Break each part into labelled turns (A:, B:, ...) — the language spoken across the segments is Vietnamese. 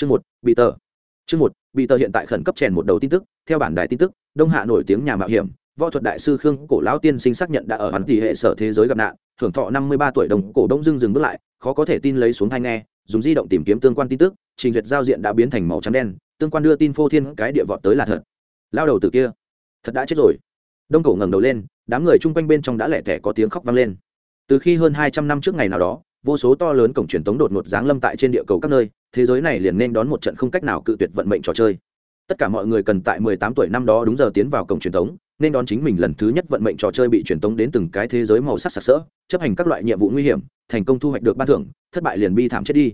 A: chương một, bị tờ. Chương một, bị tờ hiện tại khẩn cấp chèn một đầu tin tức. Theo bản đài tin tức, đông hạ nổi tiếng nhà mạo hiểm, võ thuật đại sư khương cổ lão tiên sinh xác nhận đã ở hắn tỷ hệ sở thế giới gặp nạn. Thưởng thọ năm mươi ba tuổi đồng cổ đông dưng dừng bước lại, khó có thể tin lấy xuống thai nghe, dùng di động tìm kiếm tương quan tin tức. Trình duyệt giao diện đã biến thành màu trắng đen, tương quan đưa tin phô thiên cái địa vọt tới là thật. Lao đầu từ kia, thật đã chết rồi. Đông cổ ngẩng đầu lên, đám người chung quanh bên trong đã lẻ tẻ có tiếng khóc vang lên. Từ khi hơn hai trăm năm trước ngày nào đó, vô số to lớn cổng truyền tống đột ngột giáng lâm tại trên địa cầu các nơi thế giới này liền nên đón một trận không cách nào cự tuyệt vận mệnh trò chơi. Tất cả mọi người cần tại mười tám tuổi năm đó đúng giờ tiến vào cổng truyền tống nên đón chính mình lần thứ nhất vận mệnh trò chơi bị truyền tống đến từng cái thế giới màu sắc sặc sỡ, chấp hành các loại nhiệm vụ nguy hiểm, thành công thu hoạch được ban thưởng, thất bại liền bi thảm chết đi.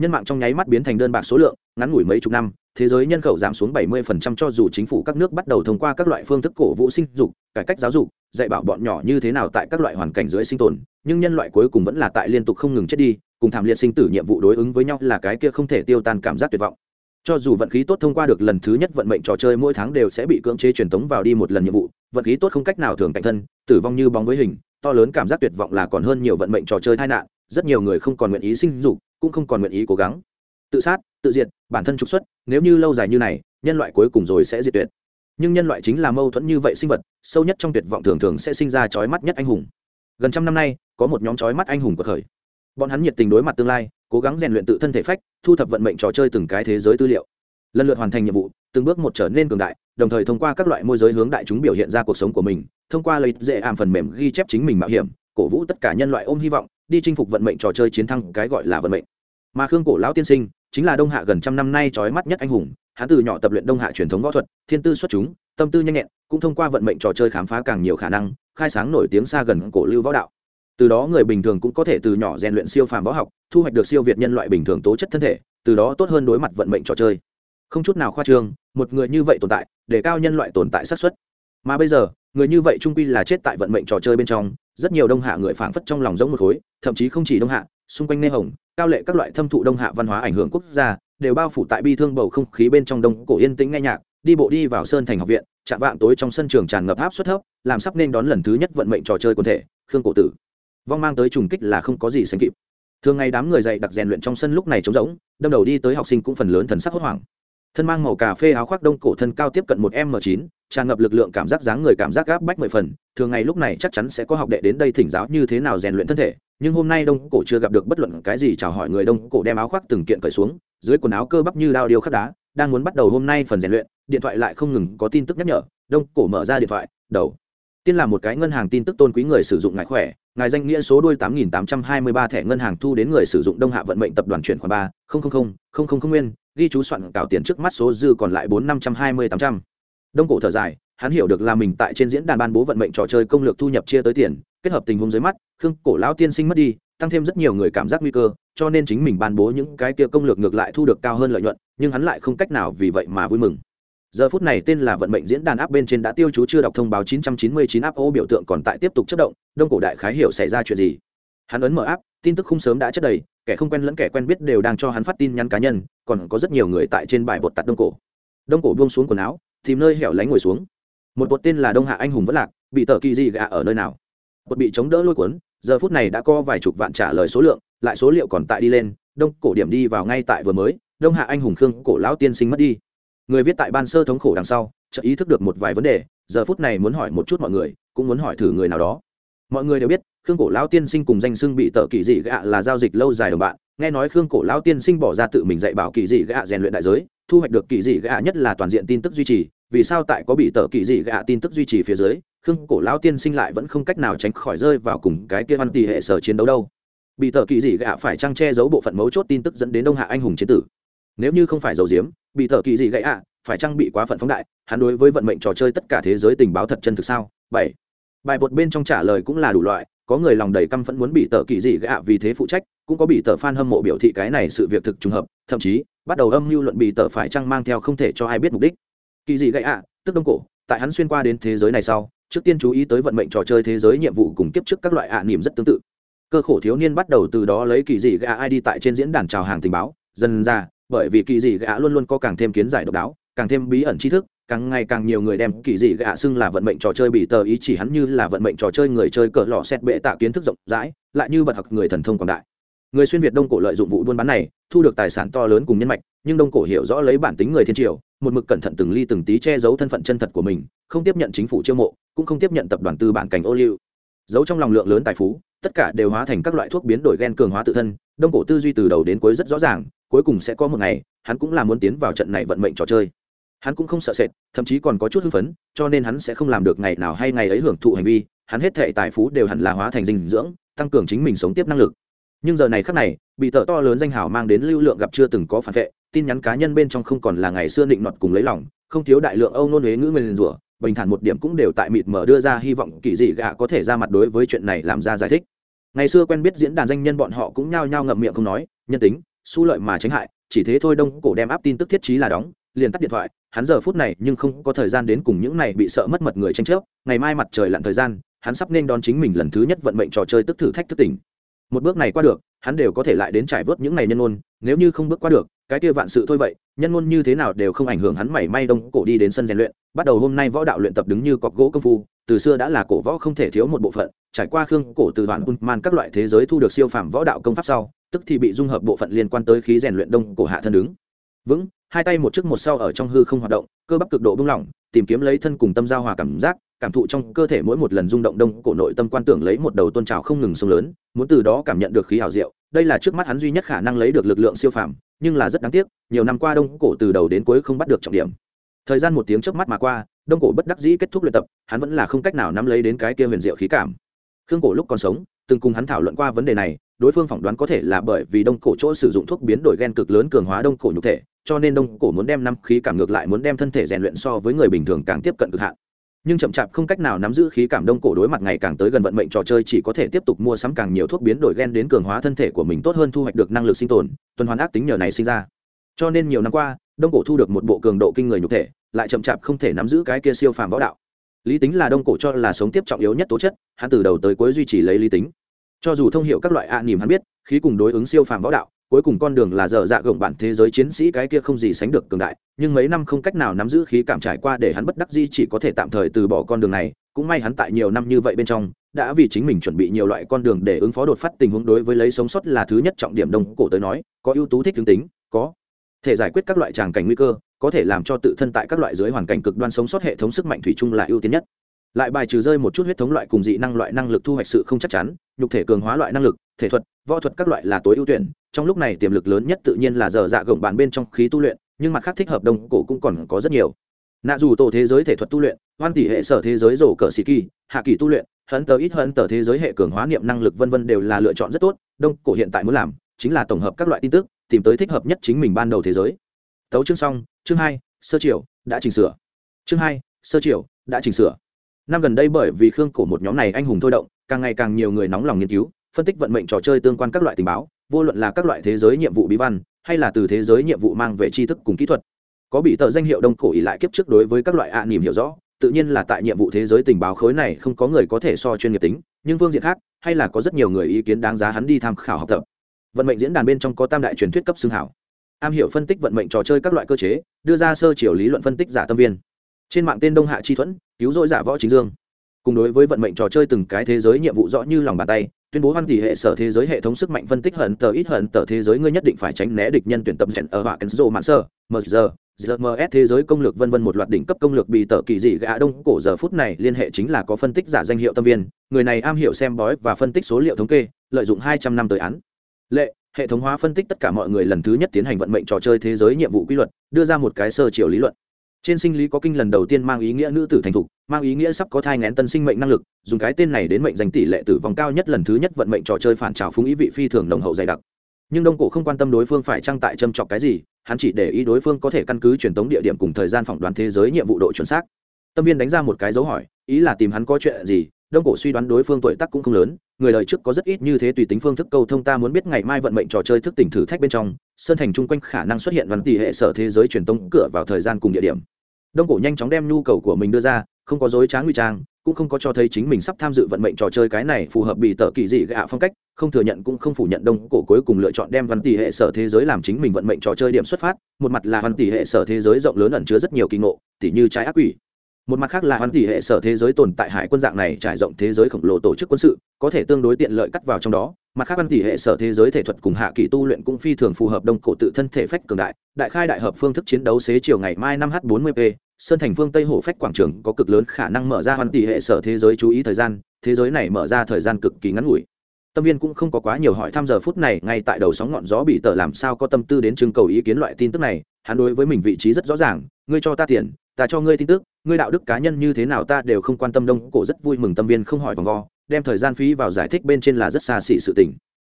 A: Nhân mạng trong nháy mắt biến thành đơn bạc số lượng, ngắn ngủi mấy chục năm, thế giới nhân khẩu giảm xuống 70% cho dù chính phủ các nước bắt đầu thông qua các loại phương thức cổ vũ sinh dục, cải cách giáo dục, dạy bảo bọn nhỏ như thế nào tại các loại hoàn cảnh dưới sinh tồn, nhưng nhân loại cuối cùng vẫn là tại liên tục không ngừng chết đi cùng thảm liệt sinh tử nhiệm vụ đối ứng với nhau là cái kia không thể tiêu tan cảm giác tuyệt vọng. Cho dù vận khí tốt thông qua được lần thứ nhất vận mệnh trò chơi mỗi tháng đều sẽ bị cưỡng chế truyền tống vào đi một lần nhiệm vụ, vận khí tốt không cách nào thường cạnh thân, tử vong như bóng với hình, to lớn cảm giác tuyệt vọng là còn hơn nhiều vận mệnh trò chơi tai nạn, rất nhiều người không còn nguyện ý sinh dục, cũng không còn nguyện ý cố gắng. Tự sát, tự diệt, bản thân trục xuất, nếu như lâu dài như này, nhân loại cuối cùng rồi sẽ diệt tuyệt. Nhưng nhân loại chính là mâu thuẫn như vậy sinh vật, sâu nhất trong tuyệt vọng thường thường sẽ sinh ra trói mắt nhất anh hùng. Gần trăm năm nay, có một nhóm trói mắt anh hùng của khởi bọn hắn nhiệt tình đối mặt tương lai, cố gắng rèn luyện tự thân thể phách, thu thập vận mệnh trò chơi từng cái thế giới tư liệu. Lần lượt hoàn thành nhiệm vụ, từng bước một trở nên cường đại, đồng thời thông qua các loại môi giới hướng đại chúng biểu hiện ra cuộc sống của mình, thông qua lấy dễ ảm phần mềm ghi chép chính mình mạo hiểm, cổ vũ tất cả nhân loại ôm hy vọng, đi chinh phục vận mệnh trò chơi chiến thắng cái gọi là vận mệnh. Mà khương cổ lão tiên sinh chính là đông hạ gần trăm năm nay trói mắt nhất anh hùng, hắn từ nhỏ tập luyện đông hạ truyền thống võ thuật, thiên tư xuất chúng, tâm tư nhanh nhẹn, cũng thông qua vận mệnh trò chơi khám phá càng nhiều khả năng, khai sáng nổi tiếng xa gần cổ lưu võ đạo từ đó người bình thường cũng có thể từ nhỏ rèn luyện siêu phàm võ học, thu hoạch được siêu việt nhân loại bình thường tố chất thân thể, từ đó tốt hơn đối mặt vận mệnh trò chơi. Không chút nào khoa trương, một người như vậy tồn tại, để cao nhân loại tồn tại xác suất. Mà bây giờ, người như vậy trung quy là chết tại vận mệnh trò chơi bên trong, rất nhiều đông hạ người phảng phất trong lòng giống một khối, thậm chí không chỉ đông hạ, xung quanh nê hồng, cao lệ các loại thâm thụ đông hạ văn hóa ảnh hưởng quốc gia, đều bao phủ tại bi thương bầu không khí bên trong đông cổ yên tĩnh nghe nhạc, đi bộ đi vào sơn thành học viện, chạm vạng tối trong sân trường tràn ngập áp suất thấp, làm sắp nên đón lần thứ nhất vận mệnh trò chơi quần thể, khương cổ tử vong mang tới trùng kích là không có gì sánh kịp. Thường ngày đám người dạy đặc rèn luyện trong sân lúc này trống rỗng, đâm đầu đi tới học sinh cũng phần lớn thần sắc hốt hoảng. Thân mang màu cà phê áo khoác đông cổ thân cao tiếp cận một m chín, tràn ngập lực lượng cảm giác dáng người cảm giác gáp bách mười phần, thường ngày lúc này chắc chắn sẽ có học đệ đến đây thỉnh giáo như thế nào rèn luyện thân thể, nhưng hôm nay đông cổ chưa gặp được bất luận cái gì chào hỏi người đông cổ đem áo khoác từng kiện cởi xuống, dưới quần áo cơ bắp như đao điêu khắc đá, đang muốn bắt đầu hôm nay phần rèn luyện, điện thoại lại không ngừng có tin tức nhắc nhở, đông cổ mở ra điện thoại, đầu tiên là một cái ngân hàng tin tức tôn quý người sử dụng ngài khỏe, ngài danh nghĩa số đôi tám nghìn tám trăm hai mươi ba thẻ ngân hàng thu đến người sử dụng đông hạ vận mệnh tập đoàn chuyển khoản ba, không không không không không không nguyên, ghi chú soạn cảo tiền trước mắt số dư còn lại bốn năm trăm hai mươi tám trăm. Đông cổ thở dài, hắn hiểu được là mình tại trên diễn đàn ban bố vận mệnh trò chơi công lược thu nhập chia tới tiền, kết hợp tình huống dưới mắt, khương cổ lão tiên sinh mất đi, tăng thêm rất nhiều người cảm giác nguy cơ, cho nên chính mình ban bố những cái kia công lược ngược lại thu được cao hơn lợi nhuận, nhưng hắn lại không cách nào vì vậy mà vui mừng giờ phút này tên là vận mệnh diễn đàn áp bên trên đã tiêu chú chưa đọc thông báo 999 áp ô biểu tượng còn tại tiếp tục chất động, đông cổ đại khái hiểu xảy ra chuyện gì. Hắn ấn mở áp tin tức không sớm đã chất đầy, kẻ không quen lẫn kẻ quen biết đều đang cho hắn phát tin nhắn cá nhân, còn có rất nhiều người tại trên bài bột tặt đông cổ. Đông cổ buông xuống quần áo, tìm nơi hẻo lánh ngồi xuống. Một bột tên là đông hạ anh hùng vẫn lạc, bị tờ kỳ gì gạ ở nơi nào? Bột bị chống đỡ lôi cuốn, giờ phút này đã có vài chục vạn trả lời số lượng, lại số liệu còn tại đi lên, đông cổ điểm đi vào ngay tại vừa mới, đông hạ anh hùng khương cổ lão tiên sinh mất đi người viết tại ban sơ thống khổ đằng sau, chợt ý thức được một vài vấn đề, giờ phút này muốn hỏi một chút mọi người, cũng muốn hỏi thử người nào đó. Mọi người đều biết, khương cổ lão tiên sinh cùng danh xưng bị tợ kỳ dị gạ là giao dịch lâu dài đồng bạn. Nghe nói khương cổ lão tiên sinh bỏ ra tự mình dạy bảo kỳ dị gạ rèn luyện đại giới, thu hoạch được kỳ dị gạ nhất là toàn diện tin tức duy trì. Vì sao tại có bị tợ kỳ dị gạ tin tức duy trì phía dưới, khương cổ lão tiên sinh lại vẫn không cách nào tránh khỏi rơi vào cùng cái kia văn tỷ hệ sở chiến đấu đâu? Bị tợ kỳ dị gạ phải trang che giấu bộ phận mấu chốt tin tức dẫn đến đông hạ anh hùng chiến tử? Nếu như không phải dầu diếm bị thợ kỳ dị gãy ạ, phải trang bị quá phận phóng đại, hắn đối với vận mệnh trò chơi tất cả thế giới tình báo thật chân thực sao? Bảy. Bài bột bên trong trả lời cũng là đủ loại, có người lòng đầy căm phẫn muốn bị tờ kỳ dị gạ vì thế phụ trách, cũng có bị tợ fan hâm mộ biểu thị cái này sự việc thực trùng hợp, thậm chí, bắt đầu âm mưu luận bị tờ phải chăng mang theo không thể cho ai biết mục đích. Kỳ dị gạ ạ, tức đông cổ, tại hắn xuyên qua đến thế giới này sau, trước tiên chú ý tới vận mệnh trò chơi thế giới nhiệm vụ cùng kiếp trước các loại ạ niềm rất tương tự. Cơ khổ thiếu niên bắt đầu từ đó lấy kỳ dị gạ đi tại trên diễn đàn chào hàng tình báo, dần ra bởi vì kỳ dị gạ luôn luôn có càng thêm kiến giải độc đáo, càng thêm bí ẩn tri thức, càng ngày càng nhiều người đem kỳ dị gạ xưng là vận mệnh trò chơi bị tờ ý chỉ hắn như là vận mệnh trò chơi người chơi cỡ lò xét bệ tạ kiến thức rộng rãi, lại như bật học người thần thông quảng đại. Người xuyên việt đông cổ lợi dụng vụ buôn bán này, thu được tài sản to lớn cùng nhân mạch, nhưng đông cổ hiểu rõ lấy bản tính người thiên triều, một mực cẩn thận từng ly từng tí che giấu thân phận chân thật của mình, không tiếp nhận chính phủ chiêu mộ, cũng không tiếp nhận tập đoàn tư bản cảnh ô liu. Giấu trong lòng lượng lớn tài phú, tất cả đều hóa thành các loại thuốc biến đổi gen cường hóa tự thân, đông cổ tư duy từ đầu đến cuối rất rõ ràng cuối cùng sẽ có một ngày, hắn cũng là muốn tiến vào trận này vận mệnh trò chơi. Hắn cũng không sợ sệt, thậm chí còn có chút hưng phấn, cho nên hắn sẽ không làm được ngày nào hay ngày ấy hưởng thụ hành vi, hắn hết thệ tài phú đều hẳn là hóa thành dinh dưỡng, tăng cường chính mình sống tiếp năng lực. Nhưng giờ này khác này, bị tờ to lớn danh hào mang đến lưu lượng gặp chưa từng có phản vệ, tin nhắn cá nhân bên trong không còn là ngày xưa định nọt cùng lấy lòng, không thiếu đại lượng âu nôn huế ngữ nguyền rủa, bình thản một điểm cũng đều tại mịt mở đưa ra hy vọng kỳ dị gạ có thể ra mặt đối với chuyện này làm ra giải thích. Ngày xưa quen biết diễn đàn danh nhân bọn họ cũng nhao nhao ngậm miệng không nói, nhân tính su lợi mà tránh hại, chỉ thế thôi đông cổ đem áp tin tức thiết trí là đóng, liền tắt điện thoại, hắn giờ phút này nhưng không có thời gian đến cùng những này bị sợ mất mật người tranh chấp, ngày mai mặt trời lặn thời gian, hắn sắp nên đón chính mình lần thứ nhất vận mệnh trò chơi tức thử thách thức tỉnh. Một bước này qua được, hắn đều có thể lại đến trải vớt những này nhân ôn nếu như không bước qua được, cái kia vạn sự thôi vậy, nhân ngôn như thế nào đều không ảnh hưởng hắn mảy may đông cổ đi đến sân rèn luyện, bắt đầu hôm nay võ đạo luyện tập đứng như cọc gỗ công phu từ xưa đã là cổ võ không thể thiếu một bộ phận, trải qua khương cổ từ đoạn man các loại thế giới thu được siêu phàm võ đạo công pháp sau, tức thì bị dung hợp bộ phận liên quan tới khí rèn luyện đông cổ hạ thân đứng. Vững, hai tay một trước một sau ở trong hư không hoạt động, cơ bắp cực độ bung lỏng, tìm kiếm lấy thân cùng tâm giao hòa cảm giác, cảm thụ trong cơ thể mỗi một lần rung động đông cổ nội tâm quan tưởng lấy một đầu tôn trào không ngừng sông lớn, muốn từ đó cảm nhận được khí hào diệu, đây là trước mắt hắn duy nhất khả năng lấy được lực lượng siêu phàm, nhưng là rất đáng tiếc, nhiều năm qua đông cổ từ đầu đến cuối không bắt được trọng điểm. Thời gian một tiếng trước mắt mà qua đông cổ bất đắc dĩ kết thúc luyện tập, hắn vẫn là không cách nào nắm lấy đến cái kia huyền diệu khí cảm. Khương cổ lúc còn sống, từng cùng hắn thảo luận qua vấn đề này, đối phương phỏng đoán có thể là bởi vì đông cổ chỗ sử dụng thuốc biến đổi gen cực lớn cường hóa đông cổ nhục thể, cho nên đông cổ muốn đem năm khí cảm ngược lại muốn đem thân thể rèn luyện so với người bình thường càng tiếp cận cực hạn. Nhưng chậm chạp không cách nào nắm giữ khí cảm đông cổ đối mặt ngày càng tới gần vận mệnh trò chơi chỉ có thể tiếp tục mua sắm càng nhiều thuốc biến đổi gen đến cường hóa thân thể của mình tốt hơn thu hoạch được năng lực sinh tồn, tuần hoàn ác tính nhờ này sinh ra. Cho nên nhiều năm qua đông cổ thu được một bộ cường độ kinh người nhục thể lại chậm chạp không thể nắm giữ cái kia siêu phàm võ đạo. Lý tính là đông cổ cho là sống tiếp trọng yếu nhất tố chất hắn từ đầu tới cuối duy trì lấy lý tính. Cho dù thông hiệu các loại ạ à, nỉm hắn biết khí cùng đối ứng siêu phàm võ đạo cuối cùng con đường là dở dạ gồng bản thế giới chiến sĩ cái kia không gì sánh được cường đại nhưng mấy năm không cách nào nắm giữ khí cảm trải qua để hắn bất đắc di chỉ có thể tạm thời từ bỏ con đường này cũng may hắn tại nhiều năm như vậy bên trong đã vì chính mình chuẩn bị nhiều loại con đường để ứng phó đột phát tình huống đối với lấy sống sót là thứ nhất trọng điểm đông cổ tới nói có ưu tú thích tướng tính có thể giải quyết các loại tràng cảnh nguy cơ, có thể làm cho tự thân tại các loại dưới hoàn cảnh cực đoan sống sót hệ thống sức mạnh thủy chung là ưu tiên nhất. Lại bài trừ rơi một chút huyết thống loại cùng dị năng loại năng lực thu hoạch sự không chắc chắn, nhục thể cường hóa loại năng lực, thể thuật, võ thuật các loại là tối ưu tuyển, trong lúc này tiềm lực lớn nhất tự nhiên là giờ dạ gồng bàn bên trong khí tu luyện, nhưng mặt khác thích hợp đồng cổ cũng còn có rất nhiều. Nạ dù tổ thế giới thể thuật tu luyện, hoan tỷ hệ sở thế giới rổ cờ sĩ kỳ, hạ kỳ tu luyện hận tờ ít hận tờ thế giới hệ cường hóa niệm năng lực vân vân đều là lựa chọn rất tốt, đông cổ hiện tại muốn làm chính là tổng hợp các loại tin tức tìm tới thích hợp nhất chính mình ban đầu thế giới. Tấu chương xong, chương hai, sơ triều đã chỉnh sửa. Chương hai, sơ triều đã chỉnh sửa. Năm gần đây bởi vì khương cổ một nhóm này anh hùng thôi động, càng ngày càng nhiều người nóng lòng nghiên cứu, phân tích vận mệnh trò chơi tương quan các loại tình báo, vô luận là các loại thế giới nhiệm vụ bí văn, hay là từ thế giới nhiệm vụ mang về tri thức cùng kỹ thuật. Có bị tờ danh hiệu đông cổ ỉ lại kiếp trước đối với các loại ạ à nỉm hiểu rõ, tự nhiên là tại nhiệm vụ thế giới tình báo khối này không có người có thể so chuyên nghiệp tính, nhưng phương diện khác, hay là có rất nhiều người ý kiến đáng giá hắn đi tham khảo học tập vận mệnh diễn đàn bên trong có tam đại truyền thuyết cấp xương hảo. Am hiểu phân tích vận mệnh trò chơi các loại cơ chế, đưa ra sơ chiều lý luận phân tích giả tâm viên. Trên mạng tên đông hạ chi thuẫn, cứu rỗi giả võ chính dương. Cùng đối với vận mệnh trò chơi từng cái thế giới nhiệm vụ rõ như lòng bàn tay, tuyên bố hoan tỷ hệ sở thế giới hệ thống sức mạnh phân tích hận tờ ít hận tờ thế giới ngươi nhất định phải tránh né địch nhân tuyển tập trận ở họa kenzo mạng sơ mr gms thế giới công lược vân vân một loạt đỉnh cấp công lược bị tờ kỳ dị gã đông cổ giờ phút này liên hệ chính là có phân tích giả danh hiệu tâm viên. Người này am hiểu xem bói và phân tích số liệu thống kê, lợi dụng hai trăm năm tới án lệ, hệ thống hóa phân tích tất cả mọi người lần thứ nhất tiến hành vận mệnh trò chơi thế giới nhiệm vụ quy luật, đưa ra một cái sơ chiều lý luận. Trên sinh lý có kinh lần đầu tiên mang ý nghĩa nữ tử thành thục, mang ý nghĩa sắp có thai ngén tân sinh mệnh năng lực, dùng cái tên này đến mệnh danh tỷ lệ tử vong cao nhất lần thứ nhất vận mệnh trò chơi phản trào phúng ý vị phi thường nồng hậu dày đặc. Nhưng đông cổ không quan tâm đối phương phải trang tại châm chọc cái gì, hắn chỉ để ý đối phương có thể căn cứ truyền tống địa điểm cùng thời gian phỏng đoán thế giới nhiệm vụ độ chuẩn xác. Tâm viên đánh ra một cái dấu hỏi, ý là tìm hắn có chuyện gì đông cổ suy đoán đối phương tuổi tác cũng không lớn, người đời trước có rất ít như thế tùy tính phương thức câu thông ta muốn biết ngày mai vận mệnh trò chơi thức tỉnh thử thách bên trong, sơn thành chung quanh khả năng xuất hiện văn tỷ hệ sở thế giới truyền tống cửa vào thời gian cùng địa điểm. Đông cổ nhanh chóng đem nhu cầu của mình đưa ra, không có dối trá nguy trang, cũng không có cho thấy chính mình sắp tham dự vận mệnh trò chơi cái này phù hợp bị tờ kỳ dị gạ phong cách, không thừa nhận cũng không phủ nhận đông cổ cuối cùng lựa chọn đem văn tỷ hệ sở thế giới làm chính mình vận mệnh trò chơi điểm xuất phát, một mặt là văn tỷ hệ sở thế giới rộng lớn ẩn chứa rất nhiều kỳ ngộ, tỉ như trái ác quỷ một mặt khác là hoàn tỷ hệ sở thế giới tồn tại hải quân dạng này trải rộng thế giới khổng lồ tổ chức quân sự, có thể tương đối tiện lợi cắt vào trong đó. Mặt khác hoàn tỷ hệ sở thế giới thể thuật cùng hạ kỳ tu luyện cũng phi thường phù hợp đông cổ tự thân thể phách cường đại. Đại khai đại hợp phương thức chiến đấu xế chiều ngày mai năm h 40 p, sơn thành phương tây hồ phách quảng trường có cực lớn khả năng mở ra hoàn tỷ hệ sở thế giới chú ý thời gian, thế giới này mở ra thời gian cực kỳ ngắn ngủi. Tâm viên cũng không có quá nhiều hỏi thăm giờ phút này, ngay tại đầu sóng ngọn gió bị tờ làm sao có tâm tư đến trưng cầu ý kiến loại tin tức này, hắn đối với mình vị trí rất rõ ràng, ngươi cho ta tiền, ta cho ngươi tin tức ngươi đạo đức cá nhân như thế nào ta đều không quan tâm, đông cổ rất vui mừng tâm viên không hỏi vòng vo, đem thời gian phí vào giải thích bên trên là rất xa xỉ sự tình.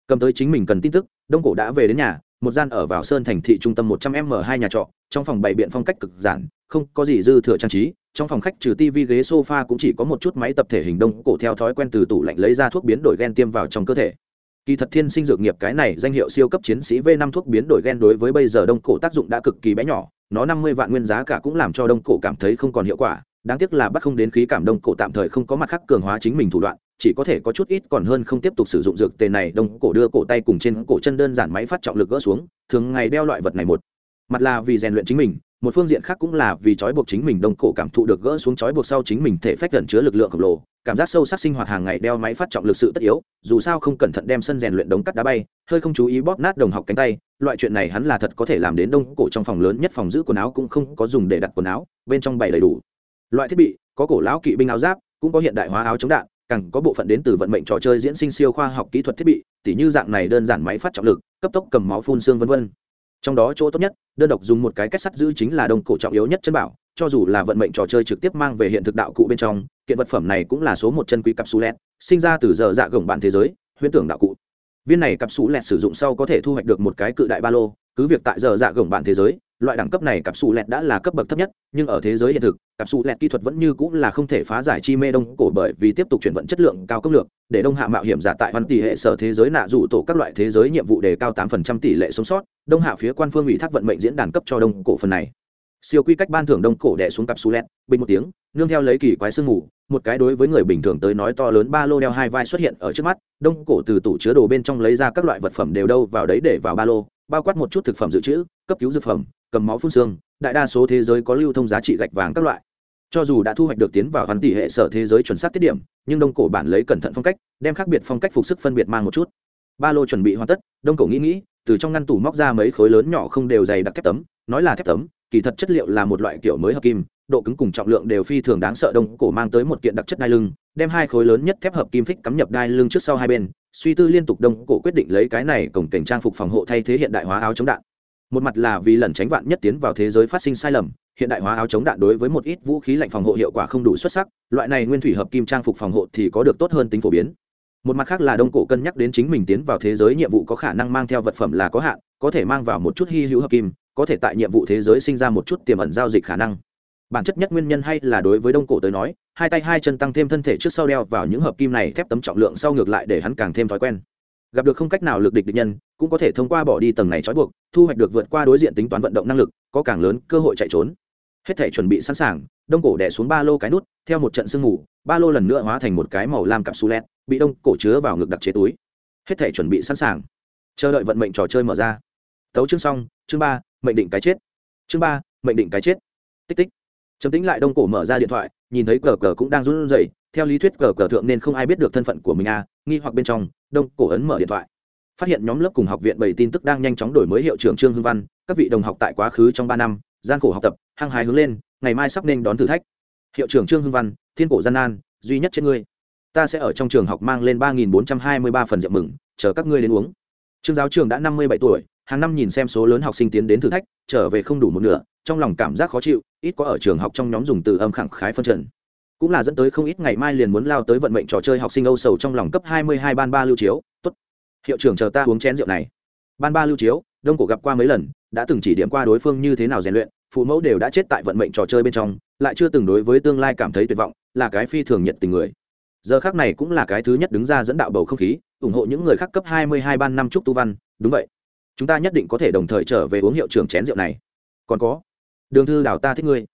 A: Cầm tới chính mình cần tin tức, đông cổ đã về đến nhà, một gian ở vào sơn thành thị trung tâm một trăm m hai nhà trọ, trong phòng bày biện phong cách cực giản, không có gì dư thừa trang trí, trong phòng khách trừ tivi, ghế sofa cũng chỉ có một chút máy tập thể hình đông cổ theo thói quen từ tủ lạnh lấy ra thuốc biến đổi gen tiêm vào trong cơ thể kỳ thật thiên sinh dược nghiệp cái này danh hiệu siêu cấp chiến sĩ v năm thuốc biến đổi gen đối với bây giờ đông cổ tác dụng đã cực kỳ bé nhỏ, nó năm mươi vạn nguyên giá cả cũng làm cho đông cổ cảm thấy không còn hiệu quả, đáng tiếc là bắt không đến khí cảm đông cổ tạm thời không có mặt khác cường hóa chính mình thủ đoạn, chỉ có thể có chút ít còn hơn không tiếp tục sử dụng dược tề này, đông cổ đưa cổ tay cùng trên cổ chân đơn giản máy phát trọng lực gỡ xuống, thường ngày đeo loại vật này một. Mặt là vì rèn luyện chính mình một phương diện khác cũng là vì trói buộc chính mình đông cổ cảm thụ được gỡ xuống trói buộc sau chính mình thể phách gần chứa lực lượng khổng lồ, cảm giác sâu sắc sinh hoạt hàng ngày đeo máy phát trọng lực sự tất yếu, dù sao không cẩn thận đem sân rèn luyện đống cắt đá bay, hơi không chú ý bóp nát đồng học cánh tay, loại chuyện này hắn là thật có thể làm đến đông cổ trong phòng lớn nhất phòng giữ quần áo cũng không có dùng để đặt quần áo, bên trong bày đầy đủ. Loại thiết bị, có cổ lão kỵ binh áo giáp, cũng có hiện đại hóa áo chống đạn, càng có bộ phận đến từ vận mệnh trò chơi diễn sinh siêu khoa học kỹ thuật thiết bị, tỉ như dạng này đơn giản máy phát trọng lực, cấp tốc cầm máu phun xương vân vân trong đó chỗ tốt nhất, đơn độc dùng một cái kết sắt giữ chính là đồng cổ trọng yếu nhất chân bảo, cho dù là vận mệnh trò chơi trực tiếp mang về hiện thực đạo cụ bên trong, kiện vật phẩm này cũng là số một chân quý cặp xú lẹt sinh ra từ giờ dạ gồng bản thế giới, huyễn tưởng đạo cụ. Viên này cặp xú lẹt sử dụng sau có thể thu hoạch được một cái cự đại ba lô, cứ việc tại giờ dạ gồng bản thế giới loại đẳng cấp này cặp xù lẹt đã là cấp bậc thấp nhất, nhưng ở thế giới hiện thực, cặp xù lẹt kỹ thuật vẫn như cũng là không thể phá giải chi mê đông cổ bởi vì tiếp tục chuyển vận chất lượng cao cấp lược, để đông hạ mạo hiểm giả tại văn tỷ hệ sở thế giới nạ dụ tổ các loại thế giới nhiệm vụ đề cao tám phần trăm tỷ lệ sống sót, đông hạ phía quan phương ủy thác vận mệnh diễn đàn cấp cho đông cổ phần này. Siêu quy cách ban thưởng đông cổ đẻ xuống cặp xù lẹt, bình một tiếng, nương theo lấy kỳ quái sương mù, một cái đối với người bình thường tới nói to lớn ba lô đeo hai vai xuất hiện ở trước mắt, đông cổ từ tủ chứa đồ bên trong lấy ra các loại vật phẩm đều đâu vào đấy để vào ba lô, bao quát một chút thực phẩm dự trữ, cấp cứu dược phẩm cầm máu phun xương, đại đa số thế giới có lưu thông giá trị gạch vàng các loại. Cho dù đã thu hoạch được tiến vào hoàn tỷ hệ sở thế giới chuẩn xác tiết điểm, nhưng đông cổ bản lấy cẩn thận phong cách, đem khác biệt phong cách phục sức phân biệt mang một chút. Ba lô chuẩn bị hoàn tất, đông cổ nghĩ nghĩ, từ trong ngăn tủ móc ra mấy khối lớn nhỏ không đều dày đặc thép tấm, nói là thép tấm, kỳ thật chất liệu là một loại kiểu mới hợp kim, độ cứng cùng trọng lượng đều phi thường đáng sợ, đông cổ mang tới một kiện đặc chất đai lưng, đem hai khối lớn nhất thép hợp kim phích cắm nhập đai lưng trước sau hai bên, suy tư liên tục đông cổ quyết định lấy cái này cổng cảnh trang phục phòng hộ thay thế hiện đại hóa áo chống đạn một mặt là vì lần tránh vạn nhất tiến vào thế giới phát sinh sai lầm, hiện đại hóa áo chống đạn đối với một ít vũ khí lạnh phòng hộ hiệu quả không đủ xuất sắc, loại này nguyên thủy hợp kim trang phục phòng hộ thì có được tốt hơn tính phổ biến. Một mặt khác là đông cổ cân nhắc đến chính mình tiến vào thế giới nhiệm vụ có khả năng mang theo vật phẩm là có hạn, có thể mang vào một chút hy hữu hợp kim, có thể tại nhiệm vụ thế giới sinh ra một chút tiềm ẩn giao dịch khả năng. Bản chất nhất nguyên nhân hay là đối với đông cổ tới nói, hai tay hai chân tăng thêm thân thể trước sau đeo vào những hợp kim này thép tấm trọng lượng sau ngược lại để hắn càng thêm thói quen gặp được không cách nào lực địch địch nhân, cũng có thể thông qua bỏ đi tầng này trói buộc, thu hoạch được vượt qua đối diện tính toán vận động năng lực, có càng lớn cơ hội chạy trốn. Hết thể chuẩn bị sẵn sàng, đông cổ đẻ xuống ba lô cái nút, theo một trận sương mù, ba lô lần nữa hóa thành một cái màu lam cặp su led bị đông cổ chứa vào ngực đặc chế túi. Hết thể chuẩn bị sẵn sàng. Chờ đợi vận mệnh trò chơi mở ra. Tấu chương xong, chương ba, mệnh định cái chết. Chương ba, mệnh định cái chết. Tích tích. Chấm tính lại đông cổ mở ra điện thoại, nhìn thấy cờ cờ cũng đang run rẩy, theo lý thuyết cờ cờ thượng nên không ai biết được thân phận của mình à nghi hoặc bên trong đông cổ ấn mở điện thoại. Phát hiện nhóm lớp cùng học viện bảy tin tức đang nhanh chóng đổi mới hiệu trưởng trương hưng văn, các vị đồng học tại quá khứ trong ba năm, gian khổ học tập, hăng hái hướng lên, ngày mai sắp nên đón thử thách. Hiệu trưởng trương hưng văn, thiên cổ gian nan, duy nhất trên ngươi. Ta sẽ ở trong trường học mang lên ba nghìn bốn trăm hai mươi ba phần rượu mừng, chờ các ngươi đến uống. Trương giáo trường đã năm mươi bảy tuổi, hàng năm nhìn xem số lớn học sinh tiến đến thử thách, trở về không đủ một nửa, trong lòng cảm giác khó chịu, ít có ở trường học trong nhóm dùng từ âm khẳng khái phân trần cũng là dẫn tới không ít ngày mai liền muốn lao tới vận mệnh trò chơi học sinh âu sầu trong lòng cấp hai mươi hai ban ba lưu chiếu. Tốt. Hiệu trưởng chờ ta uống chén rượu này. Ban ba lưu chiếu, đông cổ gặp qua mấy lần, đã từng chỉ điểm qua đối phương như thế nào rèn luyện, phụ mẫu đều đã chết tại vận mệnh trò chơi bên trong, lại chưa từng đối với tương lai cảm thấy tuyệt vọng, là cái phi thường nhiệt tình người. Giờ khác này cũng là cái thứ nhất đứng ra dẫn đạo bầu không khí, ủng hộ những người khác cấp hai mươi hai ban năm trúc tu văn, đúng vậy. Chúng ta nhất định có thể đồng thời trở về uống hiệu trưởng chén rượu này. Còn có, đường thư đào ta thích ngươi.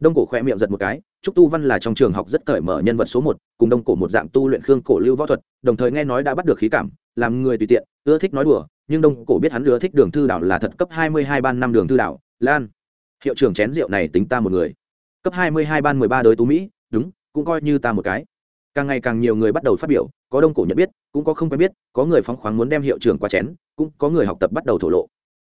A: Đông cổ khỏe miệng giật một cái trúc tu văn là trong trường học rất cởi mở nhân vật số một, cùng đông cổ một dạng tu luyện khương cổ lưu võ thuật, đồng thời nghe nói đã bắt được khí cảm, làm người tùy tiện, ưa thích nói đùa, nhưng đông cổ biết hắn ưa thích đường thư đảo là thật cấp hai mươi hai ban năm đường thư đảo, lan. Hiệu trưởng chén rượu này tính ta một người. Cấp 22 ban 13 đối tú mỹ, đúng, cũng coi như ta một cái. Càng ngày càng nhiều người bắt đầu phát biểu, có đông cổ nhận biết, cũng có không quen biết, có người phóng khoáng muốn đem hiệu trưởng qua chén, cũng có người học tập bắt đầu thổ lộ.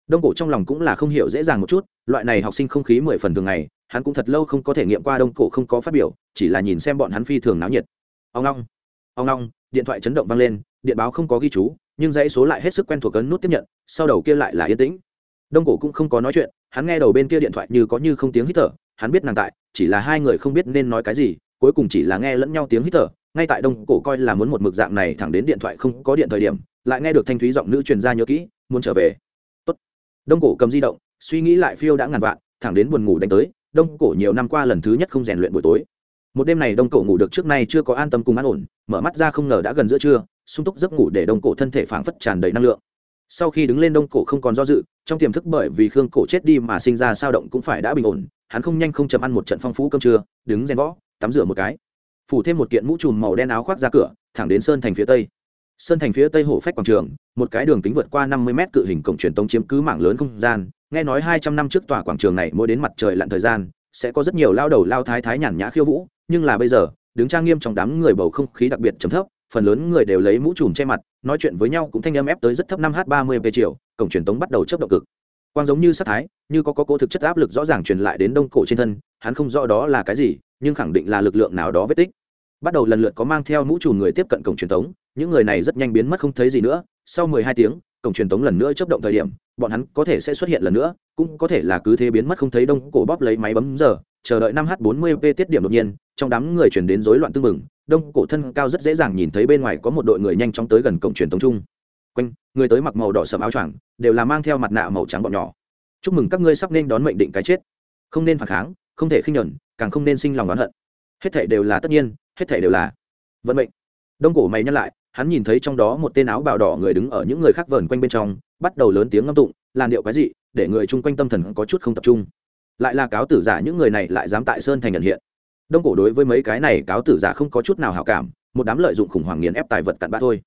A: Đông cổ trong lòng cũng là không hiểu dễ dàng một chút, loại này học sinh không khí mười phần thường ngày hắn cũng thật lâu không có thể nghiệm qua đông cổ không có phát biểu, chỉ là nhìn xem bọn hắn phi thường náo nhiệt. Ông long ông long, điện thoại chấn động vang lên, điện báo không có ghi chú, nhưng dãy số lại hết sức quen thuộc cấn nút tiếp nhận, sau đầu kia lại là yên tĩnh. Đông cổ cũng không có nói chuyện, hắn nghe đầu bên kia điện thoại như có như không tiếng hít thở, hắn biết nàng tại, chỉ là hai người không biết nên nói cái gì, cuối cùng chỉ là nghe lẫn nhau tiếng hít thở, ngay tại đông cổ coi là muốn một mực dạng này thẳng đến điện thoại không có điện thời điểm, lại nghe được thanh thúy giọng nữ truyền ra nhớ kỹ, muốn trở về. Tốt. đông cổ cầm di động, suy nghĩ lại phiêu đã ngàn vạn, thẳng đến buồn ngủ đánh tới đông cổ nhiều năm qua lần thứ nhất không rèn luyện buổi tối. Một đêm này đông cổ ngủ được trước nay chưa có an tâm cùng an ổn, mở mắt ra không ngờ đã gần giữa trưa, sung túc giấc ngủ để đông cổ thân thể phảng phất tràn đầy năng lượng. Sau khi đứng lên đông cổ không còn do dự, trong tiềm thức bởi vì khương cổ chết đi mà sinh ra sao động cũng phải đã bình ổn, hắn không nhanh không chậm ăn một trận phong phú cơm trưa, đứng rèn võ, tắm rửa một cái. Phủ thêm một kiện mũ trùm màu đen áo khoác ra cửa, thẳng đến sơn thành phía tây. Sơn thành phía tây hổ phách quảng trường, một cái đường kính vượt qua năm mươi mét cự hình cổng truyền tống chiếm cứ mảng lớn không gian nghe nói hai trăm năm trước tòa quảng trường này mỗi đến mặt trời lặn thời gian, sẽ có rất nhiều lao đầu lao thái thái nhàn nhã khiêu vũ, nhưng là bây giờ, đứng trang nghiêm trong đám người bầu không khí đặc biệt trầm thấp, phần lớn người đều lấy mũ trùm che mặt, nói chuyện với nhau cũng thanh âm ép tới rất thấp năm h ba mươi về chiều, cổng truyền tống bắt đầu chấp động cực. Quang giống như sắc thái, như có có cố thực chất áp lực rõ ràng truyền lại đến đông cổ trên thân, hắn không rõ đó là cái gì, nhưng khẳng định là lực lượng nào đó vết tích. Bắt đầu lần lượt có mang theo mũ trùm người tiếp cận cổng truyền tống, những người này rất nhanh biến mất không thấy gì nữa, sau mười hai tiếng cổng truyền tống lần nữa chấp động thời điểm, bọn hắn có thể sẽ xuất hiện lần nữa, cũng có thể là cứ thế biến mất không thấy đông cổ bóp lấy máy bấm giờ, chờ đợi năm h bốn mươi p tiết điểm đột nhiên, trong đám người chuyển đến rối loạn tương mừng đông cổ thân cao rất dễ dàng nhìn thấy bên ngoài có một đội người nhanh chóng tới gần cổng truyền tống chung. Quanh, người tới mặc màu đỏ sầm áo choàng, đều là mang theo mặt nạ màu trắng bọn nhỏ. Chúc mừng các ngươi sắp nên đón mệnh định cái chết. Không nên phản kháng, không thể khinh nhẫn, càng không nên sinh lòng oán hận. Hết thể đều là tất nhiên, hết thể đều là vận mệnh. Đông cổ mày nhắc lại hắn nhìn thấy trong đó một tên áo bào đỏ người đứng ở những người khác vờn quanh bên trong, bắt đầu lớn tiếng ngâm tụng, làn điệu cái gì để người chung quanh tâm thần có chút không tập trung. Lại là cáo tử giả những người này lại dám tại sơn thành nhận hiện. Đông cổ đối với mấy cái này cáo tử giả không có chút nào hảo cảm, một đám lợi dụng khủng hoảng nghiền ép tài vật cặn bã thôi.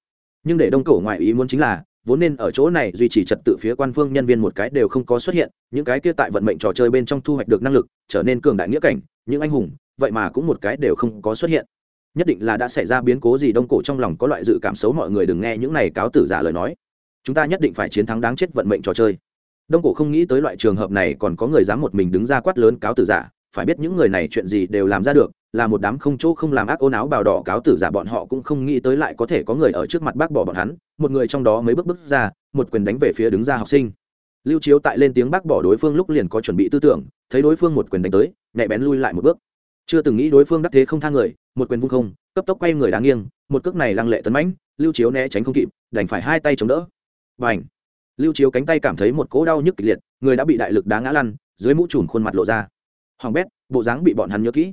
A: Nhưng để đông cổ ngoại ý muốn chính là, vốn nên ở chỗ này duy trì trật tự phía quan phương nhân viên một cái đều không có xuất hiện, những cái kia tại vận mệnh trò chơi bên trong thu hoạch được năng lực, trở nên cường đại nghĩa cảnh, những anh hùng, vậy mà cũng một cái đều không có xuất hiện nhất định là đã xảy ra biến cố gì đông cổ trong lòng có loại dự cảm xấu mọi người đừng nghe những này cáo tử giả lời nói. Chúng ta nhất định phải chiến thắng đáng chết vận mệnh trò chơi. Đông cổ không nghĩ tới loại trường hợp này, còn có người dám một mình đứng ra quát lớn cáo tử giả. Phải biết những người này chuyện gì đều làm ra được, là một đám không chỗ không làm ác ôn áo bào đỏ cáo tử giả bọn họ cũng không nghĩ tới lại có thể có người ở trước mặt bác bỏ bọn hắn. Một người trong đó mấy bước bước ra, một quyền đánh về phía đứng ra học sinh. Lưu chiếu tại lên tiếng bác bỏ đối phương lúc liền có chuẩn bị tư tưởng, thấy đối phương một quyền đánh tới, nhạy bén lui lại một bước. Chưa từng nghĩ đối phương đắc thế không thang người một quyền vung không, cấp tốc quay người đáng nghiêng, một cước này lăng lệ tấn mãnh, lưu chiếu né tránh không kịp, đành phải hai tay chống đỡ. B à n h lưu chiếu cánh tay cảm thấy một cỗ đau nhức kịch liệt, người đã bị đại lực đá ngã lăn, dưới mũ trùm khuôn mặt lộ ra. Hoàng bét, bộ dáng bị bọn hắn nhớ kỹ.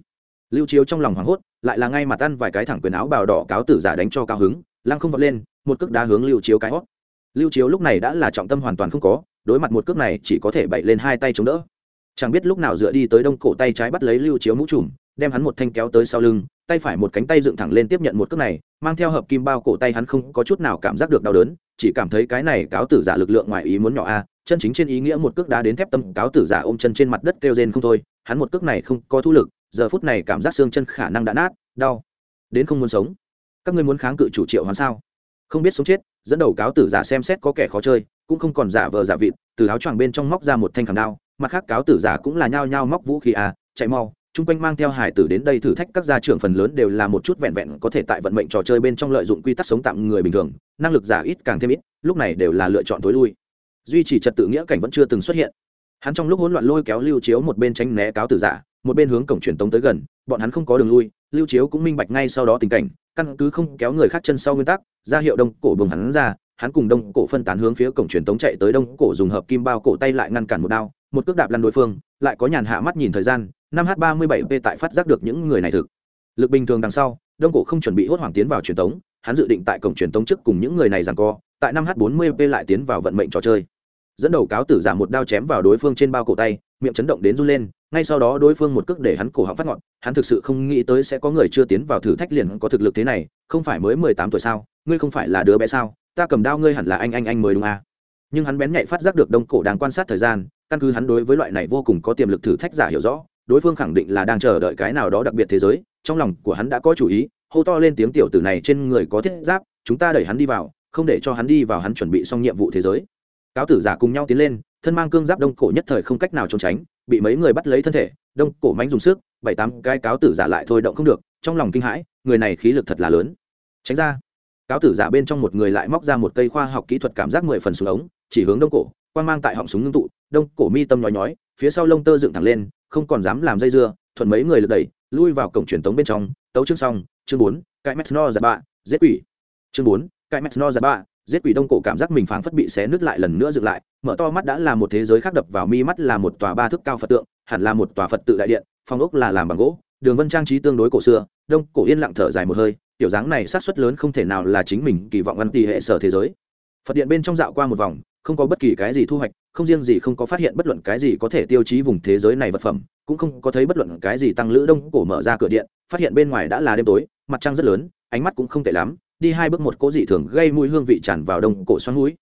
A: Lưu chiếu trong lòng hoảng hốt, lại là ngay mặt ăn vài cái thẳng quyền áo bào đỏ cáo tử giả đánh cho cao hứng, lăng không vọt lên, một cước đá hướng lưu chiếu cái hót. Lưu chiếu lúc này đã là trọng tâm hoàn toàn không có, đối mặt một cước này chỉ có thể bậy lên hai tay chống đỡ. Chẳng biết lúc nào dựa đi tới đông cổ tay trái bắt lấy lưu chiếu mũ trùm đem hắn một thanh kéo tới sau lưng tay phải một cánh tay dựng thẳng lên tiếp nhận một cước này, mang theo hợp kim bao cổ tay hắn không có chút nào cảm giác được đau đớn, chỉ cảm thấy cái này cáo tử giả lực lượng ngoài ý muốn nhỏ a à, chân chính trên ý nghĩa một cước đá đến thép tâm, cáo tử giả ôm chân trên mặt đất kêu rên không thôi, hắn một cước này không có thu lực, giờ phút này cảm giác xương chân khả năng đã nát, đau, đến không muốn sống. Các ngươi muốn kháng cự chủ triệu hoán sao? Không biết sống chết, dẫn đầu cáo tử giả xem xét có kẻ khó chơi, cũng không còn giả vờ giả vịt, từ áo choàng bên trong móc ra một thanh khảm đao, mặt khác cáo tử giả cũng là nhao nhao móc vũ khí à chạy mau chung quanh mang theo hải tử đến đây thử thách các gia trưởng phần lớn đều là một chút vẹn vẹn có thể tại vận mệnh trò chơi bên trong lợi dụng quy tắc sống tạm người bình thường, năng lực giả ít càng thêm ít, lúc này đều là lựa chọn tối lui. Duy trì trật tự nghĩa cảnh vẫn chưa từng xuất hiện. Hắn trong lúc hỗn loạn lôi kéo lưu chiếu một bên tránh né cáo tử giả, một bên hướng cổng truyền tống tới gần, bọn hắn không có đường lui, lưu chiếu cũng minh bạch ngay sau đó tình cảnh, căn cứ không kéo người khác chân sau nguyên tắc, ra hiệu đông cổ bừng hắn ra, hắn cùng đông cổ phân tán hướng phía cổng truyền tống chạy tới đông cổ dùng hợp kim bao cổ tay lại ngăn cản một đao một cước đạp lăn đối phương, lại có nhàn hạ mắt nhìn thời gian, năm h ba mươi bảy p tại phát giác được những người này thực lực bình thường đằng sau, đông cổ không chuẩn bị hốt hoảng tiến vào truyền tống, hắn dự định tại cổng truyền tống trước cùng những người này rằng co, tại năm h bốn mươi p lại tiến vào vận mệnh trò chơi dẫn đầu cáo tử giả một đao chém vào đối phương trên bao cổ tay, miệng chấn động đến run lên, ngay sau đó đối phương một cước để hắn cổ họng phát ngọn, hắn thực sự không nghĩ tới sẽ có người chưa tiến vào thử thách liền có thực lực thế này, không phải mới mười tám tuổi sao, ngươi không phải là đứa bé sao, ta cầm đao ngươi hẳn là anh anh anh mới đúng à nhưng hắn bén nhạy phát giác được đông cổ đang quan sát thời gian, căn cứ hắn đối với loại này vô cùng có tiềm lực thử thách giả hiểu rõ, đối phương khẳng định là đang chờ đợi cái nào đó đặc biệt thế giới, trong lòng của hắn đã có chủ ý, hô to lên tiếng tiểu tử này trên người có thiết giáp, chúng ta đẩy hắn đi vào, không để cho hắn đi vào hắn chuẩn bị xong nhiệm vụ thế giới. Cáo tử giả cùng nhau tiến lên, thân mang cương giáp đông cổ nhất thời không cách nào trốn tránh, bị mấy người bắt lấy thân thể, đông cổ mánh dùng sức, bảy tám cái cáo tử giả lại thôi động không được, trong lòng kinh hãi, người này khí lực thật là lớn. Tránh ra. Cáo tử giả bên trong một người lại móc ra một cây khoa học kỹ thuật cảm giác mười phần xuống ống chỉ hướng đông cổ quan mang tại họng súng ngưng tụ, đông cổ mi tâm nhói nhói, phía sau lông tơ dựng thẳng lên, không còn dám làm dây dưa, thuận mấy người lật đẩy, lui vào cổng truyền tống bên trong, tấu chương xong, chương bốn, cái no giặt bạ, giết quỷ. Chương bốn, cái no giặt bạ, giết quỷ đông cổ cảm giác mình phảng phất bị xé nứt lại lần nữa dựng lại, mở to mắt đã là một thế giới khác đập vào mi mắt là một tòa ba thước cao phật tượng, hẳn là một tòa phật tự đại điện, phong ốc là làm bằng gỗ, đường vân trang trí tương đối cổ xưa, đông cổ yên lặng thở dài một hơi, tiểu dáng này sát xuất lớn không thể nào là chính mình kỳ vọng ăn tỷ hệ sở thế giới. Phật điện bên trong dạo qua một vòng không có bất kỳ cái gì thu hoạch, không riêng gì không có phát hiện bất luận cái gì có thể tiêu chí vùng thế giới này vật phẩm, cũng không có thấy bất luận cái gì tăng lữ đông cổ mở ra cửa điện, phát hiện bên ngoài đã là đêm tối, mặt trăng rất lớn, ánh mắt cũng không tệ lắm, đi hai bước một cỗ dị thường gây mùi hương vị tràn vào đông cổ xoắn mũi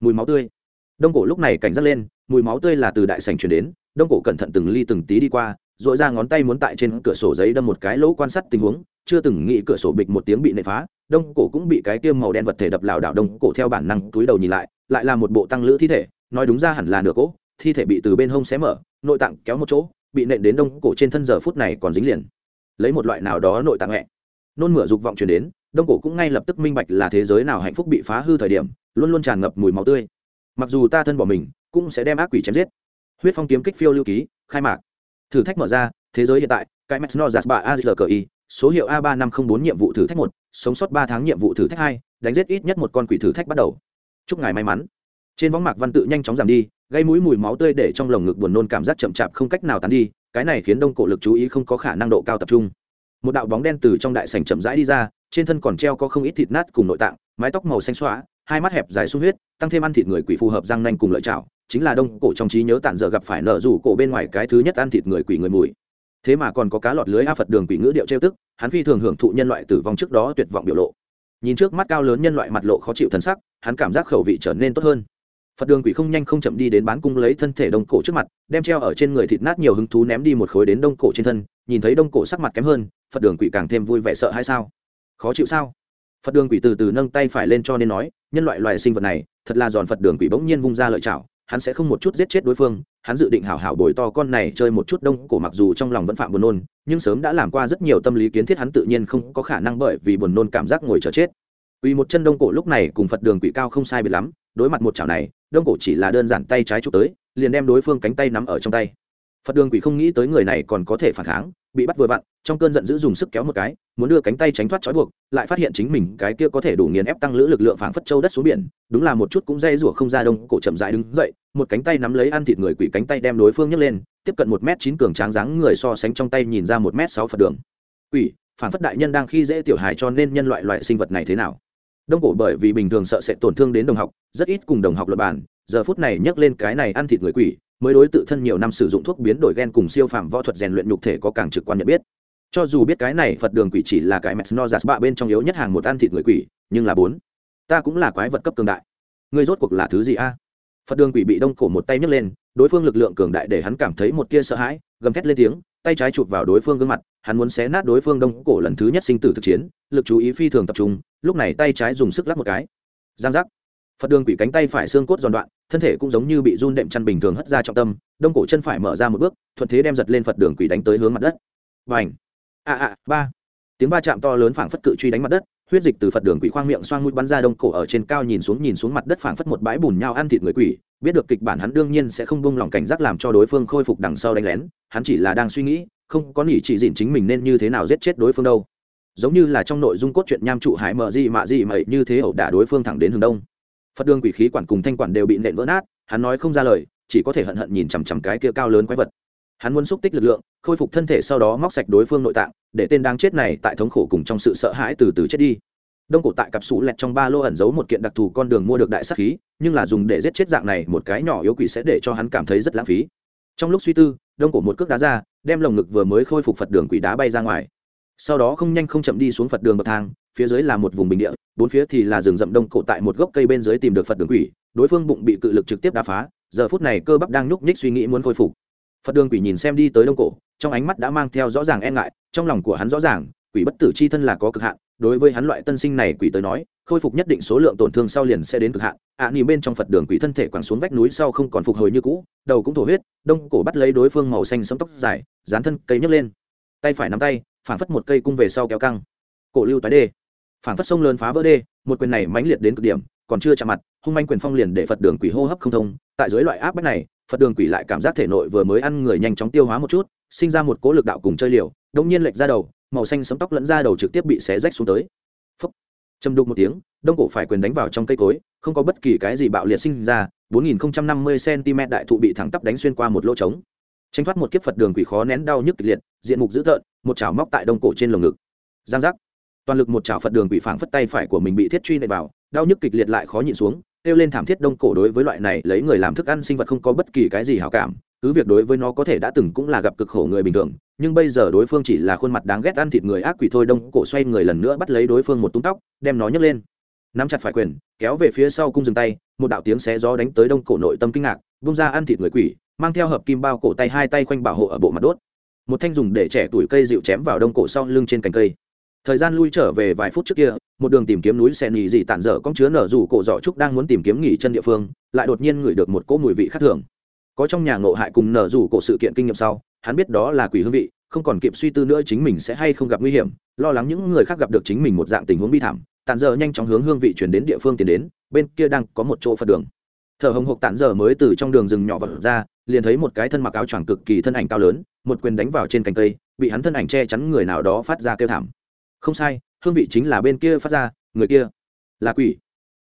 A: mùi máu tươi. Đông cổ lúc này cảnh giác lên, mùi máu tươi là từ đại sành chuyển đến, đông cổ cẩn thận từng ly từng tí đi qua dội ra ngón tay muốn tại trên cửa sổ giấy đâm một cái lỗ quan sát tình huống, chưa từng nghĩ cửa sổ bịch một tiếng bị nệ phá, đông cổ cũng bị cái tiêm màu đen vật thể đập lảo đảo đông cổ theo bản năng túi đầu nhìn lại lại là một bộ tăng lữ thi thể, nói đúng ra hẳn là nửa cỗ, thi thể bị từ bên hông xé mở, nội tạng kéo một chỗ, bị nện đến đông cổ trên thân giờ phút này còn dính liền. Lấy một loại nào đó nội tạng hẹ nôn mửa dục vọng truyền đến, đông cổ cũng ngay lập tức minh bạch là thế giới nào hạnh phúc bị phá hư thời điểm, luôn luôn tràn ngập mùi máu tươi. Mặc dù ta thân bỏ mình, cũng sẽ đem ác quỷ chém giết. Huyết phong kiếm kích phiêu lưu ký, khai mạc thử thách mở ra, thế giới hiện tại, cái mesno ba azki số hiệu a ba năm không bốn nhiệm vụ thử thách một, sống sót ba tháng nhiệm vụ thử thách hai, đánh giết ít nhất một con quỷ thử thách bắt đầu. Chúc ngài may mắn. Trên võng mạc văn tự nhanh chóng giảm đi, gây mũi mùi máu tươi để trong lồng ngực buồn nôn cảm giác chậm chạp không cách nào tán đi, cái này khiến đông cổ lực chú ý không có khả năng độ cao tập trung. Một đạo bóng đen từ trong đại sảnh chậm rãi đi ra, trên thân còn treo có không ít thịt nát cùng nội tạng, mái tóc màu xanh xóa, hai mắt hẹp dài sung huyết, tăng thêm ăn thịt người quỷ phù hợp răng nanh cùng lợi chảo chính là đông cổ trong trí nhớ tản giờ gặp phải nợ rủ cổ bên ngoài cái thứ nhất ăn thịt người quỷ người mùi. Thế mà còn có cá lọt lưới a phật đường quỷ ngữ điệu trêu tức, hắn phi thường hưởng thụ nhân loại tử vong trước đó tuyệt vọng biểu lộ. Nhìn trước mắt cao lớn nhân loại mặt lộ khó chịu thân sắc, hắn cảm giác khẩu vị trở nên tốt hơn. Phật đường quỷ không nhanh không chậm đi đến bán cung lấy thân thể đông cổ trước mặt, đem treo ở trên người thịt nát nhiều hứng thú ném đi một khối đến đông cổ trên thân, nhìn thấy đông cổ sắc mặt kém hơn, phật đường quỷ càng thêm vui vẻ sợ hay sao? Khó chịu sao? Phật đường quỷ từ từ nâng tay phải lên cho nên nói, nhân loại loài sinh vật này, thật là giòn phật đường quỷ bỗng nhiên vung ra lợi chảo hắn sẽ không một chút giết chết đối phương hắn dự định hảo hảo bồi to con này chơi một chút đông cổ mặc dù trong lòng vẫn phạm buồn nôn nhưng sớm đã làm qua rất nhiều tâm lý kiến thiết hắn tự nhiên không có khả năng bởi vì buồn nôn cảm giác ngồi chờ chết Quỳ một chân đông cổ lúc này cùng Phật đường quỷ cao không sai biệt lắm, đối mặt một chảo này, đông cổ chỉ là đơn giản tay trái chụp tới, liền đem đối phương cánh tay nắm ở trong tay. Phật đường quỷ không nghĩ tới người này còn có thể phản kháng, bị bắt vừa vặn, trong cơn giận dữ dùng sức kéo một cái, muốn đưa cánh tay tránh thoát trói buộc, lại phát hiện chính mình cái kia có thể đủ nghiền ép tăng lữ lực lượng phảng phất châu đất xuống biển, đúng là một chút cũng dây rủa không ra đông cổ chậm rãi đứng dậy, một cánh tay nắm lấy ăn thịt người quỷ cánh tay đem đối phương nhấc lên, tiếp cận một m chín cường tráng dáng người so sánh trong tay nhìn ra một m sáu Phật đường. Quỷ, phản phất đại nhân đang khi dễ tiểu hài cho nên nhân loại loại sinh vật này thế nào? đông cổ bởi vì bình thường sợ sẽ tổn thương đến đồng học rất ít cùng đồng học luật bản giờ phút này nhắc lên cái này ăn thịt người quỷ, mới đối tự thân nhiều năm sử dụng thuốc biến đổi gen cùng siêu phạm võ thuật rèn luyện nhục thể có càng trực quan nhận biết. Cho dù biết cái này phật đường quỷ chỉ là cái mẹt no giạt bạ bên trong yếu nhất hàng một ăn thịt người quỷ, nhưng là bốn. Ta cũng là quái vật cấp cường đại. Ngươi rốt cuộc là thứ gì a? Phật đường quỷ bị đông cổ một tay nhấc lên, đối phương lực lượng cường đại để hắn cảm thấy một tia sợ hãi, gầm thét lên tiếng, tay trái chụp vào đối phương gương mặt, hắn muốn xé nát đối phương đông cổ lần thứ nhất sinh tử thực chiến, lực chú ý phi thường tập trung, lúc này tay trái dùng sức lắc một cái. Giang giác. Phật đường quỷ cánh tay phải xương cốt giòn đoạn thân thể cũng giống như bị run đệm chăn bình thường hất ra trọng tâm, đông cổ chân phải mở ra một bước, thuận thế đem giật lên phật đường quỷ đánh tới hướng mặt đất. Và ảnh a a, ba! Tiếng va chạm to lớn phảng phất cự truy đánh mặt đất, huyết dịch từ phật đường quỷ khoang miệng xoang mũi bắn ra đông cổ ở trên cao nhìn xuống nhìn xuống mặt đất phảng phất một bãi bùn nhau ăn thịt người quỷ, biết được kịch bản hắn đương nhiên sẽ không buông lòng cảnh giác làm cho đối phương khôi phục đằng sau đánh lén, hắn chỉ là đang suy nghĩ, không có nỉ chỉ dịn chính mình nên như thế nào giết chết đối phương đâu. Giống như là trong nội dung cốt truyện nham trụ hải mờ gì mạ gì mậy như thế ẩu đả đối phương thẳng đến hướng đông phật đường quỷ khí quản cùng thanh quản đều bị nện vỡ nát, hắn nói không ra lời, chỉ có thể hận hận nhìn chằm chằm cái kia cao lớn quái vật. Hắn muốn xúc tích lực lượng, khôi phục thân thể sau đó móc sạch đối phương nội tạng, để tên đang chết này tại thống khổ cùng trong sự sợ hãi từ từ chết đi. Đông cổ tại cặp sủ lẹt trong ba lô ẩn giấu một kiện đặc thù con đường mua được đại sắc khí, nhưng là dùng để giết chết dạng này một cái nhỏ yếu quỷ sẽ để cho hắn cảm thấy rất lãng phí. Trong lúc suy tư, đông cổ một cước đá ra, đem lồng ngực vừa mới khôi phục phật đường quỷ đá bay ra ngoài. Sau đó không nhanh không chậm đi xuống phật đường bậc thang phía dưới là một vùng bình địa bốn phía thì là rừng rậm đông cổ tại một gốc cây bên dưới tìm được phật đường quỷ đối phương bụng bị cự lực trực tiếp đá phá giờ phút này cơ bắp đang nhúc nhích suy nghĩ muốn khôi phục. Phật đường quỷ nhìn xem đi tới đông cổ trong ánh mắt đã mang theo rõ ràng e ngại trong lòng của hắn rõ ràng quỷ bất tử c h i thân là có cực hạn đối với hắn loại tân sinh này quỷ tới nói khôi phục nhất định số lượng tổn thương sau liền sẽ đến cực hạn. Ạ à, nỉ bên trong phật đường quỷ thân thể quẳng xuống vách núi sau không còn phục hồi như cũ đầu cũng thổ huyết đông cổ bắt lấy đối phương màu xanh sấm tóc dài dán thân cây nhấc lên. Tay phải nắm tay phản phất một cây cung về sau kéo căng. Cổ lưu tái đê phản phất sông lớn phá vỡ đê, một quyền này mãnh liệt đến cực điểm, còn chưa chạm mặt, hung manh quyền phong liền để phật đường quỷ hô hấp không thông. Tại dưới loại áp bách này, phật đường quỷ lại cảm giác thể nội vừa mới ăn người nhanh chóng tiêu hóa một chút, sinh ra một cố lực đạo cùng chơi liều đông nhiên lệch ra đầu, màu xanh sấm tóc lẫn ra đầu trực tiếp bị xé rách xuống tới. Phấp châm đục một tiếng, đông cổ phải quyền đánh vào trong cây cối, không có bất kỳ cái gì bạo liệt sinh ra 4050 cm đại thụ bị thẳng tắp đánh xuyên qua một lỗ trống. Tranh thoát một kiếp phật đường quỷ khó nén đau nhức kịch liệt, diện mục dữ tợn, một chảo móc tại đông cổ trên lồng ngực. Giang giác toàn lực một chảo phật đường quỷ phảng phất tay phải của mình bị thiết truy nệ vào, đau nhức kịch liệt lại khó nhịn xuống, kêu lên thảm thiết đông cổ đối với loại này lấy người làm thức ăn sinh vật không có bất kỳ cái gì hảo cảm, cứ việc đối với nó có thể đã từng cũng là gặp cực khổ người bình thường, nhưng bây giờ đối phương chỉ là khuôn mặt đáng ghét ăn thịt người ác quỷ thôi, đông cổ xoay người lần nữa bắt lấy đối phương một tung tóc, đem nó nhấc lên. Nắm chặt phải quyền, kéo về phía sau cung dừng tay, một đạo tiếng xé gió đánh tới đông cổ nội tâm kinh ngạc bung ra ăn thịt người quỷ, mang theo hợp kim bao cổ tay hai tay khoanh bảo hộ ở bộ mặt đốt. Một thanh dùng để trẻ tuổi cây dịu chém vào đông cổ sau lưng trên cành cây thời gian lui trở về vài phút trước kia, một đường tìm kiếm núi xe nghỉ dị tản dở con chứa nở rủ cổ giỏ trúc đang muốn tìm kiếm nghỉ chân địa phương, lại đột nhiên ngửi được một cỗ mùi vị khác thường. Có trong nhà ngộ hại cùng nở rủ cổ sự kiện kinh nghiệm sau, hắn biết đó là quỷ hương vị, không còn kịp suy tư nữa chính mình sẽ hay không gặp nguy hiểm, lo lắng những người khác gặp được chính mình một dạng tình huống bi thảm. Tản dở nhanh chóng hướng hương vị chuyển đến địa phương tiến đến, bên kia đang có một chỗ phật đường. Thở hồng hộc tản dở mới từ trong đường rừng nhỏ vật ra, liền thấy một cái thân mặc áo choàng cực kỳ thân ảnh cao lớn, một quyền đánh vào trên cành cây, bị hắn thân ảnh che chắn người nào đó phát ra kêu thảm không sai, hương vị chính là bên kia phát ra, người kia là quỷ.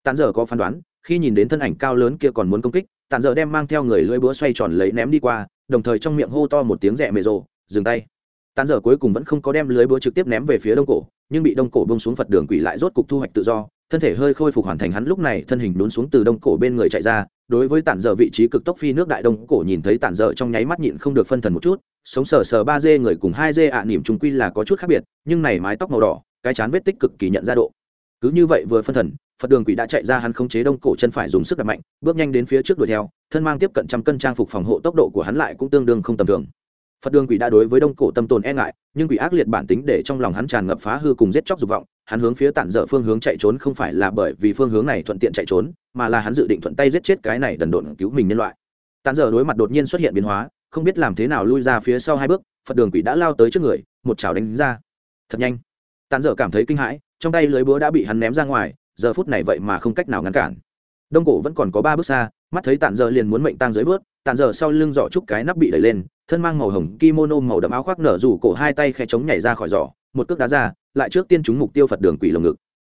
A: Tàn dở có phán đoán, khi nhìn đến thân ảnh cao lớn kia còn muốn công kích tàn dở đem mang theo người lưỡi búa xoay tròn lấy ném đi qua, đồng thời trong miệng hô to một tiếng rẽ mề rồ, dừng tay. Tàn dở cuối cùng vẫn không có đem lưới búa trực tiếp ném về phía đông cổ, nhưng bị đông cổ bông xuống phật đường quỷ lại rốt cục thu hoạch tự do, thân thể hơi khôi phục hoàn thành hắn lúc này thân hình lún xuống từ đông cổ bên người chạy ra, đối với tản dở vị trí cực tốc phi nước đại đông cổ nhìn thấy tản dở trong nháy mắt nhịn không được phân thần một chút sống sờ sờ ba dê người cùng hai dê ạ à, nỉm trung quy là có chút khác biệt nhưng này mái tóc màu đỏ cái chán vết tích cực kỳ nhận ra độ. Cứ như vậy vừa phân thần phật đường quỷ đã chạy ra hắn không chế đông cổ chân phải dùng sức đập mạnh bước nhanh đến phía trước đuổi theo thân mang tiếp cận trăm cân trang phục phòng hộ tốc độ của hắn lại cũng tương đương không tầm thường. Phật đường quỷ đã đối với đông cổ tâm tồn e ngại nhưng quỷ ác liệt bản tính để trong lòng hắn tràn ngập phá hư cùng giết chóc dục vọng hắn hướng phía tản dở phương hướng chạy trốn không phải là bởi vì phương hướng này thuận tiện chạy trốn mà là hắn dự định thuận tay giết chết cái này đần độn cứu mình nhân loại. Tản dở đối mặt đột nhiên xuất hiện biến hóa không biết làm thế nào lui ra phía sau hai bước, phật đường quỷ đã lao tới trước người, một chảo đánh ra. Thật nhanh. Tàn dở cảm thấy kinh hãi, trong tay lưới búa đã bị hắn ném ra ngoài, giờ phút này vậy mà không cách nào ngăn cản. Đông cổ vẫn còn có ba bước xa, mắt thấy tàn dở liền muốn mệnh tang dưới vớt tàn dở sau lưng giỏ chúc cái nắp bị đẩy lên, thân mang màu hồng kimono màu đậm áo khoác nở rủ cổ hai tay khe chống nhảy ra khỏi giỏ, một cước đá ra, lại trước tiên trúng mục tiêu phật đường quỷ lồng ngực.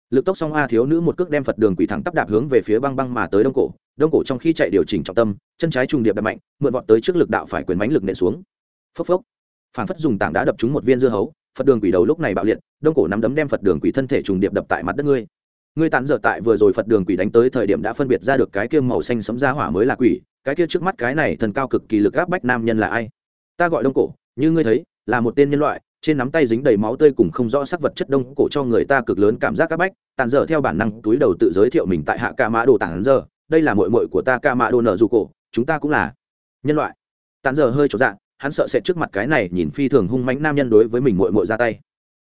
A: Lực tốc song a thiếu nữ một cước đem phật đường quỷ thẳng tắp đạp hướng về phía băng băng mà tới đông cổ đông cổ trong khi chạy điều chỉnh trọng tâm, chân trái trùng điệp đập mạnh, mượn vọt tới trước lực đạo phải quyền mánh lực nện xuống. Phốc phốc. Phản phất dùng tảng đá đập trúng một viên dưa hấu, phật đường quỷ đầu lúc này bạo liệt, đông cổ nắm đấm đem phật đường quỷ thân thể trùng điệp đập tại mặt đất ngươi. Ngươi tán dở tại vừa rồi phật đường quỷ đánh tới thời điểm đã phân biệt ra được cái kia màu xanh sấm ra hỏa mới là quỷ, cái kia trước mắt cái này thần cao cực kỳ lực áp bách nam nhân là ai? Ta gọi đông cổ, như ngươi thấy, là một tên nhân loại, trên nắm tay dính đầy máu tươi cùng không rõ sắc vật chất đông cổ cho người ta cực lớn cảm giác áp bách tàn dở theo bản năng túi đầu tự giới thiệu mình tại hạ ca mã đồ tàn dở đây là mội mội của ta ca mạ đồ nở dù cổ, chúng ta cũng là nhân loại. Tàn giờ hơi trọn dạng hắn sợ sẽ trước mặt cái này nhìn phi thường hung mãnh nam nhân đối với mình mội mội ra tay.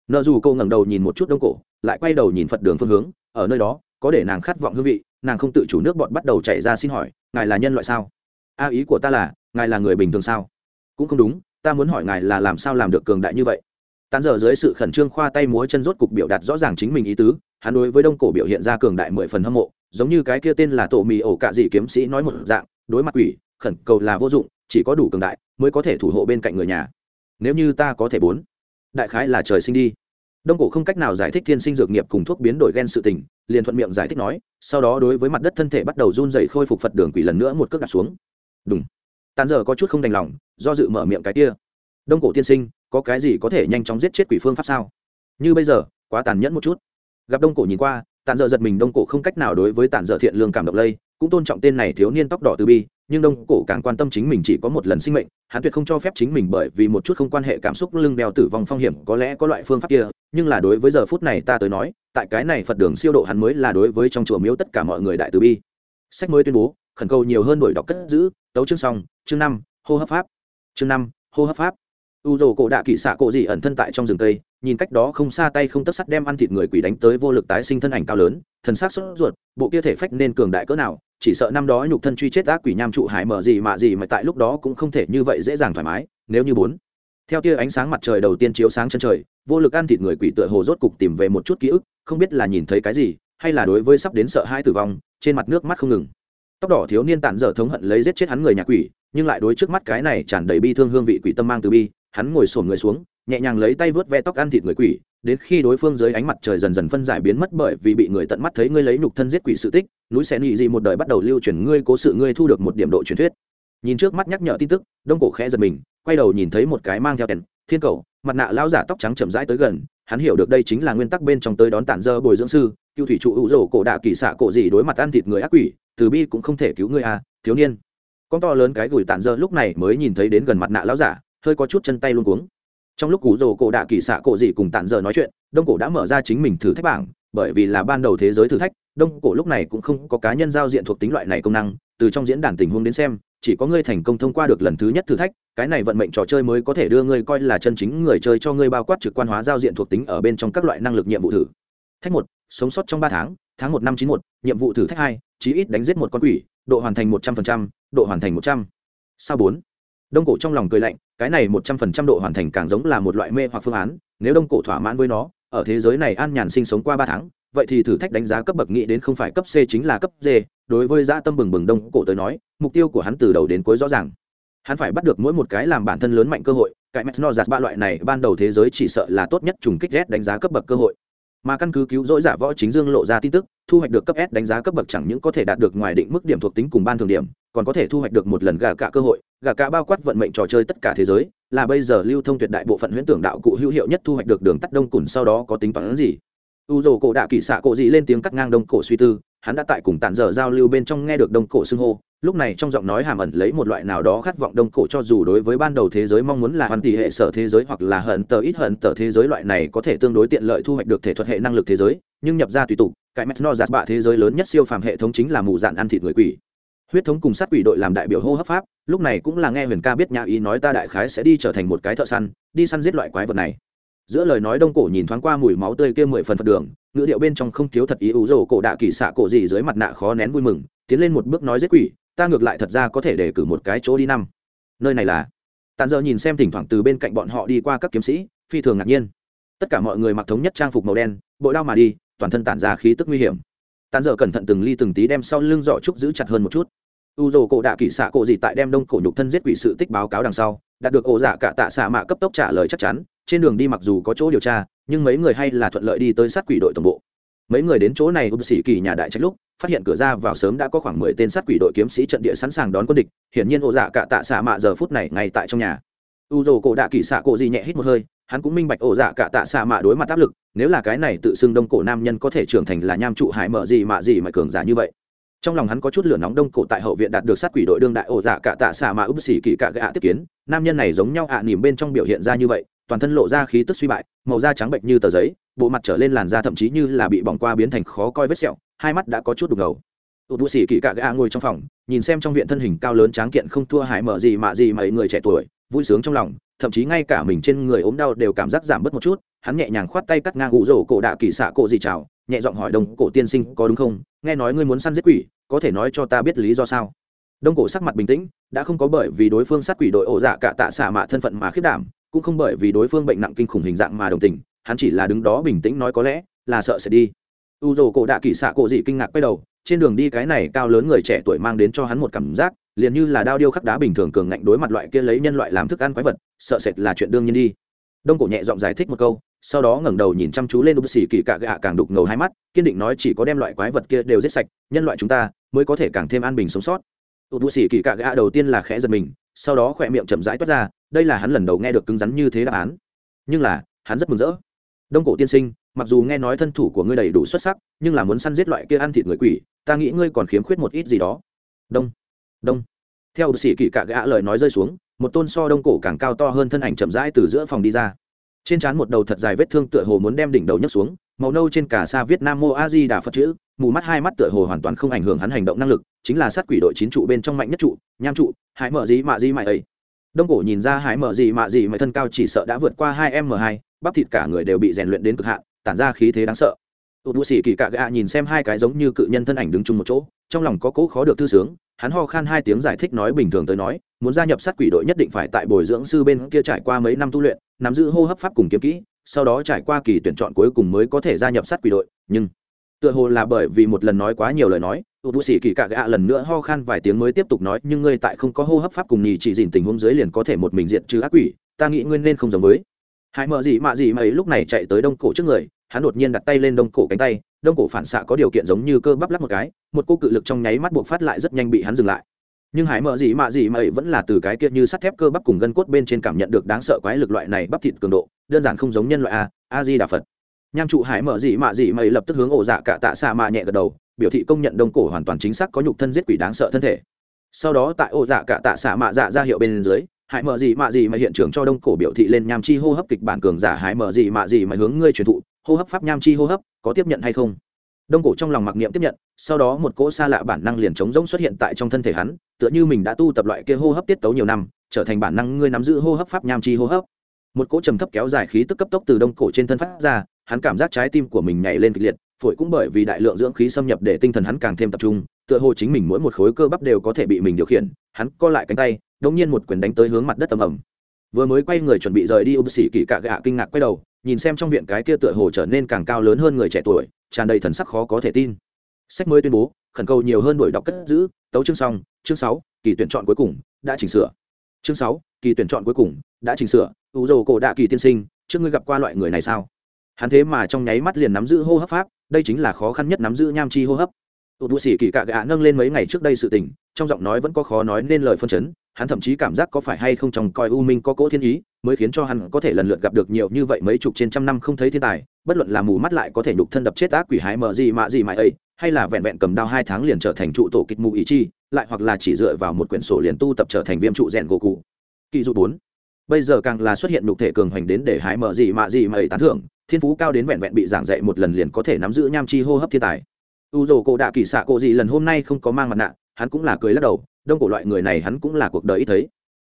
A: Nợ dù cô ngẩng đầu nhìn một chút đông cổ, lại quay đầu nhìn phật đường phương hướng, ở nơi đó, có để nàng khát vọng hương vị, nàng không tự chủ nước bọn bắt đầu chạy ra xin hỏi, ngài là nhân loại sao? A, ý của ta là, ngài là người bình thường sao? Cũng không đúng, ta muốn hỏi ngài là làm sao làm được cường đại như vậy? Tàn giờ dưới sự khẩn trương khoa tay múa chân rốt cục biểu đạt rõ ràng chính mình ý tứ, hắn đối với đông cổ biểu hiện ra cường đại mười phần hâm mộ giống như cái kia tên là tổ mì ổ cạ dị kiếm sĩ nói một dạng, đối mặt quỷ, khẩn cầu là vô dụng, chỉ có đủ cường đại mới có thể thủ hộ bên cạnh người nhà. Nếu như ta có thể bốn, đại khái là trời sinh đi. Đông cổ không cách nào giải thích thiên sinh dược nghiệp cùng thuốc biến đổi gen sự tình, liền thuận miệng giải thích nói, sau đó đối với mặt đất thân thể bắt đầu run dày khôi phục phật đường quỷ lần nữa một cước đặt xuống. Đúng tàn giờ có chút không đành lòng, do dự mở miệng cái kia. Đông cổ tiên sinh, có cái gì có thể nhanh chóng giết chết quỷ phương pháp sao? Như bây giờ, quá tàn nhẫn một chút. Gặp đông cổ nhìn qua tàn dở giật mình đông cổ không cách nào đối với tàn dở thiện lương cảm động lây, cũng tôn trọng tên này thiếu niên tóc đỏ từ bi, nhưng đông cổ càng quan tâm chính mình chỉ có một lần sinh mệnh, hắn tuyệt không cho phép chính mình bởi vì một chút không quan hệ cảm xúc lưng đeo tử vong phong hiểm có lẽ có loại phương pháp kia, nhưng là đối với giờ phút này ta tới nói, tại cái này phật đường siêu độ hắn mới là đối với trong chùa miếu tất cả mọi người đại từ bi. Sách mới tuyên bố, khẩn cầu nhiều hơn đổi đọc cất giữ, tấu chương xong, chương năm, hô hấp pháp. Chương năm, hô hấp pháp. U dồ cổ đạ kỵ xạ cổ gì ẩn thân tại trong rừng tây nhìn cách đó không xa tay không tất sắt đem ăn thịt người quỷ đánh tới vô lực tái sinh thân ảnh cao lớn, thần sắc sốt ruột, bộ kia thể phách nên cường đại cỡ nào, chỉ sợ năm đó nhục thân truy chết ác quỷ nham trụ hải mở gì mà gì mà tại lúc đó cũng không thể như vậy dễ dàng thoải mái, nếu như bốn theo tia ánh sáng mặt trời đầu tiên chiếu sáng chân trời, vô lực ăn thịt người quỷ tựa hồ rốt cục tìm về một chút ký ức, không biết là nhìn thấy cái gì, hay là đối với sắp đến sợ hai tử vong, trên mặt nước mắt không ngừng. Tóc đỏ thiếu niên tản dở thống hận lấy giết chết hắn người nhà quỷ, nhưng lại đối trước mắt cái này tràn đầy bi thương hương vị quỷ tâm mang từ bi, hắn ngồi sổm người xuống nhẹ nhàng lấy tay vớt ve tóc ăn thịt người quỷ, đến khi đối phương dưới ánh mặt trời dần dần phân giải biến mất bởi vì bị người tận mắt thấy ngươi lấy nhục thân giết quỷ sự tích, núi sẽ nghĩ gì một đời bắt đầu lưu truyền ngươi cố sự ngươi thu được một điểm độ truyền thuyết. Nhìn trước mắt nhắc nhở tin tức, đông cổ khẽ giật mình, quay đầu nhìn thấy một cái mang theo kèn, thiên cầu, mặt nạ lao giả tóc trắng chậm rãi tới gần, hắn hiểu được đây chính là nguyên tắc bên trong tới đón tản dơ bồi dưỡng sư, cựu thủy trụ hữu rổ cổ đạ kỳ xạ cổ gì đối mặt ăn thịt người ác quỷ, từ bi cũng không thể cứu ngươi à thiếu niên. Con to lớn cái gửi tản dơ lúc này mới nhìn thấy đến gần mặt nạ lao giả, hơi có chút chân tay luôn cuống trong lúc cú rồ cổ đạ kỳ xạ cổ gì cùng tản dở nói chuyện đông cổ đã mở ra chính mình thử thách bảng bởi vì là ban đầu thế giới thử thách đông cổ lúc này cũng không có cá nhân giao diện thuộc tính loại này công năng từ trong diễn đàn tình huống đến xem chỉ có ngươi thành công thông qua được lần thứ nhất thử thách cái này vận mệnh trò chơi mới có thể đưa ngươi coi là chân chính người chơi cho ngươi bao quát trực quan hóa giao diện thuộc tính ở bên trong các loại năng lực nhiệm vụ thử. Thách một sống sót trong ba tháng tháng một năm chín một nhiệm vụ thử thách hai chí ít đánh giết một con quỷ độ hoàn thành một trăm phần trăm, độ hoàn thành một trăm. Sao bốn? Đông cổ trong lòng cười lạnh, cái này một trăm phần trăm độ hoàn thành càng giống là một loại mê hoặc phương án, nếu đông cổ thỏa mãn với nó, ở thế giới này an nhàn sinh sống qua ba tháng, vậy thì thử thách đánh giá cấp bậc nghĩ đến không phải cấp c chính là cấp d, đối với dã tâm bừng bừng đông cổ tới nói, mục tiêu của hắn từ đầu đến cuối rõ ràng. Hắn phải bắt được mỗi một cái làm bản thân lớn mạnh cơ hội, cái mesno giạt ba loại này ban đầu thế giới chỉ sợ là tốt nhất trùng kích z đánh giá cấp bậc cơ hội. Mà căn cứ cứu rỗi giả võ chính dương lộ ra tin tức, thu hoạch được cấp s đánh giá cấp bậc chẳng những có thể đạt được ngoài định mức điểm thuộc tính cùng ban thường điểm, còn có thể thu hoạch được một lần gà cả cơ hội gà cả bao quát vận mệnh trò chơi tất cả thế giới, là bây giờ lưu thông tuyệt đại bộ phận huyễn tưởng đạo cụ hữu hiệu nhất thu hoạch được đường tắt đông cùn sau đó có tính toán gì. U dồ cổ đạ kỵ xạ cổ gì lên tiếng cắt ngang đông cổ suy tư, hắn đã tại cùng tản dở giao lưu bên trong nghe được đông cổ xưng hô, lúc này trong giọng nói hàm ẩn lấy một loại nào đó khát vọng đông cổ cho dù đối với ban đầu thế giới mong muốn là hoàn tỷ hệ sở thế giới hoặc là hận tờ ít hận tờ thế giới loại này có thể tương đối tiện lợi thu hoạch được thể thuật hệ năng lực thế giới, nhưng nhập ra tùy tục, cái mesno giạt bạ thế giới lớn nhất siêu phàm hệ thống chính là mù dạn ăn thịt người quỷ huyết thống cùng sát quỷ đội làm đại biểu hô hấp pháp, lúc này cũng là nghe huyền ca biết nhà ý nói ta đại khái sẽ đi trở thành một cái thợ săn, đi săn giết loại quái vật này. Giữa lời nói đông cổ nhìn thoáng qua mùi máu tươi kia mười phần phật đường, ngữ điệu bên trong không thiếu thật ý ủ rồ cổ đạ kỳ xạ cổ gì dưới mặt nạ khó nén vui mừng, tiến lên một bước nói giết quỷ, ta ngược lại thật ra có thể để cử một cái chỗ đi năm. Nơi này là. Tàn giờ nhìn xem thỉnh thoảng từ bên cạnh bọn họ đi qua các kiếm sĩ, phi thường ngạc nhiên. Tất cả mọi người mặc thống nhất trang phục màu đen bộ đao mà đi, toàn thân tản ra khí tức nguy hiểm. Tàn giờ cẩn thận từng ly từng tí đem sau lưng giỏ trúc giữ chặt hơn một chút u dồ cổ đạ kỷ xạ cổ gì tại đem đông cổ nhục thân giết quỷ sự tích báo cáo đằng sau, đạt được ổ dạ cả tạ xạ mạ cấp tốc trả lời chắc chắn, trên đường đi mặc dù có chỗ điều tra, nhưng mấy người hay là thuận lợi đi tới sát quỷ đội tổng bộ. Mấy người đến chỗ này ưu sĩ kỳ nhà đại trách lúc, phát hiện cửa ra vào sớm đã có khoảng mười tên sát quỷ đội kiếm sĩ trận địa sẵn sàng đón quân địch, hiển nhiên ổ dạ cả tạ xạ mạ giờ phút này ngay tại trong nhà. U dồ cổ đạ kỷ xạ cổ gì nhẹ hít một hơi, hắn cũng minh bạch ổ dạ cả tạ xạ mạ đối mặt áp lực, nếu là cái này tự xưng đông cổ nam nhân có thể trưởng thành là nham trụ hải mở gì mạ gì mà cường giả như vậy trong lòng hắn có chút lửa nóng đông cổ tại hậu viện đạt được sát quỷ đội đương đại ổ dạ cả tạ xạ mà úp xỉ kỳ cả gạ tiếp kiến. Nam nhân này giống nhau ạ à, nỉm bên trong biểu hiện ra như vậy toàn thân lộ ra khí tức suy bại màu da trắng bệnh như tờ giấy bộ mặt trở lên làn da thậm chí như là bị bỏng qua biến thành khó coi vết sẹo hai mắt đã có chút đục ngầu. Ụt bụi xỉ kỳ cả gã ngồi trong phòng nhìn xem trong viện thân hình cao lớn tráng kiện không thua hải mở gì mà gì mấy người trẻ tuổi vui sướng trong lòng thậm chí ngay cả mình trên người ốm đau đều cảm giác giảm bớt một chút hắn nhẹ nhàng khoát tay cắt ngang ủ rổ cổ đạ kỳ xạ cổ gì chào nhẹ giọng hỏi đông cổ tiên sinh có đúng không? Nghe nói ngươi muốn săn giết quỷ, có thể nói cho ta biết lý do sao? Đông cổ sắc mặt bình tĩnh, đã không có bởi vì đối phương sát quỷ đội ổ dạ cả tạ xạ mạ thân phận mà khiết đảm, cũng không bởi vì đối phương bệnh nặng kinh khủng hình dạng mà đồng tình, hắn chỉ là đứng đó bình tĩnh nói có lẽ là sợ sẽ đi. U dồ cổ đạ kỳ xạ cổ dị kinh ngạc quay đầu, trên đường đi cái này cao lớn người trẻ tuổi mang đến cho hắn một cảm giác, liền như là đao điêu khắc đá bình thường cường ngạnh đối mặt loại kia lấy nhân loại làm thức ăn quái vật, sợ sệt là chuyện đương nhiên đi. Đông cổ nhẹ giọng giải thích một câu sau đó ngẩng đầu nhìn chăm chú lên đục kỳ cạ gạ càng đục ngầu hai mắt, kiên định nói chỉ có đem loại quái vật kia đều giết sạch, nhân loại chúng ta mới có thể càng thêm an bình sống sót. Đục kỳ cạ gạ đầu tiên là khẽ giật mình, sau đó khỏe miệng chậm rãi toát ra, đây là hắn lần đầu nghe được cứng rắn như thế đáp án. Nhưng là, hắn rất mừng rỡ. Đông cổ tiên sinh, mặc dù nghe nói thân thủ của ngươi đầy đủ xuất sắc, nhưng là muốn săn giết loại kia ăn thịt người quỷ, ta nghĩ ngươi còn khiếm khuyết một ít gì đó. Đông đông. Theo sĩ kỵ cả gã lời nói rơi xuống, một tôn so đông cổ càng cao to hơn thân ảnh chậm rãi từ giữa phòng đi ra trên trán một đầu thật dài vết thương tựa hồ muốn đem đỉnh đầu nhấc xuống, màu nâu trên cả xa viết nam mô a di đà phật chữ, mù mắt hai mắt tựa hồ hoàn toàn không ảnh hưởng hắn hành động năng lực, chính là sát quỷ đội chín trụ bên trong mạnh nhất trụ, nham trụ Hải mở gì mạ gì mại ấy. Đông cổ nhìn ra hải mở gì mạ gì mày thân cao chỉ sợ đã vượt qua hai m hai, bắp thịt cả người đều bị rèn luyện đến cực hạn, tản ra khí thế đáng sợ. Tụt bù xỉ kỳ cạ gạ nhìn xem hai cái giống như cự nhân thân ảnh đứng chung một chỗ, trong lòng có cỗ khó được thư sướng, hắn ho khan hai tiếng giải thích nói bình thường tới nói, muốn gia nhập sát quỷ đội nhất định phải tại bồi dưỡng sư bên kia trải qua mấy năm tu luyện nắm giữ hô hấp pháp cùng kiếm kỹ, sau đó trải qua kỳ tuyển chọn cuối cùng mới có thể gia nhập sát quỷ đội, nhưng tựa hồ là bởi vì một lần nói quá nhiều lời nói tụt bù xỉ kỳ cạ gạ lần nữa ho khan vài tiếng mới tiếp tục nói, nhưng ngươi tại không có hô hấp pháp cùng nhì chỉ dìn tình huống dưới liền có thể một mình diện trừ ác quỷ, ta nghĩ ngươi nên không giống với. Hai mợ gì mạ gì mà ấy lúc này chạy tới đông cổ trước người, hắn đột nhiên đặt tay lên đông cổ cánh tay, đông cổ phản xạ có điều kiện giống như cơ bắp lắp một cái, một cô cự lực trong nháy mắt buộc phát lại rất nhanh bị hắn dừng lại nhưng hải mợ gì mạ gì mà ấy vẫn là từ cái kia như sắt thép cơ bắp cùng gân cốt bên trên cảm nhận được đáng sợ quái lực loại này bắp thịt cường độ, đơn giản không giống nhân loại a a di đà phật. Nham trụ hải mợ gì mạ gì mà ấy lập tức hướng ổ dạ cả tạ xạ mạ nhẹ gật đầu, biểu thị công nhận đông cổ hoàn toàn chính xác có nhục thân giết quỷ đáng sợ thân thể. Sau đó tại ổ dạ cả tạ xạ mạ dạ ra hiệu bên dưới Hải mợ gì mạ gì mà hiện trường cho đông cổ biểu thị lên nham chi hô hấp kịch bản cường giả Hải mợ gì mạ gì mà hướng ngươi truyền thụ, hô hấp pháp nham chi hô hấp, có tiếp nhận hay không? Đông cổ trong lòng mặc niệm tiếp nhận, sau đó một cỗ xa lạ bản năng liền trống rỗng xuất hiện tại trong thân thể hắn, tựa như mình đã tu tập loại kia hô hấp tiết tấu nhiều năm, trở thành bản năng ngươi nắm giữ hô hấp pháp nham chi hô hấp. Một cỗ trầm thấp kéo dài khí tức cấp tốc từ đông cổ trên thân phát ra, hắn cảm giác trái tim của mình nhảy lên kịch liệt, phổi cũng bởi vì đại lượng dưỡng khí xâm nhập để tinh thần hắn càng thêm tập trung, tựa hồ chính mình mỗi một khối cơ bắp đều có thể bị mình điều khiển, hắn co lại cánh tay, đột nhiên một quyền đánh tới hướng mặt đất ầm ầm. Vừa mới quay người chuẩn bị rời đi ôm xỉ kỳ cạ gạ kinh ngạc quay đầu, nhìn xem trong viện cái kia tựa hồ trở nên càng cao lớn hơn người trẻ tuổi tràn đầy thần sắc khó có thể tin. Sách mới tuyên bố, khẩn cầu nhiều hơn đuổi đọc cất giữ, tấu chương xong, chương sáu, kỳ tuyển chọn cuối cùng, đã chỉnh sửa. Chương sáu, kỳ tuyển chọn cuối cùng, đã chỉnh sửa, ủ dầu cổ đạ kỳ tiên sinh, trước ngươi gặp qua loại người này sao? Hắn thế mà trong nháy mắt liền nắm giữ hô hấp pháp, đây chính là khó khăn nhất nắm giữ nham chi hô hấp. Tụt bụi xỉ kỳ cạ gạ nâng lên mấy ngày trước đây sự tình trong giọng nói vẫn có khó nói nên lời phân chấn, hắn thậm chí cảm giác có phải hay không trong coi u minh có cỗ thiên ý, mới khiến cho hắn có thể lần lượt gặp được nhiều như vậy mấy chục trên trăm năm không thấy thiên tài, bất luận là mù mắt lại có thể nhục thân đập chết ác quỷ hái mờ gì mạ gì mãi ấy, hay là vẹn vẹn cầm đao hai tháng liền trở thành trụ tổ kịch mù ý chi, lại hoặc là chỉ dựa vào một quyển sổ liền tu tập trở thành viêm trụ rèn gỗ cụ. Kỳ dụ bốn. Bây giờ càng là xuất hiện nhục thể cường hoành đến để hái mờ gì mạ gì mà ấy tán thưởng, thiên phú cao đến vẹn vẹn bị giảng dạy một lần liền có thể nắm giữ nham chi hô hấp thiên tài. U dồ cổ đạ kỳ xạ cổ gì lần hôm nay không có mang mặt nạ hắn cũng là cười lắc đầu, đông cổ loại người này hắn cũng là cuộc đời ít thấy.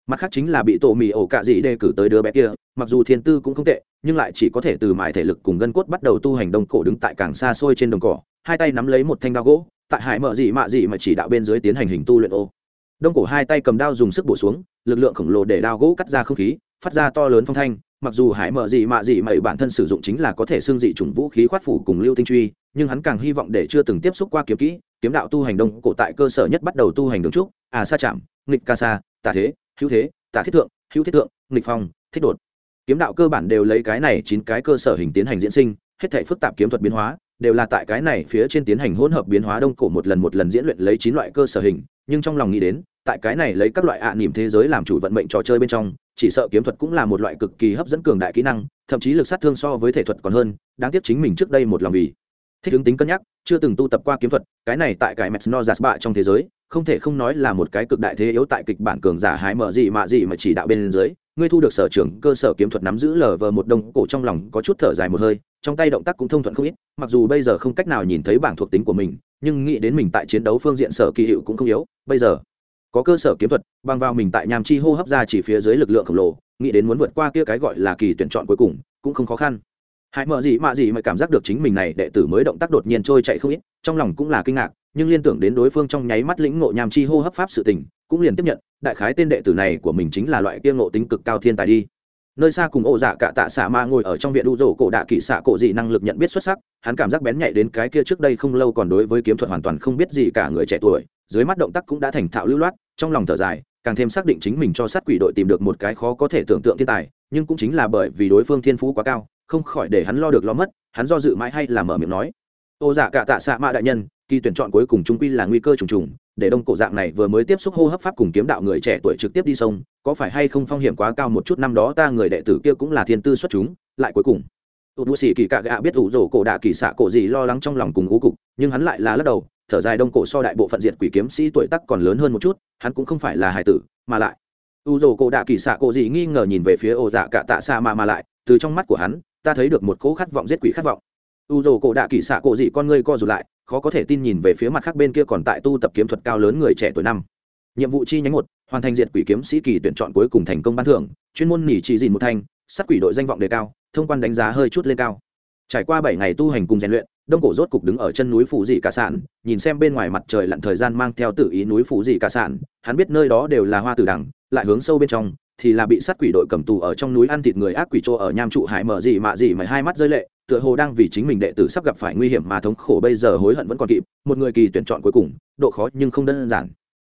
A: Mặt khác chính là bị tổ mì ổ cạ dị đề cử tới đứa bé kia, mặc dù thiên tư cũng không tệ, nhưng lại chỉ có thể từ mại thể lực cùng gân cốt bắt đầu tu hành đông cổ đứng tại càng xa xôi trên đồng cỏ, hai tay nắm lấy một thanh đao gỗ, tại hải mở dị mạ dị mà chỉ đạo bên dưới tiến hành hình tu luyện ô. Đông cổ hai tay cầm đao dùng sức bổ xuống, lực lượng khổng lồ để đao gỗ cắt ra không khí phát ra to lớn phong thanh, mặc dù hải mở dị mạ dị mày bản thân sử dụng chính là có thể xương dị chủng vũ khí khoát phủ cùng lưu tinh truy, nhưng hắn càng hy vọng để chưa từng tiếp xúc qua kiếm kỹ, kiếm đạo tu hành đông cổ tại cơ sở nhất bắt đầu tu hành đường trúc à sa chạm, nghịch ca sa tả thế, hữu thế tả thiết thượng, hữu thiết thượng, nghịch phong thích đột. Kiếm đạo cơ bản đều lấy cái này chín cái cơ sở hình tiến hành diễn sinh, hết thể phức tạp kiếm thuật biến hóa, đều là tại cái này phía trên tiến hành hỗn hợp biến hóa đông cổ một lần một lần diễn luyện lấy chín loại cơ sở hình, nhưng trong lòng nghĩ đến tại cái này lấy các loại ạ à niềm thế giới làm chủ vận mệnh trò chơi bên trong, chỉ sợ kiếm thuật cũng là một loại cực kỳ hấp dẫn cường đại kỹ năng, thậm chí lực sát thương so với thể thuật còn hơn, đáng tiếc chính mình trước đây một lòng vì thích ứng tính cân nhắc, chưa từng tu tập qua kiếm thuật, cái này tại cái metsnozas bạ trong thế giới, không thể không nói là một cái cực đại thế yếu tại kịch bản cường giả hái mở gì mà gì mà chỉ đạo bên dưới, ngươi thu được sở trường, cơ sở kiếm thuật nắm giữ lờ vờ một đồng cổ trong lòng có chút thở dài một hơi, trong tay động tác cũng thông thuận không ít, mặc dù bây giờ không cách nào nhìn thấy bảng thuộc tính của mình, nhưng nghĩ đến mình tại chiến đấu phương diện sở kỳ hiệu cũng không yếu, bây giờ có cơ sở kiếm thuật, bằng vào mình tại nham chi hô hấp ra chỉ phía dưới lực lượng khổng lồ, nghĩ đến muốn vượt qua kia cái gọi là kỳ tuyển chọn cuối cùng, cũng không khó khăn. Hãy mở gì mạ gì mà cảm giác được chính mình này đệ tử mới động tác đột nhiên trôi chạy không ít, trong lòng cũng là kinh ngạc, nhưng liên tưởng đến đối phương trong nháy mắt lĩnh ngộ nham chi hô hấp pháp sự tình, cũng liền tiếp nhận, đại khái tên đệ tử này của mình chính là loại kia ngộ tính cực cao thiên tài đi nơi xa cùng ổ dạ cả tạ xạ ma ngồi ở trong viện u rổ cổ đạ kỵ xạ cổ dị năng lực nhận biết xuất sắc, hắn cảm giác bén nhạy đến cái kia trước đây không lâu còn đối với kiếm thuật hoàn toàn không biết gì cả người trẻ tuổi, dưới mắt động tác cũng đã thành thạo lưu loát, trong lòng thở dài, càng thêm xác định chính mình cho sát quỷ đội tìm được một cái khó có thể tưởng tượng thiên tài, nhưng cũng chính là bởi vì đối phương thiên phú quá cao, không khỏi để hắn lo được lo mất, hắn do dự mãi hay là mở miệng nói, ô dạ cả tạ xạ mạ đại nhân, kỳ tuyển chọn cuối cùng trung quy là nguy cơ trùng trùng, để đông cổ dạng này vừa mới tiếp xúc hô hấp pháp cùng kiếm đạo người trẻ tuổi trực tiếp đi sông có phải hay không phong hiểm quá cao một chút năm đó ta người đệ tử kia cũng là thiên tư xuất chúng, lại cuối cùng. Tụt bù xỉ kỳ cạ gạ biết ủ rổ cổ đạ kỳ xạ cổ gì lo lắng trong lòng cùng ngũ cục, nhưng hắn lại là lắc đầu, thở dài đông cổ so đại bộ phận diệt quỷ kiếm sĩ tuổi tắc còn lớn hơn một chút, hắn cũng không phải là hải tử, mà lại. U rổ cổ đạ kỳ xạ cổ gì nghi ngờ nhìn về phía ổ dạ cả tạ xa mà mà lại, từ trong mắt của hắn, ta thấy được một cỗ khát vọng giết quỷ khát vọng. U rổ cổ đạ kỳ xạ cổ gì con ngươi co rụt lại, khó có thể tin nhìn về phía mặt khác bên kia còn tại tu tập kiếm thuật cao lớn người trẻ tuổi năm nhiệm vụ chi nhánh một, hoàn thành diệt quỷ kiếm sĩ kỳ tuyển chọn cuối cùng thành công ban thưởng, chuyên môn nỉ chỉ dìn một thanh, sát quỷ đội danh vọng đề cao, thông quan đánh giá hơi chút lên cao. Trải qua bảy ngày tu hành cùng rèn luyện, đông cổ rốt cục đứng ở chân núi phủ dị cả sản nhìn xem bên ngoài mặt trời lặn thời gian mang theo tự ý núi phủ dị cả sản hắn biết nơi đó đều là hoa tử đằng lại hướng sâu bên trong, thì là bị sát quỷ đội cầm tù ở trong núi ăn thịt người ác quỷ trô ở nham trụ hải mở gì mạ gì mà hai mắt rơi lệ, tựa hồ đang vì chính mình đệ tử sắp gặp phải nguy hiểm mà thống khổ bây giờ hối hận vẫn còn kịp, một người kỳ tuyển chọn cuối cùng, độ khó nhưng không đơn giản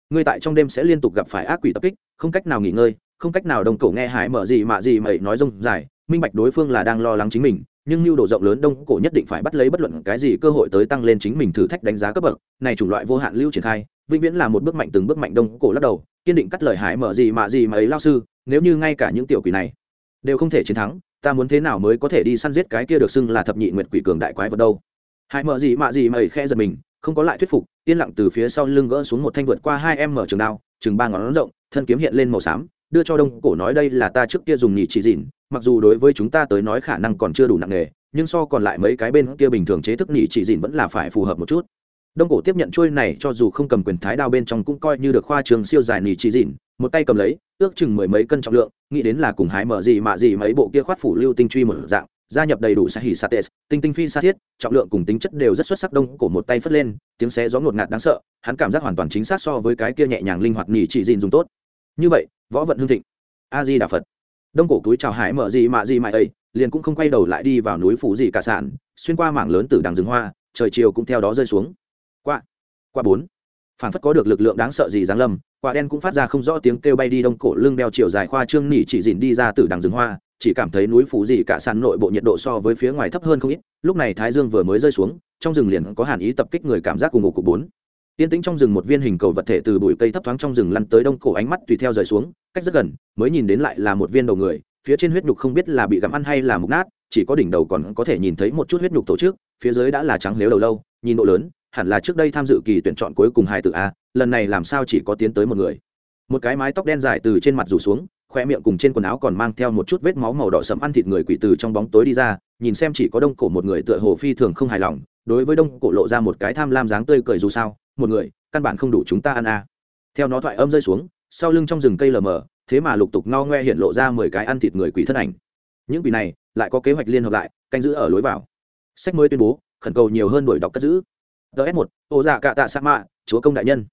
A: ngươi tại trong đêm sẽ liên tục gặp phải ác quỷ tập kích, không cách nào nghỉ ngơi, không cách nào đông cổ nghe hải mở gì mạ gì mày nói rông dài, minh bạch đối phương là đang lo lắng chính mình, nhưng nhu đồ rộng lớn đông cổ nhất định phải bắt lấy bất luận cái gì cơ hội tới tăng lên chính mình thử thách đánh giá cấp bậc. Này chủng loại vô hạn lưu triển khai, vĩnh viễn là một bước mạnh từng bước mạnh đông cổ lắc đầu, kiên định cắt lời hải mở gì mà gì mà ấy lao sư, nếu như ngay cả những tiểu quỷ này đều không thể chiến thắng, ta muốn thế nào mới có thể đi săn giết cái kia được xưng là thập nhị nguyệt quỷ cường đại quái vật đâu? Hải mở gì mà gì mà ấy giật mình không có lại thuyết phục yên lặng từ phía sau lưng gỡ xuống một thanh vượt qua hai em mở trường đao chừng ba ngón rộng thân kiếm hiện lên màu xám đưa cho đông cổ nói đây là ta trước kia dùng nhị chỉ dìn, mặc dù đối với chúng ta tới nói khả năng còn chưa đủ nặng nề nhưng so còn lại mấy cái bên kia bình thường chế thức nhị chỉ dìn vẫn là phải phù hợp một chút. Đông cổ tiếp nhận chuôi này cho dù không cầm quyền thái đao bên trong cũng coi như được khoa trường siêu dài nhị chỉ dìn, một tay cầm lấy ước chừng mười mấy cân trọng lượng nghĩ đến là cùng hái mở gì mà gì mấy bộ kia khoát phủ lưu tinh truy một dạng gia nhập đầy đủ sa hỉ sa tes tinh tinh phi sa thiết, trọng lượng cùng tính chất đều rất xuất sắc, đông cổ một tay phất lên, tiếng xé gió ngột ngạt đáng sợ, hắn cảm giác hoàn toàn chính xác so với cái kia nhẹ nhàng linh hoạt nhỉ chỉ dìn dùng tốt. Như vậy, võ vận hương thịnh. A di đà phật. Đông cổ túi chào hải mở gì mà gì mà ấy, liền cũng không quay đầu lại đi vào núi phủ gì cả sản xuyên qua mảng lớn từ đằng rừng hoa, trời chiều cũng theo đó rơi xuống. Qua qua bốn. Phản phất có được lực lượng đáng sợ gì giáng lâm, quả đen cũng phát ra không rõ tiếng kêu bay đi đông cổ lưng đeo chiều dài khoa trương nỉ chỉ dìn đi ra từ đằng rừng hoa chỉ cảm thấy núi phủ gì cả sàn nội bộ nhiệt độ so với phía ngoài thấp hơn không ít lúc này thái dương vừa mới rơi xuống trong rừng liền có hàn ý tập kích người cảm giác cùng ngủ của bốn Tiên tĩnh trong rừng một viên hình cầu vật thể từ bụi cây thấp thoáng trong rừng lăn tới đông cổ ánh mắt tùy theo rời xuống, cách rất gần, mới nhìn đến lại là một viên đầu người, phía trên huyết nhục không biết là bị gặm ăn hay là mục nát, chỉ có đỉnh đầu còn có thể nhìn thấy một chút huyết nhục tổ chức, phía dưới đã là trắng nếu đầu lâu, nhìn độ lớn, hẳn là trước đây tham dự kỳ tuyển chọn cuối cùng hai tự a, lần này làm sao chỉ có tiến tới một người. Một cái mái tóc đen dài từ trên mặt rủ xuống, khoe miệng cùng trên quần áo còn mang theo một chút vết máu màu đỏ sẫm ăn thịt người quỷ từ trong bóng tối đi ra, nhìn xem chỉ có đông cổ một người tựa hồ phi thường không hài lòng, đối với đông cổ lộ ra một cái tham lam dáng tươi cười dù sao, một người căn bản không đủ chúng ta ăn à. theo nó thoại âm rơi xuống sau lưng trong rừng cây lờ mờ thế mà lục tục no ngoe hiện lộ ra mười cái ăn thịt người quỷ thân ảnh. Những quỷ này lại có kế hoạch liên hợp lại canh giữ ở lối vào. Sách mới tuyên bố khẩn cầu nhiều hơn đổi đọc cất giữ. Ts một ô dạ cạ tạ sa mạ chúa công đại nhân.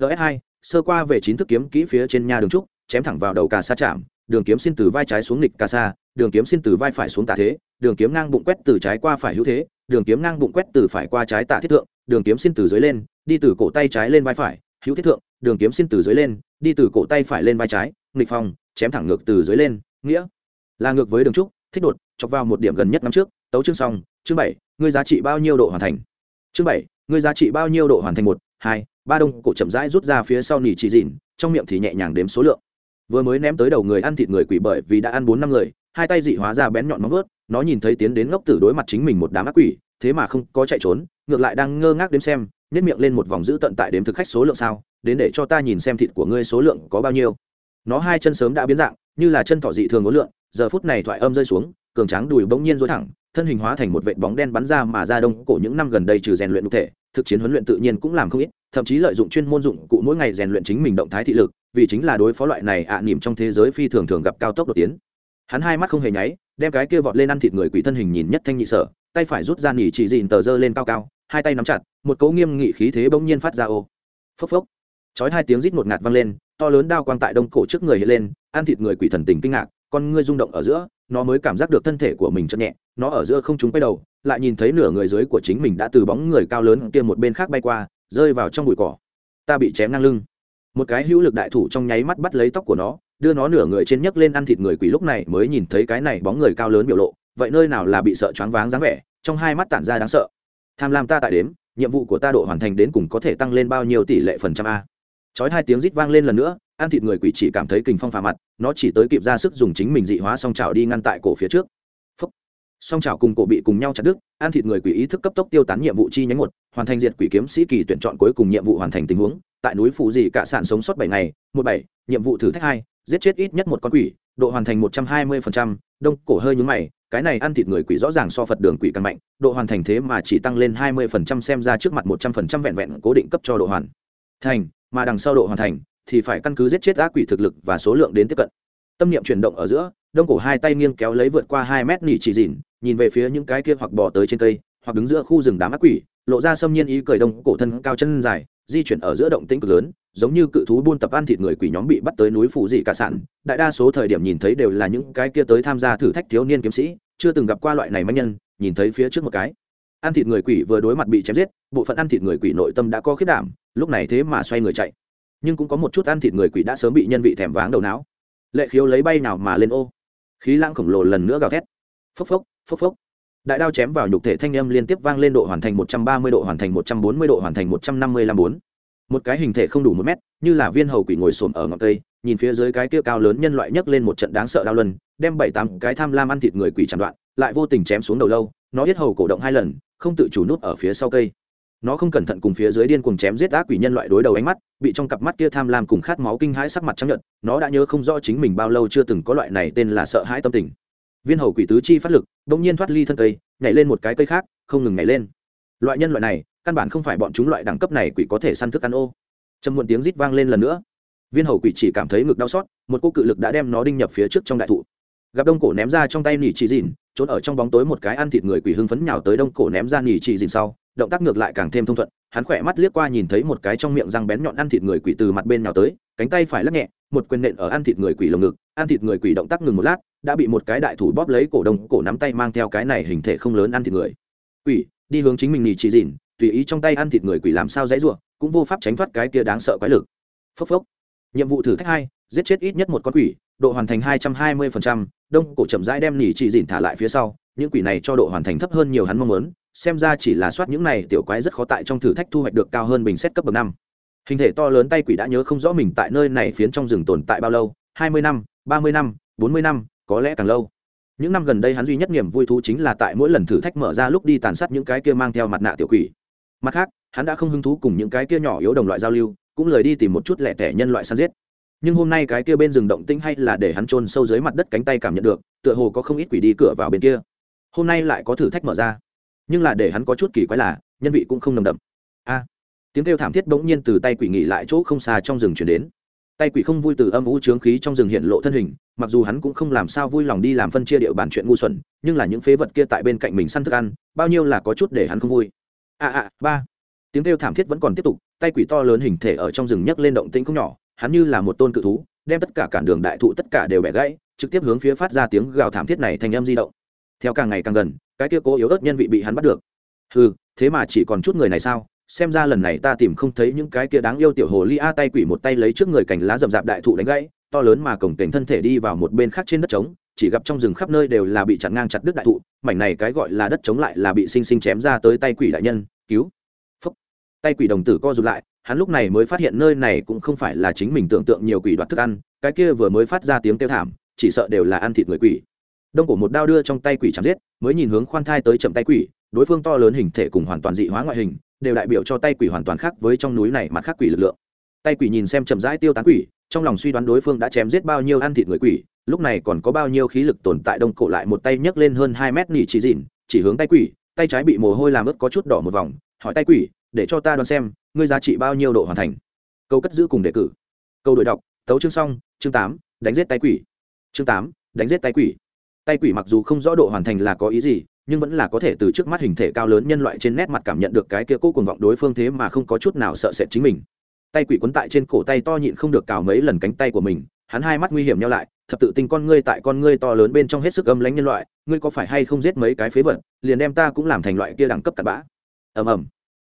A: Ts hai sơ qua về chín thức kiếm kỹ phía trên nhà đường trúc chém thẳng vào đầu cà sa chạm, đường kiếm xin từ vai trái xuống nghịch cà sa, đường kiếm xin từ vai phải xuống tả thế, đường kiếm ngang bụng quét từ trái qua phải hữu thế, đường kiếm ngang bụng quét từ phải qua trái tả thiết thượng, đường kiếm xin từ dưới lên, đi từ cổ tay trái lên vai phải, hữu thiết thượng, đường kiếm xin từ dưới lên, đi từ cổ tay phải lên vai trái, nghịch phòng chém thẳng ngược từ dưới lên, nghĩa. Là ngược với đường trúc, thích đột, chọc vào một điểm gần nhất năm trước, tấu chương xong, chương bảy, ngươi giá trị bao nhiêu độ hoàn thành? Chương bảy, ngươi giá trị bao nhiêu độ hoàn thành một, hai, ba đông, cổ chậm rãi rút ra phía sau nỉ chỉ dịn, trong miệng thì nhẹ nhàng đếm số lượng vừa mới ném tới đầu người ăn thịt người quỷ bởi vì đã ăn bốn năm người, hai tay dị hóa ra bén nhọn móng vớt nó nhìn thấy tiến đến ngốc tử đối mặt chính mình một đám ác quỷ, thế mà không có chạy trốn, ngược lại đang ngơ ngác đếm xem nhét miệng lên một vòng giữ tận tại đếm thực khách số lượng sao, đến để cho ta nhìn xem thịt của ngươi số lượng có bao nhiêu. Nó hai chân sớm đã biến dạng, như là chân thỏ dị thường ngốn lượng giờ phút này thoại âm rơi xuống, cường tráng đùi bỗng nhiên dối thẳng, thân hình hóa thành một vệ bóng đen bắn ra mà ra đông cổ những năm gần đây trừ rèn luyện cụ thể, thực chiến huấn luyện tự nhiên cũng làm không ít thậm chí lợi dụng chuyên môn dụng cụ mỗi ngày rèn luyện chính mình động thái thị lực vì chính là đối phó loại này ạ à, nỉm trong thế giới phi thường thường gặp cao tốc đột tiến. Hắn hai mắt không hề nháy đem cái kia vọt lên ăn thịt người quỷ thân hình nhìn nhất thanh nhị sở tay phải rút ra nỉ chỉ dìn tờ dơ lên cao cao hai tay nắm chặt một cấu nghiêm nghị khí thế bỗng nhiên phát ra ô. Phốc phốc. Chói hai tiếng rít ngột ngạt vang lên to lớn đao quang tại đông cổ trước người hiện lên ăn thịt người quỷ thần tình kinh ngạc con ngươi rung động ở giữa nó mới cảm giác được thân thể của mình chậm nhẹ nó ở giữa không chúng quay đầu lại nhìn thấy nửa người dưới của chính mình đã từ bóng người cao lớn kia một bên khác bay qua rơi vào trong bụi cỏ. Ta bị chém ngang lưng. Một cái hữu lực đại thủ trong nháy mắt bắt lấy tóc của nó, đưa nó nửa người trên nhấc lên ăn thịt người quỷ lúc này mới nhìn thấy cái này bóng người cao lớn biểu lộ. Vậy nơi nào là bị sợ choáng váng dáng vẻ, trong hai mắt tản ra đáng sợ. Tham lam ta tại đếm, nhiệm vụ của ta độ hoàn thành đến cùng có thể tăng lên bao nhiêu tỷ lệ phần trăm a? Chói hai tiếng rít vang lên lần nữa, ăn thịt người quỷ chỉ cảm thấy kình phong phà mặt, nó chỉ tới kịp ra sức dùng chính mình dị hóa song trào đi ngăn tại cổ phía trước song trào cùng cổ bị cùng nhau chặt đứt, ăn thịt người quỷ ý thức cấp tốc tiêu tán nhiệm vụ chi nhánh một, hoàn thành diệt quỷ kiếm sĩ kỳ tuyển chọn cuối cùng nhiệm vụ hoàn thành tình huống. Tại núi phủ dị cả sản sống sót bảy ngày, một bảy, nhiệm vụ thử thách hai, giết chết ít nhất một con quỷ, độ hoàn thành một trăm hai mươi đông cổ hơi nhúng mày, cái này ăn thịt người quỷ rõ ràng so phật đường quỷ càng mạnh, độ hoàn thành thế mà chỉ tăng lên hai mươi phần trăm xem ra trước mặt một trăm phần trăm vẹn vẹn cố định cấp cho độ hoàn. Thành, mà đằng sau độ hoàn thành, thì phải căn cứ giết chết ác quỷ thực lực và số lượng đến tiếp cận. Tâm niệm chuyển động ở giữa, đông cổ hai tay nghiêng kéo lấy vượt qua hai mét nỉ chỉ dìn nhìn về phía những cái kia hoặc bỏ tới trên cây, hoặc đứng giữa khu rừng đám ác quỷ, lộ ra xâm nhiên ý cười đông, cổ thân cao chân dài, di chuyển ở giữa động tĩnh cực lớn, giống như cự thú buôn tập ăn thịt người quỷ nhóm bị bắt tới núi phủ dị cả sản. Đại đa số thời điểm nhìn thấy đều là những cái kia tới tham gia thử thách thiếu niên kiếm sĩ, chưa từng gặp qua loại này manh nhân, nhìn thấy phía trước một cái. Ăn thịt người quỷ vừa đối mặt bị chém giết, bộ phận ăn thịt người quỷ nội tâm đã có khiết đảm, lúc này thế mà xoay người chạy. Nhưng cũng có một chút ăn thịt người quỷ đã sớm bị nhân vị thèm váng đầu não. Lệ khiếu lấy bay nào mà lên ô. Khí lãng khổng lồ lần nữa gào thét. Phốc phốc phốc phốc. Đại đao chém vào nhục thể thanh âm liên tiếp vang lên độ hoàn thành một trăm ba mươi độ hoàn thành một trăm bốn mươi độ hoàn thành một trăm năm mươi lăm bốn. Một cái hình thể không đủ một mét, như là viên hầu quỷ ngồi xổm ở ngọn cây, nhìn phía dưới cái kia cao lớn nhân loại nhấc lên một trận đáng sợ đao luân, đem bảy tám cái tham lam ăn thịt người quỷ chặn đoạn, lại vô tình chém xuống đầu lâu, nó giết hầu cổ động hai lần, không tự chủ nút ở phía sau cây. Nó không cẩn thận cùng phía dưới điên cuồng chém giết ác quỷ nhân loại đối đầu ánh mắt, bị trong cặp mắt kia tham lam cùng khát máu kinh hãi sắc mặt trắng nhận, nó đã nhớ không rõ chính mình bao lâu chưa từng có loại này tên là sợ hãi tâm tình viên hầu quỷ tứ chi phát lực đ ỗ n g nhiên thoát ly thân cây, nhảy lên một cái cây khác, không ngừng nhảy lên. Loại nhân loại này, căn bản không phải bọn chúng loại đẳng cấp này quỷ có thể săn thức ăn ô. Trầm muộn tiếng rít vang lên lần nữa. Viên hầu quỷ chỉ cảm thấy ngực đau xót, một cô cự lực đã đem nó đinh nhập phía trước trong đại thụ. Gặp đông cổ ném ra trong tay nỉ chỉ dìn trốn ở trong bóng tối một cái ăn thịt người quỷ hưng phấn nhào tới đông cổ ném ra nỉ chỉ dìn sau, động tác ngược lại càng thêm thông thuận hắn khỏe mắt liếc qua nhìn thấy một cái trong miệng răng bén nhọn ăn thịt người quỷ từ mặt bên nhào tới, cánh tay phải lắc nhẹ, một quyền nện ở ăn thịt người quỷ lồng ngực, ăn thịt người quỷ động tác ngừng một lát, đã bị một cái đại thủ bóp lấy cổ đông, cổ nắm tay mang theo cái này hình thể không lớn ăn thịt người. Quỷ, đi hướng chính mình nhì chỉ dìn tùy ý trong tay ăn thịt người quỷ làm sao dãy ruộng cũng vô pháp tránh thoát cái kia đáng sợ quái lực. Phốc phốc. Nhiệm vụ thử thách hai, giết chết ít nhất một con quỷ, độ hoàn thành hai trăm hai mươi đông cổ chậm rãi đem nhì chỉ dìn thả lại phía sau, những quỷ này cho độ hoàn thành thấp hơn nhiều hắn mong muốn xem ra chỉ là soát những này tiểu quái rất khó tại trong thử thách thu hoạch được cao hơn bình xét cấp bậc năm. Hình thể to lớn tay quỷ đã nhớ không rõ mình tại nơi này phiến trong rừng tồn tại bao lâu, hai mươi năm, ba mươi năm, bốn mươi năm, có lẽ càng lâu. Những năm gần đây hắn duy nhất niềm vui thú chính là tại mỗi lần thử thách mở ra lúc đi tàn sát những cái kia mang theo mặt nạ tiểu quỷ. Mặt khác, hắn đã không hứng thú cùng những cái kia nhỏ yếu đồng loại giao lưu, cũng lời đi tìm một chút lẻ tẻ nhân loại săn giết. Nhưng hôm nay cái kia bên rừng động tĩnh hay là để hắn trôn sâu dưới mặt đất cánh tay cảm nhận được, tựa hồ có không ít quỷ đi cửa vào bên kia. Hôm nay lại có thử thách mở ra nhưng là để hắn có chút kỳ quái là, nhân vị cũng không nồng đậm. A, tiếng kêu thảm thiết bỗng nhiên từ tay quỷ nghỉ lại chỗ không xa trong rừng chuyển đến. Tay quỷ không vui từ âm u trướng khí trong rừng hiện lộ thân hình, mặc dù hắn cũng không làm sao vui lòng đi làm phân chia địa bàn chuyện ngu xuẩn, nhưng là những phế vật kia tại bên cạnh mình săn thức ăn, bao nhiêu là có chút để hắn không vui. A a, ba. Tiếng kêu thảm thiết vẫn còn tiếp tục, tay quỷ to lớn hình thể ở trong rừng nhấc lên động tĩnh không nhỏ, hắn như là một tôn cự thú, đem tất cả cản đường đại thụ tất cả đều bẻ gãy, trực tiếp hướng phía phát ra tiếng gào thảm thiết này thành âm di động theo càng ngày càng gần, cái kia cố yếu ớt nhân vị bị hắn bắt được. Ừ thế mà chỉ còn chút người này sao? Xem ra lần này ta tìm không thấy những cái kia đáng yêu tiểu hồ ly a tay quỷ một tay lấy trước người cành lá rậm rạp đại thụ đánh gãy, to lớn mà cổng cảnh thân thể đi vào một bên khác trên đất trống, chỉ gặp trong rừng khắp nơi đều là bị chặn ngang chặt đứt đại thụ, mảnh này cái gọi là đất trống lại là bị sinh sinh chém ra tới tay quỷ đại nhân, cứu. Phúc. tay quỷ đồng tử co rụt lại, hắn lúc này mới phát hiện nơi này cũng không phải là chính mình tưởng tượng nhiều quỷ đoạt thức ăn, cái kia vừa mới phát ra tiếng kêu thảm, chỉ sợ đều là ăn thịt người quỷ đông cổ một đao đưa trong tay quỷ chạm giết, mới nhìn hướng khoan thai tới chậm tay quỷ, đối phương to lớn hình thể cùng hoàn toàn dị hóa ngoại hình, đều đại biểu cho tay quỷ hoàn toàn khác với trong núi này mặt khác quỷ lực lượng. Tay quỷ nhìn xem chậm rãi tiêu tán quỷ, trong lòng suy đoán đối phương đã chém giết bao nhiêu ăn thịt người quỷ, lúc này còn có bao nhiêu khí lực tồn tại đông cổ lại một tay nhấc lên hơn hai mét nỉ chỉ dịn, chỉ hướng tay quỷ, tay trái bị mồ hôi làm ướt có chút đỏ một vòng, hỏi tay quỷ, để cho ta đoán xem, ngươi giá trị bao nhiêu độ hoàn thành? Câu cất giữ cùng đề cử. Câu đổi đọc, tấu chương xong, chương tám, đánh giết tay quỷ. Chương tám, đánh giết tay quỷ tay quỷ mặc dù không rõ độ hoàn thành là có ý gì, nhưng vẫn là có thể từ trước mắt hình thể cao lớn nhân loại trên nét mặt cảm nhận được cái kia cố cuồng vọng đối phương thế mà không có chút nào sợ sệt chính mình. Tay quỷ quấn tại trên cổ tay to nhịn không được cào mấy lần cánh tay của mình, hắn hai mắt nguy hiểm nhau lại, thập tự tình con ngươi tại con ngươi to lớn bên trong hết sức âm lánh nhân loại, ngươi có phải hay không giết mấy cái phế vật, liền đem ta cũng làm thành loại kia đẳng cấp tạt bã. Ầm ầm.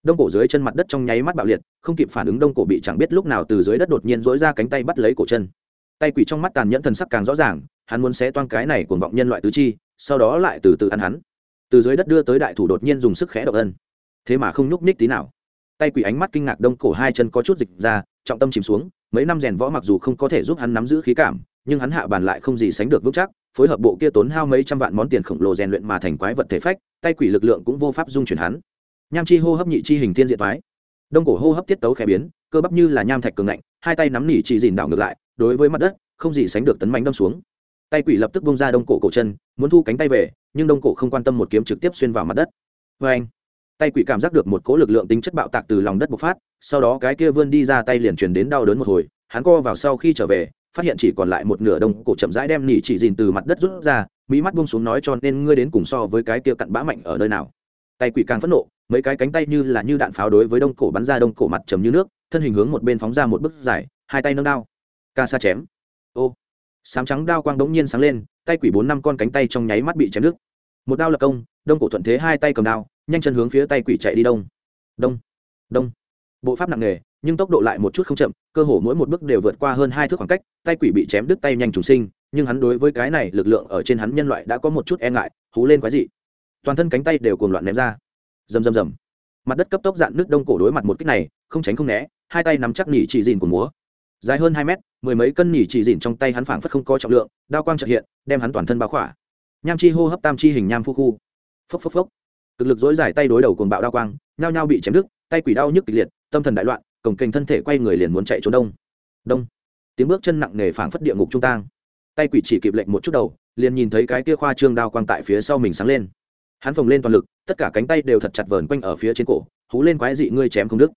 A: Đông cổ dưới chân mặt đất trong nháy mắt bạo liệt, không kịp phản ứng đông cổ bị chẳng biết lúc nào từ dưới đất đột nhiên dỗi ra cánh tay bắt lấy cổ chân. Tay quỷ trong mắt tàn nhẫn thần sắc càng rõ ràng hắn muốn xé toang cái này cuồng vọng nhân loại tứ chi, sau đó lại từ từ ăn hắn. Từ dưới đất đưa tới đại thủ đột nhiên dùng sức khẽ động ân. Thế mà không nhúc nhích tí nào. Tay quỷ ánh mắt kinh ngạc đông cổ hai chân có chút dịch ra, trọng tâm chìm xuống, mấy năm rèn võ mặc dù không có thể giúp hắn nắm giữ khí cảm, nhưng hắn hạ bàn lại không gì sánh được vững chắc, phối hợp bộ kia tốn hao mấy trăm vạn món tiền khổng lồ rèn luyện mà thành quái vật thể phách, tay quỷ lực lượng cũng vô pháp dung chuyển hắn. Nham chi hô hấp nhị chi hình thiên diện thoái. Đông cổ hô hấp tiết tấu khẽ biến, cơ bắp như là nham thạch cường ngạnh, hai tay nắm nỉ chỉ dìn đảo ngược lại, đối với mặt đất, không gì sánh được tấn mạnh đâm xuống tay quỷ lập tức bông ra đông cổ cổ chân, muốn thu cánh tay về, nhưng đông cổ không quan tâm một kiếm trực tiếp xuyên vào mặt đất. Vê anh, tay quỷ cảm giác được một cỗ lực lượng tính chất bạo tạc từ lòng đất bộc phát, sau đó cái kia vươn đi ra tay liền truyền đến đau đớn một hồi, hắn co vào sau khi trở về, phát hiện chỉ còn lại một nửa đông cổ chậm rãi đem nỉ chỉ dìn từ mặt đất rút ra, mỹ mắt buông xuống nói cho nên ngươi đến cùng so với cái kia cặn bã mạnh ở nơi nào. Tay quỷ càng phẫn nộ, mấy cái cánh tay như là như đạn pháo đối với đông cổ bắn ra đông cổ mặt chầm như nước, thân hình hướng một bên phóng ra một bức dài, hai tay nâng đao. Ca sa chém. Ô sám trắng đao quang đống nhiên sáng lên, tay quỷ bốn năm con cánh tay trong nháy mắt bị chém nước một đao lập công, đông cổ thuận thế hai tay cầm đao, nhanh chân hướng phía tay quỷ chạy đi đông. Đông đông. Bộ pháp nặng nề, nhưng tốc độ lại một chút không chậm, cơ hồ mỗi một bước đều vượt qua hơn hai thước khoảng cách, tay quỷ bị chém đứt tay nhanh trùng sinh, nhưng hắn đối với cái này lực lượng ở trên hắn nhân loại đã có một chút e ngại, hú lên quái dị. Toàn thân cánh tay đều cuồng loạn ném ra. Rầm rầm rầm. Mặt đất cấp tốc dạn nước đông cổ đối mặt một kích này, không tránh không né, hai tay nắm chắc nỉ chỉ dìn của múa dài hơn hai mét, mười mấy cân nhỉ chỉ dìn trong tay hắn phảng phất không có trọng lượng, đao quang trợ hiện, đem hắn toàn thân bao khỏa. Nham chi hô hấp tam chi hình nham phu khu. Phốc phốc phốc. Cực lực dối dài tay đối đầu cuồng bạo đao quang, nhao nhao bị chém đứt, tay quỷ đau nhức kịch liệt, tâm thần đại loạn cổng kềnh thân thể quay người liền muốn chạy trốn đông. Đông. Tiếng bước chân nặng nề phảng phất địa ngục trung tang. Tay quỷ chỉ kịp lệnh một chút đầu, liền nhìn thấy cái kia khoa trương đao quang tại phía sau mình sáng lên. Hắn phồng lên toàn lực, tất cả cánh tay đều thật chặt vờn quanh ở phía trên cổ, hú lên quái dị ngươi chém không đứt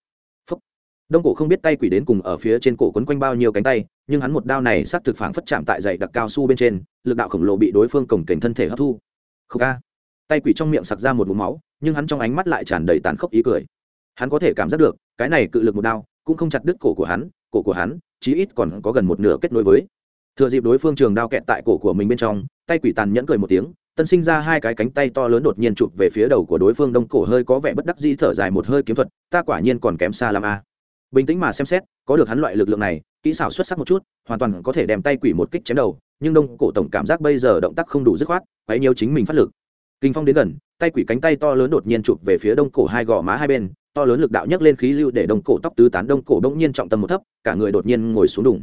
A: đông cổ không biết tay quỷ đến cùng ở phía trên cổ quấn quanh bao nhiêu cánh tay, nhưng hắn một đao này sát thực phản phất chạm tại dày đặc cao su bên trên, lực đạo khổng lồ bị đối phương cổng kềnh thân thể hấp thu. Khúc ca. Tay quỷ trong miệng sặc ra một mũ máu, nhưng hắn trong ánh mắt lại tràn đầy tàn khốc ý cười. Hắn có thể cảm giác được, cái này cự lực một đao, cũng không chặt đứt cổ của hắn, cổ của hắn, chí ít còn có gần một nửa kết nối với. Thừa dịp đối phương trường đao kẹt tại cổ của mình bên trong, tay quỷ tàn nhẫn cười một tiếng, tân sinh ra hai cái cánh tay to lớn đột nhiên chụp về phía đầu của đối phương, đông cổ hơi có vẻ bất đắc dĩ thở dài một hơi kiếm thuật, ta quả nhiên còn kém xa làm a bình tĩnh mà xem xét, có được hắn loại lực lượng này, kỹ xảo xuất sắc một chút, hoàn toàn có thể đem tay quỷ một kích chém đầu, nhưng đông cổ tổng cảm giác bây giờ động tác không đủ dứt khoát, quấy nhiều chính mình phát lực. Kinh phong đến gần, tay quỷ cánh tay to lớn đột nhiên chụp về phía đông cổ hai gò má hai bên, to lớn lực đạo nhấc lên khí lưu để đông cổ tóc tứ tán, đông cổ đông nhiên trọng tâm một thấp, cả người đột nhiên ngồi xuống đùng.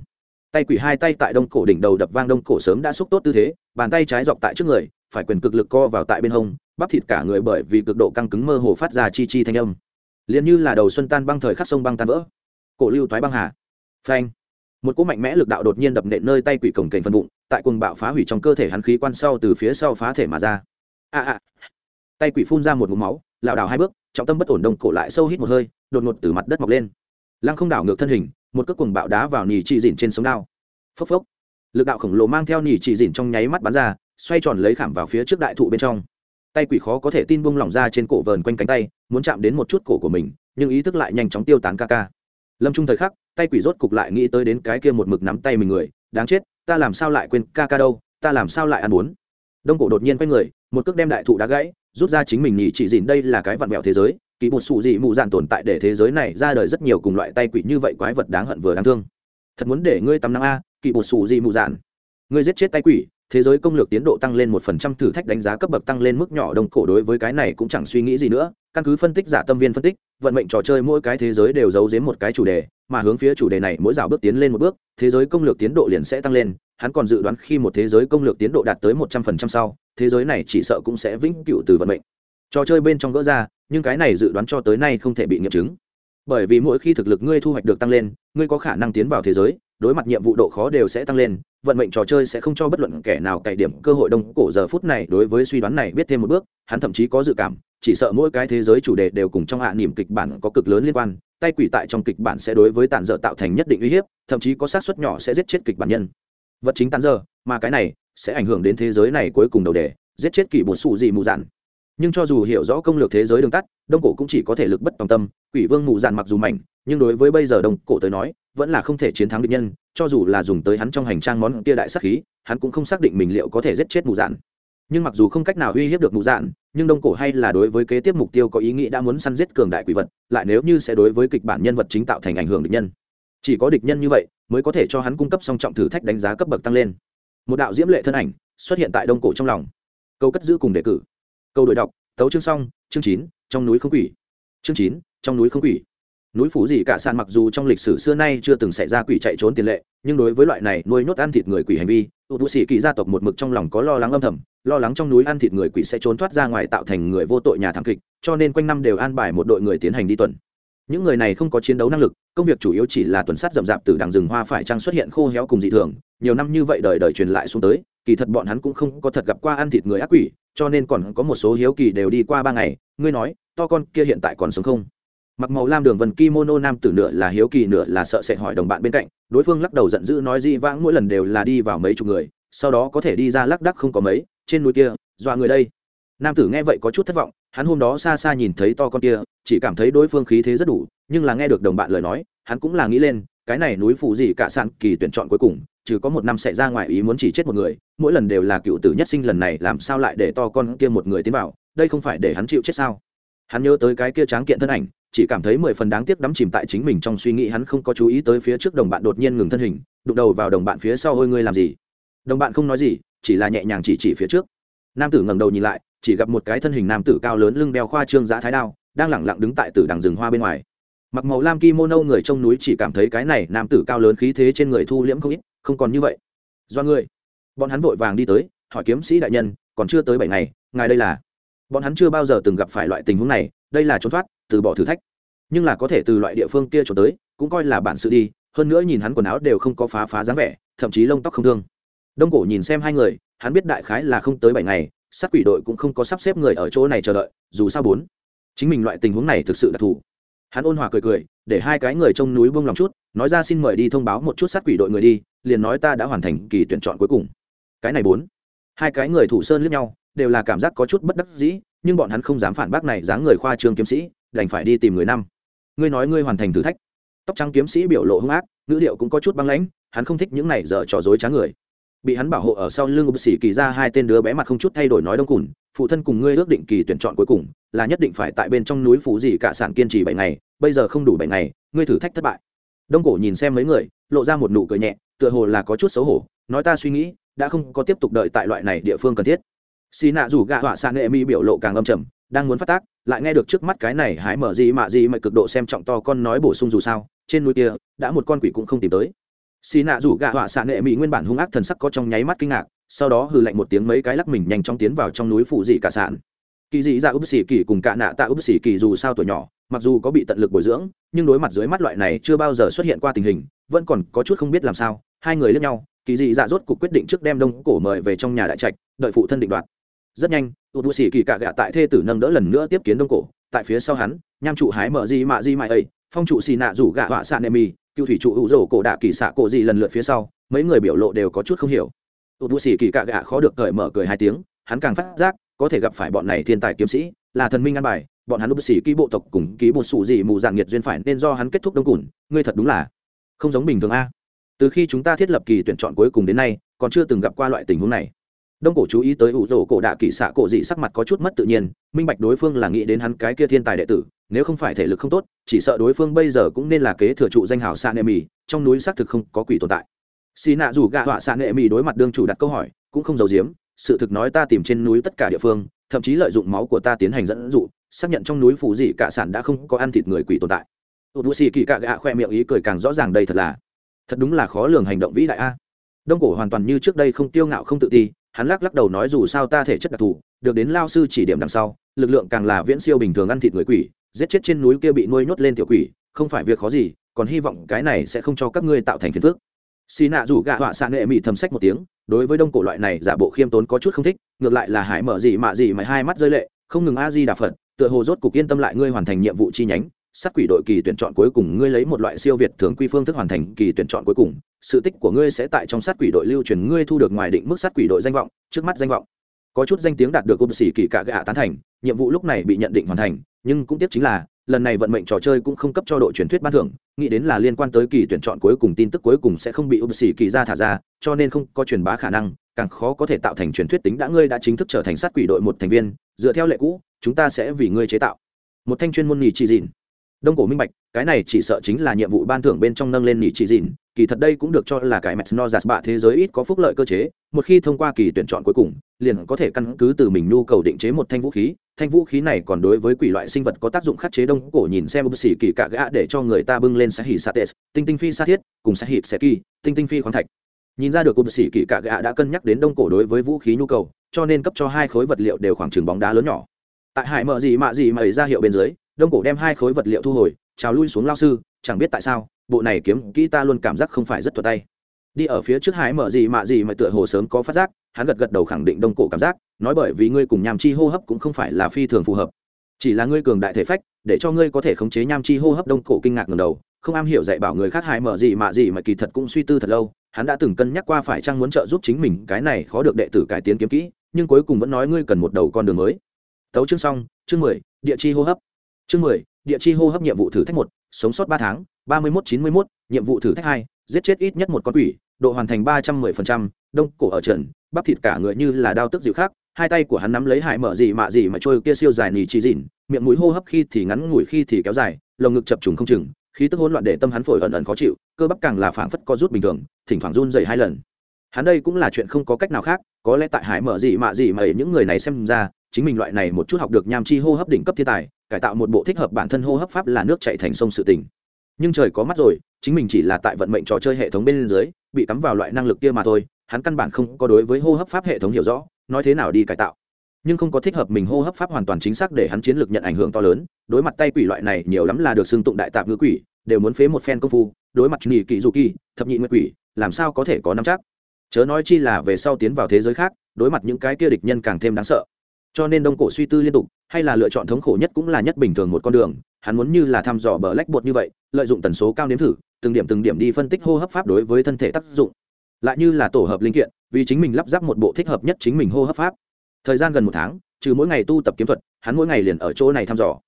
A: Tay quỷ hai tay tại đông cổ đỉnh đầu đập vang, đông cổ sớm đã xúc tốt tư thế, bàn tay trái dọc tại trước người, phải quyền cực lực co vào tại bên hông, bắp thịt cả người bởi vì cực độ căng cứng mơ hồ phát ra chi chi thanh âm. Liền như là đầu xuân tan băng thời khắc sông băng tan vỡ cổ lưu thoái băng hà. Phanh. Một cỗ mạnh mẽ lực đạo đột nhiên đập nện nơi tay quỷ cổng kềnh phần bụng, tại cuồng bạo phá hủy trong cơ thể hắn khí quan sau từ phía sau phá thể mà ra. A a. Tay quỷ phun ra một ngụm máu, lảo đảo hai bước, trọng tâm bất ổn đông cổ lại sâu hít một hơi, đột ngột từ mặt đất mọc lên. Lăng không đảo ngược thân hình, một cước cuồng bạo đá vào nỉ chỉ dỉn trên sống đao. Phốc phốc. Lực đạo khổng lồ mang theo nỉ chỉ dỉn trong nháy mắt bắn ra, xoay tròn lấy khảm vào phía trước đại thụ bên trong. Tay quỷ khó có thể tin bung lỏng ra trên cổ vờn quanh cánh tay, muốn chạm đến một chút cổ của mình, nhưng ý thức lại nhanh chóng tiêu tán ca ca lâm trung thời khắc, tay quỷ rốt cục lại nghĩ tới đến cái kia một mực nắm tay mình người, đáng chết, ta làm sao lại quên ca ca đâu, ta làm sao lại ăn bốn đông cổ đột nhiên quay người, một cước đem đại thụ đá gãy, rút ra chính mình nhỉ chỉ dìn đây là cái vặn vẹo thế giới, kỳ một sụ dị mụ dạn tồn tại để thế giới này ra đời rất nhiều cùng loại tay quỷ như vậy quái vật đáng hận vừa đáng thương. Thật muốn để ngươi tắm năng a, kỳ một sụ dị mụ dạn. Ngươi giết chết tay quỷ thế giới công lược tiến độ tăng lên một phần trăm, thử thách đánh giá cấp bậc tăng lên mức nhỏ đông cổ đối với cái này cũng chẳng suy nghĩ gì nữa. Căn cứ phân tích, giả tâm viên phân tích, vận mệnh trò chơi mỗi cái thế giới đều giấu giếm một cái chủ đề, mà hướng phía chủ đề này mỗi rào bước tiến lên một bước, thế giới công lược tiến độ liền sẽ tăng lên. Hắn còn dự đoán khi một thế giới công lược tiến độ đạt tới một trăm phần trăm sau, thế giới này chỉ sợ cũng sẽ vĩnh cửu từ vận mệnh. Trò chơi bên trong gỡ ra, nhưng cái này dự đoán cho tới nay không thể bị nghiệm chứng. Bởi vì mỗi khi thực lực ngươi thu hoạch được tăng lên, ngươi có khả năng tiến vào thế giới đối mặt nhiệm vụ độ khó đều sẽ tăng lên, vận mệnh trò chơi sẽ không cho bất luận kẻ nào cày điểm cơ hội đông. Cổ giờ phút này đối với suy đoán này biết thêm một bước, hắn thậm chí có dự cảm, chỉ sợ mỗi cái thế giới chủ đề đều cùng trong hạ niềm kịch bản có cực lớn liên quan, tay quỷ tại trong kịch bản sẽ đối với tàn dở tạo thành nhất định uy hiếp, thậm chí có xác suất nhỏ sẽ giết chết kịch bản nhân. Vật chính tàn dở, mà cái này sẽ ảnh hưởng đến thế giới này cuối cùng đầu đề, giết chết kỷ bột xù gì mù dạn. Nhưng cho dù hiểu rõ công lược thế giới đường tắt, đông cổ cũng chỉ có thể lực bất tòng tâm, quỷ vương mù dạn mặc dù mạnh, nhưng đối với bây giờ đông cổ tới nói vẫn là không thể chiến thắng địch nhân, cho dù là dùng tới hắn trong hành trang món kia đại sắc khí, hắn cũng không xác định mình liệu có thể giết chết mù dạn. Nhưng mặc dù không cách nào uy hiếp được mù dạn, nhưng đông cổ hay là đối với kế tiếp mục tiêu có ý nghĩ đã muốn săn giết cường đại quỷ vật, lại nếu như sẽ đối với kịch bản nhân vật chính tạo thành ảnh hưởng địch nhân. Chỉ có địch nhân như vậy, mới có thể cho hắn cung cấp song trọng thử thách đánh giá cấp bậc tăng lên. Một đạo diễm lệ thân ảnh xuất hiện tại đông cổ trong lòng. Câu cất giữ cùng đề cử. Câu đổi đọc. Tấu chương xong, chương chín, trong núi không quỷ. Chương chín, trong núi không quỷ núi phủ gì cả sàn mặc dù trong lịch sử xưa nay chưa từng xảy ra quỷ chạy trốn tiền lệ, nhưng đối với loại này nuôi nhốt ăn thịt người quỷ hành vi ụt bụi sĩ kỳ gia tộc một mực trong lòng có lo lắng âm thầm, lo lắng trong núi ăn thịt người quỷ sẽ trốn thoát ra ngoài tạo thành người vô tội nhà thảm kịch, cho nên quanh năm đều an bài một đội người tiến hành đi tuần. Những người này không có chiến đấu năng lực, công việc chủ yếu chỉ là tuần sát rậm rạp từ đằng rừng hoa phải trăng xuất hiện khô héo cùng dị thường, nhiều năm như vậy đời đời truyền lại xuống tới, kỳ thật bọn hắn cũng không có thật gặp qua ăn thịt người ác quỷ, cho nên còn có một số hiếu kỳ đều đi qua ba ngày, ngươi nói, to con kia hiện tại còn sống không? Mặc màu lam đường vần kimono nam tử nửa là hiếu kỳ, nửa là sợ sệt hỏi đồng bạn bên cạnh. Đối phương lắc đầu giận dữ nói di vãng mỗi lần đều là đi vào mấy chục người, sau đó có thể đi ra lắc đắc không có mấy, trên núi kia, dọa người đây. Nam tử nghe vậy có chút thất vọng, hắn hôm đó xa xa nhìn thấy to con kia, chỉ cảm thấy đối phương khí thế rất đủ, nhưng là nghe được đồng bạn lời nói, hắn cũng là nghĩ lên, cái này núi phủ gì cả sạn kỳ tuyển chọn cuối cùng, trừ có một năm xảy ra ngoài ý muốn chỉ chết một người, mỗi lần đều là cựu tử nhất sinh lần này, làm sao lại để to con kia một người tiến vào, đây không phải để hắn chịu chết sao? Hắn nhớ tới cái kia tráng kiện thân ảnh chỉ cảm thấy mười phần đáng tiếc đắm chìm tại chính mình trong suy nghĩ, hắn không có chú ý tới phía trước đồng bạn đột nhiên ngừng thân hình, đụng đầu vào đồng bạn phía sau, ôi, ngươi làm gì? Đồng bạn không nói gì, chỉ là nhẹ nhàng chỉ chỉ phía trước. Nam tử ngẩng đầu nhìn lại, chỉ gặp một cái thân hình nam tử cao lớn lưng đeo khoa trương giã thái đao, đang lẳng lặng đứng tại tử đằng rừng hoa bên ngoài. Mặc màu lam kimono người trong núi chỉ cảm thấy cái này nam tử cao lớn khí thế trên người thu liễm không ít, không còn như vậy. Do người bọn hắn vội vàng đi tới, hỏi kiếm sĩ đại nhân, còn chưa tới bảy ngày, ngài đây là? Bọn hắn chưa bao giờ từng gặp phải loại tình huống này, đây là trốn thoát từ bỏ thử thách. Nhưng là có thể từ loại địa phương kia trốn tới, cũng coi là bản sự đi, hơn nữa nhìn hắn quần áo đều không có phá phá dáng vẻ, thậm chí lông tóc không thương. Đông cổ nhìn xem hai người, hắn biết đại khái là không tới bảy ngày, sát quỷ đội cũng không có sắp xếp người ở chỗ này chờ đợi, dù sao bốn. Chính mình loại tình huống này thực sự đặc thù. Hắn ôn hòa cười cười, để hai cái người trong núi buông lòng chút, nói ra xin mời đi thông báo một chút sát quỷ đội người đi, liền nói ta đã hoàn thành kỳ tuyển chọn cuối cùng. Cái này bốn. Hai cái người thủ sơn lướt nhau, đều là cảm giác có chút bất đắc dĩ, nhưng bọn hắn không dám phản bác này dáng người khoa trương kiếm sĩ đành phải đi tìm người năm. Ngươi nói ngươi hoàn thành thử thách. Tóc trắng kiếm sĩ biểu lộ hung ác, ngữ điệu cũng có chút băng lãnh, hắn không thích những này dở trò dối trá người. Bị hắn bảo hộ ở sau lưng bác sĩ kỳ ra hai tên đứa bé mặt không chút thay đổi nói đông cùn, phụ thân cùng ngươi ước định kỳ tuyển chọn cuối cùng, là nhất định phải tại bên trong núi phủ gì cả sản kiên trì bảy ngày, bây giờ không đủ bảy ngày, ngươi thử thách thất bại. Đông cổ nhìn xem mấy người, lộ ra một nụ cười nhẹ, tựa hồ là có chút xấu hổ, nói ta suy nghĩ, đã không có tiếp tục đợi tại loại này địa phương cần thiết. Xì nạ rủ gạ họa xạ nghệ mi biểu lộ càng âm trầm đang muốn phát tác, lại nghe được trước mắt cái này hái mở gì mạ gì mà cực độ xem trọng to con nói bổ sung dù sao, trên núi kia, đã một con quỷ cũng không tìm tới. Xì nạ rủ gạ họa xạ nghệ mỹ nguyên bản hung ác thần sắc có trong nháy mắt kinh ngạc, sau đó hừ lạnh một tiếng mấy cái lắc mình nhanh chóng tiến vào trong núi phụ dị cả sản. Kỳ dị ra úp xỉ kỳ cùng cả nạ tạ úp xỉ kỳ dù sao tuổi nhỏ, mặc dù có bị tận lực bồi dưỡng, nhưng đối mặt dưới mắt loại này chưa bao giờ xuất hiện qua tình hình, vẫn còn có chút không biết làm sao, hai người lẫn nhau, kỳ dị dạ rốt cuộc quyết định trước đem đông cổ mời về trong nhà đại trạch, đợi phụ thân định đoạt. Rất nhanh út bù sĩ kỳ cạ gạ tại thê tử nâng đỡ lần nữa tiếp kiến đông cổ. Tại phía sau hắn, nham trụ hái mở gì mạ gì mại ấy, phong trụ xì nạ rủ gạ họa xạ nệ mì, cựu thủy trụ hữu rổ cổ đạ kỳ xạ cổ gì lần lượt phía sau, mấy người biểu lộ đều có chút không hiểu. Út bù sĩ kỳ cạ gạ khó được cởi mở cười hai tiếng, hắn càng phát giác, có thể gặp phải bọn này thiên tài kiếm sĩ, là thần minh ăn bài, bọn hắn út bù xỉ ký bộ tộc cùng ký một sủ gì mù dạng nhiệt duyên phải nên do hắn kết thúc đông cùn, ngươi thật đúng là không giống bình thường a. Từ khi chúng ta thiết lập kỳ tuyển chọn cuối cùng đến nay, còn chưa từng gặp qua loại tình huống này đông cổ chú ý tới ủ rổ cổ đạ kỳ xạ cổ dị sắc mặt có chút mất tự nhiên, minh bạch đối phương là nghĩ đến hắn cái kia thiên tài đệ tử, nếu không phải thể lực không tốt, chỉ sợ đối phương bây giờ cũng nên là kế thừa trụ danh hào xạ nệ mì, trong núi xác thực không có quỷ tồn tại. Xì nạ dù gạ họa xạ nệ mì đối mặt đương chủ đặt câu hỏi, cũng không giấu giếm, sự thực nói ta tìm trên núi tất cả địa phương, thậm chí lợi dụng máu của ta tiến hành dẫn dụ, xác nhận trong núi phủ dị cả sản đã không có ăn thịt người quỷ tồn tại. Tụt bù xì kỳ cạ gạ khoe miệng ý cười càng rõ ràng đây thật là, thật đúng là khó lường hành động vĩ đại a. Đông cổ hoàn toàn như trước đây không tiêu ngạo không tự ti hắn lắc lắc đầu nói dù sao ta thể chất đặc thù, được đến lao sư chỉ điểm đằng sau, lực lượng càng là viễn siêu bình thường ăn thịt người quỷ, giết chết trên núi kia bị nuôi nhốt lên tiểu quỷ, không phải việc khó gì, còn hy vọng cái này sẽ không cho các ngươi tạo thành phiền phức. Xì nạ rủ gạ họa xạ nghệ mị thầm sách một tiếng, đối với đông cổ loại này giả bộ khiêm tốn có chút không thích, ngược lại là hải mở gì mạ gì mà hai mắt rơi lệ, không ngừng a di đà phật, tựa hồ rốt cục yên tâm lại ngươi hoàn thành nhiệm vụ chi nhánh sát quỷ đội kỳ tuyển chọn cuối cùng ngươi lấy một loại siêu việt thường quy phương thức hoàn thành kỳ tuyển chọn cuối cùng, sự tích của ngươi sẽ tại trong sát quỷ đội lưu truyền, ngươi thu được ngoài định mức sát quỷ đội danh vọng, trước mắt danh vọng. Có chút danh tiếng đạt được ôm xỉ kỳ cả gạ tán thành, nhiệm vụ lúc này bị nhận định hoàn thành, nhưng cũng tiếp chính là, lần này vận mệnh trò chơi cũng không cấp cho đội truyền thuyết ban thưởng, nghĩ đến là liên quan tới kỳ tuyển chọn cuối cùng tin tức cuối cùng sẽ không bị ôm xỉ kỳ ra thả ra, cho nên không có truyền bá khả năng, càng khó có thể tạo thành truyền thuyết tính đã ngươi đã chính thức trở thành sát quỷ đội một thành viên, dựa theo lệ cũ, chúng ta sẽ vì ngươi chế tạo. Một thanh chuyên môn nhì chỉ dịn đông cổ minh bạch, cái này chỉ sợ chính là nhiệm vụ ban thưởng bên trong nâng lên nhị chỉ dìn kỳ thật đây cũng được cho là cái mẹt no giạt bạ thế giới ít có phúc lợi cơ chế, một khi thông qua kỳ tuyển chọn cuối cùng, liền có thể căn cứ từ mình nhu cầu định chế một thanh vũ khí, thanh vũ khí này còn đối với quỷ loại sinh vật có tác dụng khắc chế đông cổ nhìn xem bác sĩ kỳ cả gã để cho người ta bưng lên sẽ hỉ sa tes tinh tinh phi sa thiết, cùng sẽ hỉ sẽ kỳ tinh tinh phi khoáng thạch. Nhìn ra được bác sĩ kỳ cả gã đã cân nhắc đến đông cổ đối với vũ khí nhu cầu, cho nên cấp cho hai khối vật liệu đều khoảng chừng bóng đá lớn nhỏ. Tại hải mở gì mạ gì mà ra hiệu bên dưới đông cổ đem hai khối vật liệu thu hồi, trào lui xuống lao sư, chẳng biết tại sao, bộ này kiếm kỹ ta luôn cảm giác không phải rất thuật tay. Đi ở phía trước hái mở gì mạ gì mà tựa hồ sớm có phát giác, hắn gật gật đầu khẳng định đông cổ cảm giác, nói bởi vì ngươi cùng nham chi hô hấp cũng không phải là phi thường phù hợp. Chỉ là ngươi cường đại thể phách, để cho ngươi có thể khống chế nham chi hô hấp đông cổ kinh ngạc ngầm đầu, không am hiểu dạy bảo người khác hại mở gì mà gì mà kỳ thật cũng suy tư thật lâu, hắn đã từng cân nhắc qua phải chăng muốn trợ giúp chính mình, cái này khó được đệ tử cải tiến kiếm kỹ, nhưng cuối cùng vẫn nói ngươi cần một đầu con đường mới. Tấu chương xong, chương mười, địa chi hô hấp chương mười, địa chi hô hấp nhiệm vụ thử thách một, sống sót ba tháng, ba mươi mốt, chín mươi mốt, nhiệm vụ thử thách hai, giết chết ít nhất một con quỷ, độ hoàn thành ba trăm mười phần trăm, đông cổ ở trần, bắp thịt cả người như là đao tức dịu khác, hai tay của hắn nắm lấy hải mở gì mạ gì mà trôi kia siêu dài nỉ chỉ dịn miệng mũi hô hấp khi thì ngắn, ngủi khi thì kéo dài, lồng ngực chập trùng không chừng, khí tức hỗn loạn để tâm hắn phổi ẩn ẩn khó chịu, cơ bắp càng là phảng phất co rút bình thường, thỉnh thoảng run dày hai lần. Hắn đây cũng là chuyện không có cách nào khác, có lẽ tại hải mở gì mạ gì mà những người này xem ra, chính mình loại này một chút học được nham chi hô hấp đỉnh cấp thiên tài cải tạo một bộ thích hợp bản thân hô hấp pháp là nước chạy thành sông sự tình. Nhưng trời có mắt rồi, chính mình chỉ là tại vận mệnh trò chơi hệ thống bên dưới, bị cắm vào loại năng lực kia mà thôi, hắn căn bản không có đối với hô hấp pháp hệ thống hiểu rõ, nói thế nào đi cải tạo. Nhưng không có thích hợp mình hô hấp pháp hoàn toàn chính xác để hắn chiến lược nhận ảnh hưởng to lớn, đối mặt tay quỷ loại này nhiều lắm là được xưng tụng đại tạp ngữ quỷ, đều muốn phế một phen công phu, đối mặt nghỉ kỹ dù kỳ thập nhị nguyệt quỷ, làm sao có thể có năm chắc? Chớ nói chi là về sau tiến vào thế giới khác, đối mặt những cái kia địch nhân càng thêm đáng sợ cho nên đông cổ suy tư liên tục, hay là lựa chọn thống khổ nhất cũng là nhất bình thường một con đường, hắn muốn như là thăm dò bờ lách bột như vậy, lợi dụng tần số cao nếm thử, từng điểm từng điểm đi phân tích hô hấp pháp đối với thân thể tác dụng. Lại như là tổ hợp linh kiện, vì chính mình lắp ráp một bộ thích hợp nhất chính mình hô hấp pháp. Thời gian gần một tháng, trừ mỗi ngày tu tập kiếm thuật, hắn mỗi ngày liền ở chỗ này thăm dò.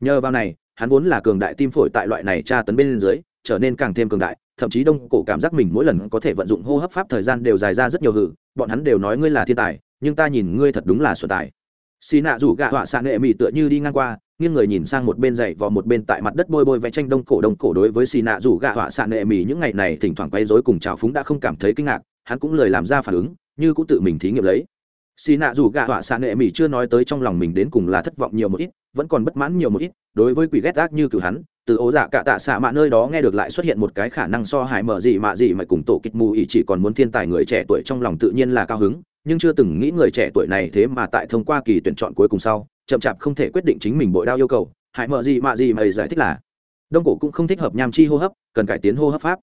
A: Nhờ vào này, hắn vốn là cường đại tim phổi tại loại này tra tấn bên dưới, trở nên càng thêm cường đại, thậm chí đông cổ cảm giác mình mỗi lần có thể vận dụng hô hấp pháp thời gian đều dài ra rất nhiều hử, bọn hắn đều nói ngươi là thiên tài, nhưng ta nhìn ngươi thật đúng là xuân tài xì nạ rủ gạ họa xạ nghệ mị tựa như đi ngang qua, nghiêng người nhìn sang một bên dậy vào một bên tại mặt đất bôi bôi vẽ tranh đông cổ đông cổ đối với xì nạ rủ gạ họa xạ nghệ mị những ngày này thỉnh thoảng quay rối cùng trào phúng đã không cảm thấy kinh ngạc, hắn cũng lời làm ra phản ứng, như cũng tự mình thí nghiệm lấy. Xì nạ rủ gạ họa xạ nghệ mỹ chưa nói tới trong lòng mình đến cùng là thất vọng nhiều một ít, vẫn còn bất mãn nhiều một ít, đối với quỷ ghét ác như cử hắn, từ ố dạ cạ tạ xạ mạ nơi đó nghe được lại xuất hiện một cái khả năng so hại mở gì mạ gì mà cùng tổ kịch mù ỉ chỉ còn muốn thiên tài người trẻ tuổi trong lòng tự nhiên là cao hứng nhưng chưa từng nghĩ người trẻ tuổi này thế mà tại thông qua kỳ tuyển chọn cuối cùng sau, chậm chạp không thể quyết định chính mình bội đao yêu cầu. Hại mợ gì mạ gì mày giải thích là, đông cổ cũng không thích hợp nham chi hô hấp, cần cải tiến hô hấp pháp.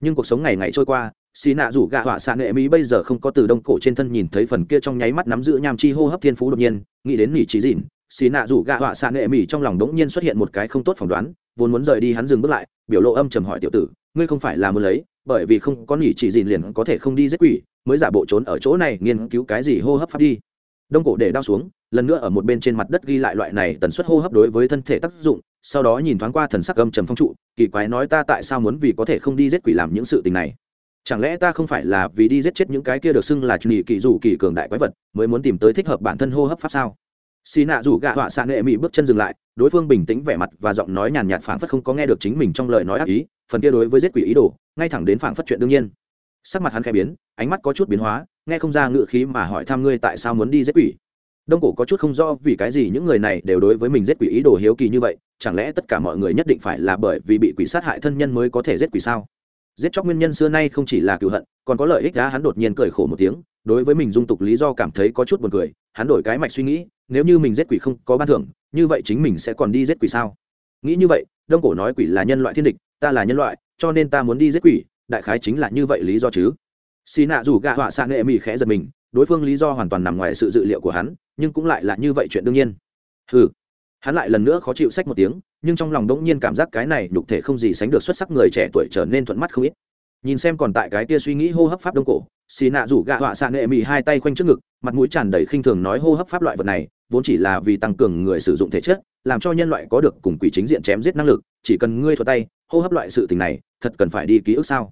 A: Nhưng cuộc sống ngày ngày trôi qua, xì nạ rủ gạ họa xạ nghệ mỹ bây giờ không có từ đông cổ trên thân nhìn thấy phần kia trong nháy mắt nắm giữ nham chi hô hấp thiên phú đột nhiên, nghĩ đến nghỉ trí dịn, xì nạ rủ gạ họa xạ nghệ mỹ trong lòng đống nhiên xuất hiện một cái không tốt phỏng đoán, vốn muốn rời đi hắn dừng bước lại, biểu lộ âm trầm hỏi tiểu tử, ngươi không phải là muốn lấy, bởi vì không có nghỉ chỉ dịn liền có thể không đi giết quỷ mới giả bộ trốn ở chỗ này nghiên cứu cái gì hô hấp pháp đi. Đông cổ để đao xuống, lần nữa ở một bên trên mặt đất ghi lại loại này tần suất hô hấp đối với thân thể tác dụng, sau đó nhìn thoáng qua thần sắc âm trầm phong trụ, kỳ quái nói ta tại sao muốn vì có thể không đi giết quỷ làm những sự tình này? Chẳng lẽ ta không phải là vì đi giết chết những cái kia được xưng là nhị kỳ dù kỳ cường đại quái vật, mới muốn tìm tới thích hợp bản thân hô hấp pháp sao? Xì nạ rủ gạ họa xạ nghệ mỹ bước chân dừng lại, đối phương bình tĩnh vẻ mặt và giọng nói nhàn nhạt phảng phất không có nghe được chính mình trong lời nói ác ý, phần kia đối với giết quỷ ý đồ, ngay thẳng đến phảng phất chuyện đương nhiên sắc mặt hắn khẽ biến, ánh mắt có chút biến hóa, nghe không ra ngự khí mà hỏi thăm ngươi tại sao muốn đi giết quỷ. Đông cổ có chút không rõ vì cái gì những người này đều đối với mình giết quỷ ý đồ hiếu kỳ như vậy, chẳng lẽ tất cả mọi người nhất định phải là bởi vì bị quỷ sát hại thân nhân mới có thể giết quỷ sao? Giết chóc nguyên nhân xưa nay không chỉ là cựu hận, còn có lợi ích đã hắn đột nhiên cười khổ một tiếng, đối với mình dung tục lý do cảm thấy có chút buồn cười, hắn đổi cái mạch suy nghĩ, nếu như mình giết quỷ không có ban thưởng, như vậy chính mình sẽ còn đi giết quỷ sao? Nghĩ như vậy, đông cổ nói quỷ là nhân loại thiên địch, ta là nhân loại, cho nên ta muốn đi giết quỷ đại khái chính là như vậy lý do chứ. Xì nạ dù gạ họa xạ nghệ mỹ khẽ giật mình, đối phương lý do hoàn toàn nằm ngoài sự dự liệu của hắn, nhưng cũng lại là như vậy chuyện đương nhiên. Ừ hắn lại lần nữa khó chịu sách một tiếng, nhưng trong lòng đống nhiên cảm giác cái này nhục thể không gì sánh được xuất sắc người trẻ tuổi trở nên thuận mắt không ít. Nhìn xem còn tại cái tia suy nghĩ hô hấp pháp đông cổ, xì nạ rủ gạ họa xạ nghệ mì hai tay khoanh trước ngực, mặt mũi tràn đầy khinh thường nói hô hấp pháp loại vật này vốn chỉ là vì tăng cường người sử dụng thể chất, làm cho nhân loại có được cùng quỷ chính diện chém giết năng lực, chỉ cần ngươi thuật tay, hô hấp loại sự tình này, thật cần phải đi ký ức sao?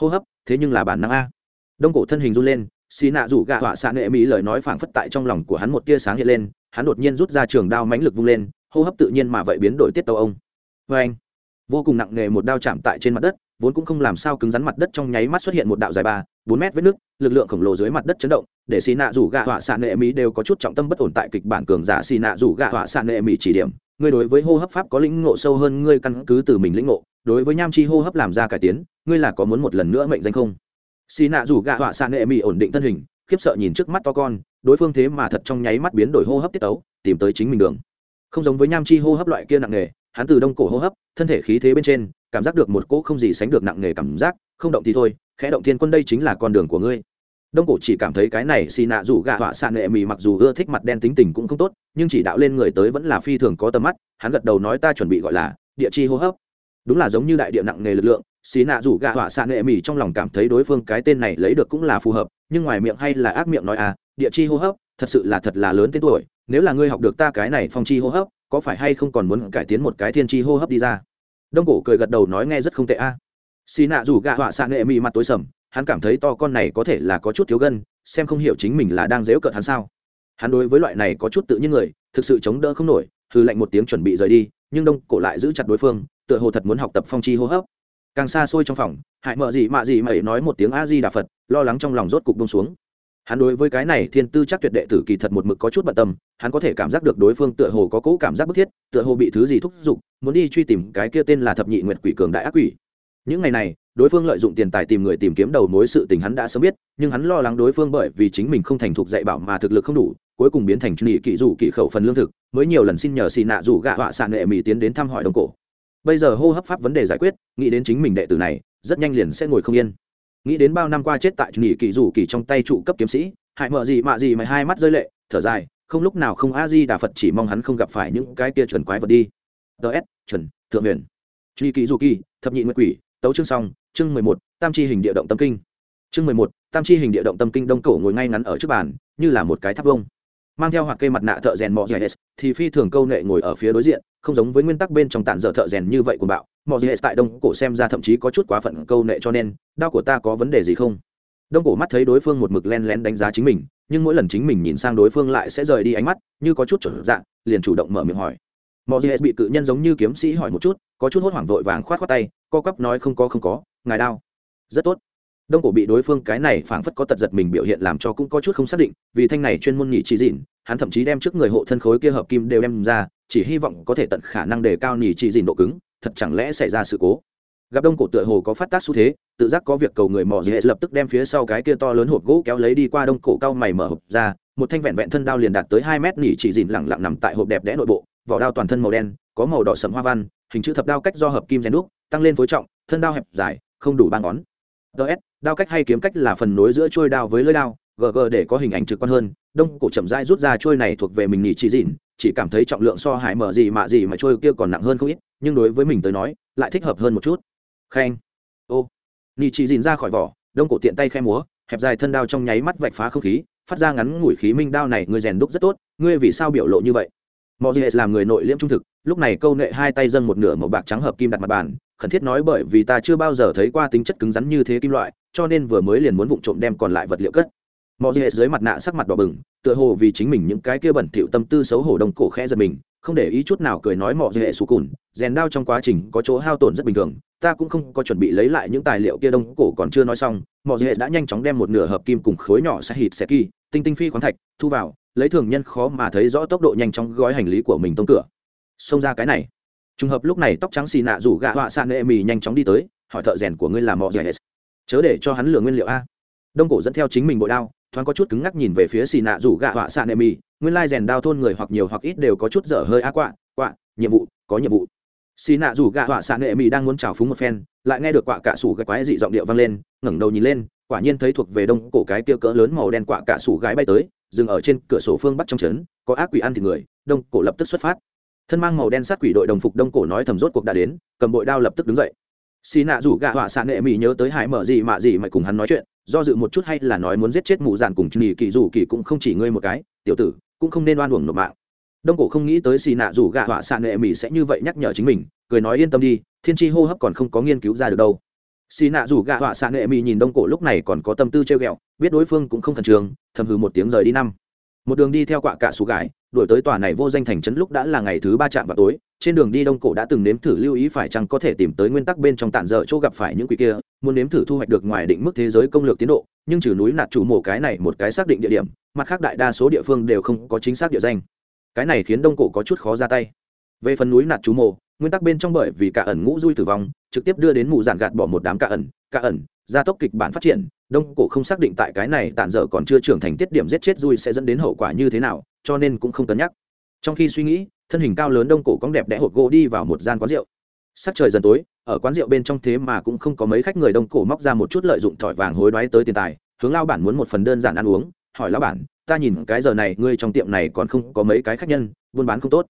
A: Hô hấp, thế nhưng là bản năng a. Đông cổ thân hình run lên, xì nạ rủ gạ họa xạ nghệ mỹ lời nói phảng phất tại trong lòng của hắn một tia sáng hiện lên, hắn đột nhiên rút ra trường đao mãnh lực vung lên, hô hấp tự nhiên mà vậy biến đổi tiết tàu ông. Vê anh vô cùng nặng nề một đao chạm tại trên mặt đất vốn cũng không làm sao cứng rắn mặt đất trong nháy mắt xuất hiện một đạo dài ba, bốn mét vết nước, lực lượng khổng lồ dưới mặt đất chấn động, để xì nạ rủ gạ họa xạ nệ mỹ đều có chút trọng tâm bất ổn tại kịch bản cường giả xì nạ rủ gạ họa xạ nệ mỹ chỉ điểm. Ngươi đối với hô hấp pháp có lĩnh ngộ sâu hơn, ngươi căn cứ từ mình lĩnh ngộ. Đối với nham chi hô hấp làm ra cải tiến, ngươi là có muốn một lần nữa mệnh danh không? Xì nạ rủ gạ họa xạ nệ mỹ ổn định thân hình, khiếp sợ nhìn trước mắt to con, đối phương thế mà thật trong nháy mắt biến đổi hô hấp tiết tấu, tìm tới chính mình đường. Không giống với nham chi hô hấp loại kia nặng nề hắn từ đông cổ hô hấp, thân thể khí thế bên trên, cảm giác được một cỗ không gì sánh được nặng nề cảm giác, không động thì thôi, khẽ động thiên quân đây chính là con đường của ngươi. Đông cổ chỉ cảm thấy cái này xì nạ rủ gạ họa xạ nệ mì mặc dù ưa thích mặt đen tính tình cũng không tốt, nhưng chỉ đạo lên người tới vẫn là phi thường có tầm mắt, hắn gật đầu nói ta chuẩn bị gọi là địa chi hô hấp. Đúng là giống như đại địa nặng nghề lực lượng, xì nạ rủ gạ họa xạ nệ mì trong lòng cảm thấy đối phương cái tên này lấy được cũng là phù hợp, nhưng ngoài miệng hay là ác miệng nói à địa chi hô hấp, thật sự là thật là lớn tên tuổi, nếu là ngươi học được ta cái này phong chi hô hấp có phải hay không còn muốn cải tiến một cái thiên chi hô hấp đi ra? Đông cổ cười gật đầu nói nghe rất không tệ a. À. xì nạ rủ gạ họa xạ nghệ mị mặt tối sầm, hắn cảm thấy to con này có thể là có chút thiếu gân, xem không hiểu chính mình là đang dếu cợt hắn sao. Hắn đối với loại này có chút tự nhiên người, thực sự chống đỡ không nổi hư lạnh một tiếng chuẩn bị rời đi, nhưng đông cổ lại giữ chặt đối phương, tựa hồ thật muốn học tập phong chi hô hấp. Càng xa xôi trong phòng, hại mợ gì mạ gì mày nói một tiếng a di đà phật, lo lắng trong lòng rốt cục bông xuống hắn đối với cái này thiên tư chắc tuyệt đệ tử kỳ thật một mực có chút bận tâm, hắn có thể cảm giác được đối phương tựa hồ có cỗ cảm giác bức thiết, tựa hồ bị thứ gì thúc giục, muốn đi truy tìm cái kia tên là thập nhị nguyệt quỷ cường đại ác quỷ. Những ngày này, đối phương lợi dụng tiền tài tìm người tìm kiếm đầu mối sự tình hắn đã sớm biết, nhưng hắn lo lắng đối phương bởi vì chính mình không thành thục dạy bảo mà thực lực không đủ, cuối cùng biến thành nghị kỵ rủ kỵ khẩu phần lương thực, mới nhiều lần xin nhờ xì nạ rủ gạ họa xạ nệ mỹ tiến đến thăm hỏi đồng cổ. Bây giờ hô hấp pháp vấn đề giải quyết, nghĩ đến chính mình đệ tử này, rất nhanh liền sẽ ngồi không yên nghĩ đến bao năm qua chết tại nghị kỵ rủ kỵ trong tay trụ cấp kiếm sĩ, hại mợ gì mạ gì mày hai mắt rơi lệ, thở dài, không lúc nào không a di đà phật chỉ mong hắn không gặp phải những cái kia chuẩn quái vật đi. Ts chuẩn, thượng huyền. Truy kỳ dù kỳ, thập nhị nguyệt quỷ, tấu chương xong, chương mười một, tam chi hình địa động tâm kinh. Chương mười một, tam chi hình địa động tâm kinh đông cổ ngồi ngay ngắn ở trước bàn, như là một cái tháp vông. Mang theo hoặc cây mặt nạ thợ rèn mọ dẻ thì phi thường câu nệ ngồi ở phía đối diện, không giống với nguyên tắc bên trong tản dở thợ rèn như vậy của bạo mọ dẻ tại đông cổ xem ra thậm chí có chút quá phận câu nệ cho nên đau của ta có vấn đề gì không? Đông cổ mắt thấy đối phương một mực len lén đánh giá chính mình, nhưng mỗi lần chính mình nhìn sang đối phương lại sẽ rời đi ánh mắt, như có chút trở dạng, liền chủ động mở miệng hỏi. Mọi gì bị cự nhân giống như kiếm sĩ hỏi một chút, có chút hốt hoảng vội vàng khoát khoát tay, co quắp nói không có không có, ngài đau? rất tốt. Đông cổ bị đối phương cái này phảng phất có tật giật mình biểu hiện làm cho cũng có chút không xác định, vì thanh này chuyên môn nhị chỉ dịn, hắn thậm chí đem trước người hộ thân khối kia hợp kim đều đem ra, chỉ hy vọng có thể tận khả năng đề cao nhị chỉ dịn độ cứng thật chẳng lẽ xảy ra sự cố? Gặp đông cổ tựa hồ có phát tác xu thế, tự giác có việc cầu người mò dễ lập tức đem phía sau cái kia to lớn hộp gỗ kéo lấy đi qua đông cổ cao mày mở hộp ra, một thanh vẹn vẹn thân đao liền đạt tới hai mét nỉ chỉ dìn lẳng lặng nằm tại hộp đẹp đẽ nội bộ, vỏ đao toàn thân màu đen, có màu đỏ sầm hoa văn, hình chữ thập đao cách do hợp kim rèn đúc, tăng lên phối trọng, thân đao hẹp dài, không đủ ba ngón. Ts đao cách hay kiếm cách là phần nối giữa trôi đao với lưỡi đao gg để có hình ảnh trực quan hơn đông cổ chậm rãi rút ra trôi này thuộc về mình nhỉ chỉ dịn, chỉ cảm thấy trọng lượng so hải mở gì mà gì mà trôi kia còn nặng hơn không ít, nhưng đối với mình tới nói, lại thích hợp hơn một chút. Khen. Ô. Nhỉ chỉ dịn ra khỏi vỏ, đông cổ tiện tay khe múa, hẹp dài thân đao trong nháy mắt vạch phá không khí, phát ra ngắn ngủi khí minh đao này, ngươi rèn đúc rất tốt, ngươi vì sao biểu lộ như vậy? Mọi gì làm người nội liễm trung thực, lúc này câu nệ hai tay dâng một nửa màu bạc trắng hợp kim đặt mặt bàn, khẩn thiết nói bởi vì ta chưa bao giờ thấy qua tính chất cứng rắn như thế kim loại, cho nên vừa mới liền muốn vụng trộm đem còn lại vật liệu cất mọi gì dưới mặt nạ sắc mặt đỏ bừng, tựa hồ vì chính mình những cái kia bẩn thỉu tâm tư xấu hổ đông cổ khẽ giật mình, không để ý chút nào cười nói mọi gì hệ sù cùn, rèn đao trong quá trình có chỗ hao tổn rất bình thường, ta cũng không có chuẩn bị lấy lại những tài liệu kia đông cổ còn chưa nói xong mọi gì hệ đã nhanh chóng đem một nửa hợp kim cùng khối nhỏ sẽ hít sẽ kỳ, tinh tinh phi khoáng thạch, thu vào, lấy thường nhân khó mà thấy rõ tốc độ nhanh chóng gói hành lý của mình tông cửa. Xông ra cái này. Trùng hợp lúc này tóc trắng xì nạ rủ gạ họa xạ nệ mì nhanh chóng đi tới, hỏi thợ rèn của ngươi là mọi dẻ chớ để cho hắn lừa nguyên liệu a. Đông cổ dẫn theo chính mình bội đao thoáng có chút cứng ngắc nhìn về phía xì nạ rủ gạ họa xạ nệ mì. Nguyên lai rèn đao thôn người hoặc nhiều hoặc ít đều có chút dở hơi á quạ quạ, nhiệm vụ, có nhiệm vụ. Xì nạ rủ gạ họa xạ nệ mì đang muốn trào phúng một phen, lại nghe được quạ cạ sủ gạch quái dị giọng điệu vang lên, ngẩng đầu nhìn lên, quả nhiên thấy thuộc về đông cổ cái tiêu cỡ lớn màu đen quạ cạ sủ gái bay tới, dừng ở trên cửa sổ phương bắc trong trấn, có ác quỷ ăn thì người, đông cổ lập tức xuất phát. Thân mang màu đen sát quỷ đội đồng phục đông cổ nói thầm rốt cuộc đã đến, cầm bội đao lập tức đứng dậy xì nạ rủ gạ họa xạ nệ mỹ nhớ tới hải mở gì mạ gì mày cùng hắn nói chuyện, do dự một chút hay là nói muốn giết chết mụ dạn cùng chị kỳ rủ kỳ cũng không chỉ ngươi một cái, tiểu tử, cũng không nên oan uổng nộp mạng. Đông cổ không nghĩ tới xì nạ rủ gạ họa xạ nệ mỹ sẽ như vậy nhắc nhở chính mình, cười nói yên tâm đi, thiên tri hô hấp còn không có nghiên cứu ra được đâu. Xì nạ rủ gạ họa xạ nệ mỹ nhìn đông cổ lúc này còn có tâm tư treo ghẹo, biết đối phương cũng không khẩn trương, thầm hừ một tiếng rời đi năm một đường đi theo quạ cạ xù gải đuổi tới tòa này vô danh thành trấn lúc đã là ngày thứ ba trạm vào tối, trên đường đi đông cổ đã từng nếm thử lưu ý phải chăng có thể tìm tới nguyên tắc bên trong tản dở chỗ gặp phải những quỷ kia, muốn nếm thử thu hoạch được ngoài định mức thế giới công lược tiến độ, nhưng trừ núi nạt chủ mổ cái này một cái xác định địa điểm, mặt khác đại đa số địa phương đều không có chính xác địa danh. Cái này khiến đông cổ có chút khó ra tay. Về phần núi nạt chủ mổ, nguyên tắc bên trong bởi vì cả ẩn ngũ dui tử vong, trực tiếp đưa đến mù giản gạt bỏ một đám cả ẩn cả ẩn, gia tốc kịch bản phát triển đông cổ không xác định tại cái này tản dở còn chưa trưởng thành tiết điểm giết chết dui sẽ dẫn đến hậu quả như thế nào, cho nên cũng không cân nhắc. Trong khi suy nghĩ, thân hình cao lớn đông cổ cóng đẹp đẽ hột gỗ đi vào một gian quán rượu. Sắc trời dần tối, ở quán rượu bên trong thế mà cũng không có mấy khách người đông cổ móc ra một chút lợi dụng thỏi vàng hối đoái tới tiền tài, hướng lao bản muốn một phần đơn giản ăn uống, hỏi lao bản, ta nhìn cái giờ này ngươi trong tiệm này còn không có mấy cái khách nhân, buôn bán không tốt.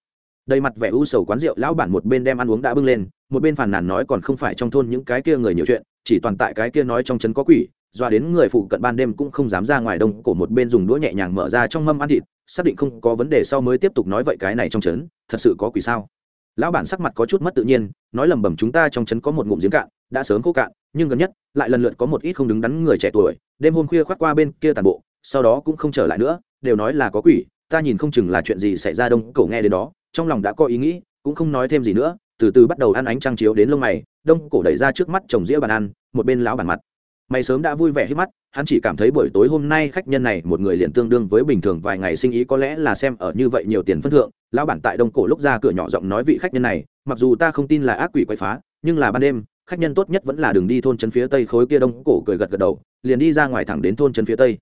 A: Đầy mặt vẻ u sầu quán rượu, lão bản một bên đem ăn uống đã bưng lên, một bên phàn nàn nói còn không phải trong thôn những cái kia người nhiều chuyện, chỉ toàn tại cái kia nói trong trấn có quỷ doa đến người phụ cận ban đêm cũng không dám ra ngoài đông cổ một bên dùng đũa nhẹ nhàng mở ra trong mâm ăn thịt, xác định không có vấn đề sau mới tiếp tục nói vậy cái này trong trấn, thật sự có quỷ sao? Lão bản sắc mặt có chút mất tự nhiên, nói lầm bầm chúng ta trong trấn có một ngụm giếng cạn, đã sớm khô cạn, nhưng gần nhất, lại lần lượt có một ít không đứng đắn người trẻ tuổi, đêm hôm khuya khoác qua bên kia tàn bộ, sau đó cũng không trở lại nữa, đều nói là có quỷ, ta nhìn không chừng là chuyện gì xảy ra đông cổ nghe đến đó, trong lòng đã có ý nghĩ, cũng không nói thêm gì nữa, từ từ bắt đầu ăn ánh trăng chiếu đến lông mày, đông cổ đẩy ra trước mắt chồng dĩa bàn ăn, một bên lão bản mặt mày sớm đã vui vẻ hết mắt, hắn chỉ cảm thấy buổi tối hôm nay khách nhân này một người liền tương đương với bình thường vài ngày sinh ý có lẽ là xem ở như vậy nhiều tiền phân thượng. Lão bản tại đông cổ lúc ra cửa nhỏ giọng nói vị khách nhân này, mặc dù ta không tin là ác quỷ quậy phá, nhưng là ban đêm, khách nhân tốt nhất vẫn là đường đi thôn trấn phía tây khối kia đông cổ cười gật gật đầu, liền đi ra ngoài thẳng đến thôn trấn phía tây.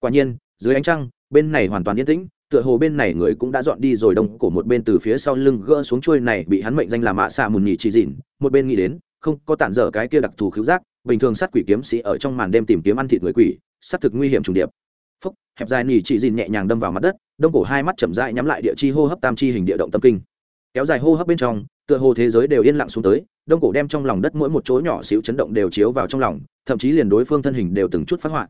A: Quả nhiên, dưới ánh trăng, bên này hoàn toàn yên tĩnh, tựa hồ bên này người cũng đã dọn đi rồi. Đông cổ một bên từ phía sau lưng gỡ xuống chuôi này bị hắn mệnh danh là mạ xạ mùn nhì chỉ dịn một bên nghĩ đến, không có tản dở cái kia đặc thù khiếu giác bình thường sát quỷ kiếm sĩ ở trong màn đêm tìm kiếm ăn thịt người quỷ, sát thực nguy hiểm trùng điệp. Phúc, hẹp dài nỉ chỉ dìn nhẹ nhàng đâm vào mặt đất, đông cổ hai mắt chậm rãi nhắm lại địa chi hô hấp tam chi hình địa động tâm kinh. Kéo dài hô hấp bên trong, tựa hồ thế giới đều yên lặng xuống tới, đông cổ đem trong lòng đất mỗi một chỗ nhỏ xíu chấn động đều chiếu vào trong lòng, thậm chí liền đối phương thân hình đều từng chút phát họa.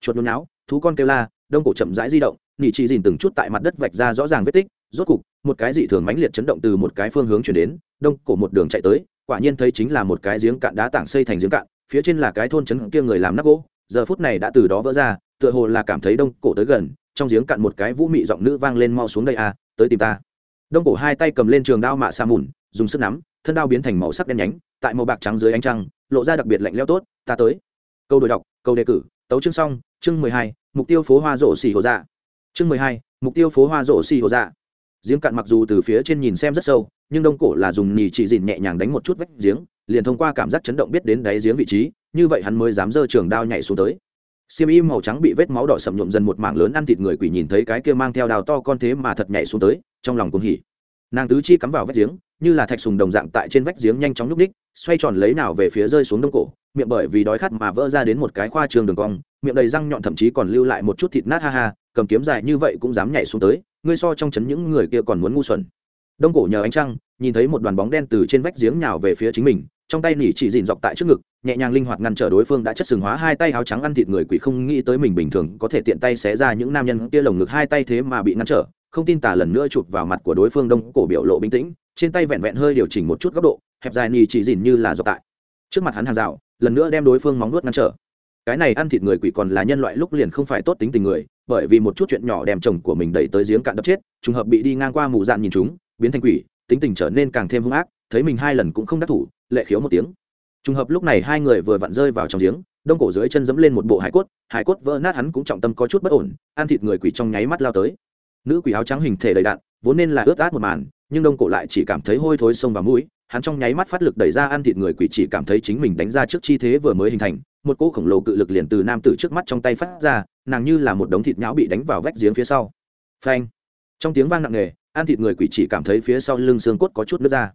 A: Chuột nôn não thú con kêu la, đông cổ chậm rãi di động, nỉ chỉ dìn từng chút tại mặt đất vạch ra rõ ràng vết tích, rốt cục, một cái dị thường mãnh liệt chấn động từ một cái phương hướng chuyển đến, đông cổ một đường chạy tới, quả nhiên thấy chính là một cái giếng cạn đá tảng xây thành giếng cạn phía trên là cái thôn trấn kia người làm nắp gỗ, giờ phút này đã từ đó vỡ ra, tựa hồ là cảm thấy đông cổ tới gần, trong giếng cạn một cái vũ mị giọng nữ vang lên mau xuống đây a tới tìm ta. Đông cổ hai tay cầm lên trường đao mạ sa mùn, dùng sức nắm, thân đao biến thành màu sắc đen nhánh, tại màu bạc trắng dưới ánh trăng, lộ ra đặc biệt lạnh lẽo tốt, ta tới. Câu đổi đọc, câu đề cử, tấu chương xong, chương mười hai, mục tiêu phố hoa rổ xỉ hồ dạ. Chương mười hai, mục tiêu phố hoa rổ xỉ hồ dạ. Giếng cạn mặc dù từ phía trên nhìn xem rất sâu, nhưng đông cổ là dùng nhì chỉ dìn nhẹ nhàng đánh một chút vách giếng liền thông qua cảm giác chấn động biết đến đáy giếng vị trí, như vậy hắn mới dám giơ trường đao nhảy xuống tới. Xiêm y màu trắng bị vết máu đỏ sậm nhuộm dần một mảng lớn ăn thịt người quỷ nhìn thấy cái kia mang theo đào to con thế mà thật nhảy xuống tới, trong lòng cũng hỉ. Nàng tứ chi cắm vào vách giếng, như là thạch sùng đồng dạng tại trên vách giếng nhanh chóng nhúc ních xoay tròn lấy nào về phía rơi xuống đông cổ, miệng bởi vì đói khát mà vỡ ra đến một cái khoa trường đường cong, miệng đầy răng nhọn thậm chí còn lưu lại một chút thịt nát ha ha, cầm kiếm dài như vậy cũng dám nhảy xuống tới, ngươi so trong chấn những người kia còn muốn ngu xuẩn đông cổ nhờ ánh trăng, nhìn thấy một đoàn bóng đen từ trên vách giếng nhào về phía chính mình, trong tay nỉ chỉ dìn dọc tại trước ngực, nhẹ nhàng linh hoạt ngăn trở đối phương đã chất sừng hóa hai tay áo trắng ăn thịt người quỷ không nghĩ tới mình bình thường có thể tiện tay xé ra những nam nhân kia lồng ngực hai tay thế mà bị ngăn trở, không tin tả lần nữa chụp vào mặt của đối phương đông cổ biểu lộ bình tĩnh, trên tay vẹn vẹn hơi điều chỉnh một chút góc độ, hẹp dài nỉ chỉ dìn như là dọc tại trước mặt hắn hàng rào, lần nữa đem đối phương móng nuốt ngăn trở. Cái này ăn thịt người quỷ còn là nhân loại lúc liền không phải tốt tính tình người, bởi vì một chút chuyện nhỏ đem chồng của mình đẩy tới giếng cạn đập chết, trùng hợp bị đi ngang qua mù dạn nhìn chúng biến thành quỷ, tính tình trở nên càng thêm hung ác, thấy mình hai lần cũng không đắc thủ, lệ khiếu một tiếng. Trùng hợp lúc này hai người vừa vặn rơi vào trong giếng, đông cổ dưới chân dẫm lên một bộ hải cốt hải cốt vỡ nát hắn cũng trọng tâm có chút bất ổn, ăn thịt người quỷ trong nháy mắt lao tới. Nữ quỷ áo trắng hình thể đầy đạn, vốn nên là ướt át một màn, nhưng đông cổ lại chỉ cảm thấy hôi thối sông vào mũi, hắn trong nháy mắt phát lực đẩy ra ăn thịt người quỷ chỉ cảm thấy chính mình đánh ra trước chi thế vừa mới hình thành, một cỗ khổng lồ cự lực liền từ nam tử trước mắt trong tay phát ra, nàng như là một đống thịt nhão bị đánh vào vách giếng phía sau. Phanh! Trong tiếng vang nặng nề ăn thịt người quỷ chỉ cảm thấy phía sau lưng xương cốt có chút nước ra.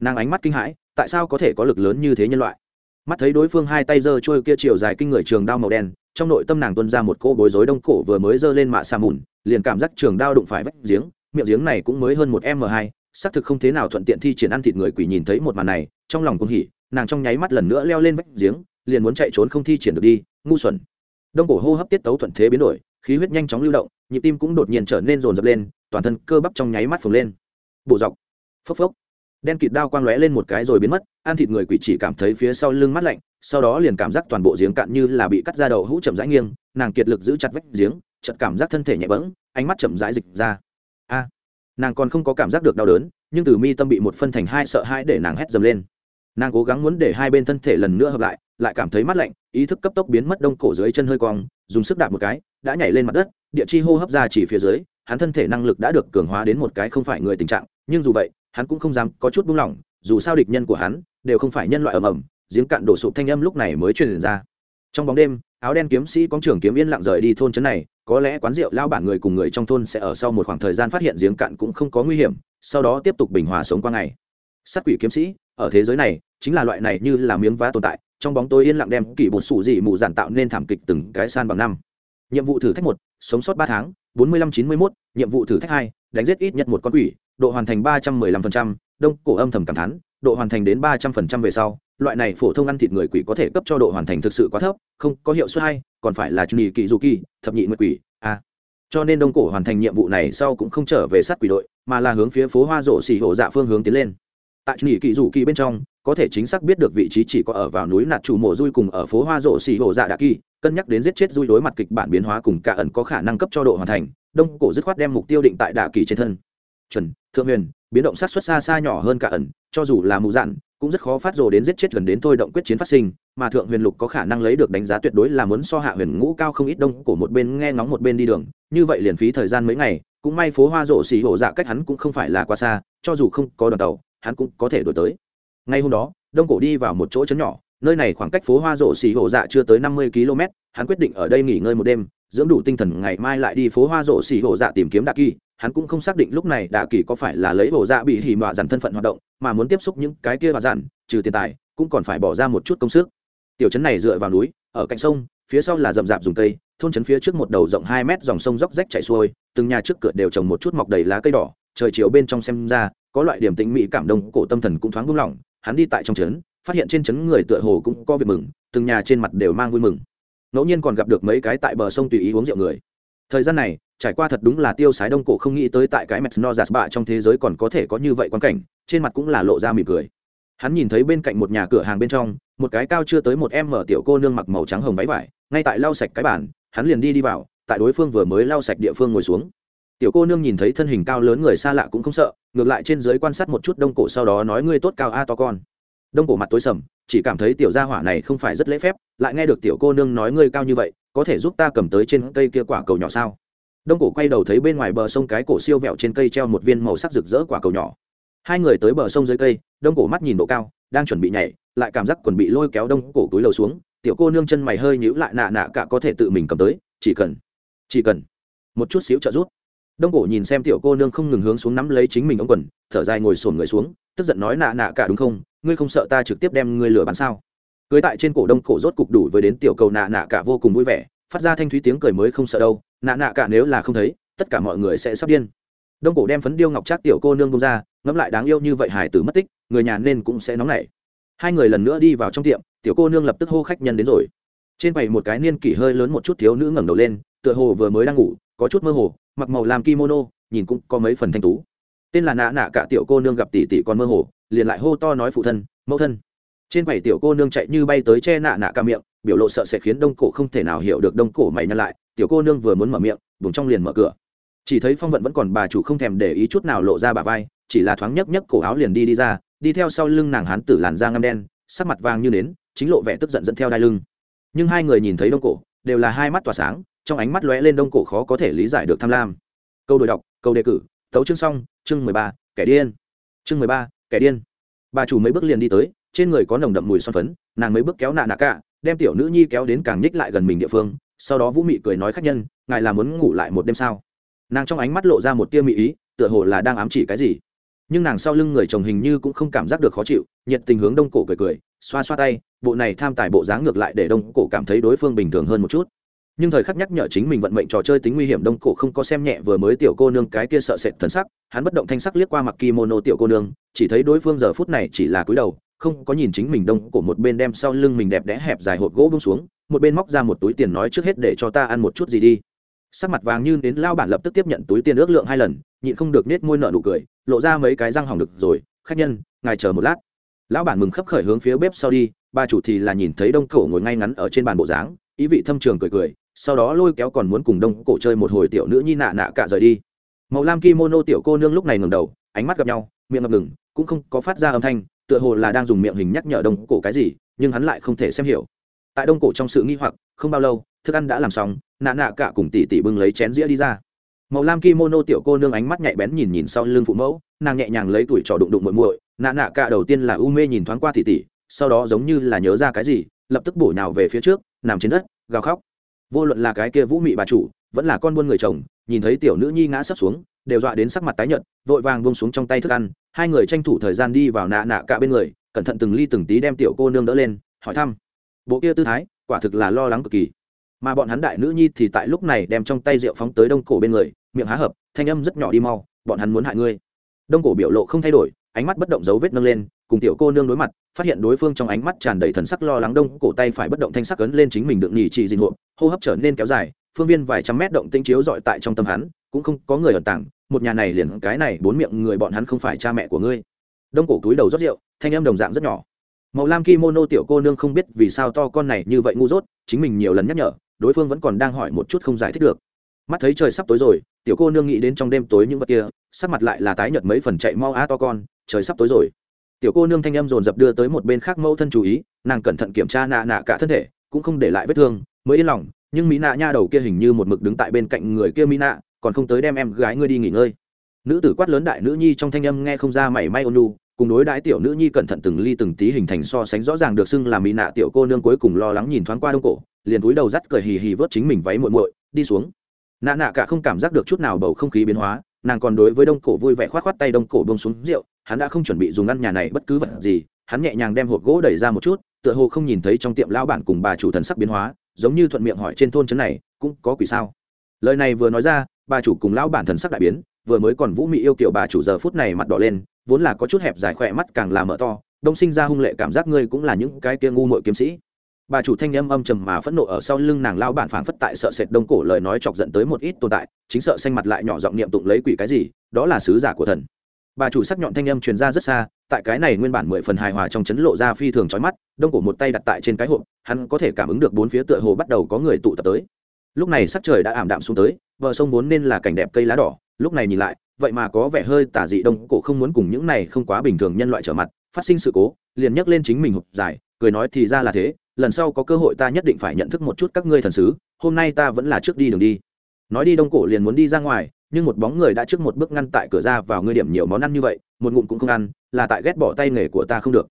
A: Nàng ánh mắt kinh hãi, tại sao có thể có lực lớn như thế nhân loại? Mắt thấy đối phương hai tay giơ trôi kia chiều dài kinh người trường đao màu đen, trong nội tâm nàng tuân ra một cô bối rối đông cổ vừa mới giơ lên mạ xà mùn, liền cảm giác trường đao đụng phải vách giếng, miệng giếng này cũng mới hơn một m hai, xác thực không thế nào thuận tiện thi triển ăn thịt người quỷ nhìn thấy một màn này, trong lòng cũng hỉ, nàng trong nháy mắt lần nữa leo lên vách giếng, liền muốn chạy trốn không thi triển được đi, ngu xuẩn. Đông cổ hô hấp tiết tấu thuận thế biến đổi, khí huyết nhanh chóng lưu động, nhịp tim cũng đột nhiên trở nên rồn rập lên toàn thân cơ bắp trong nháy mắt phồng lên. Bộ dọc. Phốc phốc. Đen kịt đao quang lóe lên một cái rồi biến mất, ăn thịt người quỷ chỉ cảm thấy phía sau lưng mắt lạnh, sau đó liền cảm giác toàn bộ giếng cạn như là bị cắt ra đầu hũ chậm rãi nghiêng, nàng kiệt lực giữ chặt vách giếng chật cảm giác thân thể nhẹ bẫng, ánh mắt chậm rãi dịch ra. A. Nàng còn không có cảm giác được đau đớn, nhưng từ mi tâm bị một phân thành hai sợ hãi để nàng hét dầm lên. Nàng cố gắng muốn để hai bên thân thể lần nữa hợp lại lại cảm thấy mắt lạnh, ý thức cấp tốc biến mất đông cổ dưới chân hơi cong, dùng sức đạp một cái, đã nhảy lên mặt đất, địa chi hô hấp ra chỉ phía dưới hắn thân thể năng lực đã được cường hóa đến một cái không phải người tình trạng, nhưng dù vậy, hắn cũng không dám có chút buông lỏng, dù sao địch nhân của hắn đều không phải nhân loại ầm ầm, giếng cạn đổ sụp thanh âm lúc này mới truyền ra. Trong bóng đêm, áo đen kiếm sĩ có trưởng kiếm yên lặng rời đi thôn trấn này, có lẽ quán rượu lao bản người cùng người trong thôn sẽ ở sau một khoảng thời gian phát hiện giếng cạn cũng không có nguy hiểm, sau đó tiếp tục bình hòa sống qua ngày. Sát quỷ kiếm sĩ, ở thế giới này, chính là loại này như là miếng vá tồn tại, trong bóng tối yên lặng đem kỷ bột sủ dị mù giản tạo nên thảm kịch từng cái san bằng năm. Nhiệm vụ thử thách một, sống sót ba tháng bốn mươi lăm chín mươi mốt, nhiệm vụ thử thách hai, đánh giết ít nhất một con quỷ, độ hoàn thành ba trăm mười lăm phần trăm, đông cổ âm thầm cảm thán, độ hoàn thành đến ba trăm phần trăm về sau, loại này phổ thông ăn thịt người quỷ có thể cấp cho độ hoàn thành thực sự quá thấp, không có hiệu suất hay còn phải là trung nhị kỳ du kỳ thập nhị nguyệt quỷ, a. Cho nên đông cổ hoàn thành nhiệm vụ này sau cũng không trở về sát quỷ đội, mà là hướng phía phố hoa rộ xỉ hộ dạ phương hướng tiến lên tại trung nhị kỳ dù kỳ bên trong, có thể chính xác biết được vị trí chỉ có ở vào núi nạt chủ mộ dui cùng ở phố hoa rộ xì hồ dạ đạ kỳ, cân nhắc đến giết chết dui đối mặt kịch bản biến hóa cùng cả ẩn có khả năng cấp cho độ hoàn thành, đông cổ dứt khoát đem mục tiêu định tại đạ kỳ trên thân. Chuẩn, thượng huyền, biến động sát xuất xa xa nhỏ hơn cả ẩn, cho dù là mù dạn, cũng rất khó phát rồ đến giết chết gần đến thôi động quyết chiến phát sinh, mà thượng huyền lục có khả năng lấy được đánh giá tuyệt đối là muốn so hạ huyền ngũ cao không ít đông cổ một bên nghe ngóng một bên đi đường, như vậy liền phí thời gian mấy ngày, cũng may phố hoa rộ xì hổ dạ cách hắn cũng không phải là quá xa, cho dù không có đoàn tàu hắn cũng có thể đổi tới. Ngay hôm đó, đông cổ đi vào một chỗ chấn nhỏ, nơi này khoảng cách phố hoa rộ xì hộ dạ chưa tới năm mươi km hắn quyết định ở đây nghỉ ngơi một đêm, dưỡng đủ tinh thần ngày mai lại đi phố hoa rộ xì hộ dạ tìm kiếm đạ kỳ. Hắn cũng không xác định lúc này đạ kỳ có phải là lấy hộ dạ bị hỉ mọa dằn thân phận hoạt động, mà muốn tiếp xúc những cái kia và dằn, trừ tiền tài, cũng còn phải bỏ ra một chút công sức. Tiểu trấn này dựa vào núi, ở cạnh sông, phía sau là rậm rạp dùng cây, thôn trấn phía trước một đầu rộng hai mét dòng sông dốc rách chảy xuôi, từng nhà trước cửa đều trồng một chút mọc đầy lá cây đỏ trời chiều bên trong xem ra, có loại điểm tĩnh mỹ cảm động cổ tâm thần cũng thoáng buông lỏng. Hắn đi tại trong trấn, phát hiện trên trấn người tựa hồ cũng có việc mừng, từng nhà trên mặt đều mang vui mừng. Ngẫu nhiên còn gặp được mấy cái tại bờ sông tùy ý uống rượu người. Thời gian này, trải qua thật đúng là tiêu sái đông cổ, không nghĩ tới tại cái mẹt giạt bạ trong thế giới còn có thể có như vậy quan cảnh, trên mặt cũng là lộ ra mỉm cười. Hắn nhìn thấy bên cạnh một nhà cửa hàng bên trong, một cái cao chưa tới một em mở tiểu cô nương mặc màu trắng hồng váy vải, ngay tại lau sạch cái bàn, hắn liền đi đi vào, tại đối phương vừa mới lau sạch địa phương ngồi xuống tiểu cô nương nhìn thấy thân hình cao lớn người xa lạ cũng không sợ, ngược lại trên dưới quan sát một chút đông cổ sau đó nói ngươi tốt cao a to con. Đông cổ mặt tối sầm, chỉ cảm thấy tiểu gia hỏa này không phải rất lễ phép, lại nghe được tiểu cô nương nói ngươi cao như vậy, có thể giúp ta cầm tới trên cây kia quả cầu nhỏ sao? Đông cổ quay đầu thấy bên ngoài bờ sông cái cổ siêu vẹo trên cây treo một viên màu sắc rực rỡ quả cầu nhỏ. Hai người tới bờ sông dưới cây, đông cổ mắt nhìn độ cao, đang chuẩn bị nhảy, lại cảm giác quần bị lôi kéo đông cổ túi lầu xuống, tiểu cô nương chân mày hơi nhíu lại nạ nạ cả có thể tự mình cầm tới, chỉ cần chỉ cần, một chút xíu trợ giúp đông cổ nhìn xem tiểu cô nương không ngừng hướng xuống nắm lấy chính mình ống quần, thở dài ngồi sổn người xuống, tức giận nói nạ nạ cả đúng không? Ngươi không sợ ta trực tiếp đem ngươi lừa bán sao? Cưới tại trên cổ đông cổ rốt cục đủ với đến tiểu cầu nạ nạ cả vô cùng vui vẻ, phát ra thanh thúy tiếng cười mới không sợ đâu, nạ nạ cả nếu là không thấy, tất cả mọi người sẽ sắp điên. Đông cổ đem phấn điêu ngọc trác tiểu cô nương bông ra, ngẫm lại đáng yêu như vậy hải tử mất tích, người nhà nên cũng sẽ nóng nảy. Hai người lần nữa đi vào trong tiệm, tiểu cô nương lập tức hô khách nhân đến rồi. Trên quầy một cái niên kỷ hơi lớn một chút thiếu nữ ngẩng đầu lên, tựa hồ vừa mới đang ngủ, có chút mơ hồ mặc màu làm kimono, nhìn cũng có mấy phần thanh tú. Tên là nạ nạ cả tiểu cô nương gặp tỷ tỷ còn mơ hồ, liền lại hô to nói phụ thân, mẫu thân. Trên bảy tiểu cô nương chạy như bay tới che nạ nạ cả miệng, biểu lộ sợ sẽ khiến đông cổ không thể nào hiểu được đông cổ mày nhăn lại. Tiểu cô nương vừa muốn mở miệng, vùng trong liền mở cửa. Chỉ thấy phong vận vẫn còn bà chủ không thèm để ý chút nào lộ ra bà vai, chỉ là thoáng nhấc nhấc cổ áo liền đi đi ra, đi theo sau lưng nàng hán tử làn da ngâm đen, sắc mặt vàng như nến, chính lộ vẻ tức giận dẫn theo đai lưng. Nhưng hai người nhìn thấy đông cổ, đều là hai mắt tỏa sáng trong ánh mắt lóe lên đông cổ khó có thể lý giải được tham lam. Câu đổi đọc, câu đề cử tấu chương xong, chương mười ba, kẻ điên. Chương mười ba, kẻ điên. Bà chủ mấy bước liền đi tới, trên người có nồng đậm mùi son phấn, nàng mấy bước kéo nạ nạ cả, đem tiểu nữ nhi kéo đến càng nhích lại gần mình địa phương, sau đó vũ mị cười nói khách nhân, ngài là muốn ngủ lại một đêm sao? Nàng trong ánh mắt lộ ra một tia mị ý, tựa hồ là đang ám chỉ cái gì. Nhưng nàng sau lưng người chồng hình như cũng không cảm giác được khó chịu, nhiệt tình hướng đông cổ cười cười, xoa xoa tay, bộ này tham tài bộ dáng ngược lại để đông cổ cảm thấy đối phương bình thường hơn một chút nhưng thời khắc nhắc nhở chính mình vận mệnh trò chơi tính nguy hiểm đông cổ không có xem nhẹ vừa mới tiểu cô nương cái kia sợ sệt thần sắc, hắn bất động thanh sắc liếc qua mặc kimono tiểu cô nương, chỉ thấy đối phương giờ phút này chỉ là cúi đầu, không có nhìn chính mình đông cổ một bên đem sau lưng mình đẹp đẽ hẹp dài hộp gỗ bông xuống, một bên móc ra một túi tiền nói trước hết để cho ta ăn một chút gì đi. Sắc mặt vàng như đến lao bản lập tức tiếp nhận túi tiền ước lượng hai lần, nhịn không được nết môi nợ nụ cười, lộ ra mấy cái răng hỏng được rồi, khách nhân, ngài chờ một lát. Lão bản mừng khấp khởi hướng phía bếp sau đi ba chủ thì là nhìn thấy đông cổ ngồi ngay ngắn ở trên bàn bộ dáng, ý vị thâm trường cười cười sau đó lôi kéo còn muốn cùng đông cổ chơi một hồi tiểu nữ nhi nạ nạ cả rời đi. Màu lam kimono tiểu cô nương lúc này ngừng đầu, ánh mắt gặp nhau, miệng ngập ngừng, cũng không có phát ra âm thanh, tựa hồ là đang dùng miệng hình nhắc nhở đông cổ cái gì, nhưng hắn lại không thể xem hiểu. Tại đông cổ trong sự nghi hoặc, không bao lâu, thức ăn đã làm xong, nạ nạ cả cùng tỷ tỷ bưng lấy chén dĩa đi ra. Màu lam kimono tiểu cô nương ánh mắt nhạy bén nhìn nhìn sau lưng phụ mẫu, nàng nhẹ nhàng lấy tuổi trò đụng đụng muội muội, nạ nạ cả đầu tiên là u mê nhìn thoáng qua tỷ tỷ, sau đó giống như là nhớ ra cái gì, lập tức bổ nhào về phía trước, nằm trên đất, gào khóc vô luận là cái kia vũ mị bà chủ, vẫn là con buôn người chồng, nhìn thấy tiểu nữ nhi ngã sấp xuống, đều dọa đến sắc mặt tái nhợt, vội vàng buông xuống trong tay thức ăn. Hai người tranh thủ thời gian đi vào nạ nạ cả bên người, cẩn thận từng ly từng tí đem tiểu cô nương đỡ lên, hỏi thăm. Bộ kia tư thái, quả thực là lo lắng cực kỳ. Mà bọn hắn đại nữ nhi thì tại lúc này đem trong tay rượu phóng tới đông cổ bên người, miệng há hợp thanh âm rất nhỏ đi mau, bọn hắn muốn hại ngươi. Đông cổ biểu lộ không thay đổi, ánh mắt bất động dấu vết nâng lên cùng tiểu cô nương đối mặt, phát hiện đối phương trong ánh mắt tràn đầy thần sắc lo lắng đông, cổ tay phải bất động thanh sắc ấn lên chính mình đựng nhì trị dình hộp, hô hấp trở nên kéo dài, phương viên vài trăm mét động tinh chiếu dọi tại trong tâm hắn, cũng không có người ẩn tàng, một nhà này liền cái này, bốn miệng người bọn hắn không phải cha mẹ của ngươi. Đông cổ túi đầu rót rượu, thanh âm đồng dạng rất nhỏ. Màu lam kimono tiểu cô nương không biết vì sao to con này như vậy ngu dốt, chính mình nhiều lần nhắc nhở, đối phương vẫn còn đang hỏi một chút không giải thích được. Mắt thấy trời sắp tối rồi, tiểu cô nương nghĩ đến trong đêm tối những vật kia, sắc mặt lại là tái nhợt mấy phần chạy mau á to con, trời sắp tối rồi tiểu cô nương thanh âm dồn dập đưa tới một bên khác mẫu thân chú ý, nàng cẩn thận kiểm tra nạ nạ cả thân thể, cũng không để lại vết thương, mới yên lòng, nhưng mỹ nạ nha đầu kia hình như một mực đứng tại bên cạnh người kia mỹ nạ, còn không tới đem em gái ngươi đi nghỉ ngơi. Nữ tử quát lớn đại nữ nhi trong thanh âm nghe không ra mảy may ôn nu cùng đối đãi tiểu nữ nhi cẩn thận từng ly từng tí hình thành so sánh rõ ràng được xưng là mỹ nạ tiểu cô nương cuối cùng lo lắng nhìn thoáng qua đông cổ, liền túi đầu dắt cười hì hì vớt chính mình váy muội muội, đi xuống. Nạ nạ cả không cảm giác được chút nào bầu không khí biến hóa nàng còn đối với đông cổ vui vẻ khoát khoát tay đông cổ bông xuống rượu, hắn đã không chuẩn bị dùng ngăn nhà này bất cứ vật gì, hắn nhẹ nhàng đem hộp gỗ đẩy ra một chút, tựa hồ không nhìn thấy trong tiệm lao bản cùng bà chủ thần sắc biến hóa, giống như thuận miệng hỏi trên thôn trấn này, cũng có quỷ sao? Lời này vừa nói ra, bà chủ cùng lão bản thần sắc đại biến, vừa mới còn vũ mị yêu kiểu bà chủ giờ phút này mặt đỏ lên, vốn là có chút hẹp dài khỏe mắt càng là mở to, đông sinh ra hung lệ cảm giác ngươi cũng là những cái kia ngu muội kiếm sĩ bà chủ thanh âm âm trầm mà phẫn nộ ở sau lưng nàng lao bản phảng phất tại sợ sệt đông cổ lời nói chọc giận tới một ít tồn tại, chính sợ xanh mặt lại nhỏ giọng niệm tụng lấy quỷ cái gì, đó là sứ giả của thần. Bà chủ sắc nhọn thanh âm truyền ra rất xa, tại cái này nguyên bản mười phần hài hòa trong chấn lộ ra phi thường trói mắt, đông cổ một tay đặt tại trên cái hộp, hắn có thể cảm ứng được bốn phía tựa hồ bắt đầu có người tụ tập tới. Lúc này sắc trời đã ảm đạm xuống tới, bờ sông vốn nên là cảnh đẹp cây lá đỏ, lúc này nhìn lại, vậy mà có vẻ hơi tả dị đông cổ không muốn cùng những này không quá bình thường nhân loại trở mặt, phát sinh sự cố, liền nhấc lên chính mình hộp dài, cười nói thì ra là thế lần sau có cơ hội ta nhất định phải nhận thức một chút các ngươi thần sứ, hôm nay ta vẫn là trước đi đường đi. Nói đi đông cổ liền muốn đi ra ngoài, nhưng một bóng người đã trước một bước ngăn tại cửa ra vào ngươi điểm nhiều món ăn như vậy, một ngụm cũng không ăn, là tại ghét bỏ tay nghề của ta không được.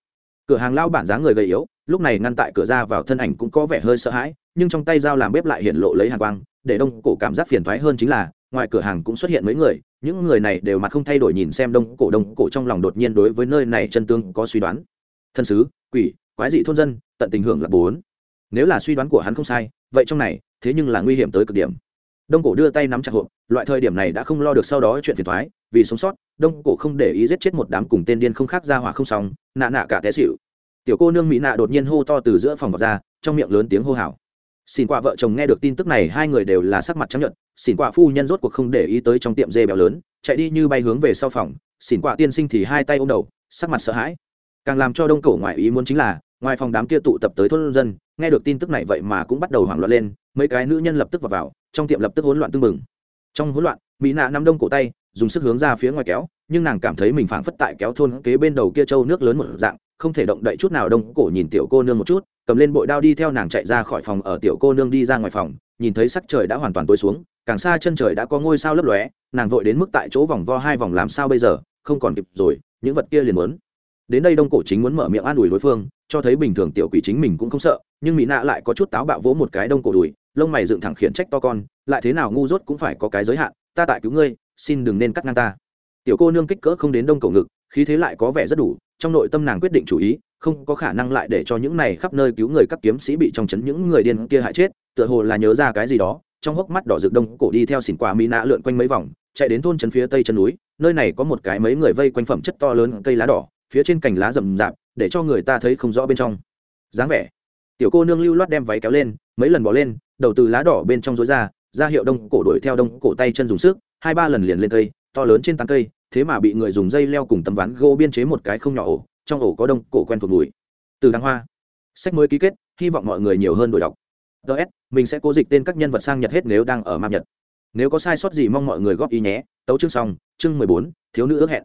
A: Cửa hàng lao bản dáng người gầy yếu, lúc này ngăn tại cửa ra vào thân ảnh cũng có vẻ hơi sợ hãi, nhưng trong tay dao làm bếp lại hiện lộ lấy hàng quang, để đông cổ cảm giác phiền thoái hơn chính là, ngoài cửa hàng cũng xuất hiện mấy người, những người này đều mặt không thay đổi nhìn xem đông cổ. Đông cổ trong lòng đột nhiên đối với nơi này chân tương có suy đoán. Thân sứ, quỷ quái dị thôn dân, tận tình hưởng là bốn. Nếu là suy đoán của hắn không sai, vậy trong này, thế nhưng là nguy hiểm tới cực điểm. Đông cổ đưa tay nắm chặt hộp, loại thời điểm này đã không lo được sau đó chuyện phiền thoái vì sống sót, đông cổ không để ý giết chết một đám cùng tên điên không khác ra hỏa không xong, nạ nạ cả té xịu tiểu cô nương mỹ nạ đột nhiên hô to từ giữa phòng vào ra, trong miệng lớn tiếng hô hào. Xin qua vợ chồng nghe được tin tức này, hai người đều là sắc mặt chấp nhận xin qua phu nhân rốt cuộc không để ý tới trong tiệm dê béo lớn, chạy đi như bay hướng về sau phòng xin qua tiên sinh thì hai tay ôm đầu, sắc mặt sợ hãi càng làm cho đông cổ ngoại ý muốn chính là, ngoài phòng đám kia tụ tập tới thôn dân, nghe được tin tức này vậy mà cũng bắt đầu hoảng loạn lên, mấy cái nữ nhân lập tức vào vào, trong tiệm lập tức hỗn loạn tưng bừng. Trong hỗn loạn, mỹ nạ nắm đông cổ tay, dùng sức hướng ra phía ngoài kéo, nhưng nàng cảm thấy mình phảng phất tại kéo thôn kế bên đầu kia trâu nước lớn một dạng, không thể động đậy chút nào đông cổ nhìn tiểu cô nương một chút, cầm lên bội đao đi theo nàng chạy ra khỏi phòng ở tiểu cô nương đi ra ngoài phòng, nhìn thấy sắc trời đã hoàn toàn tối xuống, càng xa chân trời đã có ngôi sao lấp lóe, nàng vội đến mức tại chỗ vòng vo hai vòng làm sao bây giờ, không còn kịp rồi, những vật kia liền muốn đến đây đông cổ chính muốn mở miệng an ủi đối phương, cho thấy bình thường tiểu quỷ chính mình cũng không sợ, nhưng mỹ nạ lại có chút táo bạo vỗ một cái đông cổ đùi, lông mày dựng thẳng khiển trách to con, lại thế nào ngu dốt cũng phải có cái giới hạn, ta tại cứu ngươi, xin đừng nên cắt ngang ta. Tiểu cô nương kích cỡ không đến đông cổ ngực, khí thế lại có vẻ rất đủ, trong nội tâm nàng quyết định chủ ý, không có khả năng lại để cho những này khắp nơi cứu người các kiếm sĩ bị trong chấn những người điên kia hại chết, tựa hồ là nhớ ra cái gì đó, trong hốc mắt đỏ rực đông cổ đi theo xỉn quả mỹ nạ lượn quanh mấy vòng, chạy đến thôn trấn phía tây chân núi, nơi này có một cái mấy người vây quanh phẩm chất to lớn cây lá đỏ phía trên cành lá rậm rạp, để cho người ta thấy không rõ bên trong. Dáng vẻ. Tiểu cô nương lưu loát đem váy kéo lên, mấy lần bỏ lên, đầu từ lá đỏ bên trong rối ra ra hiệu đông cổ đuổi theo đông cổ tay chân dùng sức, hai ba lần liền lên cây, to lớn trên tán cây, thế mà bị người dùng dây leo cùng tấm ván gỗ biên chế một cái không nhỏ ổ, trong ổ có đông cổ quen thuộc mùi. Từ đăng hoa. Sách mới ký kết, hy vọng mọi người nhiều hơn đổi đọc. Ts mình sẽ cố dịch tên các nhân vật sang nhật hết nếu đang ở map nhật. Nếu có sai sót gì mong mọi người góp ý nhé. Tấu chương xong, chương mười bốn, thiếu nữ ước hẹn.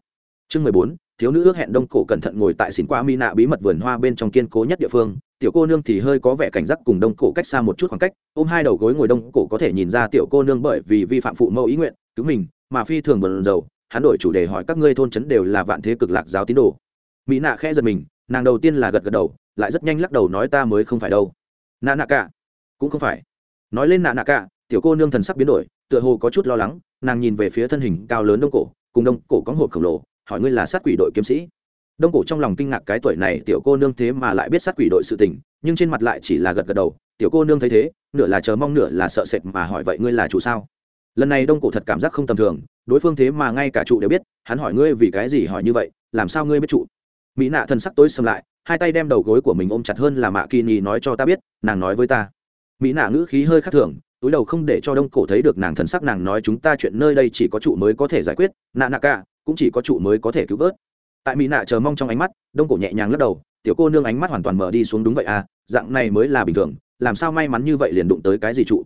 A: Chương mười bốn thiếu nữ ước hẹn đông cổ cẩn thận ngồi tại xỉn qua mi nạ bí mật vườn hoa bên trong kiên cố nhất địa phương. Tiểu cô nương thì hơi có vẻ cảnh giác cùng đông cổ cách xa một chút khoảng cách, ôm hai đầu gối ngồi đông cổ có thể nhìn ra tiểu cô nương bởi vì vi phạm phụ mẫu ý nguyện, cứu mình, mà phi thường bần dầu hắn đổi chủ đề hỏi các ngươi thôn trấn đều là vạn thế cực lạc giáo tín đồ. Mỹ nạ khẽ giật mình, nàng đầu tiên là gật gật đầu, lại rất nhanh lắc đầu nói ta mới không phải đâu. Nạ nạ cả, cũng không phải. Nói lên nạ nạ cả, tiểu cô nương thần sắc biến đổi, tựa hồ có chút lo lắng, nàng nhìn về phía thân hình cao lớn đông cổ, cùng đông cổ có hộp khổng lồ hỏi ngươi là sát quỷ đội kiếm sĩ. Đông cổ trong lòng kinh ngạc cái tuổi này tiểu cô nương thế mà lại biết sát quỷ đội sự tình, nhưng trên mặt lại chỉ là gật gật đầu, tiểu cô nương thấy thế, nửa là chờ mong nửa là sợ sệt mà hỏi vậy ngươi là chủ sao? Lần này đông cổ thật cảm giác không tầm thường, đối phương thế mà ngay cả trụ đều biết, hắn hỏi ngươi vì cái gì hỏi như vậy, làm sao ngươi biết trụ? Mỹ nạ thần sắc tối xâm lại, hai tay đem đầu gối của mình ôm chặt hơn là mạ kỳ nhì nói cho ta biết, nàng nói với ta. Mỹ nạ ngữ khí hơi khắc thường, túi đầu không để cho đông cổ thấy được nàng thần sắc nàng nói chúng ta chuyện nơi đây chỉ có trụ mới có thể giải quyết. Nạ nạ cả cũng chỉ có trụ mới có thể cứu vớt. Tại mỹ nạ chờ mong trong ánh mắt, đông cổ nhẹ nhàng lắc đầu, tiểu cô nương ánh mắt hoàn toàn mở đi xuống đúng vậy à dạng này mới là bình thường, làm sao may mắn như vậy liền đụng tới cái gì trụ?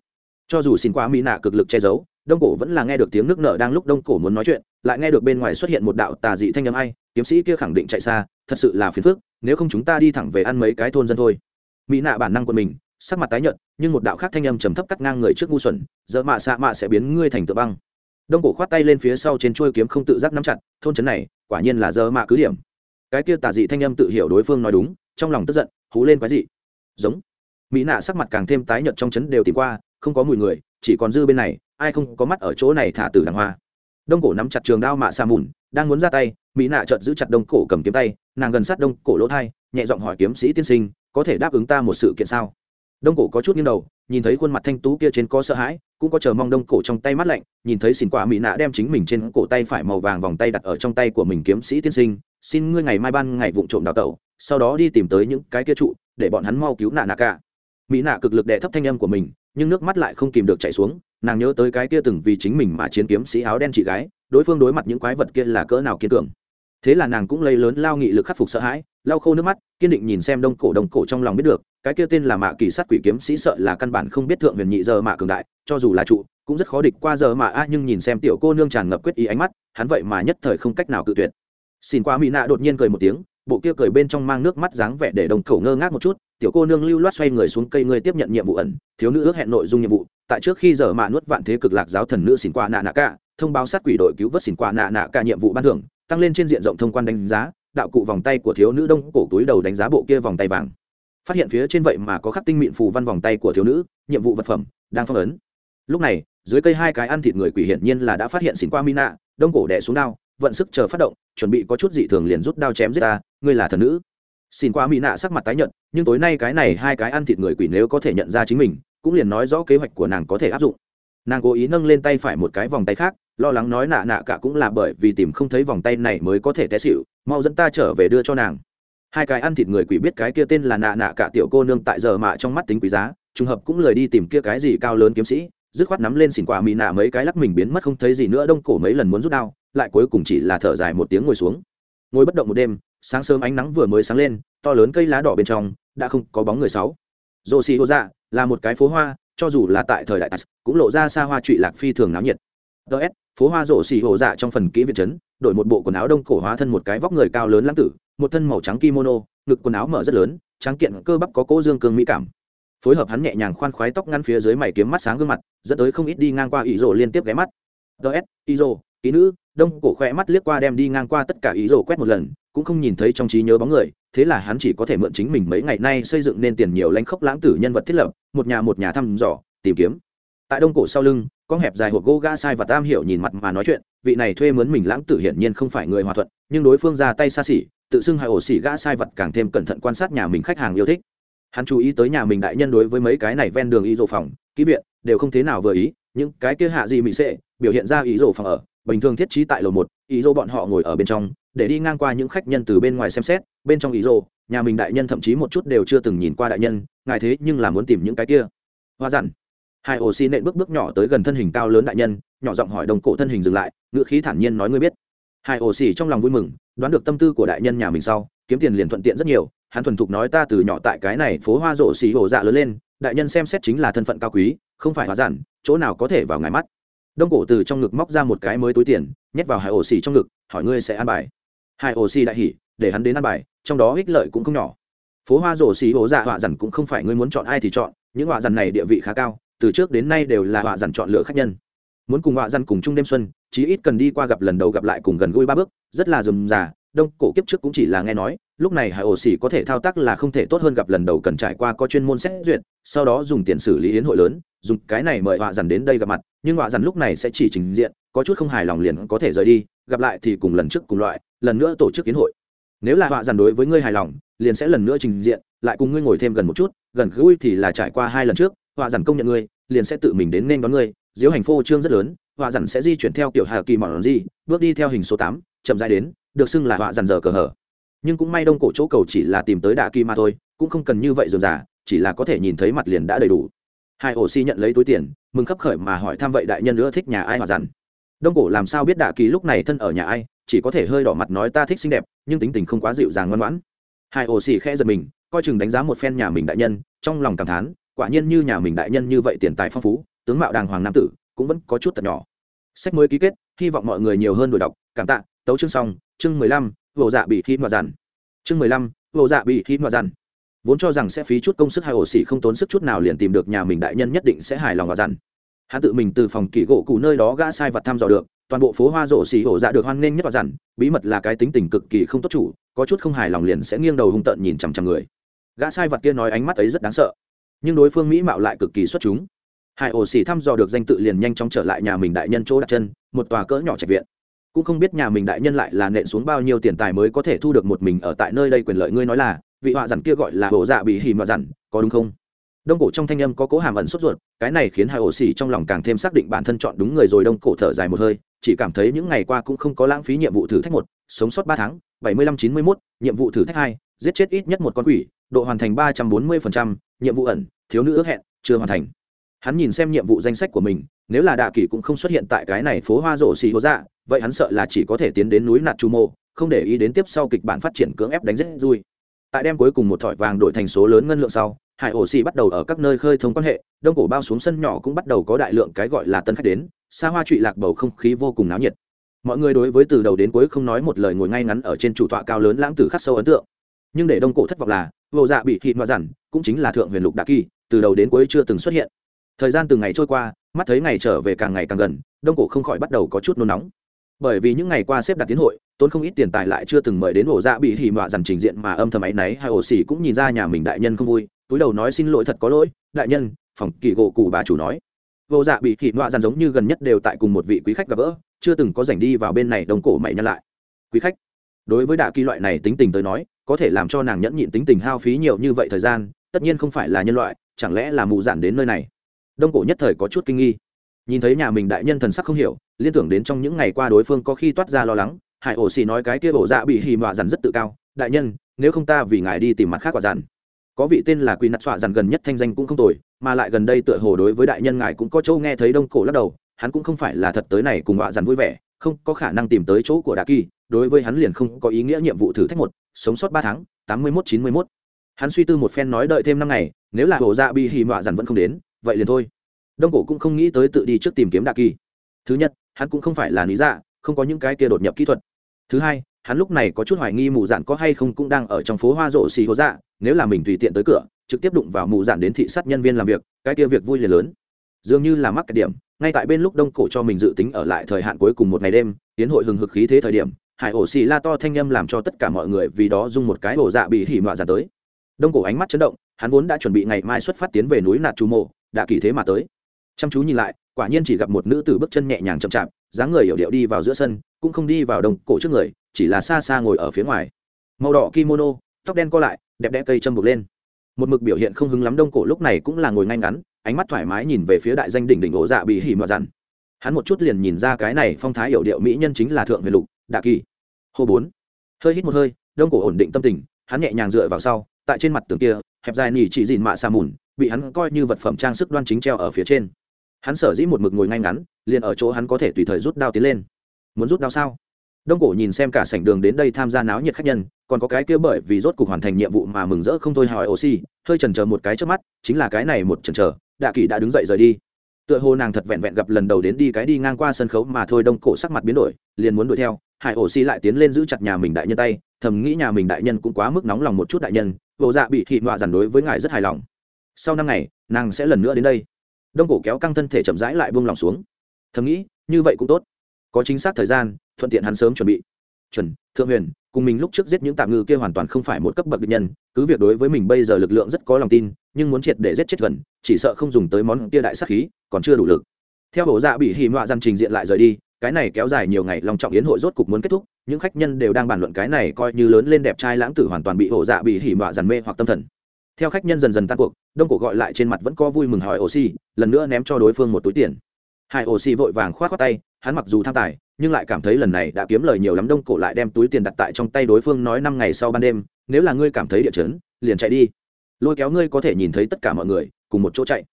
A: Cho dù xin quá mỹ nạ cực lực che giấu, đông cổ vẫn là nghe được tiếng nước nở đang lúc đông cổ muốn nói chuyện, lại nghe được bên ngoài xuất hiện một đạo tà dị thanh âm ai, kiếm sĩ kia khẳng định chạy xa, thật sự là phiền phức, nếu không chúng ta đi thẳng về ăn mấy cái thôn dân thôi. Mỹ nạ bản năng của mình, sắc mặt tái nhợt, nhưng một đạo khác thanh âm trầm thấp cắt ngang người trước ngu xuẩn giờ mạ xạ mạ sẽ biến ngươi thành tựa băng đông cổ khoát tay lên phía sau trên chuôi kiếm không tự giác nắm chặt, thôn trấn này, quả nhiên là dơ mạ cứ điểm. Cái kia tà dị thanh âm tự hiểu đối phương nói đúng, trong lòng tức giận, hú lên quái dị. Giống. Mỹ nạ sắc mặt càng thêm tái nhợt trong trấn đều tìm qua, không có mùi người, chỉ còn dư bên này, ai không có mắt ở chỗ này thả tử đàng hoa. Đông cổ nắm chặt trường đao mạ xa mùn, đang muốn ra tay, mỹ nạ chợt giữ chặt đông cổ cầm kiếm tay, nàng gần sát đông cổ lỗ thai, nhẹ giọng hỏi kiếm sĩ tiên sinh, có thể đáp ứng ta một sự kiện sao? Đông cổ có chút nghiêng đầu, nhìn thấy khuôn mặt thanh tú kia trên có sợ hãi, cũng có chờ mong đông cổ trong tay mắt lạnh, nhìn thấy xỉn quả mỹ nạ đem chính mình trên cổ tay phải màu vàng vòng tay đặt ở trong tay của mình kiếm sĩ tiên sinh, xin ngươi ngày mai ban ngày vụng trộm đào tẩu, sau đó đi tìm tới những cái kia trụ, để bọn hắn mau cứu nạ nạ cả. Mỹ nạ cực lực đệ thấp thanh âm của mình, nhưng nước mắt lại không kìm được chảy xuống, nàng nhớ tới cái kia từng vì chính mình mà chiến kiếm sĩ áo đen chị gái, đối phương đối mặt những quái vật kia là cỡ nào kiên cường. Thế là nàng cũng lấy lớn lao nghị lực khắc phục sợ hãi lau khô nước mắt, kiên định nhìn xem đông cổ đông cổ trong lòng biết được, cái kia tên là mạ kỳ sát quỷ kiếm sĩ sợ là căn bản không biết thượng huyền nhị giờ mạ cường đại, cho dù là trụ, cũng rất khó địch qua giờ mạ a, nhưng nhìn xem tiểu cô nương tràn ngập quyết ý ánh mắt, hắn vậy mà nhất thời không cách nào cự tuyệt. Xin qua mỹ nạ đột nhiên cười một tiếng, bộ kia cười bên trong mang nước mắt dáng vẻ để đồng cổ ngơ ngác một chút, tiểu cô nương lưu loát xoay người xuống cây người tiếp nhận nhiệm vụ ẩn, thiếu nữ ước hẹn nội dung nhiệm vụ, tại trước khi giờ mạ nuốt vạn thế cực lạc giáo thần nữ xin qua nạ nạ cả, thông báo sát quỷ đội cứu vớt xin qua nạ nạ cả nhiệm vụ ban thưởng, tăng lên trên diện rộng thông quan đánh giá đạo cụ vòng tay của thiếu nữ đông cổ túi đầu đánh giá bộ kia vòng tay vàng. Phát hiện phía trên vậy mà có khắc tinh mịn phù văn vòng tay của thiếu nữ, nhiệm vụ vật phẩm, đang phong ấn. Lúc này, dưới cây hai cái ăn thịt người quỷ hiển nhiên là đã phát hiện xỉn qua mina đông cổ đẻ xuống đao, vận sức chờ phát động, chuẩn bị có chút dị thường liền rút đao chém giết ta, ngươi là thần nữ. Xin qua mỹ nạ sắc mặt tái nhận nhưng tối nay cái này hai cái ăn thịt người quỷ nếu có thể nhận ra chính mình, cũng liền nói rõ kế hoạch của nàng có thể áp dụng. Nàng cố ý nâng lên tay phải một cái vòng tay khác lo lắng nói nạ nạ cả cũng là bởi vì tìm không thấy vòng tay này mới có thể té xịu mau dẫn ta trở về đưa cho nàng. Hai cái ăn thịt người quỷ biết cái kia tên là nạ nạ cả tiểu cô nương tại giờ mạ trong mắt tính quý giá, trùng hợp cũng lười đi tìm kia cái gì cao lớn kiếm sĩ, dứt khoát nắm lên xỉn quả mì nạ mấy cái lắc mình biến mất không thấy gì nữa, đông cổ mấy lần muốn rút đao, lại cuối cùng chỉ là thở dài một tiếng ngồi xuống. Ngồi bất động một đêm, sáng sớm ánh nắng vừa mới sáng lên, to lớn cây lá đỏ bên trong, đã không có bóng người sáu. Rô xì hô dạ là một cái phố hoa, cho dù là tại thời đại cũng lộ ra xa hoa trụy lạc phi thường náo nhiệt. Ts phố hoa rộ xì hộ dạ trong phần kỹ viện trấn, đổi một bộ quần áo đông cổ hóa thân một cái vóc người cao lớn lãng tử, một thân màu trắng kimono, ngực quần áo mở rất lớn trắng kiện cơ bắp có cỗ dương cương mỹ cảm. Phối hợp hắn nhẹ nhàng khoan khoái tóc ngăn phía dưới mày kiếm mắt sáng gương mặt, dẫn tới không ít đi ngang qua ý rộ liên tiếp ghé mắt. Ts ý rổ ký nữ, đông cổ khoe mắt liếc qua đem đi ngang qua tất cả ý rộ quét một lần, cũng không nhìn thấy trong trí nhớ bóng người, thế là hắn chỉ có thể mượn chính mình mấy ngày nay xây dựng nên tiền nhiều lãnh khốc lãng tử nhân vật thiết lập, một nhà một nhà thăm dò, tìm kiếm. Tại đông cổ sau lưng con hẹp dài hộp gỗ gã sai và tam hiểu nhìn mặt mà nói chuyện, vị này thuê mướn mình lãng tử hiển nhiên không phải người hòa thuận, nhưng đối phương ra tay xa xỉ, tự xưng hai ổ xỉ gã sai vật càng thêm cẩn thận quan sát nhà mình khách hàng yêu thích. Hắn chú ý tới nhà mình đại nhân đối với mấy cái này ven đường y dỗ phòng, ký viện, đều không thế nào vừa ý, những cái kia hạ gì mỹ sệ, biểu hiện ra ý dỗ phòng ở, bình thường thiết trí tại lầu một ý dỗ bọn họ ngồi ở bên trong, để đi ngang qua những khách nhân từ bên ngoài xem xét, bên trong ý dỗ nhà mình đại nhân thậm chí một chút đều chưa từng nhìn qua đại nhân, ngài thế nhưng là muốn tìm những cái kia. Hoa dặn hai ổ xi nện bước bước nhỏ tới gần thân hình cao lớn đại nhân, nhỏ giọng hỏi đồng cổ thân hình dừng lại ngựa khí thản nhiên nói ngươi biết. Hai ổ xì trong lòng vui mừng, đoán được tâm tư của đại nhân nhà mình sau, kiếm tiền liền thuận tiện rất nhiều, hắn thuần thục nói ta từ nhỏ tại cái này phố hoa rộ xì hổ dạ lớn lên, đại nhân xem xét chính là thân phận cao quý, không phải hóa giản, chỗ nào có thể vào ngài mắt. Đông cổ từ trong ngực móc ra một cái mới túi tiền, nhét vào hai ổ xì trong ngực, hỏi ngươi sẽ ăn bài. Hai ổ xì đại hỉ, để hắn đến ăn bài, trong đó ích lợi cũng không nhỏ. Phố hoa rổ xì hổ dạ họa dằn cũng không phải ngươi muốn chọn ai thì chọn, những họa dằn này địa vị khá cao từ trước đến nay đều là họa dằn chọn lựa khách nhân. Muốn cùng họa dằn cùng chung đêm xuân, chí ít cần đi qua gặp lần đầu gặp lại cùng gần gũi ba bước, rất là dườm già đông, cổ kiếp trước cũng chỉ là nghe nói, lúc này hải ổ xỉ có thể thao tác là không thể tốt hơn gặp lần đầu cần trải qua có chuyên môn xét duyệt, sau đó dùng tiền xử lý hiến hội lớn, dùng cái này mời họa dằn đến đây gặp mặt, nhưng họa dằn lúc này sẽ chỉ trình diện, có chút không hài lòng liền có thể rời đi, gặp lại thì cùng lần trước cùng loại, lần nữa tổ chức hiến hội. Nếu là họa dằn đối với ngươi hài lòng, liền sẽ lần nữa trình diện, lại cùng ngươi ngồi thêm gần một chút, gần gũi thì là trải qua hai lần trước họa dằn công nhận ngươi, liền sẽ tự mình đến nên đón ngươi. Diếu hành phô trương rất lớn, họa dằn sẽ di chuyển theo kiểu hà kỳ mòn gì bước đi theo hình số tám, chậm dài đến, được xưng là họa dằn giờ cờ hở. Nhưng cũng may đông cổ chỗ cầu chỉ là tìm tới đà kỳ mà thôi, cũng không cần như vậy dườm giả chỉ là có thể nhìn thấy mặt liền đã đầy đủ. Hai ổ si nhận lấy túi tiền, mừng khấp khởi mà hỏi thăm vậy đại nhân nữa thích nhà ai họa dằn. Đông cổ làm sao biết đà kỳ lúc này thân ở nhà ai, chỉ có thể hơi đỏ mặt nói ta thích xinh đẹp, nhưng tính tình không quá dịu dàng ngoan ngoãn. Hai ổ xì khẽ giật mình, coi chừng đánh giá một phen nhà mình đại nhân, trong lòng cảm thán quả nhiên như nhà mình đại nhân như vậy tiền tài phong phú, tướng mạo đàng hoàng nam tử, cũng vẫn có chút thật nhỏ. Sách mới ký kết, hy vọng mọi người nhiều hơn đổi đọc. Cảm tạ, tấu chương xong, chương mười lăm vồ dạ bị khi mà dằn. Chương mười lăm vồ dạ bị khi mà dằn. Vốn cho rằng sẽ phí chút công sức hai ổ xỉ không tốn sức chút nào liền tìm được nhà mình đại nhân nhất định sẽ hài lòng và dằn. Hắn tự mình từ phòng kỳ gỗ cụ nơi đó gã sai vật thăm dò được, toàn bộ phố hoa rộ xỉ hổ dạ được hoan nghênh nhất và dằn, bí mật là cái tính tình cực kỳ không tốt chủ, có chút không hài lòng liền sẽ nghiêng đầu hung tợn nhìn chằm chằm người. Gã sai vật kia nói ánh mắt ấy rất đáng sợ nhưng đối phương mỹ mạo lại cực kỳ xuất chúng. Hải ổ xỉ thăm dò được danh tự liền nhanh chóng trở lại nhà mình đại nhân chỗ đặt chân, một tòa cỡ nhỏ trạch viện. Cũng không biết nhà mình đại nhân lại là nện xuống bao nhiêu tiền tài mới có thể thu được một mình ở tại nơi đây quyền lợi ngươi nói là, vị họa dặn kia gọi là hổ dạ bị hì họa dặn, có đúng không? Đông cổ trong thanh âm có cố hàm ẩn sốt ruột, cái này khiến hai ổ xỉ trong lòng càng thêm xác định bản thân chọn đúng người rồi, đông cổ thở dài một hơi, chỉ cảm thấy những ngày qua cũng không có lãng phí nhiệm vụ thử thách một, sống sót ba tháng, bảy mươi lăm chín mươi mốt, nhiệm vụ thử thách hai, giết chết ít nhất một con quỷ độ hoàn thành ba trăm bốn mươi phần trăm, nhiệm vụ ẩn, thiếu nữ ước hẹn, chưa hoàn thành. Hắn nhìn xem nhiệm vụ danh sách của mình, nếu là đạ kỷ cũng không xuất hiện tại cái này phố hoa rổ xì hố dạ vậy hắn sợ là chỉ có thể tiến đến núi nạt chu mô, không để ý đến tiếp sau kịch bản phát triển cưỡng ép đánh rất vui tại đem cuối cùng một thỏi vàng đổi thành số lớn ngân lượng sau, hải ổ xì bắt đầu ở các nơi khơi thông quan hệ, đông cổ bao xuống sân nhỏ cũng bắt đầu có đại lượng cái gọi là tân khách đến, xa hoa trụy lạc bầu không khí vô cùng náo nhiệt. Mọi người đối với từ đầu đến cuối không nói một lời ngồi ngay ngắn ở trên chủ tọa cao lớn lãng tử khắc sâu ấn tượng. Nhưng để đông cổ thất vọng là vô dạ bị thịt ngoại dằn cũng chính là thượng huyền lục đạ kỳ, từ đầu đến cuối chưa từng xuất hiện. Thời gian từng ngày trôi qua, mắt thấy ngày trở về càng ngày càng gần, đông cổ không khỏi bắt đầu có chút nôn nóng. Bởi vì những ngày qua xếp đặt tiến hội, tốn không ít tiền tài lại chưa từng mời đến ổ dạ bị hỉ mọa dằn trình diện mà âm thầm áy náy hay ổ xỉ cũng nhìn ra nhà mình đại nhân không vui, túi đầu nói xin lỗi thật có lỗi, đại nhân, phòng kỳ gỗ cụ bà chủ nói. Vô dạ bị hỉ mọa dằn giống như gần nhất đều tại cùng một vị quý khách gặp gỡ, chưa từng có rảnh đi vào bên này, đông cổ mày nhăn lại. Quý khách, đối với đạ kỳ loại này tính tình tới nói có thể làm cho nàng nhẫn nhịn tính tình hao phí nhiều như vậy thời gian, tất nhiên không phải là nhân loại, chẳng lẽ là mù giản đến nơi này? Đông cổ nhất thời có chút kinh nghi. Nhìn thấy nhà mình đại nhân thần sắc không hiểu, liên tưởng đến trong những ngày qua đối phương có khi toát ra lo lắng, hải ổ xì nói cái kia bổ dạ bị hì mọa dằn rất tự cao, đại nhân, nếu không ta vì ngài đi tìm mặt khác quả dằn có vị tên là quy nặt xọa dằn gần nhất thanh danh cũng không tồi, mà lại gần đây tựa hồ đối với đại nhân ngài cũng có chỗ nghe thấy đông cổ lắc đầu, hắn cũng không phải là thật tới này cùng họa dằn vui vẻ, không có khả năng tìm tới chỗ của đạ kỳ đối với hắn liền không có ý nghĩa nhiệm vụ thử thách một, sống sót ba tháng, tám mươi mốt, chín mươi mốt. Hắn suy tư một phen nói đợi thêm năm ngày, nếu là hồ dạ bị hì mọa dằn vẫn không đến, vậy liền thôi. Đông cổ cũng không nghĩ tới tự đi trước tìm kiếm đạ kỳ. Thứ nhất, hắn cũng không phải là lý dạ không có những cái kia đột nhập kỹ thuật. Thứ hai, hắn lúc này có chút hoài nghi mù dạn có hay không cũng đang ở trong phố hoa rộ xì hồ dạ nếu là mình tùy tiện tới cửa, trực tiếp đụng vào mù dạn đến thị sát nhân viên làm việc, cái kia việc vui liền lớn. Dường như là mắc cái điểm, ngay tại bên lúc đông cổ cho mình dự tính ở lại thời hạn cuối cùng một ngày đêm, tiến hội hừng hực khí thế thời điểm hải ổ xì la to thanh â m làm cho tất cả mọi người vì đó dùng một cái ổ dạ bị hỉ mọa ra tới. Đông cổ ánh mắt chấn động, hắn vốn đã chuẩn bị ngày mai xuất phát tiến về núi nạt trù mộ, đã kỳ thế mà tới. Chăm chú nhìn lại, quả nhiên chỉ gặp một nữ tử bước chân nhẹ nhàng chậm chạp, dáng người hiểu điệu đi vào giữa sân, cũng không đi vào đồng cổ trước người, chỉ là xa xa ngồi ở phía ngoài. Màu đỏ kimono, tóc đen co lại, đẹp đẽ cây châm bực lên. Một mực biểu hiện không hứng lắm đông cổ lúc này cũng là ngồi ngay ngắn, ánh mắt thoải mái nhìn về phía đại danh đỉnh đỉnh ổ dạ bị hỉ mọa dằn hắn một chút liền nhìn ra cái này phong thái hiểu điệu mỹ nhân chính là thượng huyền lục đạ kỳ. Hô bốn. Hơi hít một hơi, đông cổ ổn định tâm tình, hắn nhẹ nhàng dựa vào sau, tại trên mặt tường kia, hẹp dài nỉ chỉ dìn mạ xà mùn, bị hắn coi như vật phẩm trang sức đoan chính treo ở phía trên. Hắn sở dĩ một mực ngồi ngay ngắn, liền ở chỗ hắn có thể tùy thời rút đao tiến lên. Muốn rút đao sao? Đông cổ nhìn xem cả sảnh đường đến đây tham gia náo nhiệt khách nhân, còn có cái kia bởi vì rốt cuộc hoàn thành nhiệm vụ mà mừng rỡ không thôi hỏi oxy, hơi chần chờ một cái trước mắt, chính là cái này một chần chờ, đạ kỳ đã đứng dậy rời đi. Tựa hồ nàng thật vẹn vẹn gặp lần đầu đến đi cái đi ngang qua sân khấu mà thôi, đông cổ sắc mặt biến đổi, liền muốn đuổi theo hải ổ xì lại tiến lên giữ chặt nhà mình đại nhân tay, thầm nghĩ nhà mình đại nhân cũng quá mức nóng lòng một chút đại nhân bộ dạ bị thị nọa giản đối với ngài rất hài lòng. Sau năm ngày, nàng sẽ lần nữa đến đây. Đông cổ kéo căng thân thể chậm rãi lại buông lòng xuống. Thầm nghĩ, như vậy cũng tốt. Có chính xác thời gian, thuận tiện hắn sớm chuẩn bị. Chuẩn, thượng huyền, cùng mình lúc trước giết những tạm ngư kia hoàn toàn không phải một cấp bậc địch nhân, cứ việc đối với mình bây giờ lực lượng rất có lòng tin, nhưng muốn triệt để giết chết gần, chỉ sợ không dùng tới món kia đại sắc khí, còn chưa đủ lực. Theo bộ dạ bị hì mọa dằn trình diện lại rời đi cái này kéo dài nhiều ngày lòng trọng yến hội rốt cục muốn kết thúc, những khách nhân đều đang bàn luận cái này coi như lớn lên đẹp trai lãng tử hoàn toàn bị hổ dạ bị hỉ mọa, dằn mê hoặc tâm thần. Theo khách nhân dần dần tan cuộc, đông cổ gọi lại trên mặt vẫn có vui mừng hỏi oxy, lần nữa ném cho đối phương một túi tiền. Hai oxy vội vàng khoát khoác tay, hắn mặc dù tham tài, nhưng lại cảm thấy lần này đã kiếm lời nhiều lắm, đông cổ lại đem túi tiền đặt tại trong tay đối phương nói năm ngày sau ban đêm, nếu là ngươi cảm thấy địa chấn, liền chạy đi. Lôi kéo ngươi có thể nhìn thấy tất cả mọi người, cùng một chỗ chạy.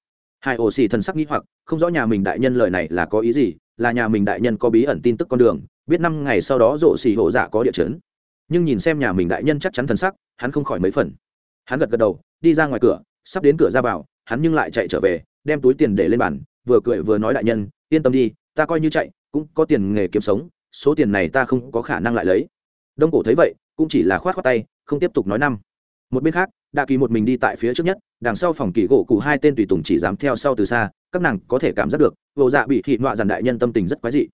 A: Hai ổ xì thần sắc nghĩ hoặc, không rõ nhà mình đại nhân lời này là có ý gì là nhà mình đại nhân có bí ẩn tin tức con đường, biết năm ngày sau đó rộ xì hổ dạ có địa chấn. Nhưng nhìn xem nhà mình đại nhân chắc chắn thần sắc, hắn không khỏi mấy phần. Hắn gật gật đầu, đi ra ngoài cửa, sắp đến cửa ra vào, hắn nhưng lại chạy trở về, đem túi tiền để lên bàn, vừa cười vừa nói đại nhân, yên tâm đi, ta coi như chạy, cũng có tiền nghề kiếm sống, số tiền này ta không có khả năng lại lấy. Đông cổ thấy vậy, cũng chỉ là khoát khoát tay, không tiếp tục nói năm. Một bên khác đạ kỳ một mình đi tại phía trước nhất, đằng sau phòng kỳ gỗ cụ hai tên tùy tùng chỉ dám theo sau từ xa các nàng có thể cảm giác được, vô dạ bị thị nọa dàn đại nhân tâm tình rất quái dị.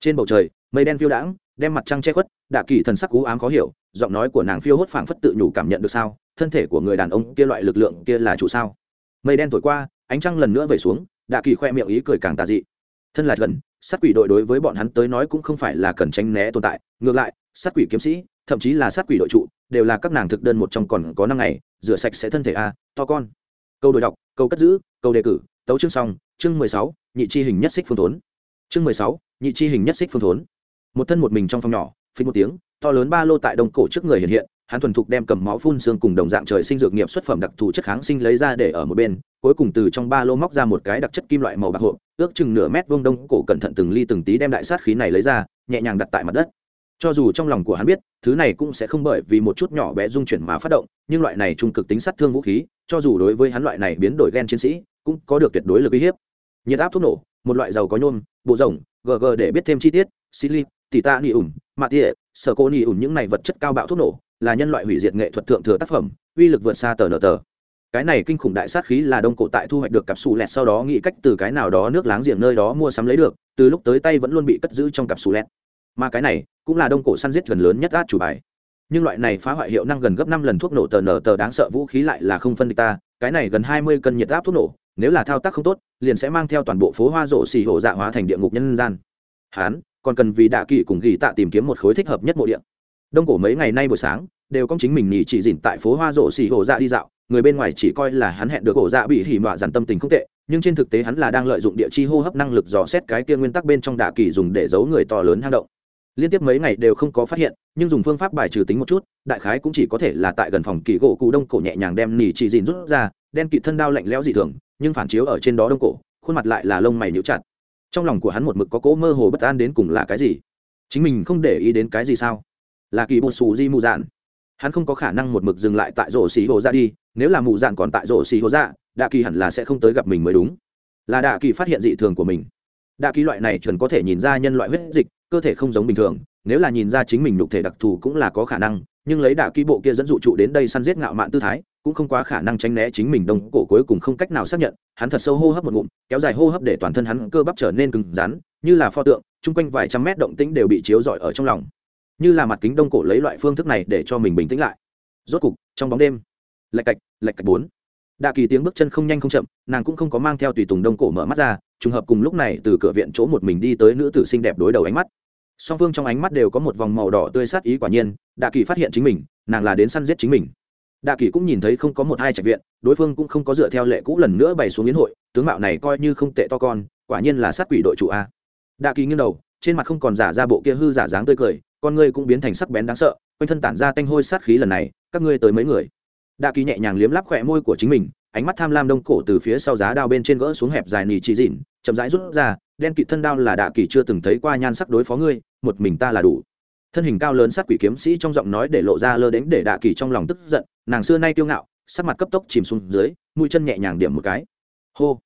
A: Trên bầu trời, mây đen phiêu đãng, đem mặt trăng che khuất, đạ kỳ thần sắc cú ám khó hiểu, giọng nói của nàng phiêu hốt phảng phất tự nhủ cảm nhận được sao, thân thể của người đàn ông kia loại lực lượng kia là chủ sao? Mây đen thổi qua, ánh trăng lần nữa về xuống, đạ kỳ khoe miệng ý cười càng tà dị. Thân là gần, sát quỷ đội đối với bọn hắn tới nói cũng không phải là cần tránh né tồn tại, ngược lại, sát quỷ kiếm sĩ, thậm chí là sát quỷ đội trụ, đều là các nàng thực đơn một trong còn có năm ngày, rửa sạch sẽ thân thể a, to con. Câu đổi đọc, câu cất giữ, câu đề cử, tấu chương xong chương mười sáu, nhị chi hình nhất xích phương thốn. Chương mười sáu, nhị chi hình nhất xích phương thốn. Một thân một mình trong phòng nhỏ phí một tiếng, to lớn ba lô tại đông cổ trước người hiện hiện, hắn thuần thục đem cầm máu phun xương cùng đồng dạng trời sinh dược nghiệp xuất phẩm đặc thù chất kháng sinh lấy ra để ở một bên, cuối cùng từ trong ba lô móc ra một cái đặc chất kim loại màu bạc hộp, ước chừng nửa mét vuông đông cổ cẩn thận từng ly từng tí đem đại sát khí này lấy ra, nhẹ nhàng đặt tại mặt đất. Cho dù trong lòng của hắn biết, thứ này cũng sẽ không bởi vì một chút nhỏ bé dung chuyển mà phát động, nhưng loại này trung cực tính sát thương vũ khí, cho dù đối với hắn loại này biến đổi gen chiến sĩ, cũng có được tuyệt đối lực uy hiếp nhiệt áp thuốc nổ, một loại dầu có nhôm, bộ rồng gg để biết thêm chi tiết, sili, tỉ ta nỉ ủng, mạ tỉa sở cô nỉ ủng những này vật chất cao bạo thuốc nổ, là nhân loại hủy diệt nghệ thuật thượng thừa tác phẩm, uy lực vượt xa tờ nở tờ. Cái này kinh khủng đại sát khí là đông cổ tại thu hoạch được cặp xù lẹt sau đó nghĩ cách từ cái nào đó nước láng giềng nơi đó mua sắm lấy được, từ lúc tới tay vẫn luôn bị cất giữ trong cặp xù lẹt. Mà cái này cũng là đông cổ săn giết gần lớn nhất át chủ bài. Nhưng loại này phá hoại hiệu năng gần gấp năm lần thuốc nổ tờ nở tờ đáng sợ vũ khí lại là không phân địch ta, cái này gần hai mươi cân nhiệt áp thuốc nổ nếu là thao tác không tốt, liền sẽ mang theo toàn bộ phố hoa rộ xì hổ dạ hóa thành địa ngục nhân gian. Hán, còn cần vì đạ kỵ cùng ghi tạ tìm kiếm một khối thích hợp nhất mộ địa. Đông cổ mấy ngày nay buổi sáng, đều công chính mình nhì chỉ dỉn tại phố hoa rộ xì hổ dạ đi dạo, người bên ngoài chỉ coi là hắn hẹn được ổ dạ bị hỉ mọa dằn tâm tình không tệ, nhưng trên thực tế hắn là đang lợi dụng địa chi hô hấp năng lực dò xét cái kia nguyên tắc bên trong đạ kỳ dùng để giấu người to lớn hang động. Liên tiếp mấy ngày đều không có phát hiện, nhưng dùng phương pháp bài trừ tính một chút, đại khái cũng chỉ có thể là tại gần phòng kỳ gỗ cụ đông cổ nhẹ nhàng đem nỉ chỉ dìn rút ra đen kịt thân đao lạnh lẽo dị thường, nhưng phản chiếu ở trên đó đông cổ, khuôn mặt lại là lông mày nhíu chặt. Trong lòng của hắn một mực có cỗ mơ hồ bất an đến cùng là cái gì? Chính mình không để ý đến cái gì sao? Là kỳ bột xù di mù dạn. Hắn không có khả năng một mực dừng lại tại rổ xì hồ ra đi, nếu là mù dạn còn tại rổ xì hồ ra đạ kỳ hẳn là sẽ không tới gặp mình mới đúng. Là đạ kỳ phát hiện dị thường của mình. Đạ kỳ loại này chuẩn có thể nhìn ra nhân loại huyết dịch, cơ thể không giống bình thường, nếu là nhìn ra chính mình nhục thể đặc thù cũng là có khả năng, nhưng lấy đạ kỳ bộ kia dẫn dụ trụ đến đây săn giết ngạo mạn tư thái cũng không quá khả năng tránh né chính mình, đông cổ cuối cùng không cách nào xác nhận, hắn thật sâu hô hấp một ngụm, kéo dài hô hấp để toàn thân hắn cơ bắp trở nên cứng rắn, như là pho tượng, chung quanh vài trăm mét động tĩnh đều bị chiếu rọi ở trong lòng. Như là mặt kính đông cổ lấy loại phương thức này để cho mình bình tĩnh lại. Rốt cục, trong bóng đêm, lạch cạch lạch cạch bốn. Đạ kỳ tiếng bước chân không nhanh không chậm, nàng cũng không có mang theo tùy tùng đông cổ mở mắt ra, trùng hợp cùng lúc này từ cửa viện chỗ một mình đi tới nữ tử xinh đẹp đối đầu ánh mắt. Song phương trong ánh mắt đều có một vòng màu đỏ tươi sát ý quả nhiên, đạ kỳ phát hiện chính mình, nàng là đến săn giết chính mình đạ kỳ cũng nhìn thấy không có một hai trạch viện, đối phương cũng không có dựa theo lệ cũ lần nữa bày xuống yến hội, tướng mạo này coi như không tệ to con, quả nhiên là sát quỷ đội chủ a. Đạ kỳ nghiêng đầu, trên mặt không còn giả ra bộ kia hư giả dáng tươi cười, con ngươi cũng biến thành sắc bén đáng sợ, quanh thân tản ra tanh hôi sát khí lần này, các ngươi tới mấy người? Đạ kỳ nhẹ nhàng liếm lắp khỏe môi của chính mình, ánh mắt tham lam đông cổ từ phía sau giá đao bên trên gỡ xuống hẹp dài nỉ chỉ dịn, chậm rãi rút ra, đen kịt thân đao là đạ kỳ chưa từng thấy qua nhan sắc đối phó ngươi, một mình ta là đủ thân hình cao lớn sát quỷ kiếm sĩ trong giọng nói để lộ ra lơ đến để đạ kỳ trong lòng tức giận, nàng xưa nay kiêu ngạo, sắc mặt cấp tốc chìm xuống dưới, mũi chân nhẹ nhàng điểm một cái. Hô!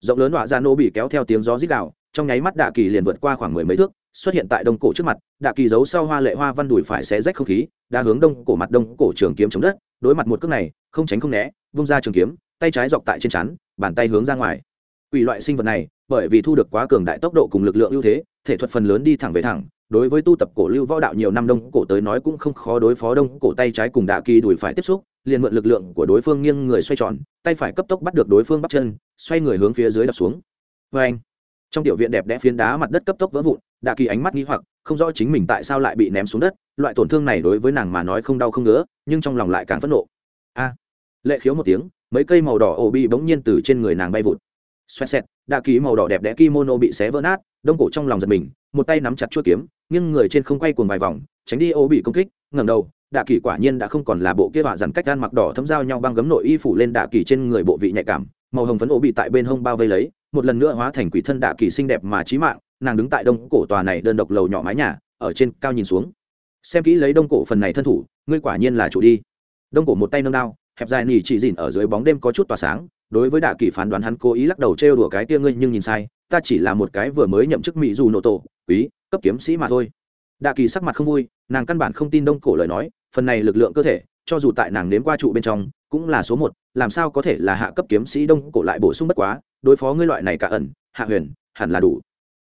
A: Rộng lớn họa ra nô bị kéo theo tiếng gió rít đạo trong nháy mắt đạ kỳ liền vượt qua khoảng mười mấy thước, xuất hiện tại đông cổ trước mặt, đạ kỳ giấu sau hoa lệ hoa văn đùi phải xé rách không khí, đã hướng đông cổ mặt đông cổ trường kiếm chống đất, đối mặt một cước này, không tránh không né, vung ra trường kiếm, tay trái dọc tại trên chắn, bàn tay hướng ra ngoài. Quỷ loại sinh vật này, bởi vì thu được quá cường đại tốc độ cùng lực lượng ưu thế, thể thuật phần lớn đi thẳng về thẳng đối với tu tập cổ lưu võ đạo nhiều năm đông cổ tới nói cũng không khó đối phó đông cổ tay trái cùng đạ kỳ đùi phải tiếp xúc, liền mượn lực lượng của đối phương nghiêng người xoay tròn, tay phải cấp tốc bắt được đối phương bắt chân, xoay người hướng phía dưới đập xuống. Vê anh, trong tiểu viện đẹp đẽ phiến đá mặt đất cấp tốc vỡ vụn, đạ kỳ ánh mắt nghĩ hoặc, không rõ chính mình tại sao lại bị ném xuống đất, loại tổn thương này đối với nàng mà nói không đau không ngứa, nhưng trong lòng lại càng phẫn nộ. A, lệ khiếu một tiếng, mấy cây màu đỏ ổ bị bỗng nhiên từ trên người nàng bay vụt. Xoẹt xẹt, đạ kỳ màu đỏ đẹp đẽ kimono bị xé vỡ nát, đông cổ trong lòng giật mình, một tay nắm chặt chuỗi kiếm nhưng người trên không quay cuồng vài vòng, tránh đi ô bị công kích, ngẩng đầu, đạ kỳ quả nhiên đã không còn là bộ kia vạ dằn cách gan mặc đỏ thấm giao nhau băng gấm nội y phủ lên đạ kỳ trên người bộ vị nhạy cảm, màu hồng phấn ô bị tại bên hông bao vây lấy, một lần nữa hóa thành quỷ thân đạ kỳ xinh đẹp mà trí mạng, nàng đứng tại đông cổ tòa này đơn độc lầu nhỏ mái nhà, ở trên cao nhìn xuống. Xem kỹ lấy đông cổ phần này thân thủ, ngươi quả nhiên là chủ đi. Đông cổ một tay nâng đao, hẹp dài nỉ chỉ dìn ở dưới bóng đêm có chút tỏa sáng, đối với đạ kỳ phán đoán hắn cố ý lắc đầu trêu đùa cái tia ngươi nhưng nhìn sai, ta chỉ là một cái vừa mới nhậm chức mỹ dù nộ tổ, quý cấp kiếm sĩ mà thôi. Đạ kỳ sắc mặt không vui, nàng căn bản không tin đông cổ lời nói, phần này lực lượng cơ thể, cho dù tại nàng nếm qua trụ bên trong, cũng là số một, làm sao có thể là hạ cấp kiếm sĩ đông cổ lại bổ sung bất quá, đối phó ngươi loại này cả ẩn, hạ huyền, hẳn là đủ.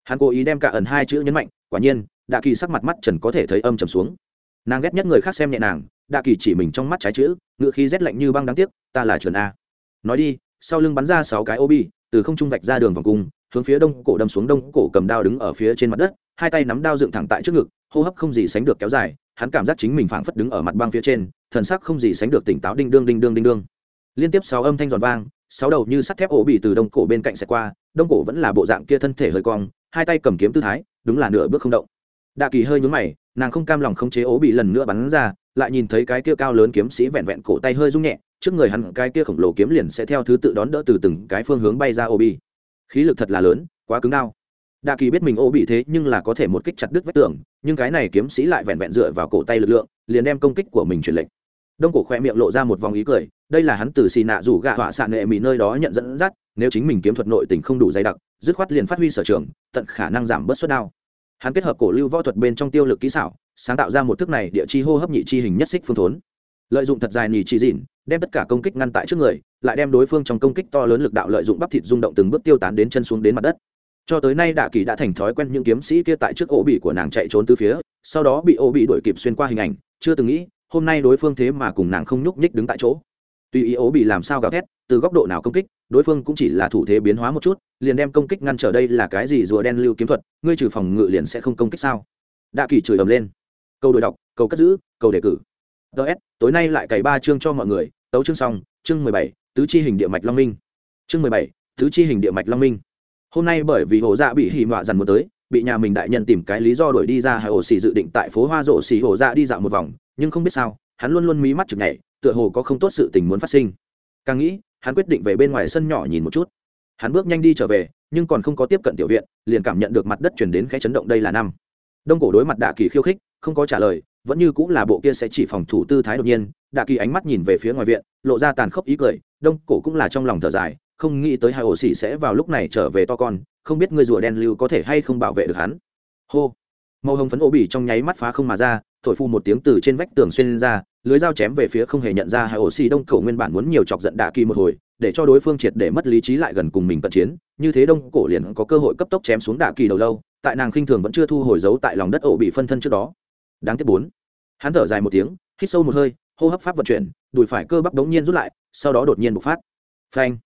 A: Hắn cố ý đem cả ẩn hai chữ nhấn mạnh, quả nhiên, đạ kỳ sắc mặt mắt trần có thể thấy âm trầm xuống. Nàng ghét nhất người khác xem nhẹ nàng, đạ kỳ chỉ mình trong mắt trái chữ, ngựa khí rét lạnh như băng đáng tiếc, ta là trần a. Nói đi, sau lưng bắn ra sáu cái ô bi, từ không trung vạch ra đường vòng cung hướng phía đông cổ đâm xuống đông cổ cầm đao đứng ở phía trên mặt đất, hai tay nắm đao dựng thẳng tại trước ngực, hô hấp không gì sánh được kéo dài, hắn cảm giác chính mình phảng phất đứng ở mặt băng phía trên, thần sắc không gì sánh được tỉnh táo đinh đương đinh đương đinh đương. Liên tiếp sáu âm thanh giòn vang, sáu đầu như sắt thép ổ bị từ đông cổ bên cạnh xẹt qua, đông cổ vẫn là bộ dạng kia thân thể hơi cong, hai tay cầm kiếm tư thái, đúng là nửa bước không động. Đạ kỳ hơi nhún mày, nàng không cam lòng không chế ố bị lần nữa bắn ra, lại nhìn thấy cái kia cao lớn kiếm sĩ vẹn vẹn cổ tay hơi rung nhẹ, trước người hắn cái kia khổng lồ kiếm liền sẽ theo thứ tự đón đỡ từ từng cái phương hướng bay ra ô bị khí lực thật là lớn, quá cứng đau đa kỳ biết mình ô bị thế nhưng là có thể một kích chặt đứt vách tường, nhưng cái này kiếm sĩ lại vẹn vẹn dựa vào cổ tay lực lượng, liền đem công kích của mình truyền lệnh đông cổ khoe miệng lộ ra một vòng ý cười, đây là hắn từ xì nạ rủ gạ họa xạ nghệ mỹ nơi đó nhận dẫn dắt, nếu chính mình kiếm thuật nội tình không đủ dày đặc, dứt khoát liền phát huy sở trường, tận khả năng giảm bớt suất đao. Hắn kết hợp cổ lưu võ thuật bên trong tiêu lực kỹ xảo, sáng tạo ra một thức này địa chi hô hấp nhị chi hình nhất xích phương thốn lợi dụng thật dài nhì chỉ dịn, đem tất cả công kích ngăn tại trước người, lại đem đối phương trong công kích to lớn lực đạo lợi dụng bắp thịt rung động từng bước tiêu tán đến chân xuống đến mặt đất. Cho tới nay đạ kỳ đã thành thói quen những kiếm sĩ kia tại trước ổ bị của nàng chạy trốn từ phía, sau đó bị ổ bị đuổi kịp xuyên qua hình ảnh, chưa từng nghĩ, hôm nay đối phương thế mà cùng nàng không nhúc nhích đứng tại chỗ. Tuy ý ổ bị làm sao gào thét, từ góc độ nào công kích, đối phương cũng chỉ là thủ thế biến hóa một chút, liền đem công kích ngăn trở đây là cái gì rùa đen lưu kiếm thuật, ngươi trừ phòng ngự liền sẽ không công kích sao? Đạ kỳ chửi ầm lên. Câu đổi đọc, câu cất giữ, câu đề cử ts tối nay lại cày ba chương cho mọi người, tấu chương xong, chương mười bảy, tứ chi hình địa mạch long minh. Chương mười bảy, tứ chi hình địa mạch long minh. Hôm nay bởi vì hồ dạ bị hì mọa dằn một tới, bị nhà mình đại nhân tìm cái lý do đuổi đi ra hay ổ xì dự định tại phố hoa rộ xì hồ dạ đi dạo một vòng, nhưng không biết sao, hắn luôn luôn mí mắt chực nhảy, tựa hồ có không tốt sự tình muốn phát sinh. Càng nghĩ, hắn quyết định về bên ngoài sân nhỏ nhìn một chút. Hắn bước nhanh đi trở về, nhưng còn không có tiếp cận tiểu viện, liền cảm nhận được mặt đất chuyển đến khẽ chấn động đây là năm. Đông cổ đối mặt đạ kỳ khiêu khích, không có trả lời vẫn như cũng là bộ kia sẽ chỉ phòng thủ tư thái đột nhiên, đạ kỳ ánh mắt nhìn về phía ngoài viện, lộ ra tàn khốc ý cười, đông cổ cũng là trong lòng thở dài, không nghĩ tới hai ổ xỉ sẽ vào lúc này trở về to con, không biết người rùa đen lưu có thể hay không bảo vệ được hắn. Hô! Màu hồng phấn ổ bỉ trong nháy mắt phá không mà ra, thổi phu một tiếng từ trên vách tường xuyên ra, lưới dao chém về phía không hề nhận ra hai ổ xỉ đông cổ nguyên bản muốn nhiều chọc giận đạ kỳ một hồi, để cho đối phương triệt để mất lý trí lại gần cùng mình cận chiến, như thế đông cổ liền có cơ hội cấp tốc chém xuống đạ kỳ đầu lâu, tại nàng khinh thường vẫn chưa thu hồi giấu tại lòng đất ổ bị phân thân trước đó đáng tiếc bốn. Hắn thở dài một tiếng, hít sâu một hơi, hô hấp pháp vận chuyển, đùi phải cơ bắp đống nhiên rút lại, sau đó đột nhiên bộc phát. Phanh.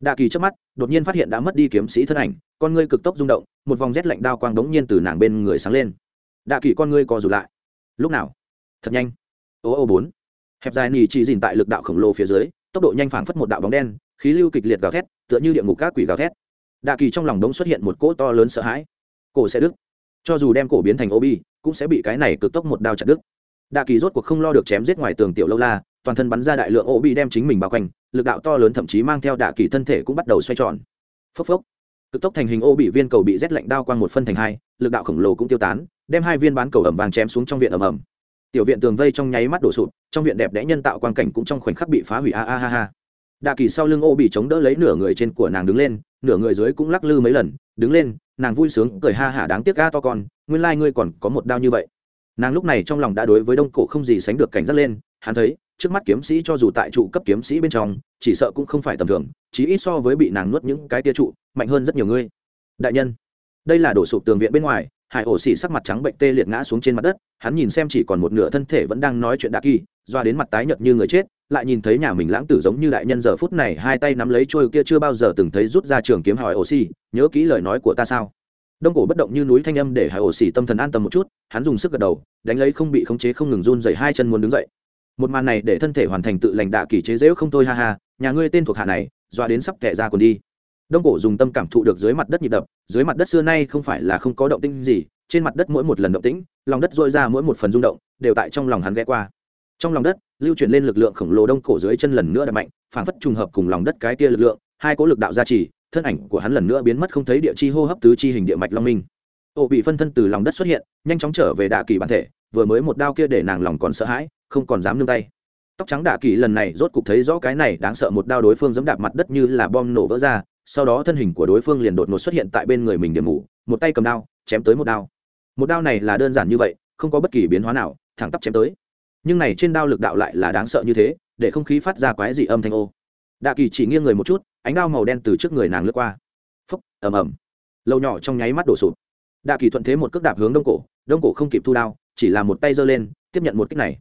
A: Đa kỳ trước mắt, đột nhiên phát hiện đã mất đi kiếm sĩ thân ảnh, con ngươi cực tốc rung động, một vòng rét lạnh đao quang đống nhiên từ nàng bên người sáng lên. Đa kỳ con ngươi co rụt lại. Lúc nào? Thật nhanh. Ô ô bốn. Hẹp dài nỉ chỉ dìn tại lực đạo khổng lồ phía dưới, tốc độ nhanh phảng phất một đạo bóng đen, khí lưu kịch liệt gào thét, tựa như địa ngục các quỷ gào thét. Đa kỳ trong lòng đống xuất hiện một cỗ to lớn sợ hãi. Cổ sẽ đứt cho dù đem cổ biến thành ô bi cũng sẽ bị cái này cực tốc một đao chặt đứt. Đạ kỳ rốt cuộc không lo được chém giết ngoài tường tiểu lâu la, toàn thân bắn ra đại lượng ô bi đem chính mình bao quanh, lực đạo to lớn thậm chí mang theo đạ kỳ thân thể cũng bắt đầu xoay tròn. Phốc phốc. Cực tốc thành hình ô bị viên cầu bị rét lạnh đao quang một phân thành hai, lực đạo khổng lồ cũng tiêu tán, đem hai viên bán cầu ẩm vàng chém xuống trong viện ẩm ẩm tiểu viện tường vây trong nháy mắt đổ sụp, trong viện đẹp đẽ nhân tạo quang cảnh cũng trong khoảnh khắc bị phá hủy a a ha ha. Đạ kỳ sau lưng ô bị chống đỡ lấy nửa người trên của nàng đứng lên, nửa người dưới cũng lắc lư mấy lần, đứng lên nàng vui sướng, cười ha hả, đáng tiếc ga to con, nguyên lai、like、ngươi còn có một đao như vậy. Nàng lúc này trong lòng đã đối với đông cổ không gì sánh được cảnh giác lên, hắn thấy, trước mắt kiếm sĩ cho dù tại trụ cấp kiếm sĩ bên trong, chỉ sợ cũng không phải tầm thường chỉ ít so với bị nàng nuốt những cái tia trụ, mạnh hơn rất nhiều ngươi. Đại nhân, đây là đổ sụp tường viện bên ngoài, hải ổ xỉ sắc mặt trắng bệnh tê liệt ngã xuống trên mặt đất, hắn nhìn xem chỉ còn một nửa thân thể vẫn đang nói chuyện đạ kỳ, doa đến mặt tái nhợt như người chết lại nhìn thấy nhà mình lãng tử giống như đại nhân giờ phút này, hai tay nắm lấy trôi kia chưa bao giờ từng thấy rút ra trường kiếm hỏi ổ xì, nhớ kỹ lời nói của ta sao? Đông cổ bất động như núi thanh âm để hải ổ xì tâm thần an tâm một chút, hắn dùng sức gật đầu, đánh lấy không bị khống chế không ngừng run dậy hai chân muốn đứng dậy. Một màn này để thân thể hoàn thành tự lành đạ kỳ chế dễu không thôi, ha ha, nhà ngươi tên thuộc hạ này, dọa đến sắp tệ ra còn đi. Đông cổ dùng tâm cảm thụ được dưới mặt đất nhịp đập, dưới mặt đất xưa nay không phải là không có động tĩnh gì, trên mặt đất mỗi một lần động tĩnh, lòng đất dội ra mỗi một phần rung động, đều tại trong lòng hắn ghé qua trong lòng đất, lưu chuyển lên lực lượng khổng lồ đông cổ dưới chân lần nữa đập mạnh phản phất trùng hợp cùng lòng đất cái tia lực lượng, hai cố lực đạo gia trì, thân ảnh của hắn lần nữa biến mất không thấy địa chi hô hấp tứ chi hình địa mạch long minh. Ổ bị phân thân từ lòng đất xuất hiện, nhanh chóng trở về đạ kỳ bản thể, vừa mới một đao kia để nàng lòng còn sợ hãi, không còn dám nương tay. Tóc trắng đạ kỳ lần này rốt cục thấy rõ cái này đáng sợ một đao đối phương giẫm đạp mặt đất như là bom nổ vỡ ra, sau đó thân hình của đối phương liền đột ngột xuất hiện tại bên người mình điểm mù, một tay cầm đao, chém tới một đao. Một đao này là đơn giản như vậy, không có bất kỳ biến hóa nào, thẳng tắp chém tới nhưng này trên đao lực đạo lại là đáng sợ như thế, để không khí phát ra quái dị âm thanh ô. Đạ kỳ chỉ nghiêng người một chút, ánh đao màu đen từ trước người nàng lướt qua. Phúc, ầm ầm. Lâu nhỏ trong nháy mắt đổ sụp. Đạ kỳ thuận thế một cước đạp hướng đông cổ đông cổ không kịp thu đao, chỉ là một tay giơ lên, tiếp nhận một kích này.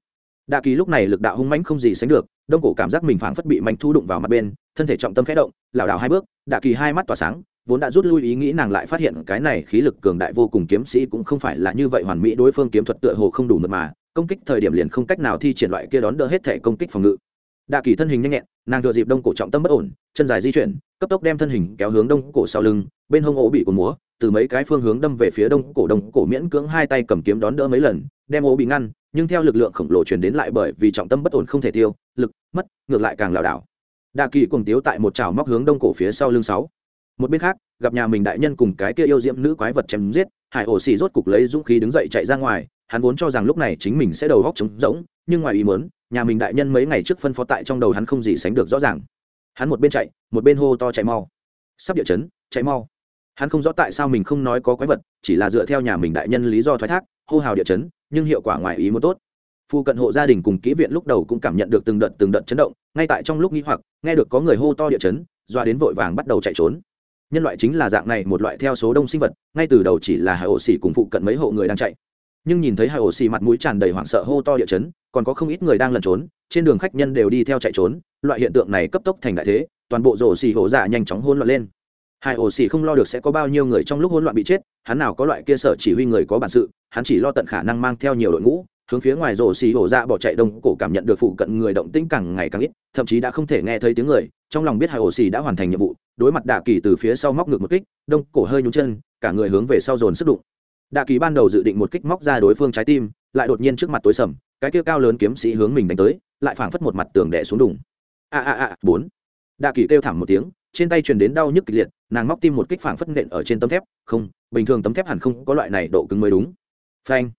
A: Đạ kỳ lúc này lực đạo hung mãnh không gì sánh được, đông cổ cảm giác mình phảng phất bị mạnh thu đụng vào mặt bên, thân thể trọng tâm khẽ động, lảo đảo hai bước, đạ kỳ hai mắt tỏa sáng vốn đã rút lui ý nghĩ nàng lại phát hiện cái này khí lực cường đại vô cùng kiếm sĩ cũng không phải là như vậy hoàn mỹ, đối phương kiếm thuật tựa hồ không đủ mật mà, công kích thời điểm liền không cách nào thi triển loại kia đón đỡ hết thể công kích phòng ngự. Đạ kỳ thân hình nhanh nhẹn, nàng thừa dịp đông cổ trọng tâm bất ổn, chân dài di chuyển, cấp tốc đem thân hình kéo hướng đông cổ sau lưng, bên hông ổ bị cồn múa, từ mấy cái phương hướng đâm về phía đông cổ đông cổ miễn cưỡng hai tay cầm kiếm đón đỡ mấy lần, đem ổ bị ngăn, nhưng theo lực lượng khổng lồ truyền đến lại bởi vì trọng tâm bất ổn không thể tiêu, lực, mất, ngược lại càng lảo đảo. Đạ kỳ cùng tiếu tại một chảo móc hướng đông cổ phía sau lưng sáu một bên khác, gặp nhà mình đại nhân cùng cái kia yêu diễm nữ quái vật chém giết, hải ổ xì rốt cục lấy dũng khí đứng dậy chạy ra ngoài, hắn vốn cho rằng lúc này chính mình sẽ đầu góc trống rỗng, nhưng ngoài ý muốn, nhà mình đại nhân mấy ngày trước phân phó tại trong đầu hắn không gì sánh được rõ ràng. Hắn một bên chạy, một bên hô to chạy mau. Sắp địa chấn, chạy mau. Hắn không rõ tại sao mình không nói có quái vật, chỉ là dựa theo nhà mình đại nhân lý do thoái thác, hô hào địa chấn, nhưng hiệu quả ngoài ý muốn tốt. Phu cận hộ gia đình cùng kỹ viện lúc đầu cũng cảm nhận được từng đợt từng đợt chấn động, ngay tại trong lúc nghĩ hoặc, nghe được có người hô to địa chấn, doa đến vội vàng bắt đầu chạy trốn nhân loại chính là dạng này một loại theo số đông sinh vật, ngay từ đầu chỉ là hải ổ xỉ cùng phụ cận mấy hộ người đang chạy. Nhưng nhìn thấy hải ổ xỉ mặt mũi tràn đầy hoảng sợ hô to địa chấn, còn có không ít người đang lẩn trốn, trên đường khách nhân đều đi theo chạy trốn, loại hiện tượng này cấp tốc thành đại thế, toàn bộ rổ xỉ hổ dạ nhanh chóng hôn loạn lên. Hải ổ xỉ không lo được sẽ có bao nhiêu người trong lúc hỗn loạn bị chết, hắn nào có loại kia sở chỉ huy người có bản sự, hắn chỉ lo tận khả năng mang theo nhiều đội ngũ, hướng phía ngoài rổ xì hổ dạ bỏ chạy đông cổ cảm nhận được phụ cận người động tĩnh càng ngày càng ít, thậm chí đã không thể nghe thấy tiếng người trong lòng biết hai ổ xì đã hoàn thành nhiệm vụ, đối mặt đạ kỳ từ phía sau móc ngược một kích, đông cổ hơi nhúng chân, cả người hướng về sau dồn sức đụng. Đạ kỳ ban đầu dự định một kích móc ra đối phương trái tim, lại đột nhiên trước mặt tối sầm, cái kia cao lớn kiếm sĩ hướng mình đánh tới, lại phảng phất một mặt tường đẻ xuống đùng a a a, bốn. Đạ kỳ kêu thảm một tiếng, trên tay truyền đến đau nhức kịch liệt, nàng móc tim một kích phảng phất nện ở trên tấm thép, không, bình thường tấm thép hẳn không có loại này độ cứng mới đúng. Phanh.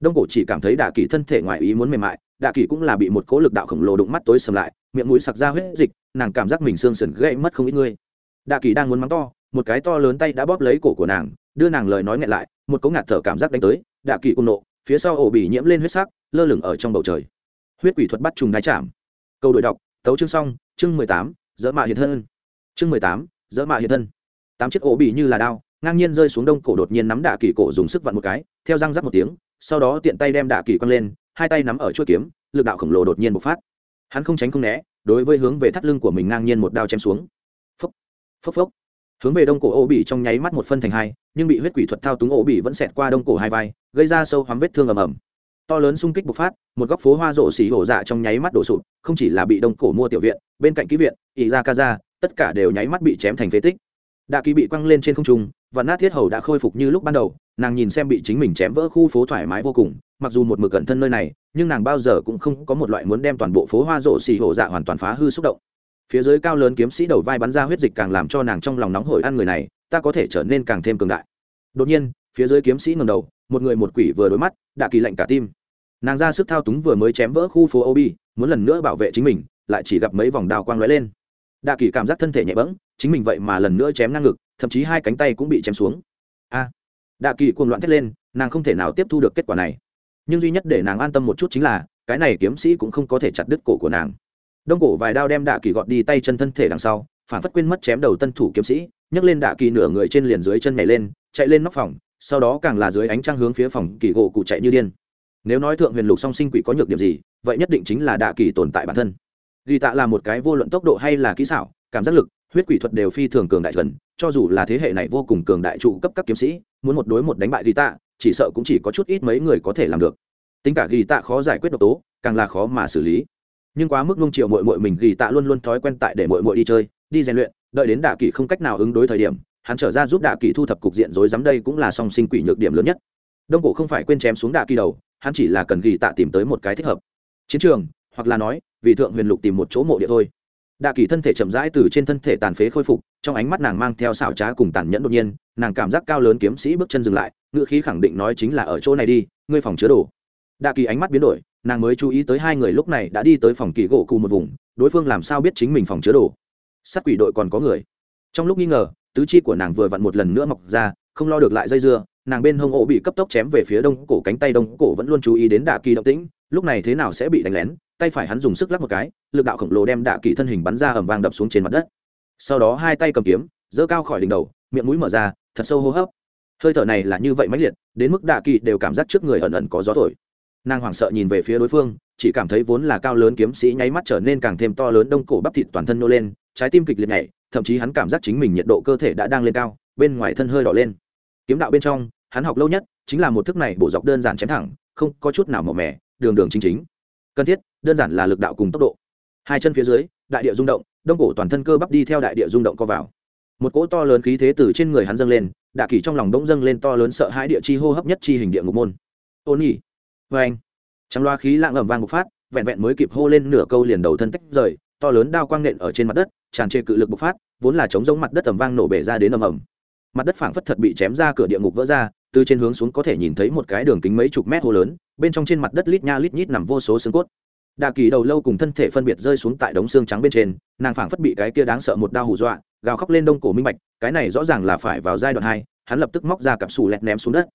A: Đông cổ chỉ cảm thấy đạ kỳ thân thể ngoài ý muốn mềm mại, đạ kỳ cũng là bị một cố lực đạo khổng lồ đụng mắt tối sầm lại miệng mũi sặc ra huyết dịch, nàng cảm giác mình xương sườn gãy mất không ít ngươi đạ kỳ đang muốn mắng to, một cái to lớn tay đã bóp lấy cổ của nàng, đưa nàng lời nói nghẹn lại, một cỗ ngạt thở cảm giác đánh tới, đạ kỳ cung nộ, phía sau ổ bị nhiễm lên huyết sắc, lơ lửng ở trong bầu trời. Huyết quỷ thuật bắt trùng đái chạm. Câu đổi đọc, tấu chương xong, chương mười tám, dỡ mạ hiện thân. Chương mười tám, dỡ mạ hiện thân. Tám chiếc ổ bị như là đao, ngang nhiên rơi xuống đông cổ đột nhiên nắm đạ kỳ cổ dùng sức vặn một cái, theo răng rắc một tiếng, sau đó tiện tay đem đạ kỳ quăng lên, hai tay nắm ở chuôi kiếm, lực đạo khổng lồ đột nhiên bộc phát hắn không tránh không né, đối với hướng về thắt lưng của mình ngang nhiên một đao chém xuống. Phốc phốc phốc. Hướng về đông cổ ô bị trong nháy mắt một phân thành hai, nhưng bị huyết quỷ thuật thao túng ô bị vẫn xẹt qua đông cổ hai vai, gây ra sâu hoắm vết thương ầm ầm. To lớn xung kích bộc phát, một góc phố hoa rộ xỉ hổ dạ trong nháy mắt đổ sụp, không chỉ là bị đông cổ mua tiểu viện, bên cạnh ký viện ỉ ra ca ra, tất cả đều nháy mắt bị chém thành phế tích. Đạ kỳ bị quăng lên trên không trung và nát thiết hầu đã khôi phục như lúc ban đầu, nàng nhìn xem bị chính mình chém vỡ khu phố thoải mái vô cùng mặc dù một mực gần thân nơi này nhưng nàng bao giờ cũng không có một loại muốn đem toàn bộ phố hoa rộ xì hổ dạ hoàn toàn phá hư xúc động. Phía dưới cao lớn kiếm sĩ đầu vai bắn ra huyết dịch càng làm cho nàng trong lòng nóng hổi ăn người này ta có thể trở nên càng thêm cường đại. Đột nhiên phía dưới kiếm sĩ ngầm đầu một người một quỷ vừa đối mắt đã kỳ lạnh cả tim. Nàng ra sức thao túng vừa mới chém vỡ khu phố obi muốn lần nữa bảo vệ chính mình lại chỉ gặp mấy vòng đào quang lóe lên. Đạ kỳ cảm giác thân thể nhẹ bẫng chính mình vậy mà lần nữa chém ngang ngực thậm chí hai cánh tay cũng bị chém xuống. A! À, đạ kỳ cuồng loạn thét lên nàng không thể nào tiếp thu được kết quả này nhưng duy nhất để nàng an tâm một chút chính là, cái này kiếm sĩ cũng không có thể chặt đứt cổ của nàng. Đông cổ vài đao đem đạ kỳ gọt đi tay chân thân thể đằng sau, phản phất quên mất chém đầu tân thủ kiếm sĩ, nhấc lên đạ kỳ nửa người trên liền dưới chân nhảy lên, chạy lên nóc phòng, sau đó càng là dưới ánh trăng hướng phía phòng kỳ gỗ cụ chạy như điên. Nếu nói thượng huyền lục song sinh quỷ có nhược điểm gì, vậy nhất định chính là đạ kỳ tồn tại bản thân. Ghi tạ là một cái vô luận tốc độ hay là kỹ xảo, cảm giác lực, huyết quỷ thuật đều phi thường cường đại thuần cho dù là thế hệ này vô cùng cường đại trụ cấp các kiếm sĩ, muốn một đối một đánh bại ghi tạ chỉ sợ cũng chỉ có chút ít mấy người có thể làm được. Tính cả ghi tạ khó giải quyết độc tố, càng là khó mà xử lý. Nhưng quá mức nung chiều mội mội mình ghi tạ luôn luôn thói quen tại để mội mội đi chơi, đi rèn luyện, đợi đến đạ kỷ không cách nào ứng đối thời điểm, hắn trở ra giúp đạ kỷ thu thập cục diện rối rắm đây cũng là song sinh quỷ nhược điểm lớn nhất. Đông cổ không phải quên chém xuống đạ kỳ đầu, hắn chỉ là cần ghi tạ tìm tới một cái thích hợp. Chiến trường, hoặc là nói, vì thượng huyền lục tìm một chỗ mộ địa thôi. Đạ kỳ thân thể chậm rãi từ trên thân thể tàn phế khôi phục, trong ánh mắt nàng mang theo xảo trá cùng tàn nhẫn đột nhiên, nàng cảm giác cao lớn kiếm sĩ bước chân dừng lại ngựa khí khẳng định nói chính là ở chỗ này đi, ngươi phòng chứa đồ. Đạ kỳ ánh mắt biến đổi, nàng mới chú ý tới hai người lúc này đã đi tới phòng kỳ gỗ cụ một vùng, đối phương làm sao biết chính mình phòng chứa đồ. Sát quỷ đội còn có người. Trong lúc nghi ngờ, tứ chi của nàng vừa vặn một lần nữa mọc ra, không lo được lại dây dưa, nàng bên hông ổ bị cấp tốc chém về phía đông cổ cánh tay đông cổ vẫn luôn chú ý đến đạ kỳ động tĩnh, lúc này thế nào sẽ bị đánh lén, tay phải hắn dùng sức lắc một cái, lực đạo khổng lồ đem đạ kỳ thân hình bắn ra ẩm vang đập xuống trên mặt đất. Sau đó hai tay cầm kiếm, giơ cao khỏi đỉnh đầu, miệng mũi mở ra, thật sâu hô hấp hơi thở này là như vậy mãnh liệt, đến mức đạ kỳ đều cảm giác trước người ẩn ẩn có gió thổi. Nàng hoảng sợ nhìn về phía đối phương, chỉ cảm thấy vốn là cao lớn kiếm sĩ nháy mắt trở nên càng thêm to lớn đông cổ bắp thịt toàn thân nô lên, trái tim kịch liệt nhảy, thậm chí hắn cảm giác chính mình nhiệt độ cơ thể đã đang lên cao, bên ngoài thân hơi đỏ lên. Kiếm đạo bên trong, hắn học lâu nhất, chính là một thức này bổ dọc đơn giản chém thẳng, không có chút nào màu mẻ đường đường chính chính. Cần thiết, đơn giản là lực đạo cùng tốc độ. Hai chân phía dưới, đại địa rung động, đông cổ toàn thân cơ bắp đi theo đại địa rung động co vào. Một cỗ to lớn khí thế từ trên người hắn dâng lên đạ kỳ trong lòng bỗng dâng lên to lớn sợ hãi địa chi hô hấp nhất chi hình địa ngục môn. Ôn nhỉ vê vâng anh. Trắng loa khí lạng ẩm vang bộc phát, vẹn vẹn mới kịp hô lên nửa câu liền đầu thân tách rời, to lớn đao quang nện ở trên mặt đất, tràn trề cự lực bộc phát, vốn là chống giống mặt đất ẩm vang nổ bể ra đến ầm ầm. Mặt đất phảng phất thật bị chém ra cửa địa ngục vỡ ra, từ trên hướng xuống có thể nhìn thấy một cái đường kính mấy chục mét hô lớn, bên trong trên mặt đất lít nha lít nhít nằm vô số xương cốt đà kỳ đầu lâu cùng thân thể phân biệt rơi xuống tại đống xương trắng bên trên, nàng phảng phất bị cái kia đáng sợ một đao hù dọa, gào khóc lên đông cổ minh bạch, cái này rõ ràng là phải vào giai đoạn hai, hắn lập tức móc ra cặp xù lẹt ném xuống đất.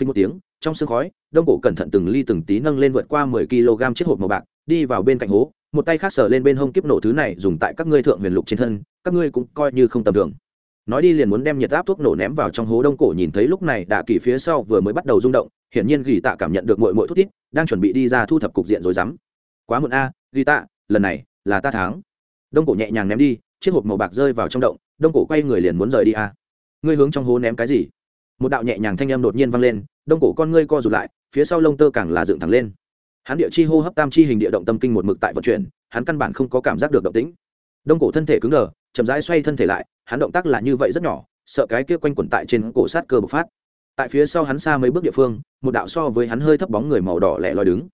A: Phình một tiếng, trong sương khói, đông cổ cẩn thận từng ly từng tí nâng lên vượt qua mười kg chiếc hộp màu bạc, đi vào bên cạnh hố, một tay khác sờ lên bên hông kiếp nổ thứ này dùng tại các ngươi thượng huyền lục trên thân, các ngươi cũng coi như không tầm thường. Nói đi liền muốn đem nhiệt áp thuốc nổ ném vào trong hố đông cổ nhìn thấy lúc này đạ kỳ phía sau vừa mới bắt đầu rung động, hiển nhiên gỉ tạ cảm nhận được mội mội thuốc tít đang chuẩn bị đi ra thu thập cục diện rồi dám quá muộn a à, tạ lần này là ta tháng đông cổ nhẹ nhàng ném đi chiếc hộp màu bạc rơi vào trong động đông cổ quay người liền muốn rời đi a. Ngươi hướng trong hố ném cái gì? Một đạo nhẹ nhàng thanh âm đột nhiên vang lên đông cổ con ngươi co rụt lại phía sau lông tơ càng là dựng thẳng lên. Hắn địa chi hô hấp tam chi hình địa động tâm kinh một mực tại vận chuyển hắn căn bản không có cảm giác được động tĩnh. Đông cổ thân thể cứng đờ chậm rãi xoay thân thể lại hắn động tác là như vậy rất nhỏ sợ cái kia quanh quẩn tại trên cổ sát cơ bộc phát. Tại phía sau hắn xa mấy bước địa phương một đạo so với hắn hơi thấp bóng người màu đỏ lẻ loi đứng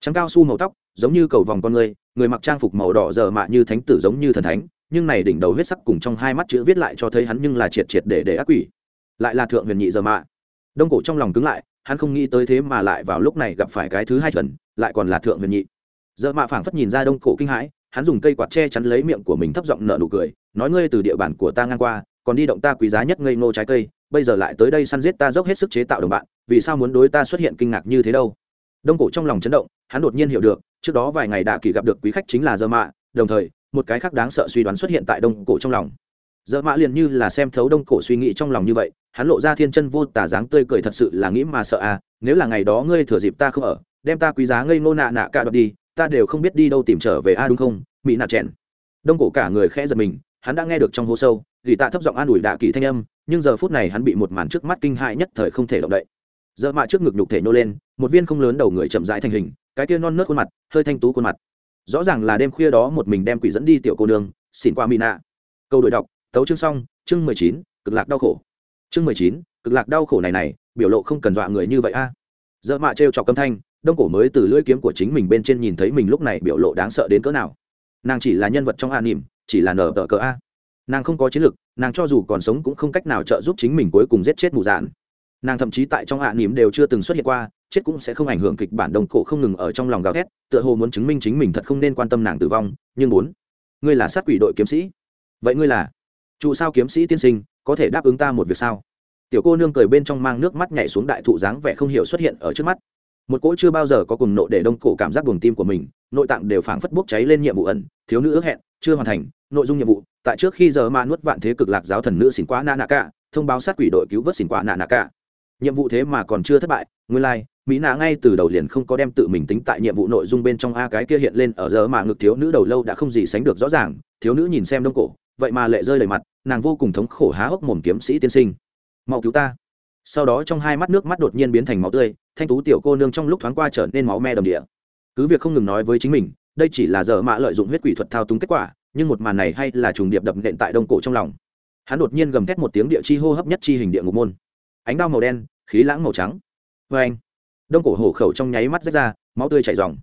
A: trắng cao su màu tóc, giống như cầu vòng con người người mặc trang phục màu đỏ giờ mạ như thánh tử giống như thần thánh, nhưng này đỉnh đầu huyết sắc cùng trong hai mắt chữ viết lại cho thấy hắn nhưng là triệt triệt để để ác quỷ. Lại là thượng huyền nhị giờ mạ. Đông cổ trong lòng cứng lại, hắn không nghĩ tới thế mà lại vào lúc này gặp phải cái thứ hai trần lại còn là thượng huyền nhị. Giờ mạ phảng phất nhìn ra đông cổ kinh hãi, hắn dùng cây quạt che chắn lấy miệng của mình thấp giọng nở nụ cười, nói ngươi từ địa bàn của ta ngang qua, còn đi động ta quý giá nhất ngây ngô trái cây, bây giờ lại tới đây săn giết ta dốc hết sức chế tạo đồng bạn, vì sao muốn đối ta xuất hiện kinh ngạc như thế đâu? Đông cổ trong lòng chấn động, hắn đột nhiên hiểu được, trước đó vài ngày đạ kỳ gặp được quý khách chính là dơ mạ, đồng thời, một cái khác đáng sợ suy đoán xuất hiện tại đông cổ trong lòng. Dơ mạ liền như là xem thấu đông cổ suy nghĩ trong lòng như vậy, hắn lộ ra thiên chân vô tả dáng tươi cười thật sự là nghĩ mà sợ à nếu là ngày đó ngươi thừa dịp ta không ở, đem ta quý giá ngây ngô nạ nạ cả đọc đi, ta đều không biết đi đâu tìm trở về a đúng không? Mỹ nạ chèn. Đông cổ cả người khẽ giật mình, hắn đã nghe được trong hố sâu, gỉ tạ thấp giọng an ủi đạ kỳ thanh âm, nhưng giờ phút này hắn bị một màn trước mắt kinh hại nhất thời không thể động đậy dợ mạ trước ngực nhục thể nô lên, một viên không lớn đầu người chậm rãi thành hình, cái kia non nớt khuôn mặt, hơi thanh tú khuôn mặt. Rõ ràng là đêm khuya đó một mình đem quỷ dẫn đi tiểu cô nương, xỉn qua mỹ nạ câu đổi đọc, tấu chương xong, chương mười chín, cực lạc đau khổ. Chương mười chín, cực lạc đau khổ này này, biểu lộ không cần dọa người như vậy a. À. dợ mạ trêu chọc âm thanh, đông cổ mới từ lưỡi kiếm của chính mình bên trên nhìn thấy mình lúc này biểu lộ đáng sợ đến cỡ nào. Nàng chỉ là nhân vật trong hạ nỉm, chỉ là nở tờ cỡ a. Nàng không có chiến lược nàng cho dù còn sống cũng không cách nào trợ giúp chính mình cuối cùng giết chết mù dạn nàng thậm chí tại trong hạ nỉm đều chưa từng xuất hiện qua, chết cũng sẽ không ảnh hưởng kịch bản đông cổ không ngừng ở trong lòng gào thét, tựa hồ muốn chứng minh chính mình thật không nên quan tâm nàng tử vong, nhưng muốn. Ngươi là sát quỷ đội kiếm sĩ. Vậy ngươi là? Trụ sao kiếm sĩ tiên sinh, có thể đáp ứng ta một việc sao? Tiểu cô nương cười bên trong mang nước mắt nhảy xuống đại thụ dáng vẻ không hiểu xuất hiện ở trước mắt. Một cỗ chưa bao giờ có cùng nộ để đông cổ cảm giác buồng tim của mình, nội tạng đều phảng phất bốc cháy lên nhiệm vụ ẩn, thiếu nữ ước hẹn, chưa hoàn thành, nội dung nhiệm vụ, tại trước khi giờ ma nuốt vạn thế cực lạc giáo thần nữ xỉn quá na nạ cả, thông báo sát quỷ đội cứu vớt xỉn quá na nạ cả nhiệm vụ thế mà còn chưa thất bại nguyên lai、like, mỹ nạ ngay từ đầu liền không có đem tự mình tính tại nhiệm vụ nội dung bên trong a cái kia hiện lên ở giờ mà ngực thiếu nữ đầu lâu đã không gì sánh được rõ ràng thiếu nữ nhìn xem đông cổ vậy mà lệ rơi đầy mặt nàng vô cùng thống khổ há hốc mồm kiếm sĩ tiên sinh. Mau cứu ta. Sau đó trong hai mắt nước mắt đột nhiên biến thành máu tươi thanh tú tiểu cô nương trong lúc thoáng qua trở nên máu me đầm địa. Cứ việc không ngừng nói với chính mình đây chỉ là giờ mạ lợi dụng huyết quỷ thuật thao túng kết quả nhưng một màn này hay là trùng điệp đập nện tại đông cổ trong lòng. Hắn đột nhiên gầm thét một tiếng địa chi hô hấp nhất chi hình địa ngục môn ánh đao màu đen, khí lãng màu trắng. Vê anh, đông cổ hổ khẩu trong nháy mắt rách ra, máu tươi chảy dòng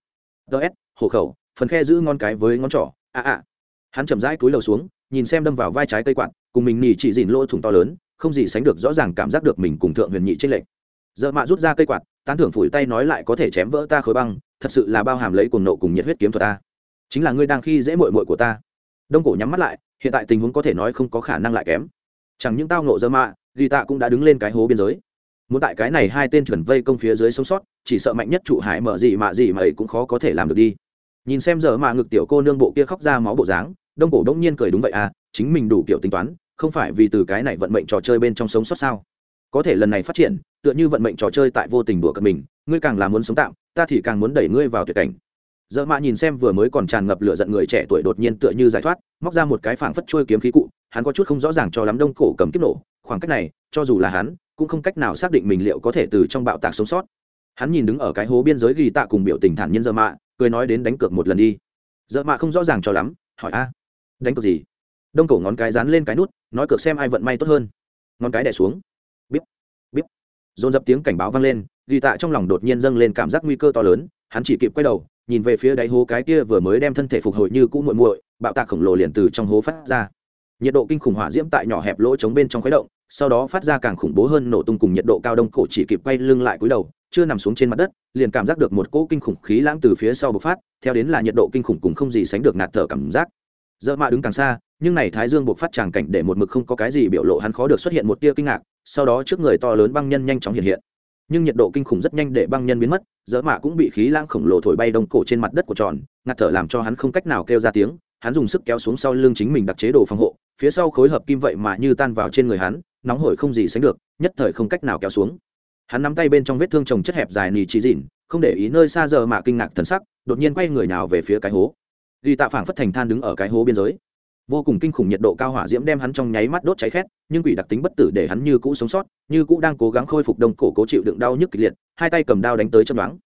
A: ts hổ khẩu, phần khe giữ ngon cái với ngón trỏ. A a hắn chậm rãi cúi đầu xuống, nhìn xem đâm vào vai trái cây quạt, cùng mình nỉ chỉ dìn lỗ thủng to lớn, không gì sánh được rõ ràng cảm giác được mình cùng thượng huyền nhị trên lệnh giờ mạ rút ra cây quạt, tán thưởng phủi tay nói lại có thể chém vỡ ta khối băng, thật sự là bao hàm lấy cuồng nộ cùng nhiệt huyết kiếm thuật ta. Chính là ngươi đang khi dễ mội mội của ta. Đông cổ nhắm mắt lại, hiện tại tình huống có thể nói không có khả năng lại kém. Chẳng những tao nộ dơ mạ ghi tạ cũng đã đứng lên cái hố biên giới. Muốn tại cái này hai tên chuẩn vây công phía dưới sống sót, chỉ sợ mạnh nhất trụ hải mở gì mà gì mà ấy cũng khó có thể làm được đi. Nhìn xem giờ mà ngực tiểu cô nương bộ kia khóc ra máu bộ dáng, đông cổ đông nhiên cười đúng vậy à chính mình đủ kiểu tính toán, không phải vì từ cái này vận mệnh trò chơi bên trong sống sót sao? Có thể lần này phát triển, tựa như vận mệnh trò chơi tại vô tình đùa cận mình, ngươi càng là muốn sống tạm, ta thì càng muốn đẩy ngươi vào tuyệt cảnh. Dợ mạ nhìn xem vừa mới còn tràn ngập lửa giận người trẻ tuổi đột nhiên tựa như giải thoát, móc ra một cái phảng phất trôi kiếm khí cụ, hắn có chút không rõ ràng cho lắm đông cổ cầm kiếp nổ khoảng cách này, cho dù là hắn, cũng không cách nào xác định mình liệu có thể từ trong bạo tạc sống sót. Hắn nhìn đứng ở cái hố biên giới ghi tạ cùng biểu tình thản nhân dợ mạ, cười nói đến đánh cược một lần đi. Dợ mạ không rõ ràng cho lắm, hỏi, a, đánh cược gì? Đông cổ ngón cái dán lên cái nút, nói cược xem ai vận may tốt hơn. Ngón cái đẻ xuống. Bíp bíp. Dồn dập tiếng cảnh báo vang lên, ghi tạ trong lòng đột nhiên dâng lên cảm giác nguy cơ to lớn, hắn chỉ kịp quay đầu, nhìn về phía đáy hố cái kia vừa mới đem thân thể phục hồi như cũ muội muội, bạo tạc khổng lồ liền từ trong hố phát ra nhiệt độ kinh khủng hỏa diễm tại nhỏ hẹp lỗ trống bên trong khuấy động, sau đó phát ra càng khủng bố hơn nổ tung cùng nhiệt độ cao đông cổ chỉ kịp quay lưng lại cúi đầu, chưa nằm xuống trên mặt đất, liền cảm giác được một cỗ kinh khủng khí lãng từ phía sau bộc phát, theo đến là nhiệt độ kinh khủng cùng không gì sánh được nạt thở cảm giác. Dợ mạ đứng càng xa, nhưng này thái dương bộc phát tràng cảnh để một mực không có cái gì biểu lộ hắn khó được xuất hiện một tia kinh ngạc, sau đó trước người to lớn băng nhân nhanh chóng hiện hiện. Nhưng nhiệt độ kinh khủng rất nhanh để băng nhân biến mất dỡ mạ cũng bị khí lãng khổng lồ thổi bay đông cổ trên mặt đất của tròn, ngạt thở làm cho hắn không cách nào kêu ra tiếng, hắn dùng sức kéo xuống sau lưng chính mình đặt chế đồ phòng hộ phía sau khối hợp kim vậy mà như tan vào trên người hắn, nóng hổi không gì sánh được, nhất thời không cách nào kéo xuống. Hắn nắm tay bên trong vết thương trồng chất hẹp dài nì trí dịn, không để ý nơi xa giờ mà kinh ngạc thần sắc, đột nhiên quay người nào về phía cái hố. Ghi tạ phảng phất thành than đứng ở cái hố biên giới. Vô cùng kinh khủng nhiệt độ cao hỏa diễm đem hắn trong nháy mắt đốt cháy khét, nhưng quỷ đặc tính bất tử để hắn như cũ sống sót, như cũ đang cố gắng khôi phục đông cổ cố chịu đựng đau nhức kịch liệt, hai tay cầm đao đánh tới châm đoán.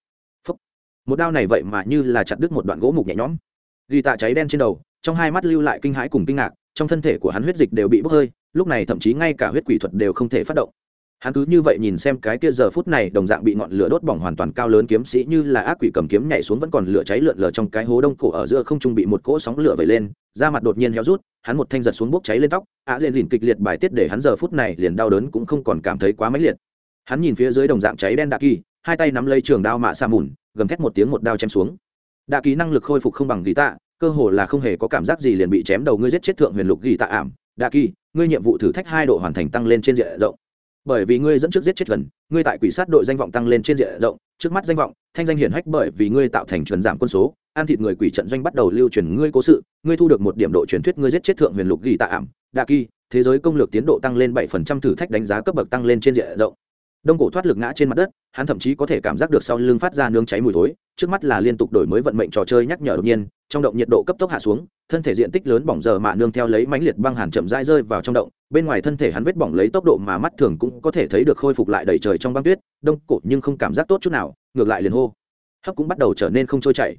A: Một đao này vậy mà như là chặt đứt một đoạn gỗ mục nhẹ nhõm. Ghi tạ cháy đen trên đầu, trong hai mắt lưu lại kinh hãi cùng kinh ngạc trong thân thể của hắn huyết dịch đều bị bốc hơi, lúc này thậm chí ngay cả huyết quỷ thuật đều không thể phát động. Hắn cứ như vậy nhìn xem cái kia giờ phút này đồng dạng bị ngọn lửa đốt bỏng hoàn toàn cao lớn kiếm sĩ như là ác quỷ cầm kiếm nhảy xuống vẫn còn lửa cháy lượn lờ trong cái hố đông cổ ở giữa không trung bị một cỗ sóng lửa vẩy lên, da mặt đột nhiên héo rút, hắn một thanh giật xuống bốc cháy lên tóc á dện lìn kịch liệt bài tiết để hắn giờ phút này liền đau đớn cũng không còn cảm thấy quá mãnh liệt. Hắn nhìn phía dưới đồng dạng cháy đen đạ kỳ, hai tay nắm lấy trường đao mạ sa mùn, gầm thét một tiếng một đao chém xuống. Đạ kỳ năng lực khôi phục không bằng ghi tạ cơ hồ là không hề có cảm giác gì liền bị chém đầu ngươi giết chết thượng huyền lục ghi tạ ảm. Đa kỳ, ngươi nhiệm vụ thử thách hai độ hoàn thành tăng lên trên diện rộng. Bởi vì ngươi dẫn trước giết chết gần, ngươi tại quỷ sát đội danh vọng tăng lên trên diện rộng. Trước mắt danh vọng, thanh danh hiển hách bởi vì ngươi tạo thành chuẩn giảm quân số an thịt người quỷ trận doanh bắt đầu lưu truyền ngươi cố sự, ngươi thu được một điểm độ truyền thuyết ngươi giết chết thượng huyền lục ghi tạ ảm. Đa kỳ, thế giới công lược tiến độ tăng lên bảy phần trăm thử thách đánh giá cấp bậc tăng lên trên diện rộng đông cổ thoát lực ngã trên mặt đất, hắn thậm chí có thể cảm giác được sau lưng phát ra nương cháy mùi thối, trước mắt là liên tục đổi mới vận mệnh trò chơi nhắc nhở đột nhiên, trong động nhiệt độ cấp tốc hạ xuống, thân thể diện tích lớn bỏng giờ mạ nương theo lấy mãnh liệt băng hàn chậm rãi rơi vào trong động, bên ngoài thân thể hắn vết bỏng lấy tốc độ mà mắt thường cũng có thể thấy được khôi phục lại đầy trời trong băng tuyết, đông cổ nhưng không cảm giác tốt chút nào, ngược lại liền hô, hấp cũng bắt đầu trở nên không trôi chảy.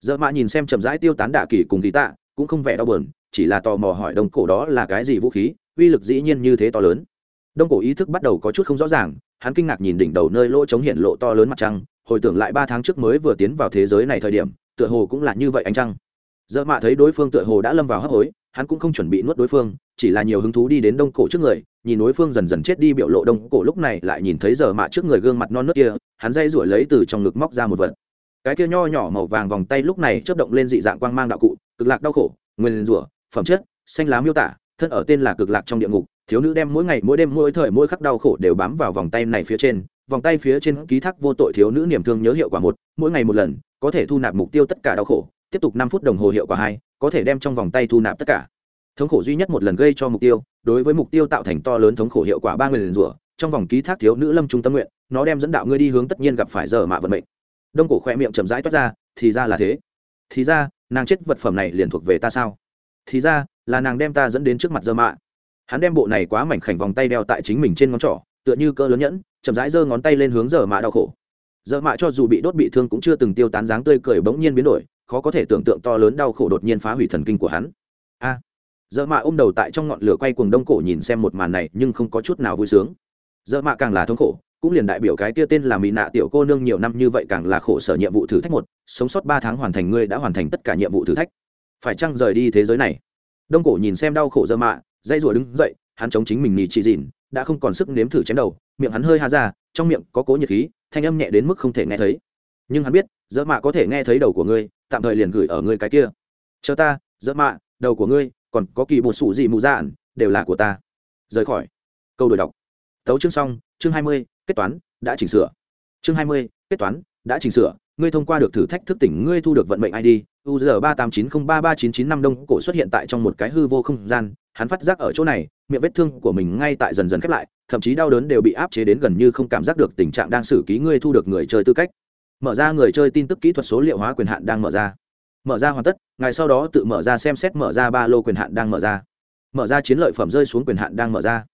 A: Giờ mạ nhìn xem chậm rãi tiêu tán đả kỳ cùng kỳ tạ, cũng không vẻ đau buồn, chỉ là tò mò hỏi đông cổ đó là cái gì vũ khí, uy lực dĩ nhiên như thế to lớn. Đông cổ ý thức bắt đầu có chút không rõ ràng hắn kinh ngạc nhìn đỉnh đầu nơi lỗ trống hiện lộ to lớn mặt trăng, hồi tưởng lại ba tháng trước mới vừa tiến vào thế giới này thời điểm, tựa hồ cũng là như vậy ánh trăng. Dợ mạ thấy đối phương tựa hồ đã lâm vào hấp hối, hắn cũng không chuẩn bị nuốt đối phương, chỉ là nhiều hứng thú đi đến đông cổ trước người, nhìn đối phương dần dần chết đi biểu lộ đông cổ lúc này lại nhìn thấy giờ mạ trước người gương mặt non nớt kia, hắn dây rủi lấy từ trong ngực móc ra một vật. Cái kia nho nhỏ màu vàng vòng tay lúc này chớp động lên dị dạng quang mang đạo cụ, cực lạc đau khổ, nguyên rủa, phẩm chất, xanh lá miêu tả thân ở tên là cực lạc trong địa ngục, thiếu nữ đem mỗi ngày, mỗi đêm, mỗi thời, mỗi khắc đau khổ đều bám vào vòng tay này phía trên. Vòng tay phía trên ký thác vô tội thiếu nữ niềm thương nhớ hiệu quả một, mỗi ngày một lần, có thể thu nạp mục tiêu tất cả đau khổ. Tiếp tục năm phút đồng hồ hiệu quả hai, có thể đem trong vòng tay thu nạp tất cả. Thống khổ duy nhất một lần gây cho mục tiêu, đối với mục tiêu tạo thành to lớn thống khổ hiệu quả ba người lần rủa. Trong vòng ký thác thiếu nữ lâm trung tâm nguyện, nó đem dẫn đạo ngươi đi hướng tất nhiên gặp phải giờ mạ vận mệnh. Đông cổ khoe miệng chậm rãi toát ra, thì ra là thế. Thì ra, nàng chết vật phẩm này liền thuộc về ta sao? Thì ra là nàng đem ta dẫn đến trước mặt dơ mạ. Hắn đem bộ này quá mảnh khảnh vòng tay đeo tại chính mình trên ngón trỏ tựa như cơ lớn nhẫn chậm rãi giơ ngón tay lên hướng dơ mạ đau khổ. Dơ mạ cho dù bị đốt bị thương cũng chưa từng tiêu tán dáng tươi cười bỗng nhiên biến đổi khó có thể tưởng tượng to lớn đau khổ đột nhiên phá hủy thần kinh của hắn. A! À, dơ mạ ôm đầu tại trong ngọn lửa quay cuồng đông cổ nhìn xem một màn này nhưng không có chút nào vui sướng. Dơ mạ càng là thống khổ cũng liền đại biểu cái kia tên là mỹ nạ tiểu cô nương nhiều năm như vậy càng là khổ sở nhiệm vụ thử thách một sống sót ba tháng hoàn thành ngươi đã hoàn thành tất cả nhiệm vụ thử thách phải chăng rời đi thế giới này? Đông cổ nhìn xem đau khổ dơ mạ dây rùa đứng dậy, hắn chống chính mình nhì chị dìn đã không còn sức nếm thử chém đầu, miệng hắn hơi ha ra, trong miệng có cố nhiệt khí, thanh âm nhẹ đến mức không thể nghe thấy. Nhưng hắn biết, dơ mạ có thể nghe thấy đầu của ngươi, tạm thời liền gửi ở ngươi cái kia. Chờ ta, dơ mạ, đầu của ngươi, còn có kỳ bột sủ gì mù dạn, đều là của ta. Rời khỏi. Câu đổi đọc. Tấu chương xong, chương hai mươi, kết toán, đã chỉnh sửa. Chương hai mươi, kết toán, đã chỉnh sửa ngươi thông qua được thử thách thức tỉnh ngươi thu được vận mệnh id uz ba tám chín không ba ba chín chín năm đông, cổ xuất hiện tại trong một cái hư vô không gian, hắn phát giác ở chỗ này, miệng vết thương của mình ngay tại dần dần khép lại, thậm chí đau đớn đều bị áp chế đến gần như không cảm giác được tình trạng đang xử ký ngươi thu được người chơi tư cách. Mở ra người chơi tin tức kỹ thuật số liệu hóa quyền hạn đang mở ra. Mở ra hoàn tất, ngày sau đó tự mở ra xem xét mở ra ba lô quyền hạn đang mở ra. Mở ra chiến lợi phẩm rơi xuống quyền hạn đang mở ra.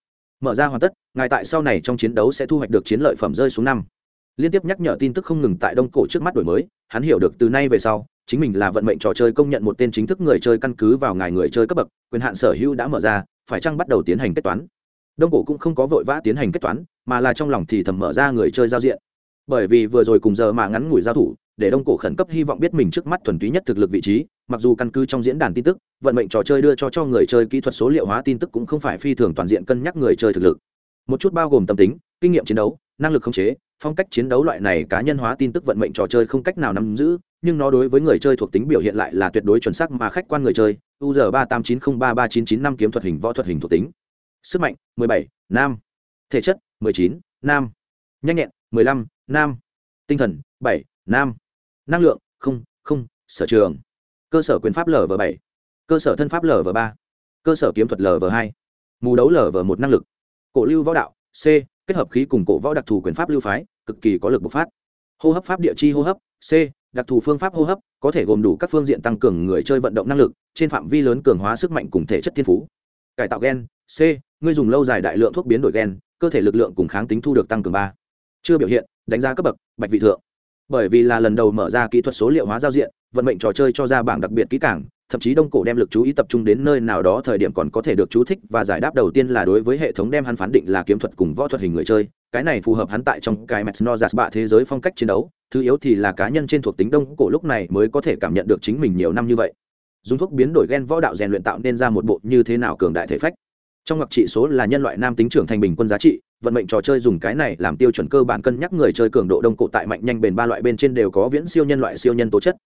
A: Mở ra hoàn tất ngài tại sau này trong chiến đấu sẽ thu hoạch được chiến lợi phẩm rơi xuống năm liên tiếp nhắc nhở tin tức không ngừng tại đông cổ trước mắt đổi mới, hắn hiểu được từ nay về sau, chính mình là vận mệnh trò chơi công nhận một tên chính thức người chơi căn cứ vào ngài người chơi cấp bậc, quyền hạn sở hữu đã mở ra, phải chăng bắt đầu tiến hành kết toán? Đông cổ cũng không có vội vã tiến hành kết toán, mà là trong lòng thì thầm mở ra người chơi giao diện. Bởi vì vừa rồi cùng giờ mà ngắn ngủi giao thủ, để đông cổ khẩn cấp hy vọng biết mình trước mắt thuần túy nhất thực lực vị trí, mặc dù căn cứ trong diễn đàn tin tức, vận mệnh trò chơi đưa cho cho người chơi kỹ thuật số liệu hóa tin tức cũng không phải phi thường toàn diện cân nhắc người chơi thực lực. Một chút bao gồm tâm tính, kinh nghiệm chiến đấu năng lực khống chế, phong cách chiến đấu loại này cá nhân hóa tin tức vận mệnh trò chơi không cách nào nắm giữ, nhưng nó đối với người chơi thuộc tính biểu hiện lại là tuyệt đối chuẩn xác mà khách quan người chơi. Uz ba tám chín không ba ba chín chín năm kiếm thuật hình võ thuật hình thuộc tính. Sức mạnh, mười bảy, nam. Thể chất, mười chín, nam. Nhanh nhẹn, mười lăm, nam. Tinh thần, bảy, nam. Năng lượng, không không. Sở trường. Cơ sở quyền pháp lv bảy. Cơ sở thân pháp lv ba. Cơ sở kiếm thuật lv hai. Mù đấu lv một năng lực. Cổ lưu võ đạo, c kết hợp khí cùng cổ võ đặc thù quyền pháp lưu phái, cực kỳ có lực bộc phát. Hô hấp pháp địa chi hô hấp, c, đặc thù phương pháp hô hấp, có thể gồm đủ các phương diện tăng cường người chơi vận động năng lực, trên phạm vi lớn cường hóa sức mạnh cùng thể chất thiên phú. Cải tạo gen, c, người dùng lâu dài đại lượng thuốc biến đổi gen, cơ thể lực lượng cùng kháng tính thu được tăng cường ba. Chưa biểu hiện, đánh giá cấp bậc, bạch vị thượng. Bởi vì là lần đầu mở ra kỹ thuật số liệu hóa giao diện, vận mệnh trò chơi cho ra bảng đặc biệt kỹ càng thậm chí đông cổ đem lực chú ý tập trung đến nơi nào đó thời điểm còn có thể được chú thích và giải đáp đầu tiên là đối với hệ thống đem hắn phán định là kiếm thuật cùng võ thuật hình người chơi. Cái này phù hợp hắn tại trong cái mẹt no giạt bạ thế giới phong cách chiến đấu, thứ yếu thì là cá nhân trên thuộc tính đông cổ lúc này mới có thể cảm nhận được chính mình nhiều năm như vậy. Dùng thuốc biến đổi gen võ đạo rèn luyện tạo nên ra một bộ như thế nào cường đại thể phách. Trong ngoặc trị số là nhân loại nam tính trưởng thành bình quân giá trị, vận mệnh trò chơi dùng cái này làm tiêu chuẩn cơ bản cân nhắc người chơi cường độ đông cổ tại mạnh nhanh bền ba loại bên trên đều có viễn siêu nhân loại siêu nhân tố chất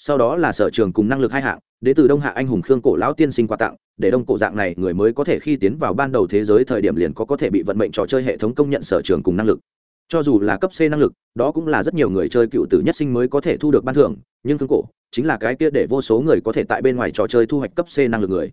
A: sau đó là sở trường cùng năng lực hai hạng, đến từ đông hạ anh hùng khương cổ lão tiên sinh quà tặng, để đông cổ dạng này người mới có thể khi tiến vào ban đầu thế giới thời điểm liền có có thể bị vận mệnh trò chơi hệ thống công nhận sở trường cùng năng lực. Cho dù là cấp c năng lực, đó cũng là rất nhiều người chơi cựu tử nhất sinh mới có thể thu được ban thưởng, nhưng khương cổ chính là cái kia để vô số người có thể tại bên ngoài trò chơi thu hoạch cấp c năng lực người.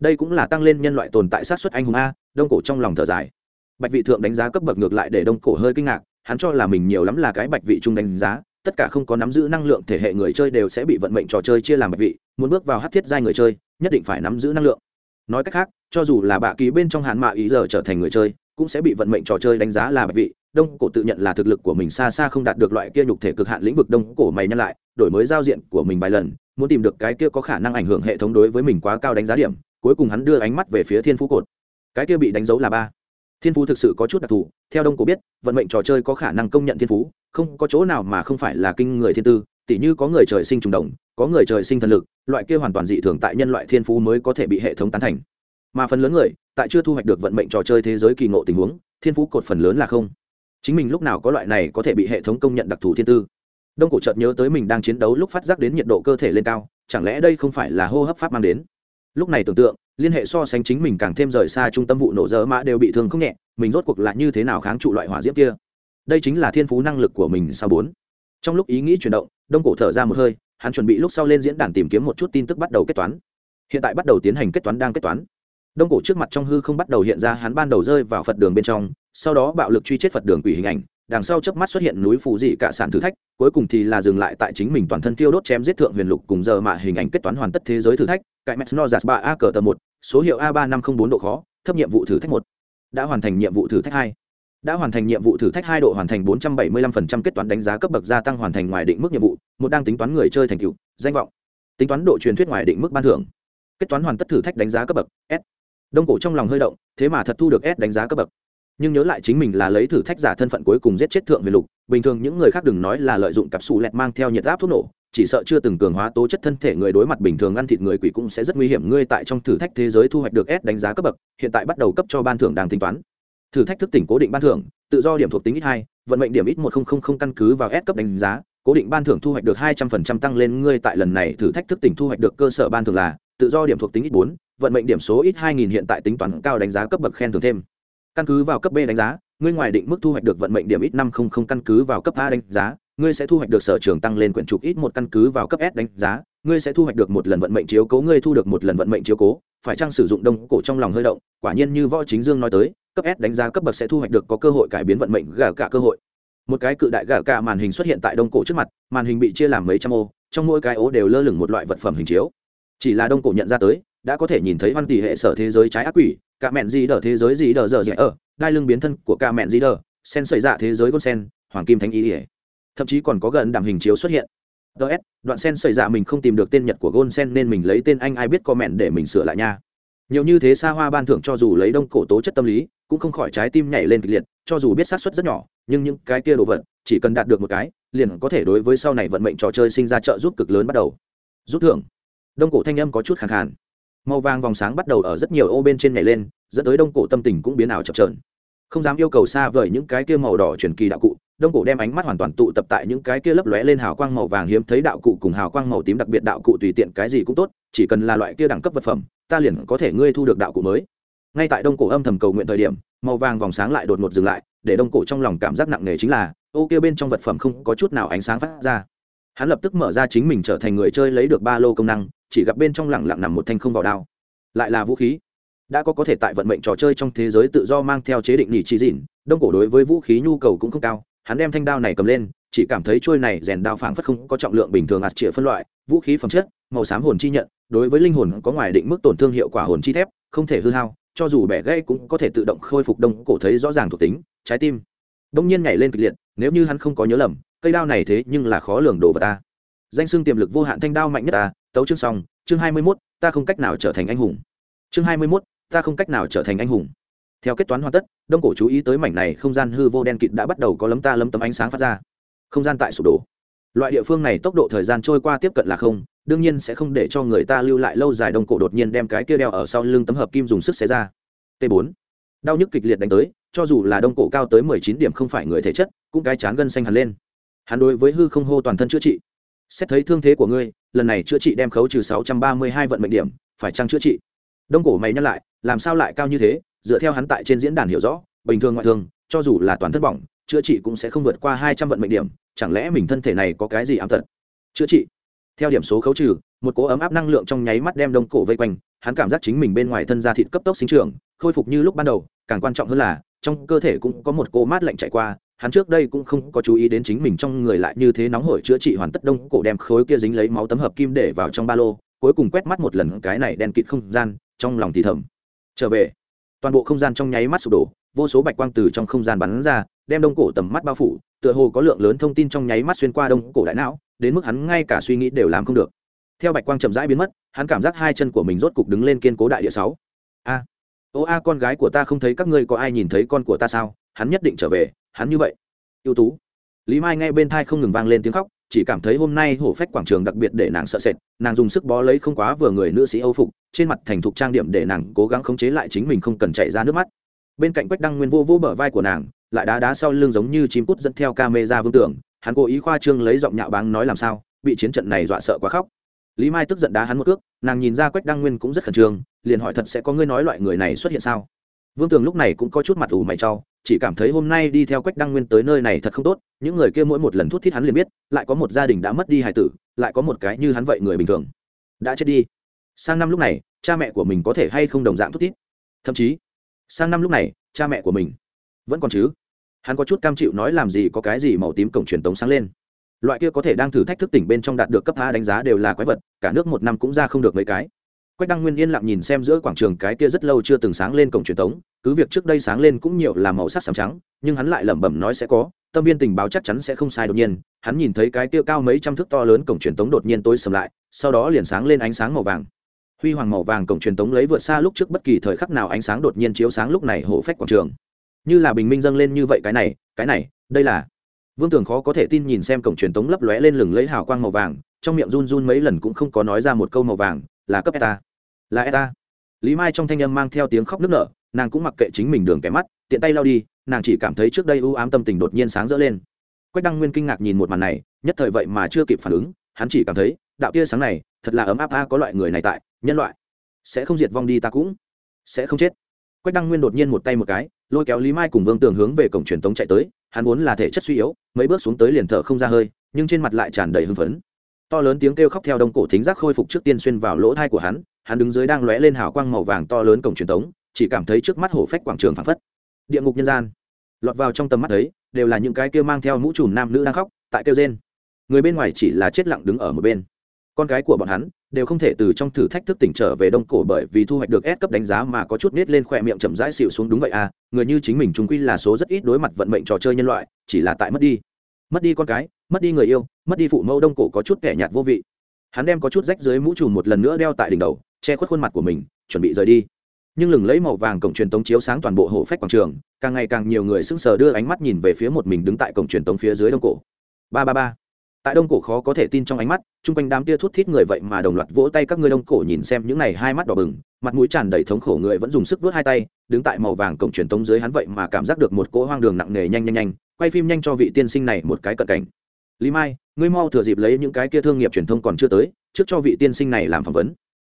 A: Đây cũng là tăng lên nhân loại tồn tại sát xuất anh hùng a, đông cổ trong lòng thở dài. Bạch vị thượng đánh giá cấp bậc ngược lại để đông cổ hơi kinh ngạc, hắn cho là mình nhiều lắm là cái bạch vị trung đánh giá tất cả không có nắm giữ năng lượng thể hệ người chơi đều sẽ bị vận mệnh trò chơi chia làm bạch vị, muốn bước vào hát thiết giai người chơi, nhất định phải nắm giữ năng lượng. Nói cách khác, cho dù là bạ ký bên trong hạn mạ ý giờ trở thành người chơi, cũng sẽ bị vận mệnh trò chơi đánh giá là bạch vị, đông cổ tự nhận là thực lực của mình xa xa không đạt được loại kia nhục thể cực hạn lĩnh vực đông cổ mày nhân lại, đổi mới giao diện của mình vài lần, muốn tìm được cái kia có khả năng ảnh hưởng hệ thống đối với mình quá cao đánh giá điểm, cuối cùng hắn đưa ánh mắt về phía thiên phú cột. Cái kia bị đánh dấu là ba thiên phú thực sự có chút đặc thù, theo đông cổ biết, vận mệnh trò chơi có khả năng công nhận thiên phú, không có chỗ nào mà không phải là kinh người thiên tư, tỉ như có người trời sinh trùng đồng có người trời sinh thần lực, loại kia hoàn toàn dị thường tại nhân loại thiên phú mới có thể bị hệ thống tán thành. Mà phần lớn người, tại chưa thu hoạch được vận mệnh trò chơi thế giới kỳ ngộ tình huống, thiên phú cột phần lớn là không. Chính mình lúc nào có loại này có thể bị hệ thống công nhận đặc thù thiên tư? Đông cổ chợt nhớ tới mình đang chiến đấu lúc phát giác đến nhiệt độ cơ thể lên cao, chẳng lẽ đây không phải là hô hấp pháp mang đến? Lúc này tưởng tượng liên hệ so sánh chính mình càng thêm rời xa trung tâm vụ nổ dơ mã đều bị thương không nhẹ, mình rốt cuộc là như thế nào kháng trụ loại hỏa diễm kia? Đây chính là thiên phú năng lực của mình sao bốn. Trong lúc ý nghĩ chuyển động, đông cổ thở ra một hơi, hắn chuẩn bị lúc sau lên diễn đàn tìm kiếm một chút tin tức bắt đầu kết toán. Hiện tại bắt đầu tiến hành kết toán đang kết toán. Đông cổ trước mặt trong hư không bắt đầu hiện ra hắn ban đầu rơi vào phật đường bên trong, sau đó bạo lực truy chết phật đường quỷ hình ảnh, đằng sau chớp mắt xuất hiện núi phù dị cả sản thử thách, cuối cùng thì là dừng lại tại chính mình toàn thân tiêu đốt chém giết thượng huyền lục cùng giờ mạ hình ảnh kết toán hoàn tất thế giới thử thách cải mesnozas ba a cờ tờ một số hiệu a ba năm không bốn độ khó, thấp nhiệm vụ thử thách một. Đã hoàn thành nhiệm vụ thử thách hai. Đã hoàn thành nhiệm vụ thử thách hai độ hoàn thành 475% kết toán đánh giá cấp bậc gia tăng hoàn thành ngoài định mức nhiệm vụ, một đang tính toán người chơi thành tựu, danh vọng. Tính toán độ truyền thuyết ngoài định mức ban thưởng. Kết toán hoàn tất thử thách đánh giá cấp bậc, s. Đông cổ trong lòng hơi động, thế mà thật thu được s đánh giá cấp bậc. Nhưng nhớ lại chính mình là lấy thử thách giả thân phận cuối cùng giết chết thượng huyền lục, bình thường những người khác đừng nói là lợi dụng cặp xù lẹt mang theo nhiệt áp thuốc nổ chỉ sợ chưa từng cường hóa tố chất thân thể người đối mặt bình thường ăn thịt người quỷ cũng sẽ rất nguy hiểm. Ngươi tại trong thử thách thế giới thu hoạch được s đánh giá cấp bậc, hiện tại bắt đầu cấp cho ban thưởng đang tính toán. Thử thách thức tỉnh cố định ban thưởng, tự do điểm thuộc tính ít hai, vận mệnh điểm ít một nghìn căn cứ vào s cấp đánh giá, cố định ban thưởng thu hoạch được hai trăm phần trăm tăng lên. Ngươi tại lần này thử thách thức tỉnh thu hoạch được cơ sở ban thưởng là, tự do điểm thuộc tính ít bốn, vận mệnh điểm số ít hai nghìn hiện tại tính toán cao đánh giá cấp bậc khen thưởng thêm. Căn cứ vào cấp b đánh giá, ngươi ngoài định mức thu hoạch được vận mệnh điểm ít năm không không căn cứ vào cấp a đánh giá ngươi sẽ thu hoạch được sở trường tăng lên quyển trục ít một căn cứ vào cấp s đánh giá, ngươi sẽ thu hoạch được một lần vận mệnh chiếu cố, ngươi thu được một lần vận mệnh chiếu cố, phải chăng sử dụng đông cổ trong lòng hơi động? Quả nhiên như võ chính dương nói tới, cấp s đánh giá cấp bậc sẽ thu hoạch được có cơ hội cải biến vận mệnh gà cả cơ hội. Một cái cự đại gà cả màn hình xuất hiện tại đông cổ trước mặt, màn hình bị chia làm mấy trăm ô, trong mỗi cái ô đều lơ lửng một loại vật phẩm hình chiếu. Chỉ là đông cổ nhận ra tới, đã có thể nhìn thấy văn tỷ hệ sở thế giới trái ác quỷ, cả mẹn gì đờ thế giới gì đờ giờ dẻ ở, đai lưng biến thân của cả mẹn gì đờ, sen sợi dạ thế giới con sen, hoàng kim thánh ý ỉa thậm chí còn có gần đảm hình chiếu xuất hiện. Ts đoạn sen sợi ra mình không tìm được tên nhật của gôn sen nên mình lấy tên anh ai biết comment để mình sửa lại nha. Nhiều như thế xa hoa ban thưởng cho dù lấy đông cổ tố chất tâm lý, cũng không khỏi trái tim nhảy lên kịch liệt, cho dù biết sát suất rất nhỏ, nhưng những cái kia đồ vật, chỉ cần đạt được một cái, liền có thể đối với sau này vận mệnh trò chơi sinh ra trợ giúp cực lớn bắt đầu. Rút thưởng. Đông cổ thanh âm có chút khẳng khàn. Màu vàng vòng sáng bắt đầu ở rất nhiều ô bên trên nhảy lên, dẫn tới đông cổ tâm tình cũng biến ảo chập trờn không dám yêu cầu xa vời những cái kia màu đỏ truyền kỳ đạo cụ đông cổ đem ánh mắt hoàn toàn tụ tập tại những cái kia lấp lóe lên hào quang màu vàng hiếm thấy đạo cụ cùng hào quang màu tím đặc biệt đạo cụ tùy tiện cái gì cũng tốt, chỉ cần là loại kia đẳng cấp vật phẩm, ta liền có thể ngươi thu được đạo cụ mới. Ngay tại đông cổ âm thầm cầu nguyện thời điểm, màu vàng vòng sáng lại đột ngột dừng lại, để đông cổ trong lòng cảm giác nặng nề chính là, ô kia bên trong vật phẩm không có chút nào ánh sáng phát ra. Hắn lập tức mở ra chính mình trở thành người chơi lấy được ba lô công năng, chỉ gặp bên trong lẳng lặng nằm một thanh không vào đao. Lại là vũ khí. Đã có có thể tại vận mệnh trò chơi trong thế giới tự do mang theo chế định nhị trí dịn, đông cổ đối với vũ khí nhu cầu cũng không cao hắn đem thanh đao này cầm lên, chỉ cảm thấy trôi này rèn đao phảng phất không có trọng lượng bình thường ạt chĩa phân loại, vũ khí phẩm chất, màu xám hồn chi nhận, đối với linh hồn có ngoài định mức tổn thương hiệu quả hồn chi thép, không thể hư hao, cho dù bẻ gãy cũng có thể tự động khôi phục đông cổ thấy rõ ràng thuộc tính, trái tim. Đông nhiên nhảy lên kịch liệt, nếu như hắn không có nhớ lầm, cây đao này thế nhưng là khó lường đồ vật ta. Danh xưng tiềm lực vô hạn thanh đao mạnh nhất ta, tấu chương xong, chương hai mươi mốt, ta không cách nào trở thành anh hùng. Chương hai mươi mốt, ta không cách nào trở thành anh hùng theo kết toán hoàn tất, đông cổ chú ý tới mảnh này không gian hư vô đen kịt đã bắt đầu có lấm ta lấm tấm ánh sáng phát ra. Không gian tại sụp đổ. Loại địa phương này tốc độ thời gian trôi qua tiếp cận là không, đương nhiên sẽ không để cho người ta lưu lại lâu dài đông cổ đột nhiên đem cái kia đeo ở sau lưng tấm hợp kim dùng sức xé ra. T 4 đau nhức kịch liệt đánh tới, cho dù là đông cổ cao tới mười chín điểm không phải người thể chất, cũng cái chán gân xanh hẳn lên. Hắn đối với hư không hô toàn thân chữa trị. Xét thấy thương thế của ngươi, lần này chữa trị đem khấu trừ sáu trăm ba mươi hai vận mệnh điểm, phải chăng chữa trị? Đông cổ mày nhắc lại, làm sao lại cao như thế? Dựa theo hắn tại trên diễn đàn hiểu rõ, bình thường ngoại thương, cho dù là toàn thất bỏng, chữa trị cũng sẽ không vượt qua hai trăm vận mệnh điểm, chẳng lẽ mình thân thể này có cái gì ám tật? Chữa trị. Theo điểm số khấu trừ, một cỗ ấm áp năng lượng trong nháy mắt đem đông cổ vây quanh, hắn cảm giác chính mình bên ngoài thân da thịt cấp tốc sinh trưởng, khôi phục như lúc ban đầu, càng quan trọng hơn là, trong cơ thể cũng có một cỗ mát lạnh chạy qua, hắn trước đây cũng không có chú ý đến chính mình trong người lại như thế nóng hổi chữa trị hoàn tất đông cổ đem khối kia dính lấy máu tấm hợp kim để vào trong ba lô, cuối cùng quét mắt một lần cái này đen kịt không gian, trong lòng thì thầm. Trở về toàn bộ không gian trong nháy mắt sụp đổ, vô số bạch quang từ trong không gian bắn ra, đem đông cổ tầm mắt bao phủ, tựa hồ có lượng lớn thông tin trong nháy mắt xuyên qua đông cổ đại não, đến mức hắn ngay cả suy nghĩ đều làm không được. Theo bạch quang chậm rãi biến mất, hắn cảm giác hai chân của mình rốt cục đứng lên kiên cố đại địa sáu. A, ô a, con gái của ta không thấy các ngươi có ai nhìn thấy con của ta sao? Hắn nhất định trở về, hắn như vậy. Ưu tú. Lý mai ngay bên thai không ngừng vang lên tiếng khóc chỉ cảm thấy hôm nay hổ phách quảng trường đặc biệt để nàng sợ sệt, nàng dùng sức bó lấy không quá vừa người nữ sĩ âu phục, trên mặt thành thục trang điểm để nàng cố gắng khống chế lại chính mình không cần chạy ra nước mắt. Bên cạnh quách đăng nguyên vô vô bờ vai của nàng, lại đá đá sau lưng giống như chim cút dẫn theo ca mê ra vương tưởng, hắn cố ý khoa trương lấy giọng nhạo báng nói làm sao, bị chiến trận này dọa sợ quá khóc. Lý mai tức giận đá hắn một cước, nàng nhìn ra quách đăng nguyên cũng rất khẩn trương, liền hỏi thật sẽ có ngươi nói loại người này xuất hiện sao? Vương tường lúc này cũng có chút mặt ủ mày trau chỉ cảm thấy hôm nay đi theo quách đăng nguyên tới nơi này thật không tốt, những người kia mỗi một lần thút thít hắn liền biết, lại có một gia đình đã mất đi hài tử, lại có một cái như hắn vậy người bình thường. Đã chết đi. Sang năm lúc này, cha mẹ của mình có thể hay không đồng dạng thút thít? Thậm chí, sang năm lúc này, cha mẹ của mình vẫn còn chứ? Hắn có chút cam chịu nói làm gì có cái gì màu tím cổng truyền tống sáng lên. Loại kia có thể đang thử thách thức tỉnh bên trong đạt được cấp a đánh giá đều là quái vật, cả nước một năm cũng ra không được mấy cái quách đăng nguyên yên lặng nhìn xem giữa quảng trường cái kia rất lâu chưa từng sáng lên cổng truyền thống. cứ việc trước đây sáng lên cũng nhiều là màu sắc sàm trắng, nhưng hắn lại lẩm bẩm nói sẽ có, tâm viên tình báo chắc chắn sẽ không sai đột nhiên, hắn nhìn thấy cái kia cao mấy trăm thước to lớn cổng truyền thống đột nhiên tối sầm lại, sau đó liền sáng lên ánh sáng màu vàng huy hoàng màu vàng cổng truyền thống lấy vượt xa lúc trước bất kỳ thời khắc nào ánh sáng đột nhiên chiếu sáng lúc này hổ phách quảng trường như là bình minh dâng lên như vậy cái này cái này, đây là vương tường khó có thể tin nhìn xem cổng truyền tống lấp lóe lên lừng lấy hào quang màu vàng, trong miệng run run mấy lần cũng không có nói ra một câu màu vàng là cấp eta. Là eta. Lý mai trong thanh âm mang theo tiếng khóc nức nở, nàng cũng mặc kệ chính mình đường kẻ mắt, tiện tay lao đi, nàng chỉ cảm thấy trước đây ưu ám tâm tình đột nhiên sáng rỡ lên. Quách đăng nguyên kinh ngạc nhìn một màn này, nhất thời vậy mà chưa kịp phản ứng, hắn chỉ cảm thấy, đạo tia sáng này, thật là ấm áp a, có loại người này tại, nhân loại. Sẽ không diệt vong đi ta cũng. Sẽ không chết. Quách đăng nguyên đột nhiên một tay một cái, lôi kéo lý mai cùng vương tường hướng về cổng truyền tống chạy tới, hắn vốn là thể chất suy yếu, mấy bước xuống tới liền thở không ra hơi, nhưng trên mặt lại tràn đầy hưng phấn to lớn tiếng kêu khóc theo đông cổ thính giác khôi phục trước tiên xuyên vào lỗ thai của hắn hắn đứng dưới đang lóe lên hào quang màu vàng to lớn cổng truyền thống, chỉ cảm thấy trước mắt hổ phách quảng trường phảng phất. Địa ngục nhân gian. Lọt vào trong tầm mắt ấy đều là những cái kêu mang theo mũ trùm nam nữ đang khóc tại kêu rên. Người bên ngoài chỉ là chết lặng đứng ở một bên. Con cái của bọn hắn đều không thể từ trong thử thách thức tỉnh trở về đông cổ bởi vì thu hoạch được S cấp đánh giá mà có chút nết lên khỏe miệng chậm rãi xịu xuống đúng vậy à người như chính mình chúng quy là số rất ít đối mặt vận mệnh trò chơi nhân loại chỉ là tại mất đi. Mất đi con cái mất đi người yêu, mất đi phụ mẫu đông cổ có chút kẻ nhạt vô vị. Hắn đem có chút rách dưới mũ trùm một lần nữa đeo tại đỉnh đầu, che khuất khuôn mặt của mình, chuẩn bị rời đi. Nhưng lừng lấy màu vàng cổng truyền tống chiếu sáng toàn bộ hộ phách quảng trường, càng ngày càng nhiều người sững sờ đưa ánh mắt nhìn về phía một mình đứng tại cổng truyền tống phía dưới đông cổ. Ba ba ba. Tại đông cổ khó có thể tin trong ánh mắt, chung quanh đám tia thút thít người vậy mà đồng loạt vỗ tay các ngươi đông cổ nhìn xem những này hai mắt đỏ bừng, mặt mũi tràn đầy thống khổ người vẫn dùng sức vớt hai tay, đứng tại màu vàng cổng truyền tống dưới hắn vậy mà cảm giác được một cỗ hoang đường nặng nề nhanh nhanh nhanh, quay phim nhanh cho vị tiên sinh này một cái cận cảnh lý mai, ngươi mau thừa dịp lấy những cái kia thương nghiệp truyền thông còn chưa tới, trước cho vị tiên sinh này làm phỏng vấn.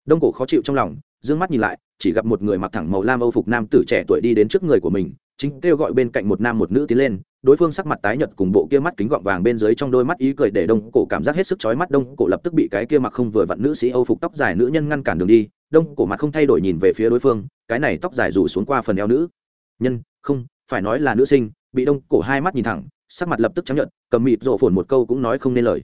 A: Đông cổ khó chịu trong lòng d ư ơ n g mắt nhìn lại, chỉ gặp một người mặc thẳng màu lam âu phục nam tử trẻ tuổi đi đến trước người của mình, chính kêu gọi bên cạnh một nam một nữ tiến lên, đối phương sắc mặt tái nhợt cùng bộ kia mắt kính gọng vàng bên dưới trong đôi mắt ý cười để đông cổ cảm giác hết sức chói mắt. Đông cổ lập tức bị cái kia mặc không vừa vặn nữ sĩ âu phục tóc dài nữ nhân ngăn cản đường đi, đông cổ mặt không thay đổi nhìn về phía đối phương, cái này tóc dài rủ xuống qua phần eo nữ. Nhân, không, phải nói là nữ sinh. Bị đông cổ hai mắt nhìn thẳng sắc mặt lập tức chấp nhận cầm mịt rộ phồn một câu cũng nói không nên lời.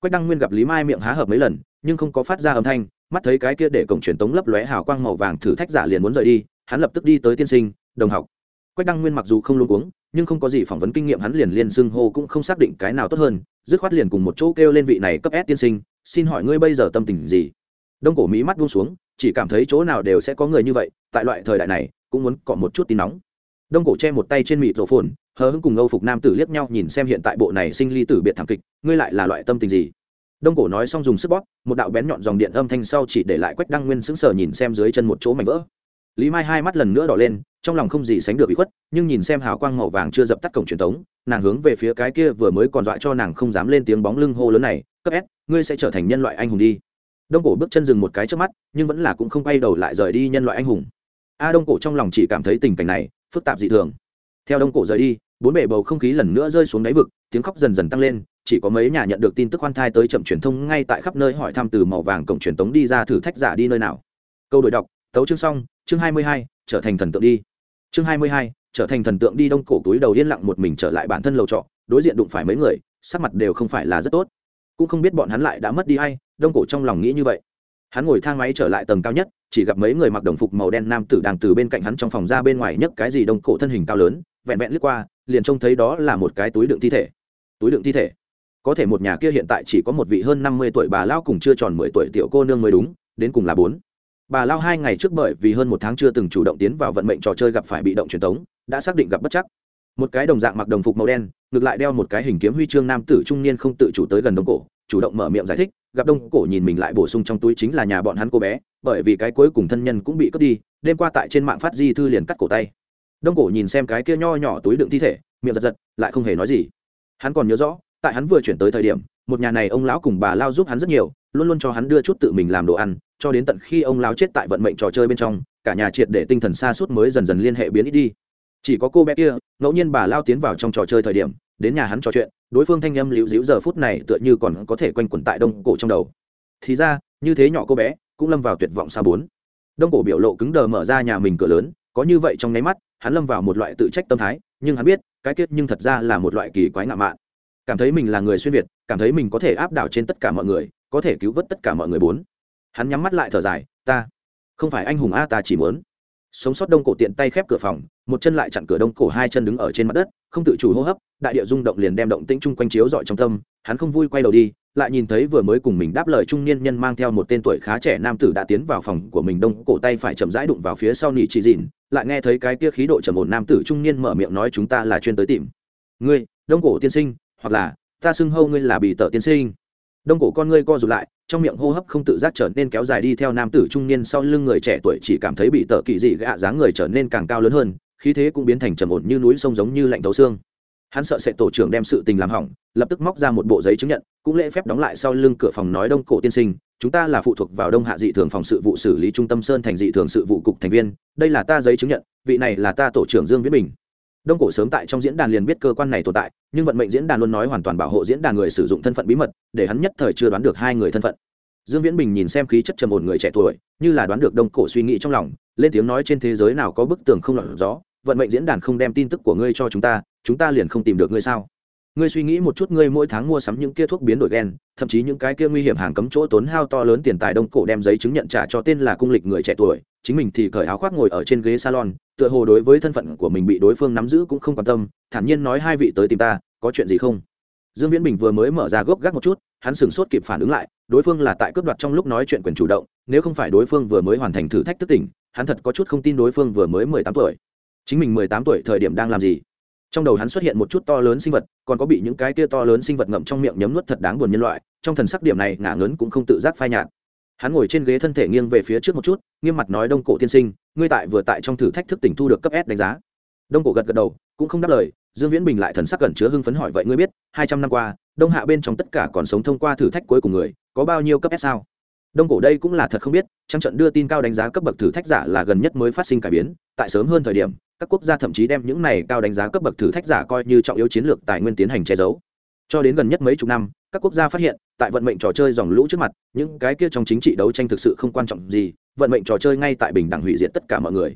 A: Quách đăng nguyên gặp lý mai miệng há hợp mấy lần, nhưng không có phát ra âm thanh, mắt thấy cái kia để cổng truyền tống lấp lóe hào quang màu vàng thử thách giả liền muốn rời đi, hắn lập tức đi tới tiên sinh, đồng học. Quách đăng nguyên mặc dù không luôn uống nhưng không có gì phỏng vấn kinh nghiệm hắn liền liên xưng hô cũng không xác định cái nào tốt hơn, dứt khoát liền cùng một chỗ kêu lên vị này cấp S tiên sinh, xin hỏi ngươi bây giờ tâm tình gì? Đông cổ mỹ mắt buông xuống, chỉ cảm thấy chỗ nào đều sẽ có người như vậy, tại loại thời đại này, cũng muốn cọ một chút tin nóng. Đông cổ che một tay trên mịt rổ phồn hờ hững cùng âu phục nam tử liếc nhau nhìn xem hiện tại bộ này sinh ly tử biệt thảm kịch, ngươi lại là loại tâm tình gì? Đông cổ nói xong dùng sức bóp, một đạo bén nhọn dòng điện âm thanh sau chỉ để lại quách đăng nguyên sững sờ nhìn xem dưới chân một chỗ mảnh vỡ. Lý mai hai mắt lần nữa đỏ lên, trong lòng không gì sánh được bị khuất, nhưng nhìn xem hào quang màu vàng chưa dập tắt cổng truyền thống nàng hướng về phía cái kia vừa mới còn dọa cho nàng không dám lên tiếng bóng lưng hô lớn này, cấp s, ngươi sẽ trở thành nhân loại anh hùng đi. Đông cổ bước chân dừng một cái trước mắt, nhưng vẫn là cũng không quay đầu lại rời đi nhân loại anh hùng. A đông cổ trong lòng chỉ cảm thấy tình cảnh này, phức tạp dị thường theo đông cổ rời đi, bốn bể bầu không khí lần nữa rơi xuống đáy vực, tiếng khóc dần dần tăng lên, chỉ có mấy nhà nhận được tin tức khoan thai tới chậm truyền thông ngay tại khắp nơi hỏi thăm từ màu vàng cổng truyền tống đi ra thử thách giả đi nơi nào. Câu đổi đọc, tấu chương xong, chương hai mươi hai, trở thành thần tượng đi. Chương hai mươi hai, trở thành thần tượng đi đông cổ túi đầu yên lặng một mình trở lại bản thân lầu trọ, đối diện đụng phải mấy người, sắc mặt đều không phải là rất tốt. Cũng không biết bọn hắn lại đã mất đi hay đông cổ trong lòng nghĩ như vậy. Hắn ngồi thang máy trở lại tầng cao nhất, chỉ gặp mấy người mặc đồng phục màu đen nam tử đang từ bên cạnh hắn trong phòng ra bên ngoài nhấc cái gì đông cổ thân hình cao lớn vẹn vẹn lướt qua, liền trông thấy đó là một cái túi đựng thi thể. Túi đựng thi thể. Có thể một nhà kia hiện tại chỉ có một vị hơn năm mươi tuổi bà lao cùng chưa tròn mười tuổi tiểu cô nương mới đúng, đến cùng là bốn. Bà lao hai ngày trước bởi vì hơn một tháng chưa từng chủ động tiến vào vận mệnh trò chơi gặp phải bị động truyền thống đã xác định gặp bất chắc. Một cái đồng dạng mặc đồng phục màu đen, ngược lại đeo một cái hình kiếm huy chương nam tử trung niên không tự chủ tới gần đông cổ, chủ động mở miệng giải thích, gặp đông cổ nhìn mình lại bổ sung trong túi chính là nhà bọn hắn cô bé, bởi vì cái cuối cùng thân nhân cũng bị cướp đi, đêm qua tại trên mạng phát di thư liền cắt cổ tay đông cổ nhìn xem cái kia nho nhỏ túi đựng thi thể, miệng giật giật, lại không hề nói gì. Hắn còn nhớ rõ, tại hắn vừa chuyển tới thời điểm, một nhà này ông lão cùng bà lao giúp hắn rất nhiều, luôn luôn cho hắn đưa chút tự mình làm đồ ăn, cho đến tận khi ông lão chết tại vận mệnh trò chơi bên trong, cả nhà triệt để tinh thần xa suốt mới dần dần liên hệ biến ít đi. Chỉ có cô bé kia, ngẫu nhiên bà lao tiến vào trong trò chơi thời điểm, đến nhà hắn trò chuyện, đối phương thanh âm liễu dĩu giờ phút này tựa như còn có thể quanh quẩn tại đông cổ trong đầu. Thì ra, như thế nhỏ cô bé, cũng lâm vào tuyệt vọng xa bốn. Đông cổ biểu lộ cứng đờ mở ra nhà mình cửa lớn, có như vậy trong nháy mắt hắn lâm vào một loại tự trách tâm thái, nhưng hắn biết, cái kết nhưng thật ra là một loại kỳ quái ngạo mạn. Cảm thấy mình là người xuyên việt, cảm thấy mình có thể áp đảo trên tất cả mọi người, có thể cứu vớt tất cả mọi người bốn. Hắn nhắm mắt lại thở dài, ta, không phải anh hùng a, ta chỉ muốn sống sót đông cổ tiện tay khép cửa phòng, một chân lại chặn cửa đông cổ hai chân đứng ở trên mặt đất, không tự chủ hô hấp, đại địa rung động liền đem động tĩnh chung quanh chiếu dọi trong tâm, hắn không vui quay đầu đi, lại nhìn thấy vừa mới cùng mình đáp lời trung niên nhân mang theo một tên tuổi khá trẻ nam tử đã tiến vào phòng của mình, đông cổ tay phải chậm rãi đụng vào phía sau nỉ chỉ dìn lại nghe thấy cái kia khí độ trầm ổn nam tử trung niên mở miệng nói chúng ta là chuyên tới tìm. Ngươi, đông cổ tiên sinh, hoặc là, ta xưng hâu ngươi là bị tợ tiên sinh. Đông cổ con ngươi co rụt lại, trong miệng hô hấp không tự giác trở nên kéo dài đi theo nam tử trung niên sau lưng người trẻ tuổi chỉ cảm thấy bị tợ kỳ dị gạ dáng người trở nên càng cao lớn hơn, khí thế cũng biến thành trầm ổn như núi sông giống như lạnh thấu xương. Hắn sợ sẽ tổ trưởng đem sự tình làm hỏng, lập tức móc ra một bộ giấy chứng nhận, cũng lễ phép đóng lại sau lưng cửa phòng nói đông cổ tiên sinh chúng ta là phụ thuộc vào đông hạ dị thường phòng sự vụ xử lý trung tâm sơn thành dị thường sự vụ cục thành viên. Đây là ta giấy chứng nhận, vị này là ta tổ trưởng dương viết bình. Đông cổ sớm tại trong diễn đàn liền biết cơ quan này tồn tại, nhưng vận mệnh diễn đàn luôn nói hoàn toàn bảo hộ diễn đàn người sử dụng thân phận bí mật, để hắn nhất thời chưa đoán được hai người thân phận. Dương viễn bình nhìn xem khí chất trầm ổn người trẻ tuổi, như là đoán được đông cổ suy nghĩ trong lòng, lên tiếng nói trên thế giới nào có bức tường không lọt gió, vận mệnh diễn đàn không đem tin tức của ngươi cho chúng ta chúng ta liền không tìm được ngươi sao? Ngươi suy nghĩ một chút, ngươi mỗi tháng mua sắm những kia thuốc biến đổi gen, thậm chí những cái kia nguy hiểm hàng cấm chỗ tốn hao to lớn tiền tài đông cổ đem giấy chứng nhận trả cho tên là cung lịch người trẻ tuổi, chính mình thì cởi áo khoác ngồi ở trên ghế salon, tựa hồ đối với thân phận của mình bị đối phương nắm giữ cũng không quan tâm, thản nhiên nói hai vị tới tìm ta, có chuyện gì không? Dương viễn bình vừa mới mở ra gốc gác một chút, hắn sửng sốt kịp phản ứng lại, đối phương là tại cướp đoạt trong lúc nói chuyện quyền chủ động, nếu không phải đối phương vừa mới hoàn thành thử thách thức tỉnh, hắn thật có chút không tin đối phương vừa mới mười tám tuổi. Chính mình mười tám tuổi thời điểm đang làm gì? Trong đầu hắn xuất hiện một chút to lớn sinh vật, còn có bị những cái kia to lớn sinh vật ngậm trong miệng nhấm nuốt thật đáng buồn nhân loại, trong thần sắc điểm này ngả ngớn cũng không tự giác phai nhạt. Hắn ngồi trên ghế thân thể nghiêng về phía trước một chút, nghiêm mặt nói, đông cổ tiên sinh, ngươi tại vừa tại trong thử thách thức tỉnh thu được cấp s đánh giá. Đông cổ gật gật đầu, cũng không đáp lời, dương viễn bình lại thần sắc gần chứa hưng phấn hỏi, vậy ngươi biết, hai trăm năm qua, đông hạ bên trong tất cả còn sống thông qua thử thách cuối cùng người, có bao nhiêu cấp s sao? Đông cổ đây cũng là thật không biết trang trận đưa tin cao đánh giá cấp bậc thử thách giả là gần nhất mới phát sinh cải biến, tại sớm hơn thời điểm các quốc gia thậm chí đem những này cao đánh giá cấp bậc thử thách giả coi như trọng yếu chiến lược tài nguyên tiến hành che giấu. Cho đến gần nhất mấy chục năm, các quốc gia phát hiện, tại vận mệnh trò chơi dòng lũ trước mặt, những cái kia trong chính trị đấu tranh thực sự không quan trọng gì, vận mệnh trò chơi ngay tại bình đẳng hủy diệt tất cả mọi người.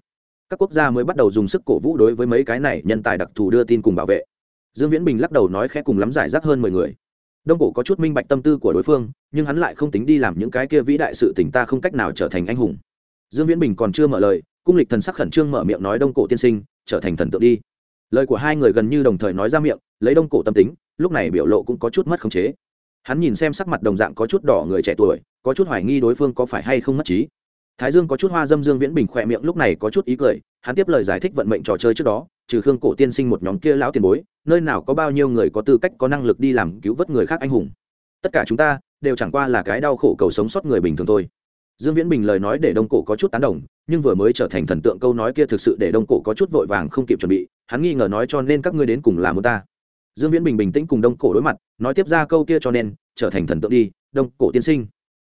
A: Các quốc gia mới bắt đầu dùng sức cổ vũ đối với mấy cái này nhân tài đặc thù đưa tin cùng bảo vệ. Dương viễn bình lắc đầu nói khẽ cùng lắm giải rác hơn mười người. Đông cổ có chút minh bạch tâm tư của đối phương, nhưng hắn lại không tính đi làm những cái kia vĩ đại sự tình ta không cách nào trở thành anh hùng. Dương viễn bình còn chưa mở lời cung lịch thần sắc khẩn trương mở miệng nói đông cổ tiên sinh, trở thành thần tượng đi. Lời của hai người gần như đồng thời nói ra miệng, lấy đông cổ tâm tính, lúc này biểu lộ cũng có chút mất khống chế. Hắn nhìn xem sắc mặt đồng dạng có chút đỏ người trẻ tuổi, có chút hoài nghi đối phương có phải hay không mất trí. Thái dương có chút hoa dâm dương viễn bình khỏe miệng lúc này có chút ý cười, hắn tiếp lời giải thích vận mệnh trò chơi trước đó, trừ khương cổ tiên sinh một nhóm kia lão tiền bối, nơi nào có bao nhiêu người có tư cách, có năng lực đi làm cứu vớt người khác anh hùng. Tất cả chúng ta, đều chẳng qua là cái đau khổ cầu sống sót người bình thường thôi dương viễn bình lời nói để đông cổ có chút tán đồng, nhưng vừa mới trở thành thần tượng câu nói kia thực sự để đông cổ có chút vội vàng không kịp chuẩn bị, hắn nghi ngờ nói cho nên các ngươi đến cùng làm muốn ta. Dương viễn bình bình tĩnh cùng đông cổ đối mặt, nói tiếp ra câu kia cho nên, trở thành thần tượng đi, đông cổ tiên sinh.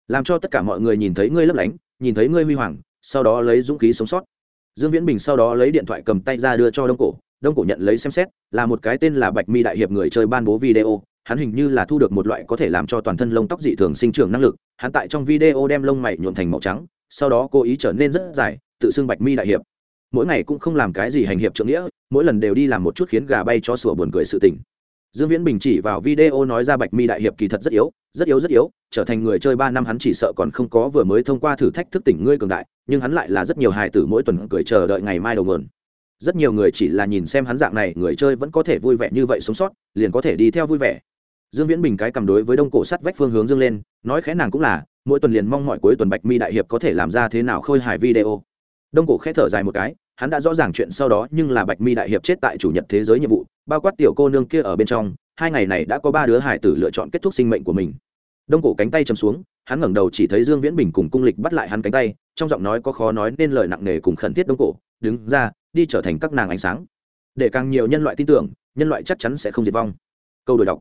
A: Làm cho tất cả mọi người nhìn thấy ngươi lấp lánh, nhìn thấy ngươi huy hoàng, sau đó lấy dũng khí sống sót. Dương viễn bình sau đó lấy điện thoại cầm tay ra đưa cho đông cổ đông cổ nhận lấy xem xét, là một cái tên là bạch mi đại hiệp người chơi ban bố video hắn hình như là thu được một loại có thể làm cho toàn thân lông tóc dị thường sinh trưởng năng lực. Hắn tại trong video đem lông mày nhuộn thành màu trắng, sau đó cố ý trở nên rất dài, tự xưng bạch mi đại hiệp. Mỗi ngày cũng không làm cái gì hành hiệp trượng nghĩa, mỗi lần đều đi làm một chút khiến gà bay cho sủa buồn cười sự tình. Dương viễn bình chỉ vào video nói ra bạch mi đại hiệp kỳ thật rất yếu rất yếu rất yếu, trở thành người chơi ba năm hắn chỉ sợ còn không có vừa mới thông qua thử thách thức tỉnh ngươi cường đại, nhưng hắn lại là rất nhiều hài tử mỗi tuần cười chờ đợi ngày mai đầu mượn. Rất nhiều người chỉ là nhìn xem hắn dạng này, người chơi vẫn có thể vui vẻ như vậy sống sót, liền có thể đi theo vui vẻ dương viễn bình cái cầm đối với đông cổ sắt vách phương hướng dương lên, nói khẽ nàng cũng là, mỗi tuần liền mong mọi cuối tuần bạch mi đại hiệp có thể làm ra thế nào khôi hài video. Đông cổ khẽ thở dài một cái, hắn đã rõ ràng chuyện sau đó nhưng là bạch mi đại hiệp chết tại chủ nhật thế giới nhiệm vụ, bao quát tiểu cô nương kia ở bên trong, hai ngày này đã có ba đứa hải tử lựa chọn kết thúc sinh mệnh của mình. Đông cổ cánh tay chầm xuống, hắn ngẩng đầu chỉ thấy dương viễn bình cùng cung lịch bắt lại hắn cánh tay, trong giọng nói có khó nói nên lời nặng nề cùng khẩn thiết đông cổ, đứng ra, đi trở thành các nàng ánh sáng. Để càng nhiều nhân loại tin tưởng, nhân loại chắc chắn sẽ không diệt vong. Câu đổi đọc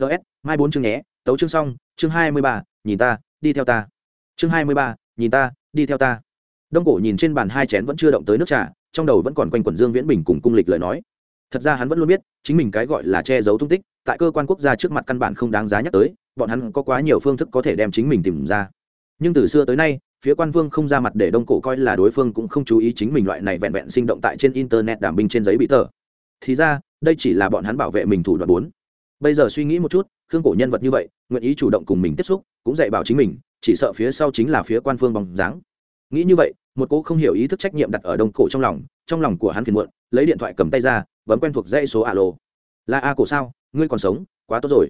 A: ts mai bốn chương nhé, tấu chương xong, chương hai mươi ba, nhìn ta, đi theo ta. Chương hai mươi ba, nhìn ta, đi theo ta. Đông cổ nhìn trên bàn hai chén vẫn chưa động tới nước trà, trong đầu vẫn còn quanh quẩn dương viễn bình cùng cung lịch lời nói. Thật ra hắn vẫn luôn biết, chính mình cái gọi là che giấu tung tích, tại cơ quan quốc gia trước mặt căn bản không đáng giá nhắc tới, bọn hắn có quá nhiều phương thức có thể đem chính mình tìm ra. Nhưng từ xưa tới nay, phía quan vương không ra mặt để đông cổ coi là đối phương cũng không chú ý chính mình loại này vẹn vẹn sinh động tại trên internet đảm binh trên giấy bị tờ. Thì ra, đây chỉ là bọn hắn bảo vệ mình thủ đoạn bốn bây giờ suy nghĩ một chút, khương cổ nhân vật như vậy, nguyện ý chủ động cùng mình tiếp xúc, cũng dạy bảo chính mình, chỉ sợ phía sau chính là phía quan phương bóng dáng. Nghĩ như vậy, một cô không hiểu ý thức trách nhiệm đặt ở đông cổ trong lòng trong lòng của hắn phiền muộn, lấy điện thoại cầm tay ra, bấm quen thuộc dãy số alo. Là a cổ sao? Ngươi còn sống? Quá tốt rồi.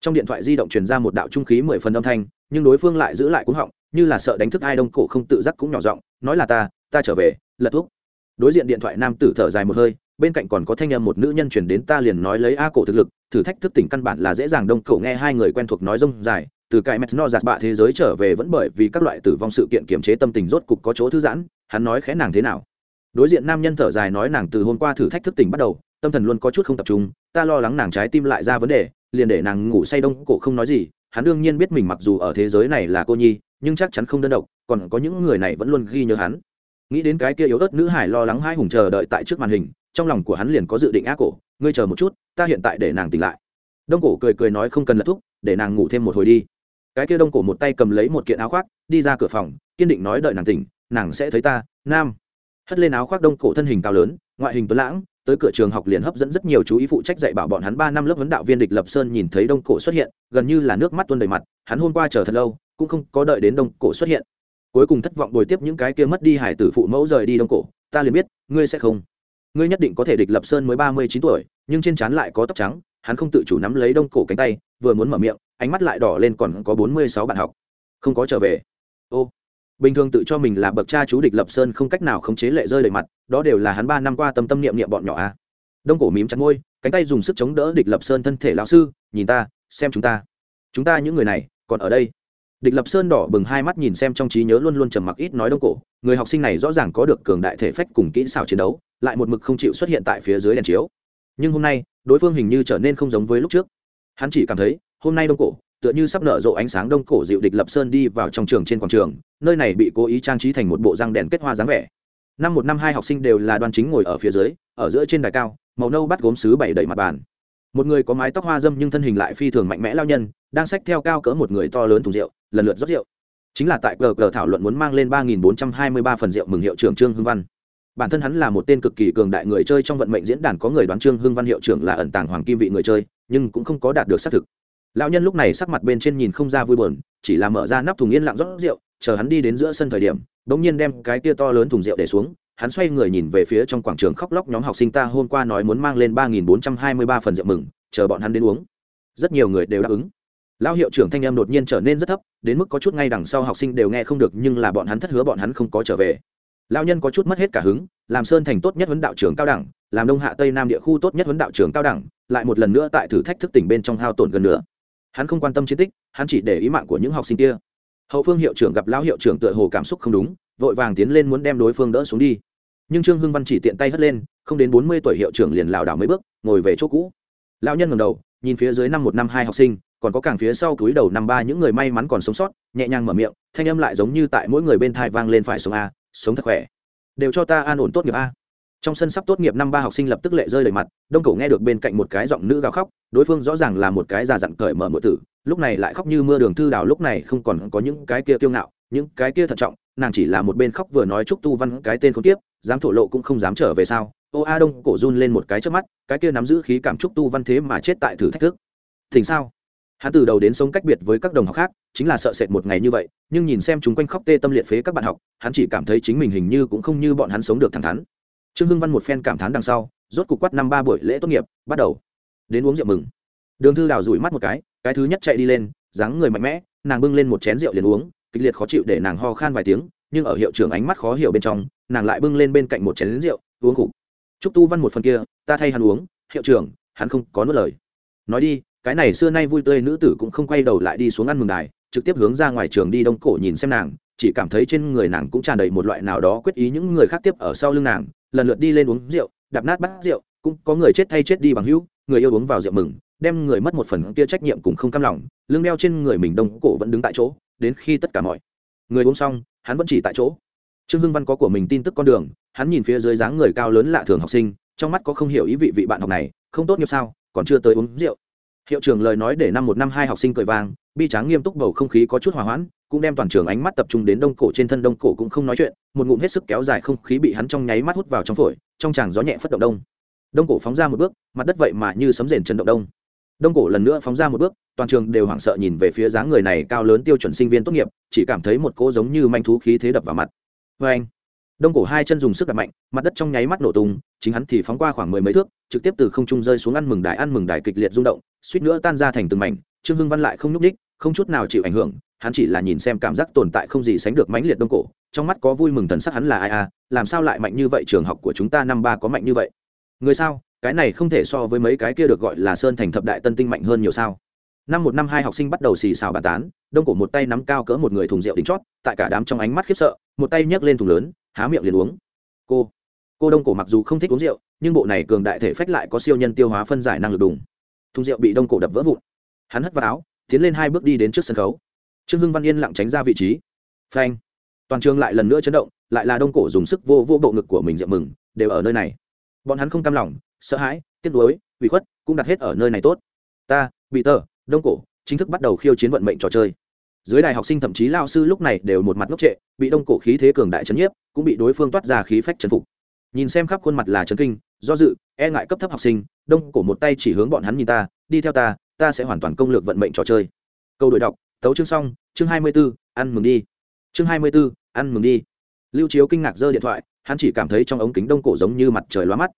A: Trong điện thoại di động truyền ra một đạo trung khí mười phần âm thanh, nhưng đối phương lại giữ lại cúng họng, như là sợ đánh thức ai đông cổ không tự giác cũng nhỏ giọng, nói là ta ta trở về, lật thuốc. Đối diện điện thoại nam tử thở dài một hơi bên cạnh còn có thanh âm một nữ nhân chuyển đến ta liền nói lấy a cổ thực lực, thử thách thức tỉnh căn bản là dễ dàng, đông cổ nghe hai người quen thuộc nói rông dài, từ cái mẹt no giạt bạ thế giới trở về vẫn bởi vì các loại tử vong sự kiện kiềm chế tâm tình rốt cục có chỗ thư giãn, hắn nói khẽ nàng thế nào. Đối diện nam nhân thở dài nói nàng từ hôm qua thử thách thức tỉnh bắt đầu, tâm thần luôn có chút không tập trung, ta lo lắng nàng trái tim lại ra vấn đề, liền để nàng ngủ say đông cổ không nói gì, hắn đương nhiên biết mình mặc dù ở thế giới này là cô nhi, nhưng chắc chắn không đơn độc, còn có những người này vẫn luôn ghi nhớ hắn. Nghĩ đến cái kia yếu ớt nữ hải lo lắng hai hùng chờ đợi tại trước màn hình trong lòng của hắn liền có dự định ác cổ, ngươi chờ một chút, ta hiện tại để nàng tỉnh lại. Đông cổ cười cười nói không cần lật thúc, để nàng ngủ thêm một hồi đi. Cái kia đông cổ một tay cầm lấy một kiện áo khoác, đi ra cửa phòng, kiên định nói đợi nàng tỉnh, nàng sẽ thấy ta, nam. Hất lên áo khoác đông cổ thân hình cao lớn, ngoại hình tuấn lãng, tới cửa trường học liền hấp dẫn rất nhiều chú ý phụ trách dạy bảo bọn hắn ba năm lớp huấn đạo viên địch lập sơn nhìn thấy đông cổ xuất hiện, gần như là nước mắt tuôn đầy mặt, hắn hôm qua chờ thật lâu, cũng không có đợi đến đông cổ xuất hiện. Cuối cùng thất vọng bồi tiếp những cái kia mất đi hải tử phụ mẫu rời đi đông cổ, ta liền biết, ngươi sẽ không ngươi nhất định có thể địch lập sơn mới ba mươi chín tuổi, nhưng trên trán lại có tóc trắng, hắn không tự chủ nắm lấy đông cổ cánh tay, vừa muốn mở miệng, ánh mắt lại đỏ lên còn có bốn mươi sáu bạn học. Không có trở về. Ô. Bình thường tự cho mình là bậc cha chú địch lập sơn không cách nào khống chế lệ rơi đầy mặt, đó đều là hắn ba năm qua tâm tâm niệm niệm bọn nhỏ a. À. đông cổ mím chặt ngôi cánh tay dùng sức chống đỡ địch lập sơn thân thể lão sư, nhìn ta, xem chúng ta. Chúng ta những người này còn ở đây địch lập sơn đỏ bừng hai mắt nhìn xem trong trí nhớ luôn luôn trầm mặc ít nói đông cổ. Người học sinh này rõ ràng có được cường đại thể phách cùng kỹ xảo chiến đấu, lại một mực không chịu xuất hiện tại phía dưới đèn chiếu. Nhưng hôm nay, đối phương hình như trở nên không giống với lúc trước. Hắn chỉ cảm thấy, hôm nay đông cổ, tựa như sắp nở rộ ánh sáng đông cổ dịu địch lập sơn đi vào trong trường trên quảng trường, nơi này bị cố ý trang trí thành một bộ răng đèn kết hoa dáng vẻ. Năm một năm hai học sinh đều là đoàn chính ngồi ở phía dưới, ở giữa trên đài cao, màu nâu bắt gốm sứ bảy đầy mặt bàn một người có mái tóc hoa dâm nhưng thân hình lại phi thường mạnh mẽ lao nhân, đang xách theo cao cỡ một người to lớn thùng rượu, lần lượt rót rượu. Chính là tại cờ cờ thảo luận muốn mang lên ba nghìn bốn trăm hai mươi ba phần rượu mừng hiệu trưởng trương hưng văn. Bản thân hắn là một tên cực kỳ cường đại người chơi trong vận mệnh diễn đàn có người đoán trương hưng văn hiệu trưởng là ẩn tàng hoàng kim vị người chơi, nhưng cũng không có đạt được xác thực. Lão nhân lúc này sắc mặt bên trên nhìn không ra vui buồn, chỉ là mở ra nắp thùng yên lặng rót rượu, chờ hắn đi đến giữa sân thời điểm, bỗng nhiên đem cái tia to lớn thùng rượu để xuống hắn xoay người nhìn về phía trong quảng trường khóc lóc nhóm học sinh ta hôm qua nói muốn mang lên ba nghìn bốn trăm hai mươi ba phần rượu mừng, chờ bọn hắn đến uống. Rất nhiều người đều đáp ứng. Lão hiệu trưởng thanh em đột nhiên trở nên rất thấp, đến mức có chút ngay đằng sau học sinh đều nghe không được, nhưng là bọn hắn thất hứa bọn hắn không có trở về. Lão nhân có chút mất hết cả hứng, làm sơn thành tốt nhất huấn đạo trường cao đẳng, làm đông hạ tây nam địa khu tốt nhất huấn đạo trường cao đẳng, lại một lần nữa tại thử thách thức tỉnh bên trong hao tổn gần nữa hắn không quan tâm chiến tích, hắn chỉ để ý mạng của những học sinh kia. Hậu phương hiệu trưởng gặp lão hiệu trưởng tựa hồ cảm xúc không đúng vội vàng tiến lên muốn đem đối phương đỡ xuống đi. Nhưng trương hưng văn chỉ tiện tay hất lên, không đến bốn mươi tuổi hiệu trưởng liền lảo đảo mấy bước, ngồi về chỗ cũ. Lão nhân ngầm đầu, nhìn phía dưới năm một năm hai học sinh, còn có càng phía sau túi đầu năm ba những người may mắn còn sống sót, nhẹ nhàng mở miệng, thanh âm lại giống như tại mỗi người bên thai vang lên phải sống a, sống thật khỏe. Đều cho ta an ổn tốt nghiệp a trong sân sắp tốt nghiệp năm ba học sinh lập tức lệ rơi đầy mặt, đông cổ nghe được bên cạnh một cái giọng nữ gào khóc, đối phương rõ ràng là một cái già dặn cởi mở mượn tử, lúc này lại khóc như mưa đường thư đào, lúc này không còn có những cái kia kiêu ngạo, những cái kia thận trọng, nàng chỉ là một bên khóc vừa nói chúc tu văn cái tên không tiếp dám thổ lộ cũng không dám trở về sao? Ô a, đông cổ run lên một cái trước mắt, cái kia nắm giữ khí cảm chúc tu văn thế mà chết tại thử thách thức. Thỉnh sao? Hắn từ đầu đến sống cách biệt với các đồng học khác, chính là sợ sệt một ngày như vậy, nhưng nhìn xem chúng quanh khóc tê tâm liệt phế các bạn học, hắn chỉ cảm thấy chính mình hình như cũng không như bọn hắn sống được thẳng thắn trương hưng văn một phen cảm thán đằng sau, rốt cục quát năm ba buổi lễ tốt nghiệp, bắt đầu. Đến uống rượu mừng. Đường thư đào rủi mắt một cái cái thứ nhất chạy đi lên, dáng người mạnh mẽ, nàng bưng lên một chén rượu liền uống, kịch liệt khó chịu để nàng ho khan vài tiếng, nhưng ở hiệu trưởng ánh mắt khó hiểu bên trong, nàng lại bưng lên bên cạnh một chén rượu, uống khục. Chúc tu văn một phần kia, ta thay hắn uống, hiệu trưởng, hắn không có nuốt lời. Nói đi, cái này xưa nay vui tươi nữ tử cũng không quay đầu lại đi xuống ăn mừng đài, trực tiếp hướng ra ngoài trường đi đông cổ nhìn xem nàng, chỉ cảm thấy trên người nàng cũng tràn đầy một loại nào đó quyết ý những người khác tiếp ở sau lưng nàng lần lượt đi lên uống rượu, đạp nát bát rượu, cũng có người chết thay chết đi bằng hữu, người yêu uống vào rượu mừng, đem người mất một phần kia trách nhiệm cũng không cam lòng, lưng đeo trên người mình đông cổ vẫn đứng tại chỗ, đến khi tất cả mọi người uống xong, hắn vẫn chỉ tại chỗ. Trương hưng văn có của mình tin tức con đường, hắn nhìn phía dưới dáng người cao lớn lạ thường học sinh, trong mắt có không hiểu ý vị vị bạn học này, không tốt nghiệp sao, còn chưa tới uống rượu. Hiệu trưởng lời nói để năm một năm hai học sinh cười vang, bi tráng nghiêm túc bầu không khí có chút hòa hoãn cũng đem toàn trường ánh mắt tập trung đến đông cổ trên thân đông cổ cũng không nói chuyện, một ngụm hết sức kéo dài không khí bị hắn trong nháy mắt hút vào trong phổi, trong tràng gió nhẹ phất động đông. Đông cổ phóng ra một bước, mặt đất vậy mà như sấm rền chấn động đông. Đông cổ lần nữa phóng ra một bước, toàn trường đều hoảng sợ nhìn về phía dáng người này cao lớn tiêu chuẩn sinh viên tốt nghiệp, chỉ cảm thấy một cỗ giống như manh thú khí thế đập vào mặt. Vê anh, đông cổ hai chân dùng sức đập mạnh, mặt đất trong nháy mắt nổ tung, chính hắn thì phóng qua khoảng mười mấy thước, trực tiếp từ không trung rơi xuống ăn mừng đài ăn mừng đài kịch liệt rung động, suýt nữa tan ra thành từng mảnh, trương hưng văn lại không nhúc ních không chút nào chịu ảnh hưởng hắn chỉ là nhìn xem cảm giác tồn tại không gì sánh được mãnh liệt đông cổ, trong mắt có vui mừng thần sắc hắn là ai à làm sao lại mạnh như vậy, trường học của chúng ta năm ba có mạnh như vậy? Người sao? Cái này không thể so với mấy cái kia được gọi là sơn thành thập đại tân tinh mạnh hơn nhiều sao? Năm một năm hai học sinh bắt đầu xì xào bàn tán, đông cổ một tay nắm cao cỡ một người thùng rượu đính chót, tại cả đám trong ánh mắt khiếp sợ, một tay nhấc lên thùng lớn, há miệng liền uống. Cô cô đông cổ mặc dù không thích uống rượu, nhưng bộ này cường đại thể phách lại có siêu nhân tiêu hóa phân giải năng lực đùng. Thùng rượu bị đông cổ đập vỡ vụn. Hắn hất vào áo, tiến lên hai bước đi đến trước sân khấu trương hưng văn yên lặng tránh ra vị trí. Phanh. Toàn trường lại lần nữa chấn động, lại là đông cổ dùng sức vô vô bộ ngực của mình rượu mừng, đều ở nơi này. Bọn hắn không cam lòng, sợ hãi, tiếc nuối, ủy khuất, cũng đặt hết ở nơi này tốt. Ta bị tờ đông cổ, chính thức bắt đầu khiêu chiến vận mệnh trò chơi. Dưới đài học sinh thậm chí lao sư lúc này đều một mặt ngốc trệ, bị đông cổ khí thế cường đại chấn nhiếp, cũng bị đối phương toát ra khí phách chấn phục. Nhìn xem khắp khuôn mặt là chấn kinh, do dự e ngại cấp thấp học sinh, đông cổ một tay chỉ hướng bọn hắn nhìn ta, đi theo ta ta sẽ hoàn toàn công lược vận mệnh trò chơi. Câu đổi đọc tấu chương xong, chương hai mươi b ố ăn mừng đi. Chương hai mươi b ố ăn mừng đi. Lưu chiếu kinh ngạc giơ điện thoại, hắn chỉ cảm thấy trong ống kính đông cổ giống như mặt trời lóa mắt.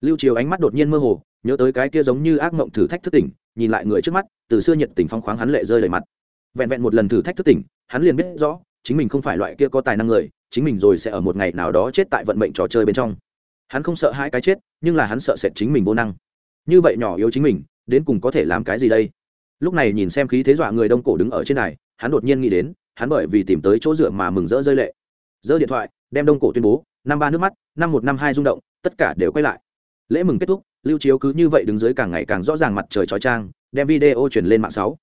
A: Lưu chiếu ánh mắt đột nhiên mơ hồ, nhớ tới cái kia giống như ác mộng thử thách thức tỉnh, nhìn lại người trước mắt, từ xưa nhiệt tình phong khoáng hắn lệ rơi đầy mặt. Vẹn vẹn một lần thử thách thức tỉnh, hắn liền biết rõ, chính mình không phải loại kia có tài năng người, chính mình rồi sẽ ở một ngày nào đó chết tại vận mệnh trò chơi bên trong. Hắn không sợ hai cái chết, nhưng là hắn sợ sệt chính mình vô năng. Như vậy nhỏ yếu chính mình, đến cùng có thể làm cái gì đây? Lúc này nhìn xem khí thế dọa người đông cổ đứng ở trên này, hắn đột nhiên nghĩ đến, hắn bởi vì tìm tới chỗ dựa mà mừng rỡ rơi lệ. Giơ điện thoại, đem đông cổ tuyên bố, năm ba nước mắt, năm một năm hai rung động, tất cả đều quay lại. Lễ mừng kết thúc, lưu chiếu cứ như vậy đứng dưới càng ngày càng rõ ràng mặt trời trói trang, đem video truyền lên mạng sáu.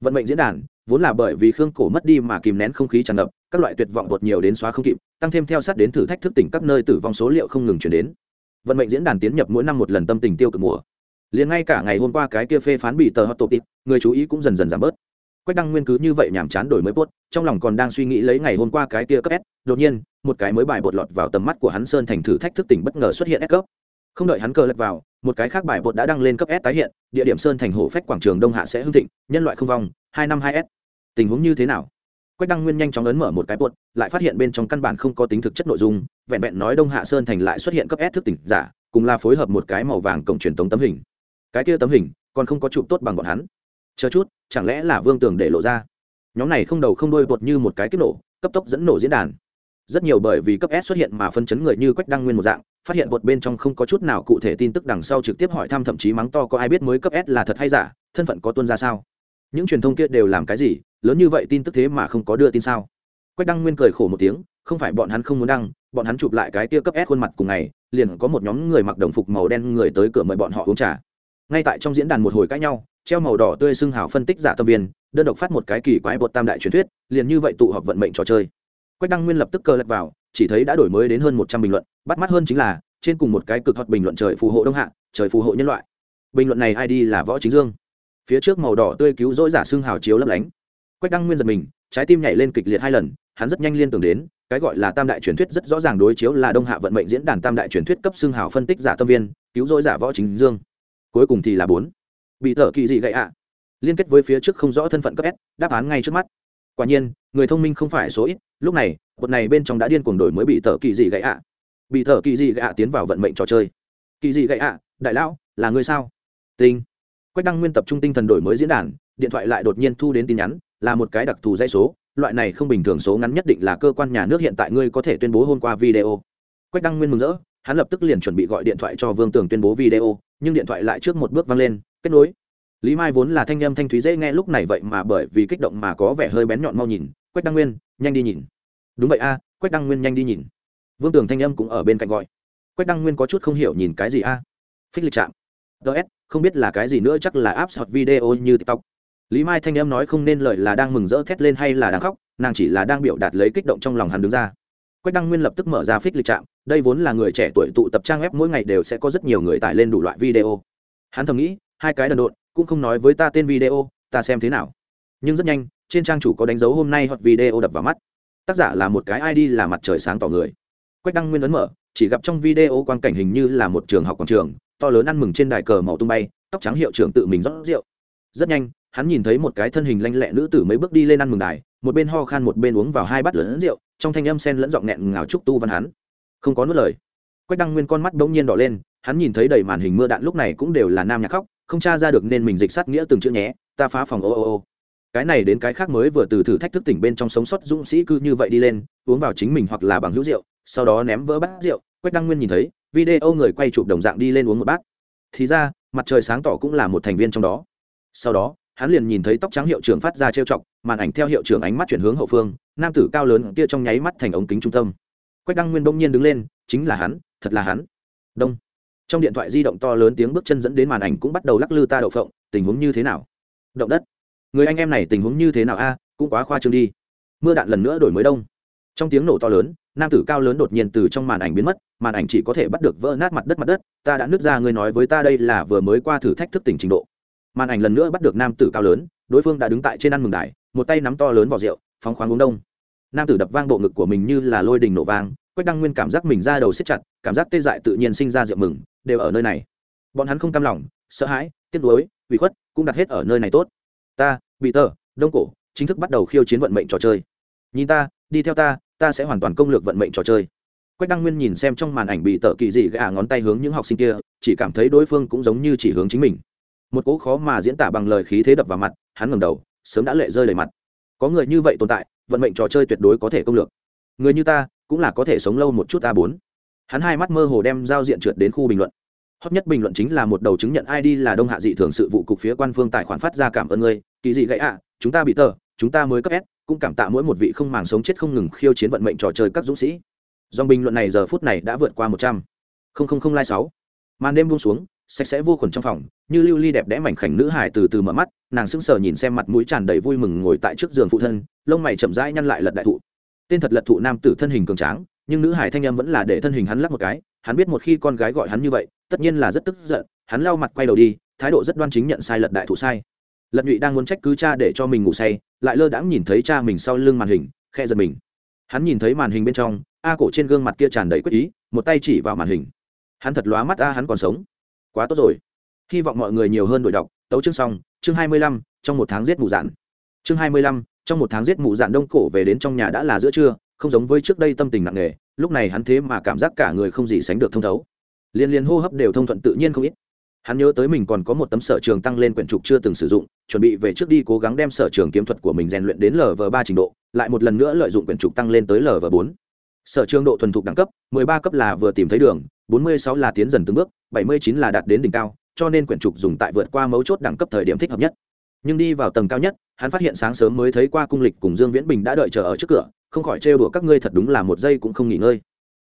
A: Vận mệnh diễn đàn, vốn là bởi vì khương cổ mất đi mà kìm nén không khí tràn ngập, các loại tuyệt vọng vượt nhiều đến xóa không kịp, tăng thêm theo sát đến thử thách thức tỉnh các nơi tử vong số liệu không ngừng chuyển đến. Vận mệnh diễn đàn tiến nhập mỗi năm một lần tâm tình tiêu cực mùa liền ngay cả ngày hôm qua cái kia phê phán bị tờ hot Topic, người chú ý cũng dần dần giảm bớt. Quách đăng nguyên cứ như vậy nhàm chán đổi mới bốt trong lòng còn đang suy nghĩ lấy ngày hôm qua cái kia cấp s, đột nhiên, một cái mới bài bột lọt vào tầm mắt của hắn sơn thành thử thách thức tỉnh bất ngờ xuất hiện s cấp. Không đợi hắn cờ lật vào, một cái khác bài bột đã đăng lên cấp s tái hiện, địa điểm sơn thành hổ phách quảng trường đông hạ sẽ hưng thịnh, nhân loại không vong, hai năm hai s. Tình huống như thế nào? Quách đăng nguyên nhanh chóng ấn mở một cái bột, lại phát hiện bên trong căn bản không có tính thực chất nội dung, vẹn vẹn nói đông hạ sơn thành lại xuất hiện cấp s thức tỉnh giả, cùng là phối hợp một cái màu vàng cổng truyền tống tấm hình cái kia tấm hình còn không có chụp tốt bằng bọn hắn. Chờ chút, chẳng lẽ là vương tường để lộ ra? Nhóm này không đầu không đôi bột như một cái kích nổ, cấp tốc dẫn nổ diễn đàn. Rất nhiều bởi vì cấp s xuất hiện mà phân chấn người như quách đăng nguyên một dạng, phát hiện bột bên trong không có chút nào cụ thể tin tức đằng sau trực tiếp hỏi thăm thậm chí mắng to có ai biết mới cấp s là thật hay giả, thân phận có tuân ra sao? Những truyền thông kia đều làm cái gì, lớn như vậy tin tức thế mà không có đưa tin sao? Quách đăng nguyên cười khổ một tiếng, không phải bọn hắn không muốn đăng, bọn hắn chụp lại cái tia cấp s khuôn mặt cùng ngày, liền có một nhóm người mặc đồng phục màu đen người tới cửa mời bọn họ uống trà ngay tại trong diễn đàn một hồi cãi nhau, treo màu đỏ tươi xưng hào phân tích giả tâm viên, đơn độc phát một cái kỳ quái bột tam đại truyền thuyết, liền như vậy tụ họp vận mệnh trò chơi. Quách đăng nguyên lập tức cơ lật vào, chỉ thấy đã đổi mới đến hơn một trăm bình luận, bắt mắt hơn chính là, trên cùng một cái cực hot bình luận trời phù hộ đông hạ, trời phù hộ nhân loại. Bình luận này id là võ chính dương. Phía trước màu đỏ tươi cứu rỗi giả xưng hào chiếu lấp lánh. Quách đăng nguyên giật mình, trái tim nhảy lên kịch liệt hai lần, hắn rất nhanh liên tưởng đến, cái gọi là tam đại truyền thuyết rất rõ ràng đối chiếu là đông hạ vận mệnh diễn đàn tam đại truyền thuyết cấp xưng hào phân tích giả tâm viên, cứu rỗi giả võ chính dương cuối cùng thì là bốn. Bị thợ kỳ dị gậy ạ? Liên kết với phía trước không rõ thân phận cấp s, đáp án ngay trước mắt. Quả nhiên, người thông minh không phải số ít, lúc này bột này bên trong đã điên cuồng đổi mới bị thợ kỳ dị gậy ạ. Bị thợ kỳ dị gậy ạ tiến vào vận mệnh trò chơi. Kỳ dị gậy ạ, đại lão, là người sao? Tinh. Quách đăng nguyên tập trung tinh thần đổi mới diễn đàn, điện thoại lại đột nhiên thu đến tin nhắn, là một cái đặc thù dây số, loại này không bình thường số ngắn nhất định là cơ quan nhà nước hiện tại ngươi có thể tuyên bố hôm qua video. Quách đăng nguyên mừng rỡ, hắn lập tức liền chuẩn bị gọi điện thoại cho vương tường tuyên bố video nhưng điện thoại lại trước một bước văng lên, kết nối. Lý mai vốn là thanh â m thanh thúy dễ nghe lúc này vậy mà bởi vì kích động mà có vẻ hơi bén nhọn mau nhìn, quách đăng nguyên, nhanh đi nhìn. Đúng vậy a, quách đăng nguyên nhanh đi nhìn. Vương tường thanh âm cũng ở bên cạnh gọi. Quách đăng nguyên có chút không hiểu nhìn cái gì a? Phích lịch chạm ts không biết là cái gì nữa chắc là áp sọt video như tiktok. Lý mai thanh âm nói không nên lời là đang mừng rỡ thét lên hay là đang khóc, nàng chỉ là đang biểu đạt lấy kích động trong lòng hắn đứng ra quách đăng nguyên lập tức mở ra phích lịch trạm đây vốn là người trẻ tuổi tụ tập trang web mỗi ngày đều sẽ có rất nhiều người tải lên đủ loại video. Hắn thầm nghĩ, hai cái đần độn, cũng không nói với ta tên video, ta xem thế nào. Nhưng rất nhanh, trên trang chủ có đánh dấu hôm nay hoặc video đập vào mắt. Tác giả là một cái id là mặt trời sáng tỏ người. Quách đăng nguyên ấn mở, chỉ gặp trong video quang cảnh hình như là một trường học quảng trường, to lớn ăn mừng trên đài cờ màu tung bay, tóc trắng hiệu trưởng tự mình rót rượu. Rất nhanh, hắn nhìn thấy một cái thân hình lanh lẹ nữ tử mấy bước đi lên ăn mừng đài, một bên ho khan một bên uống vào hai bát lớn rượu trong thanh âm sen lẫn giọng nghẹn ngào trúc tu văn hắn. Không có nuốt lời. Quách đăng nguyên con mắt bỗng nhiên đỏ lên, hắn nhìn thấy đầy màn hình mưa đạn lúc này cũng đều là nam nhạc khóc, không tra ra được nên mình dịch sát nghĩa từng chữ nhé, ta phá phòng ô ô ô. Cái này đến cái khác mới vừa từ thử thách thức tỉnh bên trong sống sót dũng sĩ cư như vậy đi lên, uống vào chính mình hoặc là bằng hữu rượu, sau đó ném vỡ bát rượu, quách đăng nguyên nhìn thấy, video người quay chụp đồng dạng đi lên uống một bát. Thì ra, mặt trời sáng tỏ cũng là một thành viên trong đó. Sau đó hắn liền nhìn thấy tóc trắng hiệu trưởng phát ra trêu chọc, màn ảnh theo hiệu trưởng ánh mắt chuyển hướng hậu phương, nam tử cao lớn kia trong nháy mắt thành ống kính trung tâm. Quách đăng nguyên đông nhiên đứng lên, chính là hắn, thật là hắn. Đông. Trong điện thoại di động to lớn tiếng bước chân dẫn đến màn ảnh cũng bắt đầu lắc lư ta đậu phộng, tình huống như thế nào? Động đất. Người anh em này tình huống như thế nào a? Cũng quá khoa trương đi. Mưa đạn lần nữa đổi mới đông. Trong tiếng nổ to lớn, nam tử cao lớn đột nhiên từ trong màn ảnh biến mất, màn ảnh chỉ có thể bắt được vỡ nát mặt đất mặt đất, ta đã nứt ra người nói với ta đây là vừa mới qua thử thách thức tỉnh trình độ màn ảnh lần nữa bắt được nam tử cao lớn, đối phương đã đứng tại trên ăn mừng đài, một tay nắm to lớn vào rượu, phóng khoáng uống đông. Nam tử đập vang bộ ngực của mình như là lôi đình nổ vang, quách đăng nguyên cảm giác mình ra đầu xếp chặt, cảm giác tê dại tự nhiên sinh ra rượu mừng, đều ở nơi này. Bọn hắn không cam lòng, sợ hãi, tiếc nuối, ủy khuất, cũng đặt hết ở nơi này tốt. Ta bị tờ đông cổ, chính thức bắt đầu khiêu chiến vận mệnh trò chơi. Nhìn ta, đi theo ta ta sẽ hoàn toàn công lược vận mệnh trò chơi. Quách đăng nguyên nhìn xem trong màn ảnh bị tờ kỳ dị gạ ngón tay hướng những học sinh kia, chỉ cảm thấy đối phương cũng giống như chỉ hướng chính mình một cỗ khó mà diễn tả bằng lời khí thế đập vào mặt, hắn ngầm đầu, sớm đã lệ rơi đầy mặt. Có người như vậy tồn tại, vận mệnh trò chơi tuyệt đối có thể công lược. Người như ta, cũng là có thể sống lâu một chút ta bốn. Hắn hai mắt mơ hồ đem giao diện trượt đến khu bình luận. Hot nhất bình luận chính là một đầu chứng nhận id là đông hạ dị thường sự vụ cục phía quan phương tài khoản phát ra cảm ơn ngươi, kỳ dị gãy ạ, chúng ta bị tờ, chúng ta mới cấp s, cũng cảm tạ mỗi một vị không màng sống chết không ngừng khiêu chiến vận mệnh trò chơi các dũng sĩ. Dòng bình luận này giờ phút này đã vượt qua một trăm. Linh lai sáu. Màn đêm buông xuống sạch sẽ vô khuẩn trong phòng, như lưu ly đẹp đẽ mảnh khảnh nữ hải từ từ mở mắt, nàng sững sờ nhìn xem mặt mũi tràn đầy vui mừng ngồi tại trước giường phụ thân, lông mày chậm rãi nhăn lại lật đại thụ. Tên thật lật thụ nam tử thân hình cường tráng, nhưng nữ hải thanh em vẫn là để thân hình hắn lắc một cái, hắn biết một khi con gái gọi hắn như vậy, tất nhiên là rất tức giận, hắn lau mặt quay đầu đi, thái độ rất đoan chính nhận sai lật đại thụ sai. Lật nhụy đang muốn trách cứ cha để cho mình ngủ say, lại lơ đãng nhìn thấy cha mình sau lưng màn hình khe giật mình. Hắn nhìn thấy màn hình bên trong, a cổ trên gương mặt kia tràn đầy quyết ý, một tay chỉ vào màn hình. Hắn thật lóa mắt a, hắn còn sống quá tốt rồi. Hy vọng mọi người nhiều hơn đổi đọc. Tấu chương xong, chương hai mươi lăm, trong một tháng giết mù dạn. Chương hai mươi lăm, trong một tháng giết mù dạn đông cổ về đến trong nhà đã là giữa trưa, không giống với trước đây tâm tình nặng nề, lúc này hắn thế mà cảm giác cả người không gì sánh được thông thấu. Liên liên hô hấp đều thông thuận tự nhiên không ít. Hắn nhớ tới mình còn có một tấm sở trường tăng lên quyển trục chưa từng sử dụng, chuẩn bị về trước đi cố gắng đem sở trường kiếm thuật của mình rèn luyện đến lv ba trình độ, lại một lần nữa lợi dụng quyển trục tăng lên tới lv bốn. Sở trường độ thuần thục đẳng cấp, mười ba cấp là vừa tìm thấy đường, bốn mươi sáu là tiến dần từng bước bảy mươi chín là đạt đến đỉnh cao, cho nên quyển trục dùng tại vượt qua mấu chốt đẳng cấp thời điểm thích hợp nhất. Nhưng đi vào tầng cao nhất, hắn phát hiện sáng sớm mới thấy qua cung lịch cùng dương viễn bình đã đợi chờ ở trước cửa, không khỏi trêu đùa các ngươi thật đúng là một giây cũng không nghỉ ngơi.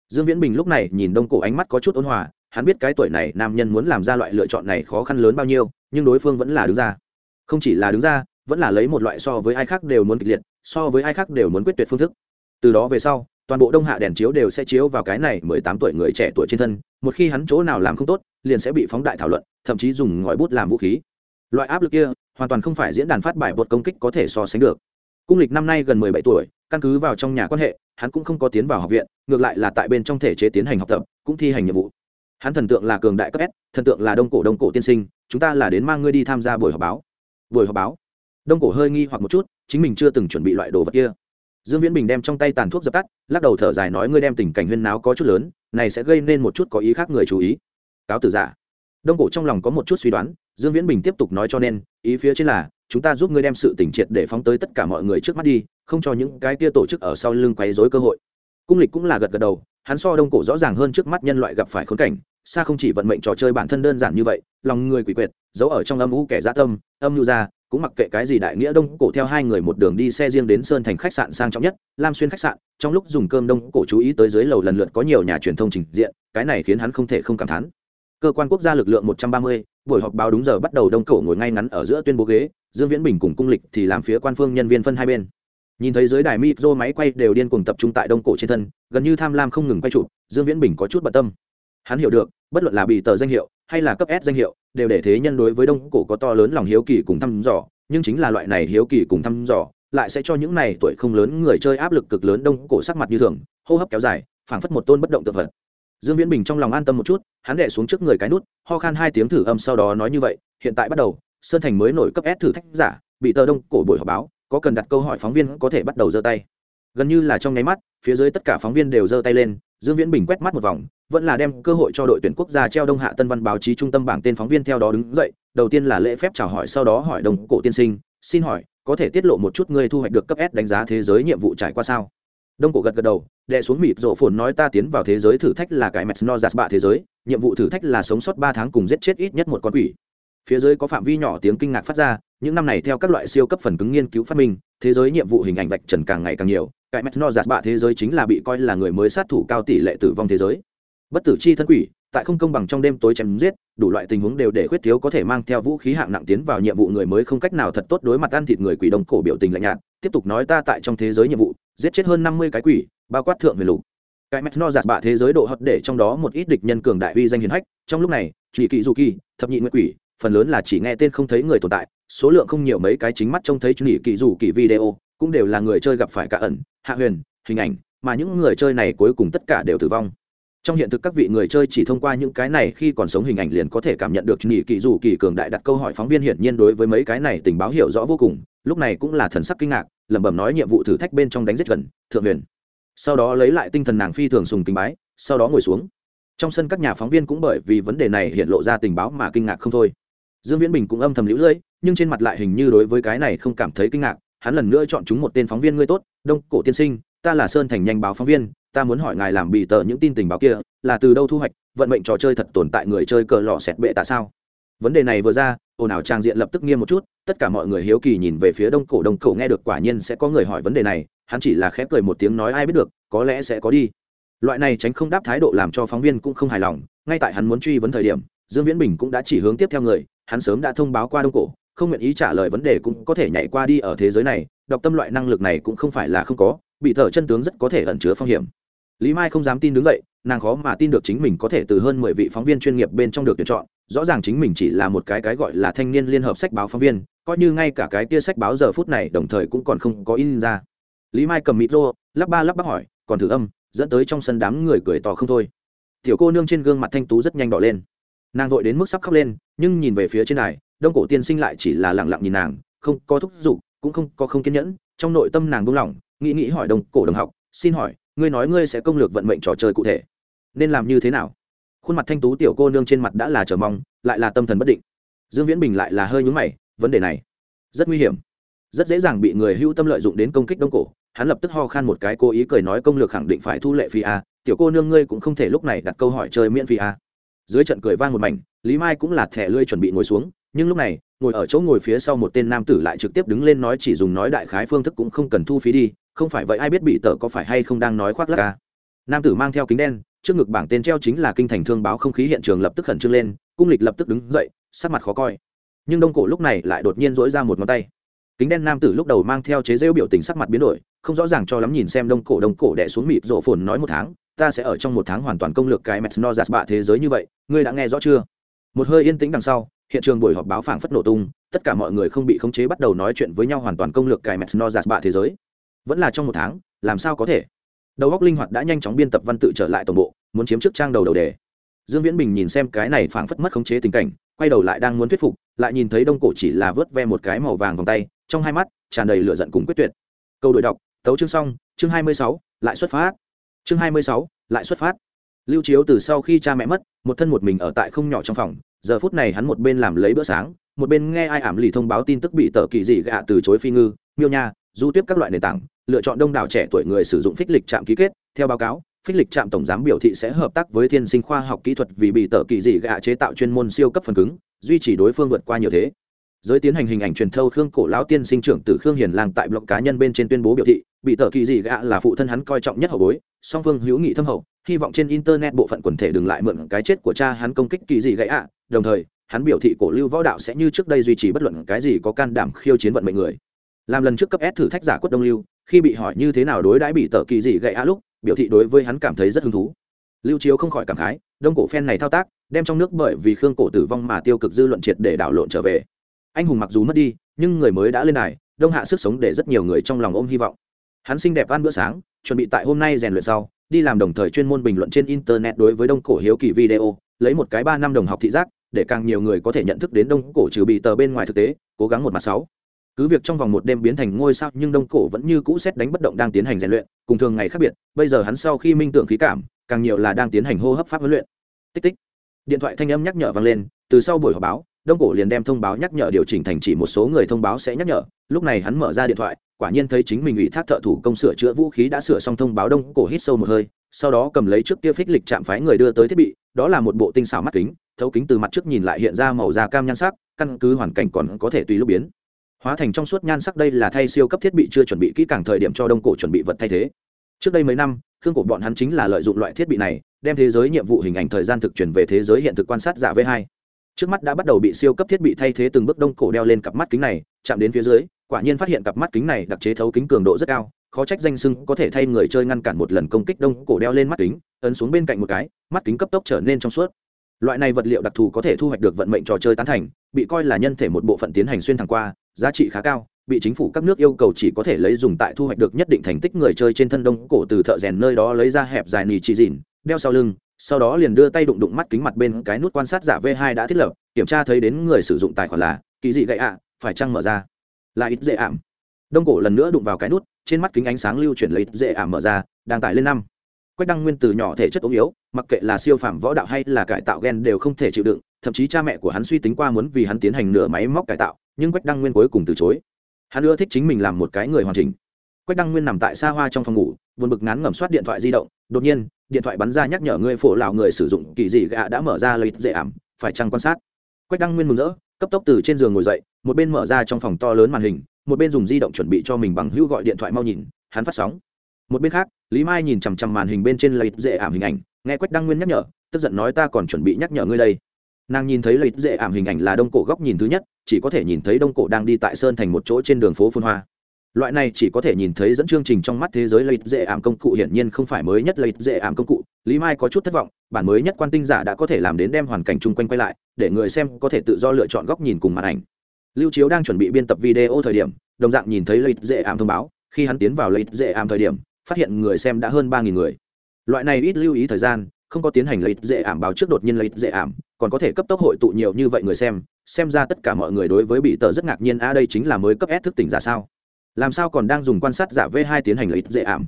A: Dương viễn bình lúc này nhìn đông cổ ánh mắt có chút ôn hòa, hắn biết cái tuổi này nam nhân muốn làm ra loại lựa chọn này khó khăn lớn bao nhiêu, nhưng đối phương vẫn là đứng ra. Không chỉ là đứng ra, vẫn là lấy một loại so với ai khác đều muốn kịch liệt, so với ai khác đều muốn quyết tuyệt phương thức. Từ đó về sau toàn bộ đông hạ đèn chiếu đều sẽ chiếu vào cái này mười tám tuổi người trẻ tuổi trên thân, một khi hắn chỗ nào làm không tốt, liền sẽ bị phóng đại thảo luận, thậm chí dùng ngòi bút làm vũ khí. Loại áp lực kia, hoàn toàn không phải diễn đàn phát bài bột công kích có thể so sánh được. Cung lịch năm nay gần mười bảy tuổi, căn cứ vào trong nhà quan hệ, hắn cũng không có tiến vào học viện, ngược lại là tại bên trong thể chế tiến hành học tập, cũng thi hành nhiệm vụ. Hắn thần tượng là cường đại cấp s, thần tượng là đông cổ đông cổ tiên sinh, chúng ta là đến mang ngươi đi tham gia buổi họp báo. Buổi họp báo. Đông cổ hơi nghi hoặc một chút, chính mình chưa từng chuẩn bị loại đồ vật kia dương viễn bình đem trong tay tàn thuốc dập tắt, lắc đầu thở dài nói, ngươi đem tình cảnh huyên náo có chút lớn, này sẽ gây nên một chút có ý khác người chú ý. Cáo tử giả. Đông cổ trong lòng có một chút suy đoán, dương viễn bình tiếp tục nói cho nên, ý phía trên là, chúng ta giúp ngươi đem sự tỉnh triệt để phóng tới tất cả mọi người trước mắt đi, không cho những cái kia tổ chức ở sau lưng quấy rối cơ hội. Cung lịch cũng là gật gật đầu, hắn so đông cổ rõ ràng hơn trước mắt nhân loại gặp phải khốn cảnh, xa không chỉ vận mệnh trò chơi bản thân đơn giản như vậy, lòng người quỷ quyệt, giấu ở trong âm u kẻ dã tâm, âm nhu ra cũng mặc kệ cái gì đại nghĩa đông cổ theo hai người một đường đi xe riêng đến sơn thành khách sạn sang trọng nhất, lam xuyên khách sạn, trong lúc dùng cơm đông cổ chú ý tới dưới lầu lần lượt có nhiều nhà truyền thông trình diện, cái này khiến hắn không thể không cảm thán. Cơ quan quốc gia lực lượng một trăm ba mươi, buổi họp báo đúng giờ bắt đầu đông cổ ngồi ngay ngắn ở giữa tuyên bố ghế, dương viễn bình cùng cung lịch thì làm phía quan phương nhân viên phân hai bên. Nhìn thấy dưới đài micro máy quay đều điên cuồng tập trung tại đông cổ trên thân, gần như tham lam không ngừng quay chụp, dương viễn bình có chút bận tâm. Hắn hiểu được, bất luận là bị tờ danh hiệu hay là cấp s danh hiệu, đều để thế nhân đối với đông cổ có to lớn lòng hiếu kỳ cùng thăm dò, nhưng chính là loại này hiếu kỳ cùng thăm dò, lại sẽ cho những này tuổi không lớn người chơi áp lực cực lớn đông cổ sắc mặt như thường, hô hấp kéo dài, phảng phất một tôn bất động tự vật dương viễn bình trong lòng an tâm một chút, hắn đệ xuống trước người cái nút, ho khan hai tiếng thử âm sau đó nói như vậy, hiện tại bắt đầu, sơn thành mới nổi cấp s thử thách giả, bị tờ đông cổ buổi họp báo, có cần đặt câu hỏi phóng viên có thể bắt đầu giơ tay. Gần như là trong nháy mắt, phía dưới tất cả phóng viên đều giơ tay lên dương viễn bình quét mắt một vòng, vẫn là đem cơ hội cho đội tuyển quốc gia treo đông hạ tân văn báo chí trung tâm bảng tên phóng viên theo đó đứng dậy, đầu tiên là lễ phép chào hỏi sau đó hỏi đồng cổ tiên sinh, xin hỏi, có thể tiết lộ một chút ngươi thu hoạch được cấp s đánh giá thế giới nhiệm vụ trải qua sao? Đông cổ gật gật đầu đệ xuống mịt rộ phồn nói, ta tiến vào thế giới thử thách là cái mẹt no giạt bạ thế giới, nhiệm vụ thử thách là sống sót ba tháng cùng giết chết ít nhất một con quỷ phía dưới có phạm vi nhỏ tiếng kinh ngạc phát ra, những năm này theo các loại siêu cấp phần cứng nghiên cứu phát minh, thế giới nhiệm vụ hình ảnh vạch trần càng ngày càng nhiều cái mẹt no giạt bạ thế giới chính là bị coi là người mới sát thủ cao tỷ lệ tử vong thế giới. Bất tử chi thân quỷ, tại không công bằng trong đêm tối chém giết, đủ loại tình huống đều để khuyết thiếu có thể mang theo vũ khí hạng nặng tiến vào nhiệm vụ người mới không cách nào thật tốt đối mặt ăn thịt người quỷ đông cổ biểu tình lạnh nhạt. Tiếp tục nói ta tại trong thế giới nhiệm vụ, giết chết hơn năm mươi cái quỷ, bao quát thượng về lục. Cái mẹt no giạt bạ thế giới độ hot để trong đó một ít địch nhân cường đại uy danh hiền hách, trong lúc này chỉ kỳ du kỳ thập nhị nguyện quỷ phần lớn là chỉ nghe tên không thấy người tồn tại, số lượng không nhiều mấy cái chính mắt trông thấy chỉ kỳ dù kỳ video, cũng đều là người chơi gặp phải cả ẩn, hạ huyền, hình ảnh, mà những người chơi này cuối cùng tất cả đều tử vong. Trong hiện thực các vị người chơi chỉ thông qua những cái này khi còn sống hình ảnh liền có thể cảm nhận được nhị kỳ dù kỳ cường đại đặt câu hỏi phóng viên hiển nhiên đối với mấy cái này tình báo hiểu rõ vô cùng, lúc này cũng là thần sắc kinh ngạc, lẩm bẩm nói nhiệm vụ thử thách bên trong đánh giết gần, thượng huyền. Sau đó lấy lại tinh thần nàng phi thường sùng kính bái, sau đó ngồi xuống. Trong sân các nhà phóng viên cũng bởi vì vấn đề này hiện lộ ra tình báo mà kinh ngạc không thôi dương viễn bình cũng âm thầm lũ lưỡi nhưng trên mặt lại hình như đối với cái này không cảm thấy kinh ngạc, hắn lần nữa chọn chúng một tên phóng viên ngươi tốt, đông cổ tiên sinh, ta là sơn thành nhanh báo phóng viên, ta muốn hỏi ngài làm bị tờ những tin tình báo kia, là từ đâu thu hoạch, vận mệnh trò chơi thật tồn tại người chơi cờ lọ xẹt bệ tại sao? Vấn đề này vừa ra, ồn ào trang diện lập tức nghiêm một chút, tất cả mọi người hiếu kỳ nhìn về phía đông cổ đông cổ nghe được quả nhiên sẽ có người hỏi vấn đề này, hắn chỉ là khép cười một tiếng nói ai biết được, có lẽ sẽ có đi. Loại này tránh không đáp thái độ làm cho phóng viên cũng không hài lòng, ngay tại hắn muốn truy vấn thời điểm, dương viễn bình cũng đã chỉ hướng tiếp theo người hắn sớm đã thông báo qua đông cổ, không nguyện ý trả lời vấn đề cũng có thể nhảy qua đi ở thế giới này, đọc tâm loại năng lực này cũng không phải là không có, bị thở chân tướng rất có thể ẩn chứa phong hiểm. Lý mai không dám tin đứng dậy, nàng khó mà tin được chính mình có thể từ hơn mười vị phóng viên chuyên nghiệp bên trong được tuyển chọn, rõ ràng chính mình chỉ là một cái cái gọi là thanh niên liên hợp sách báo phóng viên, coi như ngay cả cái kia sách báo giờ phút này đồng thời cũng còn không có in ra. Lý mai cầm micro lắp ba lắp bắp hỏi, còn thử âm? Dẫn tới trong sân đám người cười to không thôi. Tiểu cô nương trên gương mặt thanh tú rất nhanh đỏ lên nàng vội đến mức sắp khóc lên, nhưng nhìn về phía trên này đông cổ tiên sinh lại chỉ là lẳng lặng nhìn nàng, không có thúc giục, cũng không có không kiên nhẫn. Trong nội tâm nàng buông lỏng, nghĩ nghĩ hỏi đông cổ đồng học, xin hỏi, ngươi nói ngươi sẽ công lược vận mệnh trò chơi cụ thể, nên làm như thế nào? Khuôn mặt thanh tú tiểu cô nương trên mặt đã là chờ mong, lại là tâm thần bất định. Dương viễn bình lại là hơi nhúng mày, vấn đề này rất nguy hiểm, rất dễ dàng bị người hưu tâm lợi dụng đến công kích đông cổ. Hắn lập tức ho khan một cái, cố ý cười nói công lược khẳng định phải thu lệ phi a, tiểu cô nương ngươi cũng không thể lúc này đặt câu hỏi chơi miễn phi a dưới trận cười vang một mảnh, lý mai cũng là thẻ lươi chuẩn bị ngồi xuống, nhưng lúc này, ngồi ở chỗ ngồi phía sau một tên nam tử lại trực tiếp đứng lên nói chỉ dùng nói đại khái phương thức cũng không cần thu phí đi, không phải vậy ai biết bị tờ có phải hay không đang nói khoác lắc ca à. nam tử mang theo kính đen, trước ngực bảng tên treo chính là kinh thành thương báo không khí hiện trường lập tức khẩn trương lên, cung lịch lập tức đứng dậy, sắc mặt khó coi. Nhưng đông cổ lúc này lại đột nhiên dỗi ra một ngón tay. Kính đen nam tử lúc đầu mang theo chế rêu biểu tình sắc mặt biến đổi, không rõ ràng cho lắm nhìn xem đông cổ đông cổ đẻ xuống mịt rộ phồn nói một tháng ta sẽ ở trong một tháng hoàn toàn công lược cái mẹt giạt bạ thế giới như vậy, ngươi đã nghe rõ chưa? Một hơi yên tĩnh đằng sau, hiện trường buổi họp báo phảng phất nổ tung, tất cả mọi người không bị khống chế bắt đầu nói chuyện với nhau hoàn toàn công lược cái mẹt giạt bạ thế giới. Vẫn là trong một tháng, làm sao có thể? Đầu óc linh hoạt đã nhanh chóng biên tập văn tự trở lại tổng bộ, muốn chiếm trước trang đầu đầu đề. Dương viễn bình nhìn xem cái này phảng phất mất khống chế tình cảnh, quay đầu lại đang muốn thuyết phục, lại nhìn thấy đông cổ chỉ là vớt ve một cái màu vàng vòng tay, trong hai mắt tràn đầy lửa giận cùng quyết tuyệt. Câu đối đọc, tấu chương xong, chương hai mươi sáu, lại xuất phát chương hai mươi sáu, lại xuất phát. Lưu chiếu từ sau khi cha mẹ mất, một thân một mình ở tại không nhỏ trong phòng, giờ phút này hắn một bên làm lấy bữa sáng, một bên nghe ai ảm lì thông báo tin tức bị tờ kỳ dị gạ từ chối phi ngư, miêu nha, du tiếp các loại nền tảng, lựa chọn đông đảo trẻ tuổi người sử dụng phích lịch trạm ký kết. Theo báo cáo, phích lịch trạm tổng giám biểu thị sẽ hợp tác với thiên sinh khoa học kỹ thuật vì bị tờ kỳ dị gạ chế tạo chuyên môn siêu cấp phần cứng, duy trì đối phương vượt qua nhiều thế. Giới tiến hành hình ảnh truyền thâu khương cổ lão tiên sinh trưởng từ khương hiền lang tại blog cá nhân bên trên tuyên bố biểu thị, bị tờ kỳ dị gạ là phụ thân hắn coi trọng nhất hậu bối song phương hữu nghị thâm hậu, hy vọng trên internet bộ phận quần thể đừng lại mượn cái chết của cha hắn công kích kỳ dị gãy ạ. Đồng thời, hắn biểu thị cổ lưu võ đạo sẽ như trước đây duy trì bất luận cái gì có can đảm khiêu chiến vận mệnh người. Làm lần trước cấp s thử thách giả quất đông lưu, khi bị hỏi như thế nào đối đãi bị tờ kỳ dị gãy ạ lúc, biểu thị đối với hắn cảm thấy rất hứng thú. Lưu chiếu không khỏi cảm khái, đông cổ phen này thao tác, đem trong nước bởi vì khương cổ tử vong mà tiêu cực dư luận triệt để đảo lộn trở về. Anh hùng mặc dù mất đi, nhưng người mới đã lên đài, đông hạ sức sống để rất nhiều người trong lòng ôm hy vọng. Hắn xinh đẹp ăn bữa sáng chuẩn bị tại hôm nay rèn luyện sau, đi làm đồng thời chuyên môn bình luận trên internet đối với đông cổ hiếu kỳ video, lấy một cái ba năm đồng học thị giác, để càng nhiều người có thể nhận thức đến đông cổ trừ bị tờ bên ngoài thực tế, cố gắng một mặt sáu. Cứ việc trong vòng một đêm biến thành ngôi sao, nhưng đông cổ vẫn như cũ xét đánh bất động đang tiến hành rèn luyện, cùng thường ngày khác biệt, bây giờ hắn sau khi minh tưởng khí cảm, càng nhiều là đang tiến hành hô hấp pháp huấn luyện. Tích tích. Điện thoại thanh âm nhắc nhở vang lên, từ sau buổi họp báo, đông cổ liền đem thông báo nhắc nhở điều chỉnh thành chỉ một số người thông báo sẽ nhắc nhở, lúc này hắn mở ra điện thoại quả nhiên thấy chính mình ủy thác thợ thủ công sửa chữa vũ khí đã sửa xong thông báo đông cổ hít sâu một hơi, sau đó cầm lấy trước kia phích lịch chạm phái người đưa tới thiết bị, đó là một bộ tinh xảo mắt kính, thấu kính từ mặt trước nhìn lại hiện ra màu da cam nhan sắc, căn cứ hoàn cảnh còn có thể tùy lúc biến hóa thành trong suốt nhan sắc đây là thay siêu cấp thiết bị chưa chuẩn bị kỹ càng thời điểm cho đông cổ chuẩn bị vật thay thế trước đây mấy năm, khương cổ bọn hắn chính là lợi dụng loại thiết bị này, đem thế giới nhiệm vụ hình ảnh thời gian thực chuyển về thế giới hiện thực quan sát giả v hai. trước mắt đã bắt đầu bị siêu cấp thiết bị thay thế từng bước đông cổ đeo lên cặp mắt kính này, chạm đến phía dưới quả nhiên phát hiện cặp mắt kính này đặc chế thấu kính cường độ rất cao, khó trách danh sưng có thể thay người chơi ngăn cản một lần công kích đông cổ đeo lên mắt kính, ấn xuống bên cạnh một cái, mắt kính cấp tốc trở nên trong suốt. Loại này vật liệu đặc thù có thể thu hoạch được vận mệnh trò chơi tán thành, bị coi là nhân thể một bộ phận tiến hành xuyên thẳng qua, giá trị khá cao, bị chính phủ các nước yêu cầu chỉ có thể lấy dùng tại thu hoạch được nhất định thành tích người chơi trên thân đông cổ từ thợ rèn nơi đó lấy ra hẹp dài nì chỉ dìn, đeo sau lưng, sau đó liền đưa tay đụng đụng mắt kính mặt bên cái nút quan sát giả v 2 đã thiết lập, kiểm tra thấy đến người sử dụng tài khoản là kỳ dị gậy ạ, phải chăng mở ra? Là ít dễ ảm. Đông cổ lần nữa đụng vào cái nút, trên mắt kính ánh sáng lưu chuyển lấy ít dễ ảm mở ra, đang tải lên năm. Quách đăng nguyên từ nhỏ thể chất ốm yếu, mặc kệ là siêu phẩm võ đạo hay là cải tạo gen đều không thể chịu đựng, thậm chí cha mẹ của hắn suy tính qua muốn vì hắn tiến hành nửa máy móc cải tạo, nhưng quách đăng nguyên cuối cùng từ chối. Hắn ưa thích chính mình làm một cái người hoàn chỉnh. Quách đăng nguyên nằm tại xa hoa trong phòng ngủ, buồn bực ngán ngẩm soát điện thoại di động, đột nhiên, điện thoại bắn ra nhắc nhở người phổ lào người sử dụng, kỳ dị gạ đã mở ra lấy dễ ảm, phải chăng quan sát? Quách đăng nguyên mừng rỡ, cấp tốc từ trên giường ngồi dậy một bên mở ra trong phòng to lớn màn hình, một bên dùng di động chuẩn bị cho mình bằng hữu gọi điện thoại mau nhìn, hắn phát sóng. Một bên khác, lý mai nhìn chằm chằm màn hình bên trên lấy dễ ảm hình ảnh, nghe quách đăng nguyên nhắc nhở, tức giận nói ta còn chuẩn bị nhắc nhở ngươi đây. Nàng nhìn thấy lấy dễ ảm hình ảnh là đông cổ góc nhìn thứ nhất, chỉ có thể nhìn thấy đông cổ đang đi tại sơn thành một chỗ trên đường phố phun hoa. Loại này chỉ có thể nhìn thấy dẫn chương trình trong mắt thế giới lấy dễ ảm công cụ hiển nhiên không phải mới nhất lấy dễ ảm công cụ. Lý mai có chút thất vọng, bản mới nhất quan tinh giả đã có thể làm đến đem hoàn cảnh chung quanh quay lại, để người xem có thể tự do lựa chọn góc nhìn cùng màn ảnh lưu chiếu đang chuẩn bị biên tập video thời điểm, đồng dạng nhìn thấy lợi dễ ảm thông báo, khi hắn tiến vào lợi dễ ảm thời điểm, phát hiện người xem đã hơn ba nghìn người. Loại này ít lưu ý thời gian, không có tiến hành lợi dễ ảm báo trước đột nhiên lợi dễ ảm, còn có thể cấp tốc hội tụ nhiều như vậy người xem xem ra tất cả mọi người đối với bị tờ rất ngạc nhiên, a, đây chính là mới cấp s thức tỉnh giả sao? Làm sao còn đang dùng quan sát giả v 2 tiến hành lợi dễ ảm?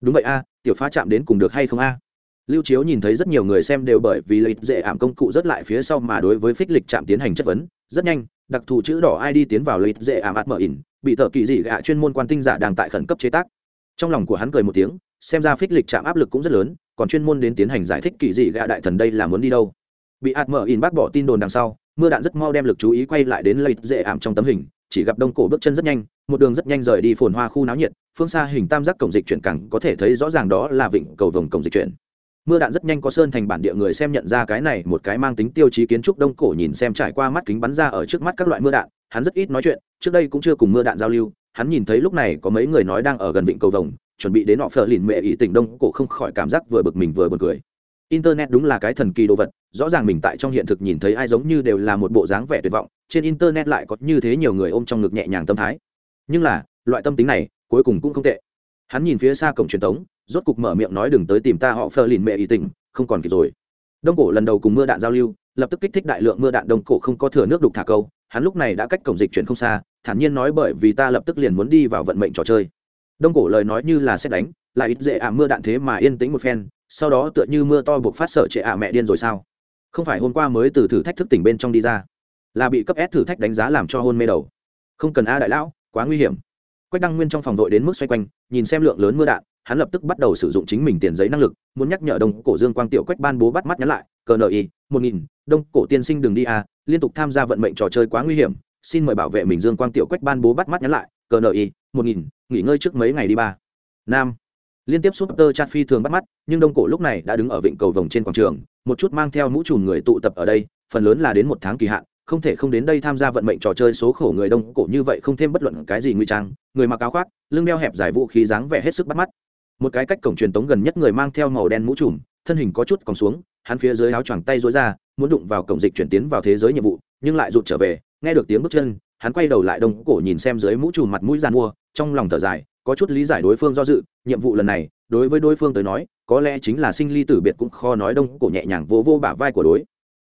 A: Đúng vậy, a, tiểu phá chạm đến cùng được hay không, a? Lưu chiếu nhìn thấy rất nhiều người xem đều bởi vì lợi dễ ảm công cụ rất lại phía sau mà đối với phích lịch chạm tiến hành chất vấn rất nhanh, đặc thù chữ đỏ id tiến vào lấy dễ ảm ạt mở ỉn, bị thợ kỳ dị gạ chuyên môn quan tinh giả đang tại khẩn cấp chế tác. Trong lòng của hắn cười một tiếng, xem ra phích lịch chạm áp lực cũng rất lớn, còn chuyên môn đến tiến hành giải thích kỳ dị gạ đại thần đây là muốn đi đâu. Bị ạt mở ỉn bác bỏ tin đồn đằng sau, mưa đạn rất mau đem lực chú ý quay lại đến lấy dễ ảm trong tấm hình, chỉ gặp đông cổ bước chân rất nhanh, một đường rất nhanh rời đi phồn hoa khu náo nhiệt, phương xa hình tam giác cổng dịch chuyển cẳng có thể thấy rõ ràng đó là vịnh cầu vồng cổng dịch chuyển mưa đạn rất nhanh có sơn thành bản địa người xem nhận ra cái này, một cái mang tính tiêu chí kiến trúc đông cổ nhìn xem trải qua mắt kính bắn ra ở trước mắt các loại mưa đạn, hắn rất ít nói chuyện, trước đây cũng chưa cùng mưa đạn giao lưu, hắn nhìn thấy lúc này có mấy người nói đang ở gần vịnh cầu vồng, chuẩn bị đến họ phờ lìn mẹ ý tỉnh đông cổ không khỏi cảm giác vừa bực mình vừa buồn cười. Internet đúng là cái thần kỳ đồ vật, rõ ràng mình tại trong hiện thực nhìn thấy ai giống như đều là một bộ dáng vẻ tuyệt vọng, trên internet lại có như thế nhiều người ôm trong ngực nhẹ nhàng tâm thái. Nhưng là, loại tâm tính này cuối cùng cũng không tệ. Hắn nhìn phía xa cổng truyền thống rốt cục mở miệng nói đừng tới tìm ta, họ phờ lìn mẹ ý tình, không còn kịp rồi. Đông cổ lần đầu cùng mưa đạn giao lưu, lập tức kích thích đại lượng mưa đạn, đông cổ không có thừa nước đục thả câu, hắn lúc này đã cách cổng dịch chuyển không xa, thản nhiên nói bởi vì ta lập tức liền muốn đi vào vận mệnh trò chơi. Đông cổ lời nói như là xét đánh, lại ít dễ ả mưa đạn thế mà yên tĩnh một phen, sau đó tựa như mưa to buộc phát sợ trệ ả mẹ điên rồi sao? Không phải hôm qua mới từ thử thách thức tỉnh bên trong đi ra, là bị cấp s thử thách đánh giá làm cho hôn mê đầu. Không cần a đại lão, quá nguy hiểm. Quách đăng nguyên trong phòng đội đến mức xoay quanh, nhìn xem lượng lớn mưa đạn hắn lập tức bắt đầu sử dụng chính mình tiền giấy năng lực, muốn nhắc nhở đông cổ dương quang tiểu quách ban bố bắt mắt nhắn lại, cờ nợ y, một nghìn, đông cổ tiên sinh đừng đi a liên tục tham gia vận mệnh trò chơi quá nguy hiểm, xin mời bảo vệ mình. Dương quang tiểu quách ban bố bắt mắt nhắn lại, cờ nợ y, một nghìn, nghỉ ngơi trước mấy ngày đi ba. Nam. Liên tiếp súp tơ chat phi thường bắt mắt, nhưng đông cổ lúc này đã đứng ở vịnh cầu vồng trên quảng trường, một chút mang theo mũ trùm người tụ tập ở đây, phần lớn là đến một tháng kỳ hạn, không thể không đến đây tham gia vận mệnh trò chơi số khổ người đông cổ như vậy không thêm bất luận cái gì nguy trang, người mặc áo khoác, lưng đeo hẹp dài vũ khí dáng vẻ hết sức bắt mắt một cái cách cổng truyền tống gần nhất người mang theo màu đen mũ trùm thân hình có chút còn xuống hắn phía dưới áo choàng tay rối ra muốn đụng vào cổng dịch chuyển tiến vào thế giới nhiệm vụ nhưng lại rụt trở về nghe được tiếng bước chân hắn quay đầu lại đông cổ nhìn xem dưới mũ trùm mặt mũi giàn mua trong lòng thở dài có chút lý giải đối phương do dự nhiệm vụ lần này đối với đối phương tới nói có lẽ chính là sinh ly tử biệt cũng khó nói đông cổ nhẹ nhàng vỗ vô, vô bả vai của đối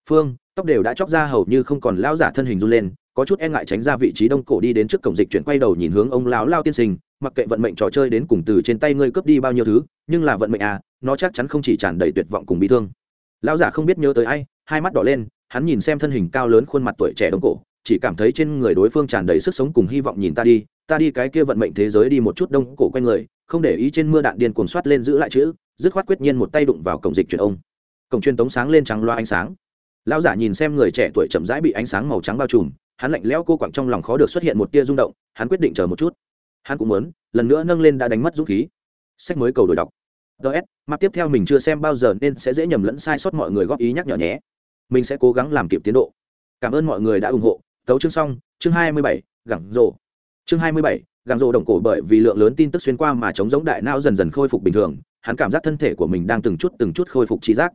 A: phương tóc đều đã chóc ra hầu như không còn lao giả thân hình run lên có chút e ngại tránh ra vị trí đông cổ đi đến trước cổng dịch chuyển quay đầu nhìn hướng ông lão lao tiên sinh mặc kệ vận mệnh trò chơi đến cùng từ trên tay ngươi cướp đi bao nhiêu thứ, nhưng là vận mệnh à nó chắc chắn không chỉ tràn đầy tuyệt vọng cùng bị thương. Lão giả không biết nhớ tới ai, hai mắt đỏ lên, hắn nhìn xem thân hình cao lớn khuôn mặt tuổi trẻ đông cổ, chỉ cảm thấy trên người đối phương tràn đầy sức sống cùng hy vọng nhìn ta đi ta đi cái kia vận mệnh thế giới đi một chút đông cổ quanh người, không để ý trên mưa đạn điên cuồng soát lên giữ lại chữ, dứt khoát quyết nhiên một tay đụng vào cổng dịch truyền ông. Cổng truyền tống sáng lên trắng loa ánh sáng. Lão giả nhìn xem người trẻ tuổi chậm rãi bị ánh sáng màu trắng bao trùm, hắn lạnh lẽo cô quặng trong lòng khó được xuất hiện một tia rung động, hắn quyết định chờ một chút hắn cũng muốn, lần nữa nâng lên đã đánh mất dũng khí. Sách mới cầu đổi đọc. Ts mặt tiếp theo mình chưa xem bao giờ nên sẽ dễ nhầm lẫn sai sót mọi người góp ý nhắc nhở nhé. Mình sẽ cố gắng làm kịp tiến độ. Cảm ơn mọi người đã ủng hộ. Tấu chương xong, chương hai mươi bảy gẳng rộ chương hai mươi bảy gẳng rộ đồng cổ bởi vì lượng lớn tin tức xuyên qua mà chống giống đại não dần dần khôi phục bình thường, hắn cảm giác thân thể của mình đang từng chút từng chút khôi phục trí giác.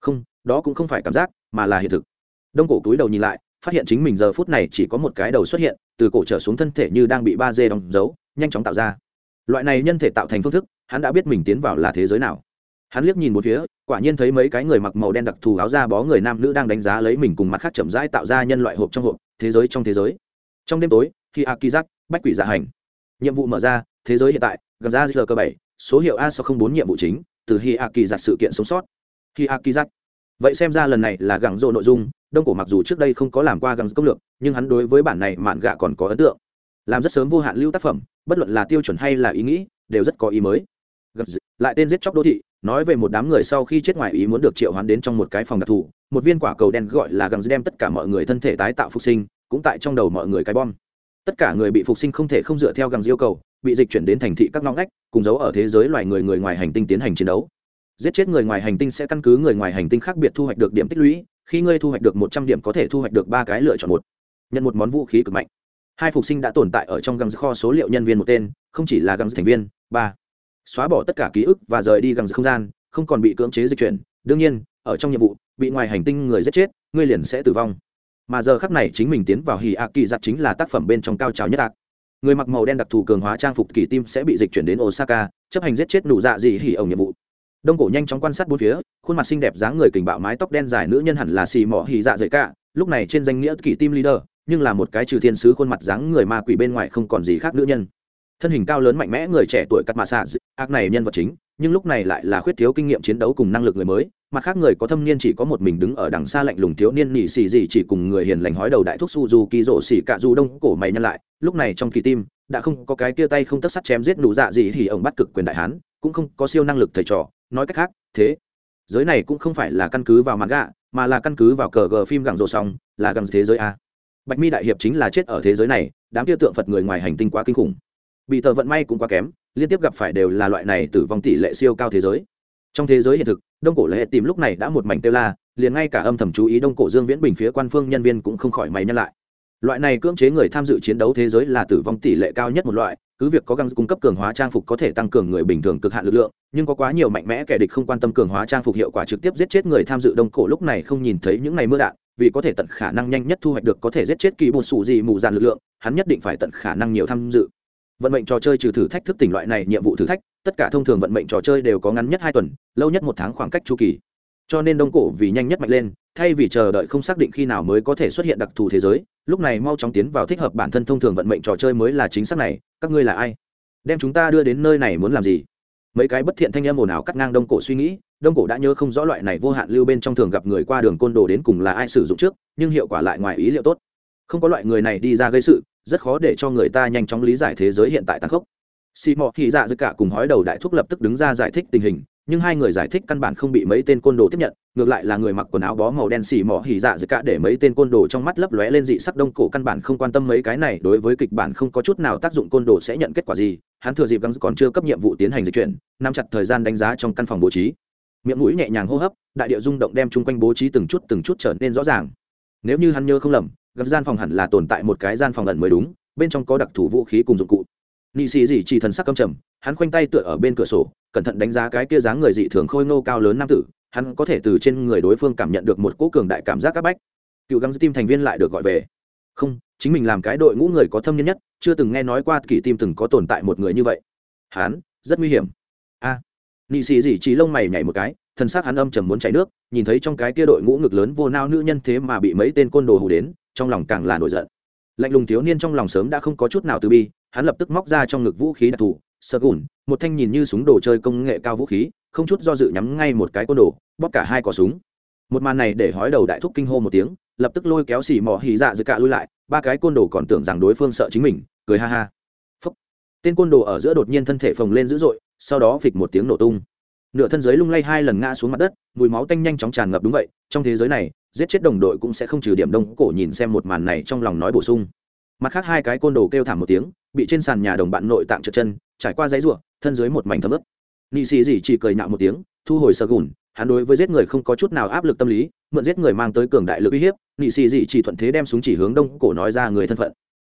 A: Không, đó cũng không phải cảm giác, mà là hiện thực. Đông cổ túi đầu nhìn lại, phát hiện chính mình giờ phút này chỉ có một cái đầu xuất hiện, từ cổ trở xuống thân thể như đang bị ba dê đóng dấu nhanh chóng tạo ra. Loại này nhân thể tạo thành phương thức, hắn đã biết mình tiến vào là thế giới nào. Hắn liếc nhìn một phía, quả nhiên thấy mấy cái người mặc màu đen đặc thù áo da bó người nam nữ đang đánh giá lấy mình cùng mặt khác chậm rãi tạo ra nhân loại hộp trong hộp, thế giới trong thế giới. Trong đêm tối khi akizak bách quỷ dạ hành. Nhiệm vụ mở ra, thế giới hiện tại gần ra giờ cơ bảy, số hiệu a sáu không bốn nhiệm vụ chính, từ hi a kỳ giặt sự kiện sống sót. Hi a kỳ giặt vậy xem ra lần này là gẳng rộ nội dung, đông cổ mặc dù trước đây không có làm qua gẳng công lược, nhưng hắn đối với bản này mạn gạ còn có ấn tượng. Làm rất sớm vô hạn lưu tác phẩm bất luận là tiêu chuẩn hay là ý nghĩ, đều rất có ý mới. Gặp lại tên giết chóc đô thị, nói về một đám người sau khi chết ngoài ý muốn được triệu hoán đến trong một cái phòng đặc thù, một viên quả cầu đen gọi là găng đem tất cả mọi người thân thể tái tạo phục sinh, cũng tại trong đầu mọi người cái bom. Tất cả người bị phục sinh không thể không dựa theo găng yêu cầu, bị dịch chuyển đến thành thị các ngõ ngách, cùng giấu ở thế giới loài người người ngoài hành tinh tiến hành chiến đấu. Giết chết người ngoài hành tinh sẽ căn cứ người ngoài hành tinh khác biệt thu hoạch được điểm tích lũy, khi ngươi thu hoạch được một trăm điểm có thể thu hoạch được ba cái lựa chọn một. Nhận một món vũ khí cực mạnh hai phục sinh đã tồn tại ở trong găng kho số liệu nhân viên một tên, không chỉ là găng thành viên, ba, xóa bỏ tất cả ký ức và rời đi găng không gian, không còn bị cưỡng chế dịch chuyển. Đương nhiên, ở trong nhiệm vụ, bị ngoài hành tinh người giết chết, ngươi liền sẽ tử vong. Mà giờ khắc này chính mình tiến vào hì ạ kỳ giặt chính là tác phẩm bên trong cao trào nhất ạc người mặc màu đen đặc thù cường hóa trang phục kỳ tim sẽ bị dịch chuyển đến osaka, chấp hành giết chết nụ dạ dị hỉ ổng nhiệm vụ. Đông cổ nhanh chóng quan sát bốn phía, khuôn mặt xinh đẹp dáng người kình bạo mái tóc đen dài nữ nhân hẳn là xì mỏ hỉ dạ dậy cả. Lúc này trên danh nghĩa kỳ tim leader nhưng là một cái trừ thiên sứ khuôn mặt dáng người ma quỷ bên ngoài không còn gì khác nữ nhân. Thân hình cao lớn mạnh mẽ người trẻ tuổi cắt mạ xạ ác này nhân vật chính, nhưng lúc này lại là khuyết thiếu kinh nghiệm chiến đấu cùng năng lực người mới, mặt khác người có thâm niên chỉ có một mình đứng ở đằng xa lạnh lùng thiếu niên nỉ xì gì chỉ cùng người hiền lành hói đầu đại thúc su dù kỳ rộ xỉ cạ dù đông cổ mày nhân lại, lúc này trong kỳ tim, đã không có cái kia tay không tất sắt chém giết đủ dạ gì thì ông bắt cực quyền đại hán, cũng không có siêu năng lực thầy trò, nói cách khác, thế. Giới này cũng không phải là căn cứ vào mặt gạ mà là căn cứ vào cờ gờ phim gặng rộ xong, là gặng thế giới a bạch mi đại hiệp chính là chết ở thế giới này, đám kia tượng phật người ngoài hành tinh quá kinh khủng. Bị tờ vận may cũng quá kém, liên tiếp gặp phải đều là loại này tử vong tỷ lệ siêu cao thế giới. Trong thế giới hiện thực, đông cổ lệ tìm lúc này đã một mảnh têu la, liền ngay cả âm thầm chú ý đông cổ dương viễn bình phía quan phương nhân viên cũng không khỏi mày nhân lại. Loại này cưỡng chế người tham dự chiến đấu thế giới là tử vong tỷ lệ cao nhất một loại, cứ việc có găng cung cấp cường hóa trang phục có thể tăng cường người bình thường cực hạn lực lượng, nhưng có quá nhiều mạnh mẽ kẻ địch không quan tâm cường hóa trang phục hiệu quả trực tiếp giết chết người tham dự đông cổ lúc này không nhìn thấy những ngày mưa đạn vì có thể tận khả năng nhanh nhất thu hoạch được có thể giết chết kỳ bột sủ gì mù dàn lực lượng, hắn nhất định phải tận khả năng nhiều tham dự. Vận mệnh trò chơi trừ thử thách thức tỉnh loại này, nhiệm vụ thử thách, tất cả thông thường vận mệnh trò chơi đều có ngắn nhất hai tuần, lâu nhất một tháng khoảng cách chu kỳ. Cho nên đông cổ vì nhanh nhất mạnh lên, thay vì chờ đợi không xác định khi nào mới có thể xuất hiện đặc thù thế giới, lúc này mau chóng tiến vào thích hợp bản thân thông thường vận mệnh trò chơi mới là chính xác này, các ngươi là ai? Đem chúng ta đưa đến nơi này muốn làm gì? Mấy cái bất thiện thanh âm ồn ào cắt ngang đông cổ suy nghĩ đông cổ đã nhớ không rõ loại này vô hạn lưu bên trong thường gặp người qua đường côn đồ đến cùng là ai sử dụng trước, nhưng hiệu quả lại ngoài ý liệu tốt. Không có loại người này đi ra gây sự, rất khó để cho người ta nhanh chóng lý giải thế giới hiện tại tăng khốc. Xì mọ thì dạ dư cả cùng hói đầu đại thúc lập tức đứng ra giải thích tình hình, nhưng hai người giải thích căn bản không bị mấy tên côn đồ tiếp nhận, ngược lại là người mặc quần áo bó màu đen xì mỏ hỉ dạ dư cả để mấy tên côn đồ trong mắt lấp lóe lên dị sắc đông cổ căn bản không quan tâm mấy cái này, đối với kịch bản không có chút nào tác dụng côn đồ sẽ nhận kết quả gì, hắn thừa dịp gắng còn chưa cấp nhiệm vụ tiến hành dịch chuyển, nắm chặt thời gian đánh giá trong căn phòng bố trí miệng mũi nhẹ nhàng hô hấp, đại điệu rung động đem chung quanh bố trí từng chút từng chút trở nên rõ ràng. Nếu như hắn nhớ không lầm, gặp gian phòng hẳn là tồn tại một cái gian phòng ẩn mới đúng, bên trong có đặc thù vũ khí cùng dụng cụ. Nị xì dị chỉ thần sắc căm trầm, hắn khoanh tay tựa ở bên cửa sổ, cẩn thận đánh giá cái kia dáng người dị thường khôi ngô cao lớn nam tử, hắn có thể từ trên người đối phương cảm nhận được một cỗ cường đại cảm giác áp bách. Cựu găng tim thành viên lại được gọi về. Không, chính mình làm cái đội ngũ người có thâm nhân nhất, chưa từng nghe nói qua kỳ tim từng có tồn tại một người như vậy. Hắn, rất nguy hiểm nị xì gì chỉ lông mày nhảy một cái, thân xác hắn âm trầm muốn chảy nước, nhìn thấy trong cái kia đội ngũ ngực lớn vô nao nữ nhân thế mà bị mấy tên côn đồ hù đến, trong lòng càng là nổi giận. Lạnh lùng thiếu niên trong lòng sớm đã không có chút nào từ bi, hắn lập tức móc ra trong ngực vũ khí đặc thù, sơ gùn, một thanh nhìn như súng đồ chơi công nghệ cao vũ khí, không chút do dự nhắm ngay một cái côn đồ, bóp cả hai cỏ súng. Một màn này để hói đầu đại thúc kinh hô một tiếng, lập tức lôi kéo xì mò hì dạ giữa cả lui lại, ba cái côn đồ còn tưởng rằng đối phương sợ chính mình, cười ha ha. Phúc. tên côn đồ ở giữa đột nhiên thân thể phồng lên dữ dội sau đó phịch một tiếng nổ tung. Nửa thân giới lung lay hai lần ngã xuống mặt đất, mùi máu tanh nhanh chóng tràn ngập đúng vậy, trong thế giới này, giết chết đồng đội cũng sẽ không trừ điểm đông cổ nhìn xem một màn này trong lòng nói bổ sung. Mặt khác hai cái côn đồ kêu thảm một tiếng, bị trên sàn nhà đồng bạn nội tạng trượt chân, trải qua dãy ruộng thân dưới một mảnh thấm ướt. Nị xì gì chỉ cười nhạo một tiếng, thu hồi sơ gùn, hắn đối với giết người không có chút nào áp lực tâm lý, mượn giết người mang tới cường đại lực uy hiếp, nị xì gì chỉ thuận thế đem súng chỉ hướng đông cổ nói ra người thân phận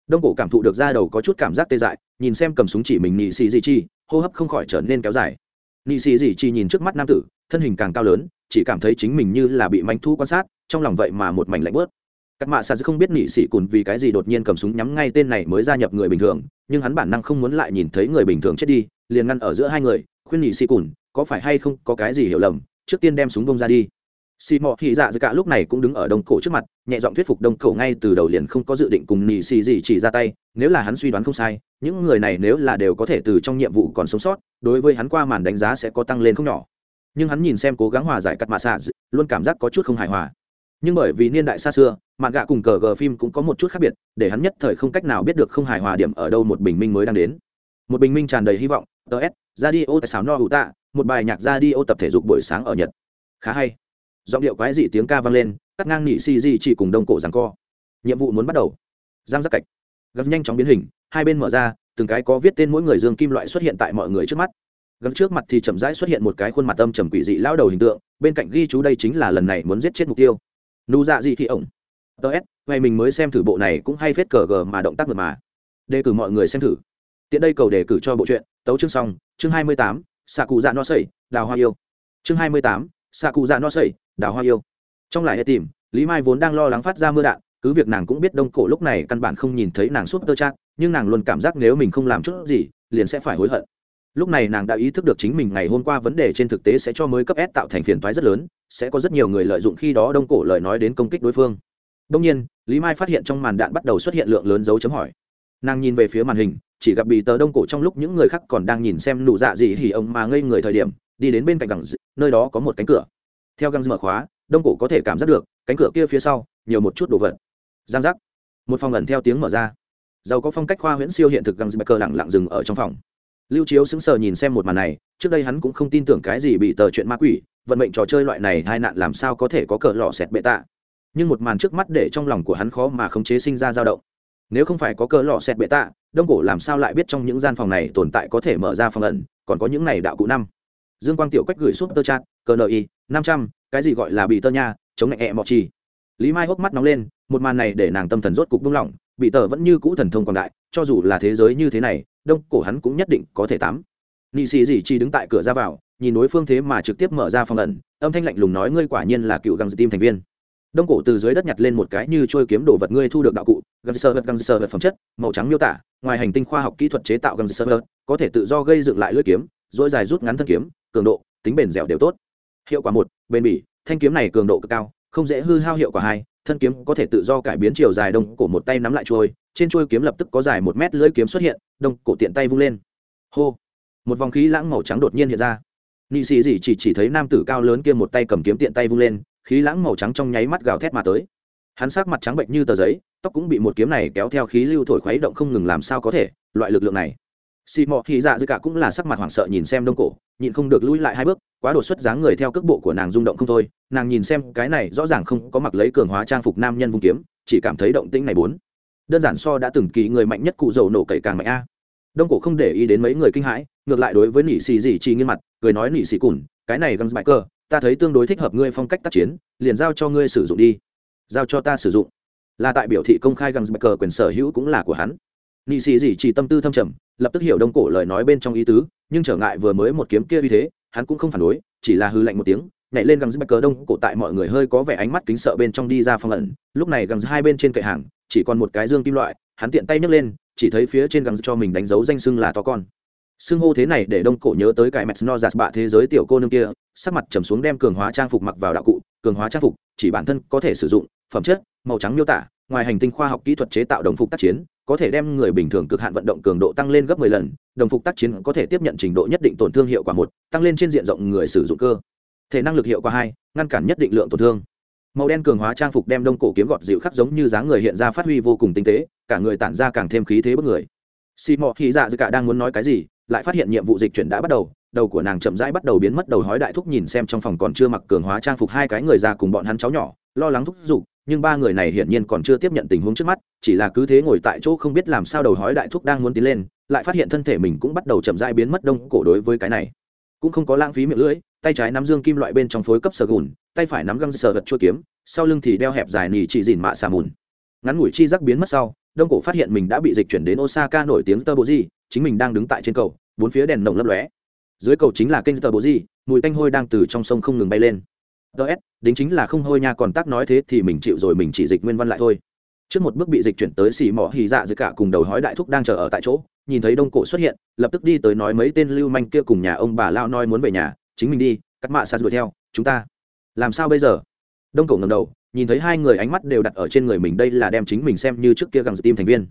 A: đông cổ cảm thụ được ra đầu có chút cảm giác tê dại, nhìn xem cầm súng chỉ mình nị xì gì chi, hô hấp không khỏi trở nên kéo dài. Nị xì gì chi nhìn trước mắt nam tử, thân hình càng cao lớn, chỉ cảm thấy chính mình như là bị manh thu quan sát, trong lòng vậy mà một mảnh lạnh bớt các mạ xà không biết nị sĩ cùn vì cái gì đột nhiên cầm súng nhắm ngay tên này mới gia nhập người bình thường, nhưng hắn bản năng không muốn lại nhìn thấy người bình thường chết đi, liền ngăn ở giữa hai người, khuyên nị sĩ cùn, có phải hay không có cái gì hiểu lầm, trước tiên đem súng bông ra đi xì mọ hỉ dạ giữa cả lúc này cũng đứng ở đông cổ trước mặt, nhẹ giọng thuyết phục đông cổ ngay từ đầu liền không có dự định cùng nỉ xì gì chỉ ra tay. Nếu là hắn suy đoán không sai, những người này nếu là đều có thể từ trong nhiệm vụ còn sống sót, đối với hắn qua màn đánh giá sẽ có tăng lên không nhỏ. Nhưng hắn nhìn xem cố gắng hòa giải cắt mạ xạ luôn cảm giác có chút không hài hòa. Nhưng bởi vì niên đại xa xưa mạn gạ cùng cờ gờ phim cũng có một chút khác biệt, để hắn nhất thời không cách nào biết được không hài hòa điểm ở đâu một bình minh mới đang đến. Một bình minh tràn đầy hy vọng ts ra đi ô tại no hữu tạ, một bài nhạc ra đi ô tập thể dục buổi sáng ở nhật. Khá hay giọng điệu quái dị tiếng ca vang lên, cắt ngang nị si di chỉ cùng đông cổ rằng co. Nhiệm vụ muốn bắt đầu. Giang giác cạch. Gấp nhanh chóng biến hình, hai bên mở ra, từng cái có viết tên mỗi người dương kim loại xuất hiện tại mọi người trước mắt. Gấp trước mặt thì chậm rãi xuất hiện một cái khuôn mặt âm trầm quỷ dị lao đầu hình tượng, bên cạnh ghi chú đây chính là lần này muốn giết chết mục tiêu. Nụ dạ gì thì ổng. Ts vậy mình mới xem thử bộ này cũng hay phết cờ gờ mà động tác mượt mà. Đề cử mọi người xem thử. Tiện đây cầu đề cử cho bộ truyện, tấu chương xong, chương hai mươi tám xạ cụ dạ no sẩy đào hoa yêu. Chương hai mươi tám xạ cụ dạ no sẩy đào hoa yêu. Trong lại hệ tìm, lý mai vốn đang lo lắng phát ra mưa đạn, cứ việc nàng cũng biết đông cổ lúc này căn bản không nhìn thấy nàng súp tơ chắc nhưng nàng luôn cảm giác nếu mình không làm chút gì, liền sẽ phải hối hận. Lúc này nàng đã ý thức được chính mình ngày hôm qua vấn đề trên thực tế sẽ cho mới cấp s tạo thành phiền toái rất lớn, sẽ có rất nhiều người lợi dụng khi đó đông cổ lời nói đến công kích đối phương. Đông nhiên, lý mai phát hiện trong màn đạn bắt đầu xuất hiện lượng lớn dấu chấm hỏi. Nàng nhìn về phía màn hình, chỉ gặp bị tờ đông cổ trong lúc những người khác còn đang nhìn xem nụ dạ gì hỉ ông mà ngây người thời điểm, đi đến bên cạnh gẳng nơi đó có một cánh cửa theo găng mở khóa, đông cổ có thể cảm giác được, cánh cửa kia phía sau, nhiều một chút đồ vật. Giang giác. Một phòng ẩn theo tiếng mở ra. Giàu có phong cách khoa huyễn siêu hiện thực găng cơ lặng lặng dừng ở trong phòng. Lưu chiếu sững sờ nhìn xem một màn này, trước đây hắn cũng không tin tưởng cái gì bị tờ chuyện ma quỷ, vận mệnh trò chơi loại này hai nạn làm sao có thể có cờ lọ xẹt bệ tạ. Nhưng một màn trước mắt để trong lòng của hắn khó mà khống chế sinh ra dao động. Nếu không phải có cờ lọ xẹt bệ tạ, đông cổ làm sao lại biết trong những gian phòng này tồn tại có thể mở ra phòng ẩn, còn có những này đạo cụ năm dương quang tiểu quách gửi súp tơ chat cờ ni năm trăm, cái gì gọi là bị tơ nha, chống lạnh ẹ mọ chi lý mai hốc mắt nóng lên, một màn này để nàng tâm thần rốt cục buông lỏng, bị tờ vẫn như cũ thần thông quảng đại, cho dù là thế giới như thế này, đông cổ hắn cũng nhất định có thể tắm. Nị sĩ gì chi đứng tại cửa ra vào, nhìn đối phương thế mà trực tiếp mở ra phòng ẩn, âm thanh lạnh lùng nói, ngươi quả nhiên là cựu găng tim thành viên. Đông cổ từ dưới đất nhặt lên một cái như trôi kiếm đồ vật, ngươi thu được đạo cụ, găng sơ vật, găng sơ vật phẩm chất, màu trắng miêu tả, ngoài hành tinh khoa học kỹ thuật chế tạo găng sơ vật, có thể tự do gây dựng lại lưỡi kiếm dỗi dài rút ngắn thân kiếm, cường độ, tính bền dẻo đều tốt. Hiệu quả một, bền bỉ, thanh kiếm này cường độ cực cao, không dễ hư hao hiệu quả hai, thân kiếm có thể tự do cải biến chiều dài đông cổ một tay nắm lại trôi trên trôi kiếm lập tức có dài một mét lưỡi kiếm xuất hiện, đông cổ tiện tay vung lên. Hô! Một vòng khí lãng màu trắng đột nhiên hiện ra. Nị xì gì chỉ chỉ thấy nam tử cao lớn kia một tay cầm kiếm tiện tay vung lên, khí lãng màu trắng trong nháy mắt gào thét mà tới. Hắn sắc mặt trắng bệnh như tờ giấy, tóc cũng bị một kiếm này kéo theo khí lưu thổi khuấy động không ngừng làm sao có thể, loại lực lượng này xì mọ thì dạ dư cả cũng là sắc mặt hoảng sợ nhìn xem đông cổ, nhịn không được lui lại hai bước, quá đột xuất dáng người theo cước bộ của nàng rung động không thôi. Nàng nhìn xem cái này rõ ràng không có mặc lấy cường hóa trang phục nam nhân vung kiếm, chỉ cảm thấy động tĩnh này bốn. Đơn giản so đã từng kỳ người mạnh nhất cụ dầu nổ cậy càng mạnh a. Đông cổ không để ý đến mấy người kinh hãi, ngược lại đối với nỉ xì gì chỉ nghiêm mặt, cười nói nỉ xì cùn, cái này găng bài cơ, ta thấy tương đối thích hợp ngươi phong cách tác chiến, liền giao cho ngươi sử dụng đi. Giao cho ta sử dụng. Là tại biểu thị công khai găng bài cơ quyền sở hữu cũng là của hắn nị sĩ gì chỉ tâm tư thâm trầm, lập tức hiểu đông cổ lời nói bên trong ý tứ, nhưng trở ngại vừa mới một kiếm kia uy thế, hắn cũng không phản đối, chỉ là hư lạnh một tiếng, nhảy lên găng cờ đông cổ tại mọi người hơi có vẻ ánh mắt kính sợ bên trong đi ra phong ẩn. Lúc này găng hai bên trên kệ hàng, chỉ còn một cái dương kim loại, hắn tiện tay nhấc lên, chỉ thấy phía trên găng cho mình đánh dấu danh xưng là to con. Xưng hô thế này để đông cổ nhớ tới cái mẹt no giạt bạ thế giới tiểu cô nương kia, sắc mặt trầm xuống đem cường hóa trang phục mặc vào đạo cụ, cường hóa trang phục, chỉ bản thân có thể sử dụng, phẩm chất, màu trắng miêu tả ngoài hành tinh khoa học kỹ thuật chế tạo đồng phục tác chiến, có thể đem người bình thường cực hạn vận động cường độ tăng lên gấp 10 lần, đồng phục tác chiến có thể tiếp nhận trình độ nhất định tổn thương hiệu quả một, tăng lên trên diện rộng người sử dụng cơ. Thể năng lực hiệu quả hai, ngăn cản nhất định lượng tổn thương. Màu đen cường hóa trang phục đem đông cổ kiếm gọt dịu khắc giống như dáng người hiện ra phát huy vô cùng tinh tế, cả người tản ra càng thêm khí thế bất người. Xì mọ khi dạ dư cả đang muốn nói cái gì, lại phát hiện nhiệm vụ dịch chuyển đã bắt đầu đầu của nàng chậm rãi bắt đầu biến mất, đầu hói đại thúc nhìn xem trong phòng còn chưa mặc cường hóa trang phục hai cái người già cùng bọn hắn cháu nhỏ, lo lắng thúc giục nhưng ba người này hiển nhiên còn chưa tiếp nhận tình huống trước mắt, chỉ là cứ thế ngồi tại chỗ không biết làm sao đầu hói đại thúc đang muốn tiến lên, lại phát hiện thân thể mình cũng bắt đầu chậm rãi biến mất đông cổ đối với cái này. Cũng không có lãng phí miệng lưỡi, tay trái nắm dương kim loại bên trong phối cấp sờ gùn, tay phải nắm găng sờ gật chua kiếm, sau lưng thì đeo hẹp dài nỉ chỉ dìn mạ xà mùn. Ngắn ngủi chi giác biến mất sau, đông cổ phát hiện mình đã bị dịch chuyển đến osaka nổi tiếng tơ bộ di chính mình đang đứng tại trên cầu, bốn phía đèn nồng lấp lóe. Dưới cầu chính là kênh tờ Bố di mùi tanh hôi đang từ trong sông không ngừng bay lên ts đính chính là không hôi nha còn tác nói thế thì mình chịu rồi mình chỉ dịch nguyên văn lại thôi. Trước một bước bị dịch chuyển tới xì mỏ hì dạ giữa cả cùng đầu hói đại thúc đang chờ ở tại chỗ, nhìn thấy đông cổ xuất hiện, lập tức đi tới nói mấy tên lưu manh kia cùng nhà ông bà lao nói muốn về nhà, chính mình đi, cắt mạ sạt đuổi theo, chúng ta. Làm sao bây giờ? Đông cổ ngầm đầu, nhìn thấy hai người ánh mắt đều đặt ở trên người mình, đây là đem chính mình xem như trước kia găng tim thành viên.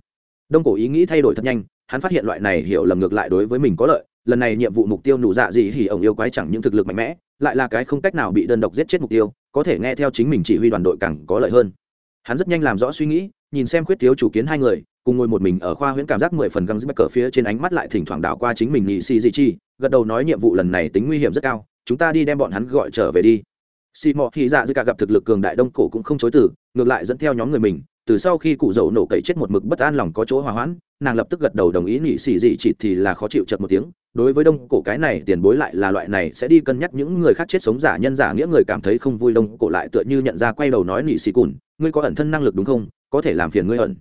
A: Đông cổ ý nghĩ thay đổi thật nhanh, hắn phát hiện loại này hiểu lầm ngược lại đối với mình có lợi lần này nhiệm vụ mục tiêu nụ dạ gì hỉ ổng yêu quái chẳng những thực lực mạnh mẽ, lại là cái không cách nào bị đơn độc giết chết mục tiêu, có thể nghe theo chính mình chỉ huy đoàn đội càng có lợi hơn. Hắn rất nhanh làm rõ suy nghĩ, nhìn xem khuyết thiếu chủ kiến hai người, cùng ngồi một mình ở khoa huyễn cảm giác mười phần găng cờ phía trên ánh mắt lại thỉnh thoảng đảo qua chính mình nhị xì gì chi, gật đầu nói nhiệm vụ lần này tính nguy hiểm rất cao, chúng ta đi đem bọn hắn gọi trở về đi. Xì mọ khi dạ dư cả gặp thực lực cường đại đông cổ cũng không chối từ, ngược lại dẫn theo nhóm người mình từ sau khi cụ dầu nổ cậy chết một mực bất an lòng có chỗ hòa hoãn, nàng lập tức gật đầu đồng ý nhị xì dị chỉ thì là khó chịu chật một tiếng. Đối với đông cổ cái này, tiền bối lại là loại này, sẽ đi cân nhắc những người khác chết sống giả nhân giả nghĩa người cảm thấy không vui. Đông cổ lại tựa như nhận ra quay đầu nói nhị xì cùn, ngươi có ẩn thân năng lực đúng không? Có thể làm phiền ngươi ẩn.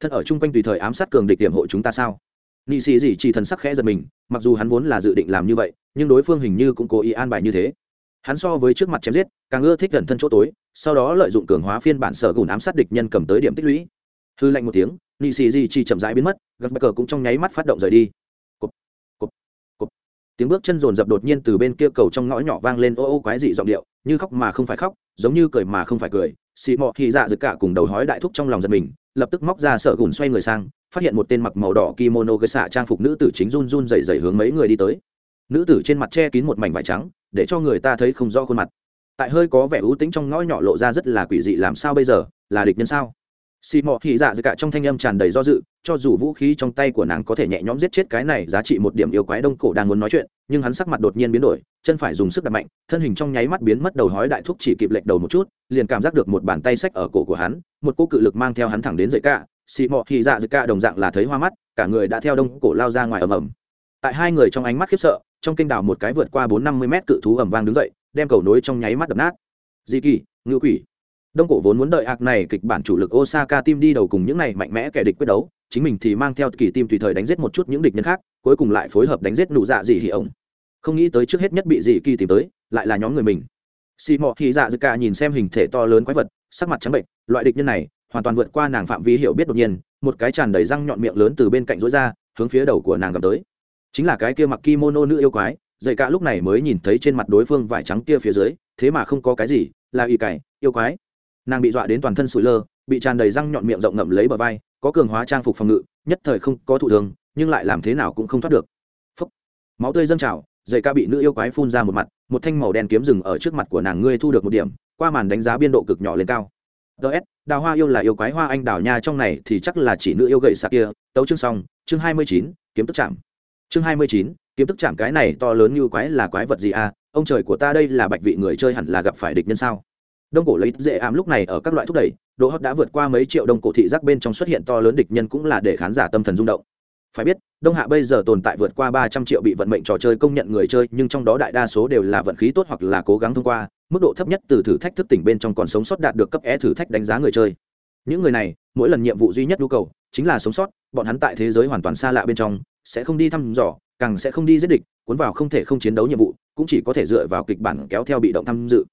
A: Thân ở chung quanh tùy thời ám sát cường địch tiềm hộ chúng ta sao? Nhị xì dị chỉ thần sắc khẽ giật mình, mặc dù hắn vốn là dự định làm như vậy, nhưng đối phương hình như cũng cố ý an bài như thế hắn so với trước mặt chém giết càng ưa thích gần thân chỗ tối sau đó lợi dụng cường hóa phiên bản sở gùn ám sát địch nhân cầm tới điểm tích lũy. Hư lạnh một tiếng nị xì gì chỉ chậm rãi biến mất gật bờ cờ cũng trong nháy mắt phát động rời đi. Cục, cục, cục. tiếng bước chân rồn rập đột nhiên từ bên kia cầu trong ngõ nhỏ vang lên ô ô quái dị giọng điệu như khóc mà không phải khóc giống như cười mà không phải cười. Xì mọ khi dạ giật cả cùng đầu hói đại thúc trong lòng giật mình lập tức móc ra sở gùn xoay người sang phát hiện một tên mặc màu đỏ kimono gây xạ trang phục nữ tử chính run run dày dày hướng mấy người đi tới. Nữ tử trên mặt che kín một mảnh vải trắng để cho người ta thấy không rõ khuôn mặt. Tại hơi có vẻ ưu tính trong ngõ nhỏ lộ ra rất là quỷ dị, làm sao bây giờ? Là địch nhân sao? Xì mọ thì dạ dự cả trong thanh âm tràn đầy do dự, cho dù vũ khí trong tay của nàng có thể nhẹ nhõm giết chết cái này, giá trị một điểm yêu quái đông cổ đang muốn nói chuyện, nhưng hắn sắc mặt đột nhiên biến đổi, chân phải dùng sức đập mạnh, thân hình trong nháy mắt biến mất đầu hói đại thúc chỉ kịp lệch đầu một chút, liền cảm giác được một bàn tay sách ở cổ của hắn, một cô cự lực mang theo hắn thẳng đến dậy cả. Xì mọ thì dạ dự cả đồng dạng là thấy hoa mắt, cả người đã theo đông cổ lao ra ngoài ầm ầm. Tại hai người trong ánh mắt khiếp sợ trong kênh đảo một cái vượt qua bốn năm mươi mét cự thú ầm vang đứng dậy, đem cầu nối trong nháy mắt đập nát. Di kỳ ngự quỷ. Đông cổ vốn muốn đợi ạc này kịch bản chủ lực osaka team đi đầu cùng những này mạnh mẽ kẻ địch quyết đấu, chính mình thì mang theo kỳ team tùy thời đánh giết một chút những địch nhân khác, cuối cùng lại phối hợp đánh giết nụ dạ dị hỉ ổng. Không nghĩ tới trước hết nhất bị dị kỳ tìm tới, lại là nhóm người mình. Xì mọ hỉ dạ dư cả nhìn xem hình thể to lớn quái vật, sắc mặt trắng bệnh, loại địch nhân này, hoàn toàn vượt qua nàng phạm vi hiểu biết đột nhiên, một cái tràn đầy răng nhọn miệng lớn từ bên cạnh rối ra, hướng phía đầu của nàng gặp tới chính là cái kia mặc kimono nữ yêu quái, dậy cả lúc này mới nhìn thấy trên mặt đối phương vải trắng kia phía dưới, thế mà không có cái gì, là y cải, yêu quái. Nàng bị dọa đến toàn thân sủi lơ, bị tràn đầy răng nhọn miệng rộng ngậm lấy bờ vai, có cường hóa trang phục phòng ngự, nhất thời không có thụ thường, nhưng lại làm thế nào cũng không thoát được. Phúc. máu tươi dâng trào, dậy ca bị nữ yêu quái phun ra một mặt, một thanh màu đen kiếm rừng ở trước mặt của nàng ngươi thu được một điểm, qua màn đánh giá biên độ cực nhỏ lên cao. Ts đào hoa yêu là yêu quái hoa anh đào nha, trong này thì chắc là chỉ nữ yêu gậy xạ kia. Tấu chương xong, chương hai mươi chín, kiếm tức chạm chương hai mươi chín, kiếm tức chạm cái này to lớn như quái là quái vật gì à? Ông trời của ta đây là bạch vị người chơi hẳn là gặp phải địch nhân sao? Đông cổ lấy dễ ám lúc này ở các loại thúc đẩy độ hot đã vượt qua mấy triệu đông cổ thị giác bên trong xuất hiện to lớn địch nhân cũng là để khán giả tâm thần rung động. Phải biết, đông hạ bây giờ tồn tại vượt qua ba trăm triệu bị vận mệnh trò chơi công nhận người chơi, nhưng trong đó đại đa số đều là vận khí tốt hoặc là cố gắng thông qua, mức độ thấp nhất từ thử thách thức tỉnh bên trong còn sống sót đạt được cấp é thử thách đánh giá người chơi. Những người này, mỗi lần nhiệm vụ duy nhất nhu cầu chính là sống sót, bọn hắn tại thế giới hoàn toàn xa lạ bên trong sẽ không đi thăm dò, càng sẽ không đi giết địch, cuốn vào không thể không chiến đấu nhiệm vụ, cũng chỉ có thể dựa vào kịch bản kéo theo bị động tham dự.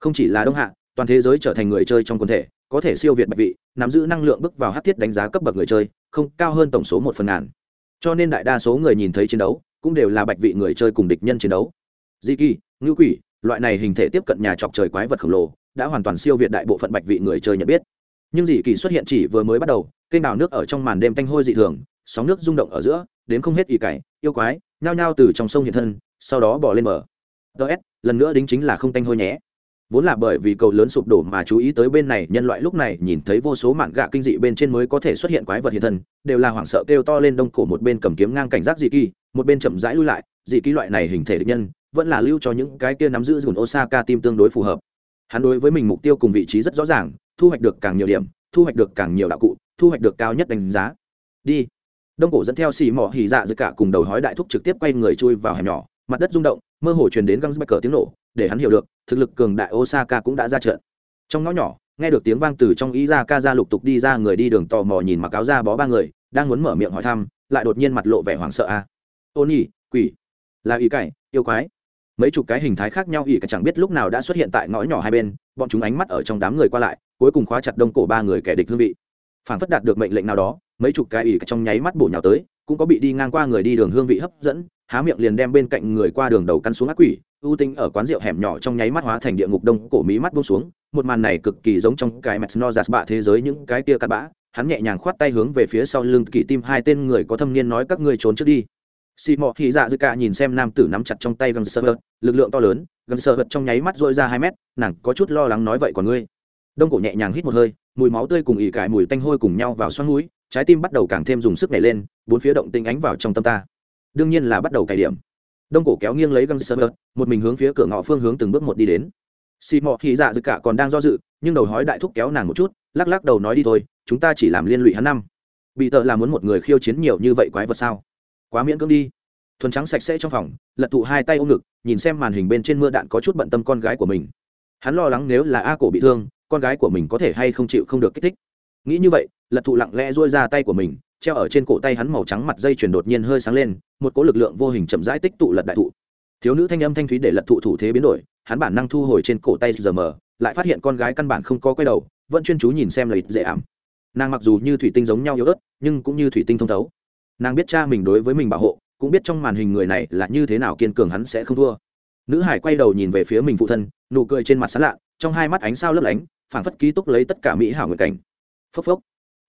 A: Không chỉ là đông hạ, toàn thế giới trở thành người chơi trong quần thể, có thể siêu việt bạch vị, nắm giữ năng lượng bước vào hát thiết đánh giá cấp bậc người chơi, không cao hơn tổng số một phần ngàn. Cho nên đại đa số người nhìn thấy chiến đấu, cũng đều là bạch vị người chơi cùng địch nhân chiến đấu. Di kỳ ngữ quỷ, loại này hình thể tiếp cận nhà trọc trời quái vật khổng lồ, đã hoàn toàn siêu việt đại bộ phận bạch vị người chơi nhận biết. Nhưng dị kỳ xuất hiện chỉ vừa mới bắt đầu, kênh đào nước ở trong màn đêm tanh hôi dị thường, sóng nước rung động ở giữa đến không hết ỉ cải, yêu quái, nhao nhao từ trong sông hiện thân, sau đó bỏ lên bờ. Ts lần nữa đính chính là không tanh hôi nhé. Vốn là bởi vì cầu lớn sụp đổ mà chú ý tới bên này, nhân loại lúc này nhìn thấy vô số mạng gạ kinh dị bên trên mới có thể xuất hiện quái vật hiện thân, đều là hoảng sợ kêu to lên đông cổ một bên cầm kiếm ngang cảnh giác dị kỳ, một bên chậm rãi lui lại, dị kỳ loại này hình thể địch nhân, vẫn là lưu cho những cái kia nắm giữ dùn osaka tim tương đối phù hợp. Hắn đối với mình mục tiêu cùng vị trí rất rõ ràng, thu hoạch được càng nhiều điểm, thu hoạch được càng nhiều đạo cụ, thu hoạch được cao nhất đánh giá. Đi đông cổ dẫn theo xì mỏ hỉ dạ giữa cả cùng đầu hói đại thúc trực tiếp quay người chui vào hẻm nhỏ. Mặt đất rung động, mơ hồ truyền đến găng cờ tiếng nổ, để hắn hiểu được, thực lực cường đại osaka cũng đã ra trận. Trong ngõ nhỏ, nghe được tiếng vang từ trong ý ra ca ra lục tục đi ra người đi đường tò mò nhìn mặc áo ra bó ba người, đang muốn mở miệng hỏi thăm, lại đột nhiên mặt lộ vẻ hoảng sợ a. À. quỷ. Là ý cải, yêu quái. Mấy chục cái hình thái khác nhau ỉ cả chẳng biết lúc nào đã xuất hiện tại ngõ nhỏ hai bên, bọn chúng ánh mắt ở trong đám người qua lại, cuối cùng khóa chặt đông cổ ba người kẻ địch hương vị phản phất đạt được mệnh lệnh nào đó mấy chục cái ỉ trong nháy mắt bổ nhào tới cũng có bị đi ngang qua người đi đường hương vị hấp dẫn há miệng liền đem bên cạnh người qua đường đầu căn xuống ác quỷ ưu tinh ở quán rượu hẻm nhỏ trong nháy mắt hóa thành địa ngục đông cổ mí mắt buông xuống một màn này cực kỳ giống trong cái mẹt no giạt bạ thế giới những cái kia cắt bã hắn nhẹ nhàng khoát tay hướng về phía sau lưng kỳ tim hai tên người có thâm niên nói các ngươi trốn trước đi. Xì mọ hì dạ dư cả nhìn xem nam tử nắm chặt trong tay gần sơ vật, lực lượng to lớn gần sơ vật trong nháy mắt dội ra hai mét nàng có chút lo lắng nói vậy còn ngươi đông cổ nhẹ nhàng hít một hơi, mùi máu tươi cùng ỉ cải mùi tanh hôi cùng nhau vào xoắn núi, trái tim bắt đầu càng thêm dùng sức nhảy lên, bốn phía động tinh ánh vào trong tâm ta. Đương nhiên là bắt đầu cải điểm. Đông cổ kéo nghiêng lấy găng sơ hớt một mình hướng phía cửa ngõ phương hướng từng bước một đi đến. Xì mọ hì dạ dự cả còn đang do dự, nhưng đầu hói đại thúc kéo nàng một chút, lắc lắc đầu nói đi thôi, chúng ta chỉ làm liên lụy hắn năm. Bị tợ là muốn một người khiêu chiến nhiều như vậy quái vật sao? Quá miễn cưỡng đi. Thuần trắng sạch sẽ trong phòng, lật thụ hai tay ôm ngực, nhìn xem màn hình bên trên mưa đạn có chút bận tâm con gái của mình. Hắn lo lắng nếu là a cổ bị thương con gái của mình có thể hay không chịu không được kích thích. Nghĩ như vậy, lật thụ lặng lẽ dôi ra tay của mình, treo ở trên cổ tay hắn màu trắng mặt dây chuyển đột nhiên hơi sáng lên, một cỗ lực lượng vô hình chậm rãi tích tụ lật đại thụ. Thiếu nữ thanh âm thanh thúy để lật thụ thủ thế biến đổi, hắn bản năng thu hồi trên cổ tay giờ mờ, lại phát hiện con gái căn bản không có quay đầu, vẫn chuyên chú nhìn xem lợi dễ ảm. Nàng mặc dù như thủy tinh giống nhau yếu ớt, nhưng cũng như thủy tinh thông thấu. Nàng biết cha mình đối với mình bảo hộ, cũng biết trong màn hình người này là như thế nào kiên cường hắn sẽ không thua. Nữ hải quay đầu nhìn về phía mình phụ thân, nụ cười trên mặt sán lạ, trong hai mắt ánh sao lấp lánh phảng phất ký túc lấy tất cả mỹ hảo nguyện cảnh. Phốc phốc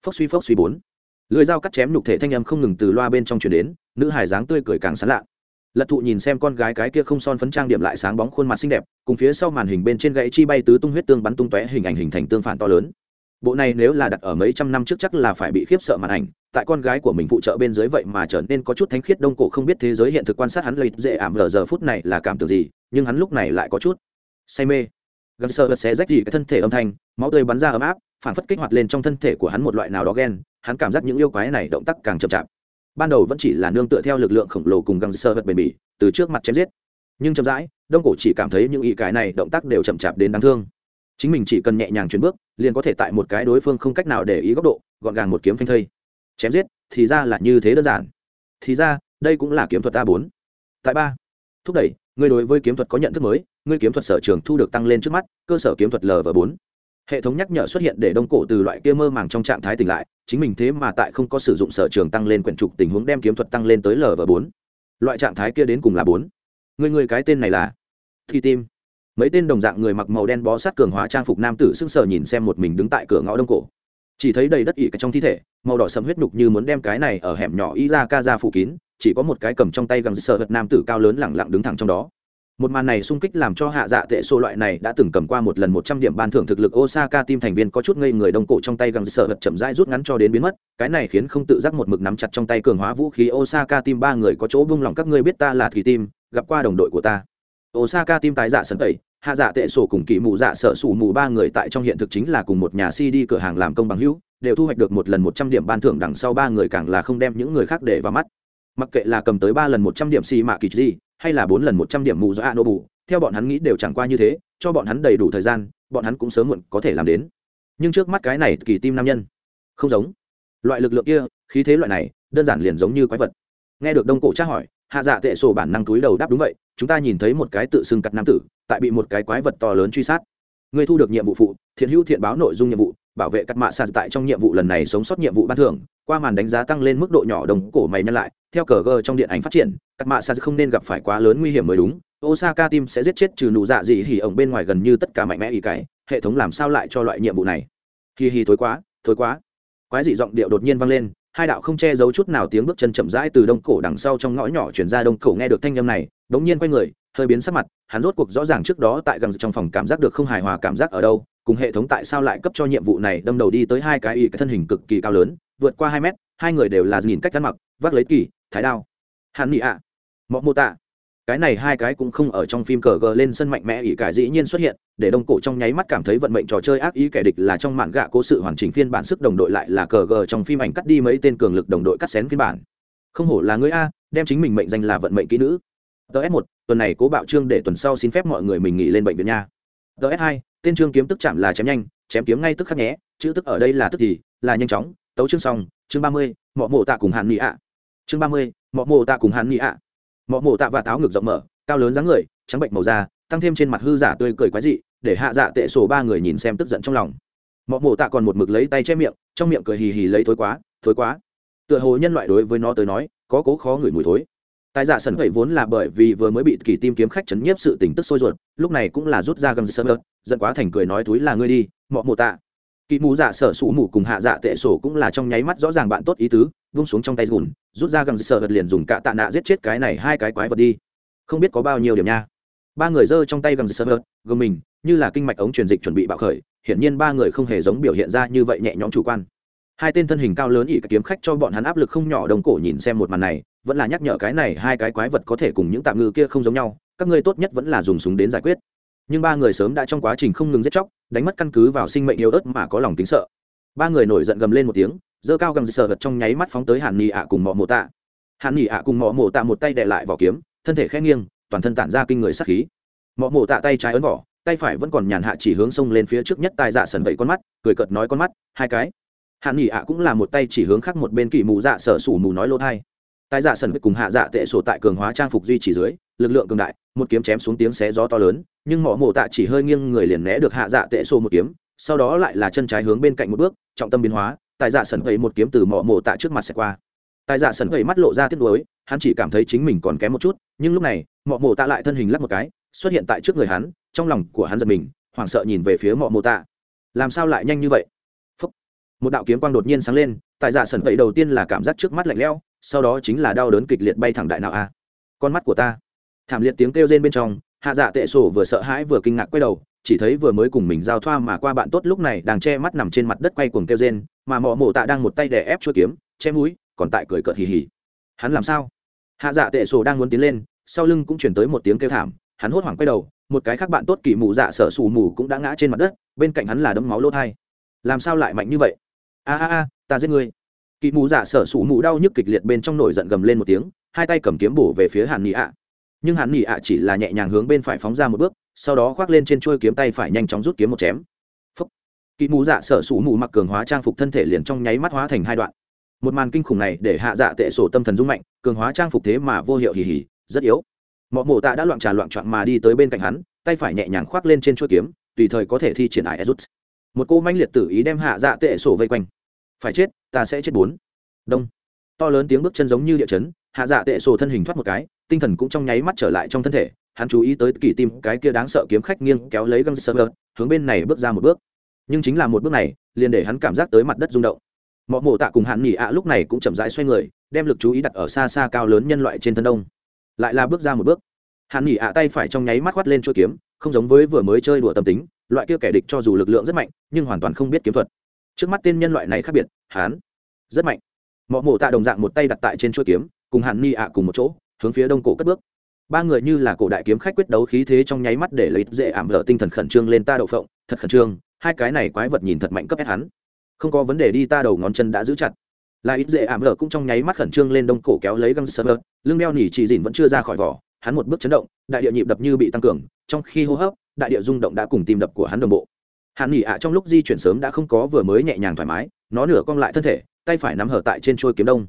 A: phốc suy phốc suy bốn. Lưới dao cắt chém nhục thể thanh âm không ngừng từ loa bên trong chuyển đến, nữ hài dáng tươi cười càng sán lạ. Lật thụ nhìn xem con gái cái kia không son phấn trang điểm lại sáng bóng khuôn mặt xinh đẹp, cùng phía sau màn hình bên trên gãy chi bay tứ tung huyết tương bắn tung tóe hình ảnh hình thành tương phản to lớn. Bộ này nếu là đặt ở mấy trăm năm trước chắc là phải bị khiếp sợ màn ảnh, tại con gái của mình phụ trợ bên dưới vậy mà trở nên có chút thánh khiết đông cổ không biết thế giới hiện thực quan sát hắn lợi dễ ảm lờ giờ phút này là cảm tưởng gì, nhưng hắn lúc này lại có chút say mê gần sợ vật xé rách gì cái thân thể âm thanh, máu tươi bắn ra ấm áp, phản phất kích hoạt lên trong thân thể của hắn một loại nào đó ghen, hắn cảm giác những yêu quái này động tác càng chậm chạp. Ban đầu vẫn chỉ là nương tựa theo lực lượng khổng lồ cùng găng sơ vật bền bỉ, từ trước mặt chém giết. Nhưng chậm rãi, đông cổ chỉ cảm thấy những ý cái này động tác đều chậm chạp đến đáng thương. Chính mình chỉ cần nhẹ nhàng chuyển bước, liền có thể tại một cái đối phương không cách nào để ý góc độ, gọn gàng một kiếm phanh thây. Chém giết, thì ra là như thế đơn giản. Thì ra, đây cũng là kiếm thuật a bốn. Tại ba. Thúc đẩy, người đối với kiếm thuật có nhận thức mới ngươi kiếm thuật sở trường thu được tăng lên trước mắt, cơ sở kiếm thuật l và bốn. Hệ thống nhắc nhở xuất hiện để đông cổ từ loại kia mơ màng trong trạng thái tỉnh lại, chính mình thế mà tại không có sử dụng sở trường tăng lên quyển trục tình huống đem kiếm thuật tăng lên tới l và bốn. Loại trạng thái kia đến cùng là bốn. Người người cái tên này là thi tim. Mấy tên đồng dạng người mặc màu đen bó sát cường hóa trang phục nam tử sưng sờ nhìn xem một mình đứng tại cửa ngõ đông cổ. Chỉ thấy đầy đất ỉ trong thi thể, màu đỏ sầm huyết nhục như muốn đem cái này ở hẻm nhỏ y ra ca ra phủ kín, chỉ có một cái cầm trong tay gần sợ hật nam tử cao lớn lẳng lặng đứng thẳng trong đó một màn này sung kích làm cho hạ dạ tệ số loại này đã từng cầm qua một lần một trăm điểm ban thưởng thực lực osaka team thành viên có chút ngây người đông cổ trong tay gần sợ hật chậm rãi rút ngắn cho đến biến mất. Cái này khiến không tự giác một mực nắm chặt trong tay cường hóa vũ khí osaka team ba người có chỗ vung lòng các ngươi biết ta là thủy team, gặp qua đồng đội của ta. Osaka team tái dạ sân tẩy, hạ dạ tệ sổ cùng kỳ mù dạ sợ sủ mù ba người tại trong hiện thực chính là cùng một nhà cd cửa hàng làm công bằng hữu, đều thu hoạch được một lần một trăm điểm ban thưởng đằng sau ba người càng là không đem những người khác để vào mắt. Mặc kệ là cầm tới ba lần một trăm điểm xì mạ kỳ gì hay là bốn lần một trăm điểm mù do a nô bù theo bọn hắn nghĩ đều chẳng qua như thế, cho bọn hắn đầy đủ thời gian, bọn hắn cũng sớm muộn có thể làm đến. Nhưng trước mắt cái này kỳ tim nam nhân, không giống. Loại lực lượng kia, khí thế loại này, đơn giản liền giống như quái vật. Nghe được đông cổ tra hỏi, hạ dạ tệ sổ bản năng túi đầu đáp đúng vậy, chúng ta nhìn thấy một cái tự xưng cắt nam tử, tại bị một cái quái vật to lớn truy sát. Người thu được nhiệm vụ phụ, thiện hữu thiện báo nội dung nhiệm vụ bảo vệ cắt mạ sạt tại trong nhiệm vụ lần này sống sót nhiệm vụ ban thưởng, qua màn đánh giá tăng lên mức độ nhỏ đồng cổ mày nhân lại, theo cờ gờ trong điện ảnh phát triển, cắt mạ sạt không nên gặp phải quá lớn nguy hiểm mới đúng. Osaka team sẽ giết chết trừ nụ dạ gì hỉ ổng bên ngoài gần như tất cả mạnh mẽ ý cái hệ thống làm sao lại cho loại nhiệm vụ này? Hì hì thối quá thối quá. Quái dị giọng điệu đột nhiên vang lên, hai đạo không che giấu chút nào tiếng bước chân chậm rãi từ đông cổ đằng sau trong ngõ nhỏ chuyển ra đông cổ nghe được thanh âm này, đống nhiên quay người, hơi biến sắc mặt, hắn rốt cuộc rõ ràng trước đó tại gần trong phòng cảm giác được không hài hòa cảm giác ở đâu cùng hệ thống tại sao lại cấp cho nhiệm vụ này đâm đầu đi tới hai cái y cái thân hình cực kỳ cao lớn, vượt qua hai mét, hai người đều là nhìn cách ăn mặc, vác lấy kỳ, thái đao. Hàn nị ạ mọ mô tạ. Cái này hai cái cũng không ở trong phim cờ gờ lên sân mạnh mẽ ỷ cải dĩ nhiên xuất hiện, để đông cổ trong nháy mắt cảm thấy vận mệnh trò chơi ác ý kẻ địch là trong mạn gạ cố sự hoàn chỉnh phiên bản sức đồng đội lại là cờ gờ trong phim ảnh cắt đi mấy tên cường lực đồng đội cắt xén phiên bản. Không hổ là người a, đem chính mình mệnh danh là vận mệnh kỹ nữ. Ts một, tuần này cố bạo trương để tuần sau xin phép mọi người mình nghỉ lên bệnh viện nha ds2 tên trương kiếm tức chạm là chém nhanh, chém kiếm ngay tức khắc nhé, chữ tức ở đây là tức thì, là nhanh chóng, tấu chương xong, chương ba mươi, mọ mộ tạ cùng hàn nghị ạ. Chương ba mươi, mọ mộ tạ cùng hàn nghị ạ. Mọ mộ tạ và táo ngực rộng mở, cao lớn dáng người, trắng bệnh màu da, tăng thêm trên mặt hư giả tươi cười quái dị, để hạ dạ tệ sổ ba người nhìn xem tức giận trong lòng. Mọ mộ tạ còn một mực lấy tay che miệng, trong miệng cười hì hì lấy thối quá thối quá. Tựa hồ nhân loại đối với nó tới nói, có cố khó ngửi mùi thối tài giả sần vậy vốn là bởi vì vừa mới bị kỳ tim kiếm khách chấn nhiếp sự tỉnh tức sôi ruột, lúc này cũng là rút ra gầm sơ ngớt giận quá thành cười nói túi là ngươi đi, mọ mộ tạ. Kỳ mù dạ sở sủ mù cùng hạ dạ tệ sổ cũng là trong nháy mắt rõ ràng bạn tốt ý tứ, vung xuống trong tay gùn, rút ra gầm sơ vật liền dùng cả tạ nạ giết chết cái này hai cái quái vật đi. Không biết có bao nhiêu điểm nha. Ba người giơ trong tay gầm sơ vật gồm mình, như là kinh mạch ống truyền dịch chuẩn bị bạo khởi, hiển nhiên ba người không hề giống biểu hiện ra như vậy nhẹ nhõm chủ quan. Hai tên thân hình cao lớn ỉ kiếm khách cho bọn hắn áp lực không nhỏ, đồng cổ nhìn xem một màn này vẫn là nhắc nhở cái này hai cái quái vật có thể cùng những tạm ngư kia không giống nhau, các ngươi tốt nhất vẫn là dùng súng đến giải quyết. Nhưng ba người sớm đã trong quá trình không ngừng giết chóc, đánh mất căn cứ vào sinh mệnh yếu ớt mà có lòng tính sợ. Ba người nổi giận gầm lên một tiếng dơ cao gầm sờ vật trong nháy mắt phóng tới hàn nhị ạ cùng mọ mộ tạ. Hàn nhị ạ cùng mọ mộ tạ một tay đệ lại vỏ kiếm, thân thể khẽ nghiêng, toàn thân tản ra kinh người sắc khí. Mọ mộ tạ tay trái ấn vỏ, tay phải vẫn còn nhàn hạ chỉ hướng sông lên phía trước nhất tài dạ sần vậy con mắt, cười cợt nói con mắt, hai cái. Hàn nhị ạ cũng là một tay chỉ hướng khác một bên kỳ mù dạ sở sủ mù nói lô thai tài dạ sần cùng hạ dạ tệ sổ tại cường hóa trang phục duy trì dưới, lực lượng cường đại, một kiếm chém xuống tiếng xé gió to lớn, nhưng mỏ mổ tạ chỉ hơi nghiêng người liền né được hạ dạ tệ sổ một kiếm, sau đó lại là chân trái hướng bên cạnh một bước, trọng tâm biến hóa tài dạ sần thấy một kiếm từ mỏ mổ tạ trước mặt sẽ qua. Tài dạ sần thấy mắt lộ ra tiếc nuối, hắn chỉ cảm thấy chính mình còn kém một chút, nhưng lúc này mỏ mổ tạ lại thân hình lắc một cái, xuất hiện tại trước người hắn, trong lòng của hắn giật mình, hoảng sợ nhìn về phía mỏ mổ tạ. Làm sao lại nhanh như vậy? Phúc. một đạo kiếm quang đột nhiên sáng lên tài dạ sần vậy đầu tiên là cảm giác trước mắt lạnh lẽo sau đó chính là đau đớn kịch liệt bay thẳng đại nào a. Con mắt của ta. Thảm liệt tiếng kêu rên bên trong, hạ dạ tệ sổ vừa sợ hãi vừa kinh ngạc quay đầu, chỉ thấy vừa mới cùng mình giao thoa mà qua bạn tốt lúc này đang che mắt nằm trên mặt đất quay cuồng kêu rên, mà mọ mổ tạ đang một tay đè ép chuôi kiếm, che mũi, còn tại cười cợt hì hì. Hắn làm sao? Hạ dạ tệ sổ đang muốn tiến lên, sau lưng cũng chuyển tới một tiếng kêu thảm, hắn hốt hoảng quay đầu, một cái khác bạn tốt kỳ mù dạ sở sù mù cũng đã ngã trên mặt đất, bên cạnh hắn là đấm máu lỗ thai. Làm sao lại mạnh như vậy? A a a, ta giết ngươi. Kỵ mù dạ sở sủ mù đau nhức kịch liệt bên trong nổi giận gầm lên một tiếng, hai tay cầm kiếm bổ về phía hàn nghị ạ. Nhưng hàn nghị ạ chỉ là nhẹ nhàng hướng bên phải phóng ra một bước, sau đó khoác lên trên chuôi kiếm tay phải nhanh chóng rút kiếm một chém. Kỵ mù dạ sở sủ mù mặc cường hóa trang phục thân thể liền trong nháy mắt hóa thành hai đoạn. Một màn kinh khủng này để hạ dạ tệ sổ tâm thần rung mạnh, cường hóa trang phục thế mà vô hiệu hì hì, rất yếu. Mọ mổ tạ đã loạn trà loạn trọn mà đi tới bên cạnh hắn, tay phải nhẹ nhàng khoác lên trên chuôi kiếm, tùy thời có thể thi triển ải rút một cô manh liệt tử ý đem hạ dạ tệ sổ vây quanh phải chết, ta sẽ chết bốn. Đông. To lớn tiếng bước chân giống như địa chấn, hạ dạ tệ sổ thân hình thoát một cái, tinh thần cũng trong nháy mắt trở lại trong thân thể, hắn chú ý tới kỳ tim cái kia đáng sợ kiếm khách nghiêng kéo lấy găng sơ hướng bên này bước ra một bước. Nhưng chính là một bước này, liền để hắn cảm giác tới mặt đất rung động. Mọi mổ tạ cùng hạn nghỉ ạ lúc này cũng chậm rãi xoay người, đem lực chú ý đặt ở xa xa cao lớn nhân loại trên thân đông. Lại là bước ra một bước. Hạn nghỉ ạ tay phải trong nháy mắt khoắt lên chuôi kiếm, không giống với vừa mới chơi đùa tâm tính, loại kia kẻ địch cho dù lực lượng rất mạnh, nhưng hoàn toàn không biết kiếm thuật trước mắt tên nhân loại này khác biệt hán rất mạnh. Mọ mổ tạ đồng dạng một tay đặt tại trên chuôi kiếm, cùng hàn ni ạ cùng một chỗ, hướng phía đông cổ cất bước. Ba người như là cổ đại kiếm khách quyết đấu khí thế trong nháy mắt để lấy dễ ảm vỡ tinh thần khẩn trương lên ta đậu phộng, thật khẩn trương, hai cái này quái vật nhìn thật mạnh cấp ép hắn. Không có vấn đề đi, ta đầu ngón chân đã giữ chặt. Là ít dễ ảm vỡ cũng trong nháy mắt khẩn trương lên đông cổ kéo lấy găng sơ lưng đeo nỉ chỉ dìn vẫn chưa ra khỏi vỏ, hắn một bước chấn động, đại địa nhịp đập như bị tăng cường, trong khi hô hấp, đại địa rung động đã cùng tim đập của hắn đồng bộ hàn nghỉ ạ trong lúc di chuyển sớm đã không có vừa mới nhẹ nhàng thoải mái, nó nửa cong lại thân thể, tay phải nắm hở tại trên trôi kiếm đông.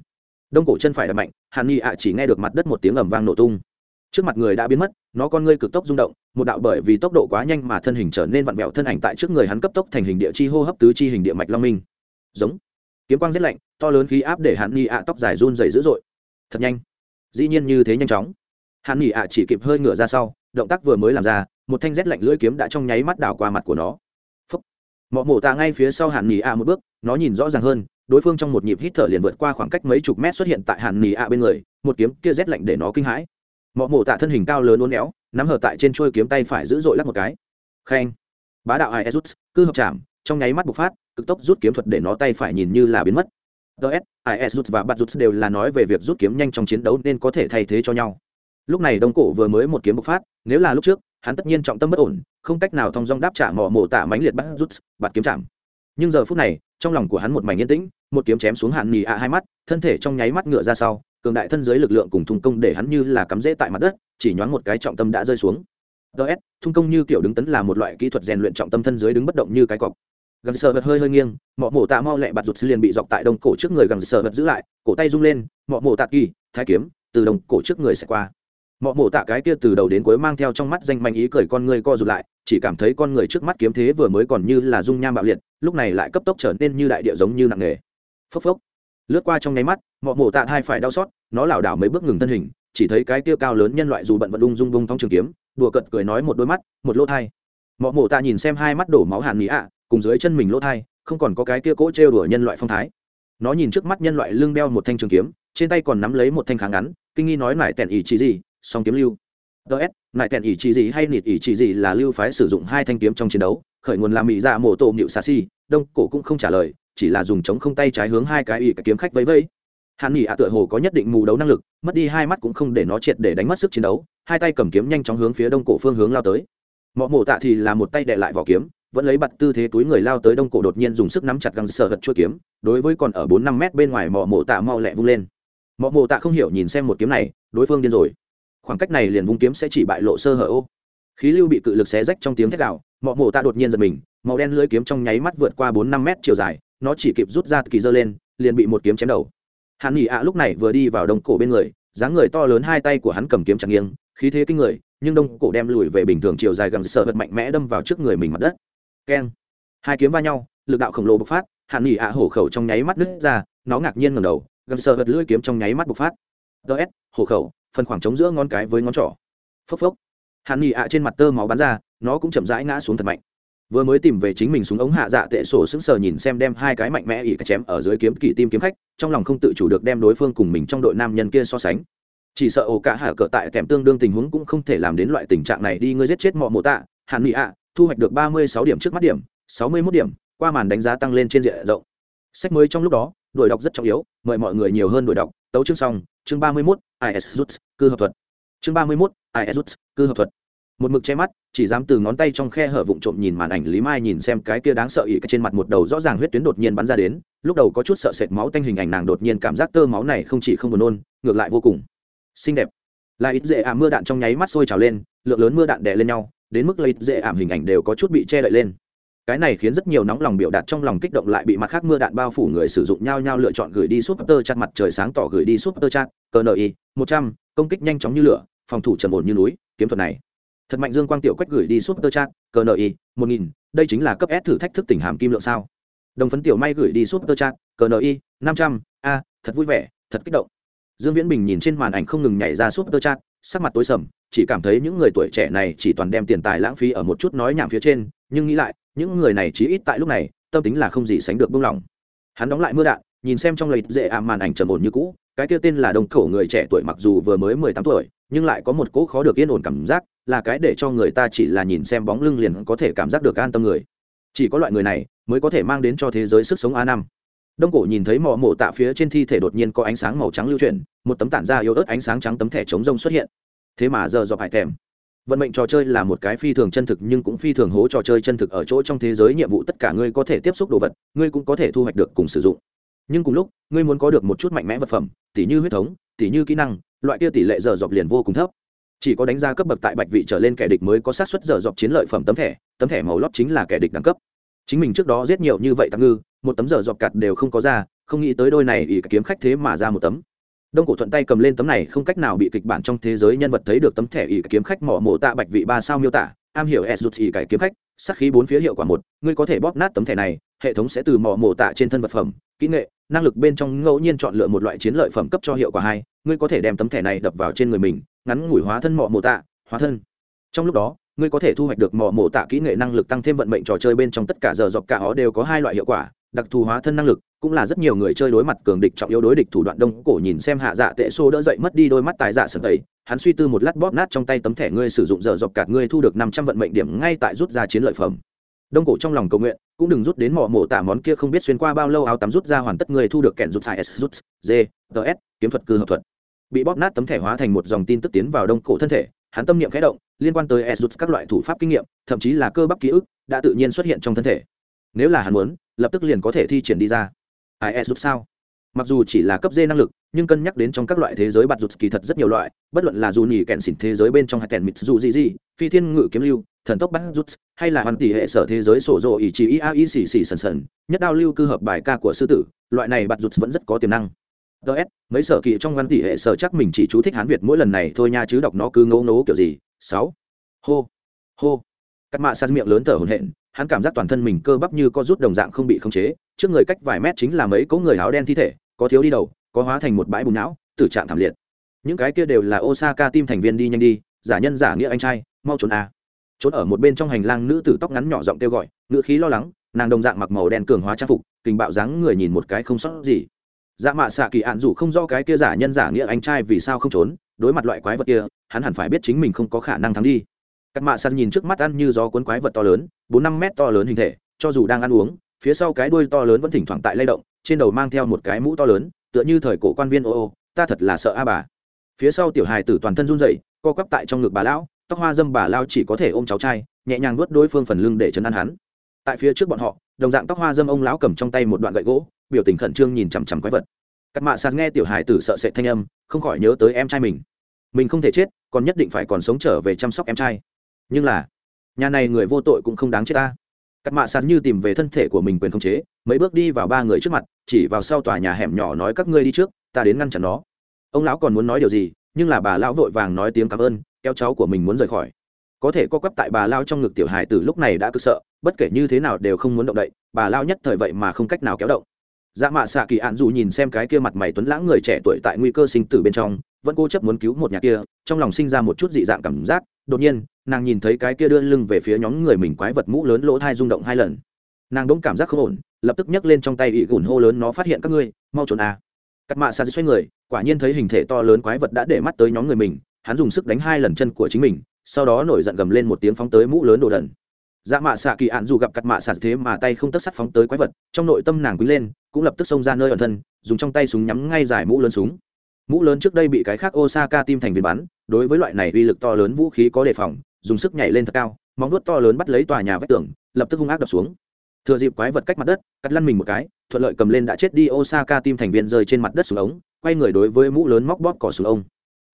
A: Đông cổ chân phải đập mạnh, hàn nghỉ ạ chỉ nghe được mặt đất một tiếng ầm vang nổ tung. Trước mặt người đã biến mất, nó con ngươi cực tốc rung động, một đạo bởi vì tốc độ quá nhanh mà thân hình trở nên vặn vẹo thân ảnh tại trước người hắn cấp tốc thành hình địa chi hô hấp tứ chi hình địa mạch long minh. Giống. Kiếm quang rét lạnh, to lớn khí áp để hạn nghi ạ tóc dài run dày dữ dội. Thật nhanh. Dĩ nhiên như thế nhanh chóng. Hạn nghỉ ạ chỉ kịp hơi ngửa ra sau, động tác vừa mới làm ra, một thanh rét lạnh lưỡi kiếm đã trong nháy mắt đảo qua mặt của nó mọ mổ tạ ngay phía sau Hàn Nỉ ạ một bước, nó nhìn rõ ràng hơn, đối phương trong một nhịp hít thở liền vượt qua khoảng cách mấy chục mét xuất hiện tại Hàn Nỉ ạ bên người, một kiếm kia rét lạnh để nó kinh hãi. Mọ mổ tạ thân hình cao lớn uốn éo, nắm hở tại trên trôi kiếm tay phải giữ dội lắc một cái. Khen. Bá đạo ai rút cứ hợp chạm trong nháy mắt bộc phát, cực tốc rút kiếm thuật để nó tay phải nhìn như là biến mất. Ts is rút và bắt rút đều là nói về việc rút kiếm nhanh trong chiến đấu nên có thể thay thế cho nhau. Lúc này đông cổ vừa mới một kiếm bộc phát, nếu là lúc trước, hắn tất nhiên trọng tâm bất ổn không cách nào thong dong đáp trả mỏ mổ tạ mánh liệt bắt rút, bạt kiếm chạm. Nhưng giờ phút này, trong lòng của hắn một mảnh yên tĩnh, một kiếm chém xuống hạn nì ạ hai mắt, thân thể trong nháy mắt ngựa ra sau, cường đại thân giới lực lượng cùng thung công để hắn như là cắm rễ tại mặt đất, chỉ nhoáng một cái trọng tâm đã rơi xuống. Ts thung công như kiểu đứng tấn là một loại kỹ thuật rèn luyện trọng tâm thân giới đứng bất động như cái cọc. Gần sờ vật hơi hơi nghiêng, mọ mổ tạ mau lẹ bạt rụt liền bị dọc tại đông cổ trước người gần sờ vật giữ lại, cổ tay rung lên, mọ mổ tạ kỳ, thái kiếm, từ đồng cổ trước người sẽ qua mọ mổ tạ cái kia từ đầu đến cuối mang theo trong mắt danh manh ý cười con người co rụt lại, chỉ cảm thấy con người trước mắt kiếm thế vừa mới còn như là dung nham bạo liệt, lúc này lại cấp tốc trở nên như đại địa giống như nặng nghề phốc phốc. Lướt qua trong nháy mắt, mọ mổ tạ thai phải đau xót, nó lảo đảo mấy bước ngừng thân hình, chỉ thấy cái kia cao lớn nhân loại dù bận vận ung dung bung thong trường kiếm, đùa cợt cười nói một đôi mắt, một lỗ thai. Mọ mổ tạ nhìn xem hai mắt đổ máu hàn nghĩ ạ, cùng dưới chân mình lỗ thai, không còn có cái kia cỗ trêu đùa nhân loại phong thái. Nó nhìn trước mắt nhân loại lưng đeo một thanh trường kiếm, trên tay còn nắm lấy một thanh kháng ngắn, kinh nghi nói nải tèn ý chỉ gì song kiếm lưu. Ts lại tèn ỷ chỉ gì hay nịt ỷ chỉ gì là lưu phái sử dụng hai thanh kiếm trong chiến đấu, khởi nguồn làm mỹ dạ mổ tổ nhịu xà si đông cổ cũng không trả lời, chỉ là dùng chống không tay trái hướng hai cái ỷ cái kiếm khách vẫy vẫy. Hàn nghỉ ạ tựa hồ có nhất định mù đấu năng lực, mất đi hai mắt cũng không để nó triệt để đánh mất sức chiến đấu, hai tay cầm kiếm nhanh chóng hướng phía đông cổ phương hướng lao tới. Mọi mổ tạ thì là một tay đệ lại vỏ kiếm, vẫn lấy bật tư thế túi người lao tới đông cổ đột nhiên dùng sức nắm chặt găng sợ gật chuôi kiếm, đối với còn ở bốn năm mét bên ngoài mọ mổ tạ mau lẹ vung lên. Mọ mổ tạ không hiểu nhìn xem một kiếm này, đối phương điên rồi khoảng cách này liền vung kiếm sẽ chỉ bại lộ sơ hở ô. Khí lưu bị cự lực xé rách trong tiếng thét đạo mọ mổ tạ đột nhiên giật mình, màu đen lưỡi kiếm trong nháy mắt vượt qua bốn năm mét chiều dài, nó chỉ kịp rút ra kỳ dơ lên, liền bị một kiếm chém đầu. Hàn nghỉ ạ lúc này vừa đi vào đông cổ bên người, dáng người to lớn hai tay của hắn cầm kiếm chặt nghiêng, khí thế kinh người, nhưng đông cổ đem lùi về bình thường chiều dài gần sợ vật mạnh mẽ đâm vào trước người mình mặt đất. Keng. Hai kiếm va nhau, lực đạo khổng lồ bộc phát, hàn nghỉ ạ hổ khẩu trong nháy mắt nứt ra, nó ngạc nhiên ngầm đầu gần sợ vật lưỡi kiếm trong nháy mắt bộc phát. Ts hổ khẩu phần khoảng trống giữa ngón cái với ngón trỏ. Phốc phốc. Hàn nghỉ ạ trên mặt tơ máu bắn ra, nó cũng chậm rãi ngã xuống thật mạnh. Vừa mới tìm về chính mình xuống ống hạ dạ tệ sổ sững sờ nhìn xem đem hai cái mạnh mẽ ỉ cái chém ở dưới kiếm kỳ tim kiếm khách, trong lòng không tự chủ được đem đối phương cùng mình trong đội nam nhân kia so sánh. Chỉ sợ ổ cả hạ cỡ tại kèm tương đương tình huống cũng không thể làm đến loại tình trạng này đi, ngươi giết chết mọi mộ tạ. Hàn mỹ ạ, thu hoạch được ba mươi sáu điểm trước mắt điểm, sáu mươi 61 điểm, qua màn đánh giá tăng lên trên diện rộng. Sách mới trong lúc đó, đổi đọc rất trọng yếu, mời mọi người nhiều hơn đổi đọc. Tấu chương xong chương ba mươi 31, is Roots, cư hợp thuật. Chương ba mươi 31, is Roots, cư hợp thuật. Một mực che mắt chỉ dám từ ngón tay trong khe hở vụng trộm nhìn màn ảnh lý mai nhìn xem cái kia đáng sợ ỉ trên mặt một đầu rõ ràng huyết tuyến đột nhiên bắn ra đến lúc đầu có chút sợ sệt máu tanh hình ảnh nàng đột nhiên cảm giác tơ máu này không chỉ không buồn nôn ngược lại vô cùng. Xinh đẹp. Là ít dễ ảm mưa đạn trong nháy mắt sôi trào lên lượng lớn mưa đạn đè lên nhau đến mức là ít dễ ảm hình ảnh đều có chút bị che đậy lên cái này khiến rất nhiều nóng lòng biểu đạt trong lòng kích động lại bị mặt khác mưa đạn bao phủ người sử dụng nhau nhau lựa chọn gửi đi súp tơ chặt mặt trời sáng tỏ gửi đi súp tơ chặt cờ ni một trăm, công kích nhanh chóng như lửa, phòng thủ trầm ổn như núi, kiếm thuật này. Thật mạnh dương quang tiểu quách gửi đi súp tơ chặt cờ ni một nghìn, đây chính là cấp s thử thách thức tỉnh hàm kim lượng sao. Đồng phấn tiểu may gửi đi súp tơ chặt cờ ni năm trăm, a, thật vui vẻ, thật kích động. Dương viễn bình nhìn trên màn ảnh không ngừng nhảy ra súp tơ chặt sắc mặt tối sầm, chỉ cảm thấy những người tuổi trẻ này chỉ toàn đem tiền tài lãng phí ở một chút nói nhảm phía trên, nhưng nghĩ lại những người này chí ít tại lúc này, tâm tính là không gì sánh được buông lỏng hắn đóng lại mưa đạn, nhìn xem trong lầy dễ ảm màn ảnh trầm ổn như cũ, cái kia tên là đồng khẩu người trẻ tuổi mặc dù vừa mới mười tám tuổi, nhưng lại có một cỗ khó được yên ổn cảm giác, là cái để cho người ta chỉ là nhìn xem bóng lưng liền có thể cảm giác được an tâm người. Chỉ có loại người này, mới có thể mang đến cho thế giới sức sống a năm. Đông cổ nhìn thấy mỏ mổ tạ phía trên thi thể đột nhiên có ánh sáng màu trắng lưu chuyển, một tấm tản ra yếu ớt ánh sáng trắng tấm thẻ chống rông xuất hiện. Thế mà giờ dọc hải thèm vận mệnh trò chơi là một cái phi thường chân thực nhưng cũng phi thường hố trò chơi chân thực ở chỗ trong thế giới nhiệm vụ tất cả ngươi có thể tiếp xúc đồ vật, ngươi cũng có thể thu hoạch được cùng sử dụng. Nhưng cùng lúc, ngươi muốn có được một chút mạnh mẽ vật phẩm, tỉ như huyết thống, tỉ như kỹ năng, loại kia tỷ lệ giờ dọc liền vô cùng thấp. Chỉ có đánh giá cấp bậc tại bạch vị trở lên kẻ địch mới có xác suất giờ dọc chiến lợi phẩm tấm thẻ tấm thẻ màu lót chính là kẻ địch đẳng cấp. Chính mình trước đó giết nhiều như vậy tạm ngư, một tấm giờ dọc cặt đều không có ra, không nghĩ tới đôi này ỷ kiếm khách thế mà ra một tấm đông cổ thuận tay cầm lên tấm này không cách nào bị kịch bản trong thế giới nhân vật thấy được tấm thẻ ỷ kiếm khách mỏ mổ tạ bạch vị ba sao miêu tả, am hiểu s rút ỷ cải kiếm khách sắc khí bốn phía hiệu quả một, ngươi có thể bóp nát tấm thẻ này, hệ thống sẽ từ mỏ mổ tạ trên thân vật phẩm, kỹ nghệ, năng lực bên trong ngẫu nhiên chọn lựa một loại chiến lợi phẩm cấp cho hiệu quả hai, ngươi có thể đem tấm thẻ này đập vào trên người mình, ngắn ngủi hóa thân mỏ mổ tạ, hóa thân. Trong lúc đó, ngươi có thể thu hoạch được mỏ mổ tạ kỹ nghệ năng lực tăng thêm vận mệnh trò chơi bên trong tất cả giờ dọc cả họ đều có hai loại hiệu quả, đặc thù hóa thân năng lực cũng là rất nhiều người chơi đối mặt cường địch trọng yếu đối địch thủ đoạn đông cổ nhìn xem hạ dạ tệ xô đỡ dậy mất đi đôi mắt tài dạ sần tẩy hắn suy tư một lát bóp nát trong tay tấm thẻ ngươi sử dụng giờ dọc cạt ngươi thu được năm trăm vận mệnh điểm ngay tại rút ra chiến lợi phẩm. Đông cổ trong lòng cầu nguyện, cũng đừng rút đến mỏ mổ tạ món kia không biết xuyên qua bao lâu áo tắm rút ra hoàn tất người thu được kẹn rút sai s, rút g ts kiếm thuật cư hợp thuật. Bị bóp nát tấm thẻ hóa thành một dòng tin tức tiến vào đông cổ thân thể, hắn tâm niệm khẽ động, liên quan tới s, rút các loại thủ pháp kinh nghiệm, thậm chí là cơ bắp ký ức, đã tự nhiên xuất hiện trong thân thể. Nếu là hắn muốn, lập tức liền có thể thi triển đi ra is rút sao? Mặc dù chỉ là cấp d năng lực, nhưng cân nhắc đến trong các loại thế giới bạt rụt kỳ thật rất nhiều loại, bất luận là dù nhỉ kèn xỉn thế giới bên trong hạt kèn mịt dù gì gì, phi thiên ngự kiếm lưu, thần tốc bắt rút hay là hoàn tỷ hệ sở thế giới sổ rộ ý chí ia ý xỉ xỉ sần sần, nhất đao lưu cư hợp bài ca của sư tử, loại này bạt rụt vẫn rất có tiềm năng. Ts mấy sở kỳ trong văn tỷ hệ sở chắc mình chỉ chú thích hán việt mỗi lần này thôi nha chứ đọc nó cứ ngấu ngấu kiểu gì? Sáu. Hô. Hô. Cắt mạ sát miệng lớn thở hổn hển hắn cảm giác toàn thân mình cơ bắp như co rút đồng dạng không bị khống chế, trước người cách vài mét chính là mấy cỗ người áo đen thi thể, có thiếu đi đầu, có hóa thành một bãi bùn não, tử trạng thảm liệt. Những cái kia đều là osaka tim thành viên đi nhanh đi, giả nhân giả nghĩa anh trai, mau trốn à. trốn ở một bên trong hành lang nữ tử tóc ngắn nhỏ giọng kêu gọi, ngữ khí lo lắng, nàng đồng dạng mặc màu đen cường hóa trang phục kình bạo dáng người nhìn một cái không sót gì. Dạ mạ xạ kỳ ạn dù không do cái kia giả nhân giả nghĩa anh trai vì sao không trốn, đối mặt loại quái vật kia, hắn hẳn phải biết chính mình không có khả năng thắng đi cắt mạ sạt nhìn trước mắt ăn như gió cuốn quái vật to lớn, bốn năm mét to lớn hình thể, cho dù đang ăn uống, phía sau cái đuôi to lớn vẫn thỉnh thoảng tại lay động, trên đầu mang theo một cái mũ to lớn, tựa như thời cổ quan viên ô ô, ta thật là sợ a bà. Phía sau tiểu hài tử toàn thân run rẩy, co quắp tại trong ngực bà lão, tóc hoa dâm bà lao chỉ có thể ôm cháu trai, nhẹ nhàng vuốt đối phương phần lưng để chấn an hắn. Tại phía trước bọn họ, đồng dạng tóc hoa dâm ông lão cầm trong tay một đoạn gậy gỗ, biểu tình khẩn trương nhìn chằm chằm quái vật. Cắt mạ sạt nghe tiểu hài tử sợ sệt thanh âm, không khỏi nhớ tới em trai mình. Mình không thể chết, còn nhất định phải còn sống trở về chăm sóc em trai nhưng là, nhà này người vô tội cũng không đáng chết ta. Cắt mạ sạt như tìm về thân thể của mình quyền khống chế, mấy bước đi vào ba người trước mặt, chỉ vào sau tòa nhà hẻm nhỏ nói các ngươi đi trước, ta đến ngăn chặn nó. Ông lão còn muốn nói điều gì, nhưng là bà lão vội vàng nói tiếng cảm ơn, kéo cháu của mình muốn rời khỏi. Có thể co quắp tại bà lao trong ngực tiểu hài từ lúc này đã cực sợ, bất kể như thế nào đều không muốn động đậy, bà lao nhất thời vậy mà không cách nào kéo động. Dạ mạ xạ kỳ ạn dù nhìn xem cái kia mặt mày tuấn lãng người trẻ tuổi tại nguy cơ sinh tử bên trong, vẫn cố chấp muốn cứu một nhà kia, trong lòng sinh ra một chút dị dạng cảm giác, đột nhiên nàng nhìn thấy cái kia đưa lưng về phía nhóm người mình quái vật mũ lớn lỗ thai rung động hai lần. Nàng đống cảm giác không ổn, lập tức nhấc lên trong tay ị gùn hô lớn, nó phát hiện các ngươi, mau trốn à. cắt mạ xa xoay người, quả nhiên thấy hình thể to lớn quái vật đã để mắt tới nhóm người mình, hắn dùng sức đánh hai lần chân của chính mình, sau đó nổi giận gầm lên một tiếng phóng tới mũ lớn đồ đần. Dạ mạ xạ kỳ ạn dù gặp cắt mạ xạ thế mà tay không tất sắt phóng tới quái vật, trong nội tâm nàng quý lên, cũng lập tức xông ra nơi ẩn thân, dùng trong tay súng nhắm ngay giải mũ lớn súng. Mũ lớn trước đây bị cái khác osaka tim thành viên bắn, đối với loại này uy lực to lớn vũ khí có đề phòng dùng sức nhảy lên thật cao, móng vuốt to lớn bắt lấy tòa nhà vách tường, lập tức hung ác đập xuống. Thừa dịp quái vật cách mặt đất, cắt lăn mình một cái, thuận lợi cầm lên đã chết đi osaka tim thành viên rơi trên mặt đất xuống ống, quay người đối với mũ lớn móc bóp cỏ xuống ông.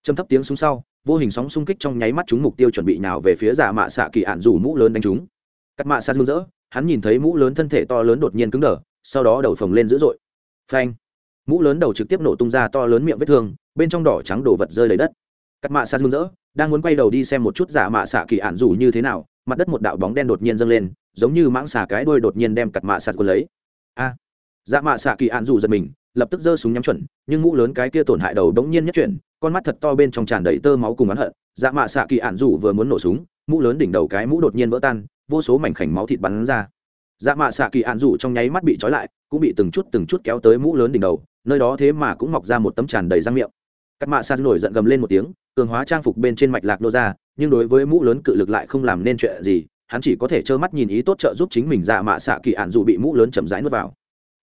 A: Châm thấp tiếng súng sau, vô hình sóng xung kích trong nháy mắt chúng mục tiêu chuẩn bị nào về phía giả mạ xạ kỳ ạn rủ mũ lớn đánh chúng cắt mạ xa run rỡ, hắn nhìn thấy mũ lớn thân thể to lớn đột nhiên cứng đờ, sau đó đầu phồng lên dữ dội. Phanh! Mũ lớn đầu trực tiếp nổ tung ra to lớn miệng vết thương, bên trong đỏ trắng đổ vật rơi lấy đất. Cắt mạ xa run rỡ đang muốn quay đầu đi xem một chút giả mạ xạ kỳ ạn rủ như thế nào mặt đất một đạo bóng đen đột nhiên dâng lên giống như mãng xà cái đuôi đột nhiên đem cặt mạ sạt quân lấy. A! À, dạ mạ xạ kỳ ạn rủ giật mình lập tức giơ súng nhắm chuẩn nhưng mũ lớn cái kia tổn hại đầu bỗng nhiên nhất chuyển con mắt thật to bên trong tràn đầy tơ máu cùng oán hận. Dạ mạ xạ kỳ ạn rủ vừa muốn nổ súng mũ lớn đỉnh đầu cái mũ đột nhiên vỡ tan vô số mảnh khảnh máu thịt bắn ra. Dạ mạ xạ kỳ ạn rủ trong nháy mắt bị trói lại cũng bị từng chút từng chút kéo tới mũ lớn đỉnh đầu nơi đó thế mà cũng mọc ra một tấm tràn đầy răng miệng. Cắt mạ sạt nổi giận gầm lên một tiếng cường hóa trang phục bên trên mạch lạc nô ra, nhưng đối với mũ lớn cự lực lại không làm nên chuyện gì, hắn chỉ có thể trơ mắt nhìn ý tốt trợ giúp chính mình dạ mạ xạ kỳ ạn dù bị mũ lớn chậm rãi nuốt vào.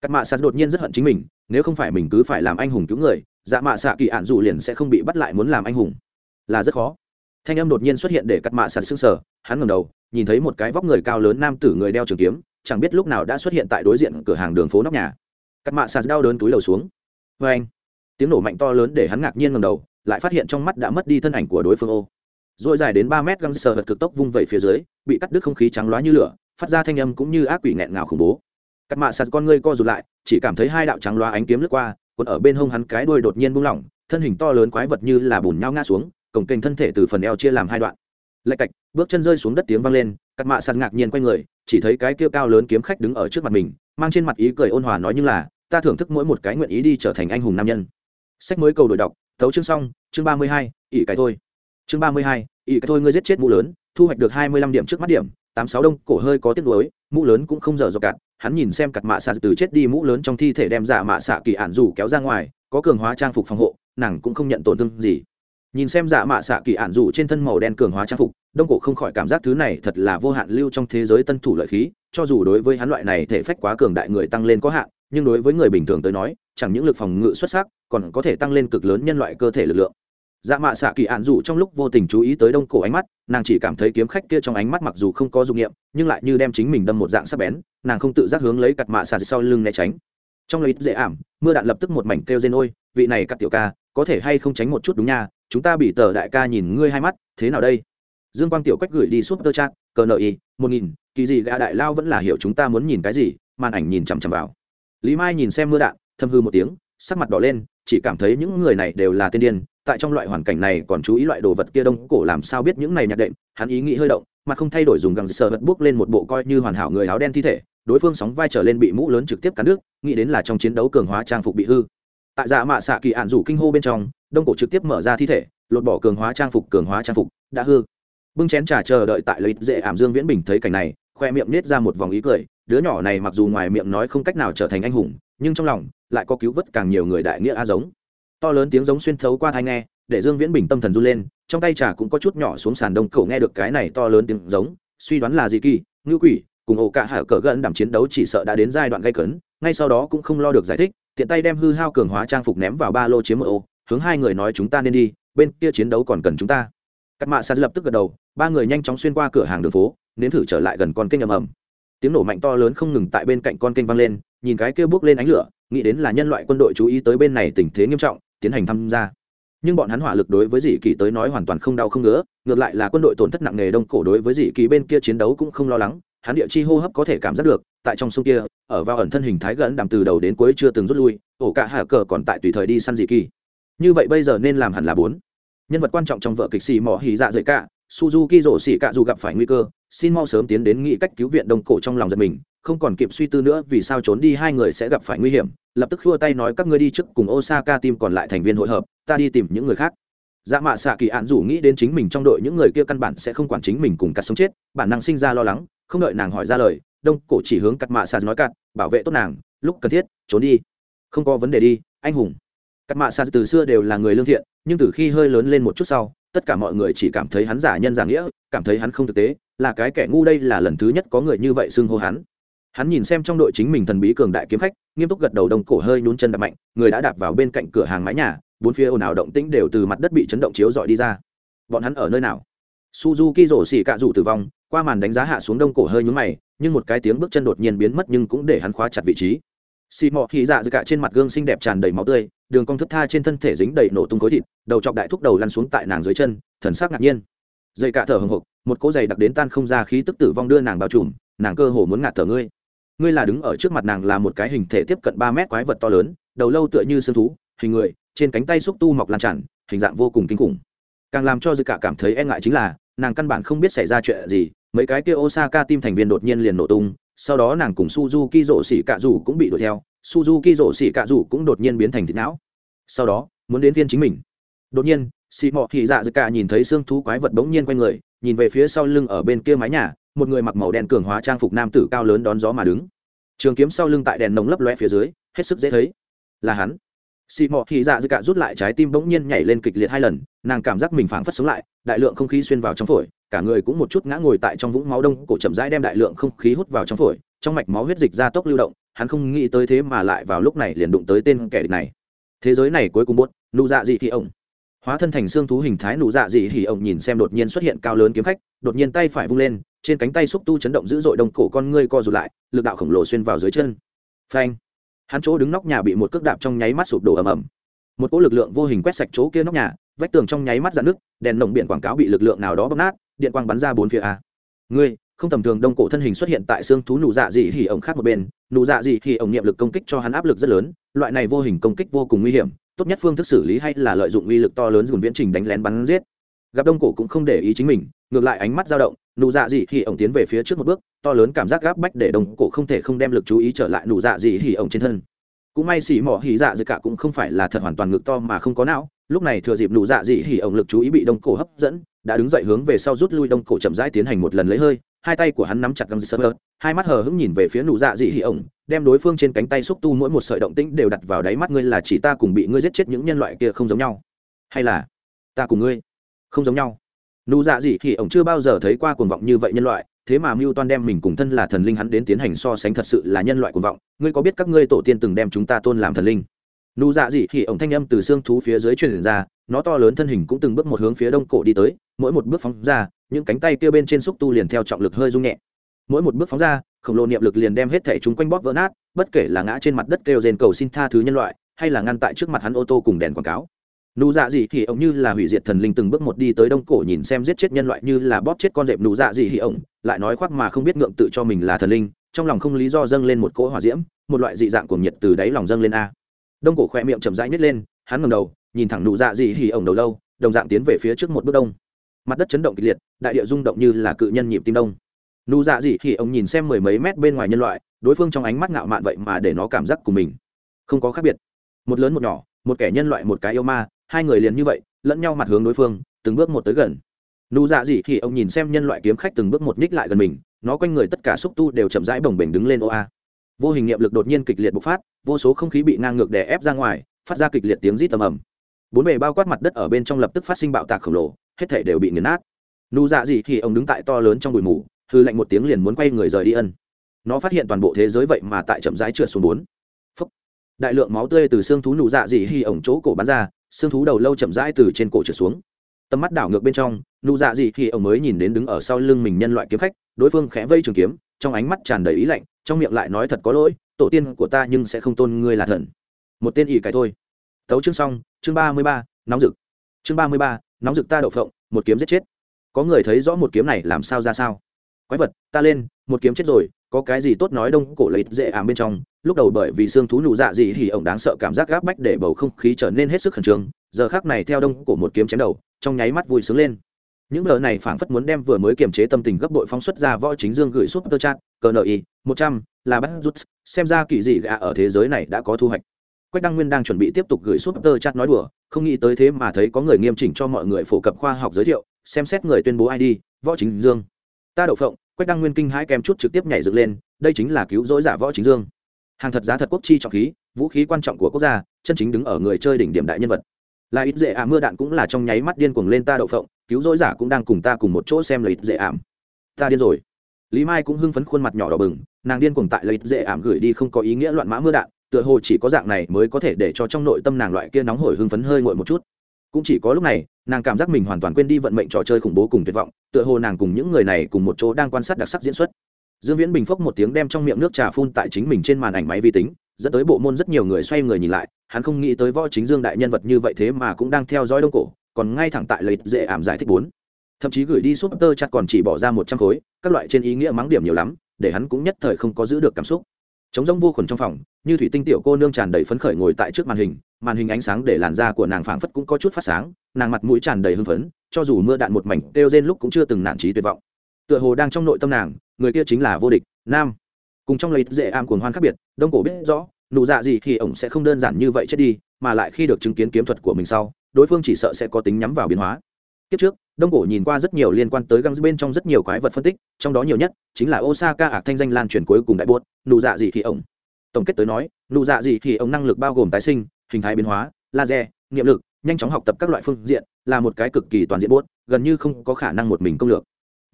A: Cắt mạ xạ đột nhiên rất hận chính mình, nếu không phải mình cứ phải làm anh hùng cứu người dạ mạ xạ kỳ ạn dù liền sẽ không bị bắt lại muốn làm anh hùng. Là rất khó. Thanh âm đột nhiên xuất hiện để cắt mạ sạt xương sở hắn ngầm đầu, nhìn thấy một cái vóc người cao lớn nam tử người đeo trường kiếm, chẳng biết lúc nào đã xuất hiện tại đối diện cửa hàng đường phố nóc nhà. Cắt mạ sạt đau đớn túi đầu xuống. Vê anh tiếng nổ mạnh to lớn để hắn ngạc nhiên ngầm đầu lại phát hiện trong mắt đã mất đi thân ảnh của đối phương ô. Dội dài đến ba mét, găng sờ hật cực tốc vung vẩy phía dưới, bị cắt đứt không khí trắng loá như lửa, phát ra thanh âm cũng như ác quỷ nghẹn ngào khủng bố. Cắt mạ sạt con ngươi co rụt lại, chỉ cảm thấy hai đạo trắng loá ánh kiếm lướt qua còn ở bên hông hắn cái đuôi đột nhiên buông lỏng, thân hình to lớn quái vật như là bùn nhau ngã xuống cổng kênh thân thể từ phần eo chia làm hai đoạn. Lạch cạch, bước chân rơi xuống đất tiếng vang lên, cắt mạ sạt ngạc nhiên quay người, chỉ thấy cái kia cao lớn kiếm khách đứng ở trước mặt mình, mang trên mặt ý cười ôn hòa nói như là, ta thưởng thức mỗi một cái nguyện ý đi trở thành anh hùng nam nhân. Sách mới cầu đổi đọc thấu chương xong, chương ba mươi hai, ỷ cái thôi. Chương ba mươi hai, ỷ cái thôi, ngươi giết chết mũ lớn, thu hoạch được hai mươi lăm điểm trước mắt điểm, tám sáu đông, cổ hơi có tiếc nuối mũ lớn cũng không dở dọc cạn. Hắn nhìn xem cặt mạ xạ từ chết đi mũ lớn trong thi thể đem giả mạ xạ kỳ ản dù kéo ra ngoài, có cường hóa trang phục phòng hộ, nàng cũng không nhận tổn thương gì. Nhìn xem dạ mạ xạ kỳ ản dù trên thân màu đen cường hóa trang phục, đông cổ không khỏi cảm giác thứ này thật là vô hạn lưu trong thế giới tân thủ lợi khí, cho dù đối với hắn loại này thể phách quá cường đại người tăng lên có hạn nhưng đối với người bình thường tới nói, chẳng những lực phòng ngự xuất sắc, còn có thể tăng lên cực lớn nhân loại cơ thể lực lượng. Dạ mạ xạ kỳ ạn dù trong lúc vô tình chú ý tới đông cổ ánh mắt, nàng chỉ cảm thấy kiếm khách kia trong ánh mắt mặc dù không có dụng nghiệm nhưng lại như đem chính mình đâm một dạng sắc bén, nàng không tự giác hướng lấy cặt mạ xạ sau lưng né tránh. Trong lấy dễ ảm, mưa đạn lập tức một mảnh kêu rên ôi, vị này cắt tiểu ca, có thể hay không tránh một chút đúng nha, chúng ta bị tờ đại ca nhìn ngươi hai mắt, thế nào đây? Dương quang tiểu quách gửi đi suốt tơ trạng cờ nợ y, một nghìn, kỳ gì gã đại lao vẫn là hiểu chúng ta muốn nhìn cái gì, màn ảnh nhìn chằm chằm vào lý mai nhìn xem mưa đạn thâm hư một tiếng, sắc mặt đỏ lên, chỉ cảm thấy những người này đều là tiên điên, tại trong loại hoàn cảnh này còn chú ý loại đồ vật kia đông, cổ làm sao biết những này nhạc đệm, hắn ý nghĩ hơi động, mà không thay đổi dùng găng sờ vật buốc lên một bộ coi như hoàn hảo người áo đen thi thể, đối phương sóng vai trở lên bị mũ lớn trực tiếp cắn nước nghĩ đến là trong chiến đấu cường hóa trang phục bị hư. Tại dạ mạ xạ kỳ ạn rủ kinh hô bên trong, đông cổ trực tiếp mở ra thi thể, lột bỏ cường hóa trang phục, cường hóa trang phục, đã hư. Bưng chén trà chờ đợi tại lợi dễ ảm dương viễn bình thấy cảnh này, khoe miệng nết ra một vòng ý cười đứa nhỏ này mặc dù ngoài miệng nói không cách nào trở thành anh hùng, nhưng trong lòng lại có cứu vớt càng nhiều người đại nghĩa a giống. To lớn tiếng giống xuyên thấu qua thai nghe, để dương viễn bình tâm thần run lên, trong tay trà cũng có chút nhỏ xuống sàn đông cổ nghe được cái này to lớn tiếng giống, suy đoán là gì kỳ, ngư quỷ, cùng ổ cả hở cờ gần đảm chiến đấu chỉ sợ đã đến giai đoạn gây cấn, ngay sau đó cũng không lo được giải thích, tiện tay đem hư hao cường hóa trang phục ném vào ba lô chiếm một ô, hướng hai người nói chúng ta nên đi, bên kia chiến đấu còn cần chúng ta. Cắt mạ sa lập tức gật đầu, ba người nhanh chóng xuyên qua cửa hàng đường phố, nếm thử trở lại gần con kênh ầm ầm tiếng nổ mạnh to lớn không ngừng tại bên cạnh con kênh vang lên, nhìn cái kia bước lên ánh lửa, nghĩ đến là nhân loại quân đội chú ý tới bên này tình thế nghiêm trọng, tiến hành tham gia. Nhưng bọn hắn hỏa lực đối với dị kỳ tới nói hoàn toàn không đau không ngứa, ngược lại là quân đội tổn thất nặng nề đông cổ đối với dị kỳ bên kia chiến đấu cũng không lo lắng, hắn địa chi hô hấp có thể cảm giác được, tại trong sông kia, ở vào ẩn thân hình thái gần đàm từ đầu đến cuối chưa từng rút lui, ổ cả hạ cờ còn tại tùy thời đi săn dị kỳ như vậy bây giờ nên làm hẳn là bốn. Nhân vật quan trọng trong vợ kịch xì mỏ hỉ dạ dậy cả suzuki rổ xỉ cạ dù gặp phải nguy cơ, xin mau sớm tiến đến nghĩ cách cứu viện đông cổ trong lòng giật mình, không còn kịp suy tư nữa vì sao trốn đi hai người sẽ gặp phải nguy hiểm, lập tức khua tay nói các ngươi đi trước cùng osaka tìm còn lại thành viên hội hợp, ta đi tìm những người khác. Dạ mạ xạ kỳ ạn rủ nghĩ đến chính mình trong đội những người kia căn bản sẽ không quản chính mình cùng cắt sống chết, bản năng sinh ra lo lắng, không đợi nàng hỏi ra lời, đông cổ chỉ hướng cắt mạ xạ nói cắt, bảo vệ tốt nàng, lúc cần thiết, trốn đi. Không có vấn đề đi, anh hùng. Cắt mạ xạ từ xưa đều là người lương thiện, nhưng từ khi hơi lớn lên một chút sau tất cả mọi người chỉ cảm thấy hắn giả nhân giả nghĩa, cảm thấy hắn không thực tế, là cái kẻ ngu đây là lần thứ nhất có người như vậy xưng hô hắn. Hắn nhìn xem trong đội chính mình thần bí cường đại kiếm khách, nghiêm túc gật đầu đông cổ hơi nhún chân đập mạnh, người đã đạp vào bên cạnh cửa hàng mái nhà, bốn phía ồn ào động tĩnh đều từ mặt đất bị chấn động chiếu dọi đi ra. Bọn hắn ở nơi nào? Suzuki rổ xỉ cạ rủ tử vong, qua màn đánh giá hạ xuống đông cổ hơi nhún mày, nhưng một cái tiếng bước chân đột nhiên biến mất nhưng cũng để hắn khóa chặt vị trí. Xì mọ hì dạ dự trên mặt gương xinh đẹp tràn đầy máu tươi đường cong thức tha trên thân thể dính đầy nổ tung khối thịt, đầu chọc đại thúc đầu lăn xuống tại nàng dưới chân, thần sắc ngạc nhiên. Dây cả thở hồng hộc một cỗ giày đặc đến tan không ra khí tức tử vong đưa nàng bao trùm, nàng cơ hồ muốn ngạt thở ngươi. Ngươi là đứng ở trước mặt nàng là một cái hình thể tiếp cận ba mét quái vật to lớn, đầu lâu tựa như xương thú, hình người, trên cánh tay xúc tu mọc lan tràn, hình dạng vô cùng kinh khủng. Càng làm cho dư cả cảm thấy e ngại chính là, nàng căn bản không biết xảy ra chuyện gì, mấy cái kia osaka tim thành viên đột nhiên liền nổ tung, sau đó nàng cùng suzuki rộ xỉ cạ dù cũng bị đuổi theo suzuki rổ xỉ cạ rủ cũng đột nhiên biến thành thịt não. Sau đó, muốn đến viên chính mình. Đột nhiên, xì mọ thị dạ dư cả nhìn thấy xương thú quái vật bỗng nhiên quanh người, nhìn về phía sau lưng ở bên kia mái nhà, một người mặc màu đen cường hóa trang phục nam tử cao lớn đón gió mà đứng. Trường kiếm sau lưng tại đèn nồng lấp loe phía dưới, hết sức dễ thấy. Là hắn. Xì mọ thị dạ dư cả rút lại trái tim bỗng nhiên nhảy lên kịch liệt hai lần, nàng cảm giác mình phảng phất sống lại, đại lượng không khí xuyên vào trong phổi, cả người cũng một chút ngã ngồi tại trong vũng máu đông, cổ chậm rãi đem đại lượng không khí hút vào trong phổi, trong mạch máu huyết dịch ra tốc lưu động hắn không nghĩ tới thế mà lại vào lúc này liền đụng tới tên kẻ địch này. Thế giới này cuối cùng bốt nụ dạ dị thì ổng hóa thân thành xương thú hình thái nụ dạ dị hỉ ổng nhìn xem đột nhiên xuất hiện cao lớn kiếm khách, đột nhiên tay phải vung lên, trên cánh tay xúc tu chấn động dữ dội đông cổ con ngươi co rụt lại, lực đạo khổng lồ xuyên vào dưới chân. Phanh! Hắn chỗ đứng nóc nhà bị một cước đạp trong nháy mắt sụp đổ ầm ầm. Một cỗ lực lượng vô hình quét sạch chỗ kia nóc nhà, vách tường trong nháy mắt dạn nước đèn nồng biển quảng cáo bị lực lượng nào đó bóc nát, điện quang bắn ra bốn phía a. Ngươi không tầm thường đông cổ thân hình xuất hiện tại xương thú nụ dạ dị hỉ ổng khác một bên, nụ dạ dị hỉ ổng niệm lực công kích cho hắn áp lực rất lớn, loại này vô hình công kích vô cùng nguy hiểm, tốt nhất phương thức xử lý hay là lợi dụng uy lực to lớn dùng viễn trình đánh lén bắn giết. Gặp đông cổ cũng không để ý chính mình, ngược lại ánh mắt dao động, nụ dạ dị hỉ ổng tiến về phía trước một bước, to lớn cảm giác gáp bách để đông cổ không thể không đem lực chú ý trở lại nụ dạ dị hỉ ổng trên thân. Cũng may xỉ mỏ hỉ dạ dị cả cũng không phải là thật hoàn toàn ngực to mà không có não, lúc này thừa dịp nụ dạ dị hỉ ổng lực chú ý bị đông cổ hấp dẫn, đã đứng dậy hướng về sau rút lui đông cổ chậm rãi tiến hành một lần lấy hơi hai tay của hắn nắm chặt găng sơ hai mắt hờ hững nhìn về phía nụ dạ dị hỉ ổng, đem đối phương trên cánh tay xúc tu mỗi một sợi động tĩnh đều đặt vào đáy mắt ngươi là chỉ ta cùng bị ngươi giết chết những nhân loại kia không giống nhau. Hay là ta cùng ngươi không giống nhau? Nụ dạ dị hỉ ổng chưa bao giờ thấy qua cuồng vọng như vậy nhân loại, thế mà mưu toan đem mình cùng thân là thần linh hắn đến tiến hành so sánh thật sự là nhân loại cuồng vọng. Ngươi có biết các ngươi tổ tiên từng đem chúng ta tôn làm thần linh? Nụ dạ dị hỉ ổng thanh âm từ xương thú phía dưới truyền ra, nó to lớn thân hình cũng từng bước một hướng phía đông cổ đi tới, mỗi một bước phóng ra, những cánh tay kia bên trên xúc tu liền theo trọng lực hơi rung nhẹ. Mỗi một bước phóng ra, khổng lồ niệm lực liền đem hết thể chúng quanh bóp vỡ nát, bất kể là ngã trên mặt đất kêu rền cầu xin tha thứ nhân loại, hay là ngăn tại trước mặt hắn ô tô cùng đèn quảng cáo. Nụ dạ dị thì ổng như là hủy diệt thần linh từng bước một đi tới đông cổ nhìn xem giết chết nhân loại như là bóp chết con rệp. Nụ dạ dị thì ổng lại nói khoác mà không biết ngượng tự cho mình là thần linh, trong lòng không lý do dâng lên một cỗ hỏa diễm, một loại dị dạng cuồng nhiệt từ đáy lòng dâng lên a đông cổ khoe miệng chậm rãi nhét lên, hắn ngầm đầu, nhìn thẳng nụ dạ dị hỉ ổng đầu lâu, đồng dạng tiến về phía trước một bước đông. Mặt đất chấn động kịch liệt, đại địa rung động như là cự nhân nhịp tim đông. Nụ dạ dị hỉ ổng nhìn xem mười mấy mét bên ngoài nhân loại, đối phương trong ánh mắt ngạo mạn vậy mà để nó cảm giác của mình không có khác biệt. Một lớn một nhỏ, một kẻ nhân loại, một cái yêu ma, hai người liền như vậy, lẫn nhau mặt hướng đối phương, từng bước một tới gần. Nụ dạ dị hỉ ổng nhìn xem nhân loại kiếm khách từng bước một nhích lại gần mình, nó quanh người tất cả xúc tu đều chậm rãi bồng bềnh đứng lên ô a. Vô hình nghiệm lực đột nhiên kịch liệt bộc phát vô số không khí bị ngang ngược đè ép ra ngoài, phát ra kịch liệt tiếng rít tầm ầm. Bốn bề bao quát mặt đất ở bên trong lập tức phát sinh bạo tạc khổng lồ, hết thể đều bị nghiền nát. Nụ dạ gì thì ông đứng tại to lớn trong bụi mù, hư lạnh một tiếng liền muốn quay người rời đi ân. Nó phát hiện toàn bộ thế giới vậy mà tại chậm rãi trượt xuống bốn. Phúc. đại lượng máu tươi từ xương thú nụ dạ dị hy ổng chỗ cổ bắn ra, xương thú đầu lâu chậm rãi từ trên cổ trượt xuống. Tầm mắt đảo ngược bên trong, nụ dạ dị hy ổng mới nhìn đến đứng ở sau lưng mình nhân loại kiếm khách, đối phương khẽ vây trường kiếm, trong ánh mắt tràn đầy ý lạnh, trong miệng lại nói thật có lỗi tổ tiên của ta nhưng sẽ không tôn ngươi là thần. Một tên ỷ cái thôi. Tấu chương xong, chương ba mươi ba, nóng rực. Chương ba mươi ba, nóng rực ta đậu phộng, một kiếm giết chết. Có người thấy rõ một kiếm này làm sao ra sao? Quái vật, ta lên, một kiếm chết rồi, có cái gì tốt nói đông cổ lấy dễ ảm bên trong. Lúc đầu bởi vì xương thú nụ dạ gì thì ổng đáng sợ cảm giác gáp bách để bầu không khí trở nên hết sức khẩn trương. Giờ khác này theo đông cổ một kiếm chém đầu, trong nháy mắt vui sướng lên. Những lời này phảng phất muốn đem vừa mới kiềm chế tâm tình gấp bội phóng xuất ra võ chính dương gửi súp tơ chat cờ nợ y, một trăm là bắt rút xem ra kỳ dị gạ ở thế giới này đã có thu hoạch. Quách đăng nguyên đang chuẩn bị tiếp tục gửi súp tơ chat nói đùa, không nghĩ tới thế mà thấy có người nghiêm chỉnh cho mọi người phổ cập khoa học giới thiệu, xem xét người tuyên bố id võ chính dương. Ta đậu phộng, quách đăng nguyên kinh hãi kèm chút trực tiếp nhảy dựng lên, đây chính là cứu rỗi giả võ chính dương. Hàng thật giá thật quốc chi trọng khí, vũ khí quan trọng của quốc gia, chân chính đứng ở người chơi đỉnh điểm đại nhân vật. Là ít dễ ảm mưa đạn cũng là trong nháy mắt điên cuồng lên ta đậu phộng, cứu rỗi giả cũng đang cùng ta cùng một chỗ xem là ít dễ ảm ta điên rồi lý mai cũng hưng phấn khuôn mặt nhỏ đỏ bừng, nàng điên cuồng tại lợi dễ ảm gửi đi không có ý nghĩa loạn mã mưa đạn, tựa hồ chỉ có dạng này mới có thể để cho trong nội tâm nàng loại kia nóng hổi hưng phấn hơi nguội một chút. Cũng chỉ có lúc này, nàng cảm giác mình hoàn toàn quên đi vận mệnh trò chơi khủng bố cùng tuyệt vọng, tựa hồ nàng cùng những người này cùng một chỗ đang quan sát đặc sắc diễn xuất. Dương viễn bình phốc một tiếng đem trong miệng nước trà phun tại chính mình trên màn ảnh máy vi tính, dẫn tới bộ môn rất nhiều người xoay người nhìn lại, hắn không nghĩ tới võ chính dương đại nhân vật như vậy thế mà cũng đang theo dõi đông cổ, còn ngay thẳng tại lợi dễ ảm giải thích bốn thậm chí gửi đi súp tơ chặt còn chỉ bỏ ra một trăm khối, các loại trên ý nghĩa mắng điểm nhiều lắm, để hắn cũng nhất thời không có giữ được cảm xúc. Chống rông vô khuẩn trong phòng, như thủy tinh tiểu cô nương tràn đầy phấn khởi ngồi tại trước màn hình màn hình ánh sáng để làn da của nàng phảng phất cũng có chút phát sáng, nàng mặt mũi tràn đầy hưng phấn, cho dù mưa đạn một mảnh kêu rên lúc cũng chưa từng nản trí tuyệt vọng. Tựa hồ đang trong nội tâm nàng, người kia chính là vô địch, nam. Cùng trong lấy dễ am cuồng hoan khác biệt, đông cổ biết rõ, nụ dạ gì thì ổng sẽ không đơn giản như vậy chết đi, mà lại khi được chứng kiến kiếm thuật của mình sau, đối phương chỉ sợ sẽ có tính nhắm vào biến hóa kiếp trước, đông cổ nhìn qua rất nhiều liên quan tới găng bên trong rất nhiều quái vật phân tích, trong đó nhiều nhất chính là osaka ạc thanh danh lan truyền cuối cùng đại buốt, nụ dạ gì thì ổng. Tổng kết tới nói, nụ dạ gì thì ổng năng lực bao gồm tái sinh, hình thái biến hóa, laser, niệm lực, nhanh chóng học tập các loại phương diện, là một cái cực kỳ toàn diện buốt, gần như không có khả năng một mình công lược.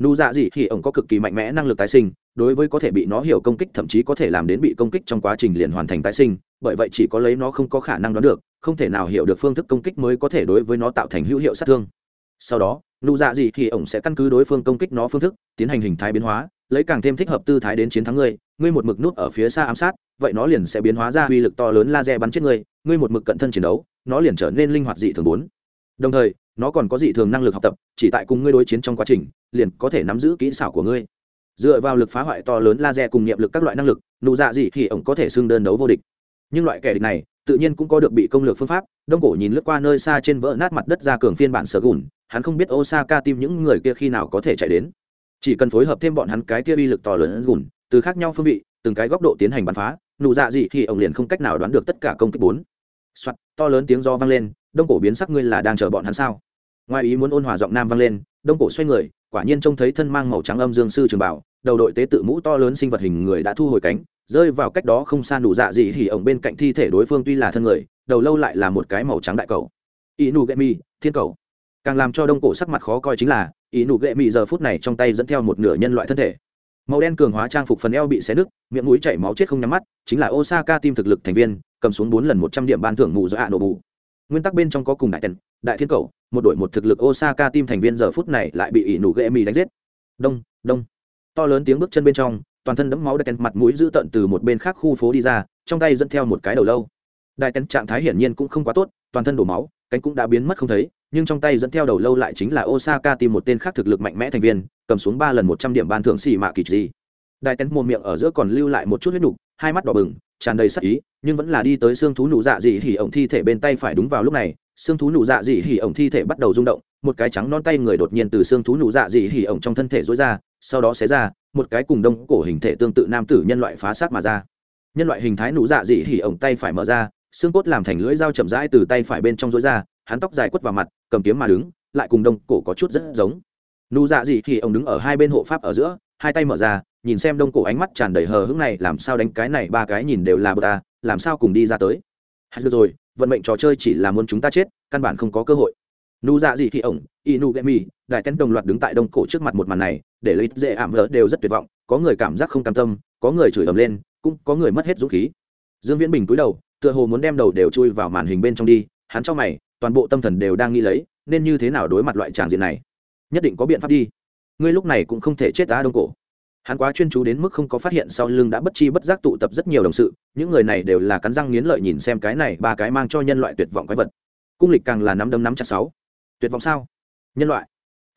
A: Nụ dạ gì thì ổng có cực kỳ mạnh mẽ năng lực tái sinh, đối với có thể bị nó hiểu công kích, thậm chí có thể làm đến bị công kích trong quá trình liền hoàn thành tái sinh, bởi vậy chỉ có lấy nó không có khả năng đoán được, không thể nào hiểu được phương thức công kích mới có thể đối với nó tạo thành hữu hiệu sát thương sau đó, nụ dạ gì thì ổng sẽ căn cứ đối phương công kích nó phương thức, tiến hành hình thái biến hóa, lấy càng thêm thích hợp tư thái đến chiến thắng ngươi. Ngươi một mực nút ở phía xa ám sát, vậy nó liền sẽ biến hóa ra uy lực to lớn laser bắn chết ngươi. Ngươi một mực cận thân chiến đấu, nó liền trở nên linh hoạt dị thường bốn. Đồng thời, nó còn có dị thường năng lực học tập, chỉ tại cùng ngươi đối chiến trong quá trình, liền có thể nắm giữ kỹ xảo của ngươi. Dựa vào lực phá hoại to lớn laser cùng niệm lực các loại năng lực, nụ dạ dị thì ổng có thể xưng đơn đấu vô địch. Nhưng loại kẻ địch này, tự nhiên cũng có được bị công lược phương pháp, đông cổ nhìn lướt qua nơi xa trên vỡ nát mặt đất ra cường phiên bản sở gùn hắn không biết osaka tìm những người kia khi nào có thể chạy đến. Chỉ cần phối hợp thêm bọn hắn cái kia uy lực to lớn gùn từ khác nhau phương vị từng cái góc độ tiến hành bắn phá nụ dạ gì thì ông liền không cách nào đoán được tất cả công kích bốn. Soạt to lớn tiếng do vang lên đông cổ biến sắc ngươi là đang chờ bọn hắn sao? Ngoài ý muốn ôn hòa giọng nam vang lên đông cổ xoay người quả nhiên trông thấy thân mang màu trắng âm dương sư trường bảo đầu đội tế tự mũ to lớn sinh vật hình người đã thu hồi cánh rơi vào cách đó không xa nụ dạ gì thì ổng bên cạnh thi thể đối phương tuy là thân người đầu lâu lại là một cái màu trắng đại cầu. Inugami, thiên cầu càng làm cho đông cổ sắc mặt khó coi chính là, ý nụ gậy mị giờ phút này trong tay dẫn theo một nửa nhân loại thân thể. Màu đen cường hóa trang phục phần eo bị xé nứt, miệng mũi chảy máu chết không nhắm mắt, chính là osaka team thực lực thành viên, cầm xuống bốn lần một trăm điểm ban thưởng mù do hạ nổ bù. Nguyên tắc bên trong có cùng đại tần, đại thiên cầu, một đội một thực lực osaka team thành viên giờ phút này lại bị ỷ nụ ghệ mì đánh giết. Đông đông. To lớn tiếng bước chân bên trong, toàn thân đẫm máu đại tần mặt mũi dữ tận từ một bên khác khu phố đi ra, trong tay dẫn theo một cái đầu lâu. Đại tần trạng thái hiển nhiên cũng không quá tốt, toàn thân đổ máu, cánh cũng đã biến mất không thấy nhưng trong tay dẫn theo đầu lâu lại chính là osaka tìm một tên khác thực lực mạnh mẽ thành viên, cầm xuống ba lần một trăm điểm ban thưởng xì mạ kỳ gì đại tần mồm miệng ở giữa còn lưu lại một chút huyết nục, hai mắt đỏ bừng, tràn đầy sắc ý, nhưng vẫn là đi tới xương thú nụ dạ dị hỉ ổng thi thể bên tay phải đúng vào lúc này, xương thú nụ dạ dị hỉ ổng thi thể bắt đầu rung động, một cái trắng non tay người đột nhiên từ xương thú nụ dạ dị hỉ ổng trong thân thể dối ra, sau đó xé ra, một cái cùng đông cổ hình thể tương tự nam tử nhân loại phá sát mà ra. Nhân loại hình thái nụ dạ dị hỉ ổng tay phải mở ra, xương cốt làm thành lưỡi dao chậm rãi từ tay phải bên trong dối ra, hắn tóc dài quất vào mặt cầm kiếm mà đứng, lại cùng đông cổ có chút rất giống. Nụ dạ dị thì ông đứng ở hai bên hộ pháp ở giữa, hai tay mở ra, nhìn xem đông cổ ánh mắt tràn đầy hờ hững này, làm sao đánh cái này ba cái nhìn đều là bờ ta, làm sao cùng đi ra tới. Hay rồi, vận mệnh trò chơi chỉ là muốn chúng ta chết, căn bản không có cơ hội. Nu dạ gì thì ổng inu gemi đại tên đồng loạt đứng tại đông cổ trước mặt một màn này, để lấy dễ ảm vỡ đều rất tuyệt vọng, có người cảm giác không cam tâm, có người chửi ầm lên, cũng có người mất hết dũng khí. Dương viễn bình cúi đầu, tựa hồ muốn đem đầu đều chui vào màn hình bên trong đi, hắn cho mày toàn bộ tâm thần đều đang nghĩ lấy, nên như thế nào đối mặt loại tràng diện này? Nhất định có biện pháp đi. Ngươi lúc này cũng không thể chết á đông cổ. Hắn quá chuyên chú đến mức không có phát hiện sau lưng đã bất chi bất giác tụ tập rất nhiều đồng sự, những người này đều là cắn răng nghiến lợi nhìn xem cái này ba cái mang cho nhân loại tuyệt vọng quái vật. Cung lịch càng là nắm đấm nắm chặt sáu. Tuyệt vọng sao? Nhân loại.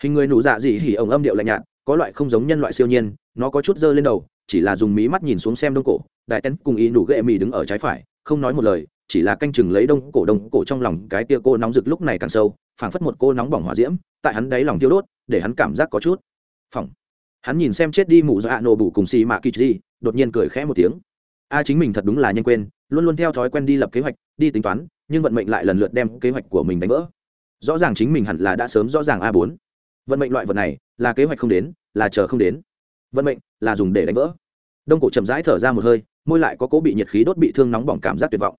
A: Hình người nụ dạ dị hỉ ổng âm điệu lạnh nhạt, có loại không giống nhân loại siêu nhiên, nó có chút dơ lên đầu, chỉ là dùng mí mắt nhìn xuống xem đông cổ, đại tén cùng ý nụ ghệ mì đứng ở trái phải, không nói một lời chỉ là canh chừng lấy đông cổ đông cổ trong lòng cái tia cô nóng rực lúc này càng sâu, phảng phất một cô nóng bỏng hỏa diễm, tại hắn đáy lòng tiêu đốt, để hắn cảm giác có chút phỏng. Hắn nhìn xem chết đi mụ do hạ nổ bù cùng xì mạ kỳ gì, đột nhiên cười khẽ một tiếng. A à, chính mình thật đúng là nhanh quên, luôn luôn theo thói quen đi lập kế hoạch, đi tính toán, nhưng vận mệnh lại lần lượt đem kế hoạch của mình đánh vỡ. Rõ ràng chính mình hẳn là đã sớm rõ ràng a bốn. Vận mệnh loại vật này, là kế hoạch không đến, là chờ không đến. Vận mệnh là dùng để đánh vỡ. Đông cổ chậm rãi thở ra một hơi, môi lại có cố bị nhiệt khí đốt bị thương nóng bỏng cảm giác tuyệt vọng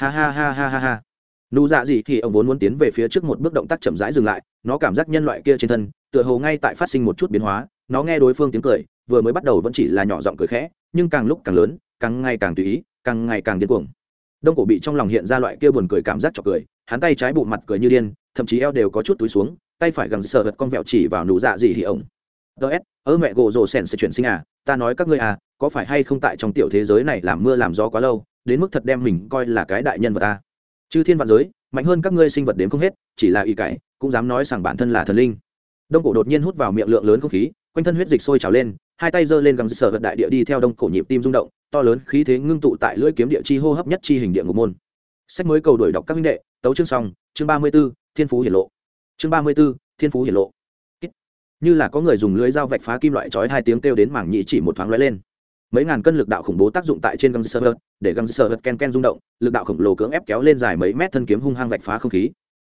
A: ha ha ha ha ha ha. Nụ dạ gì thì ông vốn muốn tiến về phía trước một bước động tác chậm rãi dừng lại, nó cảm giác nhân loại kia trên thân, tựa hồ ngay tại phát sinh một chút biến hóa, nó nghe đối phương tiếng cười, vừa mới bắt đầu vẫn chỉ là nhỏ giọng cười khẽ, nhưng càng lúc càng lớn, càng ngày càng tùy ý, càng ngày càng điên cuồng. Đông cổ bị trong lòng hiện ra loại kia buồn cười cảm giác trọc cười, hắn tay trái bộ mặt cười như điên, thậm chí eo đều có chút túi xuống, tay phải gần sờ vật con vẹo chỉ vào nụ dạ gì hỉ ổng ts ơ mẹ gỗ rồ sèn sẽ chuyển sinh à ta nói các ngươi à có phải hay không tại trong tiểu thế giới này làm mưa làm gió quá lâu đến mức thật đem mình coi là cái đại nhân vật ta. Chư thiên vạn giới, mạnh hơn các ngươi sinh vật đến không hết, chỉ là y cải, cũng dám nói rằng bản thân là thần linh. Đông cổ đột nhiên hút vào miệng lượng lớn không khí, quanh thân huyết dịch sôi trào lên, hai tay giơ lên gầm sở vật đại địa đi theo đông cổ nhịp tim rung động, to lớn khí thế ngưng tụ tại lưỡi kiếm địa chi hô hấp nhất chi hình địa ngục môn. Sách mới cầu đổi đọc các minh đệ, tấu chương xong, chương ba mươi b ố thiên phú hiển lộ. Chương ba mươi b ố thiên phú hiển lộ. Như là có người dùng lưới dao vạch phá kim loại chói hai tiếng kêu đến mảng nhị chỉ một thoáng lóe lên mấy ngàn cân lực đạo khủng bố tác dụng tại trên găng sơ hớt, để găng sơ hớt ken ken rung động, lực đạo khổng lồ cưỡng ép kéo lên dài mấy mét thân kiếm hung hăng vạch phá không khí.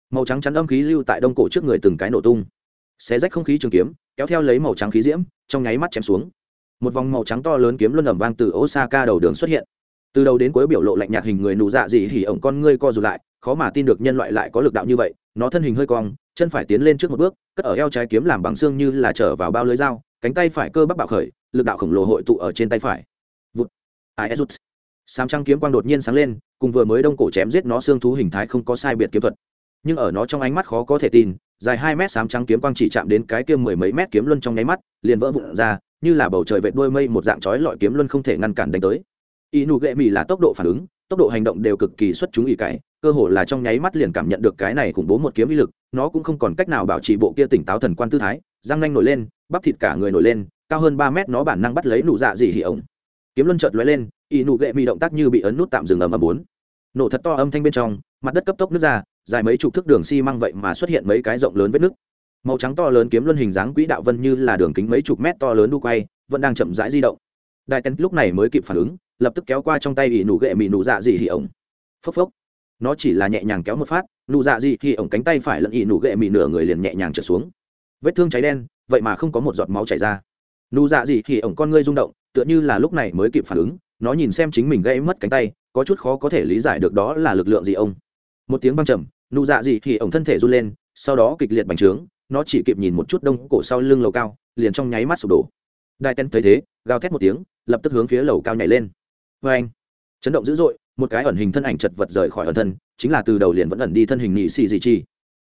A: Màu trắng chắn âm khí lưu tại đông cổ trước người từng cái nổ tung. Xé rách không khí trường kiếm, kéo theo lấy màu trắng khí diễm, trong nháy mắt chém xuống. Một vòng màu trắng to lớn kiếm luân ẩm vang từ osaka đầu đường xuất hiện. Từ đầu đến cuối biểu lộ lạnh nhạt hình người nụ dạ dị hỉ ổng con ngươi co rụt lại, khó mà tin được nhân loại lại có lực đạo như vậy, nó thân hình hơi cong, chân phải tiến lên trước một bước, cất ở eo trái kiếm làm bằng xương như là trở vào bao lưới dao, cánh tay phải cơ bắp bạo khởi lực đạo khổng lồ hội tụ ở trên tay phải. Vụt. Ai rút. Sám trăng kiếm quang đột nhiên sáng lên, cùng vừa mới đông cổ chém giết nó xương thú hình thái không có sai biệt kiếm thuật. Nhưng ở nó trong ánh mắt khó có thể tin, dài hai mét sám trắng kiếm quang chỉ chạm đến cái kia mười mấy mét kiếm luân trong nháy mắt, liền vỡ vụn ra, như là bầu trời vệt đuôi mây một dạng chói lọi kiếm luân không thể ngăn cản đánh tới. Y nụ ghệ mì là tốc độ phản ứng, tốc độ hành động đều cực kỳ xuất chúng ý cái cơ hồ là trong nháy mắt liền cảm nhận được cái này khủng bố một kiếm uy lực, nó cũng không còn cách nào bảo trì bộ kia tỉnh táo thần quan tư thái, răng nanh nổi lên, bắp thịt cả người nổi lên cao hơn ba mét nó bản năng bắt lấy nụ dạ dị hỉ ổng. Kiếm luân chợt lóe lên y nụ gệ mì động tác như bị ấn nút tạm dừng ầm ầm bốn. Nổ thật to âm thanh bên trong, mặt đất cấp tốc nứt ra, dài mấy chục thước đường xi măng vậy mà xuất hiện mấy cái rộng lớn vết nứt. Màu trắng to lớn kiếm luân hình dáng quỹ đạo vân như là đường kính mấy chục mét to lớn đu quay, vẫn đang chậm rãi di động. Đại tén lúc này mới kịp phản ứng, lập tức kéo qua trong tay ỷ nụ gệ mị nụ dạ dị hỉ ổng. Phốc phốc. Nó chỉ là nhẹ nhàng kéo một phát, nụ dạ dị hỉ ổng cánh tay phải lẫn ỷ nụ gệ mị nửa người liền nhẹ nhàng trở xuống. Vết thương cháy đen, vậy mà không có một giọt máu chảy ra nụ dạ dị hỉ ổng con ngươi rung động, tựa như là lúc này mới kịp phản ứng, nó nhìn xem chính mình gây mất cánh tay, có chút khó có thể lý giải được đó là lực lượng gì ông. Một tiếng văng trầm, nụ dạ dị hỉ ổng thân thể run lên, sau đó kịch liệt bành trướng, nó chỉ kịp nhìn một chút đông cổ sau lưng lầu cao, liền trong nháy mắt sụp đổ. Đại tên thấy thế, gào thét một tiếng, lập tức hướng phía lầu cao nhảy lên. Vê anh, chấn động dữ dội, một cái ẩn hình thân ảnh chật vật rời khỏi ẩn thân, chính là từ đầu liền vẫn ẩn đi thân hình nhị xì gì chi.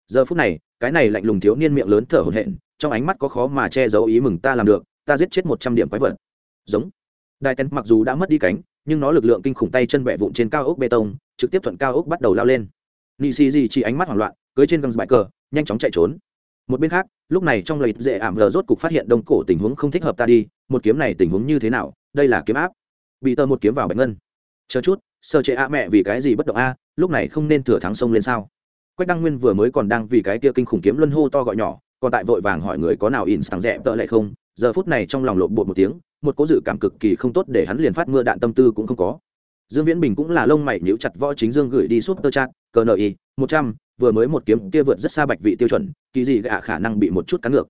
A: Giờ phút này, cái này lạnh lùng thiếu niên miệng lớn thở hổn hển, trong ánh mắt có khó mà che giấu ý mừng ta làm được ta giết chết một trăm điểm quái vật. Giống. Đại tên mặc dù đã mất đi cánh, nhưng nó lực lượng kinh khủng tay chân bẹ vụn trên cao ốc bê tông, trực tiếp thuận cao ốc bắt đầu lao lên. Nị xì gì chỉ ánh mắt hoảng loạn, cưới trên găng bãi cờ, nhanh chóng chạy trốn. Một bên khác, lúc này trong lợi dễ ảm lờ rốt cục phát hiện đông cổ tình huống không thích hợp ta đi, một kiếm này tình huống như thế nào, đây là kiếm áp. Bị tơ một kiếm vào bạch ngân. Chờ chút, sơ chế a mẹ vì cái gì bất động a, lúc này không nên thừa thắng sông lên sao. Quách đăng nguyên vừa mới còn đang vì cái kia kinh khủng kiếm luân hô to gọi nhỏ còn tại vội vàng hỏi người có nào in sàng rẽ tợ lại không, giờ phút này trong lòng lộn bột một tiếng, một cố dự cảm cực kỳ không tốt để hắn liền phát mưa đạn tâm tư cũng không có. Dương viễn bình cũng là lông mày nhíu chặt võ chính dương gửi đi súp tơ chat cờ nợ y, một trăm, vừa mới một kiếm kia vượt rất xa bạch vị tiêu chuẩn, kỳ gì gạ khả năng bị một chút cắn ngược.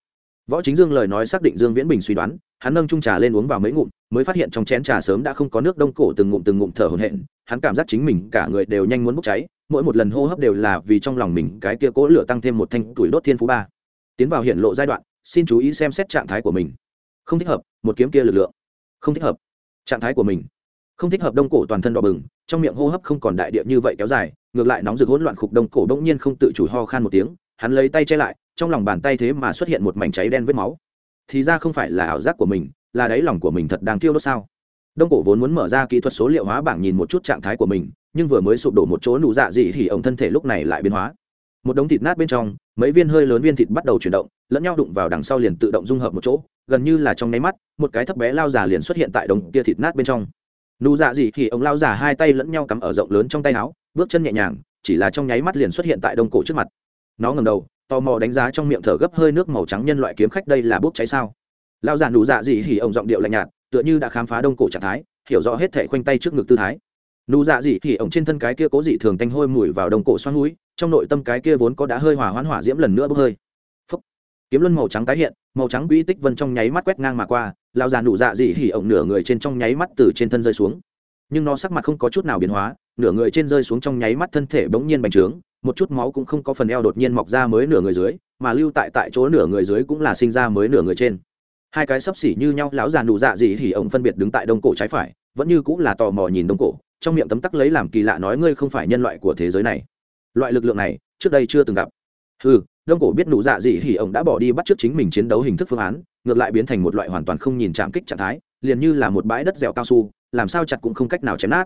A: Võ chính dương lời nói xác định dương viễn bình suy đoán, hắn nâng chung trà lên uống vào mấy ngụm, mới phát hiện trong chén trà sớm đã không có nước, đông cổ từng ngụm từng ngụm thở hổn hển, hắn cảm giác chính mình cả người đều nhanh muốn bốc cháy, mỗi một lần hô hấp đều là vì trong lòng mình cái kia cố lửa tăng thêm một thanh tuổi đốt thiên phú ba tiến vào hiện lộ giai đoạn, xin chú ý xem xét trạng thái của mình. Không thích hợp, một kiếm kia lực lượng. Không thích hợp. Trạng thái của mình. Không thích hợp đông cổ toàn thân đỏ bừng, trong miệng hô hấp không còn đại địa như vậy kéo dài, ngược lại nóng rực hỗn loạn khục đông cổ bỗng nhiên không tự chủ ho khan một tiếng, hắn lấy tay che lại, trong lòng bàn tay thế mà xuất hiện một mảnh cháy đen vết máu. Thì ra không phải là ảo giác của mình, là đáy lòng của mình thật đang thiêu đốt sao? Đông cổ vốn muốn mở ra kỹ thuật số liệu hóa bảng nhìn một chút trạng thái của mình, nhưng vừa mới sụp đổ một chỗ nụ dạ dị hỉ ổng thân thể lúc này lại biến hóa một đống thịt nát bên trong, mấy viên hơi lớn viên thịt bắt đầu chuyển động, lẫn nhau đụng vào đằng sau liền tự động dung hợp một chỗ, gần như là trong nháy mắt, một cái thấp bé lao già liền xuất hiện tại đống kia thịt nát bên trong. Nụ dạ gì thì ông lao già hai tay lẫn nhau cắm ở rộng lớn trong tay áo, bước chân nhẹ nhàng, chỉ là trong nháy mắt liền xuất hiện tại đông cổ trước mặt. Nó ngầm đầu, tò mò đánh giá trong miệng thở gấp hơi nước màu trắng nhân loại kiếm khách đây là bốc cháy sao? Lao già nụ dạ gì thì ông giọng điệu lạnh nhạt, tựa như đã khám phá đông cổ trạng thái, hiểu rõ hết thể khoanh tay trước ngực tư thái nụ dạ dị thì ổng trên thân cái kia cố dị thường tanh hôi mùi vào đồng cổ xoắn núi, trong nội tâm cái kia vốn có đã hơi hòa hoãn hỏa diễm lần nữa bốc hơi. Phúc. kiếm luân màu trắng tái hiện, màu trắng quỹ tích vân trong nháy mắt quét ngang mà qua lao già nụ dạ dị hỉ ổng nửa người trên trong nháy mắt từ trên thân rơi xuống. Nhưng nó sắc mặt không có chút nào biến hóa, nửa người trên rơi xuống trong nháy mắt thân thể bỗng nhiên bành trướng, một chút máu cũng không có phần eo đột nhiên mọc ra mới nửa người dưới, mà lưu tại tại chỗ nửa người dưới cũng là sinh ra mới nửa người trên. Hai cái sấp xỉ như nhau, lão già nụ dạ dị hỉ ổng phân biệt đứng tại đông cổ trái phải, vẫn như cũng là tò mò nhìn đông cổ trong miệng tấm tắc lấy làm kỳ lạ nói ngươi không phải nhân loại của thế giới này. Loại lực lượng này, trước đây chưa từng gặp. Ừ đông cổ biết nụ dạ dị hỉ ổng đã bỏ đi bắt trước chính mình chiến đấu hình thức phương án, ngược lại biến thành một loại hoàn toàn không nhìn chạm kích trạng thái, liền như là một bãi đất dẻo cao su, làm sao chặt cũng không cách nào chém nát.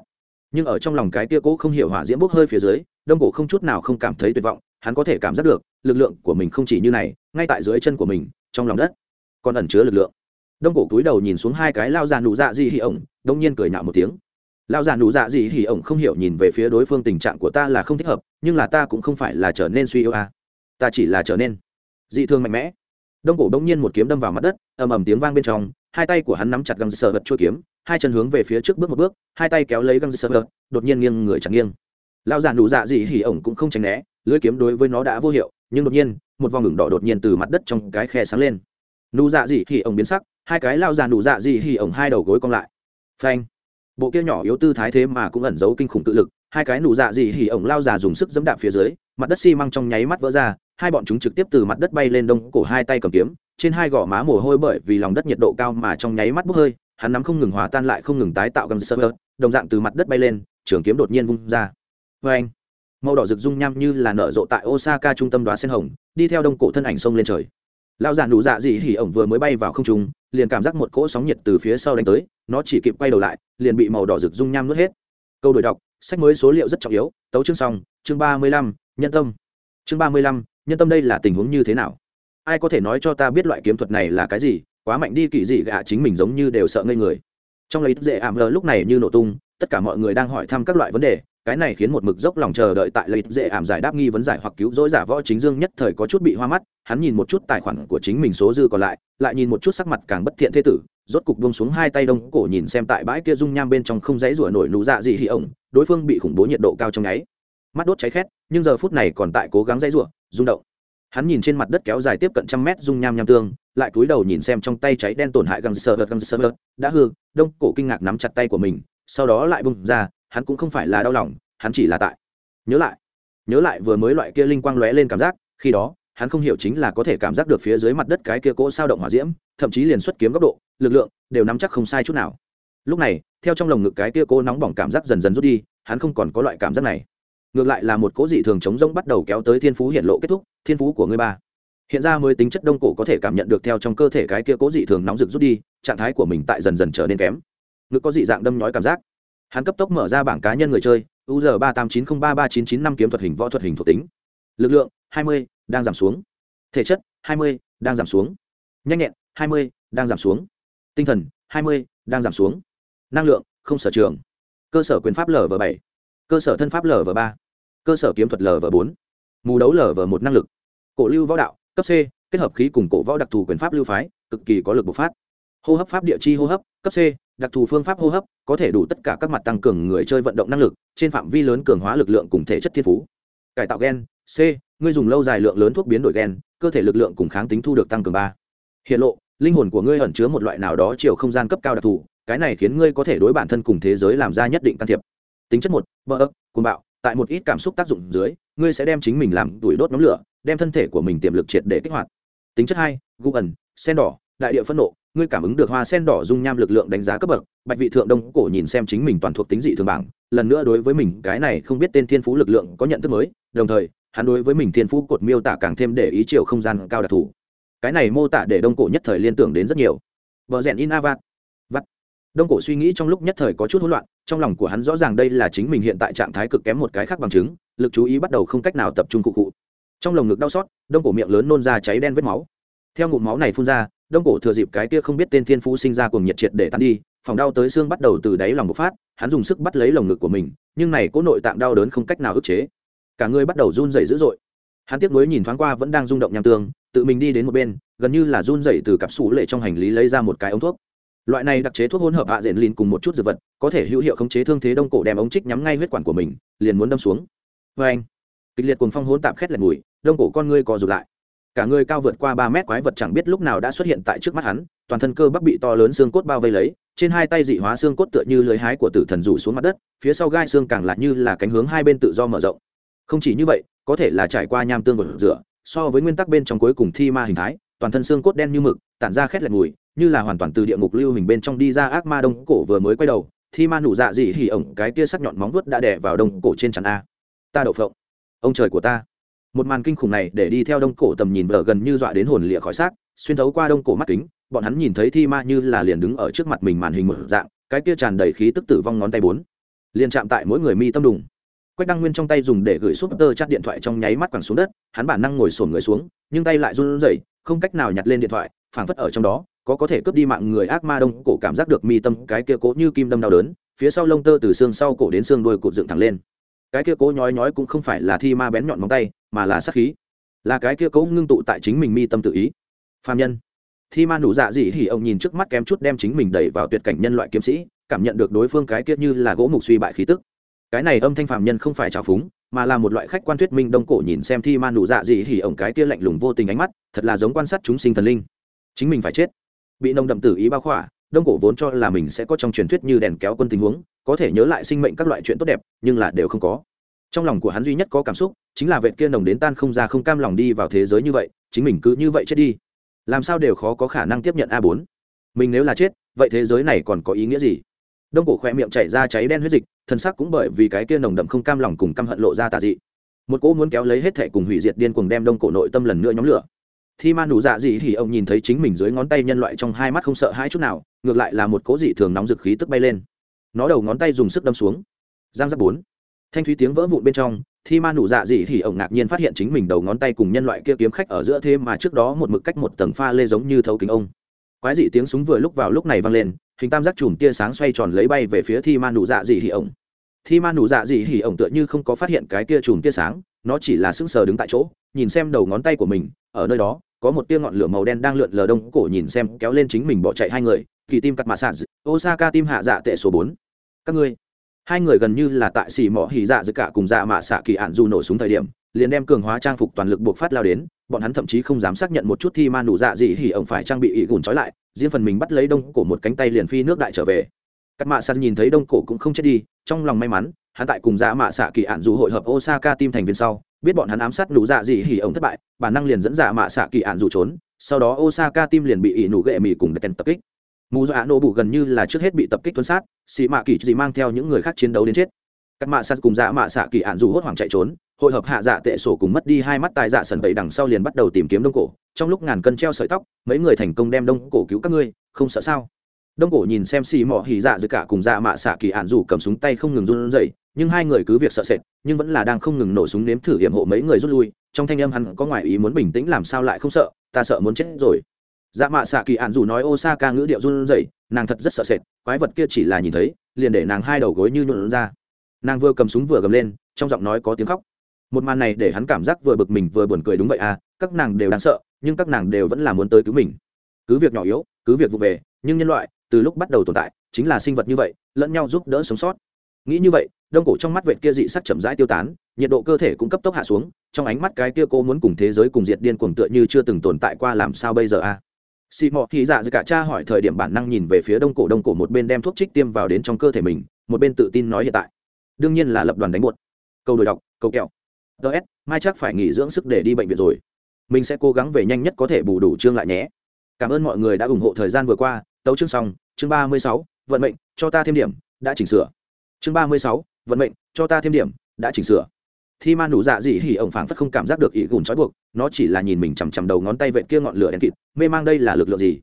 A: Nhưng ở trong lòng cái tia cố không hiểu hỏa diễm bốc hơi phía dưới, đông cổ không chút nào không cảm thấy tuyệt vọng, hắn có thể cảm giác được, lực lượng của mình không chỉ như này, ngay tại dưới chân của mình, trong lòng đất, còn ẩn chứa lực lượng. Đông cổ cúi đầu nhìn xuống hai cái lao già nụ dạ dị hỉ ổng, đông nhiên cười nạo một tiếng lão già nụ dạ dị hỉ ổng không hiểu nhìn về phía đối phương tình trạng của ta là không thích hợp, nhưng là ta cũng không phải là trở nên suy yếu à. ta chỉ là trở nên dị thương mạnh mẽ. Đông cổ đông nhiên một kiếm đâm vào mặt đất, ầm ầm tiếng vang bên trong, hai tay của hắn nắm chặt găng sờ vật chua kiếm, hai chân hướng về phía trước bước một bước, hai tay kéo lấy găng sờ vật, đột nhiên nghiêng người chẳng nghiêng. Lão già nụ dạ dị hỉ ổng cũng không tránh né, lưỡi kiếm đối với nó đã vô hiệu, nhưng đột nhiên, một vòng ngừng đỏ đột nhiên từ mặt đất trong cái khe sáng lên. Nụ dạ dị hỉ ổng biến sắc, hai cái lao già nụ dạ dị hỉ ổng hai đầu gối cong lại. Phanh! Bộ kia nhỏ yếu tư thái thế mà cũng ẩn giấu kinh khủng tự lực, hai cái nụ dạ dị hỉ ổng lao già dùng sức dẫm đạp phía dưới, mặt đất xi măng trong nháy mắt vỡ ra, hai bọn chúng trực tiếp từ mặt đất bay lên đông cổ hai tay cầm kiếm, trên hai gò má mồ hôi bởi vì lòng đất nhiệt độ cao mà trong nháy mắt bốc hơi, hắn nắm không ngừng hòa tan lại không ngừng tái tạo gầm sơ đồng dạng từ mặt đất bay lên, trường kiếm đột nhiên vung ra. Vê anh, màu đỏ rực rung nham như là nở rộ tại osaka trung tâm đoá sen hồng, đi theo đông cổ thân ảnh sông lên trời. Lao già nụ dạ dị hỉ ổng vừa mới bay vào không trung liền cảm giác một cỗ sóng nhiệt từ phía sau đánh tới, nó chỉ kịp quay đầu lại, liền bị màu đỏ rực dung nham nuốt hết. Câu đổi đọc, sách mới số liệu rất trọng yếu, tấu chương xong, chương ba mươi lăm, nhân tâm. Chương ba mươi lăm, nhân tâm đây là tình huống như thế nào? Ai có thể nói cho ta biết loại kiếm thuật này là cái gì? Quá mạnh đi, kỳ dị gạ chính mình giống như đều sợ ngây người. Trong lấy dễ ảm lờ lúc này như nổ tung, tất cả mọi người đang hỏi thăm các loại vấn đề cái này khiến một mực dốc lòng chờ đợi tại lợi dễ ảm giải đáp nghi vấn giải hoặc cứu rỗi giả võ chính dương nhất thời có chút bị hoa mắt, hắn nhìn một chút tài khoản của chính mình số dư còn lại lại nhìn một chút sắc mặt càng bất thiện thế tử, rốt cục buông xuống hai tay đông cổ nhìn xem tại bãi kia dung nham bên trong không dãy rủa nổi nụ dạ gì hỉ ổng, đối phương bị khủng bố nhiệt độ cao trong nháy. Mắt đốt cháy khét, nhưng giờ phút này còn tại cố gắng dãy rủa, rung động. Hắn nhìn trên mặt đất kéo dài tiếp cận trăm mét dung nham nham tương, lại cúi đầu nhìn xem trong tay cháy đen tổn hại găng sơ găng sơ đã hư, đông cổ kinh ngạc nắm chặt tay của mình, sau đó lại bung ra hắn cũng không phải là đau lòng, hắn chỉ là tại. Nhớ lại nhớ lại vừa mới loại kia linh quang lóe lên cảm giác, khi đó, hắn không hiểu chính là có thể cảm giác được phía dưới mặt đất cái kia cỗ sao động hỏa diễm, thậm chí liền xuất kiếm góc độ, lực lượng đều nắm chắc không sai chút nào. Lúc này, theo trong lồng ngực cái kia cỗ nóng bỏng cảm giác dần dần rút đi, hắn không còn có loại cảm giác này. Ngược lại là một cỗ dị thường chống rông bắt đầu kéo tới thiên phú hiện lộ kết thúc, thiên phú của ngươi ba. Hiện ra mới tính chất đông cổ có thể cảm nhận được theo trong cơ thể cái kia cố dị thường nóng rực rút đi, trạng thái của mình tại dần dần trở nên kém. Ngực có dị dạng đâm nhói cảm giác hắn cấp tốc mở ra bảng cá nhân người chơi, u giờ ba tám chín không ba ba chín chín năm kiếm thuật hình võ thuật hình thuộc tính. Lực lượng, hai mươi, đang giảm xuống. Thể chất, hai mươi, đang giảm xuống. Nhanh nhẹn, hai mươi, đang giảm xuống. Tinh thần, hai mươi, đang giảm xuống. Năng lượng, không sở trường. Cơ sở quyền pháp lv bảy. Cơ sở thân pháp lv ba. Cơ sở kiếm thuật lv bốn. Mù đấu lv một năng lực. Cổ lưu võ đạo, cấp c, kết hợp khí cùng cổ võ đặc thù quyền pháp lưu phái, cực kỳ có lực bộc phát. Hô hấp pháp địa chi hô hấp, cấp c đặc thù phương pháp hô hấp có thể đủ tất cả các mặt tăng cường người chơi vận động năng lực trên phạm vi lớn cường hóa lực lượng cùng thể chất thiên phú. Cải tạo gen, c, ngươi dùng lâu dài lượng lớn thuốc biến đổi gen, cơ thể lực lượng cùng kháng tính thu được tăng cường ba. Hiện lộ, linh hồn của ngươi ẩn chứa một loại nào đó chiều không gian cấp cao đặc thù, cái này khiến ngươi có thể đối bản thân cùng thế giới làm ra nhất định can thiệp. Tính chất một bờ ấp côn bạo, tại một ít cảm xúc tác dụng dưới, ngươi sẽ đem chính mình làm đuổi đốt nhóm lửa, đem thân thể của mình tiềm lực triệt để kích hoạt. Tính chất hai, gu ẩn, sen đỏ, đại địa phân nộ ngươi cảm ứng được hoa sen đỏ dung nham lực lượng đánh giá cấp bậc, bạch vị thượng đông cổ nhìn xem chính mình toàn thuộc tính dị thường bảng, lần nữa đối với mình cái này không biết tên thiên phú lực lượng có nhận thức mới, đồng thời, hắn đối với mình thiên phú cột miêu tả càng thêm để ý chiều không gian cao đặc thù. Cái này mô tả để đông cổ nhất thời liên tưởng đến rất nhiều. Vợ rèn in avat. Vắt. Đông cổ suy nghĩ trong lúc nhất thời có chút hỗn loạn, trong lòng của hắn rõ ràng đây là chính mình hiện tại trạng thái cực kém một cái khác bằng chứng, lực chú ý bắt đầu không cách nào tập trung cụ cụ. Trong lồng ngực đau xót, đông cổ miệng lớn nôn ra cháy đen vết máu. Theo ngụm máu này phun ra đông cổ thừa dịp cái kia không biết tên thiên phú sinh ra cùng nhiệt triệt để tan đi, phòng đau tới xương bắt đầu từ đáy lòng bộc phát, hắn dùng sức bắt lấy lồng ngực của mình, nhưng này cỗ nội tạng đau đớn không cách nào ức chế. Cả người bắt đầu run rẩy dữ dội. Hắn tiếp nối nhìn thoáng qua vẫn đang rung động nham tương, tự mình đi đến một bên, gần như là run rẩy từ cặp sủ lệ trong hành lý lấy ra một cái ống thuốc. Loại này đặc chế thuốc hỗn hợp hạ diện lìn cùng một chút dược vật, có thể hữu hiệu khống chế thương thế đông cổ đem ống trích nhắm ngay huyết quản của mình, liền muốn đâm xuống. Vê anh kịch liệt cùng phong hỗn tạm khét lẹt mùi, đông cổ con ngươi co rụt lại cả người cao vượt qua ba mét quái vật chẳng biết lúc nào đã xuất hiện tại trước mắt hắn, toàn thân cơ bắp bị to lớn xương cốt bao vây lấy, trên hai tay dị hóa xương cốt tựa như lưới hái của tử thần rủ xuống mặt đất, phía sau gai xương càng lại như là cánh hướng hai bên tự do mở rộng. Không chỉ như vậy, có thể là trải qua nham tương của rửa, so với nguyên tắc bên trong cuối cùng thi ma hình thái, toàn thân xương cốt đen như mực, tản ra khét lẹt mùi, như là hoàn toàn từ địa ngục lưu hình bên trong đi ra ác ma đông cổ vừa mới quay đầu, thi ma nụ dạ dị hỉ ổng, cái kia sắc nhọn móng vuốt đã đè vào đông cổ trên chắn a. Ta đậu phộng. Ông trời của ta một màn kinh khủng này để đi theo đông cổ tầm nhìn vợ gần như dọa đến hồn lịa khỏi xác, xuyên thấu qua đông cổ mắt kính, bọn hắn nhìn thấy thi ma như là liền đứng ở trước mặt mình màn hình một dạng, cái kia tràn đầy khí tức tử vong ngón tay bốn, liền chạm tại mỗi người mi tâm đùng. Quách đăng nguyên trong tay dùng để gửi súp tơ chắt điện thoại trong nháy mắt quẳng xuống đất, hắn bản năng ngồi sổn người xuống, nhưng tay lại run rẩy, không cách nào nhặt lên điện thoại, phảng phất ở trong đó, có có thể cướp đi mạng người ác ma đông cổ cảm giác được mi tâm cái kia cố như kim đâm đau đớn, phía sau lông tơ từ xương sau cổ đến xương đuôi cụt dựng thẳng lên cái kia cố nhói nhói cũng không phải là thi ma bén nhọn móng tay, mà là sát khí. Là cái kia cố ngưng tụ tại chính mình mi tâm tự ý. Phạm nhân. Thi ma nụ dạ dị hỉ ông nhìn trước mắt kém chút đem chính mình đẩy vào tuyệt cảnh nhân loại kiếm sĩ, cảm nhận được đối phương cái kia như là gỗ mục suy bại khí tức. Cái này âm thanh phạm nhân không phải trào phúng, mà là một loại khách quan thuyết minh đông cổ nhìn xem thi ma nụ dạ dị hỉ ông cái kia lạnh lùng vô tình ánh mắt, thật là giống quan sát chúng sinh thần linh. Chính mình phải chết. Bị nông đậm tử ý bao khỏa đông cổ vốn cho là mình sẽ có trong truyền thuyết như đèn kéo quân tình huống, có thể nhớ lại sinh mệnh các loại chuyện tốt đẹp, nhưng là đều không có. Trong lòng của hắn duy nhất có cảm xúc, chính là vệ kia nồng đến tan không ra không cam lòng đi vào thế giới như vậy, chính mình cứ như vậy chết đi. Làm sao đều khó có khả năng tiếp nhận a bốn. Mình nếu là chết, vậy thế giới này còn có ý nghĩa gì? Đông cổ khoe miệng chảy ra cháy đen huyết dịch, thân xác cũng bởi vì cái kia nồng đậm không cam lòng cùng căm hận lộ ra tà dị. Một cỗ muốn kéo lấy hết thẻ cùng hủy diệt điên cuồng đem đông cổ nội tâm lần nữa nhóm lửa thi ma nụ dạ dị hỉ ông nhìn thấy chính mình dưới ngón tay nhân loại trong hai mắt không sợ hãi chút nào, ngược lại là một cố dị thường nóng dực khí tức bay lên. Nó đầu ngón tay dùng sức đâm xuống. Giang giáp bốn. Thanh thúy tiếng vỡ vụn bên trong, thi ma nụ dạ dị hỉ ổng ngạc nhiên phát hiện chính mình đầu ngón tay cùng nhân loại kia kiếm khách ở giữa thế mà trước đó một mực cách một tầng pha lê giống như thấu kính ông. Quái dị tiếng súng vừa lúc vào lúc này vang lên, hình tam giác chùm tia sáng xoay tròn lấy bay về phía thi ma nụ dạ dị hỉ ổng thi ma nụ dạ dị hỉ ổng tựa như không có phát hiện cái kia chùm tia sáng, nó chỉ là sững sờ đứng tại chỗ, nhìn xem đầu ngón tay của mình, ở nơi đó có một tia ngọn lửa màu đen đang lượn lờ đông cổ nhìn xem, kéo lên chính mình bỏ chạy hai người, kỳ tim cắt mạ sạt osaka tim hạ dạ tệ số bốn. Các ngươi, hai người gần như là tại xì mỏ hỉ dạ giữa cả cùng dạ mạ xạ kỳ ạn dù nổ súng thời điểm, liền đem cường hóa trang phục toàn lực buộc phát lao đến, bọn hắn thậm chí không dám xác nhận một chút thi ma nụ dạ gì hỉ ông phải trang bị ị gùn trói lại, riêng phần mình bắt lấy đông cổ một cánh tay liền phi nước đại trở về. Cắt mạ sạt nhìn thấy đông cổ cũng không chết đi, trong lòng may mắn, hắn tại cùng dạ mạ xạ kỳ ạn dù hội hợp osaka tim thành viên sau biết bọn hắn ám sát nụ dạ gì hỉ ổng thất bại, bản năng liền dẫn dạ mạ xạ kỳ ạn dù trốn, sau đó osaka tim liền bị ị nụ ghệ mì cùng đẹp tập kích. Mù dạ nổ bù gần như là trước hết bị tập kích tuân sát xị mạ kỳ chỉ mang theo những người khác chiến đấu đến chết. Các mạ sát cùng dạ mạ xạ kỳ ạn dù hốt hoảng chạy trốn, hội hợp hạ dạ tệ sổ cùng mất đi hai mắt tài dạ sần bậy đằng sau liền bắt đầu tìm kiếm đông cổ. Trong lúc ngàn cân treo sợi tóc, mấy người thành công đem đông cổ cứu các ngươi, không sợ sao? Đông cổ nhìn xem xì mọ hỉ dạ giữa cả cùng dạ mạ xạ kỳ ạn dù cầm súng tay không ngừng run rẩy, nhưng hai người cứ việc sợ sệt, nhưng vẫn là đang không ngừng nổ súng nếm thử hiểm hộ mấy người rút lui. Trong thanh âm hắn có ngoài ý muốn bình tĩnh làm sao lại không sợ, ta sợ muốn chết rồi. Dạ mạ xạ kỳ ạn dù nói osaka ngữ điệu run rẩy, nàng thật rất sợ sệt, quái vật kia chỉ là nhìn thấy, liền để nàng hai đầu gối như nhuộn ra. Nàng vừa cầm súng vừa gầm lên, trong giọng nói có tiếng khóc. Một màn này để hắn cảm giác vừa bực mình vừa buồn cười đúng vậy à các nàng đều đáng sợ, nhưng các nàng đều vẫn là muốn tới cứu mình. Cứ việc nhỏ yếu, cứ việc vụ về, nhưng nhân loại từ lúc bắt đầu tồn tại, chính là sinh vật như vậy, lẫn nhau giúp đỡ sống sót. Nghĩ như vậy, đông cổ trong mắt vệ kia dị sắc chậm rãi tiêu tán, nhiệt độ cơ thể cũng cấp tốc hạ xuống, trong ánh mắt cái kia cô muốn cùng thế giới cùng diệt điên cuồng tựa như chưa từng tồn tại qua làm sao bây giờ a? À? xì mò thì dạ giữa cả cha hỏi thời điểm bản năng nhìn về phía đông cổ đông cổ một bên đem thuốc trích tiêm vào đến trong cơ thể mình, một bên tự tin nói hiện tại. Đương nhiên là lập đoàn đánh buột. Câu đổi đọc, câu kẹo. Ts mai chắc phải nghỉ dưỡng sức để đi bệnh viện rồi. Mình sẽ cố gắng về nhanh nhất có thể bù đủ chương lại nhé. Cảm ơn mọi người đã ủng hộ thời gian vừa qua tấu chương xong, chương ba mươi sáu, vận mệnh, cho ta thêm điểm, đã chỉnh sửa. Chương ba mươi sáu, vận mệnh, cho ta thêm điểm, đã chỉnh sửa. Thi man đủ dạ dị hỉ ổng phảng phất không cảm giác được ý gùn trói buộc, nó chỉ là nhìn mình chằm chằm đầu ngón tay vệ kia ngọn lửa đen kịt, mê mang đây là lực lượng gì?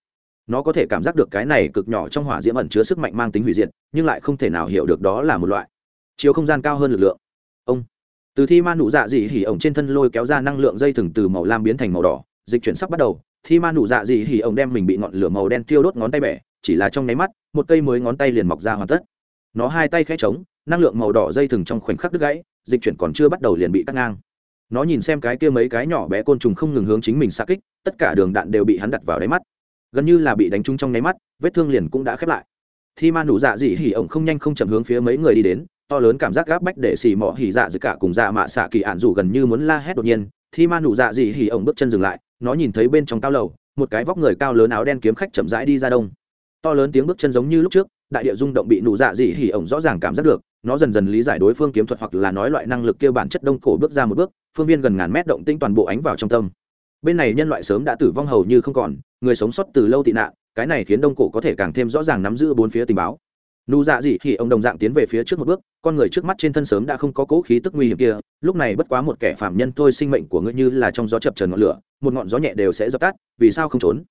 A: Nó có thể cảm giác được cái này cực nhỏ trong hỏa diễm ẩn chứa sức mạnh mang tính hủy diệt, nhưng lại không thể nào hiểu được đó là một loại chiều không gian cao hơn lực lượng. Ông. Từ thi man đủ dạ dị hỉ ổng trên thân lôi kéo ra năng lượng dây thừng từ màu lam biến thành màu đỏ, dịch chuyển sắp bắt đầu thi Ma nụ dạ dị hỉ ổng đem mình bị ngọn lửa màu đen tiêu đốt ngón tay bẻ, chỉ là trong nháy mắt, một cây mới ngón tay liền mọc ra hoàn tất. Nó hai tay khẽ trống, năng lượng màu đỏ dây thừng trong khoảnh khắc đứt gãy, dịch chuyển còn chưa bắt đầu liền bị cắt ngang. Nó nhìn xem cái kia mấy cái nhỏ bé côn trùng không ngừng hướng chính mình xa kích, tất cả đường đạn đều bị hắn đặt vào đáy mắt. Gần như là bị đánh trúng trong nháy mắt, vết thương liền cũng đã khép lại. Thi Ma nụ dạ dị hỉ ổng không nhanh không chậm hướng phía mấy người đi đến, to lớn cảm giác gáp bách để xì mỏ hỉ dạ giữa cả cùng dạ mạ xạ kỳ ạn dù gần như muốn la hét đột nhiên. Thi Ma nụ dạ dị hỉ ổng bước chân dừng lại nó nhìn thấy bên trong cao lầu, một cái vóc người cao lớn áo đen kiếm khách chậm rãi đi ra đông. To lớn tiếng bước chân giống như lúc trước, đại địa rung động bị nụ dạ dị hỉ ổng rõ ràng cảm giác được, nó dần dần lý giải đối phương kiếm thuật hoặc là nói loại năng lực kia bản chất đông cổ bước ra một bước, phương viên gần ngàn mét động tinh toàn bộ ánh vào trong tâm. Bên này nhân loại sớm đã tử vong hầu như không còn, người sống sót từ lâu tị nạn, cái này khiến đông cổ có thể càng thêm rõ ràng nắm giữ bốn phía tình báo nụ dạ dị hỉ ông đồng dạng tiến về phía trước một bước, con người trước mắt trên thân sớm đã không có cố khí tức nguy hiểm kia, lúc này bất quá một kẻ phạm nhân thôi, sinh mệnh của ngươi như là trong gió chập trần ngọn lửa, một ngọn gió nhẹ đều sẽ dập tắt, vì sao không trốn?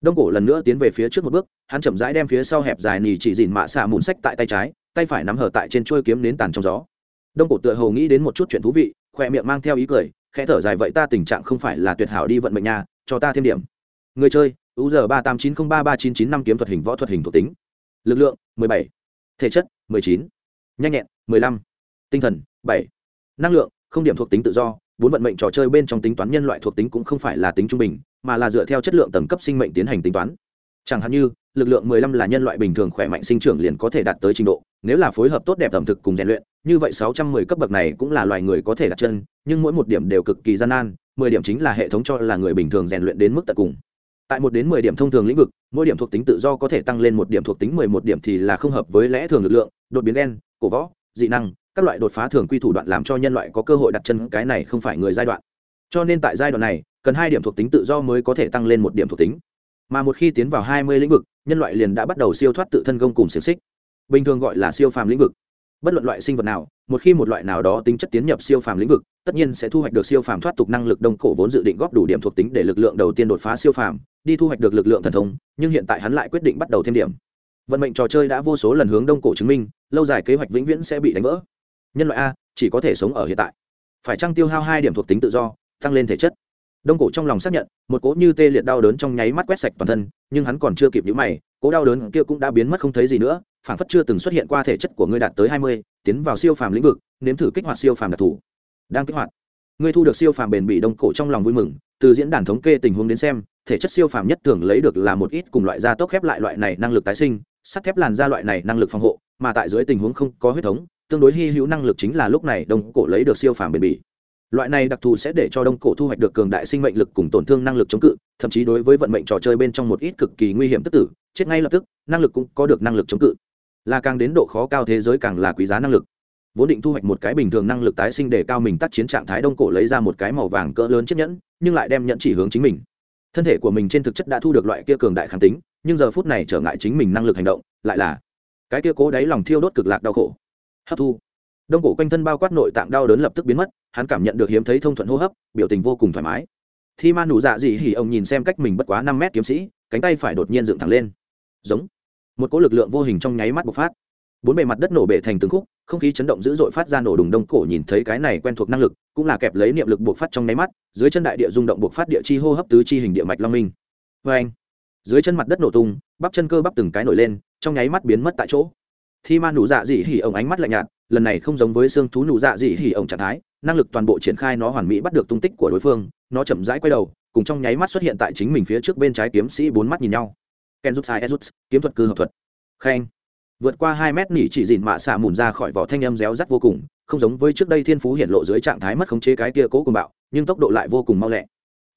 A: Đông cổ lần nữa tiến về phía trước một bước, hắn chậm rãi đem phía sau hẹp dài nỉ chỉ dìn mạ xạ mùn sách tại tay trái, tay phải nắm hở tại trên chuôi kiếm nến tàn trong gió. Đông cổ tựa hồ nghĩ đến một chút chuyện thú vị, khoe miệng mang theo ý cười, khẽ thở dài vậy ta tình trạng không phải là tuyệt hảo đi vận mệnh nhà cho ta thêm điểm. Người chơi u giờ ba tám chín không ba ba chín chín năm kiếm thuật hình võ thuật hình thuộc tính. Lực lượng, mười bảy thể chất mười chín nhanh nhẹn mười lăm tinh thần 7, năng lượng không điểm thuộc tính tự do bốn vận mệnh trò chơi bên trong tính toán nhân loại thuộc tính cũng không phải là tính trung bình mà là dựa theo chất lượng tầng cấp sinh mệnh tiến hành tính toán. Chẳng hạn như lực lượng 15 là nhân loại bình thường khỏe mạnh sinh trưởng liền có thể đạt tới trình độ nếu là phối hợp tốt đẹp ẩm thực cùng rèn luyện như vậy 610 cấp bậc này cũng là loài người có thể đặt chân nhưng mỗi một điểm đều cực kỳ gian nan 10 điểm chính là hệ thống cho là người bình thường rèn luyện đến mức tận cùng tại một đến 10 điểm thông thường lĩnh vực, mỗi điểm thuộc tính tự do có thể tăng lên một điểm thuộc tính 11 điểm thì là không hợp với lẽ thường lực lượng, đột biến đen cổ võ, dị năng, các loại đột phá thường quy thủ đoạn làm cho nhân loại có cơ hội đặt chân cái này không phải người giai đoạn. Cho nên tại giai đoạn này, cần hai điểm thuộc tính tự do mới có thể tăng lên một điểm thuộc tính. Mà một khi tiến vào hai mươi lĩnh vực, nhân loại liền đã bắt đầu siêu thoát tự thân gông cùng xiềng xích. Bình thường gọi là siêu phàm lĩnh vực bất luận loại sinh vật nào, một khi một loại nào đó tính chất tiến nhập siêu phàm lĩnh vực, tất nhiên sẽ thu hoạch được siêu phàm thoát tục năng lực đông cổ vốn dự định góp đủ điểm thuộc tính để lực lượng đầu tiên đột phá siêu phàm, đi thu hoạch được lực lượng thần thông, nhưng hiện tại hắn lại quyết định bắt đầu thêm điểm. Vận mệnh trò chơi đã vô số lần hướng đông cổ chứng minh, lâu dài kế hoạch vĩnh viễn sẽ bị đánh vỡ. Nhân loại a, chỉ có thể sống ở hiện tại. Phải trăng tiêu hao hai điểm thuộc tính tự do, tăng lên thể chất? Đông cổ trong lòng xác nhận, một cỗ như tê liệt đau đớn trong nháy mắt quét sạch toàn thân, nhưng hắn còn chưa kịp nhữ mày cố đau đớn kia cũng đã biến mất không thấy gì nữa phản phất chưa từng xuất hiện qua thể chất của ngươi đạt tới hai mươi, tiến vào siêu phàm lĩnh vực, nếm thử kích hoạt siêu phàm đặc thù. Đang kích hoạt, ngươi thu được siêu phàm bền bỉ đông cổ trong lòng vui mừng, từ diễn đàn thống kê tình huống đến xem, thể chất siêu phàm nhất thường lấy được là một ít cùng loại da tốc khép lại loại này năng lực tái sinh, sắt thép làn da loại này năng lực phòng hộ, mà tại dưới tình huống không có huyết thống, tương đối hy hữu năng lực chính là lúc này đông cổ lấy được siêu phàm bền bỉ loại này đặc thù sẽ để cho đông cổ thu hoạch được cường đại sinh mệnh lực cùng tổn thương năng lực chống cự, thậm chí đối với vận mệnh trò chơi bên trong một ít cực kỳ nguy hiểm tức tử, chết ngay lập tức, năng lực cũng có được năng lực chống cự. Là càng đến độ khó cao thế giới càng là quý giá năng lực. Vốn định thu hoạch một cái bình thường năng lực tái sinh để cao mình tác chiến trạng thái đông cổ lấy ra một cái màu vàng cỡ lớn chiếc nhẫn, nhưng lại đem nhẫn chỉ hướng chính mình. Thân thể của mình trên thực chất đã thu được loại kia cường đại kháng tính, nhưng giờ phút này trở ngại chính mình năng lực hành động, lại là cái kia cố đáy lòng thiêu đốt cực lạc đau khổ. Hấp thu đông cổ quanh thân bao quát nội tạng đau đớn lập tức biến mất, hắn cảm nhận được hiếm thấy thông thuận hô hấp, biểu tình vô cùng thoải mái. Thi ma nụ dạ dị hỉ ông nhìn xem cách mình bất quá năm mét kiếm sĩ, cánh tay phải đột nhiên dựng thẳng lên. Giống. Một cỗ lực lượng vô hình trong nháy mắt bộc phát. Bốn bề mặt đất nổ bể thành từng khúc, không khí chấn động dữ dội phát ra nổ đùng đông cổ nhìn thấy cái này quen thuộc năng lực, cũng là kẹp lấy niệm lực bộc phát trong nháy mắt, dưới chân đại địa rung động bộc phát địa chi hô hấp tứ chi hình địa mạch long minh. Vê anh, dưới chân mặt đất nổ tung, bắp chân cơ bắp từng cái nổi lên, trong nháy mắt biến mất tại chỗ. Thi ma nụ dạ dị hỉ ông ánh mắt lạnh nhạt lần này không giống với xương thú nụ dạ dị hỉ ổng trạng thái, năng lực toàn bộ triển khai nó hoàn mỹ bắt được tung tích của đối phương, nó chậm rãi quay đầu, cùng trong nháy mắt xuất hiện tại chính mình phía trước bên trái kiếm sĩ bốn mắt nhìn nhau. Kenjutsai rút sai kiếm thuật cư hợp thuật. Khen. Vượt qua hai mét nỉ chỉ dịn mạ xạ mùn ra khỏi vỏ thanh âm réo rắt vô cùng, không giống với trước đây thiên phú hiện lộ dưới trạng thái mất khống chế cái kia cố cùng bạo, nhưng tốc độ lại vô cùng mau lẹ.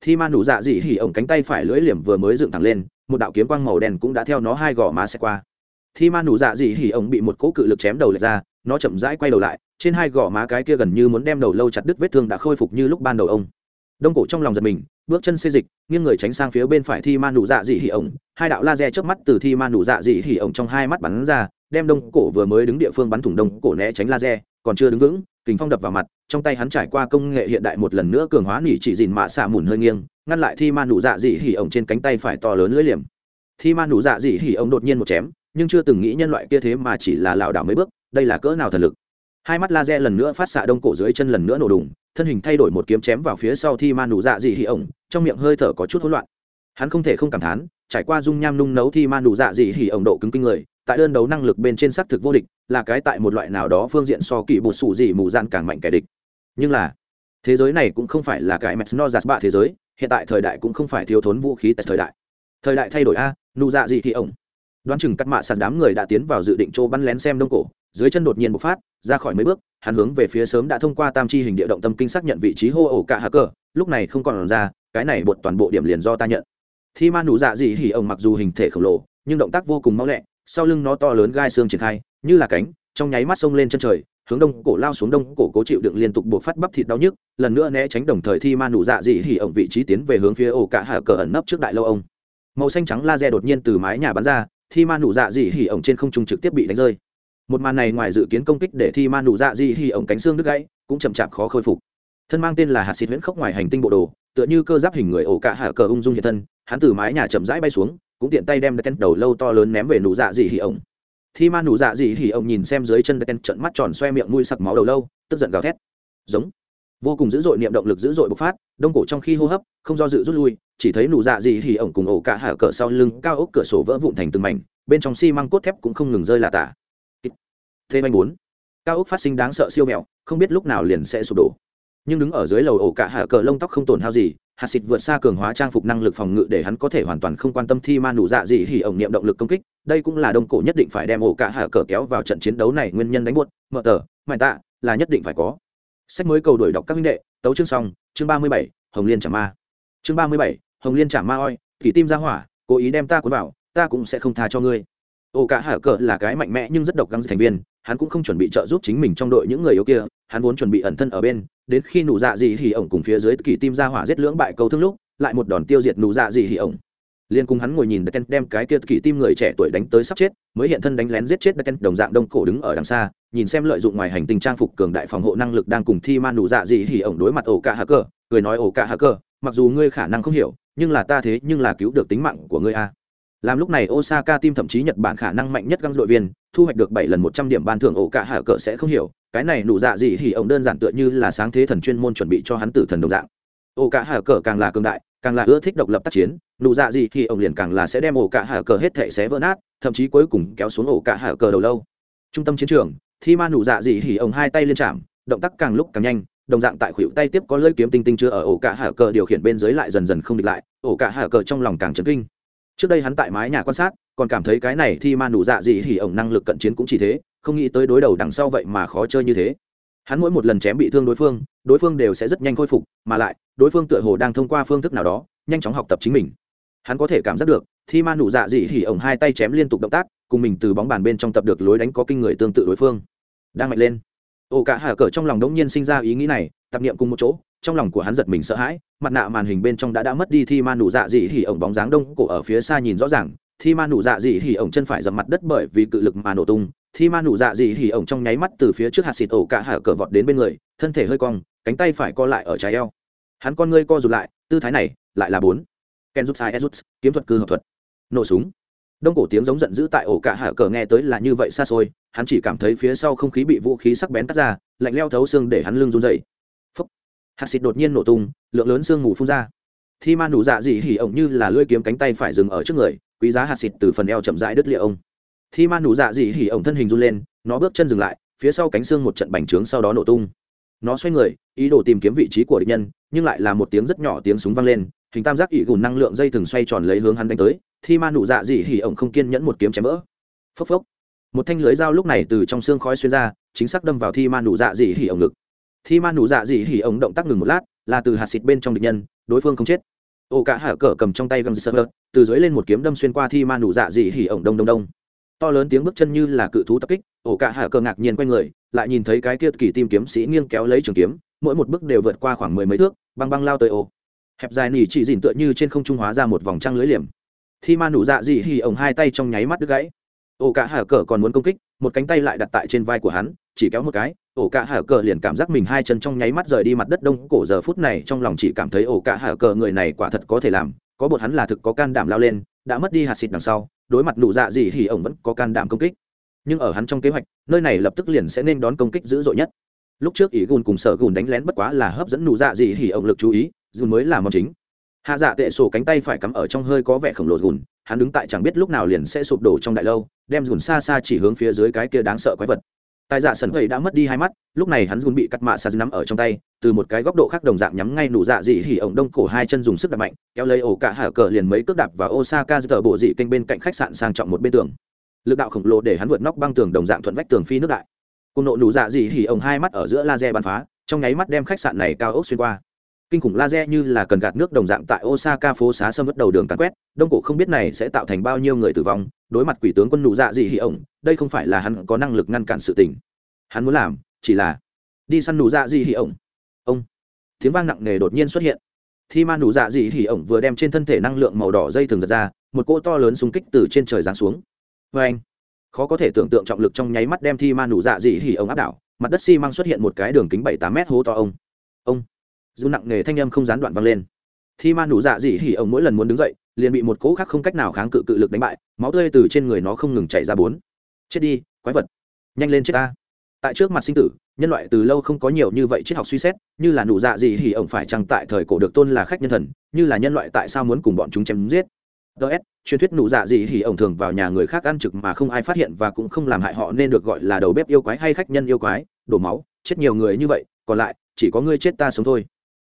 A: Thi ma nụ dạ dị hỉ ổng cánh tay phải lưỡi liềm vừa mới dựng thẳng lên, một đạo kiếm quang màu đen cũng đã theo nó hai gò má xe qua thi ma nụ dạ dị hỉ ổng bị một cỗ cự lực chém đầu lệch ra, nó chậm rãi quay đầu lại, trên hai gò má cái kia gần như muốn đem đầu lâu chặt đứt vết thương đã khôi phục như lúc ban đầu ông. Đông cổ trong lòng giật mình, bước chân xê dịch, nghiêng người tránh sang phía bên phải thi ma nụ dạ dị hỉ ổng, hai đạo laser trước mắt từ thi ma nụ dạ dị hỉ ổng trong hai mắt bắn ra, đem đông cổ vừa mới đứng địa phương bắn thủng đông cổ né tránh laser, còn chưa đứng vững kính phong đập vào mặt, trong tay hắn trải qua công nghệ hiện đại một lần nữa cường hóa nỉ chỉ dìn mạ xạ mùn hơi nghiêng, ngăn lại thi ma nụ dạ dị hỉ ổng trên cánh tay phải to lớn lưỡi liềm. Thi ma nụ dạ dị hỉ ổng đột nhiên một chém nhưng chưa từng nghĩ nhân loại kia thế mà chỉ là lảo đảo mấy bước, đây là cỡ nào thần lực. Hai mắt laser lần nữa phát xạ đông cổ dưới chân lần nữa nổ đùng, thân hình thay đổi một kiếm chém vào phía sau thi ma nụ dạ dị hỉ ổng, trong miệng hơi thở có chút hỗn loạn. Hắn không thể không cảm thán, trải qua dung nham nung nấu thi ma nụ dạ dị hỉ ổng độ cứng kinh người, tại đơn đấu năng lực bên trên xác thực vô địch, là cái tại một loại nào đó phương diện so kỳ bột sủ dị mù dạn càng mạnh kẻ địch. Nhưng là, thế giới này cũng không phải là cái mẹt no giạt bạ thế giới, hiện tại thời đại cũng không phải thiếu thốn vũ khí tại thời đại. Thời đại thay đổi a, nụ dạ dị hỉ ổng đoán chừng cắt mạ sạt đám người đã tiến vào dự định chỗ bắn lén xem đông cổ. Dưới chân đột nhiên bộc phát, ra khỏi mấy bước, hắn hướng về phía sớm đã thông qua tam chi hình địa động tâm kinh xác nhận vị trí hô ổ cả hạ cờ lúc này không còn ra, cái này bột toàn bộ điểm liền do ta nhận. Thi ma nụ dạ dị hỉ ổng mặc dù hình thể khổng lồ, nhưng động tác vô cùng mau lẹ, sau lưng nó to lớn gai xương triển khai, như là cánh, trong nháy mắt xông lên chân trời, hướng đông cổ lao xuống đông cổ cố chịu đựng liên tục buộc phát bắp thịt đau nhức, lần nữa né tránh đồng thời thi ma nụ dạ dị hỉ ổng vị trí tiến về hướng phía ổ cả hạ cờ ẩn nấp trước đại lâu ông. Màu xanh trắng laser đột nhiên từ mái nhà bắn ra thi ma nụ dạ dị hỉ ổng trên không trung trực tiếp bị đánh rơi. Một màn này ngoài dự kiến công kích để thi ma nụ dạ dị hỉ ổng cánh xương đứt gãy, cũng chậm chạp khó khôi phục. Thân mang tên là hạt xịt huyễn khốc ngoài hành tinh bộ đồ, tựa như cơ giáp hình người ổ cả hạ cờ ung dung hiện thân, hắn từ mái nhà chậm rãi bay xuống, cũng tiện tay đem đen đầu lâu to lớn ném về nụ dạ dị hỉ ổng. Thi ma nụ dạ dị hỉ ổng nhìn xem dưới chân đen trận mắt tròn xoe miệng mũi sặc máu đầu lâu, tức giận gào thét. Giống! Vô cùng dữ dội, niệm động lực dữ dội bộc phát, đông cổ trong khi hô hấp, không do dự rút lui, chỉ thấy nụ dạ dị hỉ ổng cùng ổ cả hạ cỡ sau lưng, cao ốc cửa sổ vỡ vụn thành từng mảnh, bên trong xi măng cốt thép cũng không ngừng rơi là tả. Thêm anh bốn. Cao ốc phát sinh đáng sợ siêu mẹo không biết lúc nào liền sẽ sụp đổ. Nhưng đứng ở dưới lầu ổ cả hạ cờ lông tóc không tổn hao gì, hạt xịt vượt xa cường hóa trang phục năng lực phòng ngự để hắn có thể hoàn toàn không quan tâm thi ma nụ dạ gì hỉ ổng niệm động lực công kích. Đây cũng là đông cổ nhất định phải đem ổ cả hạ cờ kéo vào trận chiến đấu này nguyên nhân đánh buốt. Mở tờ mạnh tạ, là nhất định phải có sách mới cầu đổi đọc các minh đệ, tấu chương xong, chương ba mươi bảy, hồng liên trả ma. Chương ba mươi bảy, hồng liên trả ma oi, kỳ tim ra hỏa, cố ý đem ta cuốn vào, ta cũng sẽ không tha cho ngươi. Ô cả hở cờ là cái mạnh mẽ nhưng rất độc gắng thành viên, hắn cũng không chuẩn bị trợ giúp chính mình trong đội những người yếu kia, hắn vốn chuẩn bị ẩn thân ở bên, đến khi nụ dạ gì hỉ ổng cùng phía dưới kỳ tim ra hỏa giết lưỡng bại câu thương lúc, lại một đòn tiêu diệt nụ dạ gì hỉ ổng liên cùng hắn ngồi nhìn Decken đem cái kia kỳ tim người trẻ tuổi đánh tới sắp chết, mới hiện thân đánh lén giết chết Decken đồng dạng đông cổ đứng ở đằng xa, nhìn xem lợi dụng ngoài hành tinh trang phục cường đại phòng hộ năng lực đang cùng thi man nụ dạ gì hỉ ổng đối mặt ổ cả hacker, cười nói ổ cả hacker, mặc dù ngươi khả năng không hiểu, nhưng là ta thế nhưng là cứu được tính mạng của ngươi a. Làm lúc này Osaka team thậm chí Nhật Bản khả năng mạnh nhất găng đội viên, thu hoạch được bảy lần một trăm điểm ban thưởng ổ cả hạ cỡ sẽ không hiểu, cái này nụ dạ gì hỉ ổng đơn giản tựa như là sáng thế thần chuyên môn chuẩn bị cho hắn tử thần đồng dạng. Ổ cả hạ cỡ càng là cường đại, càng là ưa thích độc lập tác chiến, nụ dạ gì thì ông liền càng là sẽ đem ổ cả hạ cờ hết thể xé vỡ nát, thậm chí cuối cùng kéo xuống ổ cả hạ cờ đầu lâu. Trung tâm chiến trường, thi ma nụ dạ gì thì ông hai tay liên chạm, động tác càng lúc càng nhanh, đồng dạng tại khuỷu tay tiếp có lưỡi kiếm tinh tinh chưa ở ổ cả hạ cờ điều khiển bên dưới lại dần dần không địch lại, ổ cả hạ cờ trong lòng càng chấn kinh. Trước đây hắn tại mái nhà quan sát, còn cảm thấy cái này thi ma nụ dạ gì hỉ ổng năng lực cận chiến cũng chỉ thế, không nghĩ tới đối đầu đằng sau vậy mà khó chơi như thế. Hắn mỗi một lần chém bị thương đối phương đối phương đều sẽ rất nhanh khôi phục, mà lại đối phương tựa hồ đang thông qua phương thức nào đó, nhanh chóng học tập chính mình. Hắn có thể cảm giác được, thi ma nụ dạ dị hỉ ổng hai tay chém liên tục động tác, cùng mình từ bóng bàn bên trong tập được lối đánh có kinh người tương tự đối phương. Đang mạnh lên. Ổ cả hà cờ trong lòng đống nhiên sinh ra ý nghĩ này, tập niệm cùng một chỗ, trong lòng của hắn giật mình sợ hãi, mặt nạ màn hình bên trong đã đã mất đi thi ma nụ dạ dị hỉ ổng bóng dáng đông cổ ở phía xa nhìn rõ ràng. Thi ma nụ dạ dị hỉ ổng chân phải dầm mặt đất bởi vì cự lực mà nổ tung. Thi ma nụ dạ dị hỉ ổng trong nháy mắt từ phía trước hạt xịt ổ cả hà cờ vọt đến bên người, thân thể hơi cong, cánh tay phải co lại ở trái eo hắn con ngươi co rụt lại, tư thái này lại là bốn. Ken rút sai rút kiếm thuật cư hợp thuật. Nổ súng. Đông cổ tiếng giống giận dữ tại ổ cả hạ cờ nghe tới là như vậy xa xôi, hắn chỉ cảm thấy phía sau không khí bị vũ khí sắc bén cắt ra, lạnh leo thấu xương để hắn lưng run dậy phấp hạt xịt đột nhiên nổ tung, lượng lớn xương mù phun ra. Thi man đủ dạ dị hỉ ổng như là lưỡi kiếm cánh tay phải dừng ở trước người, quý giá hạt xịt từ phần eo chậm rãi đứt lịa ông. Thi man đủ dạ dị hỉ ổng thân hình run lên, nó bước chân dừng lại, phía sau cánh xương một trận bành trướng sau đó nổ tung nó xoay người, ý đồ tìm kiếm vị trí của địch nhân, nhưng lại là một tiếng rất nhỏ tiếng súng vang lên, hình tam giác ỵ gùn năng lượng dây thừng xoay tròn lấy hướng hắn đánh tới, thi ma nụ dạ dị hỉ ổng không kiên nhẫn một kiếm chém vỡ. Phốc phốc. Một thanh lưới dao lúc này từ trong xương khói xuyên ra, chính xác đâm vào thi ma nụ dạ dị hỉ ổng ngực. Thi ma nụ dạ dị hỉ ổng động tác ngừng một lát, là từ hạt xịt bên trong địch nhân, đối phương không chết. Ô cả hạ cờ cầm trong tay găng sơ từ dưới lên một kiếm đâm xuyên qua thi ma nụ dạ dị hỉ ổng đông đông đông. To lớn tiếng bước chân như là cự thú tập kích ổ cả hạ cờ ngạc nhiên quay người lại nhìn thấy cái kia kỳ tim kiếm sĩ nghiêng kéo lấy trường kiếm, mỗi một bước đều vượt qua khoảng mười mấy thước, băng băng lao tới ô. Hẹp dài nỉ chỉ dìn tựa như trên không trung hóa ra một vòng trăng lưới liềm. Thi ma nụ dạ dị hỉ ổng hai tay trong nháy mắt đứt gãy. Ổ cả hở cờ còn muốn công kích, một cánh tay lại đặt tại trên vai của hắn, chỉ kéo một cái ổ cả hở cờ liền cảm giác mình hai chân trong nháy mắt rời đi mặt đất đông, cổ giờ phút này trong lòng chỉ cảm thấy ổ cả hở cờ người này quả thật có thể làm, có bột hắn là thực có can đảm lao lên, đã mất đi hạt xịt đằng sau, đối mặt nụ dạ dị hỉ ổng vẫn có can đảm công kích nhưng ở hắn trong kế hoạch, nơi này lập tức liền sẽ nên đón công kích dữ dội nhất. Lúc trước ý gùn cùng sở gùn đánh lén bất quá là hấp dẫn nụ dạ gì hỉ ông lực chú ý, dù mới là món chính. Hạ dạ tệ sổ cánh tay phải cắm ở trong hơi có vẻ khổng lồ gùn, hắn đứng tại chẳng biết lúc nào liền sẽ sụp đổ trong đại lâu, đem gùn xa xa chỉ hướng phía dưới cái kia đáng sợ quái vật. Tài dạ sần gầy đã mất đi hai mắt, lúc này hắn gùn bị cắt mạ xa nắm ở trong tay, từ một cái góc độ khác đồng dạng nhắm ngay nụ dạ dị hỉ ổng đông cổ hai chân dùng sức đạp mạnh, kéo lấy ổ cả hạ cờ liền mấy cước đạp và osaka giờ bộ dị kênh bên cạnh khách sạn sang trọng một bên tường lực đạo khổng lồ để hắn vượt nóc băng tường đồng dạng thuận vách tường phi nước đại. Cùng nộ nụ dạ dị hỉ ổng hai mắt ở giữa laser bắn phá, trong nháy mắt đem khách sạn này cao ốc xuyên qua. Kinh khủng laser như là cần gạt nước đồng dạng tại osaka phố xá sâm bắt đầu đường càn quét, đông cổ không biết này sẽ tạo thành bao nhiêu người tử vong, đối mặt quỷ tướng quân nụ dạ dị hỉ ổng, đây không phải là hắn có năng lực ngăn cản sự tình. Hắn muốn làm, chỉ là đi săn nụ dạ dị hỉ ổng. Ông, tiếng vang nặng nề đột nhiên xuất hiện. Thi ma nụ dạ dị hỉ ổng vừa đem trên thân thể năng lượng màu đỏ dây thường giật ra, một cỗ to lớn xung kích từ trên trời giáng xuống vê anh, khó có thể tưởng tượng trọng lực trong nháy mắt đem thi ma nụ dạ dị hỉ ông áp đảo, mặt đất xi măng xuất hiện một cái đường kính bảy tám mét hố to ông. Ông, dù nặng nề thanh âm không gián đoạn vang lên. Thi ma nụ dạ dị hỉ ông mỗi lần muốn đứng dậy, liền bị một cỗ khác không cách nào kháng cự cự lực đánh bại, máu tươi từ trên người nó không ngừng chảy ra bốn. Chết đi, quái vật. Nhanh lên chết ta. Tại trước mặt sinh tử, nhân loại từ lâu không có nhiều như vậy triết học suy xét, như là nụ dạ gì hỉ ổng phải chăng tại thời cổ được tôn là khách nhân thần, như là nhân loại tại sao muốn cùng bọn chúng chém giết ts truyền thuyết nụ dạ gì hỉ ổng thường vào nhà người khác ăn trực mà không ai phát hiện và cũng không làm hại họ nên được gọi là đầu bếp yêu quái hay khách nhân yêu quái, đổ máu, chết nhiều người như vậy, còn lại, chỉ có ngươi chết ta sống thôi.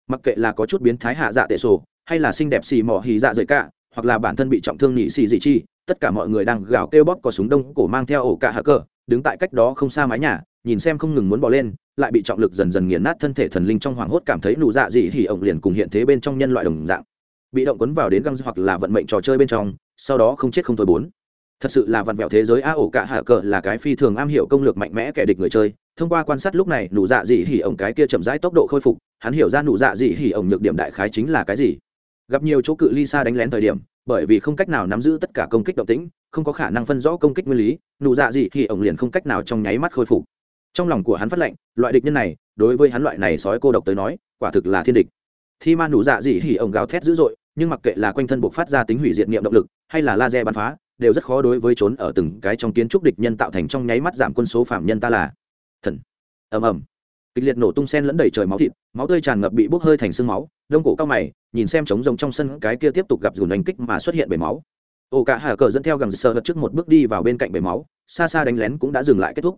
A: Mặc kệ là có chút biến thái hạ dạ tệ sổ, hay là xinh đẹp xì mỏ hì dạ dày cả, hoặc là bản thân bị trọng thương nhị xì dị chi, tất cả mọi người đang gào kêu bóp có súng đông cổ mang theo ổ cả hạ cờ đứng tại cách đó không xa mái nhà, nhìn xem không ngừng muốn bỏ lên, lại bị trọng lực dần dần nghiền nát thân thể thần linh trong hoàng hốt cảm thấy nụ dạ dị hỉ ổng liền cùng hiện thế bên trong nhân loại đồng dạng bị động quấn vào đến găng hoặc là vận mệnh trò chơi bên trong, sau đó không chết không thôi bốn. Thật sự là vặn vẹo thế giới a ổ cả hạ cờ là cái phi thường am hiểu công lược mạnh mẽ kẻ địch người chơi, thông qua quan sát lúc này, nụ dạ dị hỉ ổng cái kia chậm rãi tốc độ khôi phục, hắn hiểu ra nụ dạ dị hỉ ổng nhược điểm đại khái chính là cái gì. Gặp nhiều chỗ cự ly xa đánh lén thời điểm, bởi vì không cách nào nắm giữ tất cả công kích động tĩnh, không có khả năng phân rõ công kích nguyên lý, nụ dạ dị hỉ ổng liền không cách nào trong nháy mắt khôi phục. Trong lòng của hắn phát lệnh, loại địch nhân này, đối với hắn loại này sói cô độc tới nói, quả thực là thiên địch. Thi ma nụ dạ dị hỉ ổng gào thét dữ dội nhưng mặc kệ là quanh thân buộc phát ra tính hủy diệt nghiệm động lực, hay là laser bắn phá, đều rất khó đối với trốn ở từng cái trong kiến trúc địch nhân tạo thành trong nháy mắt giảm quân số phạm nhân ta là thần. Ầm ầm. Kịch liệt nổ tung sen lẫn đầy trời máu thịt, máu tươi tràn ngập bị bốc hơi thành sương máu, đông cổ cao mày, nhìn xem trống rồng trong sân cái kia tiếp tục gặp dùn đánh kích mà xuất hiện bể máu. Ổ cả hà cờ dẫn theo gằng sờ trước một bước đi vào bên cạnh bể máu, xa xa đánh lén cũng đã dừng lại kết thúc.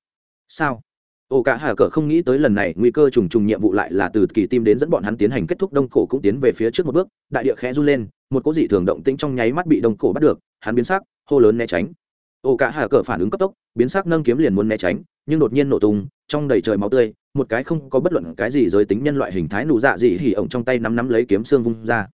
A: Sao? Ổ cả hà cờ không nghĩ tới lần này nguy cơ trùng trùng nhiệm vụ lại là từ kỳ tim đến dẫn bọn hắn tiến hành kết thúc, đông cổ cũng tiến về phía trước một bước, đại địa khẽ run lên, một cỗ dị thường động tĩnh trong nháy mắt bị đông cổ bắt được, hắn biến sắc, hô lớn né tránh. Ổ cả hà cờ phản ứng cấp tốc, biến sắc nâng kiếm liền muốn né tránh, nhưng đột nhiên nổ tung, trong đầy trời máu tươi, một cái không có bất luận cái gì giới tính nhân loại hình thái nụ dạ dị hỉ ổng trong tay nắm nắm lấy kiếm xương vung ra.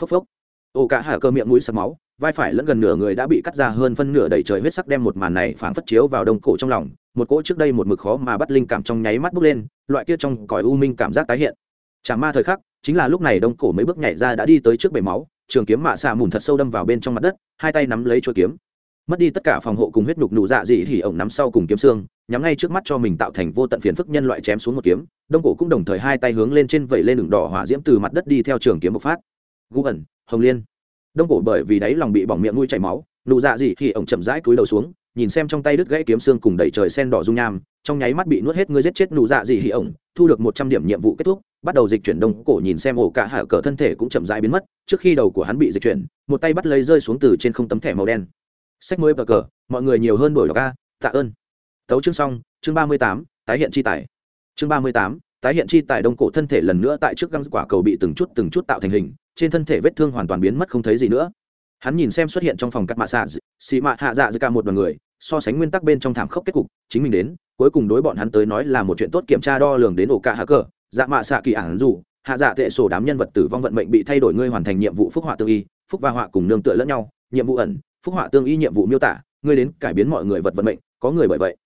A: Phốc phốc. Ổ cả hà cờ miệng mũi sặc máu vai phải lẫn gần nửa người đã bị cắt ra hơn phân nửa đầy trời huyết sắc đem một màn này phảng phất chiếu vào đông cổ trong lòng, một cỗ trước đây một mực khó mà bắt linh cảm trong nháy mắt bốc lên, loại kia trong cõi u minh cảm giác tái hiện. Chả ma thời khắc, chính là lúc này đông cổ mấy bước nhảy ra đã đi tới trước bể máu, trường kiếm mạ xạ mùn thật sâu đâm vào bên trong mặt đất, hai tay nắm lấy chuôi kiếm. Mất đi tất cả phòng hộ cùng huyết nhục nụ dạ dị hỉ ổng nắm sau cùng kiếm xương, nhắm ngay trước mắt cho mình tạo thành vô tận phiền phức nhân loại chém xuống một kiếm, đông cổ cũng đồng thời hai tay hướng lên trên vẩy lên đường đỏ hỏa diễm từ mặt đất đi theo trường kiếm bộc phát. Gu ẩn, hồng liên đông cổ bởi vì đáy lòng bị bỏng miệng nuôi chảy máu, nụ dạ dị khi ổng chậm rãi cúi đầu xuống, nhìn xem trong tay đứt gãy kiếm xương cùng đẩy trời sen đỏ dung nham, trong nháy mắt bị nuốt hết ngươi giết chết nụ dạ dị hỉ ổng, thu được một trăm điểm nhiệm vụ kết thúc, bắt đầu dịch chuyển đông cổ nhìn xem ổ cả hạ cờ thân thể cũng chậm rãi biến mất, trước khi đầu của hắn bị dịch chuyển, một tay bắt lấy rơi xuống từ trên không tấm thẻ màu đen. Sách mới bờ cờ, mọi người nhiều hơn đổi đọc ca tạ ơn. Tấu chương xong, chương ba mươi tám, tái hiện chi tài. Chương ba mươi tám, tái hiện chi tài đông cổ thân thể lần nữa tại trước găng quả cầu bị từng chút từng chút tạo thành hình trên thân thể vết thương hoàn toàn biến mất không thấy gì nữa. Hắn nhìn xem xuất hiện trong phòng cắt mạ xạ xị mạ hạ dạ giữa cả một đoàn người, so sánh nguyên tắc bên trong thảm khốc kết cục, chính mình đến, cuối cùng đối bọn hắn tới nói là một chuyện tốt kiểm tra đo lường đến ổ cả hạ cờ dạ mạ xạ kỳ ản dù, hạ dạ tệ sổ đám nhân vật tử vong vận mệnh bị thay đổi ngươi hoàn thành nhiệm vụ phúc họa tương y, phúc và họa cùng nương tựa lẫn nhau, nhiệm vụ ẩn, phúc họa tương y nhiệm vụ miêu tả, ngươi đến cải biến mọi người vật vận mệnh, có người bởi vậy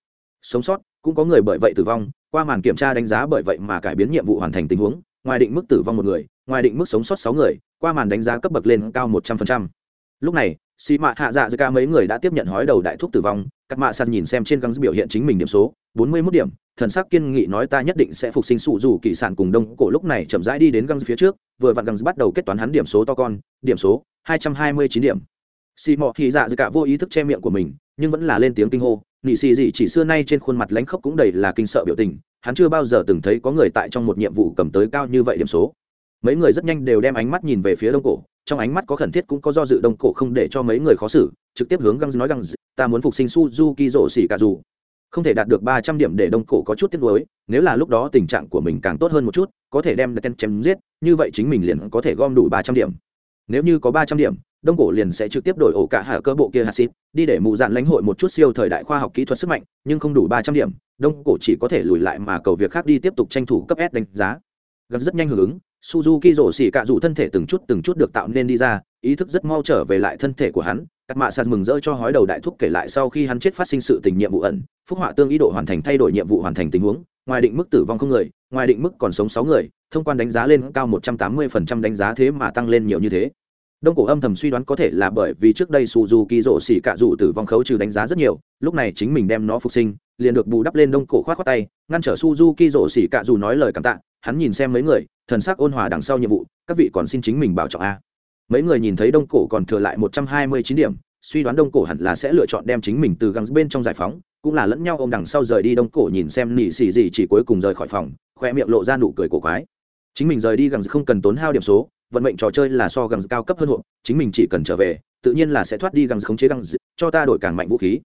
A: sống sót, cũng có người bởi vậy tử vong, qua màn kiểm tra đánh giá bởi vậy mà cải biến nhiệm vụ hoàn thành tình huống ngoài định mức tử vong một người, ngoài định mức sống sót sáu người, qua màn đánh giá cấp bậc lên cao một trăm phần trăm. lúc này xì mạ hạ dạ giữa ca mấy người đã tiếp nhận hói đầu đại thuốc tử vong các mạ sạt nhìn xem trên găng biểu hiện chính mình điểm số, bốn mươi mốt điểm, thần sắc kiên nghị nói ta nhất định sẽ phục sinh sụ dù kỳ sản cùng đông cổ lúc này chậm rãi đi đến găng phía trước, vừa vặn găng bắt đầu kết toán hắn điểm số to con, điểm số hai trăm hai mươi chín điểm xì mọ thì dạ giữa cả vô ý thức che miệng của mình, nhưng vẫn là lên tiếng kinh hô nị xì dị chỉ xưa nay trên khuôn mặt lãnh khốc cũng đầy là kinh sợ biểu tình, hắn chưa bao giờ từng thấy có người tại trong một nhiệm vụ cầm tới cao như vậy điểm số. Mấy người rất nhanh đều đem ánh mắt nhìn về phía đông cổ, trong ánh mắt có khẩn thiết cũng có do dự đông cổ không để cho mấy người khó xử, trực tiếp hướng găng nói găng, ta muốn phục sinh suzuki rổ xỉ cả dù. Không thể đạt được ba trăm điểm để đông cổ có chút tiếc nuối, nếu là lúc đó tình trạng của mình càng tốt hơn một chút, có thể đem tên chém giết, như vậy chính mình liền có thể gom đủ ba trăm điểm. Nếu như có ba trăm điểm đông cổ liền sẽ trực tiếp đổi ổ cả hạ cơ bộ kia hạt xịt, đi để mù dạn lãnh hội một chút siêu thời đại khoa học kỹ thuật sức mạnh, nhưng không đủ ba trăm điểm, đông cổ chỉ có thể lùi lại mà cầu việc khác đi tiếp tục tranh thủ cấp s đánh giá. Gần rất nhanh hưởng ứng, suzuki rổ xỉ cạ dù thân thể từng chút từng chút được tạo nên đi ra, ý thức rất mau trở về lại thân thể của hắn các mạ sạt mừng rỡ cho hói đầu đại thúc kể lại sau khi hắn chết phát sinh sự tình nhiệm vụ ẩn, phúc họa tương ý độ hoàn thành thay đổi nhiệm vụ hoàn thành tình huống, ngoài định mức tử vong không người, ngoài định mức còn sống sáu người, thông quan đánh giá lên cao một trăm tám mươi phần trăm đánh giá thế mà tăng lên nhiều như thế đông cổ âm thầm suy đoán có thể là bởi vì trước đây suzuki rổ xỉ cạ dù tử vong khấu trừ đánh giá rất nhiều, lúc này chính mình đem nó phục sinh, liền được bù đắp lên đông cổ khoát khoát tay, ngăn trở suzuki rổ xỉ cạ dù nói lời cảm tạ, hắn nhìn xem mấy người, thần sắc ôn hòa đằng sau nhiệm vụ, các vị còn xin chính mình bảo trọng a. Mấy người nhìn thấy đông cổ còn thừa lại một trăm hai mươi chín điểm, suy đoán đông cổ hẳn là sẽ lựa chọn đem chính mình từ găng bên trong giải phóng, cũng là lẫn nhau ô m đằng sau rời đi đông cổ nhìn xem nỉ xì gì chỉ cuối cùng rời khỏi phòng, khoe miệng lộ ra nụ cười cổ quái. Chính mình rời đi găng không cần tốn hao điểm số vận mệnh trò chơi là so găng cao cấp hơn hộ chính mình chỉ cần trở về, tự nhiên là sẽ thoát đi găng khống chế găng cho ta đổi càng mạnh vũ khí.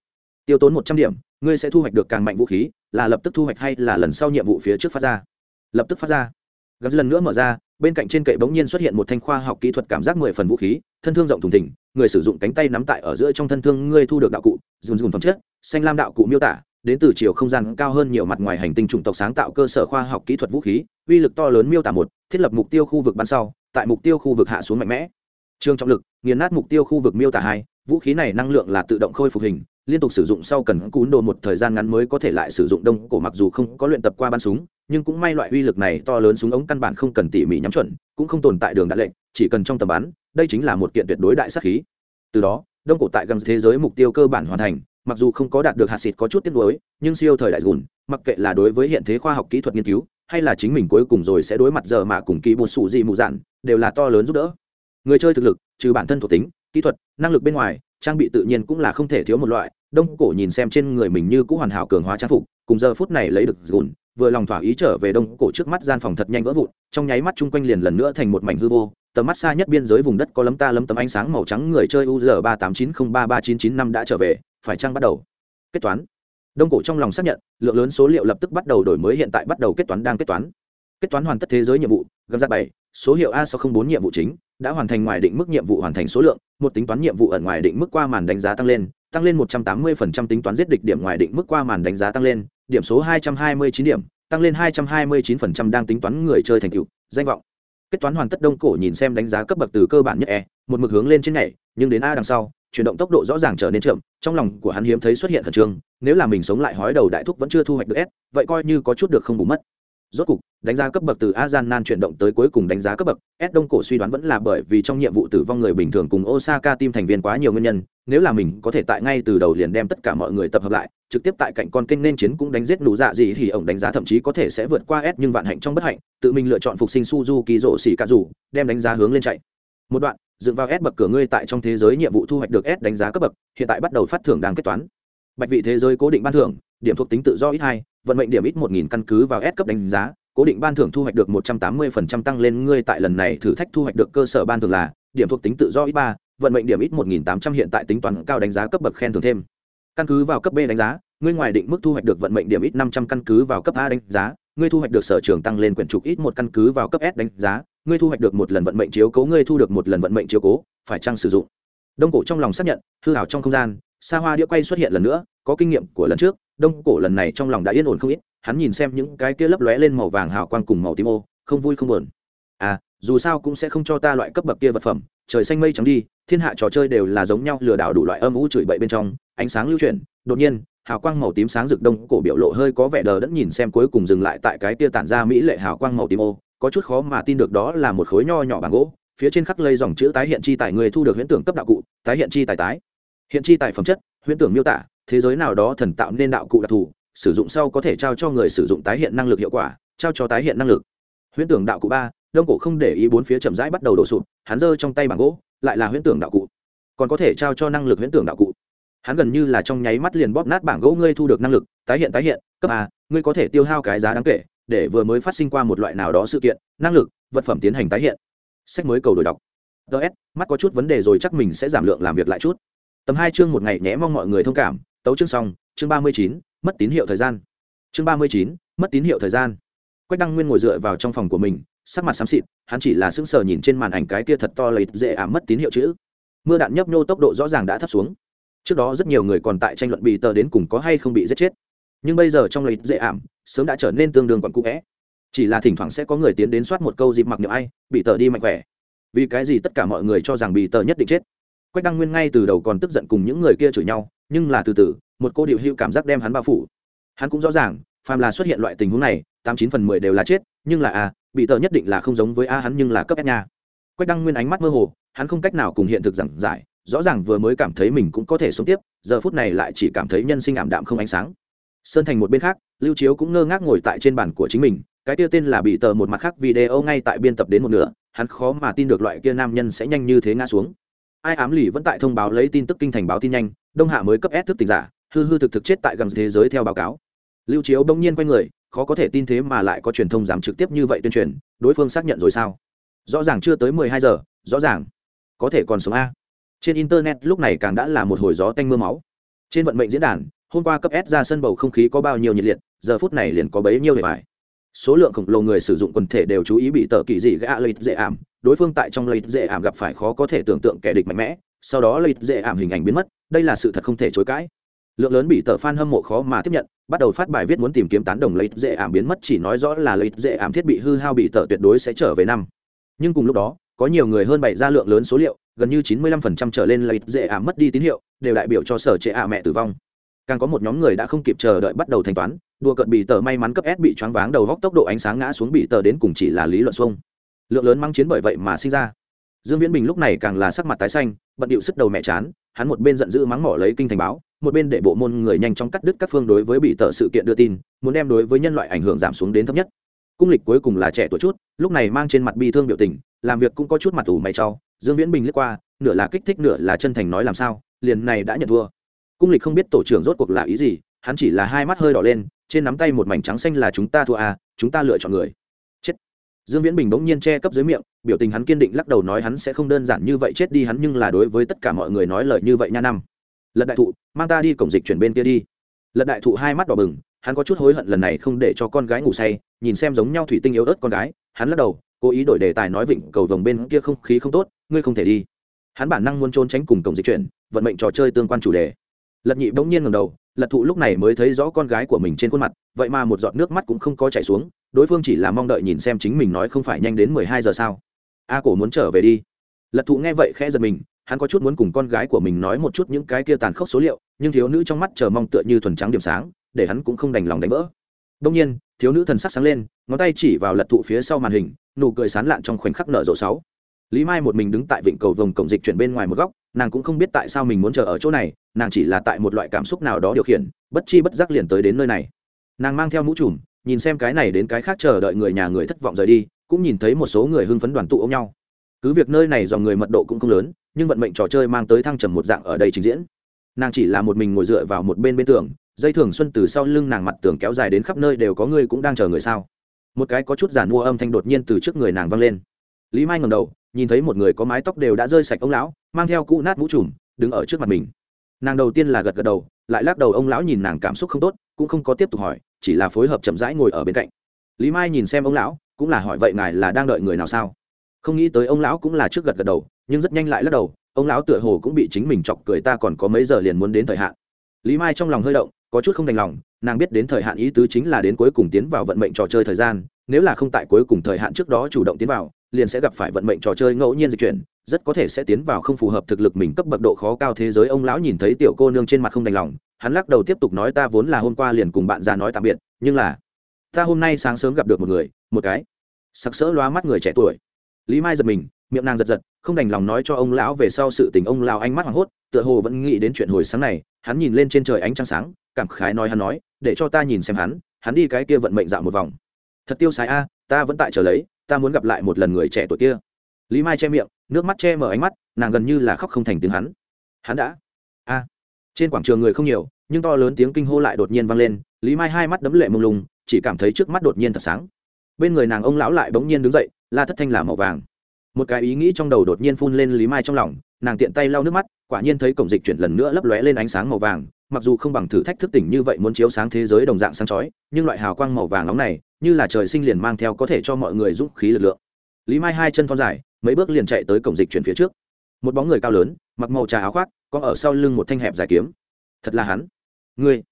A: Tiêu tốn một trăm điểm, ngươi sẽ thu hoạch được càng mạnh vũ khí, là lập tức thu hoạch hay là lần sau nhiệm vụ phía trước phát ra? Lập tức phát ra. Gắn lần nữa mở ra, bên cạnh trên kệ bỗng nhiên xuất hiện một thanh khoa học kỹ thuật cảm giác mười phần vũ khí, thân thương rộng thùng thỉnh người sử dụng cánh tay nắm tại ở giữa trong thân thương ngươi thu được đạo cụ dùn dùn phẩm chất, xanh lam đạo cụ miêu tả, đến từ chiều không gian cao hơn nhiều mặt ngoài hành tinh chủng tộc sáng tạo cơ sở khoa học kỹ thuật vũ khí, uy lực to lớn miêu tả một thiết lập mục tiêu khu vực bắn sau, tại mục tiêu khu vực hạ xuống mạnh mẽ. Trường trọng lực, nghiền nát mục tiêu khu vực miêu tả hai, vũ khí này năng lượng là tự động khôi phục hình, liên tục sử dụng sau cần cún đồ một thời gian ngắn mới có thể lại sử dụng đông cổ mặc dù không có luyện tập qua bắn súng, nhưng cũng may loại uy lực này to lớn súng ống căn bản không cần tỉ mỉ nhắm chuẩn, cũng không tồn tại đường đạn lệnh, chỉ cần trong tầm bắn, đây chính là một kiện tuyệt đối đại sát khí. Từ đó, đông cổ tại gần thế giới mục tiêu cơ bản hoàn thành, mặc dù không có đạt được hạt xịt có chút tiếc nuối, nhưng siêu thời đại gùn, mặc kệ là đối với hiện thế khoa học kỹ thuật nghiên cứu hay là chính mình cuối cùng rồi sẽ đối mặt giờ mà cùng kỳ bột sủ gì mù dạn, đều là to lớn giúp đỡ. Người chơi thực lực, trừ bản thân thuộc tính, kỹ thuật, năng lực bên ngoài, trang bị tự nhiên cũng là không thể thiếu một loại, đông cổ nhìn xem trên người mình như cũng hoàn hảo cường hóa trang phục, cùng giờ phút này lấy được gùn, vừa lòng thỏa ý trở về đông cổ trước mắt gian phòng thật nhanh vỡ vụn, trong nháy mắt chung quanh liền lần nữa thành một mảnh hư vô, tầm mắt xa nhất biên giới vùng đất có lấm ta lấm tấm ánh sáng màu trắng người chơi uz ba tám chín không ba ba chín chín năm đã trở về, phải chăng bắt đầu? Kết toán đông cổ trong lòng xác nhận, lượng lớn số liệu lập tức bắt đầu đổi mới hiện tại bắt đầu kết toán đang kết toán. Kết toán hoàn tất thế giới nhiệm vụ gầm ra bảy, số hiệu a sáu không bốn nhiệm vụ chính, đã hoàn thành ngoài định mức nhiệm vụ hoàn thành số lượng, một tính toán nhiệm vụ ẩn ngoài định mức qua màn đánh giá tăng lên tăng lên một trăm tám mươi phần trăm tính toán giết địch điểm ngoài định mức qua màn đánh giá tăng lên, điểm số hai trăm hai mươi chín điểm, tăng lên hai trăm hai mươi chín phần trăm đang tính toán người chơi thành tựu, danh vọng. Kết toán hoàn tất đông cổ nhìn xem đánh giá cấp bậc từ cơ bản nhất e một mực hướng lên trên này nhưng đến a đằng sau chuyển động tốc độ rõ ràng trở nên chậm, trong lòng của hắn hiếm thấy xuất hiện khẩn trương, nếu là mình sống lại hói đầu đại thúc vẫn chưa thu hoạch được s, vậy coi như có chút được không bù mất. Rốt cục, đánh giá cấp bậc từ a gian nan chuyển động tới cuối cùng đánh giá cấp bậc, s đông cổ suy đoán vẫn là bởi vì trong nhiệm vụ tử vong người bình thường cùng osaka team thành viên quá nhiều nguyên nhân, nếu là mình có thể tại ngay từ đầu liền đem tất cả mọi người tập hợp lại, trực tiếp tại cạnh con kênh nên chiến cũng đánh giết nụ dạ gì thì ổng đánh giá thậm chí có thể sẽ vượt qua s nhưng vạn hạnh trong bất hạnh, tự mình lựa chọn phục sinh suzuki rổ xỉ cả dù đem đánh giá hướng lên chạy một đoạn dựng vào S bậc cửa ngươi tại trong thế giới nhiệm vụ thu hoạch được S đánh giá cấp bậc, hiện tại bắt đầu phát thưởng đang kết toán. Bạch vị thế giới cố định ban thưởng, điểm thuộc tính tự do ít hai, vận mệnh điểm ít một nghìn căn cứ vào S cấp đánh giá, cố định ban thưởng thu hoạch được một trăm tám mươi phần trăm tăng lên ngươi tại lần này thử thách thu hoạch được cơ sở ban thưởng là điểm thuộc tính tự do ít ba, vận mệnh điểm ít một nghìn tám trăm hiện tại tính toán cao đánh giá cấp bậc khen thưởng thêm. Căn cứ vào cấp B đánh giá, ngươi ngoài định mức thu hoạch được vận mệnh điểm ít năm trăm căn cứ vào cấp A đánh giá, ngươi thu hoạch được sở trường tăng lên quyển trục ít một căn cứ vào cấp S đánh giá, ngươi thu hoạch được một lần vận mệnh chiếu cố ngươi thu được một lần vận mệnh chiếu cố phải chăng sử dụng? Đông cổ trong lòng xác nhận hư hảo trong không gian xa hoa đĩa quay xuất hiện lần nữa có kinh nghiệm của lần trước đông cổ lần này trong lòng đã yên ổn không ít hắn nhìn xem những cái kia lấp lóe lên màu vàng hào quang cùng màu tím ô không vui không buồn. À dù sao cũng sẽ không cho ta loại cấp bậc kia vật phẩm trời xanh mây trắng đi thiên hạ trò chơi đều là giống nhau lừa đảo đủ loại âm u chửi bậy bên trong ánh sáng lưu chuyển đột nhiên hào quang màu tím sáng rực đông, cổ biểu lộ hơi có vẻ đờ đẫn nhìn xem cuối cùng dừng lại tại cái kia tản ra mỹ lệ hào quang màu tím ô, có chút khó mà tin được đó là một khối nho nhỏ bằng gỗ, phía trên khắc lây dòng chữ tái hiện chi tài người thu được huyễn tưởng cấp đạo cụ, tái hiện chi tài tái. Hiện chi tài phẩm chất, huyễn tưởng miêu tả, thế giới nào đó thần tạo nên đạo cụ đặc thù, sử dụng sau có thể trao cho người sử dụng tái hiện năng lực hiệu quả, trao cho tái hiện năng lực. Huyễn tưởng đạo cụ ba, đông cổ không để ý bốn phía chậm rãi bắt đầu đổ sụt hắn giơ trong tay bằng gỗ, lại là huyễn tưởng đạo cụ. Còn có thể trao cho năng lực huyễn tưởng đạo cụ hắn gần như là trong nháy mắt liền bóp nát bảng gỗ ngươi thu được năng lực, tái hiện tái hiện, cấp a, ngươi có thể tiêu hao cái giá đáng kể, để vừa mới phát sinh qua một loại nào đó sự kiện, năng lực, vật phẩm tiến hành tái hiện. Sách mới cầu đổi đọc. Ts mắt có chút vấn đề rồi chắc mình sẽ giảm lượng làm việc lại chút. Tầm hai chương một ngày nhé mong mọi người thông cảm, tấu chương xong, chương ba mươi chín, mất tín hiệu thời gian. Chương ba mươi chín, mất tín hiệu thời gian. Quách đăng nguyên ngồi dựa vào trong phòng của mình, sắc mặt xám xịt, hắn chỉ là sững sờ nhìn trên màn ảnh cái kia thật to lấy dễ ảm mất tín hiệu chữ. Mưa đạn nhấp nhô tốc độ rõ ràng đã thấp xuống trước đó rất nhiều người còn tại tranh luận bị tờ đến cùng có hay không bị giết chết. Nhưng bây giờ trong lợi dễ ảm, sớm đã trở nên tương đương quặn cũ vẽ chỉ là thỉnh thoảng sẽ có người tiến đến soát một câu dịp mặc niệm ai, bị tờ đi mạnh khỏe. Vì cái gì tất cả mọi người cho rằng bị tờ nhất định chết? Quách đăng nguyên ngay từ đầu còn tức giận cùng những người kia chửi nhau, nhưng là từ từ, một cô điệu hữu cảm giác đem hắn bao phủ. Hắn cũng rõ ràng, phàm là xuất hiện loại tình huống này, tám chín phần mười đều là chết, nhưng là a bị tờ nhất định là không giống với a hắn nhưng là cấp s nha. Quách đăng nguyên ánh mắt mơ hồ, hắn không cách nào cùng hiện thực giảng giải rõ ràng vừa mới cảm thấy mình cũng có thể sống tiếp, giờ phút này lại chỉ cảm thấy nhân sinh ảm đạm không ánh sáng. Sơn thành một bên khác, lưu chiếu cũng ngơ ngác ngồi tại trên bàn của chính mình, cái kia tên là bị tờ một mặt khác video ngay tại biên tập đến một nửa, hắn khó mà tin được loại kia nam nhân sẽ nhanh như thế ngã xuống. Ai ám lì vẫn tại thông báo lấy tin tức kinh thành báo tin nhanh, đông hạ mới cấp s thức tình giả, hư hư thực thực chết tại gần thế giới theo báo cáo. Lưu chiếu bỗng nhiên quay người, khó có thể tin thế mà lại có truyền thông dám trực tiếp như vậy tuyên truyền, đối phương xác nhận rồi sao? Rõ ràng chưa tới mười hai giờ, rõ ràng. Có thể còn sống a trên internet lúc này càng đã là một hồi gió tanh mưa máu. Trên vận mệnh diễn đàn, hôm qua cấp s ra sân bầu không khí có bao nhiêu nhiệt liệt, giờ phút này liền có bấy nhiêu hệ bài. Số lượng khổng lồ người sử dụng quần thể đều chú ý bị tờ kỳ dị gã lợi dễ ảm. Đối phương tại trong lợi dễ ảm gặp phải khó có thể tưởng tượng kẻ địch mạnh mẽ, sau đó lợi dễ ảm hình ảnh biến mất, đây là sự thật không thể chối cãi. Lượng lớn bị tờ fan hâm mộ khó mà tiếp nhận, bắt đầu phát bài viết muốn tìm kiếm tán đồng lợi dễ ảm biến mất chỉ nói rõ là lợi dễ ảm thiết bị hư hao bị tờ tuyệt đối sẽ trở về năm. Nhưng cùng lúc đó, có nhiều người hơn bày ra lượng lớn số liệu gần như 95% trở lên lợi dễ ảm mất đi tín hiệu đều đại biểu cho sở trẻ ả mẹ tử vong. Càng có một nhóm người đã không kịp chờ đợi bắt đầu thanh toán đua cận bị tờ may mắn cấp s bị choáng váng đầu góc tốc độ ánh sáng ngã xuống bị tờ đến cùng chỉ là lý luận xuông. Lượng lớn mang chiến bởi vậy mà sinh ra. Dương viễn bình lúc này càng là sắc mặt tái xanh bận điệu sức đầu mẹ chán hắn một bên giận dữ mắng mỏ lấy kinh thành báo một bên để bộ môn người nhanh chóng cắt đứt các phương đối với bị tờ sự kiện đưa tin muốn đem đối với nhân loại ảnh hưởng giảm xuống đến thấp nhất. Cung lịch cuối cùng là trẻ tuổi chút lúc này mang trên mặt bi thương biểu tình làm việc cũng có chút mặt ủ mày chau, dương viễn bình lướt qua, nửa là kích thích, nửa là chân thành nói làm sao, liền này đã nhận thua. Cung lịch không biết tổ trưởng rốt cuộc là ý gì, hắn chỉ là hai mắt hơi đỏ lên, trên nắm tay một mảnh trắng xanh là chúng ta thua à chúng ta lựa chọn người. Chết. Dương viễn bình bỗng nhiên che cấp dưới miệng, biểu tình hắn kiên định lắc đầu nói hắn sẽ không đơn giản như vậy chết đi, hắn nhưng là đối với tất cả mọi người nói lời như vậy nha năm. Lật đại thụ, mang ta đi cổng dịch chuyển bên kia đi. Lật đại thụ hai mắt đỏ bừng, hắn có chút hối hận lần này không để cho con gái ngủ say, nhìn xem giống nhau thủy tinh yếu ớt con gái, hắn lắc đầu cố ý đổi đề tài nói vịnh cầu vòng bên kia không khí không tốt, ngươi không thể đi. Hắn bản năng muốn trốn tránh cùng cổng dịch chuyển, vận mệnh trò chơi tương quan chủ đề. Lật nhị bỗng nhiên ngầm đầu, lật thụ lúc này mới thấy rõ con gái của mình trên khuôn mặt, vậy mà một giọt nước mắt cũng không có chảy xuống, đối phương chỉ là mong đợi nhìn xem chính mình nói không phải nhanh đến mười hai giờ sao. A cổ muốn trở về đi. Lật thụ nghe vậy khẽ giật mình, hắn có chút muốn cùng con gái của mình nói một chút những cái kia tàn khốc số liệu, nhưng thiếu nữ trong mắt chờ mong tựa như thuần trắng điểm sáng, để hắn cũng không đành lòng đánh vỡ đông nhiên, thiếu nữ thần sắc sáng lên, ngón tay chỉ vào lật thụ phía sau màn hình, nụ cười sán lạn trong khoảnh khắc nở rộ sáu. Lý mai một mình đứng tại vịnh cầu vồng cổng dịch chuyển bên ngoài một góc, nàng cũng không biết tại sao mình muốn chờ ở chỗ này, nàng chỉ là tại một loại cảm xúc nào đó điều khiển, bất chi bất giác liền tới đến nơi này. Nàng mang theo mũ trùm, nhìn xem cái này đến cái khác chờ đợi người nhà người thất vọng rời đi, cũng nhìn thấy một số người hưng phấn đoàn tụ ôm nhau. Cứ việc nơi này dòng người mật độ cũng không lớn, nhưng vận mệnh trò chơi mang tới thăng trầm một dạng ở đây trình diễn nàng chỉ là một mình ngồi dựa vào một bên bên tường, dây thường xuân từ sau lưng nàng mặt tường kéo dài đến khắp nơi đều có người cũng đang chờ người sao. Một cái có chút giản mua âm thanh đột nhiên từ trước người nàng vang lên. Lý mai ngầm đầu, nhìn thấy một người có mái tóc đều đã rơi sạch ông lão, mang theo cũ nát mũ trùm, đứng ở trước mặt mình. Nàng đầu tiên là gật gật đầu, lại lắc đầu ông lão nhìn nàng cảm xúc không tốt, cũng không có tiếp tục hỏi, chỉ là phối hợp chậm rãi ngồi ở bên cạnh. Lý mai nhìn xem ông lão, cũng là hỏi vậy ngài là đang đợi người nào sao? Không nghĩ tới ông lão cũng là trước gật gật đầu, nhưng rất nhanh lại lắc đầu ông lão tựa hồ cũng bị chính mình chọc cười ta còn có mấy giờ liền muốn đến thời hạn. Lý mai trong lòng hơi động, có chút không đành lòng, nàng biết đến thời hạn ý tứ chính là đến cuối cùng tiến vào vận mệnh trò chơi thời gian, nếu là không tại cuối cùng thời hạn trước đó chủ động tiến vào, liền sẽ gặp phải vận mệnh trò chơi ngẫu nhiên dịch chuyển, rất có thể sẽ tiến vào không phù hợp thực lực mình cấp bậc độ khó cao thế giới. Ông lão nhìn thấy tiểu cô nương trên mặt không đành lòng, hắn lắc đầu tiếp tục nói ta vốn là hôm qua liền cùng bạn già nói tạm biệt, nhưng là, ta hôm nay sáng sớm gặp được một người, một cái, sặc sỡ loa mắt người trẻ tuổi. Lý mai giật mình miệng nàng giật giật, không đành lòng nói cho ông lão về sau sự tình. Ông lão ánh mắt hoảng hốt, tựa hồ vẫn nghĩ đến chuyện hồi sáng này. Hắn nhìn lên trên trời ánh trăng sáng, cảm khái nói hắn nói, để cho ta nhìn xem hắn hắn đi cái kia vận mệnh dạo một vòng. Thật tiêu sái a, ta vẫn tại chờ lấy, ta muốn gặp lại một lần người trẻ tuổi kia. Lý mai che miệng, nước mắt che mở ánh mắt, nàng gần như là khóc không thành tiếng hắn. Hắn đã. A. Trên quảng trường người không nhiều, nhưng to lớn tiếng kinh hô lại đột nhiên vang lên, lý mai hai mắt đấm lệ mông lung, chỉ cảm thấy trước mắt đột nhiên thật sáng. Bên người nàng ông lão lại bỗng nhiên đứng dậy, la thất thanh là màu vàng một cái ý nghĩ trong đầu đột nhiên phun lên lý mai trong lòng nàng tiện tay lau nước mắt quả nhiên thấy cổng dịch chuyển lần nữa lấp lóe lên ánh sáng màu vàng mặc dù không bằng thử thách thức tỉnh như vậy muốn chiếu sáng thế giới đồng dạng sáng chói nhưng loại hào quang màu vàng nóng này như là trời sinh liền mang theo có thể cho mọi người dũng khí lực lượng lý mai hai chân thon dài mấy bước liền chạy tới cổng dịch chuyển phía trước một bóng người cao lớn mặc màu trà áo khoác có ở sau lưng một thanh hẹp dài kiếm thật là hắn ngươi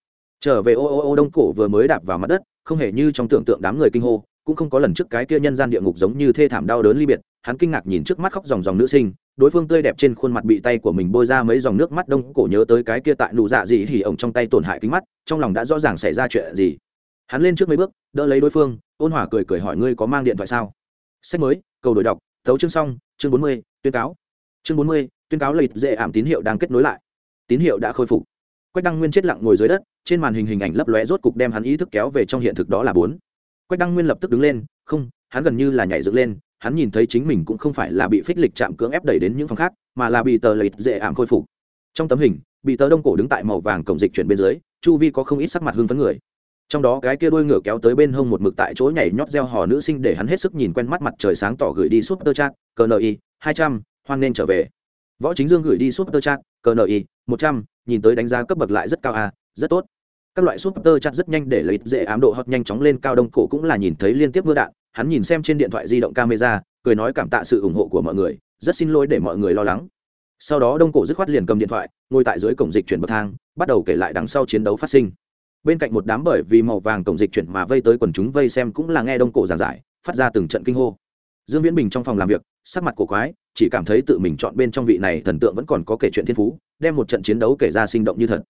A: trở về ô ô ô đông cổ vừa mới đạp vào mặt đất không hề như trong tưởng tượng đám người kinh hô cũng không có lần trước cái kia nhân gian địa ngục giống như thê thảm đau đớn ly biệt hắn kinh ngạc nhìn trước mắt khóc dòng dòng nữ sinh, đối phương tươi đẹp trên khuôn mặt bị tay của mình bôi ra mấy dòng nước mắt đông cổ nhớ tới cái kia tại nụ dạ gì hỉ ổng trong tay tổn hại kính mắt, trong lòng đã rõ ràng xảy ra chuyện gì. Hắn lên trước mấy bước, đỡ lấy đối phương, ôn hòa cười cười hỏi ngươi có mang điện thoại sao? Sách mới, cầu đổi đọc, thấu chương xong, chương bốn mươi, tuyên cáo. Chương bốn mươi, tuyên cáo lịch dễ ảm tín hiệu đang kết nối lại. Tín hiệu đã khôi phục. Quách đăng nguyên chết lặng ngồi dưới đất, trên màn hình hình ảnh lấp lóe rốt cục đem hắn ý thức kéo về trong hiện thực đó là bốn. Quách đăng nguyên lập tức đứng lên, không, hắn gần như là nhảy dựng lên hắn nhìn thấy chính mình cũng không phải là bị phích lịch chạm cưỡng ép đẩy đến những phòng khác, mà là bị tờ lợi dễ ảm khôi phục. Trong tấm hình, bị tờ đông cổ đứng tại màu vàng cổng dịch chuyển bên dưới, chu vi có không ít sắc mặt hưng phấn người. Trong đó cái kia đuôi ngựa kéo tới bên hông một mực tại chỗ nhảy nhót reo hò nữ sinh để hắn hết sức nhìn quen mắt mặt trời sáng tỏ gửi đi súp tơ chat cni hai trăm, hoan nên trở về. Võ chính dương gửi đi súp tơ chat cni một trăm, nhìn tới đánh giá cấp bậc lại rất cao à rất tốt. Các loại súp tơ chat rất nhanh để lấy dễ ám độ hoặc nhanh chóng lên, cao đông cổ cũng là nhìn thấy liên tiếp mưa đạn hắn nhìn xem trên điện thoại di động camera, cười nói cảm tạ sự ủng hộ của mọi người, rất xin lỗi để mọi người lo lắng. Sau đó đông cổ dứt khoát liền cầm điện thoại, ngồi tại dưới cổng dịch chuyển bậc thang, bắt đầu kể lại đằng sau chiến đấu phát sinh. Bên cạnh một đám bởi vì màu vàng cổng dịch chuyển mà vây tới quần chúng vây xem cũng là nghe đông cổ giảng giải, phát ra từng trận kinh hô. Dương viễn bình trong phòng làm việc, sắc mặt cổ quái, chỉ cảm thấy tự mình chọn bên trong vị này thần tượng vẫn còn có kể chuyện thiên phú, đem một trận chiến đấu kể ra sinh động như thật.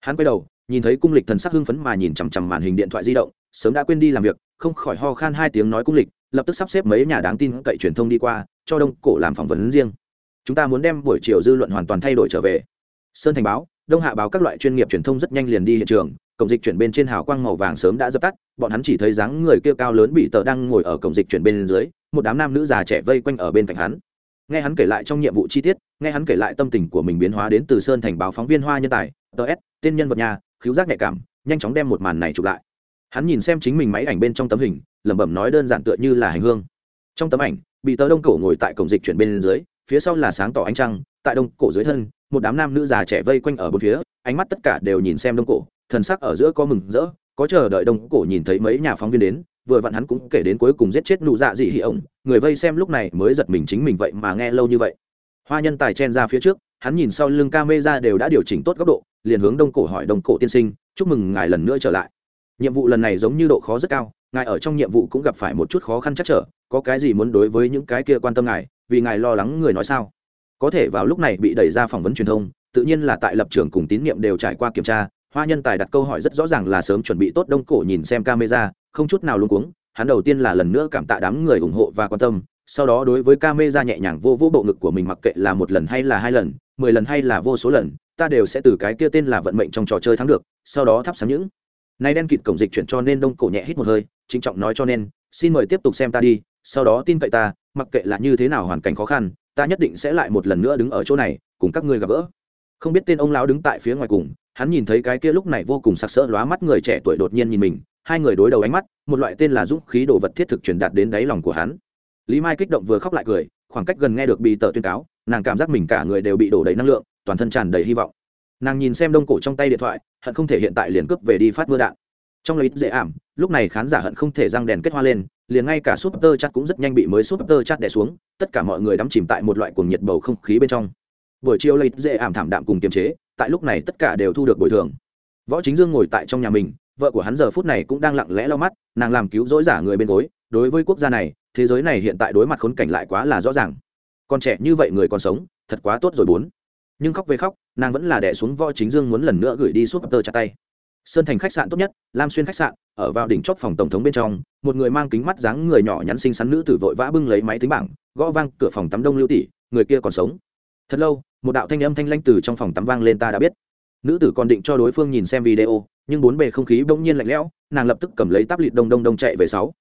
A: Hắn quay đầu, nhìn thấy cung lịch thần sắc hưng phấn mà nhìn chằm chằm màn hình điện thoại di động, sớm đã quên đi làm việc không khỏi ho khan hai tiếng nói cung lịch, lập tức sắp xếp mấy nhà đáng tin cậy truyền thông đi qua, cho đông cổ làm phỏng vấn riêng. Chúng ta muốn đem buổi chiều dư luận hoàn toàn thay đổi trở về. Sơn thành báo, đông hạ báo các loại chuyên nghiệp truyền thông rất nhanh liền đi hiện trường, cổng dịch chuyển bên trên hào quang màu vàng sớm đã dập tắt, bọn hắn chỉ thấy dáng người kia cao lớn bị tờ đang ngồi ở cổng dịch chuyển bên dưới, một đám nam nữ già trẻ vây quanh ở bên cạnh hắn. Nghe hắn kể lại trong nhiệm vụ chi tiết, nghe hắn kể lại tâm tình của mình biến hóa đến từ sơn thành báo phóng viên hoa nhân tài ts tên nhân vật nhà, khiếu giác nhạy cảm, nhanh chóng đem một màn này chụp lại hắn nhìn xem chính mình máy ảnh bên trong tấm hình, lẩm bẩm nói đơn giản tựa như là hành hương. Trong tấm ảnh, bị tớ đông cổ ngồi tại cổng dịch chuyển bên dưới, phía sau là sáng tỏ ánh trăng, tại đông cổ dưới thân, một đám nam nữ già trẻ vây quanh ở bốn phía, ánh mắt tất cả đều nhìn xem đông cổ, thần sắc ở giữa có mừng rỡ, có chờ đợi đông cổ nhìn thấy mấy nhà phóng viên đến, vừa vặn hắn cũng kể đến cuối cùng giết chết nụ dạ dị hỉ ổng, người vây xem lúc này mới giật mình chính mình vậy mà nghe lâu như vậy. Hoa nhân tài chen ra phía trước, hắn nhìn sau lưng ca mê ra đều đã điều chỉnh tốt góc độ, liền hướng đông cổ hỏi đông cổ tiên sinh, chúc mừng ngài lần nữa trở lại nhiệm vụ lần này giống như độ khó rất cao, ngài ở trong nhiệm vụ cũng gặp phải một chút khó khăn chắc trở, có cái gì muốn đối với những cái kia quan tâm ngài, vì ngài lo lắng người nói sao? Có thể vào lúc này bị đẩy ra phỏng vấn truyền thông, tự nhiên là tại lập trường cùng tín nhiệm đều trải qua kiểm tra, hoa nhân tài đặt câu hỏi rất rõ ràng là sớm chuẩn bị tốt đông cổ nhìn xem camera, không chút nào luôn cuống, hắn đầu tiên là lần nữa cảm tạ đám người ủng hộ và quan tâm, sau đó đối với camera nhẹ nhàng vô vô bộ ngực của mình mặc kệ là một lần hay là hai lần, mười lần hay là vô số lần, ta đều sẽ từ cái kia tên là vận mệnh trong trò chơi thắng được, sau đó thắp sáng những nay đen kịt cổng dịch chuyển cho nên đông cổ nhẹ hít một hơi chính trọng nói cho nên, xin mời tiếp tục xem ta đi, sau đó tin cậy ta, mặc kệ là như thế nào hoàn cảnh khó khăn, ta nhất định sẽ lại một lần nữa đứng ở chỗ này, cùng các ngươi gặp gỡ. Không biết tên ông lão đứng tại phía ngoài cùng, hắn nhìn thấy cái kia lúc này vô cùng sặc sỡ lóa mắt người trẻ tuổi đột nhiên nhìn mình, hai người đối đầu ánh mắt, một loại tên là dũng khí đồ vật thiết thực truyền đạt đến đáy lòng của hắn. Lý mai kích động vừa khóc lại cười, khoảng cách gần nghe được bị tờ tuyên cáo, nàng cảm giác mình cả người đều bị đổ đầy năng lượng, toàn thân tràn đầy hy vọng. Nàng nhìn xem đông cổ trong tay điện thoại hận không thể hiện tại liền cướp về đi phát mưa đạn. Trong lời ít dễ ảm, lúc này khán giả hận không thể răng đèn kết hoa lên, liền ngay cả súp tơ chat cũng rất nhanh bị mới súp tơ chat đè xuống, tất cả mọi người đắm chìm tại một loại cuồng nhiệt bầu không khí bên trong. Buổi chiều lợi dễ ảm thảm đạm cùng kiềm chế, tại lúc này tất cả đều thu được bồi thường. Võ chính dương ngồi tại trong nhà mình, vợ của hắn giờ phút này cũng đang lặng lẽ lau mắt, nàng làm cứu rỗi giả người bên gối, đối với quốc gia này, thế giới này hiện tại đối mặt khốn cảnh lại quá là rõ ràng. Con trẻ như vậy người còn sống, thật quá tốt rồi bốn nhưng khóc về khóc, nàng vẫn là đẻ xuống võ chính dương muốn lần nữa gửi đi suốt tơ chặt tay. Sơn thành khách sạn tốt nhất, lam xuyên khách sạn, ở vào đỉnh chóp phòng tổng thống bên trong, một người mang kính mắt dáng người nhỏ nhắn xinh xắn nữ tử vội vã bưng lấy máy tính bảng, gõ vang cửa phòng tắm đông lưu tỷ, người kia còn sống. Thật lâu, một đạo thanh âm thanh lanh từ trong phòng tắm vang lên ta đã biết. Nữ tử còn định cho đối phương nhìn xem video, nhưng bốn bề không khí bỗng nhiên lạnh lẽo, nàng lập tức cầm lấy táp lịt đông đông đông chạy về sáu.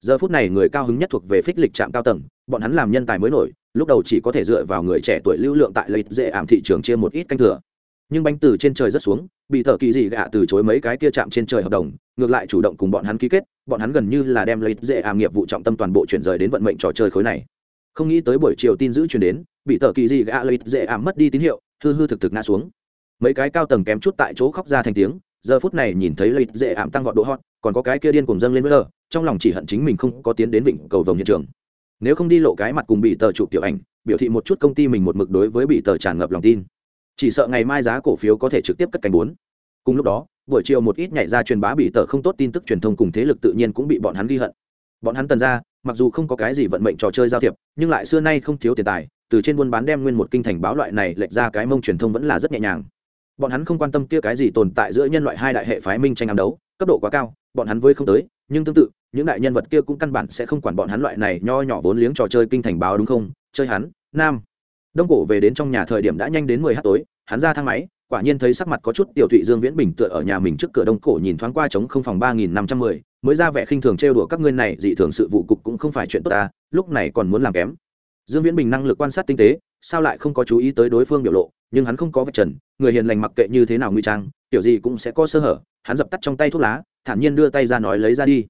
A: Giờ phút này người cao hứng nhất thuộc về phích lịch trạm cao tầng, bọn hắn làm nhân tài mới nổi lúc đầu chỉ có thể dựa vào người trẻ tuổi lưu lượng tại lợi dễ ảm thị trường chia một ít canh thừa. Nhưng bánh từ trên trời rất xuống, bị thợ kỳ dị gạ từ chối mấy cái kia chạm trên trời hợp đồng, ngược lại chủ động cùng bọn hắn ký kết, bọn hắn gần như là đem lợi dễ ảm nghiệp vụ trọng tâm toàn bộ chuyển rời đến vận mệnh trò chơi khối này. Không nghĩ tới buổi chiều tin giữ chuyển đến, bị thợ kỳ dị gạ lợi dễ ảm mất đi tín hiệu, hư hư thực thực ngã xuống. Mấy cái cao tầng kém chút tại chỗ khóc ra thành tiếng, giờ phút này nhìn thấy lợi dễ ảm tăng vọt độ hot, còn có cái kia điên cùng dâng lên với lờ, trong lòng chỉ hận chính mình không có tiến đến vịnh cầu vồng hiện trường nếu không đi lộ cái mặt cùng bị tờ chụp tiểu ảnh, biểu thị một chút công ty mình một mực đối với bị tờ tràn ngập lòng tin. Chỉ sợ ngày mai giá cổ phiếu có thể trực tiếp cất cánh bốn. Cùng lúc đó, buổi chiều một ít nhảy ra truyền bá bị tờ không tốt tin tức truyền thông cùng thế lực tự nhiên cũng bị bọn hắn ghi hận. Bọn hắn tần ra, mặc dù không có cái gì vận mệnh trò chơi giao thiệp, nhưng lại xưa nay không thiếu tiền tài, từ trên buôn bán đem nguyên một kinh thành báo loại này lệch ra cái mông truyền thông vẫn là rất nhẹ nhàng. Bọn hắn không quan tâm kia cái gì tồn tại giữa nhân loại hai đại hệ phái minh tranh ám đấu, cấp độ quá cao, bọn hắn với không tới nhưng tương tự, những đại nhân vật kia cũng căn bản sẽ không quản bọn hắn loại này nho nhỏ vốn liếng trò chơi kinh thành báo đúng không? Chơi hắn, nam. Đông cổ về đến trong nhà thời điểm đã nhanh đến mười h tối, hắn ra thang máy, quả nhiên thấy sắc mặt có chút tiểu thụy dương viễn bình tựa ở nhà mình trước cửa đông cổ nhìn thoáng qua trống không phòng ba nghìn năm trăm mười, mới ra vẻ khinh thường trêu đùa các ngươi này, dị thường sự vụ cục cũng không phải chuyện tốt ta, lúc này còn muốn làm kém. Dương viễn bình năng lực quan sát tinh tế, sao lại không có chú ý tới đối phương biểu lộ, nhưng hắn không có vật trần, người hiền lành mặc kệ như thế nào nguy trang, kiểu gì cũng sẽ có sơ hở, hắn dập tắt trong tay thuốc lá thản nhiên đưa tay ra nói lấy ra đi.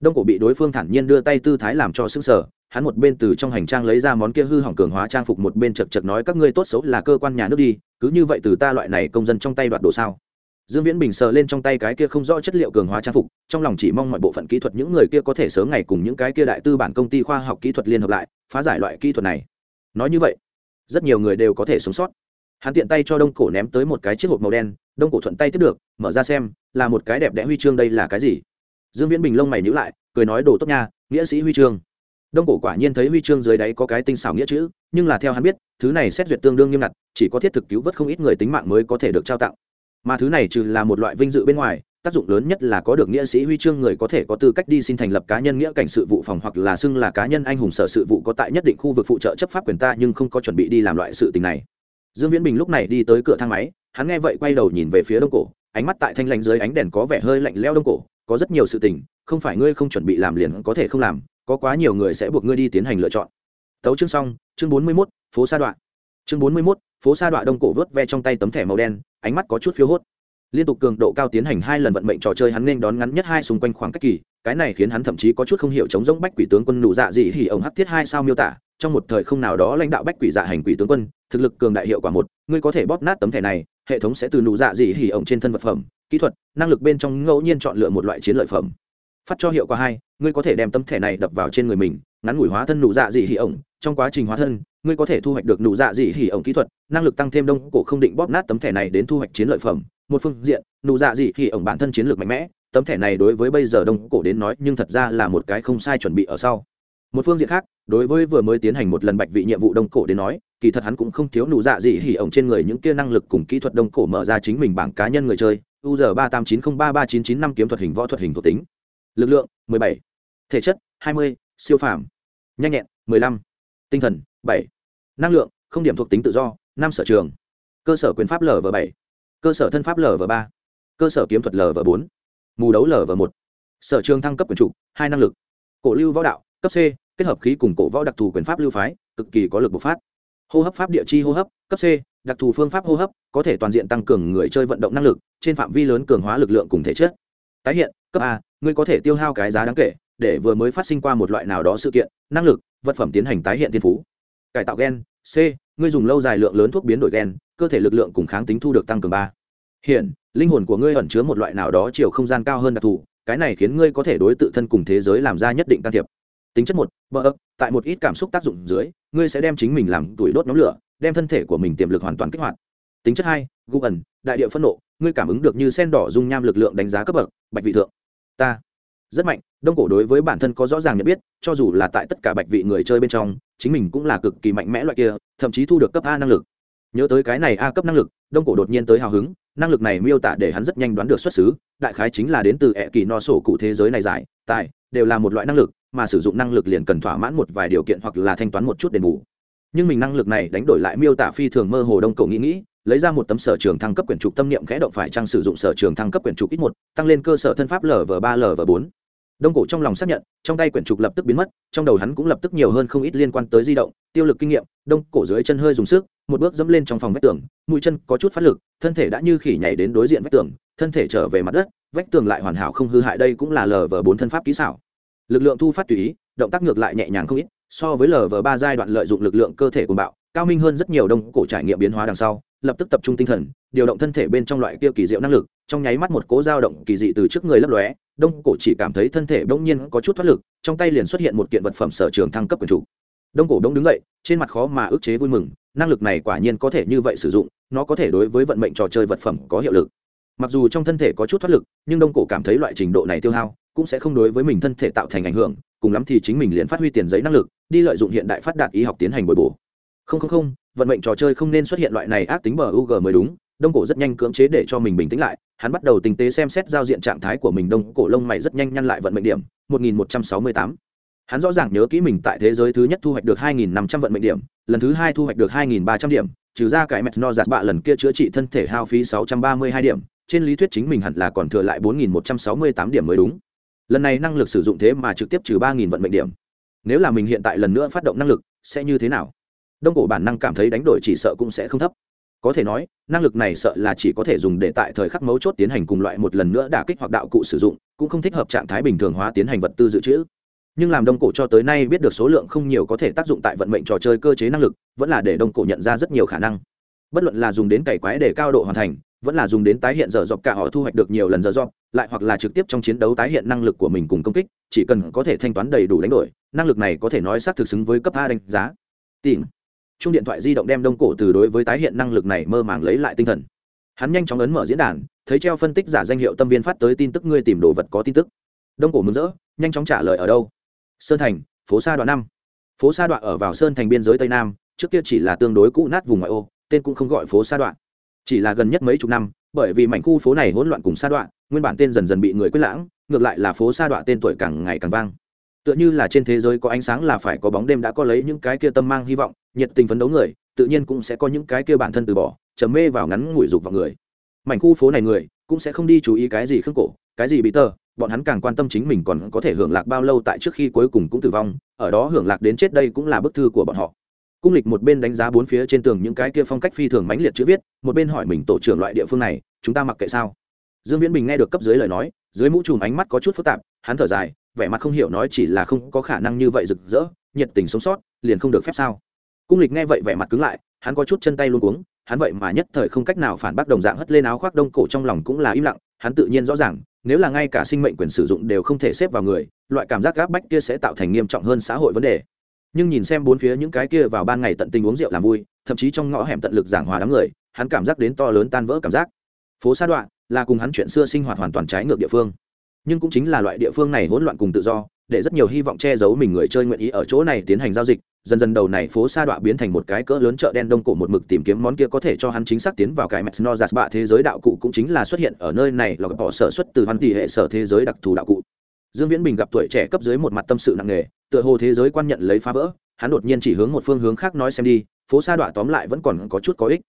A: Đông cổ bị đối phương thản nhiên đưa tay tư thái làm cho sững sờ, hắn một bên từ trong hành trang lấy ra món kia hư hỏng cường hóa trang phục một bên chật chật nói các ngươi tốt xấu là cơ quan nhà nước đi, cứ như vậy từ ta loại này công dân trong tay đoạt đồ sao? Dương viễn bình sờ lên trong tay cái kia không rõ chất liệu cường hóa trang phục, trong lòng chỉ mong mọi bộ phận kỹ thuật những người kia có thể sớm ngày cùng những cái kia đại tư bản công ty khoa học kỹ thuật liên hợp lại, phá giải loại kỹ thuật này. Nói như vậy, rất nhiều người đều có thể sống sót hắn tiện tay cho đông cổ ném tới một cái chiếc hộp màu đen, đông cổ thuận tay tiếp được, mở ra xem, là một cái đẹp đẽ huy chương đây là cái gì? Dương viễn bình lông mày nhữ lại, cười nói, đồ tốt nha, nghĩa sĩ huy chương. Đông cổ quả nhiên thấy huy chương dưới đáy có cái tinh xảo nghĩa chữ, nhưng là theo hắn biết, thứ này xét duyệt tương đương nghiêm ngặt, chỉ có thiết thực cứu vớt không ít người tính mạng mới có thể được trao tặng. Mà thứ này trừ là một loại vinh dự bên ngoài, tác dụng lớn nhất là có được nghĩa sĩ huy chương người có thể có tư cách đi xin thành lập cá nhân nghĩa cảnh sự vụ phòng hoặc là xưng là cá nhân anh hùng sở sự vụ có tại nhất định khu vực phụ trợ chấp pháp quyền ta nhưng không có chuẩn bị đi làm loại sự tình này dương viễn bình lúc này đi tới cửa thang máy hắn nghe vậy quay đầu nhìn về phía đông cổ ánh mắt tại thanh lãnh dưới ánh đèn có vẻ hơi lạnh leo đông cổ có rất nhiều sự tình không phải ngươi không chuẩn bị làm liền có thể không làm có quá nhiều người sẽ buộc ngươi đi tiến hành lựa chọn. Tấu chương xong chương bốn mươi 41, phố sa đoạn. Chương bốn mươi 41, phố sa đoạn đông cổ vớt ve trong tay tấm thẻ màu đen ánh mắt có chút phiếu hốt. Liên tục cường độ cao tiến hành hai lần vận mệnh trò chơi hắn nên đón ngắn nhất hai xung quanh khoảng cách kỳ cái này khiến hắn thậm chí có chút không hiểu chống giống bách quỷ tướng quân nụ dạ dị hỉ ông hắc thiết hai sao miêu tả trong một thời không nào đó lãnh đạo bách quỷ dạ hành quỷ tướng quân, thực lực cường đại hiệu quả một, ngươi có thể bóp nát tấm thẻ này, hệ thống sẽ từ nụ dạ dị hỉ ổng trên thân vật phẩm, kỹ thuật, năng lực bên trong ngẫu nhiên chọn lựa một loại chiến lợi phẩm. Phát cho hiệu quả hai, ngươi có thể đem tấm thẻ này đập vào trên người mình, ngắn ngủi hóa thân nụ dạ dị hỉ ổng, trong quá trình hóa thân, ngươi có thể thu hoạch được nụ dạ dị hỉ ổng kỹ thuật, năng lực tăng thêm đông cổ không định bóp nát tấm thẻ này đến thu hoạch chiến lợi phẩm. Một phương diện, nụ dạ dị hỉ ổng bản thân chiến lược mạnh mẽ, tấm thẻ này đối với bây giờ đông cổ đến nói nhưng thật ra là một cái không sai chuẩn bị ở sau một phương diện khác, đối với vừa mới tiến hành một lần bạch vị nhiệm vụ đông cổ đến nói, kỳ thật hắn cũng không thiếu nụ dạ dị hỉ ổng trên người những kia năng lực cùng kỹ thuật đông cổ mở ra chính mình bảng cá nhân người chơi, u giờ ba tám chín không ba ba chín chín năm kiếm thuật hình võ thuật hình thuộc tính. Lực lượng 17. thể chất 20. siêu phàm. Nhanh nhẹn 15. tinh thần 7. năng lượng, không điểm thuộc tính tự do, năm sở trường. Cơ sở quyền pháp lv bảy. Cơ sở thân pháp lv ba. Cơ sở kiếm thuật lv bốn. Mù đấu lv một. Sở trường thăng cấp quyền trụ hai năng lực. Cổ lưu võ đạo, cấp c kết hợp khí cùng cổ võ đặc thù quyền pháp lưu phái, cực kỳ có lực bộc phát. Hô hấp pháp địa chi hô hấp, cấp c, đặc thù phương pháp hô hấp, có thể toàn diện tăng cường người chơi vận động năng lực, trên phạm vi lớn cường hóa lực lượng cùng thể chất. Tái hiện, cấp a, ngươi có thể tiêu hao cái giá đáng kể, để vừa mới phát sinh qua một loại nào đó sự kiện, năng lực, vật phẩm tiến hành tái hiện thiên phú. Cải tạo gen, c, ngươi dùng lâu dài lượng lớn thuốc biến đổi gen, cơ thể lực lượng cùng kháng tính thu được tăng cường ba. Hiện, linh hồn của ngươi ẩn chứa một loại nào đó chiều không gian cao hơn đặc thù, cái này khiến ngươi có thể đối tự thân cùng thế giới làm ra nhất định can thiệp tính chất một, bờ ấp tại một ít cảm xúc tác dụng dưới, ngươi sẽ đem chính mình làm tuổi đốt nhóm lửa, đem thân thể của mình tiềm lực hoàn toàn kích hoạt. Tính chất hai, gu ẩn, đại địa phân nộ, ngươi cảm ứng được như sen đỏ dung nham lực lượng đánh giá cấp bậc, bạch vị thượng. Ta. Rất mạnh, đông cổ đối với bản thân có rõ ràng nhận biết, cho dù là tại tất cả bạch vị người chơi bên trong, chính mình cũng là cực kỳ mạnh mẽ loại kia, thậm chí thu được cấp a năng lực. Nhớ tới cái này a cấp năng lực, đông cổ đột nhiên tới hào hứng, năng lực này miêu tả để hắn rất nhanh đoán được xuất xứ, đại khái chính là đến từ ẹ kỳ no sổ cụ thế giới này giải tại đều là một loại năng lực mà sử dụng năng lực liền cần thỏa mãn một vài điều kiện hoặc là thanh toán một chút đền bù. Nhưng mình năng lực này đánh đổi lại miêu tả phi thường mơ hồ đông cổ nghĩ nghĩ, lấy ra một tấm sở trường thăng cấp quyển trục tâm niệm khẽ động phải trang sử dụng sở trường thăng cấp quyển trục ít một, tăng lên cơ sở thân pháp lv ba lv bốn. Đông cổ trong lòng xác nhận, trong tay quyển trục lập tức biến mất, trong đầu hắn cũng lập tức nhiều hơn không ít liên quan tới di động, tiêu lực kinh nghiệm, đông cổ dưới chân hơi dùng sức, một bước dẫm lên trong phòng vách tường, mũi chân có chút phát lực, thân thể đã như khỉ nhảy đến đối diện vách tường, thân thể trở về mặt đất, vách tường lại hoàn hảo không hư hại, đây cũng là lv bốn thân pháp kỹ xảo lực lượng thu phát tùy ý, động tác ngược lại nhẹ nhàng không ít, so với lv ba giai đoạn lợi dụng lực lượng cơ thể của bạo, cao minh hơn rất nhiều đông cổ trải nghiệm biến hóa đằng sau, lập tức tập trung tinh thần, điều động thân thể bên trong loại kia kỳ diệu năng lực, trong nháy mắt một cố dao động kỳ dị từ trước người lấp lóe, đông cổ chỉ cảm thấy thân thể bỗng nhiên có chút thoát lực, trong tay liền xuất hiện một kiện vật phẩm sở trường thăng cấp quyền chủ. Đông cổ đông đứng dậy, trên mặt khó mà ức chế vui mừng, năng lực này quả nhiên có thể như vậy sử dụng, nó có thể đối với vận mệnh trò chơi vật phẩm có hiệu lực. Mặc dù trong thân thể có chút thoát lực, nhưng đông cổ cảm thấy loại trình độ này tiêu hao cũng sẽ không đối với mình thân thể tạo thành ảnh hưởng, cùng lắm thì chính mình liền phát huy tiền giấy năng lực, đi lợi dụng hiện đại phát đạt y học tiến hành bồi bổ. Không không không, vận mệnh trò chơi không nên xuất hiện loại này ác tính bờ ug mới đúng, đông cổ rất nhanh cưỡng chế để cho mình bình tĩnh lại, hắn bắt đầu tinh tế xem xét giao diện trạng thái của mình. Đông cổ lông mày rất nhanh nhăn lại vận mệnh điểm 1168. hắn rõ ràng nhớ kỹ mình tại thế giới thứ nhất thu hoạch được 2.500 vận mệnh điểm, lần thứ hai thu hoạch được 2.300 điểm, trừ ra cái mẹt no giạt bạ lần kia chữa trị thân thể hao phí 632 điểm, trên lý thuyết chính mình hẳn là còn thừa lại 4.168 điểm mới đúng lần này năng lực sử dụng thế mà trực tiếp trừ ba nghìn vận mệnh điểm. Nếu là mình hiện tại lần nữa phát động năng lực, sẽ như thế nào? Đông cổ bản năng cảm thấy đánh đổi chỉ sợ cũng sẽ không thấp. Có thể nói, năng lực này sợ là chỉ có thể dùng để tại thời khắc mấu chốt tiến hành cùng loại một lần nữa đả kích hoặc đạo cụ sử dụng, cũng không thích hợp trạng thái bình thường hóa tiến hành vật tư dự trữ. Nhưng làm đông cổ cho tới nay biết được số lượng không nhiều có thể tác dụng tại vận mệnh trò chơi cơ chế năng lực, vẫn là để đông cổ nhận ra rất nhiều khả năng. Bất luận là dùng đến cày quái để cao độ hoàn thành vẫn là dùng đến tái hiện giờ dọc cả họ thu hoạch được nhiều lần giờ dọc lại hoặc là trực tiếp trong chiến đấu tái hiện năng lực của mình cùng công kích, chỉ cần có thể thanh toán đầy đủ đánh đổi, năng lực này có thể nói xác thực xứng với cấp a đánh giá. Tìm. Chung điện thoại di động đem đông cổ từ đối với tái hiện năng lực này mơ màng lấy lại tinh thần. Hắn nhanh chóng ấn mở diễn đàn, thấy treo phân tích giả danh hiệu tâm viên phát tới tin tức, ngươi tìm đồ vật có tin tức. Đông cổ mừng rỡ, nhanh chóng trả lời ở đâu? Sơn thành, phố sa đoạn năm. Phố sa đoạn ở vào sơn thành biên giới tây nam, trước kia chỉ là tương đối cũ nát vùng ngoại ô, tên cũng không gọi phố sa đoạn chỉ là gần nhất mấy chục năm, bởi vì mảnh khu phố này hỗn loạn cùng sa đoạn nguyên bản tên dần dần bị người quyết lãng, ngược lại là phố sa đoạn tên tuổi càng ngày càng vang. Tựa như là trên thế giới có ánh sáng là phải có bóng đêm đã có lấy những cái kia tâm mang hy vọng, nhiệt tình phấn đấu người, tự nhiên cũng sẽ có những cái kia bản thân từ bỏ chấm mê vào ngắn ngủi dục vào người. Mảnh khu phố này người, cũng sẽ không đi chú ý cái gì khương cổ, cái gì bị tờ, bọn hắn càng quan tâm chính mình còn có thể hưởng lạc bao lâu tại trước khi cuối cùng cũng tử vong, ở đó hưởng lạc đến chết đây cũng là bức thư của bọn họ cung lịch một bên đánh giá bốn phía trên tường những cái kia phong cách phi thường mãnh liệt chữ viết, một bên hỏi mình tổ trưởng loại địa phương này, chúng ta mặc kệ sao? Dương viễn bình nghe được cấp dưới lời nói, dưới mũ chùm ánh mắt có chút phức tạp, hắn thở dài, vẻ mặt không hiểu nói chỉ là không có khả năng như vậy rực rỡ, nhiệt tình sống sót, liền không được phép sao? Cung lịch nghe vậy vẻ mặt cứng lại, hắn có chút chân tay luôn cuống, hắn vậy mà nhất thời không cách nào phản bác đồng dạng hất lên áo khoác đông cổ trong lòng cũng là im lặng, hắn tự nhiên rõ ràng, nếu là ngay cả sinh mệnh quyền sử dụng đều không thể xếp vào người, loại cảm giác gáp bách kia sẽ tạo thành nghiêm trọng hơn xã hội vấn đề nhưng nhìn xem bốn phía những cái kia vào ban ngày tận tình uống rượu làm vui, thậm chí trong ngõ hẻm tận lực giảng hòa đám người, hắn cảm giác đến to lớn tan vỡ cảm giác. Phố sa đoạn là cùng hắn chuyện xưa sinh hoạt hoàn toàn trái ngược địa phương, nhưng cũng chính là loại địa phương này hỗn loạn cùng tự do, để rất nhiều hy vọng che giấu mình người chơi nguyện ý ở chỗ này tiến hành giao dịch. Dần dần đầu này phố sa Đoạn biến thành một cái cỡ lớn chợ đen đông cổ một mực tìm kiếm món kia có thể cho hắn chính xác tiến vào cái mcnozas bạ thế giới đạo cụ cũng chính là xuất hiện ở nơi này là bỏ sở xuất từ văn tỷ hệ sở thế giới đặc thù đạo cụ dương viễn bình gặp tuổi trẻ cấp dưới một mặt tâm sự nặng nề, tựa hồ thế giới quan nhận lấy phá vỡ, hắn đột nhiên chỉ hướng một phương hướng khác nói xem đi, phố sa đọa tóm lại vẫn còn có chút có ích.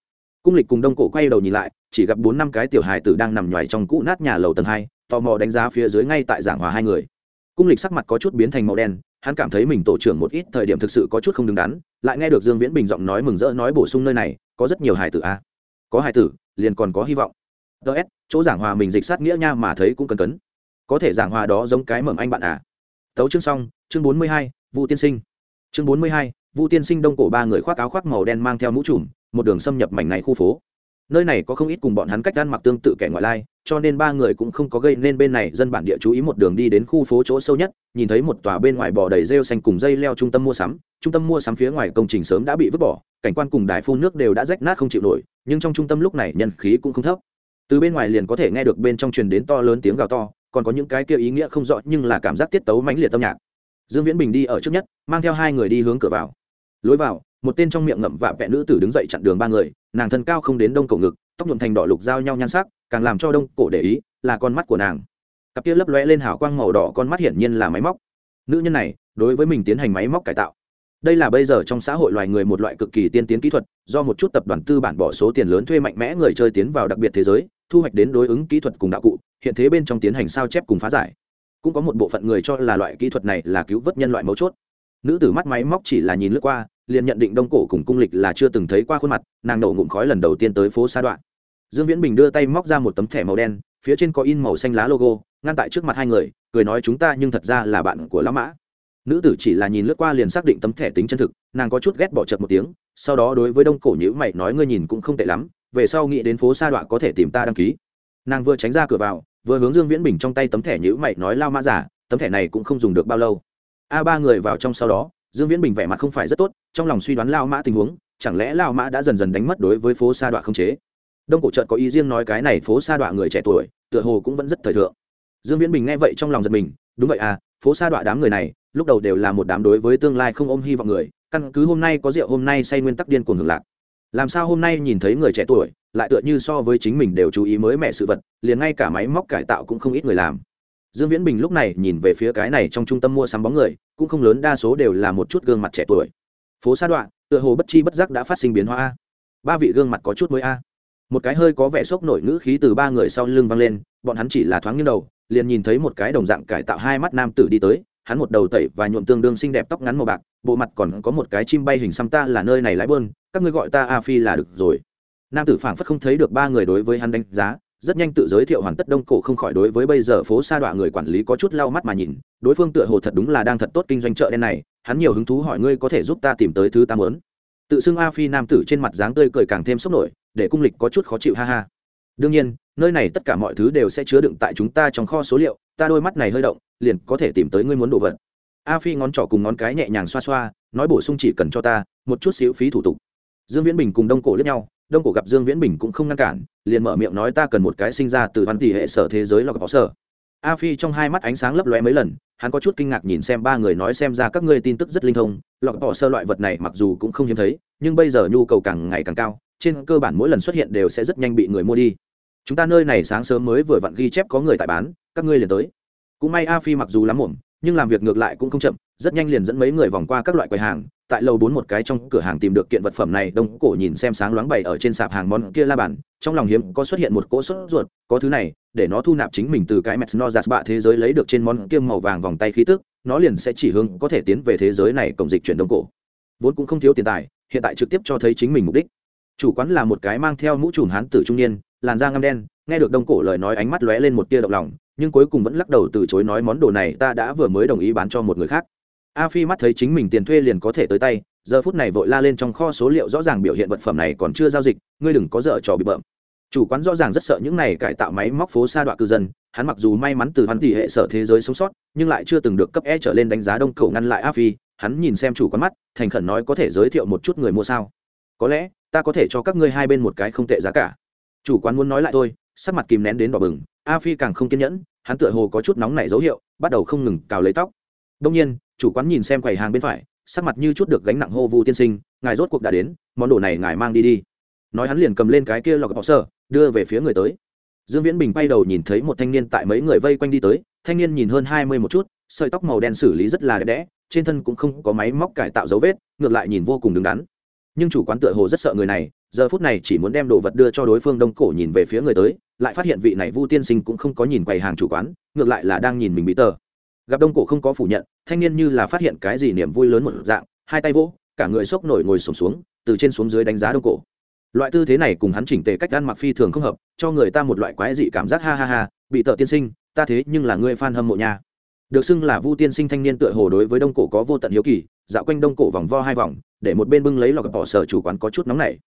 A: Cung lịch cùng đông cổ quay đầu nhìn lại, chỉ gặp bốn năm cái tiểu hài tử đang nằm nhoài trong cũ nát nhà lầu tầng hai, tò mò đánh giá phía dưới ngay tại giảng hòa hai người. Cung lịch sắc mặt có chút biến thành màu đen, hắn cảm thấy mình tổ trưởng một ít thời điểm thực sự có chút không đứng đắn, lại nghe được dương viễn bình giọng nói mừng rỡ nói bổ sung nơi này, có rất nhiều hài tử a à? có hài tử, liền còn có hy vọng. Ts chỗ giảng hòa mình dịch sát nghĩa nha mà thấy cũng cần cấn có thể giảng hòa đó giống cái mầm anh bạn à. Tấu chương xong, chương bốn mươi hai, vu tiên sinh. Chương bốn mươi hai, vu tiên sinh đông cổ ba người khoác áo khoác màu đen mang theo mũ trùm, một đường xâm nhập mảnh này khu phố. Nơi này có không ít cùng bọn hắn cách ăn mặc tương tự kẻ ngoại lai, cho nên ba người cũng không có gây nên bên này dân bản địa chú ý một đường đi đến khu phố chỗ sâu nhất, nhìn thấy một tòa bên ngoài bò đầy rêu xanh cùng dây leo trung tâm mua sắm. Trung tâm mua sắm phía ngoài công trình sớm đã bị vứt bỏ, cảnh quan cùng đài phun nước đều đã rách nát không chịu nổi, nhưng trong trung tâm lúc này nhân khí cũng không thấp. Từ bên ngoài liền có thể nghe được bên trong truyền đến to lớn tiếng gào to còn có những cái kia ý nghĩa không rõ nhưng là cảm giác tiết tấu mãnh liệt tâm nhạc. Dương viễn bình đi ở trước nhất, mang theo hai người đi hướng cửa vào. Lối vào, một tên trong miệng ngậm vạ vẹ nữ tử đứng dậy chặn đường ba người, nàng thân cao không đến đông cổ ngực, tóc nhuộm thành đỏ lục giao nhau nhan sắc, càng làm cho đông cổ để ý là con mắt của nàng. Cặp kia lấp lóe lên hào quang màu đỏ con mắt hiển nhiên là máy móc. Nữ nhân này, đối với mình tiến hành máy móc cải tạo. Đây là bây giờ trong xã hội loài người một loại cực kỳ tiên tiến kỹ thuật, do một chút tập đoàn tư bản bỏ số tiền lớn thuê mạnh mẽ người chơi tiến vào đặc biệt thế giới thu hoạch đến đối ứng kỹ thuật cùng đạo cụ, hiện thế bên trong tiến hành sao chép cùng phá giải. Cũng có một bộ phận người cho là loại kỹ thuật này là cứu vớt nhân loại mấu chốt. Nữ tử mắt máy móc chỉ là nhìn lướt qua, liền nhận định đông cổ cùng cung lịch là chưa từng thấy qua khuôn mặt, nàng nổ ngụm khói lần đầu tiên tới phố xa đoạn. Dương viễn bình đưa tay móc ra một tấm thẻ màu đen, phía trên có in màu xanh lá logo, ngăn tại trước mặt hai người, cười nói chúng ta nhưng thật ra là bạn của lão mã. Nữ tử chỉ là nhìn lướt qua liền xác định tấm thẻ tính chân thực, nàng có chút ghét bỏ chật một tiếng, sau đó đối với đông cổ nhữ mày nói ngươi nhìn cũng không tệ lắm về sau nghĩ đến phố sa đoạn có thể tìm ta đăng ký. Nàng vừa tránh ra cửa vào, vừa hướng dương viễn bình trong tay tấm thẻ nhữ mày nói, lao mã giả tấm thẻ này cũng không dùng được bao lâu. A ba người vào trong sau đó, dương viễn bình vẻ mặt không phải rất tốt, trong lòng suy đoán lao mã tình huống, chẳng lẽ lao mã đã dần dần đánh mất đối với phố sa đoạn không chế? Đông cổ trợt có ý riêng nói cái này phố sa đoạn người trẻ tuổi, tựa hồ cũng vẫn rất thời thượng. Dương viễn bình nghe vậy trong lòng giật mình, đúng vậy à phố sa đoạn đám người này, lúc đầu đều là một đám đối với tương lai không ôm hy vọng người, căn cứ hôm nay có rượu hôm nay say nguyên tắc điên cuồng hưởng lạc làm sao hôm nay nhìn thấy người trẻ tuổi, lại tựa như so với chính mình đều chú ý mới mẹ sự vật, liền ngay cả máy móc cải tạo cũng không ít người làm. Dương viễn bình lúc này nhìn về phía cái này trong trung tâm mua sắm bóng người, cũng không lớn, đa số đều là một chút gương mặt trẻ tuổi. Phố sa đoạn tựa hồ bất chi bất giác đã phát sinh biến hóa a. Ba vị gương mặt có chút mới a. Một cái hơi có vẻ sốc nổi ngữ khí từ ba người sau lưng vang lên, bọn hắn chỉ là thoáng nghiêng đầu, liền nhìn thấy một cái đồng dạng cải tạo hai mắt nam tử đi tới hắn một đầu tẩy và nhuộm tương đương xinh đẹp tóc ngắn màu bạc, bộ mặt còn có một cái chim bay hình xăm ta là nơi này lái bơn, các ngươi gọi ta a phi là được rồi. Nam tử phảng phất không thấy được ba người đối với hắn đánh giá, rất nhanh tự giới thiệu hoàn tất đông cổ không khỏi đối với bây giờ phố sa đọa người quản lý có chút lau mắt mà nhìn, đối phương tựa hồ thật đúng là đang thật tốt kinh doanh chợ đen này, hắn nhiều hứng thú hỏi ngươi có thể giúp ta tìm tới thứ ta muốn. Tự xưng a phi nam tử trên mặt dáng tươi cười càng thêm sốc nổi, để cung lịch có chút khó chịu ha ha. Đương nhiên, nơi này tất cả mọi thứ đều sẽ chứa đựng tại chúng ta trong kho số liệu ta đôi mắt này hơi động, liền có thể tìm tới ngươi muốn đồ vật. A phi ngón trỏ cùng ngón cái nhẹ nhàng xoa xoa, nói bổ sung chỉ cần cho ta một chút xíu phí thủ tục. Dương viễn bình cùng đông cổ lẫn nhau, đông cổ gặp dương viễn bình cũng không ngăn cản, liền mở miệng nói ta cần một cái sinh ra từ văn tỷ hệ sở thế giới lọc bỏ sở. A phi trong hai mắt ánh sáng lấp lóe mấy lần, hắn có chút kinh ngạc nhìn xem ba người nói xem ra các ngươi tin tức rất linh thông, lọc bỏ sơ loại vật này mặc dù cũng không hiếm thấy, nhưng bây giờ nhu cầu càng ngày càng cao, trên cơ bản mỗi lần xuất hiện đều sẽ rất nhanh bị người mua đi. Chúng ta nơi này sáng sớm mới vừa vặn ghi chép có người tại bán các ngươi liền tới. Cũng may a phi mặc dù lắm muộn nhưng làm việc ngược lại cũng không chậm, rất nhanh liền dẫn mấy người vòng qua các loại quầy hàng, tại lầu bốn một cái trong cửa hàng tìm được kiện vật phẩm này, đông cổ nhìn xem sáng loáng bày ở trên sạp hàng món kia la bàn, trong lòng hiếm có xuất hiện một cỗ sốt ruột, có thứ này, để nó thu nạp chính mình từ cái mets no giạt bạ thế giới lấy được trên món kia màu vàng vòng tay khí tức, nó liền sẽ chỉ hướng có thể tiến về thế giới này cộng dịch chuyển đông cổ. Vốn cũng không thiếu tiền tài, hiện tại trực tiếp cho thấy chính mình mục đích. Chủ quán là một cái mang theo mũ trùm hán tử trung niên, làn da ngăm đen, nghe được đông cổ lời nói ánh mắt lóe lên một tia động lòng nhưng cuối cùng vẫn lắc đầu từ chối nói món đồ này ta đã vừa mới đồng ý bán cho một người khác. A phi mắt thấy chính mình tiền thuê liền có thể tới tay, giờ phút này vội la lên trong kho số liệu rõ ràng biểu hiện vật phẩm này còn chưa giao dịch, ngươi đừng có dở trò bị bợm. Chủ quán rõ ràng rất sợ những này cải tạo máy móc phố xa đoạn cư dân, hắn mặc dù may mắn từ hắn tỷ hệ sở thế giới sống sót, nhưng lại chưa từng được cấp e trở lên đánh giá đông cậu ngăn lại a phi, hắn nhìn xem chủ quán mắt, thành khẩn nói có thể giới thiệu một chút người mua sao. Có lẽ, ta có thể cho các ngươi hai bên một cái không tệ giá cả. Chủ quán muốn nói lại thôi sắc mặt kìm nén đến đỏ bừng, a phi càng không kiên nhẫn, hắn tựa hồ có chút nóng nảy dấu hiệu, bắt đầu không ngừng cào lấy tóc. Đông nhiên, chủ quán nhìn xem quầy hàng bên phải, sắc mặt như chút được gánh nặng hô vu tiên sinh, ngài rốt cuộc đã đến, món đồ này ngài mang đi đi. Nói hắn liền cầm lên cái kia lọc bọc sơ, đưa về phía người tới. Dương viễn bình bay đầu nhìn thấy một thanh niên tại mấy người vây quanh đi tới, thanh niên nhìn hơn hai mươi một chút, sợi tóc màu đen xử lý rất là đẹp đẽ, trên thân cũng không có máy móc cải tạo dấu vết, ngược lại nhìn vô cùng đứng đắn. Nhưng chủ quán tựa hồ rất sợ người này giờ phút này chỉ muốn đem đồ vật đưa cho đối phương đông cổ nhìn về phía người tới, lại phát hiện vị này vu tiên sinh cũng không có nhìn quầy hàng chủ quán, ngược lại là đang nhìn mình bí tờ. Gặp đông cổ không có phủ nhận, thanh niên như là phát hiện cái gì niềm vui lớn một dạng, hai tay vỗ, cả người sốc nổi ngồi sổm xuống, từ trên xuống dưới đánh giá đông cổ. Loại tư thế này cùng hắn chỉnh tề cách ăn mặc phi thường không hợp, cho người ta một loại quái dị cảm giác ha ha ha, bị tợ tiên sinh, ta thế nhưng là ngươi fan hâm mộ nha. Được xưng là vu tiên sinh thanh niên tựa hồ đối với đông cổ có vô tận hiếu kỳ, dạo quanh đông cổ vòng vo hai vòng, để một bên bưng lấy lọc bỏ sở chủ quán có chút nóng này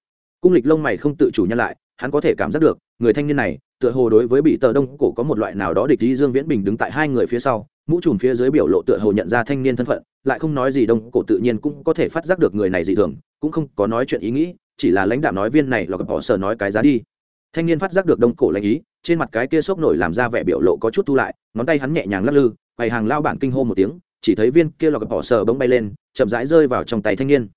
A: cung lịch lông mày không tự chủ nhân lại, hắn có thể cảm giác được, người thanh niên này, tựa hồ đối với bị tờ đông cổ có một loại nào đó địch ý dương viễn bình đứng tại hai người phía sau, mũ trùm phía dưới biểu lộ tựa hồ nhận ra thanh niên thân phận, lại không nói gì đông cổ tự nhiên cũng có thể phát giác được người này dị thường, cũng không có nói chuyện ý nghĩ, chỉ là lãnh đạo nói viên này lọc bỏ sở nói cái giá đi. Thanh niên phát giác được đông cổ lãnh ý, trên mặt cái kia sốc nổi làm ra vẻ biểu lộ có chút thu lại, ngón tay hắn nhẹ nhàng lắc lư bày hàng lao bản kinh hô một tiếng, chỉ thấy viên kia lọc bỏ sờ bỗng bay lên, chậm rãi rơi vào trong tay thanh niên.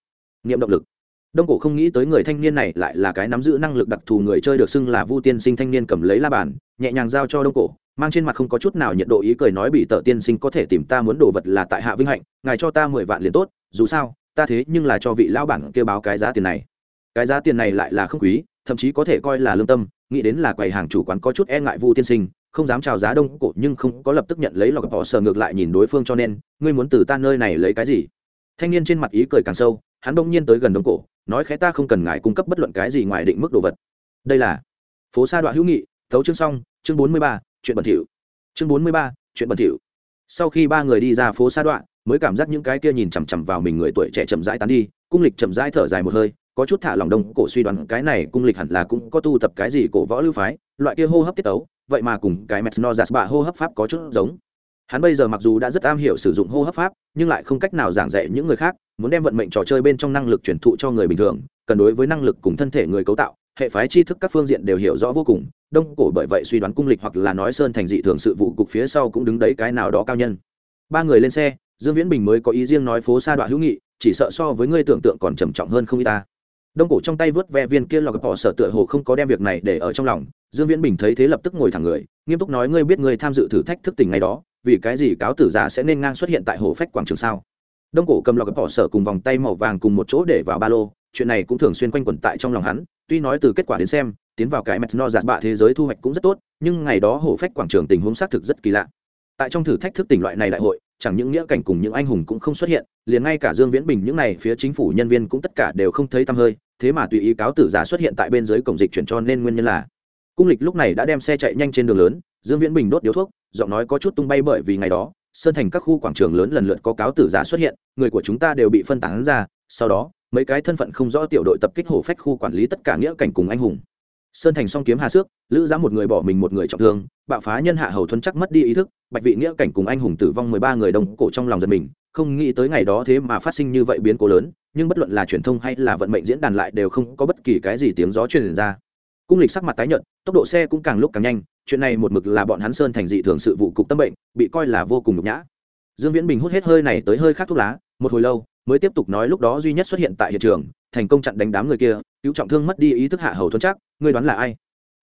A: Niệm động lực đông cổ không nghĩ tới người thanh niên này lại là cái nắm giữ năng lực đặc thù người chơi được xưng là vu tiên sinh thanh niên cầm lấy la bàn, nhẹ nhàng giao cho đông cổ, mang trên mặt không có chút nào nhiệt độ ý cười nói bị tợ tiên sinh có thể tìm ta muốn đồ vật là tại hạ vinh hạnh, ngài cho ta mười vạn liền tốt, dù sao, ta thế nhưng là cho vị lão bản kêu báo cái giá tiền này. Cái giá tiền này lại là không quý, thậm chí có thể coi là lương tâm, nghĩ đến là quầy hàng chủ quán có chút e ngại vu tiên sinh, không dám chào giá đông cổ nhưng không có lập tức nhận lấy lọc bỏ sờ ngược lại nhìn đối phương cho nên, ngươi muốn từ ta nơi này lấy cái gì? Thanh niên trên mặt ý cười càng sâu hắn bỗng nhiên tới gần đông cổ, nói khẽ, ta không cần ngài cung cấp bất luận cái gì ngoài định mức đồ vật. Đây là phố sa đoạn hữu nghị, thấu chương xong, chương bốn mươi ba, chuyện bẩn thỉu. Chương bốn mươi ba, chuyện bẩn thỉu. Sau khi ba người đi ra phố sa đoạn mới cảm giác những cái kia nhìn chằm chằm vào mình người tuổi trẻ chậm rãi tán đi, cung lịch chậm rãi thở dài một hơi, có chút thả lòng đông cổ suy đoán, cái này cung lịch hẳn là cũng có tu tập cái gì cổ võ lưu phái, loại kia hô hấp tiết tấu, vậy mà cùng cái mesnozas bạ hô hấp pháp có chút giống hắn bây giờ mặc dù đã rất am hiểu sử dụng hô hấp pháp, nhưng lại không cách nào giảng dạy những người khác, muốn đem vận mệnh trò chơi bên trong năng lực truyền thụ cho người bình thường, cần đối với năng lực cùng thân thể người cấu tạo, hệ phái tri thức các phương diện đều hiểu rõ vô cùng, đông cổ bởi vậy suy đoán cung lịch hoặc là nói sơn thành dị thường sự vụ cục phía sau cũng đứng đấy cái nào đó cao nhân. Ba người lên xe, dương viễn bình mới có ý riêng nói phố sa đoạn hữu nghị, chỉ sợ so với ngươi tưởng tượng còn trầm trọng hơn không y ta. Đông cổ trong tay vớt ve viên kia lọc bỏ sở tựa hồ không có đem việc này để ở trong lòng, dương viễn bình thấy thế lập tức ngồi thẳng người, nghiêm túc nói ngươi biết ngươi tham dự thử thách thức tỉnh ngày đó vì cái gì cáo tử giả sẽ nên ngang xuất hiện tại hồ phách quảng trường sao? Đông cổ cầm lọc bỏ sở cùng vòng tay màu vàng cùng một chỗ để vào ba lô, chuyện này cũng thường xuyên quanh quẩn tại trong lòng hắn, tuy nói từ kết quả đến xem, tiến vào cái mẹt no giạt bạ thế giới thu hoạch cũng rất tốt, nhưng ngày đó hồ phách quảng trường tình huống xác thực rất kỳ lạ. Tại trong thử thách thức tỉnh loại này đại hội, chẳng những nghĩa cảnh cùng những anh hùng cũng không xuất hiện, liền ngay cả dương viễn bình những này phía chính phủ nhân viên cũng tất cả đều không thấy tăm hơi, thế mà tùy ý cáo tử giả xuất hiện tại bên dưới cổng dịch chuyển cho nên nguyên nhân là. Cung lịch lúc này đã đem xe chạy nhanh trên đường lớn, dương viễn bình đốt điếu thuốc giọng nói có chút tung bay bởi vì ngày đó, sơn thành các khu quảng trường lớn lần lượt có cáo tử giả xuất hiện, người của chúng ta đều bị phân tán ra, sau đó, mấy cái thân phận không rõ tiểu đội tập kích hổ phách khu quản lý tất cả nghĩa cảnh cùng anh hùng. Sơn thành song kiếm hà xước, lữ giá một người bỏ mình một người trọng thương, bạo phá nhân hạ hầu thuấn chắc mất đi ý thức, bạch vị nghĩa cảnh cùng anh hùng tử vong mười ba người đồng cổ trong lòng giật mình, không nghĩ tới ngày đó thế mà phát sinh như vậy biến cố lớn, nhưng bất luận là truyền thông hay là vận mệnh diễn đàn lại đều không có bất kỳ cái gì tiếng gió truyền ra. Cung lịch sắc mặt tái nhợt, tốc độ xe cũng càng lúc càng nhanh chuyện này một mực là bọn hắn sơn thành dị thường sự vụ cục tâm bệnh, bị coi là vô cùng nhục nhã. Dương viễn bình hút hết hơi này tới hơi khác thuốc lá, một hồi lâu, mới tiếp tục nói lúc đó duy nhất xuất hiện tại hiện trường, thành công chặn đánh đám người kia, cứu trọng thương mất đi ý thức hạ hầu thuấn chắc, ngươi đoán là ai?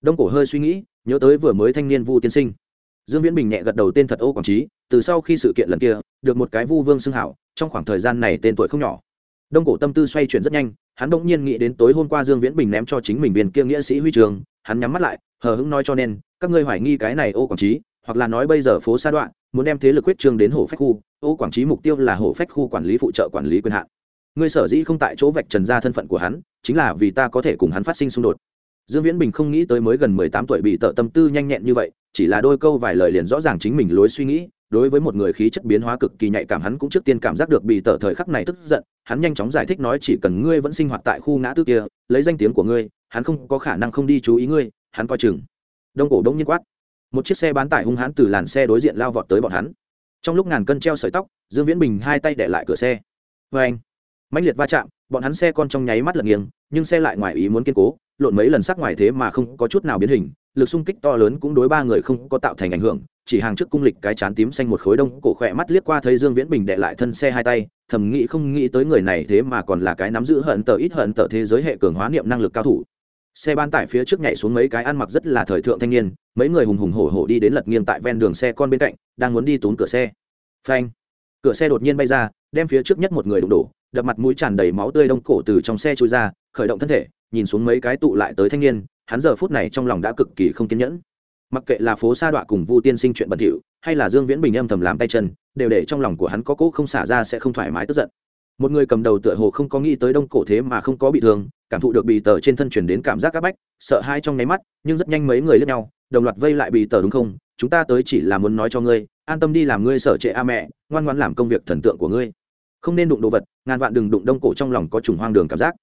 A: Đông cổ hơi suy nghĩ, nhớ tới vừa mới thanh niên vu tiên sinh. Dương viễn bình nhẹ gật đầu tên thật ô quảng trí, từ sau khi sự kiện lần kia, được một cái vu vương xưng hảo, trong khoảng thời gian này tên tuổi không nhỏ. Đông cổ tâm tư xoay chuyển rất nhanh, hắn bỗng nhiên nghĩ đến tối hôm qua dương viễn bình ném cho chính mình viên kia nghĩa sĩ huy trường, hắn nhắm mắt lại, hờ hững nói cho nên các ngươi hoài nghi cái này ô quảng trí, hoặc là nói bây giờ phố sa đoạn, muốn đem thế lực Quyết trương đến hồ phách khu, ô quảng trí mục tiêu là hồ phách khu quản lý phụ trợ quản lý quyền hạn. Ngươi sở dĩ không tại chỗ vạch trần ra thân phận của hắn, chính là vì ta có thể cùng hắn phát sinh xung đột. Dương viễn bình không nghĩ tới mới gần mười tám tuổi bị tợ tâm tư nhanh nhẹn như vậy, chỉ là đôi câu vài lời liền rõ ràng chính mình lối suy nghĩ, đối với một người khí chất biến hóa cực kỳ nhạy cảm hắn cũng trước tiên cảm giác được bị tợ thời khắc này tức giận, hắn nhanh chóng giải thích nói chỉ cần ngươi vẫn sinh hoạt tại khu ngã tư kia, lấy danh tiếng của ngươi, hắn không có khả năng không đi chú ý ngươi, hắn coi chừng đông cổ đông nhiên quát. Một chiếc xe bán tải hung hãn từ làn xe đối diện lao vọt tới bọn hắn. Trong lúc ngàn cân treo sợi tóc, dương viễn bình hai tay để lại cửa xe. Vê anh mạnh liệt va chạm, bọn hắn xe con trong nháy mắt lật nghiêng, nhưng xe lại ngoài ý muốn kiên cố, lộn mấy lần sắc ngoài thế mà không có chút nào biến hình, lực xung kích to lớn cũng đối ba người không có tạo thành ảnh hưởng, chỉ hàng trước cung lịch cái chán tím xanh một khối đông cổ khỏe mắt liếc qua thấy dương viễn bình đệ lại thân xe hai tay, thầm nghĩ không nghĩ tới người này thế mà còn là cái nắm giữ hận tờ ít hận tờ thế giới hệ cường hóa niệm năng lực cao thủ xe ban tải phía trước nhảy xuống mấy cái ăn mặc rất là thời thượng thanh niên, mấy người hùng hùng hổ hổ đi đến lật nghiêng tại ven đường xe con bên cạnh, đang muốn đi tốn cửa xe. Phanh! Cửa xe đột nhiên bay ra, đem phía trước nhất một người đụng đổ, đập mặt mũi tràn đầy máu tươi đông cổ từ trong xe trôi ra, khởi động thân thể, nhìn xuống mấy cái tụ lại tới thanh niên, hắn giờ phút này trong lòng đã cực kỳ không kiên nhẫn. Mặc kệ là phố sa đọa cùng vu tiên sinh chuyện bẩn thỉu, hay là dương viễn bình âm thầm làm tay chân, đều để trong lòng của hắn có cỗ không xả ra sẽ không thoải mái tức giận một người cầm đầu tựa hồ không có nghĩ tới đông cổ thế mà không có bị thương, cảm thụ được bì tờ trên thân chuyển đến cảm giác áp bách, sợ hai trong nháy mắt, nhưng rất nhanh mấy người lướt nhau, đồng loạt vây lại bì tờ đúng không? Chúng ta tới chỉ là muốn nói cho ngươi, an tâm đi làm ngươi sở trệ a mẹ, ngoan ngoan làm công việc thần tượng của ngươi. Không nên đụng đồ vật, ngàn vạn đừng đụng đông cổ trong lòng có trùng hoang đường cảm giác.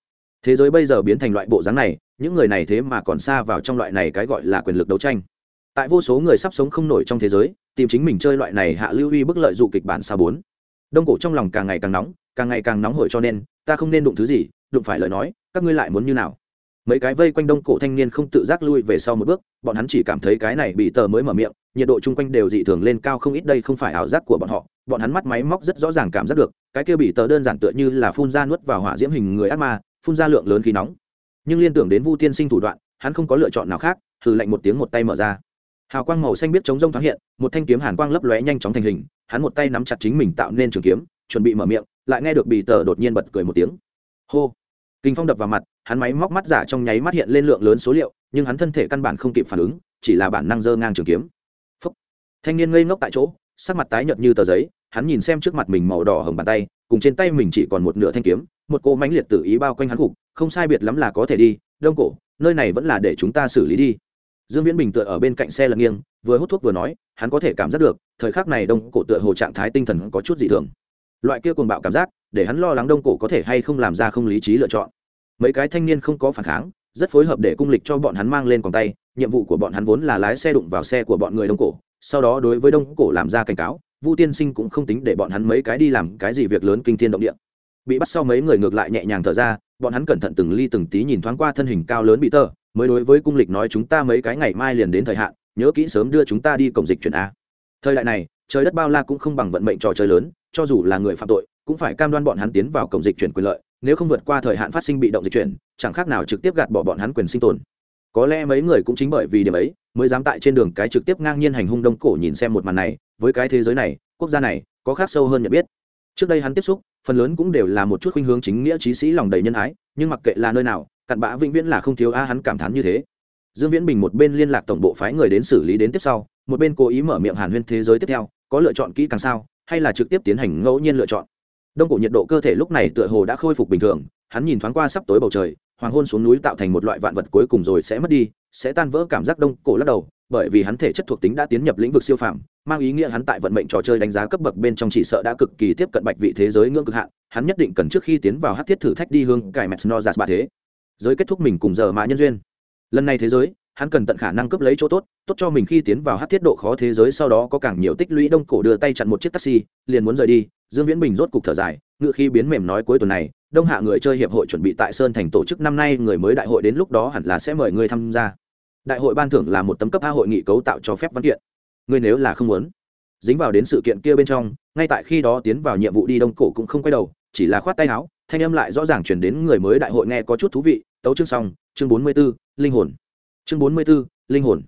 A: Thế giới bây giờ biến thành loại bộ dáng này, những người này thế mà còn xa vào trong loại này cái gọi là quyền lực đấu tranh. Tại vô số người sắp sống không nổi trong thế giới, tìm chính mình chơi loại này hạ lưu uy bức lợi dụ kịch bản xa bốn. Đông cổ trong lòng càng ngày càng nóng càng ngày càng nóng hổi cho nên, ta không nên đụng thứ gì, đụng phải lời nói, các ngươi lại muốn như nào? Mấy cái vây quanh đông cổ thanh niên không tự giác lui về sau một bước, bọn hắn chỉ cảm thấy cái này bị tờ mới mở miệng, nhiệt độ chung quanh đều dị thường lên cao không ít đây không phải ảo giác của bọn họ, bọn hắn mắt máy móc rất rõ ràng cảm giác được, cái kia bị tờ đơn giản tựa như là phun ra nuốt vào hỏa diễm hình người ác ma, phun ra lượng lớn khí nóng. Nhưng liên tưởng đến vu tiên sinh thủ đoạn, hắn không có lựa chọn nào khác thử lạnh một tiếng một tay mở ra. Hào quang màu xanh biết chống rông thoáng hiện, một thanh kiếm hàn quang lấp lóe nhanh chóng thành hình, hắn một tay nắm chặt chính mình tạo nên trường kiếm, chuẩn bị mở miệng lại nghe được bì tờ đột nhiên bật cười một tiếng. Hô. Kinh phong đập vào mặt, hắn máy móc mắt giả trong nháy mắt hiện lên lượng lớn số liệu, nhưng hắn thân thể căn bản không kịp phản ứng, chỉ là bản năng dơ ngang trường kiếm. Phúc. thanh niên ngây ngốc tại chỗ, sắc mặt tái nhợt như tờ giấy, hắn nhìn xem trước mặt mình màu đỏ hồng bàn tay, cùng trên tay mình chỉ còn một nửa thanh kiếm, một cô mánh liệt tự ý bao quanh hắn cục, không sai biệt lắm là có thể đi, đông cổ, nơi này vẫn là để chúng ta xử lý đi. Dương viễn bình tựa ở bên cạnh xe lật nghiêng, vừa hút thuốc vừa nói, hắn có thể cảm giác được, thời khắc này đông cổ tựa hồ trạng thái tinh thần có chút dị thường loại kia cuồng bạo cảm giác, để hắn lo lắng đông cổ có thể hay không làm ra không lý trí lựa chọn. Mấy cái thanh niên không có phản kháng, rất phối hợp để cung lịch cho bọn hắn mang lên còn tay, nhiệm vụ của bọn hắn vốn là lái xe đụng vào xe của bọn người đông cổ, sau đó đối với đông cổ làm ra cảnh cáo, vu tiên sinh cũng không tính để bọn hắn mấy cái đi làm cái gì việc lớn kinh thiên động địa. Bị bắt sau mấy người ngược lại nhẹ nhàng thở ra, bọn hắn cẩn thận từng ly từng tí nhìn thoáng qua thân hình cao lớn bị tơ, mới đối với cung lịch nói chúng ta mấy cái ngày mai liền đến thời hạn, nhớ kỹ sớm đưa chúng ta đi cổng dịch chuyển a. Thời đại này, trời đất bao la cũng không bằng vận mệnh trò chơi lớn cho dù là người phạm tội, cũng phải cam đoan bọn hắn tiến vào cổng dịch chuyển quyền lợi, nếu không vượt qua thời hạn phát sinh bị động dịch chuyển, chẳng khác nào trực tiếp gạt bỏ bọn hắn quyền sinh tồn. Có lẽ mấy người cũng chính bởi vì điểm ấy, mới dám tại trên đường cái trực tiếp ngang nhiên hành hung đông cổ nhìn xem một màn này, với cái thế giới này, quốc gia này, có khác sâu hơn nhận biết. Trước đây hắn tiếp xúc, phần lớn cũng đều là một chút khuynh hướng chính nghĩa trí sĩ lòng đầy nhân ái, nhưng mặc kệ là nơi nào, cặn bã vĩnh viễn là không thiếu a hắn cảm thán như thế. Dương viễn bình một bên liên lạc tổng bộ phái người đến xử lý đến tiếp sau, một bên cố ý mở miệng hàn huyên thế giới tiếp theo, có lựa chọn kỹ càng sao hay là trực tiếp tiến hành ngẫu nhiên lựa chọn. Đông cổ nhiệt độ cơ thể lúc này tựa hồ đã khôi phục bình thường, hắn nhìn thoáng qua sắp tối bầu trời, hoàng hôn xuống núi tạo thành một loại vạn vật cuối cùng rồi sẽ mất đi, sẽ tan vỡ cảm giác đông cổ lắc đầu, bởi vì hắn thể chất thuộc tính đã tiến nhập lĩnh vực siêu phàm, mang ý nghĩa hắn tại vận mệnh trò chơi đánh giá cấp bậc bên trong chỉ sợ đã cực kỳ tiếp cận bạch vị thế giới ngưỡng cực hạn, hắn nhất định cần trước khi tiến vào hát thiết thử thách đi hương cải mẹt no giạt bà thế giới kết thúc mình cùng giờ mà nhân duyên. Lần này thế giới hắn cần tận khả năng cướp lấy chỗ tốt tốt cho mình khi tiến vào hát thiết độ khó thế giới sau đó có càng nhiều tích lũy đông cổ đưa tay chặn một chiếc taxi liền muốn rời đi. Dương viễn bình rốt cục thở dài ngự khi biến mềm nói cuối tuần này đông hạ người chơi hiệp hội chuẩn bị tại sơn thành tổ chức năm nay người mới đại hội đến lúc đó hẳn là sẽ mời người tham gia. Đại hội ban thưởng là một tấm cấp a hội nghị cấu tạo cho phép văn kiện. Người nếu là không muốn dính vào đến sự kiện kia bên trong ngay tại khi đó tiến vào nhiệm vụ đi đông cổ cũng không quay đầu chỉ là khoát tay áo thanh âm lại rõ ràng chuyển đến người mới đại hội nghe có chút thú vị. Tấu chương xong chương bốn mươi 44, linh hồn chương bốn mươi 44, linh hồn.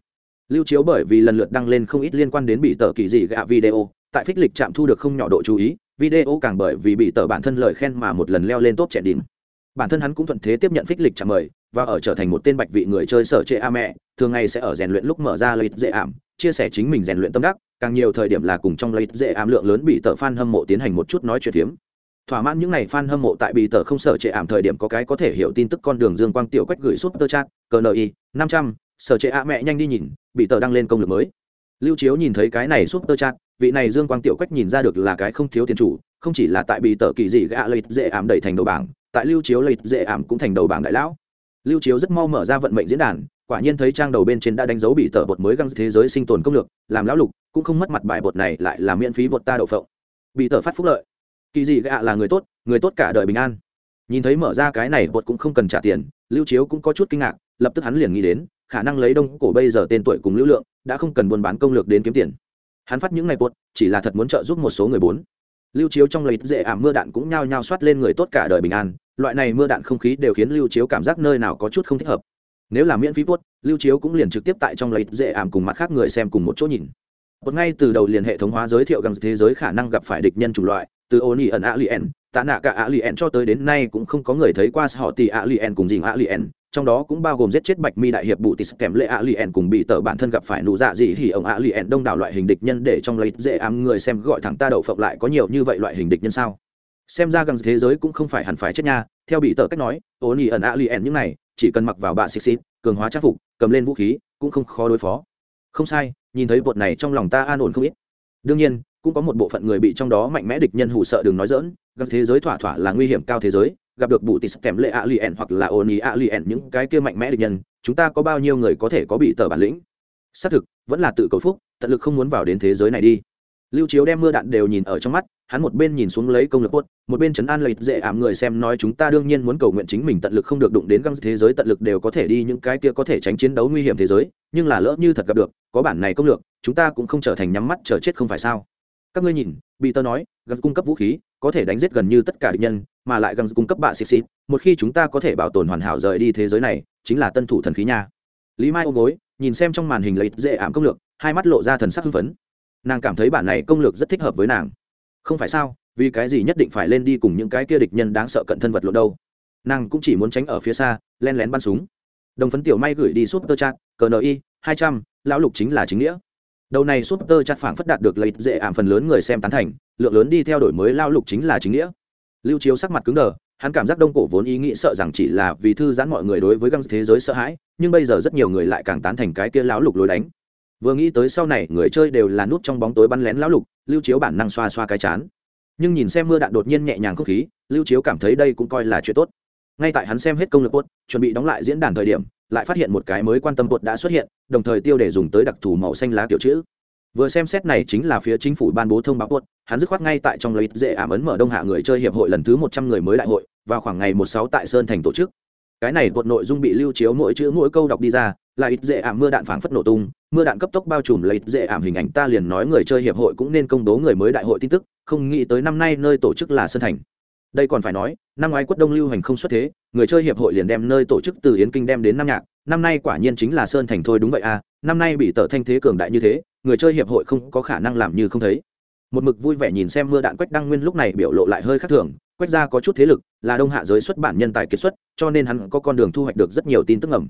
A: Lưu chiếu bởi vì lần lượt đăng lên không ít liên quan đến bị tờ kỳ dị gạ video tại phích lịch chạm thu được không nhỏ độ chú ý video càng bởi vì bị tờ bản thân lời khen mà một lần leo lên top trẻ đỉnh. Bản thân hắn cũng thuận thế tiếp nhận phích lịch chạm mời và ở trở thành một tên bạch vị người chơi sở trệ a mẹ thường ngày sẽ ở rèn luyện lúc mở ra lợi dễ ảm chia sẻ chính mình rèn luyện tâm đắc càng nhiều thời điểm là cùng trong lợi dễ ảm lượng lớn bị tờ fan hâm mộ tiến hành một chút nói chuyện phiếm thỏa mãn những ngày fan hâm mộ tại bị tờ không sở trệ ảm thời điểm có cái có thể hiểu tin tức con đường dương quang tiểu quách gửi suốt tơ chat cni năm trăm sở trệ ạ mẹ nhanh đi nhìn bị tờ đăng lên công lực mới. Lưu chiếu nhìn thấy cái này suốt tơ chat, vị này dương quang tiểu quách nhìn ra được là cái không thiếu tiền chủ, không chỉ là tại bị tờ kỳ dị gạ lợi dễ ảm đẩy thành đầu bảng, tại lưu chiếu lợi dễ ảm cũng thành đầu bảng đại lão. Lưu chiếu rất mau mở ra vận mệnh diễn đàn, quả nhiên thấy trang đầu bên trên đã đánh dấu bị tờ bột mới găng thế giới sinh tồn công lược, làm lão lục, cũng không mất mặt bài bột này lại là miễn phí bột ta đậu phộng. Bị tờ phát phúc lợi kỳ dị gạ là người tốt người tốt cả đời bình an. Nhìn thấy mở ra cái này, bột cũng không cần trả tiền, lưu chiếu cũng có chút kinh ngạc, lập tức hắn liền nghĩ đến, khả năng lấy đông cổ bây giờ tên tuổi cùng lưu lượng, đã không cần buôn bán công lược đến kiếm tiền. Hắn phát những ngày bột, chỉ là thật muốn trợ giúp một số người bốn. Lưu chiếu trong lấy dễ ảm mưa đạn cũng nhao nhao soát lên người tốt cả đời bình an, loại này mưa đạn không khí đều khiến lưu chiếu cảm giác nơi nào có chút không thích hợp. Nếu là miễn phí bốt lưu chiếu cũng liền trực tiếp tại trong lấy dễ ảm cùng mặt khác người xem cùng một chỗ nhìn. Một ngay từ đầu liền hệ thống hóa giới thiệu gần thế giới khả năng gặp phải địch nhân chủng loại từ ô nhi ẩn a lien tạ nạ cả a lien cho tới đến nay cũng không có người thấy qua họ tỷ a lien cùng dình a lien trong đó cũng bao gồm giết chết bạch mi đại hiệp bụ tis kèm lệ a lien cùng bị tờ bản thân gặp phải nụ dạ dị hỉ ông a lien đông đảo loại hình địch nhân để trong lấy dễ ám người xem gọi thẳng ta đậu phộng lại có nhiều như vậy loại hình địch nhân sao? Xem ra gần thế giới cũng không phải hẳn phải chết nha, theo bị tờ cách nói, ô nhi ẩn a lien những này, chỉ cần mặc vào bạ xịt xịt, cường hóa trang phục, cầm lên vũ khí, cũng không khó đối phó. Không sai, nhìn thấy bột này trong lòng ta an ổn không ít. Đương nhiên cũng có một bộ phận người bị trong đó mạnh mẽ địch nhân hủ sợ đừng nói dỡn gặp thế giới thỏa thỏa là nguy hiểm cao thế giới, gặp được bụ tịt kèm lệ a lien hoặc là ôn ý a lien những cái kia mạnh mẽ địch nhân, chúng ta có bao nhiêu người có thể có bị tờ bản lĩnh? Xác thực, vẫn là tự cầu phúc, tận lực không muốn vào đến thế giới này đi. Lưu chiếu đem mưa đạn đều nhìn ở trong mắt, hắn một bên nhìn xuống lấy công lực quất một bên chấn an lợi dễ ảm người xem nói chúng ta đương nhiên muốn cầu nguyện chính mình tận lực không được đụng đến găng thế giới tận lực đều có thể đi những cái kia có thể tránh chiến đấu nguy hiểm thế giới, nhưng là lỡ như thật gặp được, có bản này công lược, chúng ta cũng không trở thành nhắm mắt chờ chết không phải sao? Các ngươi nhìn bị tơ nói gần cung cấp vũ khí có thể đánh giết gần như tất cả địch nhân mà lại gần cung cấp bạ xịt xịt. Một khi chúng ta có thể bảo tồn hoàn hảo rời đi thế giới này chính là tân thủ thần khí nha. Lý mai ôm gối nhìn xem trong màn hình lấy dễ ảm công lược hai mắt lộ ra thần sắc hưng phấn. Nàng cảm thấy bản này công lược rất thích hợp với nàng. Không phải sao vì cái gì nhất định phải lên đi cùng những cái kia địch nhân đáng sợ cận thân vật lộ đâu. Nàng cũng chỉ muốn tránh ở phía xa len lén bắn súng. Đồng phấn tiểu may gửi đi súp tơ chat y, hai trăm lão lục chính là chính nghĩa đầu này súp tơ chặt phảng phất đạt được lợi dễ ảm phần lớn người xem tán thành, lượng lớn đi theo đổi mới lao lục chính là chính nghĩa. Lưu chiếu sắc mặt cứng đờ, hắn cảm giác đông cổ vốn ý nghĩ sợ rằng chỉ là vì thư giãn mọi người đối với găng thế giới sợ hãi, nhưng bây giờ rất nhiều người lại càng tán thành cái kia lão lục lối đánh. Vừa nghĩ tới sau này người chơi đều là nút trong bóng tối bắn lén lão lục, lưu chiếu bản năng xoa xoa cái chán. Nhưng nhìn xem mưa đạn đột nhiên nhẹ nhàng không khí, lưu chiếu cảm thấy đây cũng coi là chuyện tốt. Ngay tại hắn xem hết công lực tốt chuẩn bị đóng lại diễn đàn thời điểm lại phát hiện một cái mới quan tâm tuột đã xuất hiện đồng thời tiêu để dùng tới đặc thù màu xanh lá kiểu chữ. Vừa xem xét này chính là phía chính phủ ban bố thông báo tuột, hắn dứt khoát ngay tại trong lấy dễ ảm ấn mở đông hạ người chơi hiệp hội lần thứ một trăm người mới đại hội vào khoảng ngày một sáu tại sơn thành tổ chức. Cái này tuột nội dung bị lưu chiếu mỗi chữ mỗi câu đọc đi ra là ít dễ ảm mưa đạn phảng phất nổ tung mưa đạn cấp tốc bao trùm lấy dễ ảm hình ảnh ta liền nói người chơi hiệp hội cũng nên công bố người mới đại hội tin tức không nghĩ tới năm nay nơi tổ chức là sơn thành. Đây còn phải nói năm ngoái quất đông lưu hành không xuất thế, người chơi hiệp hội liền đem nơi tổ chức từ yến kinh đem đến Nam nhạc. Năm nay quả nhiên chính là sơn thành thôi đúng vậy à năm nay bị tờ thanh thế cường đại như thế, người chơi hiệp hội không có khả năng làm như không thấy. Một mực vui vẻ nhìn xem mưa đạn quách đăng nguyên lúc này biểu lộ lại hơi khác thường, quách ra có chút thế lực, là đông hạ giới xuất bản nhân tài kiệt xuất, cho nên hắn có con đường thu hoạch được rất nhiều tin tức ngầm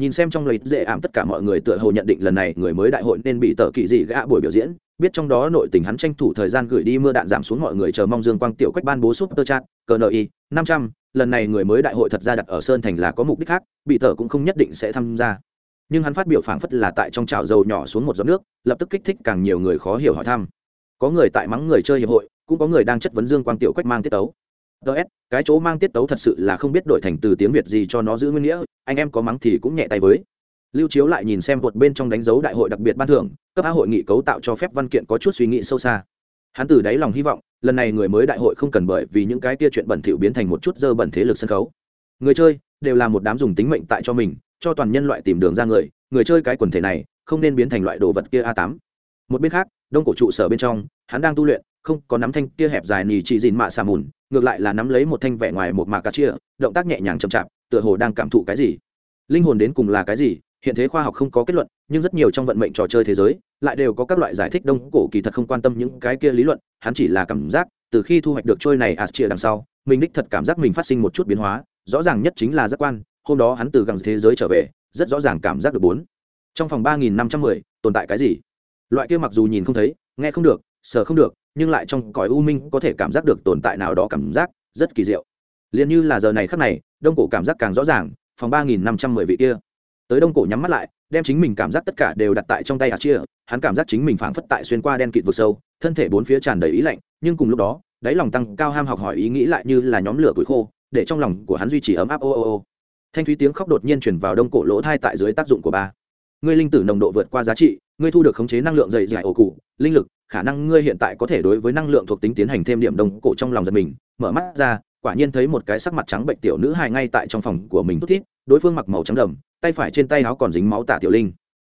A: nhìn xem trong lời dễ ảm tất cả mọi người tựa hồ nhận định lần này người mới đại hội nên bị tờ kỳ dị gã buổi biểu diễn, biết trong đó nội tình hắn tranh thủ thời gian gửi đi mưa đạn giảm xuống mọi người chờ mong dương quang tiểu quách ban bố súp tơ chat cni năm trăm, lần này người mới đại hội thật ra đặt ở sơn thành là có mục đích khác, bị tờ cũng không nhất định sẽ tham gia. Nhưng hắn phát biểu phảng phất là tại trong chảo dầu nhỏ xuống một giọt nước, lập tức kích thích càng nhiều người khó hiểu hỏi thăm. Có người tại mắng người chơi hiệp hội, cũng có người đang chất vấn dương quang tiểu quách mang tiết tấu ts cái chỗ mang tiết tấu thật sự là không biết đổi thành từ tiếng việt gì cho nó giữ nguyên nghĩa, anh em có mắng thì cũng nhẹ tay với. Lưu chiếu lại nhìn xem vượt bên trong đánh dấu đại hội đặc biệt ban thưởng, cấp á hội nghị cấu tạo cho phép văn kiện có chút suy nghĩ sâu xa. Hắn từ đáy lòng hy vọng, lần này người mới đại hội không cần bởi vì những cái tia chuyện bẩn thỉu biến thành một chút dơ bẩn thế lực sân khấu. Người chơi, đều là một đám dùng tính mệnh tại cho mình, cho toàn nhân loại tìm đường ra người người chơi cái quần thể này, không nên biến thành loại đồ vật kia a tám. Một bên khác, đông cổ trụ sở bên trong, hắn đang tu luyện không có nắm thanh kia hẹp dài nỉ chỉ dìn mạ xà mùn, ngược lại là nắm lấy một thanh vẻ ngoài một mạc cà chia, động tác nhẹ nhàng chậm chạp, tựa hồ đang cảm thụ cái gì. Linh hồn đến cùng là cái gì, hiện thế khoa học không có kết luận, nhưng rất nhiều trong vận mệnh trò chơi thế giới, lại đều có các loại giải thích đông cổ kỳ thật không quan tâm những cái kia lý luận, hắn chỉ là cảm giác, từ khi thu hoạch được trôi này ạt chia đằng sau, mình đích thật cảm giác mình phát sinh một chút biến hóa, rõ ràng nhất chính là giác quan, hôm đó hắn từ gần thế giới trở về, rất rõ ràng cảm giác được bốn. Trong phòng ba nghìn năm trăm mười, tồn tại cái gì? Loại kia mặc dù nhìn không thấy, nghe không được, sờ không được nhưng lại trong cõi u minh có thể cảm giác được tồn tại nào đó cảm giác rất kỳ diệu. Liền như là giờ này khắc này, đông cổ cảm giác càng rõ ràng, phòng ba nghìn năm trăm mười vị kia. Tới đông cổ nhắm mắt lại, đem chính mình cảm giác tất cả đều đặt tại trong tay hạt chia, hắn cảm giác chính mình phảng phất tại xuyên qua đen kịt vực sâu, thân thể bốn phía tràn đầy ý lạnh, nhưng cùng lúc đó, đáy lòng tăng cao ham học hỏi ý nghĩ lại như là nhóm lửa củi khô, để trong lòng của hắn duy trì ấm áp ô ô ô. Thanh thúy tiếng khóc đột nhiên chuyển vào đông cổ lỗ thai tại dưới tác dụng của ba. Ngươi linh tử nồng độ vượt qua giá trị ngươi thu được khống chế năng lượng dày dày ổ cụ, linh lực, khả năng ngươi hiện tại có thể đối với năng lượng thuộc tính tiến hành thêm điểm đồng cổ trong lòng giật mình. Mở mắt ra, quả nhiên thấy một cái sắc mặt trắng bệnh tiểu nữ hài ngay tại trong phòng của mình thút thít, đối phương mặc màu trắng đầm, tay phải trên tay áo còn dính máu tả tiểu linh.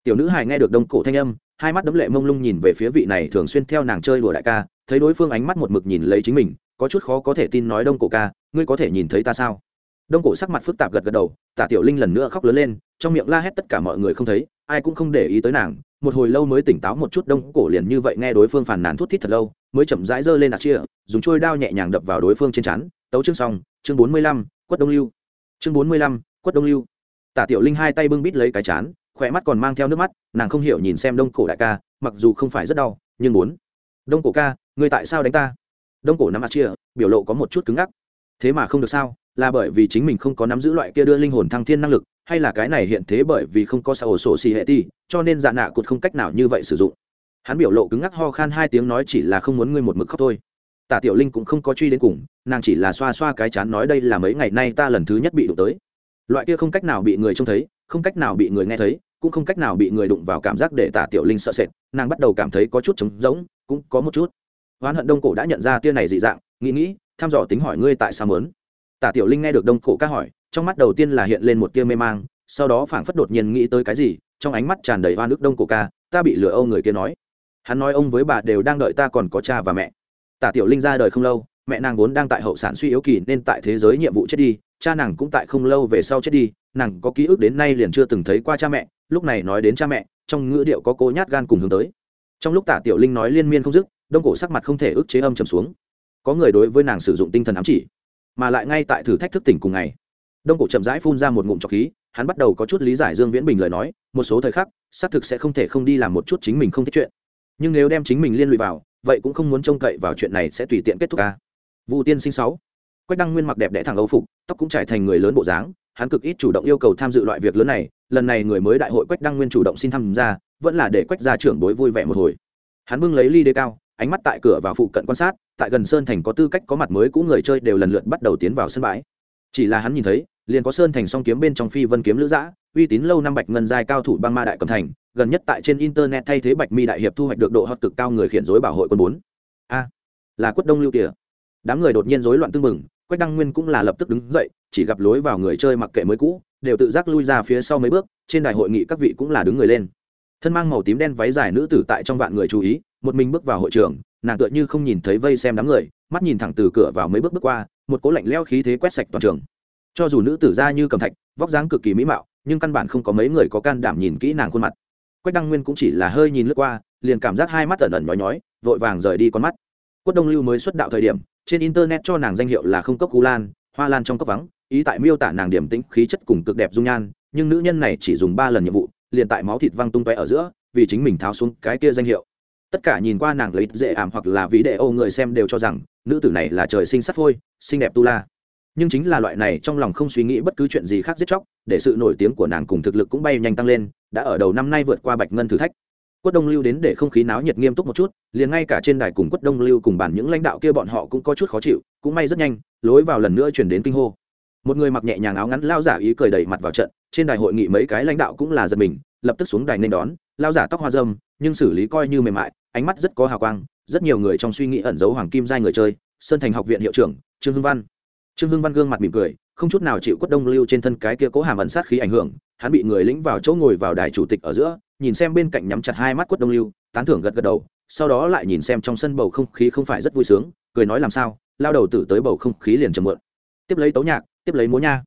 A: Tiểu nữ hài nghe được đông cổ thanh âm, hai mắt đấm lệ mông lung nhìn về phía vị này thường xuyên theo nàng chơi đùa đại ca, thấy đối phương ánh mắt một mực nhìn lấy chính mình, có chút khó có thể tin nói đông cổ ca, ngươi có thể nhìn thấy ta sao? Đông cổ sắc mặt phức tạp gật gật đầu, tả tiểu linh lần nữa khóc lớn lên, trong miệng la hét tất cả mọi người không thấy ai cũng không để ý tới nàng, một hồi lâu mới tỉnh táo một chút đông cổ liền như vậy nghe đối phương phàn nàn thút thít thật lâu, mới chậm rãi giơ lên đặt chia dùng trôi đao nhẹ nhàng đập vào đối phương trên chắn tấu chương xong, chương bốn mươi lăm, quất đông lưu. Chương bốn mươi lăm, quất đông lưu. Tả tiểu linh hai tay bưng bít lấy cái chán, khỏe mắt còn mang theo nước mắt, nàng không hiểu nhìn xem đông cổ đại ca, mặc dù không phải rất đau, nhưng muốn. Đông cổ ca, ngươi tại sao đánh ta? Đông cổ nắm ạt chia biểu lộ có một chút cứng ngắc. Thế mà không được sao, là bởi vì chính mình không có nắm giữ loại kia đưa linh hồn thăng thiên năng lực hay là cái này hiện thế bởi vì không có sao sổ xì hệ ti, cho nên dạ nạ cụt không cách nào như vậy sử dụng. Hắn biểu lộ cứng ngắc ho khan hai tiếng nói chỉ là không muốn ngươi một mực khóc thôi. Tả tiểu linh cũng không có truy đến cùng, nàng chỉ là xoa xoa cái chán nói đây là mấy ngày nay ta lần thứ nhất bị đụng tới. Loại kia không cách nào bị người trông thấy, không cách nào bị người nghe thấy, cũng không cách nào bị người đụng vào cảm giác để tả tiểu linh sợ sệt, nàng bắt đầu cảm thấy có chút trống rỗng, cũng có một chút. Oán hận đông cổ đã nhận ra tia này dị dạng, nghĩ nghĩ, thăm dò tính hỏi ngươi tại sao mớn tả tiểu linh nghe được đông cổ ca hỏi trong mắt đầu tiên là hiện lên một tia mê mang, sau đó phảng phất đột nhiên nghĩ tới cái gì, trong ánh mắt tràn đầy hoa nước đông cổ ca, ta bị lừa âu người kia nói. Hắn nói ông với bà đều đang đợi ta còn có cha và mẹ. Tả tiểu linh ra đời không lâu, mẹ nàng vốn đang tại hậu sản suy yếu kỳ nên tại thế giới nhiệm vụ chết đi, cha nàng cũng tại không lâu về sau chết đi, nàng có ký ức đến nay liền chưa từng thấy qua cha mẹ, lúc này nói đến cha mẹ, trong ngữ điệu có cố nhát gan cùng hướng tới. Trong lúc tả tiểu linh nói liên miên không dứt, đông cổ sắc mặt không thể ức chế âm trầm xuống. Có người đối với nàng sử dụng tinh thần ám chỉ, mà lại ngay tại thử thách thức tỉnh cùng ngày đông cổ chậm rãi phun ra một ngụm trọc khí, hắn bắt đầu có chút lý giải dương viễn bình lời nói, một số thời khắc, xác thực sẽ không thể không đi làm một chút chính mình không thích chuyện. Nhưng nếu đem chính mình liên lụy vào, vậy cũng không muốn trông cậy vào chuyện này sẽ tùy tiện kết thúc ca vụ tiên sinh sáu. Quách đăng nguyên mặc đẹp đẽ thẳng âu phục, tóc cũng trải thành người lớn bộ dáng, hắn cực ít chủ động yêu cầu tham dự loại việc lớn này, lần này người mới đại hội quách đăng nguyên chủ động xin tham gia, vẫn là để quách gia trưởng bối vui vẻ một hồi. Hắn bưng lấy ly đê cao, ánh mắt tại cửa và phụ cận quan sát, tại gần sơn thành có tư cách có mặt mới cũ người chơi đều lần lượt bắt đầu tiến vào sân bãi chỉ là hắn nhìn thấy, liền có sơn thành song kiếm bên trong phi vân kiếm lữ giã, uy tín lâu năm bạch ngân giai cao thủ băng ma đại cầm thành, gần nhất tại trên internet thay thế bạch mi đại hiệp thu hoạch được độ hot cực cao người khiển dối bảo hội quân bốn. A, là quất đông lưu kìa. Đám người đột nhiên rối loạn tưng mừng quách đăng nguyên cũng là lập tức đứng dậy, chỉ gặp lối vào người chơi mặc kệ mới cũ, đều tự giác lui ra phía sau mấy bước, trên đại hội nghị các vị cũng là đứng người lên. Thân mang màu tím đen váy dài nữ tử tại trong vạn người chú ý, một mình bước vào hội trường, nàng tựa như không nhìn thấy vây xem đám người mắt nhìn thẳng từ cửa vào mấy bước bước qua, một cố lạnh leo khí thế quét sạch toàn trường. Cho dù nữ tử ra như cầm thạch, vóc dáng cực kỳ mỹ mạo, nhưng căn bản không có mấy người có can đảm nhìn kỹ nàng khuôn mặt. Quách đăng nguyên cũng chỉ là hơi nhìn lướt qua, liền cảm giác hai mắt ẩn ẩn nhói nhói, vội vàng rời đi con mắt. Quất đông lưu mới xuất đạo thời điểm, trên internet cho nàng danh hiệu là không cốc cú lan, hoa lan trong cốc vắng, ý tại miêu tả nàng điểm tĩnh, khí chất cùng cực đẹp dung nhan, nhưng nữ nhân này chỉ dùng ba lần nhiệm vụ, liền tại máu thịt văng tung tóe ở giữa, vì chính mình tháo xuống cái kia danh hiệu. Tất cả nhìn qua nàng lấy dễ ảm hoặc là ví đệ ô người xem đều cho rằng nữ tử này là trời sinh sắt phôi, xinh đẹp tu la. Nhưng chính là loại này trong lòng không suy nghĩ bất cứ chuyện gì khác giết chóc, để sự nổi tiếng của nàng cùng thực lực cũng bay nhanh tăng lên, đã ở đầu năm nay vượt qua bạch ngân thử thách. Quất đông lưu đến để không khí náo nhiệt nghiêm túc một chút, liền ngay cả trên đài cùng quất đông lưu cùng bàn những lãnh đạo kia bọn họ cũng có chút khó chịu, cũng may rất nhanh, lối vào lần nữa chuyển đến kinh hô. Một người mặc nhẹ nhàng áo ngắn lao giả ý cười đẩy mặt vào trận, trên đài hội nghị mấy cái lãnh đạo cũng là giật mình, lập tức xuống đài nên đón, lao giả tóc hoa dâm nhưng xử lý coi như mềm mại ánh mắt rất có hào quang, rất nhiều người trong suy nghĩ ẩn giấu hoàng kim giai người chơi, sơn thành học viện hiệu trưởng, trương hưng văn. Trương hưng văn gương mặt mỉm cười, không chút nào chịu quất đông lưu trên thân cái kia cố hàm ẩn sát khí ảnh hưởng, hắn bị người lĩnh vào chỗ ngồi vào đài chủ tịch ở giữa, nhìn xem bên cạnh nhắm chặt hai mắt quất đông lưu, tán thưởng gật gật đầu, sau đó lại nhìn xem trong sân bầu không khí không phải rất vui sướng, cười nói làm sao, lao đầu tử tới bầu không khí liền trầm mượn tiếp lấy tấu nhạc, tiếp lấy múa nha.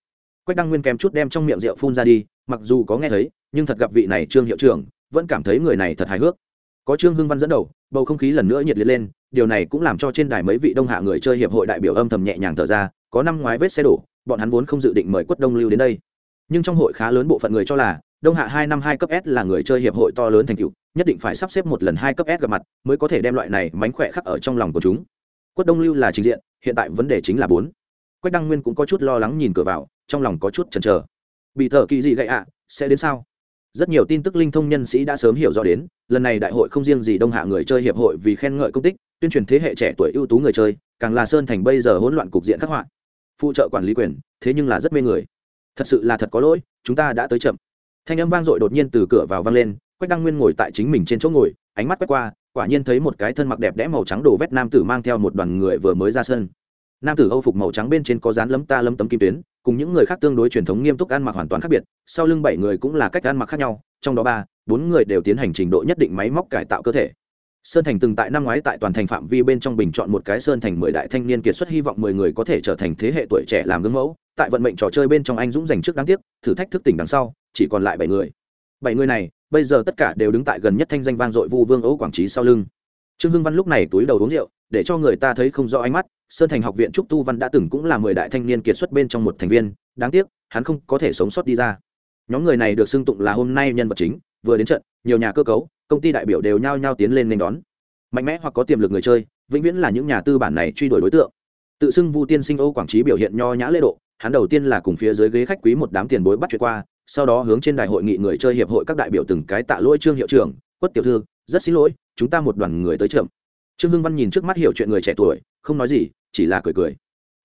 A: Quách đăng nguyên kèm chút đem trong miệng rượu phun ra đi, mặc dù có nghe thấy, nhưng thật gặp vị này trương hiệu trưởng, vẫn cảm thấy người này thật hài hước có trương hưng văn dẫn đầu, bầu không khí lần nữa nhiệt liệt lên, điều này cũng làm cho trên đài mấy vị đông hạ người chơi hiệp hội đại biểu âm thầm nhẹ nhàng thở ra, có năm ngoái vết xe đổ, bọn hắn vốn không dự định mời quất đông lưu đến đây. Nhưng trong hội khá lớn bộ phận người cho là, đông hạ hai năm hai cấp s là người chơi hiệp hội to lớn thành cựu nhất định phải sắp xếp một lần hai cấp s gặp mặt mới có thể đem loại này mánh khỏe khắc ở trong lòng của chúng. Quất đông lưu là trình diện, hiện tại vấn đề chính là bốn. Quách đăng nguyên cũng có chút lo lắng nhìn cửa vào, trong lòng có chút chần chờ. Bị thở kỳ gì gậy ạ, sẽ đến sao? Rất nhiều tin tức linh thông nhân sĩ đã sớm hiểu rõ đến, lần này đại hội không riêng gì đông hạ người chơi hiệp hội vì khen ngợi công tích, tuyên truyền thế hệ trẻ tuổi ưu tú người chơi, càng là sơn thành bây giờ hỗn loạn cục diện khắc họa. Phụ trợ quản lý quyền, thế nhưng là rất mê người. Thật sự là thật có lỗi, chúng ta đã tới chậm. Thanh âm vang dội đột nhiên từ cửa vào vang lên, quách đăng nguyên ngồi tại chính mình trên chỗ ngồi, ánh mắt quét qua, quả nhiên thấy một cái thân mặc đẹp đẽ màu trắng đồ vét nam tử mang theo một đoàn người vừa mới ra sân. Nam tử âu phục màu trắng bên trên có dán lấm ta lấm tấm kim tuyến cùng những người khác tương đối truyền thống nghiêm túc ăn mặc hoàn toàn khác biệt, sau lưng bảy người cũng là cách ăn mặc khác nhau, trong đó ba, bốn người đều tiến hành trình độ nhất định máy móc cải tạo cơ thể. Sơn thành từng tại năm ngoái tại toàn thành phạm vi bên trong bình chọn một cái sơn thành mười đại thanh niên kiệt xuất hy vọng mười người có thể trở thành thế hệ tuổi trẻ làm gương mẫu. Tại vận mệnh trò chơi bên trong anh dũng giành trước đáng tiếc, thử thách thức tỉnh đằng sau, chỉ còn lại bảy người. Bảy người này, bây giờ tất cả đều đứng tại gần nhất thanh danh vang dội vu vương ấu quảng trí sau lưng. Trương hưng văn lúc này túi đầu uống rượu, để cho người ta thấy không rõ ánh mắt sơn thành học viện trúc tu văn đã từng cũng là mười đại thanh niên kiệt xuất bên trong một thành viên, đáng tiếc, hắn không có thể sống sót đi ra. Nhóm người này được xưng tụng là hôm nay nhân vật chính, vừa đến trận, nhiều nhà cơ cấu, công ty đại biểu đều nhao nhao tiến lên nên đón. Mạnh mẽ hoặc có tiềm lực người chơi, vĩnh viễn là những nhà tư bản này truy đuổi đối tượng. Tự xưng vu tiên sinh âu quảng trí biểu hiện nho nhã lễ độ, hắn đầu tiên là cùng phía dưới ghế khách quý một đám tiền bối bắt chuyện qua, sau đó hướng trên đại hội nghị người chơi hiệp hội các đại biểu từng cái tạ lỗi trương hiệu trưởng, quất tiểu thư, rất xin lỗi, chúng ta một đoàn người tới chậm. Trương hưng văn nhìn trước mắt hiểu chuyện người trẻ tuổi, không nói gì chỉ là cười cười.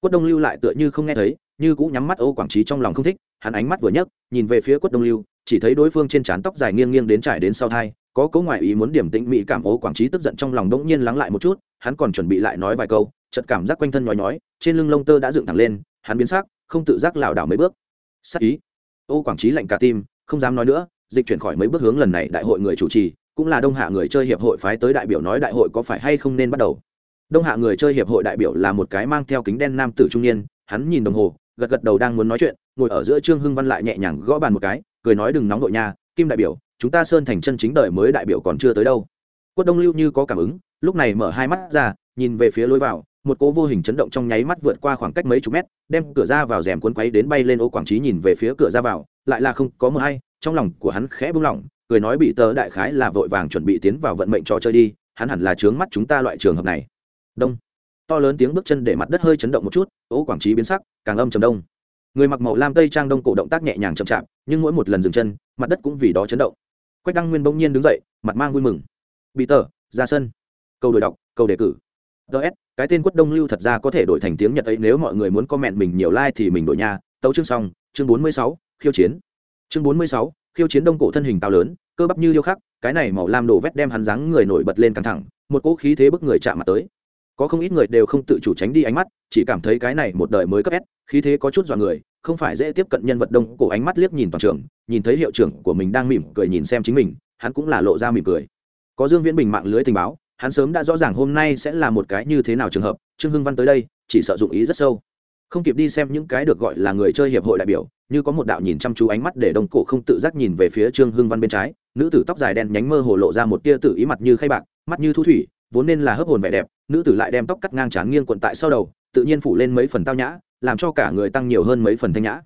A: Quất đông lưu lại tựa như không nghe thấy, như cũng nhắm mắt ô quảng trí trong lòng không thích, hắn ánh mắt vừa nhấc, nhìn về phía quất đông lưu, chỉ thấy đối phương trên trán tóc dài nghiêng nghiêng đến trải đến sau thai, có cố ngoại ý muốn điểm tĩnh mỹ cảm ô quảng trí tức giận trong lòng đống nhiên lắng lại một chút, hắn còn chuẩn bị lại nói vài câu, chợt cảm giác quanh thân nhói nhói, trên lưng lông tơ đã dựng thẳng lên, hắn biến sắc, không tự giác lảo đảo mấy bước. Sắc ý. Ô quảng trí lạnh cả tim, không dám nói nữa, dịch chuyển khỏi mấy bước hướng lần này đại hội người chủ trì, cũng là đông hạ người chơi hiệp hội phái tới đại biểu nói đại hội có phải hay không nên bắt đầu đông hạ người chơi hiệp hội đại biểu là một cái mang theo kính đen nam tử trung niên, hắn nhìn đồng hồ, gật gật đầu đang muốn nói chuyện, ngồi ở giữa trương hưng văn lại nhẹ nhàng gõ bàn một cái, cười nói đừng nóng đội nha, kim đại biểu, chúng ta sơn thành chân chính đời mới đại biểu còn chưa tới đâu. Quất đông lưu như có cảm ứng, lúc này mở hai mắt ra, nhìn về phía lối vào, một cỗ vô hình chấn động trong nháy mắt vượt qua khoảng cách mấy chục mét, đem cửa ra vào rèm cuốn quấy đến bay lên ô quảng trí nhìn về phía cửa ra vào, lại là không có mờ hay, trong lòng của hắn khẽ bung lỏng, cười nói bị tớ đại khái là vội vàng chuẩn bị tiến vào vận mệnh trò chơi đi, hắn hẳn là trướng mắt chúng ta loại trường hợp này đông. To lớn tiếng bước chân để mặt đất hơi chấn động một chút ố quảng trí biến sắc, càng âm trầm đông. Người mặc màu lam tây trang đông cổ động tác nhẹ nhàng chậm chạp, nhưng mỗi một lần dừng chân, mặt đất cũng vì đó chấn động. Quách đăng nguyên bỗng nhiên đứng dậy, mặt mang vui mừng. Bị tờ, ra sân. Câu đổi đọc, câu đề cử. Ts cái tên quất đông lưu thật ra có thể đổi thành tiếng nhật ấy, nếu mọi người muốn comment mình nhiều like thì mình đổi nhà tấu chương xong, chương bốn mươi sáu, khiêu chiến. Chương bốn mươi sáu, khiêu chiến đông cổ thân hình cao lớn, cơ bắp như điêu khắc, cái này màu lam đổ vét đem hắn dáng người nổi bật lên căng thẳng, một cỗ khí thế bức người chạm mặt tới có không ít người đều không tự chủ tránh đi ánh mắt, chỉ cảm thấy cái này một đời mới cấp s, khí thế có chút dọa người, không phải dễ tiếp cận nhân vật đông cổ ánh mắt liếc nhìn toàn trường, nhìn thấy hiệu trưởng của mình đang mỉm cười nhìn xem chính mình, hắn cũng là lộ ra mỉm cười. Có dương viễn bình mạng lưới tình báo, hắn sớm đã rõ ràng hôm nay sẽ là một cái như thế nào trường hợp, trương hưng văn tới đây, chỉ sợ dụng ý rất sâu. Không kịp đi xem những cái được gọi là người chơi hiệp hội đại biểu, như có một đạo nhìn chăm chú ánh mắt để đông cổ không tự giác nhìn về phía trương hưng văn bên trái, nữ tử tóc dài đen nhánh mơ hồ lộ ra một tia tự ý mặt như khay bạc, mắt như thu thủy, vốn nên là hấp hồn vẻ đẹp nữ tử lại đem tóc cắt ngang trán nghiêng quận tại sau đầu, tự nhiên phủ lên mấy phần tao nhã, làm cho cả người tăng nhiều hơn mấy phần thanh nhã.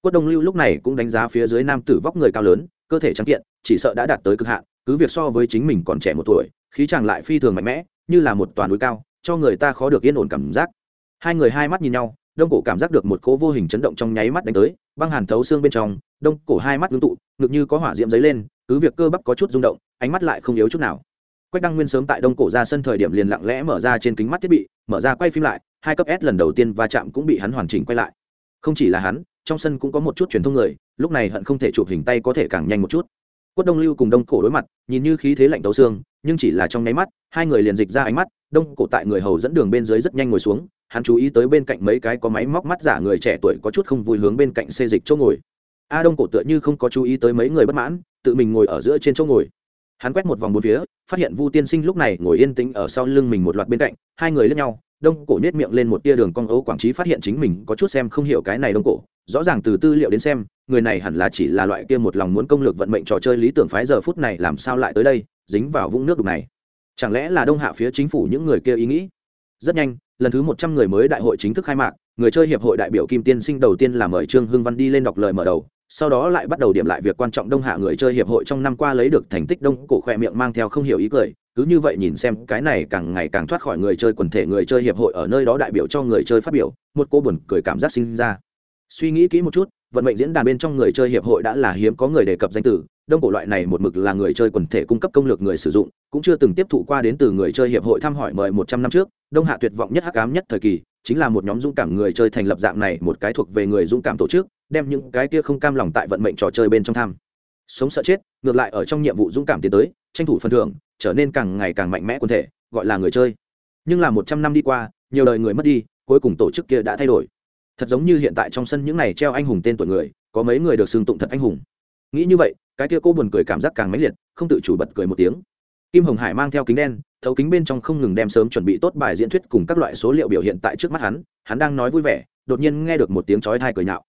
A: Quất đông lưu lúc này cũng đánh giá phía dưới nam tử vóc người cao lớn, cơ thể trắng kiện, chỉ sợ đã đạt tới cực hạn, cứ việc so với chính mình còn trẻ một tuổi, khí chàng lại phi thường mạnh mẽ, như là một toàn núi cao, cho người ta khó được yên ổn cảm giác. Hai người hai mắt nhìn nhau, đông cổ cảm giác được một cỗ vô hình chấn động trong nháy mắt đánh tới, băng hàn thấu xương bên trong, đông cổ hai mắt ngưng tụ, ngực như có hỏa diễm dấy lên, cứ việc cơ bắp có chút rung động, ánh mắt lại không yếu chút nào quách đăng nguyên sớm tại đông cổ ra sân thời điểm liền lặng lẽ mở ra trên kính mắt thiết bị, mở ra quay phim lại, hai cấp s lần đầu tiên va chạm cũng bị hắn hoàn chỉnh quay lại. Không chỉ là hắn, trong sân cũng có một chút truyền thông người, lúc này hận không thể chụp hình tay có thể càng nhanh một chút. Quất đông lưu cùng đông cổ đối mặt, nhìn như khí thế lạnh tấu xương, nhưng chỉ là trong nháy mắt, hai người liền dịch ra ánh mắt, đông cổ tại người hầu dẫn đường bên dưới rất nhanh ngồi xuống, hắn chú ý tới bên cạnh mấy cái có máy móc mắt giả người trẻ tuổi có chút không vui hướng bên cạnh xê dịch chỗ ngồi. A đông cổ tựa như không có chú ý tới mấy người bất mãn, tự mình ngồi ở giữa trên chỗ ngồi hắn quét một vòng bốn phía, phát hiện vu tiên sinh lúc này ngồi yên tĩnh ở sau lưng mình một loạt bên cạnh, hai người lướt nhau, đông cổ nhét miệng lên một tia đường cong ấu quảng trí phát hiện chính mình có chút xem không hiểu cái này đông cổ, rõ ràng từ tư liệu đến xem, người này hẳn là chỉ là loại kia một lòng muốn công lược vận mệnh trò chơi lý tưởng phái giờ phút này làm sao lại tới đây, dính vào vũng nước đục này. Chẳng lẽ là đông hạ phía chính phủ những người kia ý nghĩ? Rất nhanh, lần thứ một trăm người mới đại hội chính thức khai mạc, người chơi hiệp hội đại biểu kim tiên sinh đầu tiên là mời trương hưng văn đi lên đọc lời mở đầu sau đó lại bắt đầu điểm lại việc quan trọng đông hạ người chơi hiệp hội trong năm qua lấy được thành tích đông, cổ khoe miệng mang theo không hiểu ý cười. Cứ như vậy nhìn xem, cái này càng ngày càng thoát khỏi người chơi quần thể người chơi hiệp hội ở nơi đó đại biểu cho người chơi phát biểu, một cô buồn cười cảm giác sinh ra. Suy nghĩ kỹ một chút, vận mệnh diễn đàn bên trong người chơi hiệp hội đã là hiếm có người đề cập danh từ đông cổ loại này một mực là người chơi quần thể cung cấp công lược người sử dụng, cũng chưa từng tiếp thụ qua đến từ người chơi hiệp hội thăm hỏi mời một trăm năm trước. Đông hạ tuyệt vọng nhất, hắc ám nhất thời kỳ chính là một nhóm dũng cảm người chơi thành lập dạng này, một cái thuộc về người dũng cảm tổ chức, đem những cái kia không cam lòng tại vận mệnh trò chơi bên trong tham. Sống sợ chết, ngược lại ở trong nhiệm vụ dũng cảm tiến tới, tranh thủ phần thưởng, trở nên càng ngày càng mạnh mẽ quần thể, gọi là người chơi. Nhưng là một trăm năm đi qua, nhiều đời người mất đi, cuối cùng tổ chức kia đã thay đổi. Thật giống như hiện tại trong sân những này treo anh hùng tên tuổi người, có mấy người được xưng tụng thật anh hùng. Nghĩ như vậy, cái kia cô buồn cười cảm giác càng mãnh liệt, không tự chủ bật cười một tiếng. Kim hồng hải mang theo kính đen thấu kính bên trong không ngừng đem sớm chuẩn bị tốt bài diễn thuyết cùng các loại số liệu biểu hiện tại trước mắt hắn hắn đang nói vui vẻ, đột nhiên nghe được một tiếng chói thai cười nhạo.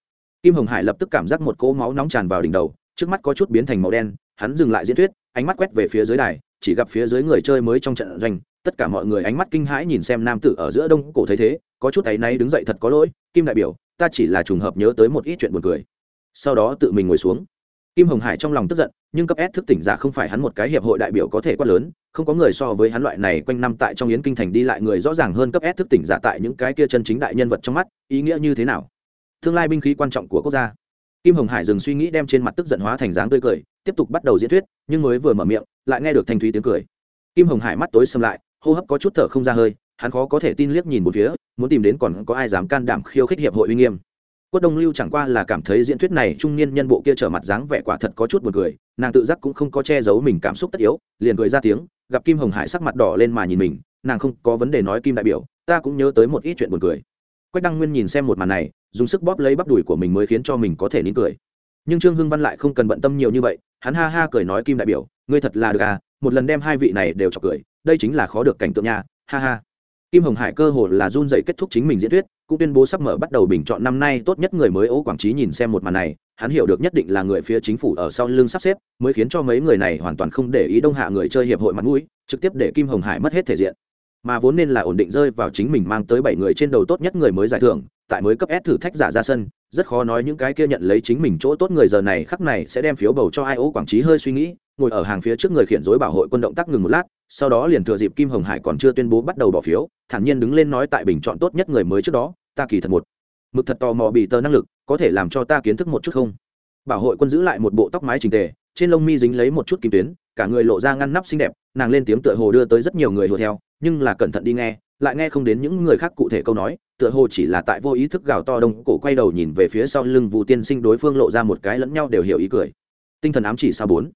A: Kim hồng hải lập tức cảm giác một cỗ máu nóng tràn vào đỉnh đầu, trước mắt có chút biến thành màu đen, hắn dừng lại diễn thuyết, ánh mắt quét về phía dưới đài, chỉ gặp phía dưới người chơi mới trong trận doanh, tất cả mọi người ánh mắt kinh hãi nhìn xem nam tử ở giữa đông cổ thấy thế, có chút thấy nay đứng dậy thật có lỗi, kim đại biểu, ta chỉ là trùng hợp nhớ tới một ít chuyện buồn cười. Sau đó tự mình ngồi xuống kim hồng hải trong lòng tức giận, nhưng cấp s thức tỉnh giả không phải hắn một cái hiệp hội đại biểu có thể quát lớn, không có người so với hắn loại này quanh năm tại trong yến kinh thành đi lại người rõ ràng hơn cấp s thức tỉnh giả tại những cái kia chân chính đại nhân vật trong mắt, ý nghĩa như thế nào? Tương lai binh khí quan trọng của quốc gia. Kim hồng hải dừng suy nghĩ đem trên mặt tức giận hóa thành dáng tươi cười, tiếp tục bắt đầu diễn thuyết, nhưng mới vừa mở miệng, lại nghe được thanh thúy tiếng cười. Kim hồng hải mắt tối xâm lại, hô hấp có chút thở không ra hơi, hắn khó có thể tin liếc nhìn một phía, muốn tìm đến còn có ai dám can đảm khiêu khích hiệp hội uy nghiêm quất đông lưu chẳng qua là cảm thấy diễn thuyết này trung niên nhân bộ kia trở mặt dáng vẻ quả thật có chút buồn cười, nàng tự giác cũng không có che giấu mình cảm xúc tất yếu, liền cười ra tiếng, gặp kim hồng hải sắc mặt đỏ lên mà nhìn mình, nàng không có vấn đề nói kim đại biểu, ta cũng nhớ tới một ít chuyện buồn cười. Quách đăng nguyên nhìn xem một màn này, dùng sức bóp lấy bắp đùi của mình mới khiến cho mình có thể nín cười. Nhưng trương hưng văn lại không cần bận tâm nhiều như vậy, hắn ha ha cười nói kim đại biểu, ngươi thật là được à một lần đem hai vị này đều chọc cười, đây chính là khó được cảnh tượng nha, ha ha. Kim hồng hải cơ hồ là run dậy kết thúc chính mình diễn thuyết cũng tuyên bố sắp mở bắt đầu bình chọn năm nay tốt nhất người mới ố quảng trí nhìn xem một màn này, hắn hiểu được nhất định là người phía chính phủ ở sau lưng sắp xếp, mới khiến cho mấy người này hoàn toàn không để ý đông hạ người chơi hiệp hội mặt mũi, trực tiếp để kim hồng hải mất hết thể diện mà vốn nên là ổn định rơi vào chính mình mang tới bảy người trên đầu tốt nhất người mới giải thưởng, tại mới cấp S thử thách giả ra sân, rất khó nói những cái kia nhận lấy chính mình chỗ tốt người giờ này khắc này sẽ đem phiếu bầu cho ai ố quảng trí hơi suy nghĩ, ngồi ở hàng phía trước người khiển dối bảo hội quân động tác ngừng một lát, sau đó liền thừa dịp kim hồng hải còn chưa tuyên bố bắt đầu bỏ phiếu, thản nhiên đứng lên nói tại bình chọn tốt nhất người mới trước đó, ta kỳ thật một mực thật tò mò bị tờ năng lực, có thể làm cho ta kiến thức một chút không? Bảo hội quân giữ lại một bộ tóc mái trình tề, trên lông mi dính lấy một chút kim tuyến, cả người lộ ra ngăn nắp xinh đẹp, nàng lên tiếng tựa hồ đưa tới rất nhiều người hùa theo nhưng là cẩn thận đi nghe, lại nghe không đến những người khác cụ thể câu nói, tựa hồ chỉ là tại vô ý thức gào to đông cổ quay đầu nhìn về phía sau lưng vũ tiên sinh đối phương lộ ra một cái lẫn nhau đều hiểu ý cười. Tinh thần ám chỉ sao bốn.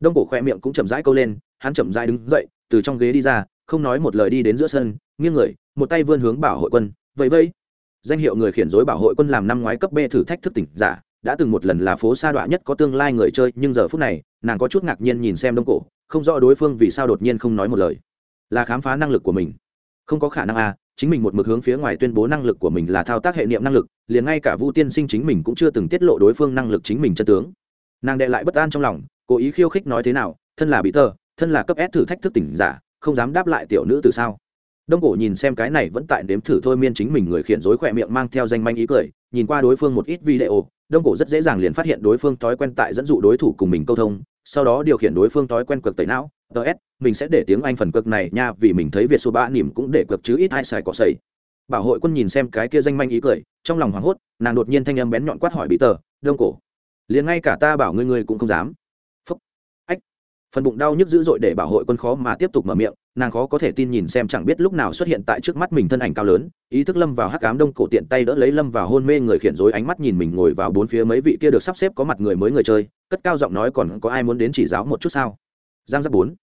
A: Đông cổ khoe miệng cũng chậm rãi câu lên, hắn chậm rãi đứng dậy, từ trong ghế đi ra, không nói một lời đi đến giữa sân, nghiêng người, một tay vươn hướng bảo hội quân vậy vây danh hiệu người khiển dối bảo hội quân làm năm ngoái cấp b thử thách thức tỉnh giả, đã từng một lần là phố sa đọa nhất có tương lai người chơi, nhưng giờ phút này, nàng có chút ngạc nhiên nhìn xem đông cổ, không rõ đối phương vì sao đột nhiên không nói một lời là khám phá năng lực của mình. Không có khả năng à chính mình một mực hướng phía ngoài tuyên bố năng lực của mình là thao tác hệ niệm năng lực, liền ngay cả vu tiên sinh chính mình cũng chưa từng tiết lộ đối phương năng lực chính mình chân tướng. Nàng đệ lại bất an trong lòng, cố ý khiêu khích nói thế nào, thân là bị tơ thân là cấp s thử thách thức tỉnh giả, không dám đáp lại tiểu nữ từ sao. Đông cổ nhìn xem cái này vẫn tại đếm thử thôi miên chính mình người khiển dối khỏe miệng mang theo danh manh ý cười, nhìn qua đối phương một ít video, đông cổ rất dễ dàng liền phát hiện đối phương thói quen tại dẫn dụ đối thủ cùng mình câu thông, sau đó điều khiển đối phương thói quen cực tẩy não ts mình sẽ để tiếng anh phần cực này nha, vì mình thấy việt số ba nỉm cũng để cực chứ ít ai xài cỏ sầy bảo hội quân nhìn xem cái kia danh manh ý cười, trong lòng hoảng hốt, nàng đột nhiên thanh âm bén nhọn quát hỏi bị tờ, đông cổ, liền ngay cả ta bảo ngươi ngươi cũng không dám. Phần bụng đau nhức dữ dội để bảo hội quân khó mà tiếp tục mở miệng, nàng khó có thể tin nhìn xem chẳng biết lúc nào xuất hiện tại trước mắt mình thân ảnh cao lớn, ý thức lâm vào hắc cám đông cổ tiện tay đỡ lấy lâm vào hôn mê người khiển dối ánh mắt nhìn mình ngồi vào bốn phía mấy vị kia được sắp xếp có mặt người mới người chơi, cất cao giọng nói còn có ai muốn đến chỉ giáo một chút sao? Giang giáp bốn.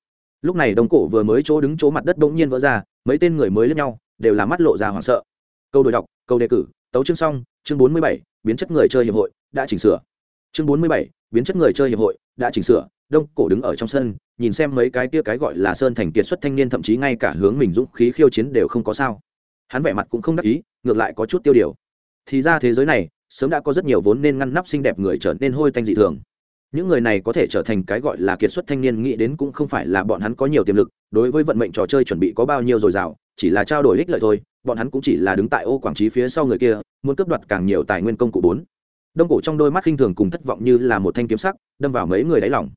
A: Lúc này đông cổ vừa mới chỗ đứng chỗ mặt đất bỗng nhiên vỡ ra, mấy tên người mới lẫn nhau đều là mắt lộ ra hoảng sợ. Câu đổi đọc, câu đề cử, tấu chương xong, chương bốn mươi bảy, biến chất người chơi hiệp hội, đã chỉnh sửa. Chương bốn mươi bảy, biến chất người chơi hiệp hội, đã chỉnh sửa. Đông cổ đứng ở trong sân, nhìn xem mấy cái kia cái gọi là sơn thành kiệt xuất thanh niên, thậm chí ngay cả hướng mình dũng khí khiêu chiến đều không có sao. Hắn vẻ mặt cũng không đắc ý, ngược lại có chút tiêu điều. Thì ra thế giới này, sớm đã có rất nhiều vốn nên ngăn nắp xinh đẹp người trở nên hôi tanh dị thường những người này có thể trở thành cái gọi là kiệt xuất thanh niên, nghĩ đến cũng không phải là bọn hắn có nhiều tiềm lực, đối với vận mệnh trò chơi chuẩn bị có bao nhiêu dồi dào, chỉ là trao đổi ích lợi thôi, bọn hắn cũng chỉ là đứng tại ô quảng trí phía sau người kia, muốn cướp đoạt càng nhiều tài nguyên công cụ bốn. Đông cổ trong đôi mắt khinh thường cùng thất vọng như là một thanh kiếm sắc, đâm vào mấy người đáy lòng.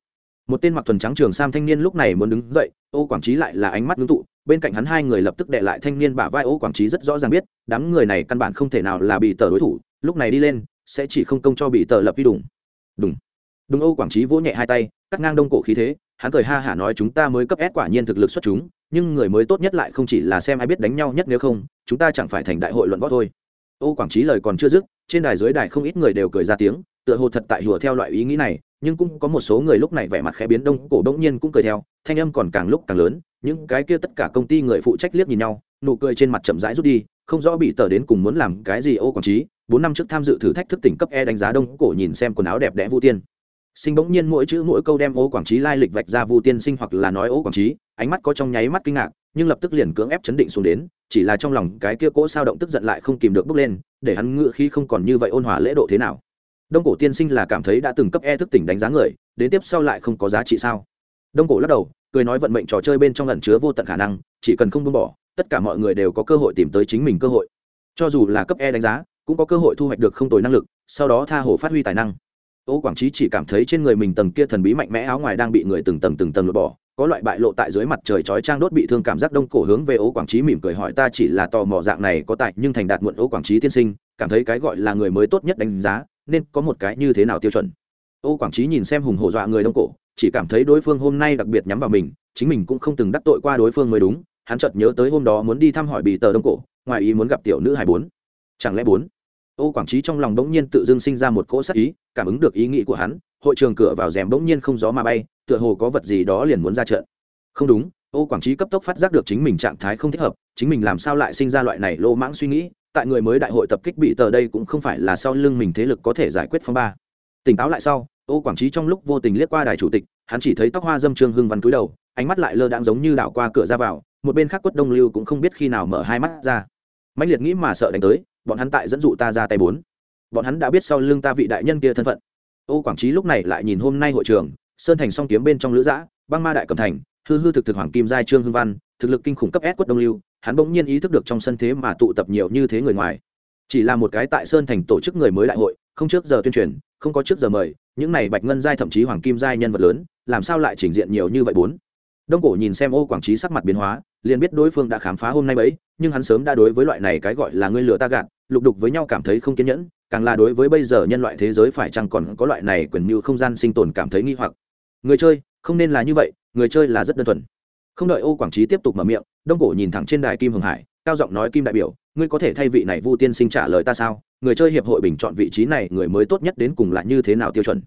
A: Một tên mặc thuần trắng trường sam thanh niên lúc này muốn đứng dậy, ô quảng trí lại là ánh mắt ngưng tụ, bên cạnh hắn hai người lập tức đệ lại thanh niên bả vai ô quảng trí rất rõ ràng biết, đám người này căn bản không thể nào là bị tờ đối thủ, lúc này đi lên, sẽ chỉ không công cho bị tờ lập đi đùng. Đùng đúng Âu quảng trí vỗ nhẹ hai tay, cắt ngang đông cổ khí thế, hắn cười ha hả nói chúng ta mới cấp ép quả nhiên thực lực xuất chúng, nhưng người mới tốt nhất lại không chỉ là xem ai biết đánh nhau nhất nếu không, chúng ta chẳng phải thành đại hội luận võ thôi. Âu quảng trí lời còn chưa dứt, trên đài dưới đài không ít người đều cười ra tiếng, tựa hồ thật tại hùa theo loại ý nghĩ này, nhưng cũng có một số người lúc này vẻ mặt khẽ biến, đông cổ đông nhiên cũng cười theo, thanh âm còn càng lúc càng lớn, những cái kia tất cả công ty người phụ trách liếc nhìn nhau, nụ cười trên mặt chậm rãi rút đi, không rõ bị tờ đến cùng muốn làm cái gì ô quảng trí, bốn năm trước tham dự thử thách thức tỉnh cấp e đánh giá đông cổ nhìn xem quần áo đẹp đẽ vũ tiên sinh bỗng nhiên mỗi chữ mỗi câu đem ô quảng trí lai lịch vạch ra vu tiên sinh hoặc là nói ô quảng trí, ánh mắt có trong nháy mắt kinh ngạc, nhưng lập tức liền cưỡng ép chấn định xuống đến, chỉ là trong lòng cái kia cỗ sao động tức giận lại không kìm được bốc lên, để hắn ngự khi không còn như vậy ôn hòa lễ độ thế nào. Đông cổ tiên sinh là cảm thấy đã từng cấp e thức tỉnh đánh giá người, đến tiếp sau lại không có giá trị sao? Đông cổ lắc đầu, cười nói vận mệnh trò chơi bên trong lần chứa vô tận khả năng, chỉ cần không buông bỏ, tất cả mọi người đều có cơ hội tìm tới chính mình cơ hội. Cho dù là cấp e đánh giá, cũng có cơ hội thu hoạch được không tồi năng lực, sau đó tha hồ phát huy tài năng ô quảng trí chỉ cảm thấy trên người mình tầng kia thần bí mạnh mẽ áo ngoài đang bị người từng tầng từng tầng lột bỏ, có loại bại lộ tại dưới mặt trời chói trang đốt bị thương cảm giác đông cổ hướng về ô quảng trí mỉm cười hỏi ta chỉ là tò mò dạng này có tại nhưng thành đạt muộn ô quảng trí tiên sinh, cảm thấy cái gọi là người mới tốt nhất đánh giá, nên có một cái như thế nào tiêu chuẩn? Ô quảng trí nhìn xem hùng hổ dọa người đông cổ, chỉ cảm thấy đối phương hôm nay đặc biệt nhắm vào mình, chính mình cũng không từng đắc tội qua đối phương mới đúng, hắn chợt nhớ tới hôm đó muốn đi thăm hỏi bì tờ đông cổ, ngoài ý muốn gặp tiểu nữ hải bốn. Chẳng lẽ bốn? Ô quảng trí trong lòng bỗng nhiên tự dưng sinh ra một cỗ sắc ý, cảm ứng được ý nghĩ của hắn, hội trường cửa vào rèm bỗng nhiên không gió mà bay, tựa hồ có vật gì đó liền muốn ra trận. Không đúng, ô quảng trí cấp tốc phát giác được chính mình trạng thái không thích hợp, chính mình làm sao lại sinh ra loại này lô mãng suy nghĩ, tại người mới đại hội tập kích bị tờ đây cũng không phải là sau lưng mình thế lực có thể giải quyết phong ba. Tỉnh táo lại sau, ô quảng trí trong lúc vô tình liếc qua đài chủ tịch, hắn chỉ thấy tóc hoa dâm trương hưng văn cúi đầu, ánh mắt lại lơ đãng giống như đảo qua cửa ra vào, một bên khác quất đông lưu cũng không biết khi nào mở hai mắt ra mạnh liệt nghĩ mà sợ đánh tới, bọn hắn tại dẫn dụ ta ra tay bốn. Bọn hắn đã biết sau lưng ta vị đại nhân kia thân phận. Ô quảng trí lúc này lại nhìn hôm nay hội trường, sơn thành song kiếm bên trong lữ giã, băng ma đại cầm thành, hư hư thực thực hoàng kim giai trương hưng văn, thực lực kinh khủng cấp s quất đông lưu, hắn bỗng nhiên ý thức được trong sân thế mà tụ tập nhiều như thế người ngoài. Chỉ là một cái tại sơn thành tổ chức người mới đại hội, không trước giờ tuyên truyền, không có trước giờ mời, những này bạch ngân giai thậm chí hoàng kim giai nhân vật lớn, làm sao lại trình diện nhiều như vậy bốn? Đông cổ nhìn xem ô quảng trí sắc mặt biến hóa liền biết đối phương đã khám phá hôm nay bấy, nhưng hắn sớm đã đối với loại này cái gọi là ngươi lừa ta gạt, lục đục với nhau cảm thấy không kiên nhẫn, càng là đối với bây giờ nhân loại thế giới phải chăng còn có loại này quyền mưu không gian sinh tồn cảm thấy nghi hoặc. Người chơi, không nên là như vậy, người chơi là rất đơn thuần. Không đợi ô quảng trí tiếp tục mở miệng, đông cổ nhìn thẳng trên đài kim hồng hải, cao giọng nói kim đại biểu, ngươi có thể thay vị này vu tiên sinh trả lời ta sao? Người chơi hiệp hội bình chọn vị trí này, người mới tốt nhất đến cùng là như thế nào tiêu chuẩn?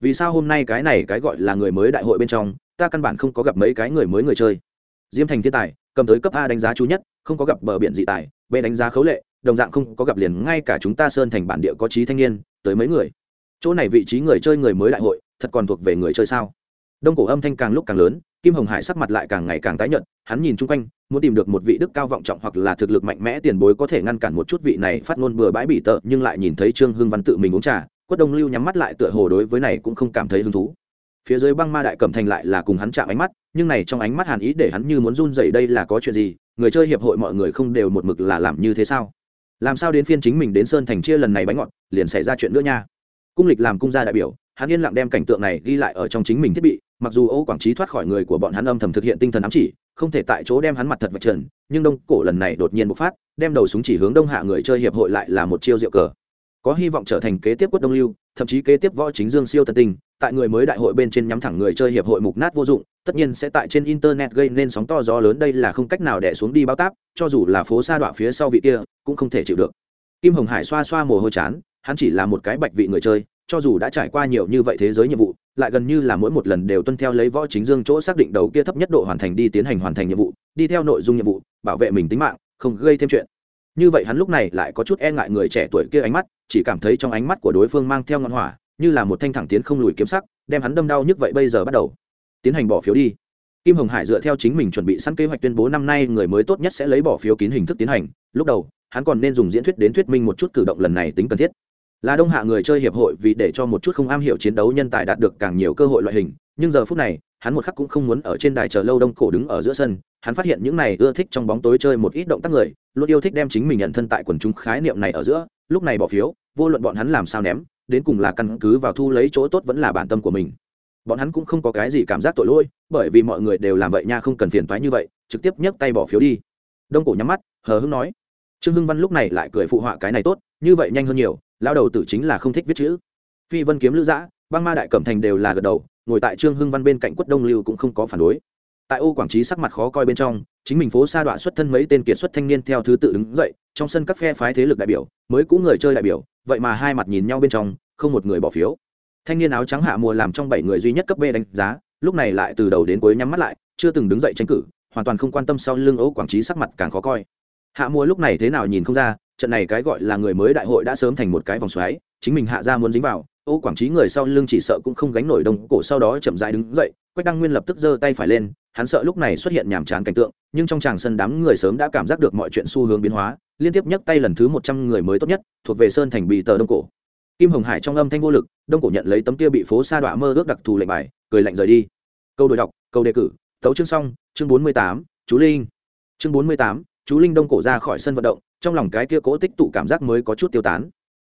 A: Vì sao hôm nay cái này cái gọi là người mới đại hội bên trong, ta căn bản không có gặp mấy cái người mới người chơi? Diêm thành thiên tài, cầm tới cấp a đánh giá chú nhất, không có gặp bờ biển dị tài, b đánh giá khấu lệ, đồng dạng không có gặp liền ngay cả chúng ta sơn thành bản địa có trí thanh niên, tới mấy người. Chỗ này vị trí người chơi người mới đại hội, thật còn thuộc về người chơi sao? Đông cổ âm thanh càng lúc càng lớn, kim hồng hải sắc mặt lại càng ngày càng tái nhợt, hắn nhìn chung quanh, muốn tìm được một vị đức cao vọng trọng hoặc là thực lực mạnh mẽ tiền bối có thể ngăn cản một chút vị này phát ngôn bừa bãi bị tợ, nhưng lại nhìn thấy trương hưng văn tự mình uống trà, quất đông lưu nhắm mắt lại tựa hồ đối với này cũng không cảm thấy hứng thú phía dưới băng ma đại cẩm thành lại là cùng hắn chạm ánh mắt, nhưng này trong ánh mắt hàn ý để hắn như muốn run dậy đây là có chuyện gì, người chơi hiệp hội mọi người không đều một mực là làm như thế sao? Làm sao đến phiên chính mình đến sơn thành chia lần này bánh ngọt, liền xảy ra chuyện nữa nha. Cung lịch làm cung gia đại biểu, hắn yên lặng đem cảnh tượng này ghi lại ở trong chính mình thiết bị, mặc dù ô quảng trí thoát khỏi người của bọn hắn âm thầm thực hiện tinh thần ám chỉ, không thể tại chỗ đem hắn mặt thật vạch trần, nhưng đông cổ lần này đột nhiên bộc phát, đem đầu súng chỉ hướng đông hạ người chơi hiệp hội lại là một chiêu diệu cờ. Có hy vọng trở thành kế tiếp quất đông lưu, thậm chí kế tiếp võ chính dương siêu tân tinh tại người mới đại hội bên trên nhắm thẳng người chơi hiệp hội mục nát vô dụng, tất nhiên sẽ tại trên internet gây nên sóng to gió lớn, đây là không cách nào đẻ xuống đi bao táp, cho dù là phố xa đọa phía sau vị kia, cũng không thể chịu được. Kim hồng hải xoa xoa mồ hôi chán, hắn chỉ là một cái bạch vị người chơi, cho dù đã trải qua nhiều như vậy thế giới nhiệm vụ, lại gần như là mỗi một lần đều tuân theo lấy võ chính dương chỗ xác định đầu kia thấp nhất độ hoàn thành đi tiến hành hoàn thành nhiệm vụ, đi theo nội dung nhiệm vụ, bảo vệ mình tính mạng, không gây thêm chuyện. Như vậy hắn lúc này lại có chút e ngại người trẻ tuổi kia ánh mắt, chỉ cảm thấy trong ánh mắt của đối phương mang theo ngọn hỏa như là một thanh thẳng tiến không lùi kiếm sắc, đem hắn đâm đau nhức vậy bây giờ bắt đầu. Tiến hành bỏ phiếu đi. Kim hồng hải dựa theo chính mình chuẩn bị sẵn kế hoạch tuyên bố năm nay người mới tốt nhất sẽ lấy bỏ phiếu kín hình thức tiến hành. Lúc đầu, hắn còn nên dùng diễn thuyết đến thuyết minh một chút cử động lần này tính cần thiết. Là đông hạ người chơi hiệp hội vì để cho một chút không am hiểu chiến đấu nhân tài đạt được càng nhiều cơ hội loại hình, nhưng giờ phút này, hắn một khắc cũng không muốn ở trên đài chờ lâu đông cổ đứng ở giữa sân. Hắn phát hiện những này ưa thích trong bóng tối chơi một ít động tác người, luôn yêu thích đem chính mình nhận thân tại quần chúng khái niệm này ở giữa. Lúc này bỏ phiếu, vô luận bọn hắn làm sao ném đến cùng là căn cứ vào thu lấy chỗ tốt vẫn là bản tâm của mình. Bọn hắn cũng không có cái gì cảm giác tội lỗi, bởi vì mọi người đều làm vậy nha không cần phiền toái như vậy, trực tiếp nhấc tay bỏ phiếu đi. Đông cổ nhắm mắt, hờ hưng nói, trương hưng văn lúc này lại cười phụ họa cái này tốt, như vậy nhanh hơn nhiều lao đầu tử chính là không thích viết chữ. Phi vân kiếm lữ giã, băng ma đại cẩm thành đều là gật đầu, ngồi tại trương hưng văn bên cạnh quất đông lưu cũng không có phản đối. Tại ô quảng trí sắc mặt khó coi bên trong, chính mình phố sa đoạn xuất thân mấy tên kiệt xuất thanh niên theo thứ tự đứng dậy, trong sân các phe phái thế lực đại biểu, mới cũ người chơi đại biểu, vậy mà hai mặt nhìn nhau bên trong không một người bỏ phiếu. Thanh niên áo trắng hạ mùa làm trong bảy người duy nhất cấp b đánh giá, lúc này lại từ đầu đến cuối nhắm mắt lại, chưa từng đứng dậy tranh cử, hoàn toàn không quan tâm sau lưng ô quảng trí sắc mặt càng khó coi. Hạ mùa lúc này thế nào nhìn không ra, trận này cái gọi là người mới đại hội đã sớm thành một cái vòng xoáy, chính mình hạ ra muốn dính vào ô quảng trí người sau lưng chỉ sợ cũng không gánh nổi đồng cổ sau đó chậm rãi đứng dậy, quách đăng nguyên lập tức giơ tay phải lên, hắn sợ lúc này xuất hiện nhàm chán cảnh tượng, nhưng trong tràng sân đám người sớm đã cảm giác được mọi chuyện xu hướng biến hóa, liên tiếp nhấc tay lần thứ một trăm người mới tốt nhất, thuộc về sơn thành bị tờ đông cổ kim hồng hải trong âm thanh vô lực, đông cổ nhận lấy tấm kia bị phố sa đọa mơ ước đặc thù lệnh bài, cười lạnh rời đi. Câu đổi đọc, câu đề cử tấu chương xong, chương bốn mươi tám, chú linh. Chương bốn mươi tám, chú linh đông cổ ra khỏi sân vận động, trong lòng cái kia cố tích tụ cảm giác mới có chút tiêu tán.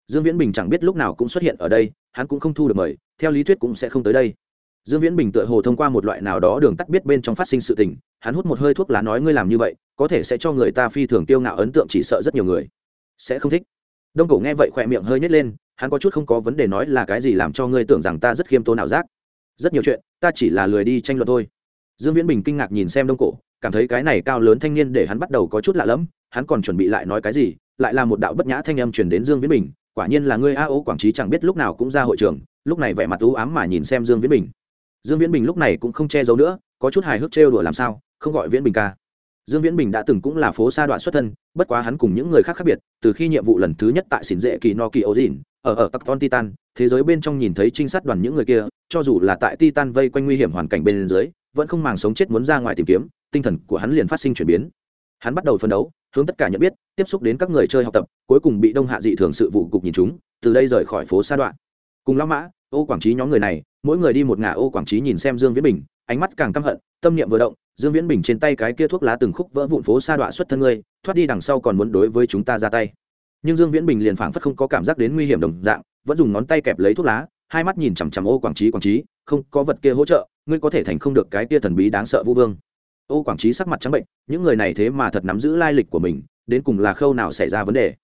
A: Dương viễn bình chẳng biết lúc nào cũng xuất hiện ở đây, hắn cũng không thu được mời, theo lý thuyết cũng sẽ không tới đây. Dương viễn bình tựa hồ thông qua một loại nào đó đường tắt biết bên trong phát sinh sự tình, hắn hút một hơi thuốc lá nói ngươi làm như vậy, có thể sẽ cho người ta phi thường tiêu ngạo ấn tượng chỉ sợ rất nhiều người. Sẽ không thích. Đông cổ nghe vậy khỏe miệng hơi nhét lên hắn có chút không có vấn đề nói là cái gì làm cho ngươi tưởng rằng ta rất khiêm tốn ảo giác. Rất nhiều chuyện, ta chỉ là lười đi tranh luận thôi. Dương viễn bình kinh ngạc nhìn xem đông cổ, cảm thấy cái này cao lớn thanh niên để hắn bắt đầu có chút lạ lẫm, hắn còn chuẩn bị lại nói cái gì, lại là một đạo bất nhã thanh âm truyền đến dương viễn bình, quả nhiên là ngươi a ô quảng trí chẳng biết lúc nào cũng ra hội trường, lúc này vẻ mặt u ám mà nhìn xem dương viễn bình. Dương viễn bình lúc này cũng không che giấu nữa, có chút hài hước trêu đùa làm sao, không gọi viễn bình ca dương viễn bình đã từng cũng là phố sa đoạn xuất thân, bất quá hắn cùng những người khác khác biệt, từ khi nhiệm vụ lần thứ nhất tại xỉn dễ kỳ no kỳ ô dìn, ở ở tắc ton titan, thế giới bên trong nhìn thấy trinh sát đoàn những người kia, cho dù là tại titan vây quanh nguy hiểm hoàn cảnh bên dưới, vẫn không màng sống chết muốn ra ngoài tìm kiếm, tinh thần của hắn liền phát sinh chuyển biến. Hắn bắt đầu phân đấu, hướng tất cả nhận biết, tiếp xúc đến các người chơi học tập, cuối cùng bị đông hạ dị thường sự vụ cục nhìn chúng từ đây rời khỏi phố sa đoạn cùng lão mã, ô quảng trí nhóm người này, mỗi người đi một ngả ô quảng trí nhìn xem dương viễn bình, ánh mắt càng căm hận, tâm niệm vừa động dương viễn bình trên tay cái kia thuốc lá từng khúc vỡ vụn phố sa đoạn xuất thân ngươi, thoát đi đằng sau còn muốn đối với chúng ta ra tay. Nhưng dương viễn bình liền phảng phất không có cảm giác đến nguy hiểm đồng dạng, vẫn dùng ngón tay kẹp lấy thuốc lá, hai mắt nhìn chằm chằm ô quảng trí quảng trí, không có vật kia hỗ trợ, ngươi có thể thành không được cái kia thần bí đáng sợ vũ vương. Ô quảng trí sắc mặt trắng bệnh, những người này thế mà thật nắm giữ lai lịch của mình, đến cùng là khâu nào xảy ra vấn đề?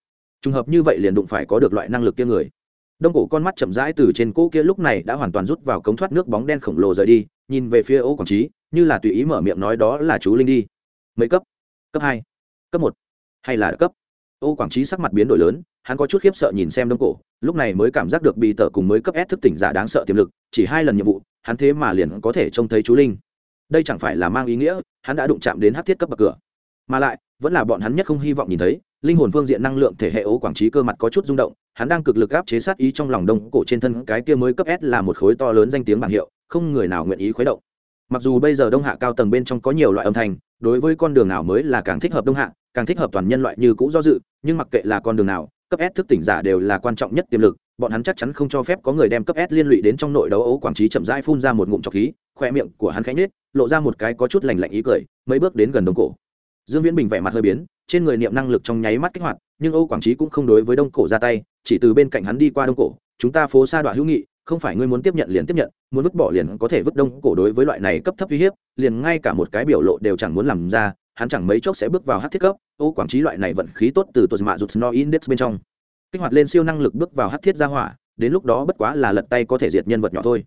A: Trùng hợp như vậy liền đụng phải có được loại năng lực kia người. Đông cổ con mắt chậm rãi từ trên cỗ kia lúc này đã hoàn toàn rút vào cống thoát nước bóng đen khổng lồ rời đi, nhìn về phía ô quảng trí như là tùy ý mở miệng nói đó là chú linh đi. Mấy cấp? Cấp hai, cấp một, hay là cấp? Ô quảng trí sắc mặt biến đổi lớn, hắn có chút khiếp sợ nhìn xem đông cổ, lúc này mới cảm giác được bị tở cùng mới cấp s thức tỉnh giả đáng sợ tiềm lực, chỉ hai lần nhiệm vụ, hắn thế mà liền có thể trông thấy chú linh. Đây chẳng phải là mang ý nghĩa, hắn đã đụng chạm đến hát thiết cấp bậc cửa. Mà lại, vẫn là bọn hắn nhất không hy vọng nhìn thấy, linh hồn phương diện năng lượng thể hệ ố quảng trí cơ mặt có chút rung động, hắn đang cực lực áp chế sát ý trong lòng đông cổ trên thân cái kia mới cấp s là một khối to lớn danh tiếng bảng hiệu, không người nào nguyện ý khuấy động mặc dù bây giờ đông hạ cao tầng bên trong có nhiều loại âm thanh, đối với con đường nào mới là càng thích hợp đông hạ, càng thích hợp toàn nhân loại như cũ do dự, nhưng mặc kệ là con đường nào, cấp s thức tỉnh giả đều là quan trọng nhất tiềm lực, bọn hắn chắc chắn không cho phép có người đem cấp s liên lụy đến trong nội đấu ấu quảng trí chậm rãi phun ra một ngụm trọc khí, khoe miệng của hắn khánh nết lộ ra một cái có chút lành lạnh ý cười, mấy bước đến gần đông cổ. Dương viễn bình vẻ mặt hơi biến, trên người niệm năng lực trong nháy mắt kích hoạt, nhưng âu quảng trí cũng không đối với đông cổ ra tay, chỉ từ bên cạnh hắn đi qua đông cổ, chúng ta phố xa đoạn hữu nghị không phải ngươi muốn tiếp nhận liền tiếp nhận, muốn vứt bỏ liền có thể vứt đông cổ đối với loại này cấp thấp uy hiếp, liền ngay cả một cái biểu lộ đều chẳng muốn làm ra, hắn chẳng mấy chốc sẽ bước vào hát thiết cấp, ô quảng trí loại này vận khí tốt từ tuột mạ rụt no index bên trong. Kích hoạt lên siêu năng lực bước vào hát thiết ra hỏa, đến lúc đó bất quá là lật tay có thể diệt nhân vật nhỏ thôi.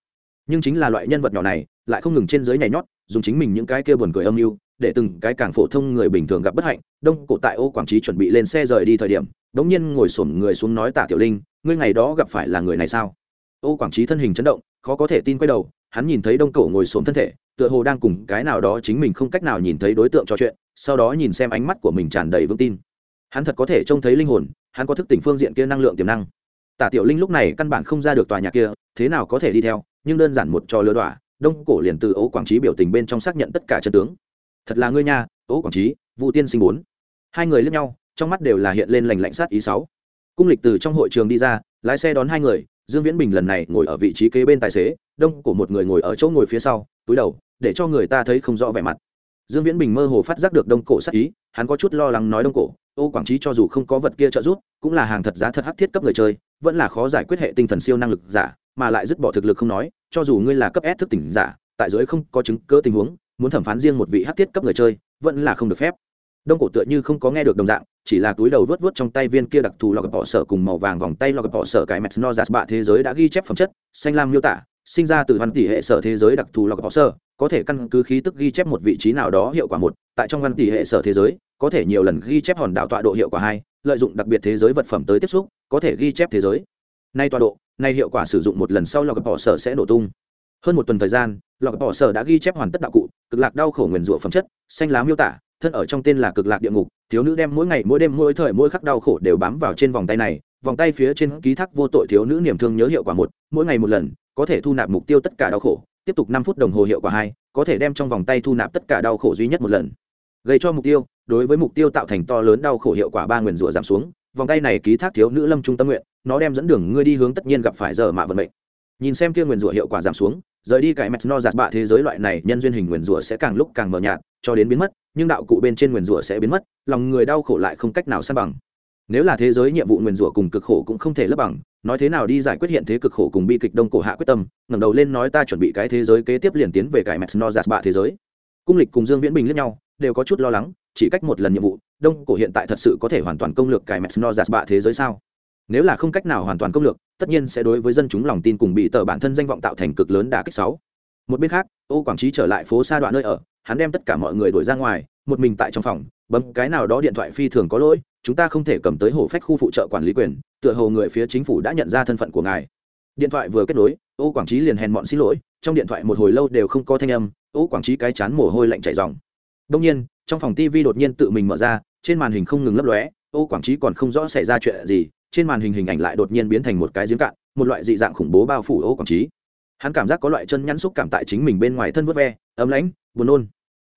A: Nhưng chính là loại nhân vật nhỏ này, lại không ngừng trên dưới nhảy nhót, dùng chính mình những cái kia buồn cười âm mưu, để từng cái càng phổ thông người bình thường gặp bất hạnh, đông cổ tại ô quảng trí chuẩn bị lên xe rời đi thời điểm, đống nhiên ngồi xổm người xuống nói tả tiểu linh, ngươi ngày đó gặp phải là người này sao? Ô quảng trí thân hình chấn động, khó có thể tin quay đầu, hắn nhìn thấy đông cổ ngồi xổm thân thể, tựa hồ đang cùng cái nào đó chính mình không cách nào nhìn thấy đối tượng trò chuyện, sau đó nhìn xem ánh mắt của mình tràn đầy vững tin. Hắn thật có thể trông thấy linh hồn, hắn có thức tỉnh phương diện kia năng lượng tiềm năng. Tả tiểu linh lúc này căn bản không ra được tòa nhà kia, thế nào có thể đi theo, nhưng đơn giản một trò lừa đỏa đông cổ liền từ ấu quảng trí biểu tình bên trong xác nhận tất cả chân tướng. Thật là ngươi nha ấu quảng trí vụ tiên sinh bốn. Hai người lướt nhau, trong mắt đều là hiện lên lành lạnh sát ý sáu. Cung lịch từ trong hội trường đi ra, lái xe đón hai người dương viễn bình lần này ngồi ở vị trí kế bên tài xế, đông cổ một người ngồi ở chỗ ngồi phía sau, túi đầu, để cho người ta thấy không rõ vẻ mặt. Dương viễn bình mơ hồ phát giác được đông cổ sắc ý, hắn có chút lo lắng nói đông cổ, ô quảng trí cho dù không có vật kia trợ giúp, cũng là hàng thật giá thật hắc thiết cấp người chơi, vẫn là khó giải quyết hệ tinh thần siêu năng lực giả, mà lại dứt bỏ thực lực không nói, cho dù ngươi là cấp s thức tỉnh giả, tại dưới không có chứng cơ tình huống, muốn thẩm phán riêng một vị hắc thiết cấp người chơi, vẫn là không được phép đông cổ tựa như không có nghe được đồng dạng, chỉ là túi đầu vớt vớt trong tay viên kia đặc thù lọc bỏ sở cùng màu vàng vòng tay lọc bỏ sở cái mẹt no bạ thế giới đã ghi chép phẩm chất, xanh lam miêu tả, sinh ra từ văn tỷ hệ sở thế giới đặc thù lọc bỏ sở, có thể căn cứ khí tức ghi chép một vị trí nào đó hiệu quả một, tại trong văn tỷ hệ sở thế giới, có thể nhiều lần ghi chép hòn đảo tọa độ hiệu quả hai, lợi dụng đặc biệt thế giới vật phẩm tới tiếp xúc, có thể ghi chép thế giới. Nay tọa độ, nay hiệu quả sử dụng một lần sau lọc bỏ sở sẽ nổ tung. Hơn một tuần thời gian, lọc bỏ sở đã ghi chép hoàn tất đạo cụ, cực lạc đau khổ nguyền rủa phẩm chất, xanh lá miêu tả thân ở trong tên là cực lạc địa ngục, thiếu nữ đem mỗi ngày, mỗi đêm, mỗi thời, mỗi khắc đau khổ đều bám vào trên vòng tay này, vòng tay phía trên ký thác vô tội thiếu nữ niềm thương nhớ hiệu quả một, mỗi ngày một lần, có thể thu nạp mục tiêu tất cả đau khổ, tiếp tục năm phút đồng hồ hiệu quả hai, có thể đem trong vòng tay thu nạp tất cả đau khổ duy nhất một lần. Gây cho mục tiêu, đối với mục tiêu tạo thành to lớn đau khổ hiệu quả ba nguyền rủa giảm xuống, vòng tay này ký thác thiếu nữ lâm trung tâm nguyện, nó đem dẫn đường ngươi đi hướng tất nhiên gặp phải giờ mạ vận mệnh. Nhìn xem kia nguyền rủa hiệu quả giảm xuống rời đi cái mẹt no giạt bạ thế giới loại này, nhân duyên hình nguyền rủa sẽ càng lúc càng mờ nhạt, cho đến biến mất, nhưng đạo cụ bên trên nguyền rủa sẽ biến mất, lòng người đau khổ lại không cách nào san bằng. Nếu là thế giới nhiệm vụ nguyền rủa cùng cực khổ cũng không thể lấp bằng, nói thế nào đi giải quyết hiện thế cực khổ cùng bi kịch đông cổ hạ quyết tâm, ngẩng đầu lên nói ta chuẩn bị cái thế giới kế tiếp liền tiến về cái mẹt no giạt bạ thế giới. Cung lịch cùng dương viễn bình lẫn nhau, đều có chút lo lắng, chỉ cách một lần nhiệm vụ, đông cổ hiện tại thật sự có thể hoàn toàn công lược cái mẹt no giạt bạ thế giới sao? Nếu là không cách nào hoàn toàn công lược tất nhiên sẽ đối với dân chúng lòng tin cùng bị tờ bản thân danh vọng tạo thành cực lớn đả kích sáu. Một bên khác, ô quảng trí trở lại phố xa đoạn nơi ở, hắn đem tất cả mọi người đuổi ra ngoài, một mình tại trong phòng, bấm cái nào đó điện thoại phi thường có lỗi, chúng ta không thể cầm tới hồ phách khu phụ trợ quản lý quyền, tựa hồ người phía chính phủ đã nhận ra thân phận của ngài. Điện thoại vừa kết nối, ô quảng trí liền hèn mọn xin lỗi, trong điện thoại một hồi lâu đều không có thanh âm, ô quảng trí cái chán mồ hôi lạnh chảy dòng đông nhiên, trong phòng tv đột nhiên tự mình mở ra, trên màn hình không ngừng lấp lóe, ô quảng trí còn không rõ xảy ra chuyện gì trên màn hình hình ảnh lại đột nhiên biến thành một cái giếng cạn, một loại dị dạng khủng bố bao phủ ô quảng trí. Hắn cảm giác có loại chân nhắn xúc cảm tại chính mình bên ngoài thân vớt ve, ấm lãnh, buồn nôn.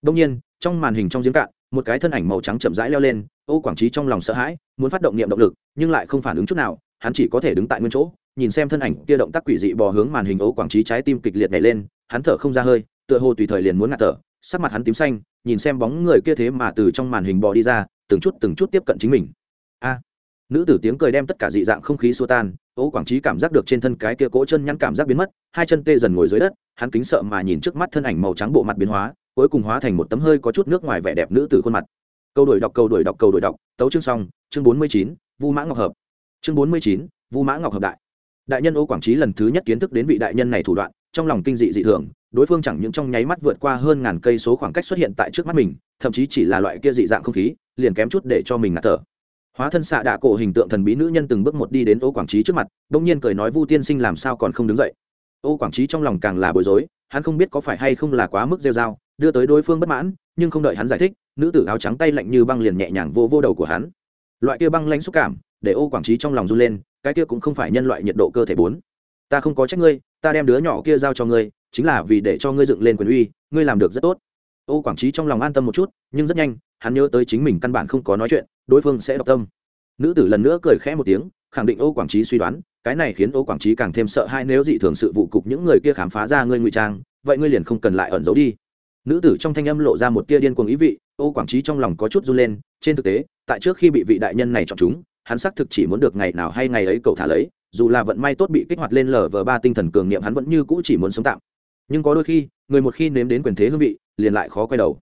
A: Đông nhiên, trong màn hình trong giếng cạn, một cái thân ảnh màu trắng chậm rãi leo lên, ô quảng trí trong lòng sợ hãi, muốn phát động niệm động lực, nhưng lại không phản ứng chút nào, hắn chỉ có thể đứng tại nguyên chỗ, nhìn xem thân ảnh kia động tác quỷ dị bò hướng màn hình ô quảng trí trái tim kịch liệt nhảy lên, hắn thở không ra hơi, tựa hồ tùy thời liền muốn ngạt thở, sắc mặt hắn tím xanh, nhìn xem bóng người kia thế mà từ trong màn hình bò đi ra, từng chút từng chút tiếp cận chính mình. A! Nữ tử tiếng cười đem tất cả dị dạng không khí xua tan, ô quảng trí cảm giác được trên thân cái kia cỗ chân nhăn cảm giác biến mất, hai chân tê dần ngồi dưới đất, hắn kính sợ mà nhìn trước mắt thân ảnh màu trắng bộ mặt biến hóa, cuối cùng hóa thành một tấm hơi có chút nước ngoài vẻ đẹp nữ tử khuôn mặt. Câu đổi đọc, câu đổi đọc, câu đổi đọc, tấu chương xong, chương bốn mươi chín, vu mã ngọc hợp. Chương bốn mươi chín, vu mã ngọc hợp đại. Đại nhân ô quảng trí lần thứ nhất kiến thức đến vị đại nhân này thủ đoạn, trong lòng kinh dị dị thường, đối phương chẳng những trong nháy mắt vượt qua hơn ngàn cây số khoảng cách xuất hiện tại trước mắt mình, thậm chí chỉ là loại kia dị dạng không khí, liền kém chút để cho mình ngạt thở hóa thân xạ đạ cổ hình tượng thần bí nữ nhân từng bước một đi đến ô quảng trí trước mặt đ ỗ n g nhiên cười nói, vu tiên sinh làm sao còn không đứng dậy? Ô quảng trí trong lòng càng là bối rối, hắn không biết có phải hay không là quá mức rêu dao đưa tới đối phương bất mãn, nhưng không đợi hắn giải thích, nữ tử áo trắng tay lạnh như băng liền nhẹ nhàng vô vô đầu của hắn. Loại kia băng lãnh xúc cảm, để ô quảng trí trong lòng run lên, cái kia cũng không phải nhân loại nhiệt độ cơ thể bốn. Ta không có trách ngươi, ta đem đứa nhỏ kia giao cho ngươi, chính là vì để cho ngươi dựng lên quyền uy, ngươi làm được rất tốt. Ô quảng trí trong lòng an tâm một chút, nhưng rất nhanh, hắn nhớ tới chính mình căn bản không có nói chuyện đối phương sẽ đọc tâm. Nữ tử lần nữa cười khẽ một tiếng, khẳng định ô quảng trí suy đoán, cái này khiến ô quảng trí càng thêm sợ hai nếu dị thường sự vụ cục những người kia khám phá ra ngươi ngụy trang, vậy ngươi liền không cần lại ẩn giấu đi. Nữ tử trong thanh âm lộ ra một tia điên cuồng ý vị, ô quảng trí trong lòng có chút run lên, trên thực tế, tại trước khi bị vị đại nhân này chọn chúng, hắn xác thực chỉ muốn được ngày nào hay ngày ấy cậu thả lấy, dù là vận may tốt bị kích hoạt lên lờ vờ ba tinh thần cường niệm hắn vẫn như cũ chỉ muốn sống tạm. Nhưng có đôi khi, người một khi nếm đến quyền thế hương vị, liền lại khó quay đầu.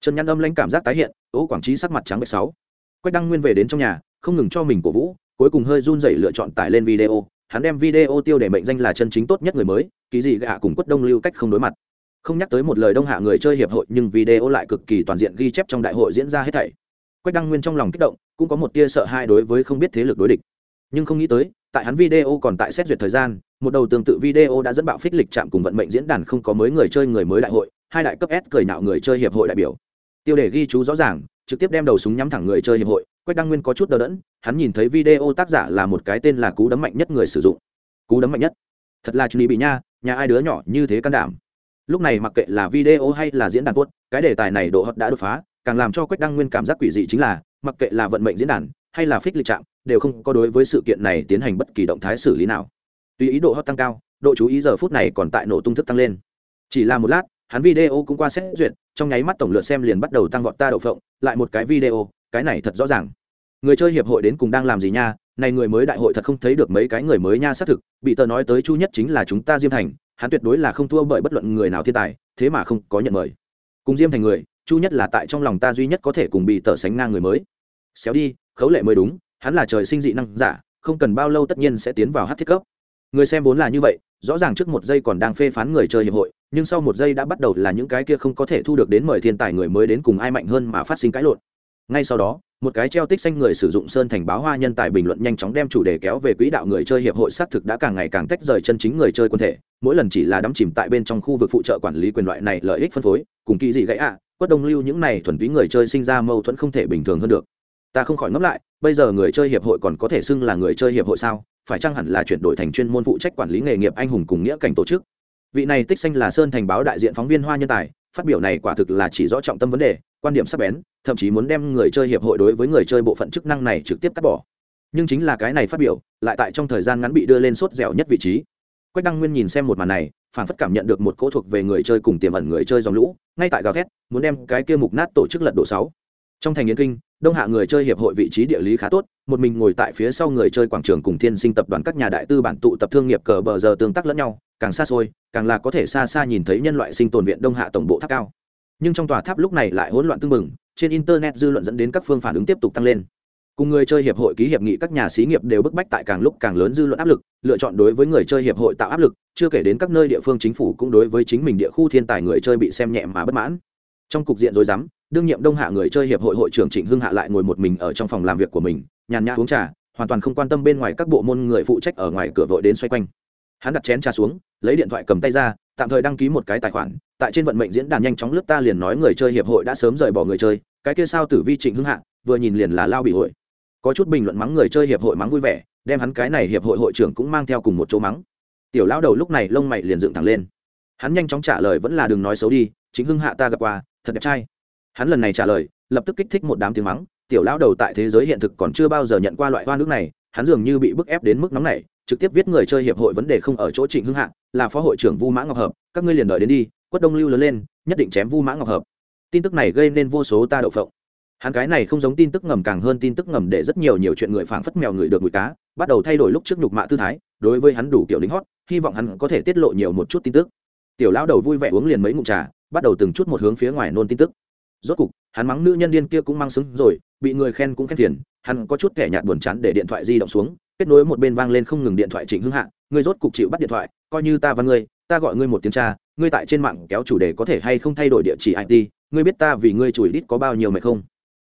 A: Trần nhăn âm lãnh cảm giác tái hiện, ô quảng trí sắc mặt trắng bệch sáu quách đăng nguyên về đến trong nhà, không ngừng cho mình cổ vũ, cuối cùng hơi run rẩy lựa chọn tải lên video. Hắn đem video tiêu để mệnh danh là chân chính tốt nhất người mới, ký gì gạ cùng quất đông lưu cách không đối mặt. Không nhắc tới một lời đông hạ người chơi hiệp hội, nhưng video lại cực kỳ toàn diện ghi chép trong đại hội diễn ra hết thảy. Quách đăng nguyên trong lòng kích động, cũng có một tia sợ hãi đối với không biết thế lực đối địch. Nhưng không nghĩ tới, tại hắn video còn tại xét duyệt thời gian, một đầu tương tự video đã dẫn bạo phích lịch chạm cùng vận mệnh diễn đàn không có mới người chơi người mới đại hội, hai đại cấp s cười nạo người chơi hiệp hội đại biểu. Tiêu đề ghi chú rõ ràng trực tiếp đem đầu súng nhắm thẳng người chơi hiệp hội, quách đăng nguyên có chút đờ đẫn, hắn nhìn thấy video tác giả là một cái tên là cú đấm mạnh nhất người sử dụng. Cú đấm mạnh nhất? Thật là chuẩn bị nha, nhà ai đứa nhỏ như thế can đảm. Lúc này mặc kệ là video hay là diễn đàn cốt, cái đề tài này độ hot đã đột phá, càng làm cho quách đăng nguyên cảm giác quỷ dị chính là, mặc kệ là vận mệnh diễn đàn hay là phích lịch trạm đều không có đối với sự kiện này tiến hành bất kỳ động thái xử lý nào. Tuy ý độ hot tăng cao, độ chú ý giờ phút này còn tại nổ tung thức tăng lên. Chỉ là một lát, hắn video cũng qua xét duyệt trong nháy mắt tổng lượt xem liền bắt đầu tăng vọt ta đậu phộng, lại một cái video, cái này thật rõ ràng. Người chơi hiệp hội đến cùng đang làm gì nha? Này người mới đại hội thật không thấy được mấy cái người mới nha xác thực, bị tờ nói tới chu nhất chính là chúng ta diêm thành, hắn tuyệt đối là không thua bởi bất luận người nào thiên tài, thế mà không có nhận mời. Cùng diêm thành người, chu nhất là tại trong lòng ta duy nhất có thể cùng bị tờ sánh ngang người mới. Xéo đi, khấu lệ mới đúng, hắn là trời sinh dị năng giả, không cần bao lâu tất nhiên sẽ tiến vào hát thiết cấp. Người xem vốn là như vậy rõ ràng trước một giây còn đang phê phán người chơi hiệp hội nhưng sau một giây đã bắt đầu là những cái kia không có thể thu được đến mời thiên tài người mới đến cùng ai mạnh hơn mà phát sinh cãi lộn. Ngay sau đó một cái treo tích xanh người sử dụng sơn thành báo hoa nhân tài bình luận nhanh chóng đem chủ đề kéo về quỹ đạo người chơi hiệp hội xác thực đã càng ngày càng tách rời chân chính người chơi quân thể mỗi lần chỉ là đắm chìm tại bên trong khu vực phụ trợ quản lý quyền loại này lợi ích phân phối cùng kỳ gì gãy ạ à, quất đông lưu những này thuần túy người chơi sinh ra mâu thuẫn không thể bình thường hơn được. Ta không khỏi ngẫm lại bây giờ người chơi hiệp hội còn có thể xưng là người chơi hiệp hội sao? Phải chăng hẳn là chuyển đổi thành chuyên môn phụ trách quản lý nghề nghiệp anh hùng cùng nghĩa cảnh tổ chức? Vị này tích xanh là sơn thành báo đại diện phóng viên hoa nhân tài, phát biểu này quả thực là chỉ rõ trọng tâm vấn đề, quan điểm sắc bén, thậm chí muốn đem người chơi hiệp hội đối với người chơi bộ phận chức năng này trực tiếp cắt bỏ. Nhưng chính là cái này phát biểu, lại tại trong thời gian ngắn bị đưa lên sốt dẻo nhất vị trí. Quách đăng nguyên nhìn xem một màn này phản phất cảm nhận được một cỗ thuộc về người chơi cùng tiềm ẩn người chơi dòng lũ, ngay tại gào thét, muốn đem cái kia mục nát tổ chức lật đổ sáu trong thành yến kinh, đông hạ người chơi hiệp hội vị trí địa lý khá tốt, một mình ngồi tại phía sau người chơi quảng trường cùng thiên sinh tập đoàn các nhà đại tư bản tụ tập thương nghiệp cờ bờ giờ tương tác lẫn nhau, càng xa xôi, càng là có thể xa xa nhìn thấy nhân loại sinh tồn viện đông hạ tổng bộ tháp cao. Nhưng trong tòa tháp lúc này lại hỗn loạn tưng bừng, trên internet dư luận dẫn đến các phương phản ứng tiếp tục tăng lên. Cùng người chơi hiệp hội ký hiệp nghị các nhà xí nghiệp đều bức bách tại càng lúc càng lớn dư luận áp lực, lựa chọn đối với người chơi hiệp hội tạo áp lực, chưa kể đến các nơi địa phương chính phủ cũng đối với chính mình địa khu thiên tài người chơi bị xem nhẹ mà bất mãn. Trong cục diện rối rắm đương nhiệm đông hạ người chơi hiệp hội hội trưởng trịnh hưng hạ lại ngồi một mình ở trong phòng làm việc của mình, nhàn nhã uống trà, hoàn toàn không quan tâm bên ngoài các bộ môn người phụ trách ở ngoài cửa vội đến xoay quanh. Hắn đặt chén trà xuống, lấy điện thoại cầm tay ra, tạm thời đăng ký một cái tài khoản, tại trên vận mệnh diễn đàn nhanh chóng lướt ta liền nói người chơi hiệp hội đã sớm rời bỏ người chơi, cái kia sao tử vi trịnh hưng hạ, vừa nhìn liền là lao bị hội. Có chút bình luận mắng người chơi hiệp hội mắng vui vẻ, đem hắn cái này hiệp hội hội trưởng cũng mang theo cùng một chỗ mắng. Tiểu lao đầu lúc này lông mày liền dựng thẳng lên. Hắn nhanh chóng trả lời vẫn là đừng nói xấu đi chính hưng hạ ta gặp qua, thật đẹp trai hắn lần này trả lời, lập tức kích thích một đám tiếng mắng, tiểu lao đầu tại thế giới hiện thực còn chưa bao giờ nhận qua loại hoa nước này, hắn dường như bị bức ép đến mức nóng này trực tiếp viết người chơi hiệp hội vấn đề không ở chỗ trịnh hưng hạ, là phó hội trưởng vu mã ngọc hợp, các ngươi liền đợi đến đi, quất đông lưu lớn lên, nhất định chém vu mã ngọc hợp. Tin tức này gây nên vô số ta đậu phộng. Hắn cái này không giống tin tức ngầm càng hơn tin tức ngầm để rất nhiều nhiều chuyện người phảng phất mèo người được mùi cá, bắt đầu thay đổi lúc trước nhục mạ tư thái, đối với hắn đủ kiểu lính hót, hy vọng hắn có thể tiết lộ nhiều một chút tin tức. Tiểu lão đầu vui vẻ uống liền mấy ngụm trà, bắt đầu từng chút một hướng phía ngoài nôn tin tức rốt cục, hắn mắng nữ nhân điên kia cũng mang xứng rồi, bị người khen cũng khen phiền, hắn có chút kẻ nhạt buồn chán để điện thoại di động xuống, kết nối một bên vang lên không ngừng điện thoại trịnh hưng hạ, ngươi rốt cục chịu bắt điện thoại, coi như ta và ngươi, ta gọi ngươi một tiếng cha, ngươi tại trên mạng kéo chủ đề có thể hay không thay đổi địa chỉ it ngươi biết ta vì ngươi chửi đít có bao nhiêu mệt không?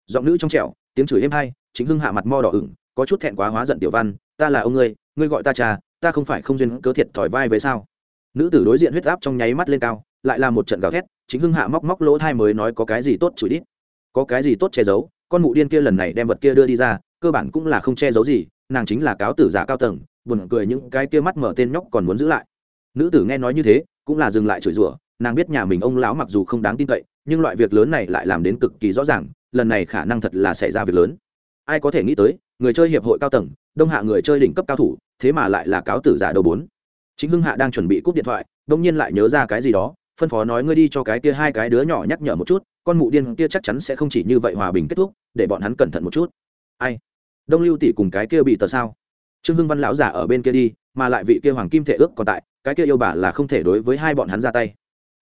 A: Giọng nữ trong trẻo, tiếng chửi êm hay chính hưng hạ mặt mo đỏ ửng, có chút thẹn quá hóa giận tiểu văn, ta là ông ngươi ngươi gọi ta cha, ta không phải không duyên cớ thiệt thòi vai với sao? Nữ tử đối diện huyết áp trong nháy mắt lên cao lại là một trận gào thét, chính hưng hạ móc móc lỗ thai mới nói có cái gì tốt chửi đít. Có cái gì tốt che giấu, con mụ điên kia lần này đem vật kia đưa đi ra, cơ bản cũng là không che giấu gì, nàng chính là cáo tử giả cao tầng, buồn cười những cái kia mắt mở tên nhóc còn muốn giữ lại. Nữ tử nghe nói như thế, cũng là dừng lại chửi rủa, nàng biết nhà mình ông lão mặc dù không đáng tin cậy, nhưng loại việc lớn này lại làm đến cực kỳ rõ ràng, lần này khả năng thật là xảy ra việc lớn. Ai có thể nghĩ tới, người chơi hiệp hội cao tầng, đông hạ người chơi đỉnh cấp cao thủ, thế mà lại là cáo tử giả đầu bốn. Chính hưng hạ đang chuẩn bị cúp điện thoại, đông nhiên lại nhớ ra cái gì đó phân phó nói ngươi đi cho cái kia hai cái đứa nhỏ nhắc nhở một chút, con mụ điên kia chắc chắn sẽ không chỉ như vậy hòa bình kết thúc, để bọn hắn cẩn thận một chút. Ai? Đông lưu tỷ cùng cái kia bị tờ sao? Trương hưng văn lão giả ở bên kia đi, mà lại vị kia hoàng kim thể ước còn tại, cái kia yêu bà là không thể đối với hai bọn hắn ra tay.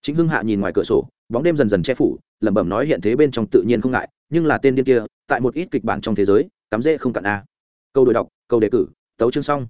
A: Chính hưng hạ nhìn ngoài cửa sổ, bóng đêm dần dần che phủ, lẩm bẩm nói hiện thế bên trong tự nhiên không ngại, nhưng là tên điên kia, tại một ít kịch bản trong thế giới, cắm dễ không cạn a. Câu đổi đọc, câu đề cử, tấu chương xong.